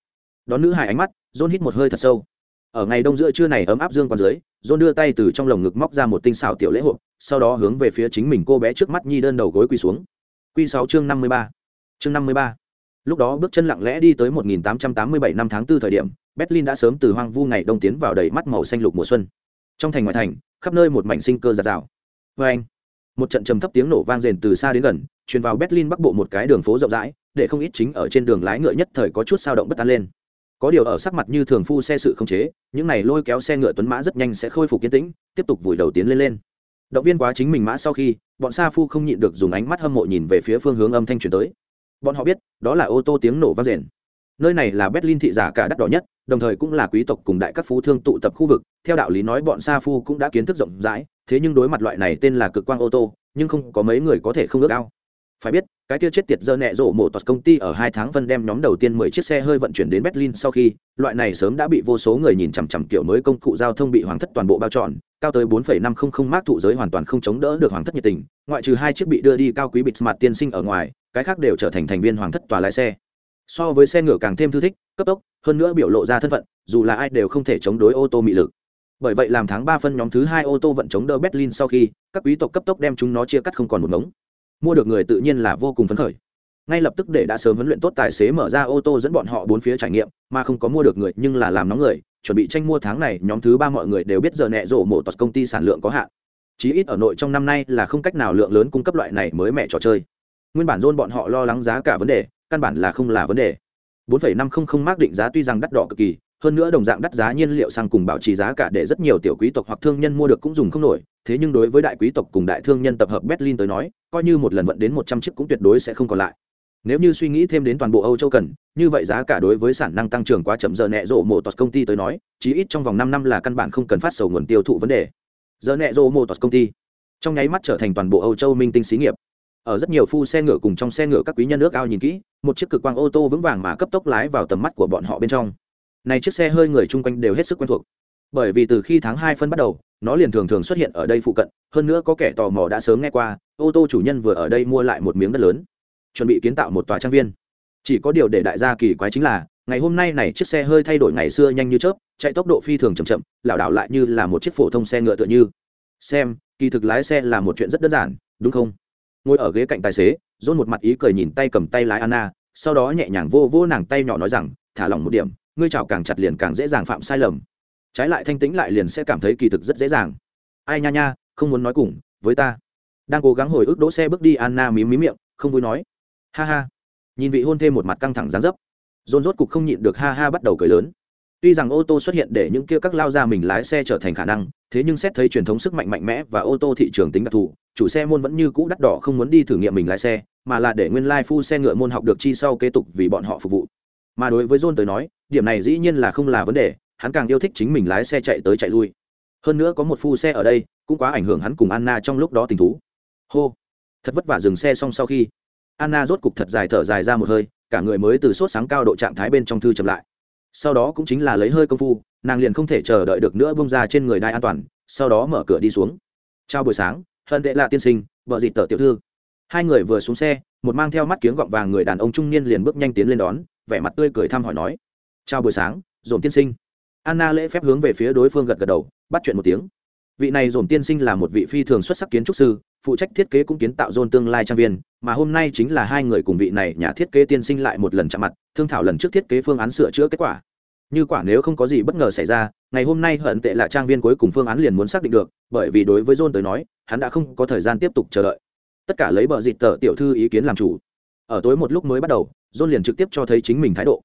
Đón nữ hải ánh mắt, john hít một hơi thật sâu ở ngày đông giữa trưa này ấm áp dương còn dưới, john đưa tay từ trong lồng ngực móc ra một tinh xảo tiểu lễ hộp sau đó hướng về phía chính mình cô bé trước mắt nhi đơn đầu gối quỳ xuống. Quy sáu chương năm mươi ba. Chương năm mươi ba. Lúc đó bước chân lặng lẽ đi tới 1887 năm tháng 4 thời điểm, berlin đã sớm từ hoang vu ngày đông tiến vào đầy mắt màu xanh lục mùa xuân. Trong thành ngoại thành, khắp nơi một mảnh sinh cơ giạt rào. Vê anh, một trận trầm thấp tiếng nổ vang rền từ xa đến gần, truyền vào berlin bắc bộ một cái đường phố rộng rãi, để không ít chính ở trên đường lái ngựa nhất thời có chút sao động bất an lên có điều ở sắc mặt như thường phu xe sự không chế, những này lôi kéo xe ngựa tuấn mã rất nhanh sẽ khôi phục kiến tĩnh, tiếp tục vùi đầu tiến lên lên. Động viên quá chính mình mã sau khi, bọn sa phu không nhịn được dùng ánh mắt hâm mộ nhìn về phía phương hướng âm thanh truyền tới. Bọn họ biết, đó là ô tô tiếng nổ vang rền. Nơi này là berlin thị giả cả đắt đỏ nhất, đồng thời cũng là quý tộc cùng đại các phú thương tụ tập khu vực. Theo đạo lý nói bọn sa phu cũng đã kiến thức rộng rãi, thế nhưng đối mặt loại này tên là cực quang ô tô, nhưng không có mấy người có thể không ước ao phải biết, cái kia chết tiệt dơ nẹ rộ mổ toạt công ty ở hai tháng phân đem nhóm đầu tiên mười chiếc xe hơi vận chuyển đến berlin sau khi, loại này sớm đã bị vô số người nhìn chằm chằm kiểu mới công cụ giao thông bị hoàng thất toàn bộ bao trọn, cao tới bốn phẩy năm không không mác thụ giới hoàn toàn không chống đỡ được hoàng thất nhiệt tình, ngoại trừ hai chiếc bị đưa đi cao quý bịt mặt tiên sinh ở ngoài, cái khác đều trở thành thành viên hoàng thất tòa lái xe. So với xe ngựa càng thêm thư thích, cấp tốc, hơn nữa biểu lộ ra thân phận, dù là ai đều không thể chống đối ô tô mị lực. Bởi vậy làm tháng ba phân nhóm thứ hai ô tô vận chống đỡ berlin sau khi, các quý tộc cấp tốc đem chúng nó chia cắt không còn một ngống mua được người tự nhiên là vô cùng phấn khởi. Ngay lập tức để đã sớm huấn luyện tốt tài xế mở ra ô tô dẫn bọn họ bốn phía trải nghiệm mà không có mua được người nhưng là làm nóng người chuẩn bị tranh mua tháng này nhóm thứ ba mọi người đều biết giờ nẹ rổ mổ tọt công ty sản lượng có hạn. Chí ít ở nội trong năm nay là không cách nào lượng lớn cung cấp loại này mới mẹ trò chơi. Nguyên bản dôn bọn họ lo lắng giá cả vấn đề căn bản là không là vấn đề. 4,500 mác định giá tuy rằng đắt đỏ cực kỳ hơn nữa đồng dạng đắt giá nhiên liệu sang cùng bảo trì giá cả để rất nhiều tiểu quý tộc hoặc thương nhân mua được cũng dùng không nổi thế nhưng đối với đại quý tộc cùng đại thương nhân tập hợp berlin tới nói, coi như một lần vận đến 100 chiếc cũng tuyệt đối sẽ không còn lại. Nếu như suy nghĩ thêm đến toàn bộ âu châu cần, như vậy giá cả đối với sản năng tăng trưởng quá chậm giờ nẹ rộ mộ tọt công ty tới nói, chí ít trong vòng 5 năm là căn bản không cần phát sầu nguồn tiêu thụ vấn đề. Giờ nẹ rộ mộ tọt công ty, trong nháy mắt trở thành toàn bộ âu châu minh tinh xí nghiệp. Ở rất nhiều phu xe ngựa cùng trong xe ngựa các quý nhân nước ao nhìn kỹ, một chiếc cực quang ô tô vững vàng mà cấp tốc lái vào tầm mắt của bọn họ bên trong. Này chiếc xe hơi người chung quanh đều hết sức quen thuộc bởi vì từ khi tháng hai phân bắt đầu, nó liền thường thường xuất hiện ở đây phụ cận, hơn nữa có kẻ tò mò đã sớm nghe qua, ô tô chủ nhân vừa ở đây mua lại một miếng đất lớn, chuẩn bị kiến tạo một tòa trang viên. Chỉ có điều để đại gia kỳ quái chính là, ngày hôm nay này chiếc xe hơi thay đổi ngày xưa nhanh như chớp, chạy tốc độ phi thường chậm chậm, lảo đảo lại như là một chiếc phổ thông xe ngựa tựa như. Xem, kỳ thực lái xe là một chuyện rất đơn giản, đúng không? Ngồi ở ghế cạnh tài xế dôn một mặt ý cười nhìn tay cầm tay lái anna, sau đó nhẹ nhàng vô vô nàng tay nhỏ nói rằng, thả lỏng một điểm, ngươi chào càng chặt liền càng dễ dàng phạm sai lầm trái lại thanh tĩnh lại liền sẽ cảm thấy kỳ thực rất dễ dàng. Ai nha nha, không muốn nói cùng với ta. Đang cố gắng hồi ức đỗ xe bước đi, anna mím mím miệng, không vui nói. Ha ha. Nhìn vị hôn thêm một mặt căng thẳng dán dấp. Dồn rốt cục không nhịn được ha ha bắt đầu cười lớn. Tuy rằng ô tô xuất hiện để những kia các lao ra mình lái xe trở thành khả năng, thế nhưng xét thấy truyền thống sức mạnh mạnh mẽ và ô tô thị trường tính đặc thù, chủ xe môn vẫn như cũ đắt đỏ không muốn đi thử nghiệm mình lái xe, mà là để nguyên lai phu xe ngựa môn học được chi sau kế tục vì bọn họ phục vụ. Mà đối với john tới nói, điểm này dĩ nhiên là không là vấn đề hắn càng yêu thích chính mình lái xe chạy tới chạy lui. Hơn nữa có một phu xe ở đây, cũng quá ảnh hưởng hắn cùng anna trong lúc đó tình thú. Hô. Thật vất vả dừng xe xong sau khi, anna rốt cục thật dài thở dài ra một hơi, cả người mới từ sốt sáng cao độ trạng thái bên trong thư chậm lại. Sau đó cũng chính là lấy hơi công phu, nàng liền không thể chờ đợi được nữa bông ra trên người đai an toàn, sau đó mở cửa đi xuống. Chào buổi sáng hận tệ là tiên sinh, vợ dịt tờ tiểu thư. Hai người vừa xuống xe, một mang theo mắt kiếng gọng vàng người đàn ông trung niên liền bước nhanh tiến lên đón, vẻ mặt tươi cười thăm hỏi nói. Chào buổi sáng, dồn tiên sinh anna lễ phép hướng về phía đối phương gật gật đầu, bắt chuyện một tiếng. Vị này dồn tiên sinh là một vị phi thường xuất sắc kiến trúc sư, phụ trách thiết kế cũng kiến tạo dồn tương lai trang viên, mà hôm nay chính là hai người cùng vị này nhà thiết kế tiên sinh lại một lần chạm mặt, thương thảo lần trước thiết kế phương án sửa chữa kết quả. Như quả nếu không có gì bất ngờ xảy ra, ngày hôm nay hận tệ là trang viên cuối cùng phương án liền muốn xác định được, bởi vì đối với john tới nói, hắn đã không có thời gian tiếp tục chờ đợi. Tất cả lấy bờ dịt tờ tiểu thư ý kiến làm chủ. Ở tối một lúc mới bắt đầu john liền trực tiếp cho thấy chính mình thái độ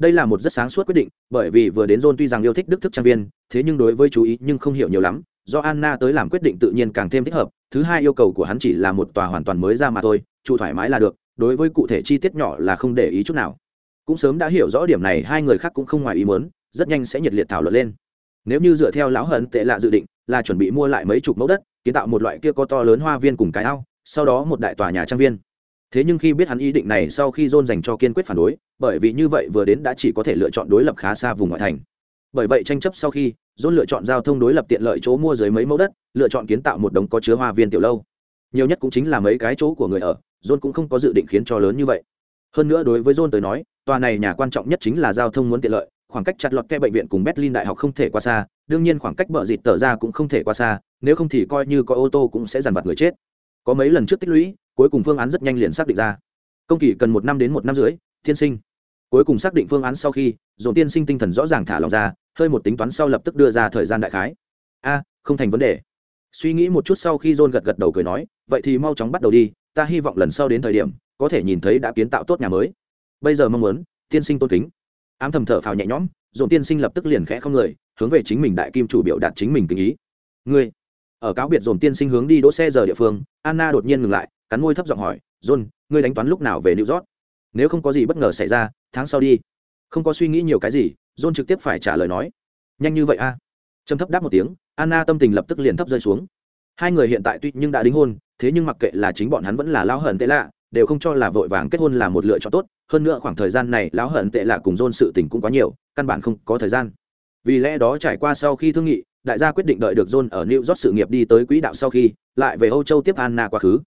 đây là một rất sáng suốt quyết định, bởi vì vừa đến john tuy rằng yêu thích đức thức trang viên, thế nhưng đối với chú ý nhưng không hiểu nhiều lắm, do anna tới làm quyết định tự nhiên càng thêm thích hợp, thứ hai yêu cầu của hắn chỉ là một tòa hoàn toàn mới ra mà thôi chủ thoải mái là được, đối với cụ thể chi tiết nhỏ là không để ý chút nào. Cũng sớm đã hiểu rõ điểm này, hai người khác cũng không ngoài ý muốn, rất nhanh sẽ nhiệt liệt thảo luận lên. Nếu như dựa theo lão hận tệ lạ dự định, là chuẩn bị mua lại mấy chục mẫu đất, kiến tạo một loại kia có to lớn hoa viên cùng cái ao, sau đó một đại tòa nhà trang viên thế nhưng khi biết hắn ý định này sau khi dôn dành cho kiên quyết phản đối, bởi vì như vậy vừa đến đã chỉ có thể lựa chọn đối lập khá xa vùng ngoại thành. Bởi vậy tranh chấp sau khi dôn lựa chọn giao thông đối lập tiện lợi chỗ mua dưới mấy mẫu đất, lựa chọn kiến tạo một đống có chứa hoa viên tiểu lâu. Nhiều nhất cũng chính là mấy cái chỗ của người ở dôn cũng không có dự định khiến cho lớn như vậy. Hơn nữa đối với john tới nói, tòa này nhà quan trọng nhất chính là giao thông muốn tiện lợi, khoảng cách chặt lọt ke bệnh viện cùng berlin đại học không thể qua xa, đương nhiên khoảng cách bờ dịt tờ ra cũng không thể qua xa, nếu không thì coi như có ô tô cũng sẽ dằn vặt người chết. Có mấy lần trước tích lũy cuối cùng phương án rất nhanh liền xác định ra. Công kỳ cần một năm đến một năm rưỡi, tiên sinh. Cuối cùng xác định phương án sau khi, dồn tiên sinh tinh thần rõ ràng thả lòng ra, hơi một tính toán sau lập tức đưa ra thời gian đại khái. A, không thành vấn đề. Suy nghĩ một chút sau khi john gật gật đầu cười nói, vậy thì mau chóng bắt đầu đi, ta hy vọng lần sau đến thời điểm, có thể nhìn thấy đã kiến tạo tốt nhà mới. Bây giờ mong muốn, tiên sinh tôn kính. Ám thầm thở phào nhẹ nhõm, dồn tiên sinh lập tức liền khẽ không người, hướng về chính mình đại kim chủ biểu đạt chính mình tình ý. Ngươi, ở cáo biệt dồn tiên sinh hướng đi đỗ xe giờ địa phương, anna đột nhiên ngừng lại cắn môi thấp giọng hỏi, john, ngươi đánh toán lúc nào về new york? Nếu không có gì bất ngờ xảy ra, tháng sau đi. Không có suy nghĩ nhiều cái gì? John trực tiếp phải trả lời nói. Nhanh như vậy a à? trầm thấp đáp một tiếng, anna tâm tình lập tức liền thấp rơi xuống. Hai người hiện tại tuy nhưng đã đính hôn, thế nhưng mặc kệ là chính bọn hắn vẫn là lao hận tệ lạ, đều không cho là vội vàng kết hôn là một lựa chọn tốt. Hơn nữa khoảng thời gian này, lão hận tệ lạ cùng dôn sự tình cũng quá nhiều, căn bản không có thời gian. Vì lẽ đó trải qua sau khi thương nghị, đại gia quyết định đợi được john ở new york sự nghiệp đi tới quỹ đạo sau khi, lại về âu châu tiếp anna quá khứ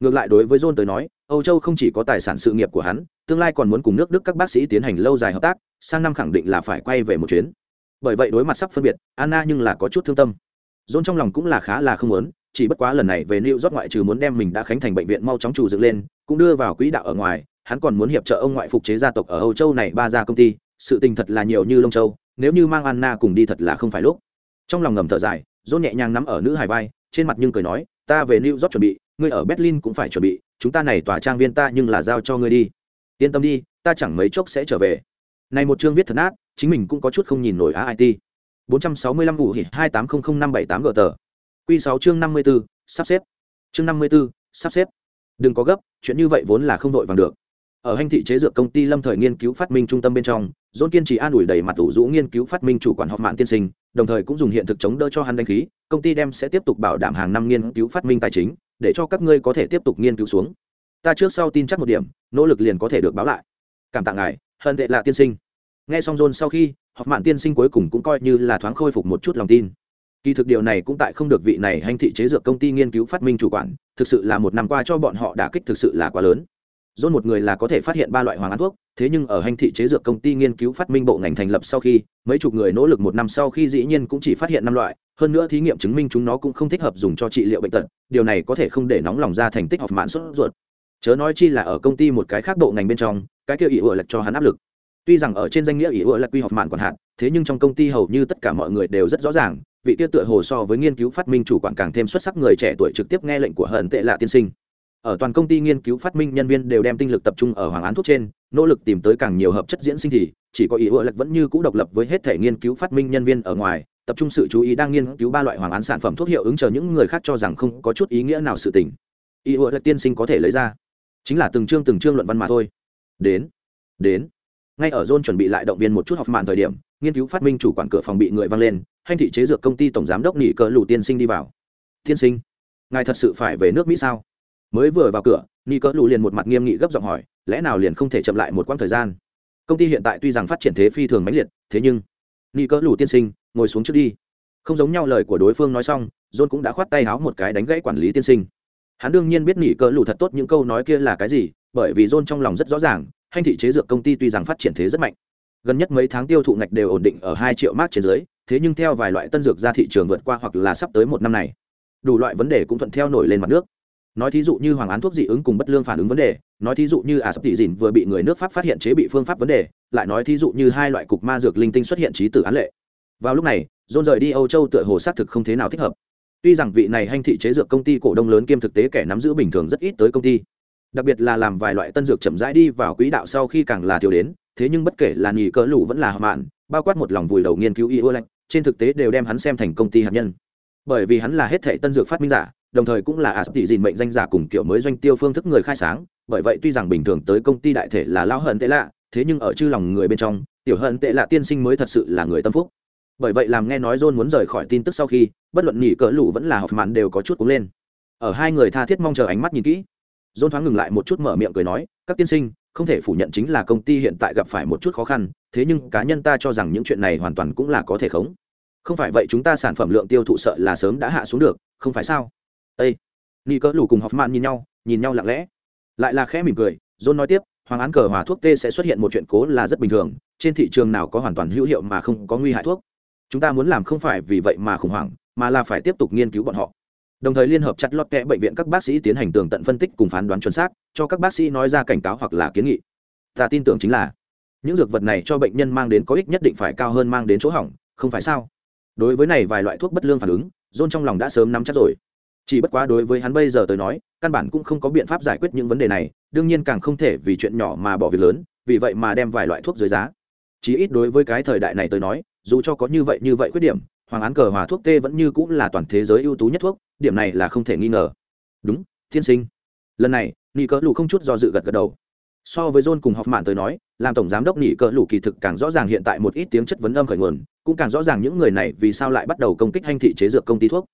ngược lại đối với john tới nói âu châu không chỉ có tài sản sự nghiệp của hắn tương lai còn muốn cùng nước đức các bác sĩ tiến hành lâu dài hợp tác sang năm khẳng định là phải quay về một chuyến bởi vậy đối mặt sắp phân biệt anna nhưng là có chút thương tâm john trong lòng cũng là khá là không muốn chỉ bất quá lần này về New York ngoại trừ muốn đem mình đã khánh thành bệnh viện mau chóng trụ dựng lên, cũng đưa vào quỹ đạo ở ngoài, hắn còn muốn hiệp trợ ông ngoại phục chế gia tộc ở Âu Châu này ba gia công ty, sự tình thật là nhiều như lông châu, nếu như mang Anna cùng đi thật là không phải lúc. Trong lòng ngầm thở dài, John nhẹ nhàng nắm ở nữ hài vai, trên mặt nhưng cười nói, ta về New York chuẩn bị, ngươi ở Berlin cũng phải chuẩn bị, chúng ta này tòa trang viên ta nhưng là giao cho ngươi đi. Yên tâm đi, ta chẳng mấy chốc sẽ trở về. Này một chương viết thật nát, chính mình cũng có chút không nhìn nổi AIT. 465 ủ hỉ 2800578 gờ tờ. Quy 6 chương 54, sắp xếp. Chương 54, sắp xếp. Đừng có gấp, chuyện như vậy vốn là không đội vàng được. Ở hành thị chế dược công ty Lâm thời nghiên cứu phát minh trung tâm bên trong, Dôn kiên trì an ủi đầy mặt ủ rũ nghiên cứu phát minh chủ quản họp mạng tiên sinh, đồng thời cũng dùng hiện thực chống đỡ cho hắn đánh khí, công ty đem sẽ tiếp tục bảo đảm hàng năm nghiên cứu phát minh tài chính, để cho các ngươi có thể tiếp tục nghiên cứu xuống. Ta trước sau tin chắc một điểm, nỗ lực liền có thể được báo lại. Cảm tạ ngài, hận tệ là tiên sinh. Nghe xong Dôn sau khi, họp mạng tiên sinh cuối cùng cũng coi như là thoáng khôi phục một chút lòng tin kỳ thực điều này cũng tại không được vị này hành thị chế dược công ty nghiên cứu phát minh chủ quản thực sự là một năm qua cho bọn họ đã kích thực sự là quá lớn dôn một người là có thể phát hiện ba loại hoàng án thuốc thế nhưng ở hành thị chế dược công ty nghiên cứu phát minh bộ ngành thành lập sau khi mấy chục người nỗ lực một năm sau khi dĩ nhiên cũng chỉ phát hiện năm loại hơn nữa thí nghiệm chứng minh chúng nó cũng không thích hợp dùng cho trị liệu bệnh tật điều này có thể không để nóng lòng ra thành tích học mãn sốt ruột. Chớ nói chi là ở công ty một cái khác bộ ngành bên trong cái kia ỉ ủa lệch cho hắn áp lực. Tuy rằng ở trên danh nghĩa ỉ ủa lệch quy học mạn còn hạn, thế nhưng trong công ty hầu như tất cả mọi người đều rất rõ ràng vị kia tựa hồ so với nghiên cứu phát minh chủ quản càng thêm xuất sắc người trẻ tuổi trực tiếp nghe lệnh của hận tệ lạ tiên sinh ở toàn công ty nghiên cứu phát minh nhân viên đều đem tinh lực tập trung ở hoàng án thuốc trên, nỗ lực tìm tới càng nhiều hợp chất diễn sinh thì, chỉ có ý ưa lệch vẫn như c ũ độc lập với hết thể nghiên cứu phát minh nhân viên ở ngoài, tập trung sự chú ý đang nghiên cứu ba loại hoàng án sản phẩm thuốc hiệu ứng chờ những người khác cho rằng không có chút ý nghĩa nào sự tình. Ý ưa lệch tiên sinh có thể lấy ra. Chính là từng chương từng chương luận văn mà thôi. Đến đến. Ngay ở john chuẩn bị lại động viên một chút học mạn thời điểm, nghiên cứu phát minh chủ quản cửa phòng bị người văng lên, hành thị chế dược công ty tổng giám đốc nỉ cờ lù tiên sinh đi vào. Tiên sinh, ngài thật sự phải về nước mỹ sao? Mới vừa vào cửa, ni cỡ lù liền một mặt nghiêm nghị gấp giọng hỏi, lẽ nào liền không thể chậm lại một quãng thời gian? Công ty hiện tại tuy rằng phát triển thế phi thường mãnh liệt, thế nhưng ni cỡ lù tiên sinh, ngồi xuống trước đi. Không giống nhau lời của đối phương nói xong, john cũng đã khoát tay háo một cái đánh gãy quản lý tiên sinh. Hắn đương nhiên biết nỉ cỡ lù thật tốt những câu nói kia là cái gì, bởi vì john trong lòng rất rõ ràng, hành thị chế dược công ty tuy rằng phát triển thế rất mạnh, gần nhất mấy tháng tiêu thụ ngạch đều ổn định ở hai triệu mát trên dưới, thế nhưng theo vài loại tân dược ra thị trường vượt qua hoặc là sắp tới một năm này, đủ loại vấn đề cũng thuận theo nổi lên mặt nước nói thí dụ như hoàng án thuốc dị ứng cùng bất lương phản ứng vấn đề, nói thí dụ như à sắp tỷ dìn vừa bị người nước pháp phát hiện chế bị phương pháp vấn đề, lại nói thí dụ như hai loại cục ma dược linh tinh xuất hiện trí tử án lệ. Vào lúc này dôn rời đi âu châu tựa hồ xác thực không thế nào thích hợp. Tuy rằng vị này hành thị chế dược công ty cổ đông lớn kiêm thực tế kẻ nắm giữ bình thường rất ít tới công ty, đặc biệt là làm vài loại tân dược chậm rãi đi vào quỹ đạo sau khi càng là thiếu đến, thế nhưng bất kể là nghỉ cỡ lũ vẫn là hợp mạn, bao quát một lòng vùi đầu nghiên cứu y ưa lạnh trên thực tế đều đem hắn xem thành công ty hạt nhân bởi vì hắn là hết thể tân dược phát minh giả, đồng thời cũng là asp tỷ dìn mệnh danh giả cùng kiểu mới doanh tiêu phương thức người khai sáng, bởi vậy tuy rằng bình thường tới công ty đại thể là lao hận tệ lạ, thế nhưng ở chư lòng người bên trong, tiểu hận tệ lạ tiên sinh mới thật sự là người tâm phúc. Bởi vậy làm nghe nói john muốn rời khỏi tin tức sau khi, bất luận nhỉ cỡ lũ vẫn là học mạn đều có chút cúng lên. Ở hai người tha thiết mong chờ ánh mắt nhìn kỹ, john thoáng ngừng lại một chút mở miệng cười nói, các tiên sinh, không thể phủ nhận chính là công ty hiện tại gặp phải một chút khó khăn, thế nhưng cá nhân ta cho rằng những chuyện này hoàn toàn cũng là có thể khống không phải vậy chúng ta sản phẩm lượng tiêu thụ sợ là sớm đã hạ xuống được, không phải sao? Ây ni cỡ lù cùng hoffman nhìn nhau nhìn nhau lặng lẽ. Lại là khẽ mỉm cười, john nói tiếp, hoàng án cờ hòa thuốc tê sẽ xuất hiện một chuyện cố là rất bình thường, trên thị trường nào có hoàn toàn hữu hiệu mà không có nguy hại thuốc. Chúng ta muốn làm không phải vì vậy mà khủng hoảng, mà là phải tiếp tục nghiên cứu bọn họ. Đồng thời liên hợp chặt lọt kẽ bệnh viện các bác sĩ tiến hành tường tận phân tích cùng phán đoán chuẩn xác, cho các bác sĩ nói ra cảnh cáo hoặc là kiến nghị. Ta tin tưởng chính là, những dược vật này cho bệnh nhân mang đến có ích nhất định phải cao hơn mang đến chỗ hỏng, không phải sao? Đối với này vài loại thuốc bất lương phản ứng, john trong lòng đã sớm nắm chắc rồi. Chỉ bất quá đối với hắn bây giờ tới nói, căn bản cũng không có biện pháp giải quyết những vấn đề này, đương nhiên càng không thể vì chuyện nhỏ mà bỏ việc lớn, vì vậy mà đem vài loại thuốc dưới giá. Chí ít đối với cái thời đại này tới nói, dù cho có như vậy như vậy khuyết điểm, hoàng án cờ hòa thuốc tê vẫn như cũng là toàn thế giới ưu tú nhất thuốc, điểm này là không thể nghi ngờ. Đúng, thiên sinh. Lần này nghi cỡ lù không chút do dự gật gật đầu. So với john cùng học mạn tới nói làm tổng giám đốc nghỉ cỡ lũ kỳ thực càng rõ ràng hiện tại một ít tiếng chất vấn âm khởi nguồn, cũng càng rõ ràng những người này vì sao lại bắt đầu công kích hành thị chế dược công ty thuốc.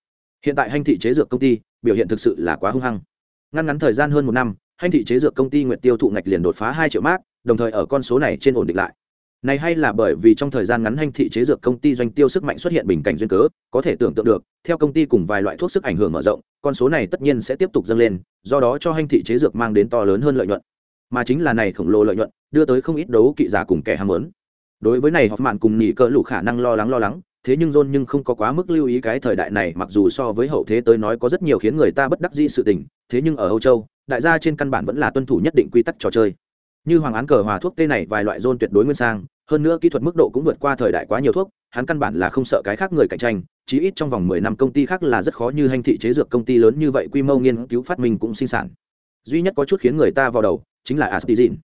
Hiện tại hành thị chế dược công ty biểu hiện thực sự là quá hung hăng. Ngăn ngắn thời gian hơn một năm, hành thị chế dược công ty nguyện tiêu thụ ngạch liền đột phá hai triệu mác đồng thời ở con số này trên ổn định lại. Này hay là bởi vì trong thời gian ngắn hành thị chế dược công ty doanh tiêu sức mạnh xuất hiện bình cảnh duyên cớ, có thể tưởng tượng được, theo công ty cùng vài loại thuốc sức ảnh hưởng mở rộng, con số này tất nhiên sẽ tiếp tục dâng lên, do đó cho hành thị chế dược mang đến to lớn hơn lợi nhuận mà chính là này khổng lồ lợi nhuận, đưa tới không ít đấu kỵ giả cùng kẻ ham muốn. Đối với này họ mạn cùng nhị cỡ lũ khả năng lo lắng lo lắng, thế nhưng John nhưng không có quá mức lưu ý cái thời đại này, mặc dù so với hậu thế tới nói có rất nhiều khiến người ta bất đắc dĩ sự tình, thế nhưng ở Âu Châu, đại gia trên căn bản vẫn là tuân thủ nhất định quy tắc trò chơi. Như hoàng án cờ hòa thuốc tê này vài loại John tuyệt đối nguyên sang, hơn nữa kỹ thuật mức độ cũng vượt qua thời đại quá nhiều thuốc, hắn căn bản là không sợ cái khác người cạnh tranh, chí ít trong vòng mười năm công ty khác là rất khó như hành thị chế dược công ty lớn như vậy quy mô nghiên cứu phát minh cũng sinh sản. Duy nhất có chút khiến người ta vào đầu chính là aspizin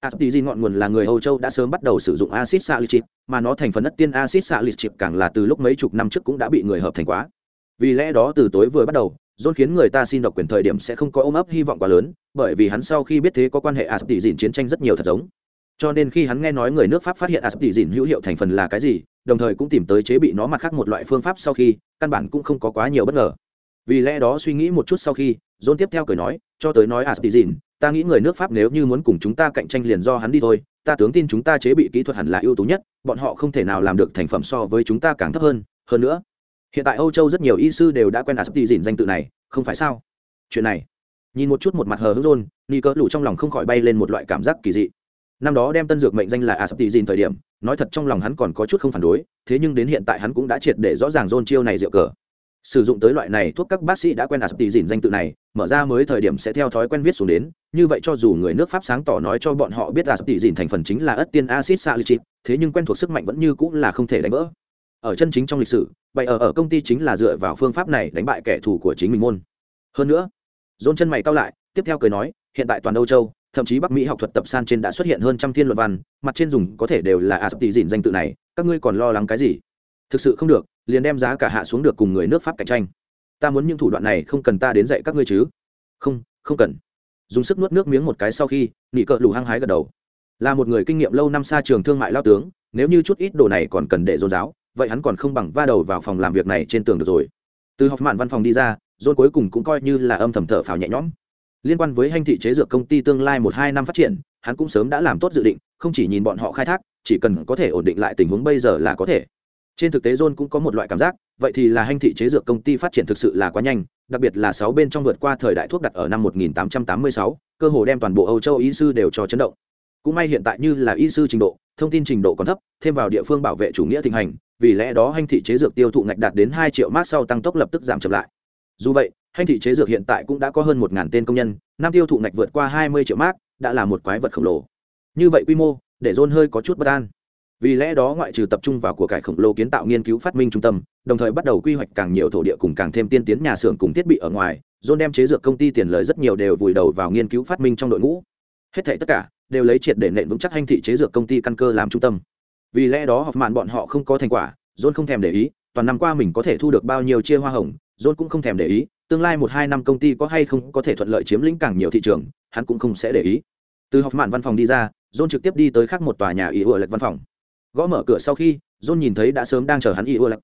aspizin ngọn nguồn là người âu châu đã sớm bắt đầu sử dụng acid salicylic mà nó thành phần đất tiên acid salicylic càng là từ lúc mấy chục năm trước cũng đã bị người hợp thành quá. Vì lẽ đó từ tối vừa bắt đầu John khiến người ta xin độc quyền thời điểm sẽ không có ôm ấp hy vọng quá lớn, bởi vì hắn sau khi biết thế có quan hệ Aspizin chiến tranh rất nhiều thật giống. Cho nên khi hắn nghe nói người nước pháp phát hiện asp hữu hiệu thành phần là cái gì đồng thời cũng tìm tới chế bị nó mặt khác một loại phương pháp sau khi căn bản cũng không có quá nhiều bất ngờ vì lẽ đó suy nghĩ một chút sau khi john tiếp theo cười nói cho tới nói astizin ta nghĩ người nước pháp nếu như muốn cùng chúng ta cạnh tranh liền do hắn đi thôi ta tướng tin chúng ta chế bị kỹ thuật hẳn là ưu tú nhất bọn họ không thể nào làm được thành phẩm so với chúng ta càng thấp hơn hơn nữa hiện tại âu châu rất nhiều y sư đều đã quen astizin danh tự này không phải sao? Chuyện này nhìn một chút một mặt hờ hững john, ni cỡ lủ trong lòng không khỏi bay lên một loại cảm giác kỳ dị. Năm đó đem tân dược mệnh danh là astizin thời điểm nói thật trong lòng hắn còn có chút không phản đối thế nhưng đến hiện tại hắn cũng đã triệt để rõ ràng dôn chiêu này rượu cờ sử dụng tới loại này thuốc các bác sĩ đã quen asaptizin danh tự này, mở ra mới thời điểm sẽ theo thói quen viết xuống đến. Như vậy cho dù người nước pháp sáng tỏ nói cho bọn họ biết asaptizin thành phần chính là ất tiên acid salicylic thế nhưng quen thuộc sức mạnh vẫn như cũng là không thể đánh vỡ. Ở chân chính trong lịch sử, vậy ở ở công ty chính là dựa vào phương pháp này đánh bại kẻ thù của chính mình môn. Hơn nữa dôn chân mày cao lại, tiếp theo cười nói, hiện tại toàn âu châu, thậm chí bắc mỹ học thuật tập san trên đã xuất hiện hơn trăm thiên luận văn, mặt trên dùng có thể đều là a tỷ dìn danh tự này, các ngươi còn lo lắng cái gì? Thực sự không được liền đem giá cả hạ xuống được cùng người nước pháp cạnh tranh. Ta muốn những thủ đoạn này không cần ta đến dạy các ngươi chứ? Không không cần. Dùng sức nuốt nước miếng một cái sau khi, nị cỡ lù hăng hái gật đầu. Là một người kinh nghiệm lâu năm xa trường thương mại lao tướng, nếu như chút ít đồ này còn cần để dồn giáo, vậy hắn còn không bằng va đầu vào phòng làm việc này trên tường được rồi. Từ học mạn văn phòng đi ra, dồn cuối cùng cũng coi như là âm thầm thở phào nhẹ nhõm. Liên quan với hành thị chế dược công ty tương lai một hai năm phát triển, hắn cũng sớm đã làm tốt dự định, không chỉ nhìn bọn họ khai thác, chỉ cần có thể ổn định lại tình huống bây giờ là có thể trên thực tế john cũng có một loại cảm giác vậy thì là hành thị chế dược công ty phát triển thực sự là quá nhanh đặc biệt là sáu bên trong vượt qua thời đại thuốc đặt ở năm 1886, cơ hồ đem toàn bộ âu châu y sư đều cho chấn động. Cũng may hiện tại như là y sư trình độ thông tin trình độ còn thấp thêm vào địa phương bảo vệ chủ nghĩa thịnh hành vì lẽ đó hành thị chế dược tiêu thụ ngạch đạt đến hai triệu mát sau tăng tốc lập tức giảm chậm lại. Dù vậy hành thị chế dược hiện tại cũng đã có hơn một tên công nhân năm tiêu thụ ngạch vượt qua hai mươi triệu mát đã là một quái vật khổng lồ. Như vậy quy mô để john hơi có chút bất an vì lẽ đó ngoại trừ tập trung vào của cải khổng lồ kiến tạo nghiên cứu phát minh trung tâm, đồng thời bắt đầu quy hoạch càng nhiều thổ địa cùng càng thêm tiên tiến nhà xưởng cùng thiết bị ở ngoài, john đem chế dược công ty tiền lời rất nhiều đều vùi đầu vào nghiên cứu phát minh trong đội ngũ. Hết thảy tất cả đều lấy triệt để nện vững chắc hành thị chế dược công ty căn cơ làm trung tâm. Vì lẽ đó học mạn bọn họ không có thành quả, john không thèm để ý, toàn năm qua mình có thể thu được bao nhiêu chia hoa hồng, john cũng không thèm để ý, tương lai một hai năm công ty có hay không có thể thuận lợi chiếm lĩnh càng nhiều thị trường, hắn cũng không sẽ để ý. Từ học mạn văn phòng đi ra, john trực tiếp đi tới khác một tòa nhà ý ủa lệch văn phòng gõ mở cửa sau khi, john nhìn thấy đã sớm đang chờ hắn y ưa lệch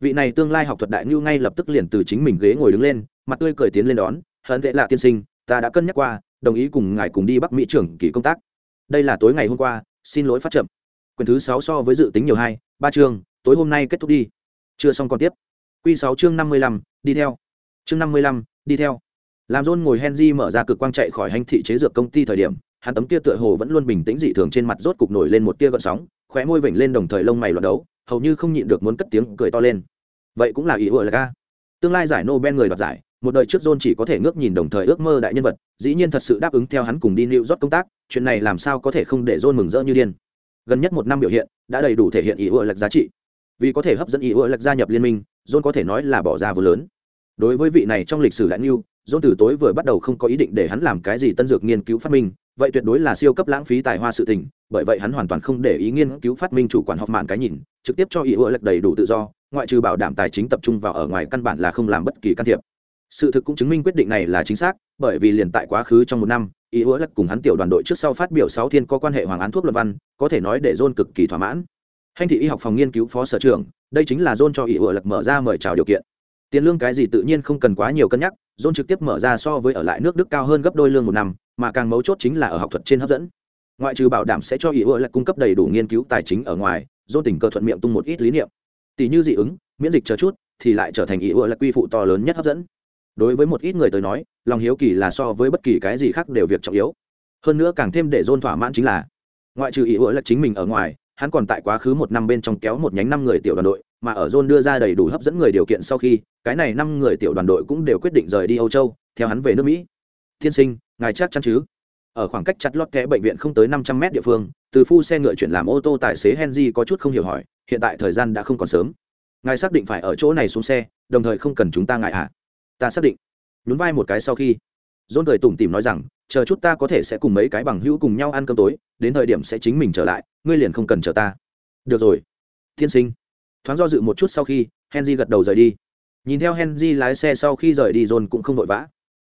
vị này tương lai học thuật đại ngưu ngay lập tức liền từ chính mình ghế ngồi đứng lên, mặt tươi cười tiến lên đón, hận tệ lạ tiên sinh, ta đã cân nhắc qua, đồng ý cùng ngài cùng đi bắc mỹ trưởng kỳ công tác. Đây là tối ngày hôm qua, xin lỗi phát chậm. Quyển thứ sáu so với dự tính nhiều hai, ba chương, tối hôm nay kết thúc đi. Chưa xong còn tiếp. Q sáu chương năm mươi lăm, đi theo. Chương năm mươi lăm, đi theo. Làm john ngồi henry mở ra cực quang chạy khỏi hành thị chế dược công ty thời điểm hắn tấm kia tựa hồ vẫn luôn bình tĩnh dị thường trên mặt rốt cục nổi lên một tia gợn sóng, khóe môi vểnh lên đồng thời lông mày loạt đấu, hầu như không nhịn được muốn cất tiếng cười to lên. Vậy cũng là ý ủa là ca tương lai giải nobel người đoạt giải, một đời trước john chỉ có thể ngước nhìn đồng thời ước mơ đại nhân vật, dĩ nhiên thật sự đáp ứng theo hắn cùng đi lưu York công tác, chuyện này làm sao có thể không để john mừng rỡ như điên. Gần nhất một năm biểu hiện, đã đầy đủ thể hiện ý ủa lệch giá trị. Vì có thể hấp dẫn ý ủa lệch gia nhập liên minh, john có thể nói là bỏ ra vừa lớn. Đối với vị này trong lịch sử đại lưu john từ tối vừa bắt đầu không có ý định để hắn làm cái gì tân dược nghiên cứu phát minh vậy tuyệt đối là siêu cấp lãng phí tài hoa sự tình, bởi vậy hắn hoàn toàn không để ý nghiên cứu phát minh chủ quản họp mạn cái nhìn, trực tiếp cho ý ưa lệch đầy đủ tự do, ngoại trừ bảo đảm tài chính tập trung vào ở ngoài căn bản là không làm bất kỳ can thiệp. Sự thực cũng chứng minh quyết định này là chính xác, bởi vì liền tại quá khứ trong một năm, ý ưa lệch cùng hắn tiểu đoàn đội trước sau phát biểu sáu thiên có quan hệ hoàng án thuốc luận văn, có thể nói để john cực kỳ thỏa mãn. Hành thị y học phòng nghiên cứu phó sở trưởng, đây chính là john cho ý ưa lệch mở ra mời chào điều kiện tiền lương cái gì tự nhiên không cần quá nhiều cân nhắc, john trực tiếp mở ra so với ở lại nước đức cao hơn gấp đôi lương một năm, mà càng mấu chốt chính là ở học thuật trên hấp dẫn. Ngoại trừ bảo đảm sẽ cho ý ưa lại cung cấp đầy đủ nghiên cứu tài chính ở ngoài, john tình cờ thuận miệng tung một ít lý niệm. Tỷ như dị ứng, miễn dịch chờ chút, thì lại trở thành ý ưa lại quy phụ to lớn nhất hấp dẫn. Đối với một ít người tới nói, lòng hiếu kỳ là so với bất kỳ cái gì khác đều việc trọng yếu. Hơn nữa càng thêm để dôn thỏa mãn chính là, ngoại trừ ý ưa là chính mình ở ngoài, hắn còn tại quá khứ một năm bên trong kéo một nhánh năm người tiểu đoàn đội mà ở John đưa ra đầy đủ hấp dẫn người điều kiện sau khi, cái này năm người tiểu đoàn đội cũng đều quyết định rời đi âu châu, theo hắn về nước mỹ. Thiên sinh, ngài chắc chắn chứ? Ở khoảng cách chặt lót kẽ bệnh viện không tới năm trăm mét địa phương, từ phu xe ngựa chuyển làm ô tô tài xế henry có chút không hiểu hỏi, hiện tại thời gian đã không còn sớm. Ngài xác định phải ở chỗ này xuống xe, đồng thời không cần chúng ta ngại à? ta xác định. Nhún vai một cái sau khi John cười tủm tỉm nói rằng, chờ chút ta có thể sẽ cùng mấy cái bằng hữu cùng nhau ăn cơm tối, đến thời điểm sẽ chính mình trở lại, ngươi liền không cần chờ ta. Được rồi. Thiên sinh thoáng do dự một chút sau khi, henry gật đầu rời đi. Nhìn theo henry lái xe sau khi rời đi, john cũng không vội vã.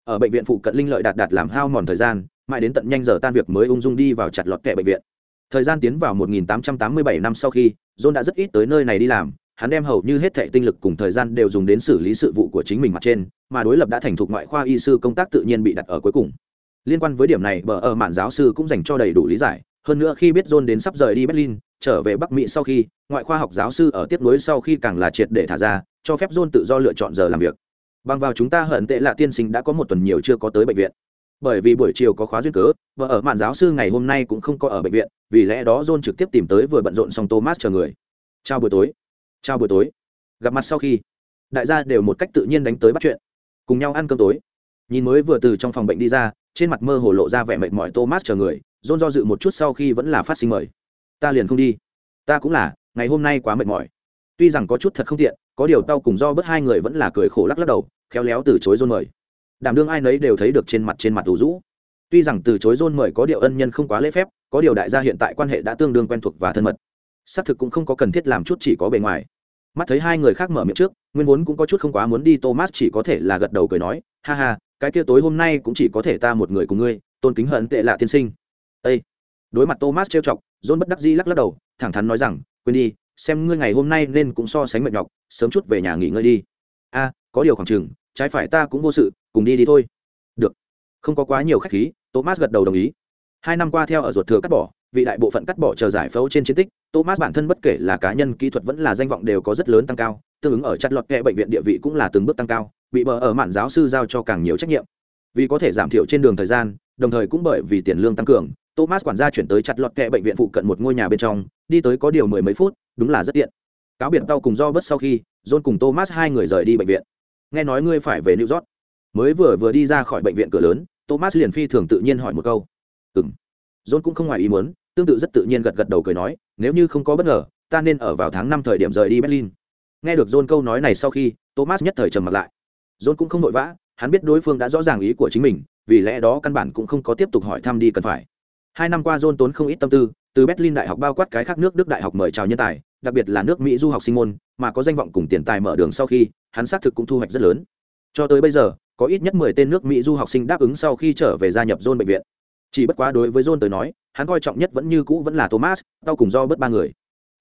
Ở bệnh viện phụ cận linh lợi đạt đạt làm hao mòn thời gian, mãi đến tận nhanh giờ tan việc mới ung dung đi vào chặt lọt kệ bệnh viện. Thời gian tiến vào 1887 năm sau khi, john đã rất ít tới nơi này đi làm, hắn đem hầu như hết thệ tinh lực cùng thời gian đều dùng đến xử lý sự vụ của chính mình mặt trên, mà đối lập đã thành thục ngoại khoa y sư công tác tự nhiên bị đặt ở cuối cùng. Liên quan với điểm này, bờ ở mạn giáo sư cũng dành cho đầy đủ lý giải, hơn nữa khi biết john đến sắp rời đi berlin trở về bắc mỹ sau khi, ngoại khoa học giáo sư ở tiếp nối sau khi càng là triệt để thả ra, cho phép john tự do lựa chọn giờ làm việc. Bằng vào chúng ta hận tệ là tiên sinh đã có một tuần nhiều chưa có tới bệnh viện. Bởi vì buổi chiều có khóa duyên cớ, và ở mạn giáo sư ngày hôm nay cũng không có ở bệnh viện, vì lẽ đó john trực tiếp tìm tới vừa bận rộn xong thomas chờ người. Chào buổi tối. Chào buổi tối. Gặp mặt sau khi, đại gia đều một cách tự nhiên đánh tới bắt chuyện. Cùng nhau ăn cơm tối. Nhìn mới vừa từ trong phòng bệnh đi ra, trên mặt mơ hồ lộ ra vẻ mệt mỏi thomas chờ người, john do dự một chút sau khi vẫn là phát sinh mời ta liền không đi. Ta cũng là, ngày hôm nay quá mệt mỏi. Tuy rằng có chút thật không tiện, có điều tao cùng do bớt hai người vẫn là cười khổ lắc lắc đầu, khéo léo từ chối dôn mời. Đảm đương ai nấy đều thấy được trên mặt trên mặt đủ rũ. Tuy rằng từ chối dôn mời có điều ân nhân không quá lễ phép, có điều đại gia hiện tại quan hệ đã tương đương quen thuộc và thân mật. Xác thực cũng không có cần thiết làm chút chỉ có bề ngoài. Mắt thấy hai người khác mở miệng trước, nguyên vốn cũng có chút không quá muốn đi, thomas chỉ có thể là gật đầu cười nói, ha ha, cái kia tối hôm nay cũng chỉ có thể ta một người cùng ngươi, tôn kính hận tệ lạ tiên sinh. Ây đối mặt thomas trêu chọc, john bất đắc dĩ lắc lắc đầu, thẳng thắn nói rằng, quên đi, xem ngươi ngày hôm nay nên cũng so sánh mệt nhọc, sớm chút về nhà nghỉ ngơi đi. A, có điều khoảng chừng, trái phải ta cũng vô sự, cùng đi đi thôi. Được. Không có quá nhiều khách khí, thomas gật đầu đồng ý. Hai năm qua theo ở ruột thừa cắt bỏ, vị đại bộ phận cắt bỏ chờ giải phẫu trên chiến tích, thomas bản thân bất kể là cá nhân kỹ thuật vẫn là danh vọng đều có rất lớn tăng cao, tương ứng ở chặt lọt kệ bệnh viện địa vị cũng là từng bước tăng cao, bị bờ ở mạn giáo sư giao cho càng nhiều trách nhiệm. Vì có thể giảm thiểu trên đường thời gian, đồng thời cũng bởi vì tiền lương tăng cường thomas quản gia chuyển tới chặt lọt kẹ bệnh viện phụ cận một ngôi nhà bên trong, đi tới có điều mười mấy phút, đúng là rất tiện. Cáo biệt tao cùng do bớt sau khi, john cùng thomas hai người rời đi bệnh viện. Nghe nói ngươi phải về new york. Mới vừa vừa đi ra khỏi bệnh viện cửa lớn, thomas liền phi thường tự nhiên hỏi một câu. Ừng john cũng không ngoài ý muốn, tương tự rất tự nhiên gật gật đầu cười nói, nếu như không có bất ngờ, ta nên ở vào tháng năm thời điểm rời đi berlin. Nghe được john câu nói này sau khi, thomas nhất thời trầm mặt lại. John cũng không vội vã, hắn biết đối phương đã rõ ràng ý của chính mình, vì lẽ đó căn bản cũng không có tiếp tục hỏi thăm đi cần phải hai năm qua john tốn không ít tâm tư, từ berlin đại học bao quát cái khác nước đức đại học mời chào nhân tài, đặc biệt là nước mỹ du học sinh môn, mà có danh vọng cùng tiền tài mở đường sau khi, hắn xác thực cũng thu hoạch rất lớn. Cho tới bây giờ, có ít nhất mười tên nước mỹ du học sinh đáp ứng sau khi trở về gia nhập john bệnh viện. Chỉ bất quá đối với john tới nói, hắn coi trọng nhất vẫn như cũ vẫn là thomas, tao cùng do bất ba người.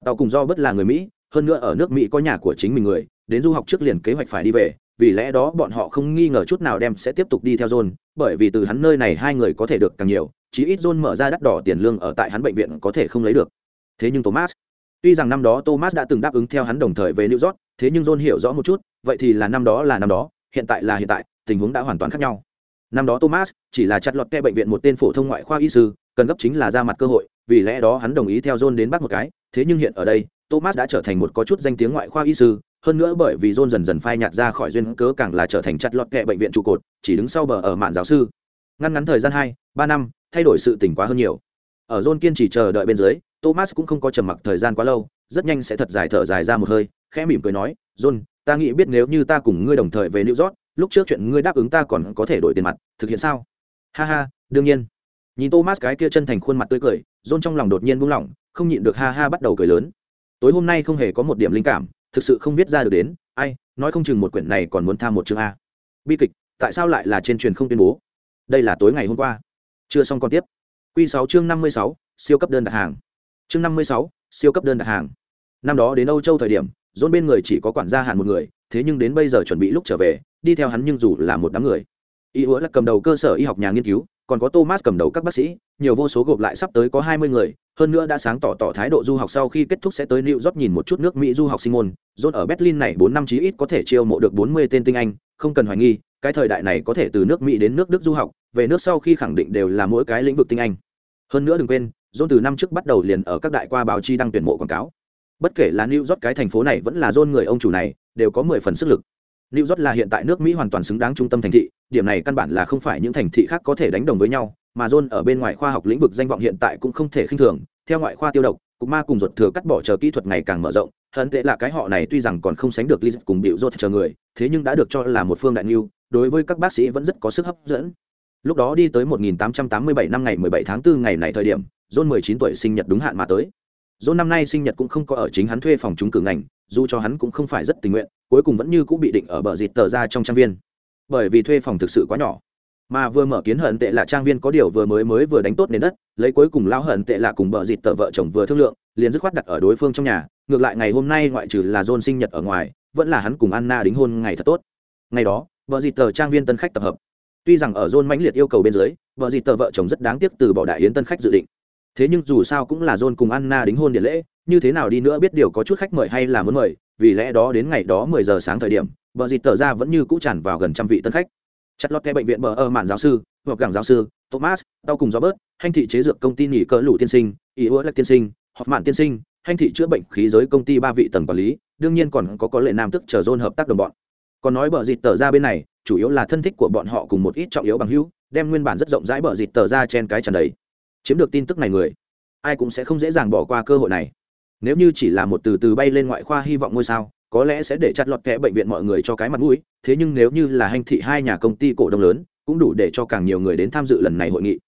Tao cùng do bất là người mỹ, hơn nữa ở nước mỹ có nhà của chính mình người, đến du học trước liền kế hoạch phải đi về, vì lẽ đó bọn họ không nghi ngờ chút nào đem sẽ tiếp tục đi theo john, bởi vì từ hắn nơi này hai người có thể được càng nhiều chí ít john mở ra đắt đỏ tiền lương ở tại hắn bệnh viện có thể không lấy được. Thế nhưng thomas, tuy rằng năm đó thomas đã từng đáp ứng theo hắn đồng thời về new york, thế nhưng john hiểu rõ một chút, vậy thì là năm đó là năm đó, hiện tại là hiện tại, tình huống đã hoàn toàn khác nhau. Năm đó thomas chỉ là chặt lọt ke bệnh viện một tên phổ thông ngoại khoa y sư, cần gấp chính là ra mặt cơ hội, vì lẽ đó hắn đồng ý theo john đến bắt một cái, thế nhưng hiện ở đây, thomas đã trở thành một có chút danh tiếng ngoại khoa y sư, hơn nữa bởi vì john dần dần phai nhạt ra khỏi duyên cớ càng là trở thành chặt lọt kệ bệnh viện trụ cột, chỉ đứng sau bờ ở mạn giáo sư. Ngăn ngắn thời gian hai, ba năm thay đổi sự tỉnh quá hơn nhiều. Ở john kiên trì chờ đợi bên dưới, thomas cũng không có trầm mặc thời gian quá lâu, rất nhanh sẽ thật dài thở dài ra một hơi, khẽ mỉm cười nói john ta nghĩ biết nếu như ta cùng ngươi đồng thời về new york, lúc trước chuyện ngươi đáp ứng ta còn có thể đổi tiền mặt, thực hiện sao? Ha ha, đương nhiên. Nhìn thomas cái kia chân thành khuôn mặt tươi cười john trong lòng đột nhiên buông lỏng, không nhịn được ha ha bắt đầu cười lớn. Tối hôm nay không hề có một điểm linh cảm, thực sự không biết ra được đến, ai, nói không chừng một quyển này còn muốn tham một chương a. Bi kịch, tại sao lại là trên truyền không tuyên bố? Đây là tối ngày hôm qua chưa xong còn tiếp. Q sáu chương năm mươi sáu siêu cấp đơn đặt hàng. Chương năm mươi sáu siêu cấp đơn đặt hàng. Năm đó đến âu châu thời điểm dôn bên người chỉ có quản gia hạn một người thế nhưng đến bây giờ chuẩn bị lúc trở về đi theo hắn nhưng dù là một đám người. Y hứa là cầm đầu cơ sở y học nhà nghiên cứu còn có thomas cầm đầu các bác sĩ nhiều vô số gộp lại sắp tới có hai mươi người hơn nữa đã sáng tỏ tỏ thái độ du học sau khi kết thúc sẽ tới New York nhìn một chút nước Mỹ du học sinh môn, John ở Berlin này bốn năm chí ít có thể chiêu mộ được bốn mươi tên tinh anh, không cần hoài nghi, cái thời đại này có thể từ nước Mỹ đến nước Đức du học, về nước sau khi khẳng định đều là mỗi cái lĩnh vực tinh anh. Hơn nữa đừng quên, John từ năm trước bắt đầu liền ở các đại qua báo chí đăng tuyển mộ quảng cáo. Bất kể là New York cái thành phố này vẫn là John người ông chủ này, đều có mười phần sức lực. New York là hiện tại nước Mỹ hoàn toàn xứng đáng trung tâm thành thị, điểm này căn bản là không phải những thành thị khác có thể đánh đồng với nhau, mà John ở bên ngoài khoa học lĩnh vực danh vọng hiện tại cũng không thể khinh thường, theo ngoại khoa tiêu độc, cục ma cùng ruột thừa cắt bỏ chờ kỹ thuật ngày càng mở rộng, hận tệ là cái họ này tuy rằng còn không sánh được lizard cùng biểu ruột chờ người, thế nhưng đã được cho là một phương đại lưu, đối với các bác sĩ vẫn rất có sức hấp dẫn. Lúc đó đi tới 1887 năm ngày 17 tháng 4 ngày này thời điểm, John 19 tuổi sinh nhật đúng hạn mà tới. John năm nay sinh nhật cũng không có ở chính hắn thuê phòng trúng cử ngành, dù cho hắn cũng không phải rất tình nguyện, cuối cùng vẫn như cũng bị định ở bờ dịt tờ ra trong trang viên. Bởi vì thuê phòng thực sự quá nhỏ mà vừa mở kiến hận tệ là trang viên có điều vừa mới mới vừa đánh tốt nền đất lấy cuối cùng lao hận tệ là cùng bờ dịt tờ vợ chồng vừa thương lượng liền dứt khoát đặt ở đối phương trong nhà ngược lại ngày hôm nay ngoại trừ là john sinh nhật ở ngoài vẫn là hắn cùng anna đính hôn ngày thật tốt ngày đó vợ dịt tờ trang viên tân khách tập hợp. Tuy rằng ở john mãnh liệt yêu cầu bên dưới, vợ dịt tờ vợ chồng rất đáng tiếc từ bỏ đại yến tân khách dự định. Thế nhưng dù sao cũng là john cùng anna đính hôn điện lễ, như thế nào đi nữa biết điều có chút khách mời hay là muốn mời, vì lẽ đó đến ngày đó mười giờ sáng thời điểm, vợ dịt tờ ra vẫn như cũ tràn vào gần trăm vị tân khách. Chặt lọt theo bệnh viện bờ ơ mạn giáo sư, hoặc gàng giáo sư, thomas, đau cùng robert, hành thị chế dược công ty nghỉ cỡ lũ tiên sinh ý ua lạch tiên sinh họp mạn tiên sinh, hành thị chữa bệnh khí giới công ty ba vị tầng quản lý, đương nhiên còn có có lệ nam tức chờ dôn hợp tác đồng bọn còn nói bờ dịt tờ ra bên này, chủ yếu là thân thích của bọn họ cùng một ít trọng yếu bằng hữu, đem nguyên bản rất rộng rãi bờ dịt tờ ra trên cái trần đầy chiếm được tin tức này người, ai cũng sẽ không dễ dàng bỏ qua cơ hội này. Nếu như chỉ là một từ từ bay lên ngoại khoa hy vọng ngôi sao, có lẽ sẽ để chặt lọt kẽ bệnh viện mọi người cho cái mặt mũi, thế nhưng nếu như là hành thị hai nhà công ty cổ đông lớn, cũng đủ để cho càng nhiều người đến tham dự lần này hội nghị.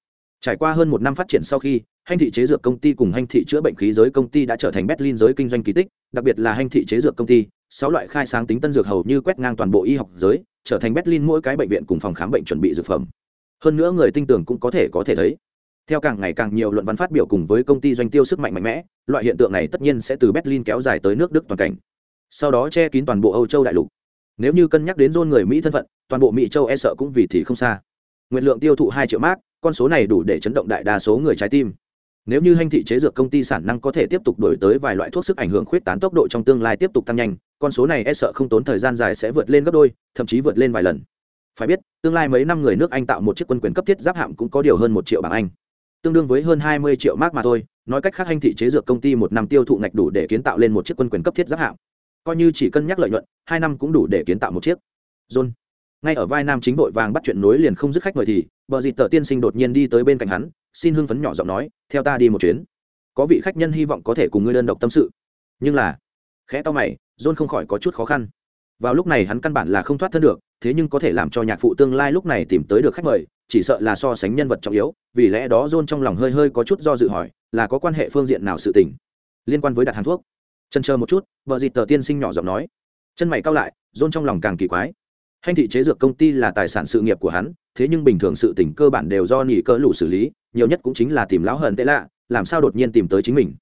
Trải qua hơn một năm phát triển sau khi, hành thị chế dược công ty cùng hành thị chữa bệnh khí giới công ty đã trở thành berlin giới kinh doanh kỳ tích, đặc biệt là hành thị chế dược công ty sáu loại khai sáng tính tân dược hầu như quét ngang toàn bộ y học giới, trở thành berlin mỗi cái bệnh viện cùng phòng khám bệnh chuẩn bị dược phẩm. Hơn nữa người tin tưởng cũng có thể có thể thấy. Theo càng ngày càng nhiều luận văn phát biểu cùng với công ty doanh tiêu sức mạnh mạnh mẽ, loại hiện tượng này tất nhiên sẽ từ berlin kéo dài tới nước đức toàn cảnh. Sau đó che kín toàn bộ âu châu đại lục. Nếu như cân nhắc đến dôn người mỹ thân phận, toàn bộ mỹ châu e sợ cũng vì thì không xa. Nguyện lượng tiêu thụ hai triệu mát con số này đủ để chấn động đại đa số người trái tim nếu như hành thị chế dược công ty sản năng có thể tiếp tục đổi tới vài loại thuốc sức ảnh hưởng khuyết tán tốc độ trong tương lai tiếp tục tăng nhanh, con số này e sợ không tốn thời gian dài sẽ vượt lên gấp đôi, thậm chí vượt lên vài lần. Phải biết, tương lai mấy năm người nước anh tạo một chiếc quân quyền cấp thiết giáp hạm cũng có điều hơn một triệu bảng anh. Tương đương với hơn hai mươi triệu mark mà thôi, nói cách khác hành thị chế dược công ty một năm tiêu thụ ngạch đủ để kiến tạo lên một chiếc quân quyền cấp thiết giáp hạm. Coi như chỉ cân nhắc lợi nhuận, hai năm cũng đủ để kiến tạo một chiếc. John, ngay ở vai nam chính vội vàng bắt chuyện nối liền không dứt khách mời thì, bờ dịt tờ tiên sinh đột nhiên đi tới bên cạnh hắn xin hưng phấn nhỏ giọng nói, theo ta đi một chuyến. Có vị khách nhân hy vọng có thể cùng ngươi đơn độc tâm sự. Nhưng là, khẽ to mày, john không khỏi có chút khó khăn. Vào lúc này hắn căn bản là không thoát thân được, thế nhưng có thể làm cho nhạc phụ tương lai lúc này tìm tới được khách mời, chỉ sợ là so sánh nhân vật trọng yếu, vì lẽ đó john trong lòng hơi hơi có chút do dự hỏi, là có quan hệ phương diện nào sự tình? Liên quan với đặt hàng thuốc. Chân chờ một chút, vợ dịt tờ tiên sinh nhỏ giọng nói. Chân mày cao lại, john trong lòng càng kỳ quái. Hành thị chế dược công ty là tài sản sự nghiệp của hắn, thế nhưng bình thường sự tỉnh cơ bản đều do nghỉ cỡ lũ xử lý nhiều nhất cũng chính là tìm lão hờn tệ lạ, làm sao đột nhiên tìm tới chính mình.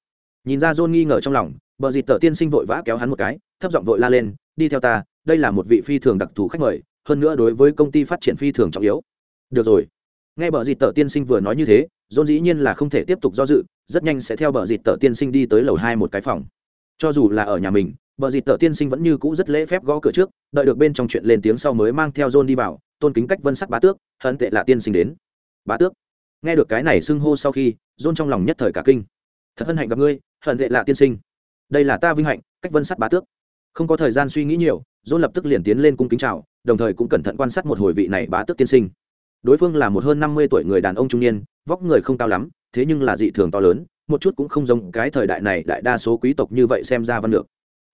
Nhìn ra John nghi ngờ trong lòng, bờ dịt tờ tiên sinh vội vã kéo hắn một cái, thấp giọng vội la lên, đi theo ta, đây là một vị phi thường đặc thù khách mời, hơn nữa đối với công ty phát triển phi thường trọng yếu. Được rồi. Nghe bờ dịt tờ tiên sinh vừa nói như thế, John dĩ nhiên là không thể tiếp tục do dự, rất nhanh sẽ theo bờ dịt tờ tiên sinh đi tới lầu hai một cái phòng. Cho dù là ở nhà mình, bờ dịt tờ tiên sinh vẫn như cũ rất lễ phép gõ cửa trước, đợi được bên trong chuyện lên tiếng sau mới mang theo john đi vào, tôn kính cách vân sắc bá tước, hận tệ là tiên sinh đến. Bá tước nghe được cái này xưng hô sau khi rôn trong lòng nhất thời cả kinh. Thật hân hạnh gặp ngươi, hận tệ lạ tiên sinh. Đây là ta vinh hạnh, cách vân sắt bá tước. Không có thời gian suy nghĩ nhiều rôn lập tức liền tiến lên cung kính chào, đồng thời cũng cẩn thận quan sát một hồi vị này bá tước tiên sinh. Đối phương là một hơn năm mươi tuổi người đàn ông trung niên, vóc người không cao lắm, thế nhưng là dị thường to lớn, một chút cũng không giống cái thời đại này đại đa số quý tộc như vậy xem ra văn được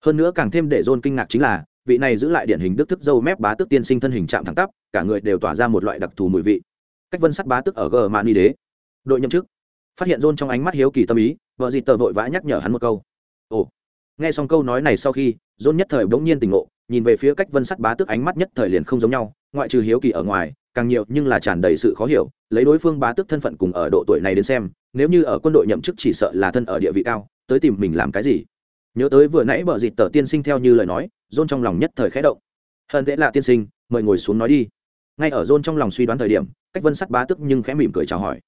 hơn nữa càng thêm để rôn kinh ngạc chính là, vị này giữ lại điển hình đức thức dâu mép bá tước tiên sinh thân hình chạm thẳng tắp, cả người đều tỏa ra một loại đặc thù mùi vị cách vân sắt bá tức ở gờ mạn ni đế. Đội nhậm chức. Phát hiện john trong ánh mắt hiếu kỳ tâm ý, vợ dịt tờ vội vã nhắc nhở hắn một câu. Ồ. Nghe xong câu nói này sau khi, john nhất thời bỗng nhiên tỉnh ngộ, nhìn về phía cách vân sắt bá tức ánh mắt nhất thời liền không giống nhau, ngoại trừ hiếu kỳ ở ngoài, càng nhiều nhưng là tràn đầy sự khó hiểu, lấy đối phương bá tức thân phận cùng ở độ tuổi này đến xem, nếu như ở quân đội nhậm chức chỉ sợ là thân ở địa vị cao, tới tìm mình làm cái gì? Nhớ tới vừa nãy bờ dịt tờ tiên sinh theo như lời nói, john trong lòng nhất thời khẽ động. Hận tệ là tiên sinh, mời ngồi xuống nói đi ngay ở john trong lòng suy đoán thời điểm, cách vân sắt bá tức nhưng khẽ mỉm cười chào hỏi.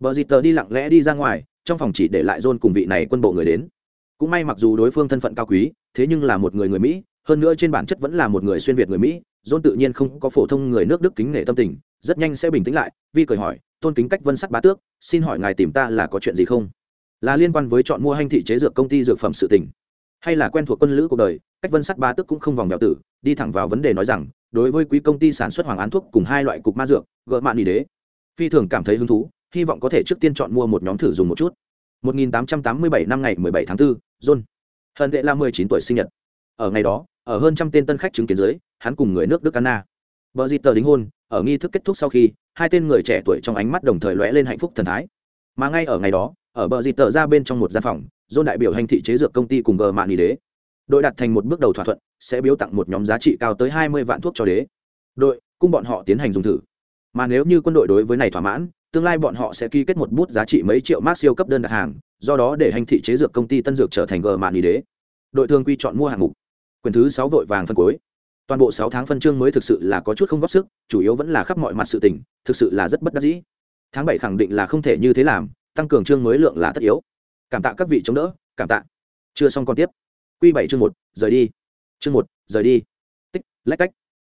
Bờ dịt tờ đi lặng lẽ đi ra ngoài, trong phòng chỉ để lại john cùng vị này quân bộ người đến. Cũng may mặc dù đối phương thân phận cao quý, thế nhưng là một người người mỹ, hơn nữa trên bản chất vẫn là một người xuyên việt người mỹ john tự nhiên không có phổ thông người nước đức kính nể tâm tình, rất nhanh sẽ bình tĩnh lại, vi cười hỏi, tôn kính cách vân sắt bá tước, xin hỏi ngài tìm ta là có chuyện gì không? Là liên quan với chọn mua hành thị chế dược công ty dược phẩm sự tỉnh hay là quen thuộc quân lữ cuộc đời? Cách vân sắt bá tước cũng không vòng vèo tử, đi thẳng vào vấn đề nói rằng đối với quý công ty sản xuất hoàng án thuốc cùng hai loại cục ma dược gỡ mạn nỉ đế phi thường cảm thấy hứng thú hy vọng có thể trước tiên chọn mua một nhóm thử dùng một chút 1887 năm ngày 17 tháng 4, John. Hận tệ là 19 tuổi sinh nhật. Ở ngày đó, ở hơn trăm tên tân khách chứng kiến dưới, hắn cùng người nước Đức Anna. Bờ dịt tờ đính hôn, ở nghi thức kết thúc sau khi, hai tên người trẻ tuổi trong ánh mắt đồng thời lóe lên hạnh phúc thần thái. Mà ngay ở ngày đó, ở bờ dịt tờ ra bên trong một gian phòng, John đại biểu hành thị chế dược công ty cùng gờ mạn đế. Đội đặt thành một bước đầu thỏa thuận, sẽ biếu tặng một nhóm giá trị cao tới 20 vạn thuốc cho đế. Đội, cung bọn họ tiến hành dùng thử. Mà nếu như quân đội đối với này thỏa mãn, tương lai bọn họ sẽ ký kết một bút giá trị mấy triệu mark siêu cấp đơn đặt hàng do đó để hành thị chế dược công ty tân dược trở thành gờ mạn y đế. Đội thường quy chọn mua hạng mục. Quyền thứ sáu vội vàng phân cuối. Toàn bộ sáu tháng phân chương mới thực sự là có chút không góp sức chủ yếu vẫn là khắp mọi mặt sự tình thực sự là rất bất đắc dĩ. Tháng bảy khẳng định là không thể như thế làm tăng cường chương mới lượng là tất yếu. Cảm tạ các vị chống đỡ cảm tạ. Chưa xong còn tiếp q bảy chương một rời đi chương một rời đi tích lách cách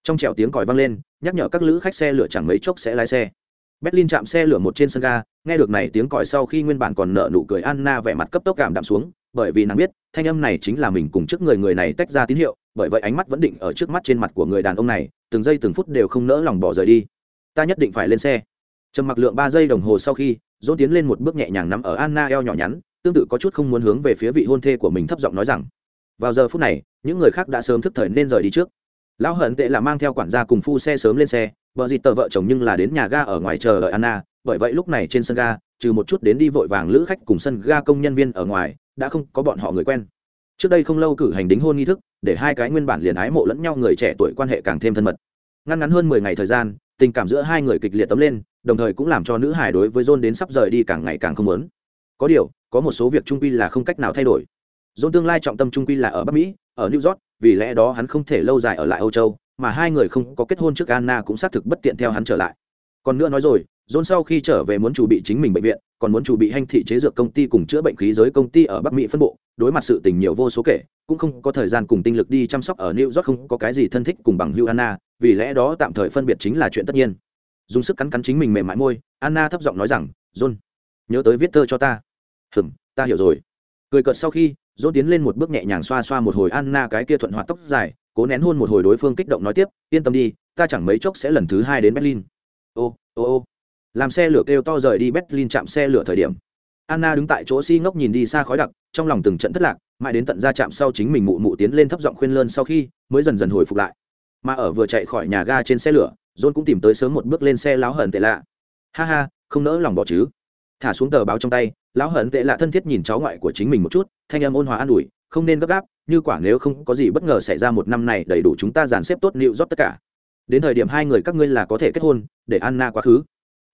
trong trẻo tiếng còi vang lên nhắc nhở các lữ khách xe lửa chẳng mấy chốc sẽ lái xe Berlin chạm xe lửa một trên sân ga, nghe được này tiếng còi sau khi nguyên bản còn nở nụ cười Anna vẻ mặt cấp tốc cảm đạm xuống, bởi vì nàng biết, thanh âm này chính là mình cùng trước người người này tách ra tín hiệu, bởi vậy ánh mắt vẫn định ở trước mắt trên mặt của người đàn ông này, từng giây từng phút đều không nỡ lòng bỏ rời đi. Ta nhất định phải lên xe. Trầm mặc lượng ba giây đồng hồ sau khi, Dỗ tiến lên một bước nhẹ nhàng nắm ở Anna eo nhỏ nhắn, tương tự có chút không muốn hướng về phía vị hôn thê của mình thấp giọng nói rằng, vào giờ phút này, những người khác đã sớm thức thời nên rời đi trước. Lão hận tệ là mang theo quản gia cùng phu xe sớm lên xe, vợ dịt tờ vợ chồng nhưng là đến nhà ga ở ngoài chờ đợi anna bởi vậy lúc này trên sân ga trừ một chút đến đi vội vàng lữ khách cùng sân ga công nhân viên ở ngoài đã không có bọn họ người quen. Trước đây không lâu cử hành đính hôn nghi thức để hai cái nguyên bản liền ái mộ lẫn nhau người trẻ tuổi quan hệ càng thêm thân mật. Ngăn ngắn hơn mười ngày thời gian tình cảm giữa hai người kịch liệt tấm lên đồng thời cũng làm cho nữ hài đối với john đến sắp rời đi càng ngày càng không lớn có điều có một số việc trung quy là không cách nào thay đổi john tương lai trọng tâm trung quy là ở bắc mỹ ở new york vì lẽ đó hắn không thể lâu dài ở lại âu châu mà hai người không có kết hôn trước Anna cũng xác thực bất tiện theo hắn trở lại. Còn nữa nói rồi, John sau khi trở về muốn chủ bị chính mình bệnh viện, còn muốn chủ bị hành thị chế dược công ty cùng chữa bệnh khí giới công ty ở Bắc Mỹ phân bộ, đối mặt sự tình nhiều vô số kể, cũng không có thời gian cùng tinh lực đi chăm sóc ở New York không có cái gì thân thích cùng bằng hữu Anna, vì lẽ đó tạm thời phân biệt chính là chuyện tất nhiên. Dùng sức cắn cắn chính mình mềm mại môi, Anna thấp giọng nói rằng, "John, nhớ tới viết thơ cho ta." hừm ta hiểu rồi." Cười cợt sau khi, dỗ tiến lên một bước nhẹ nhàng xoa xoa một hồi Anna cái kia thuận hoạt tóc dài, cố nén hôn một hồi đối phương kích động nói tiếp yên tâm đi ta chẳng mấy chốc sẽ lần thứ hai đến berlin. Ô ô ô. Làm xe lửa kêu to rời đi berlin chạm xe lửa thời điểm. Anna đứng tại chỗ si ngốc nhìn đi xa khói đặc trong lòng từng trận thất lạc mãi đến tận ra chạm sau chính mình mụ mụ tiến lên thấp giọng khuyên lơn sau khi mới dần dần hồi phục lại. Mà ở vừa chạy khỏi nhà ga trên xe lửa john cũng tìm tới sớm một bước lên xe láo hờn tệ lạ. Ha ha không nỡ lòng bỏ chứ. Thả xuống tờ báo trong tay lão hận tệ lạ thân thiết nhìn cháu ngoại của chính mình một chút, thanh âm ôn hòa an ủi, không nên gấp gáp, như quả nếu không có gì bất ngờ xảy ra một năm này đầy đủ chúng ta dàn xếp tốt liệu rót tất cả. Đến thời điểm hai người các ngươi là có thể kết hôn, để anna quá khứ.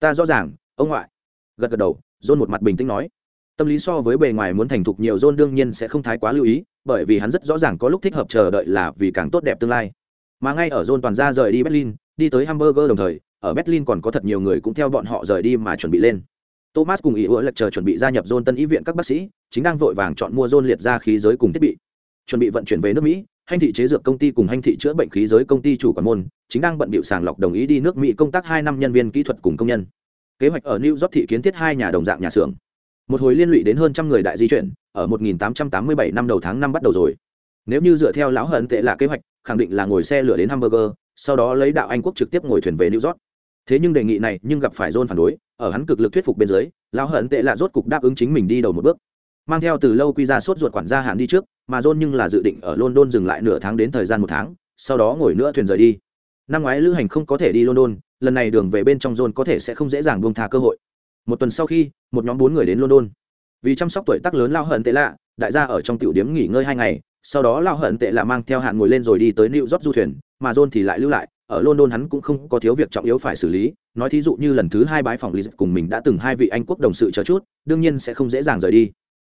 Ta rõ ràng, ông ngoại. Gật gật đầu, john một mặt bình tĩnh nói. Tâm lý so với bề ngoài muốn thành thục nhiều, john đương nhiên sẽ không thái quá lưu ý, bởi vì hắn rất rõ ràng có lúc thích hợp chờ đợi là vì càng tốt đẹp tương lai. Mà ngay ở john toàn ra rời đi berlin, đi tới hamburger đồng thời, ở berlin còn có thật nhiều người cũng theo bọn họ rời đi mà chuẩn bị lên thomas cùng ý ủa lệch chờ chuẩn bị gia nhập john tân ý viện các bác sĩ, chính đang vội vàng chọn mua john liệt ra khí giới cùng thiết bị. Chuẩn bị vận chuyển về nước mỹ hành thị chế dược công ty cùng hành thị chữa bệnh khí giới công ty chủ quản môn, chính đang bận bịu sàng lọc đồng ý đi nước mỹ công tác hai năm nhân viên kỹ thuật cùng công nhân. Kế hoạch ở new york thị kiến thiết hai nhà đồng dạng nhà xưởng. Một hồi liên lụy đến hơn trăm người đại di chuyển, ở 1887 năm đầu tháng năm bắt đầu rồi. Nếu như dựa theo lão hận tệ là kế hoạch, khẳng định là ngồi xe lửa đến hamburger, sau đó lấy đạo anh quốc trực tiếp ngồi thuyền về new york thế nhưng đề nghị này nhưng gặp phải john phản đối, ở hắn cực lực thuyết phục bên dưới, lão hận tệ là rốt cục đáp ứng chính mình đi đầu một bước. Mang theo từ lâu quy ra sốt ruột quản gia hạn đi trước, mà john nhưng là dự định ở london dừng lại nửa tháng đến thời gian một tháng, sau đó ngồi nữa thuyền rời đi. Năm ngoái lữ hành không có thể đi london, lần này đường về bên trong john có thể sẽ không dễ dàng buông tha cơ hội. Một tuần sau khi, một nhóm bốn người đến london. Vì chăm sóc tuổi tác lớn lao hận tệ lạ, đại gia ở trong tiểu điếm nghỉ ngơi hai ngày, sau đó lao hận tệ lạ mang theo hạn ngồi lên rồi đi tới new york du thuyền, mà john thì lại lưu lại ở london hắn cũng không có thiếu việc trọng yếu phải xử lý. Nói thí dụ như lần thứ hai bái phòng lý cùng mình đã từng hai vị anh quốc đồng sự chờ chút, đương nhiên sẽ không dễ dàng rời đi.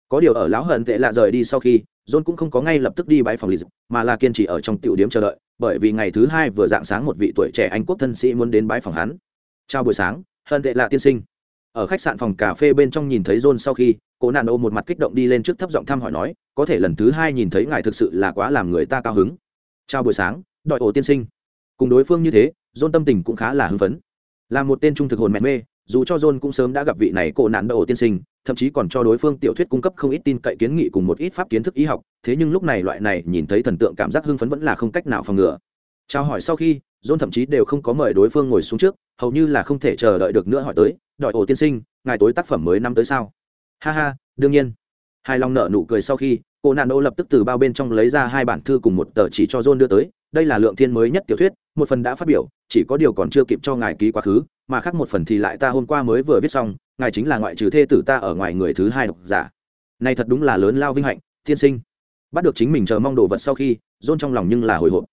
Có điều ở lão hận tệ lạ rời đi sau khi, john cũng không có ngay lập tức đi bái phòng lý mà là kiên trì ở trong tiểu điểm chờ đợi, bởi vì ngày thứ hai vừa dạng sáng một vị tuổi trẻ anh quốc thân sĩ muốn đến bái phòng hắn. Chào buổi sáng, hận tệ lạ tiên sinh. Ở khách sạn phòng cà phê bên trong nhìn thấy john sau khi cố nạn ô một mặt kích động đi lên trước thấp giọng thăm hỏi nói, có thể lần thứ hai nhìn thấy ngài thực sự là quá làm người ta cao hứng. Chào buổi sáng, đội ổ tiên sinh cùng đối phương như thế, john tâm tình cũng khá là hưng phấn. Là một tên trung thực hồn mẹ mê, dù cho john cũng sớm đã gặp vị này cổ nạn đậu tiên sinh, thậm chí còn cho đối phương tiểu thuyết cung cấp không ít tin cậy kiến nghị cùng một ít pháp kiến thức y học, thế nhưng lúc này loại này nhìn thấy thần tượng cảm giác hưng phấn vẫn là không cách nào phòng ngừa. Trao hỏi sau khi, john thậm chí đều không có mời đối phương ngồi xuống trước, hầu như là không thể chờ đợi được nữa hỏi tới đòi ổ tiên sinh, ngài tối tác phẩm mới năm tới sao? Ha ha, đương nhiên. Hai long nợ nụ cười sau khi cô nạn đô lập tức từ bao bên trong lấy ra hai bản thư cùng một tờ chỉ cho john đưa tới, đây là lượng thiên mới nhất tiểu thuyết một phần đã phát biểu, chỉ có điều còn chưa kịp cho ngài ký quá khứ, mà khác một phần thì lại ta hôm qua mới vừa viết xong, ngài chính là ngoại trừ thê tử ta ở ngoài người thứ hai độc giả. Này thật đúng là lớn lao vinh hạnh, tiên sinh. Bắt được chính mình chờ mong đồ vật sau khi, john trong lòng nhưng là hồi hộp.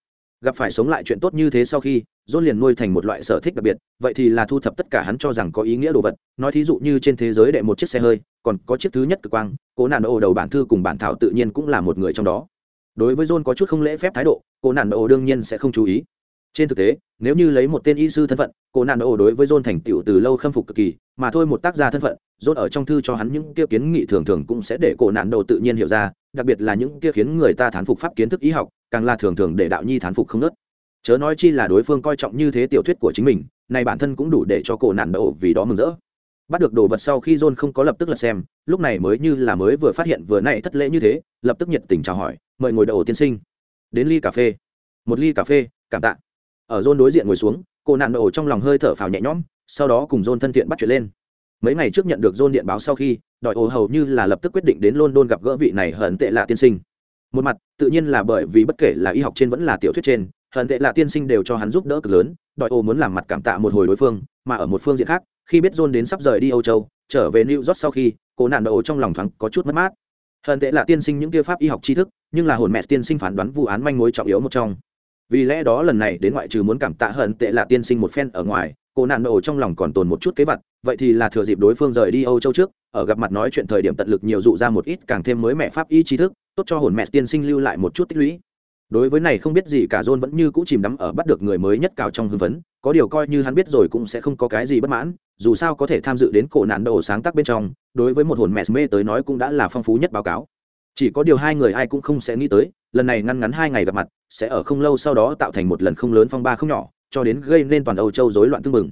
Gặp phải sống lại chuyện tốt như thế sau khi, john liền nuôi thành một loại sở thích đặc biệt, vậy thì là thu thập tất cả hắn cho rằng có ý nghĩa đồ vật, nói thí dụ như trên thế giới đệ một chiếc xe hơi, còn có chiếc thứ nhất cực quang, cố nạn ô đầu bản thư cùng bản thảo tự nhiên cũng là một người trong đó. Đối với john có chút không lễ phép thái độ, cố nạn ô đương nhiên sẽ không chú ý trên thực tế, nếu như lấy một tên y sư thân phận cố nạn ổ đối với john thành tựu từ lâu khâm phục cực kỳ, mà thôi một tác gia thân phận, john ở trong thư cho hắn những kia kiến nghị thường thường cũng sẽ để cổ nạn đầu tự nhiên hiểu ra, đặc biệt là những kia khiến người ta thán phục pháp kiến thức y học, càng là thường thường để đạo nhi thán phục không nớt. Chớ nói chi là đối phương coi trọng như thế tiểu thuyết của chính mình, này bản thân cũng đủ để cho cổ nạn đồ vì đó mừng rỡ. Bắt được đồ vật sau khi john không có lập tức lật xem, lúc này mới như là mới vừa phát hiện vừa nãy thất lễ như thế, lập tức nhiệt tình chào hỏi, mời ngồi đậu tiên sinh. Đến ly cà phê. Một ly cà phê, cảm tạ ở john đối diện ngồi xuống, cô nạn ổ trong lòng hơi thở phào nhẹ nhõm, sau đó cùng john thân thiện bắt chuyện lên. Mấy ngày trước nhận được john điện báo sau khi đòi ổ hầu như là lập tức quyết định đến london gặp gỡ vị này hận tệ lạ tiên sinh. Một mặt, tự nhiên là bởi vì bất kể là y học trên vẫn là tiểu thuyết trên, hận tệ lạ tiên sinh đều cho hắn giúp đỡ cực lớn đòi ổ muốn làm mặt cảm tạ một hồi đối phương, mà ở một phương diện khác, khi biết john đến sắp rời đi âu châu, trở về new york sau khi, cô nạn ổ trong lòng thoáng có chút mất mát. Hận tệ lạ tiên sinh những kia pháp y học tri thức, nhưng là hồn mẹ tiên sinh phán đoán vụ án manh mối trọng yếu một trong vì lẽ đó lần này đến ngoại trừ muốn cảm tạ hận tệ là tiên sinh một phen ở ngoài, cô nạn bầu trong lòng còn tồn một chút kế vật, vậy thì là thừa dịp đối phương rời đi âu châu trước, ở gặp mặt nói chuyện thời điểm tận lực nhiều dụ ra một ít càng thêm mới mẹ pháp y trí thức, tốt cho hồn mẹ tiên sinh lưu lại một chút tích lũy. Đối với này không biết gì cả john vẫn như cũ chìm đắm ở bắt được người mới nhất cao trong hưng phấn, có điều coi như hắn biết rồi cũng sẽ không có cái gì bất mãn, dù sao có thể tham dự đến cổ nạn đồ sáng tác bên trong, đối với một hồn mẹ mê tới nói cũng đã là phong phú nhất báo cáo. Chỉ có điều hai người ai cũng không sẽ nghĩ tới lần này ngăn ngắn hai ngày gặp mặt, sẽ ở không lâu sau đó tạo thành một lần không lớn phong ba không nhỏ, cho đến gây nên toàn âu châu rối loạn tương mừng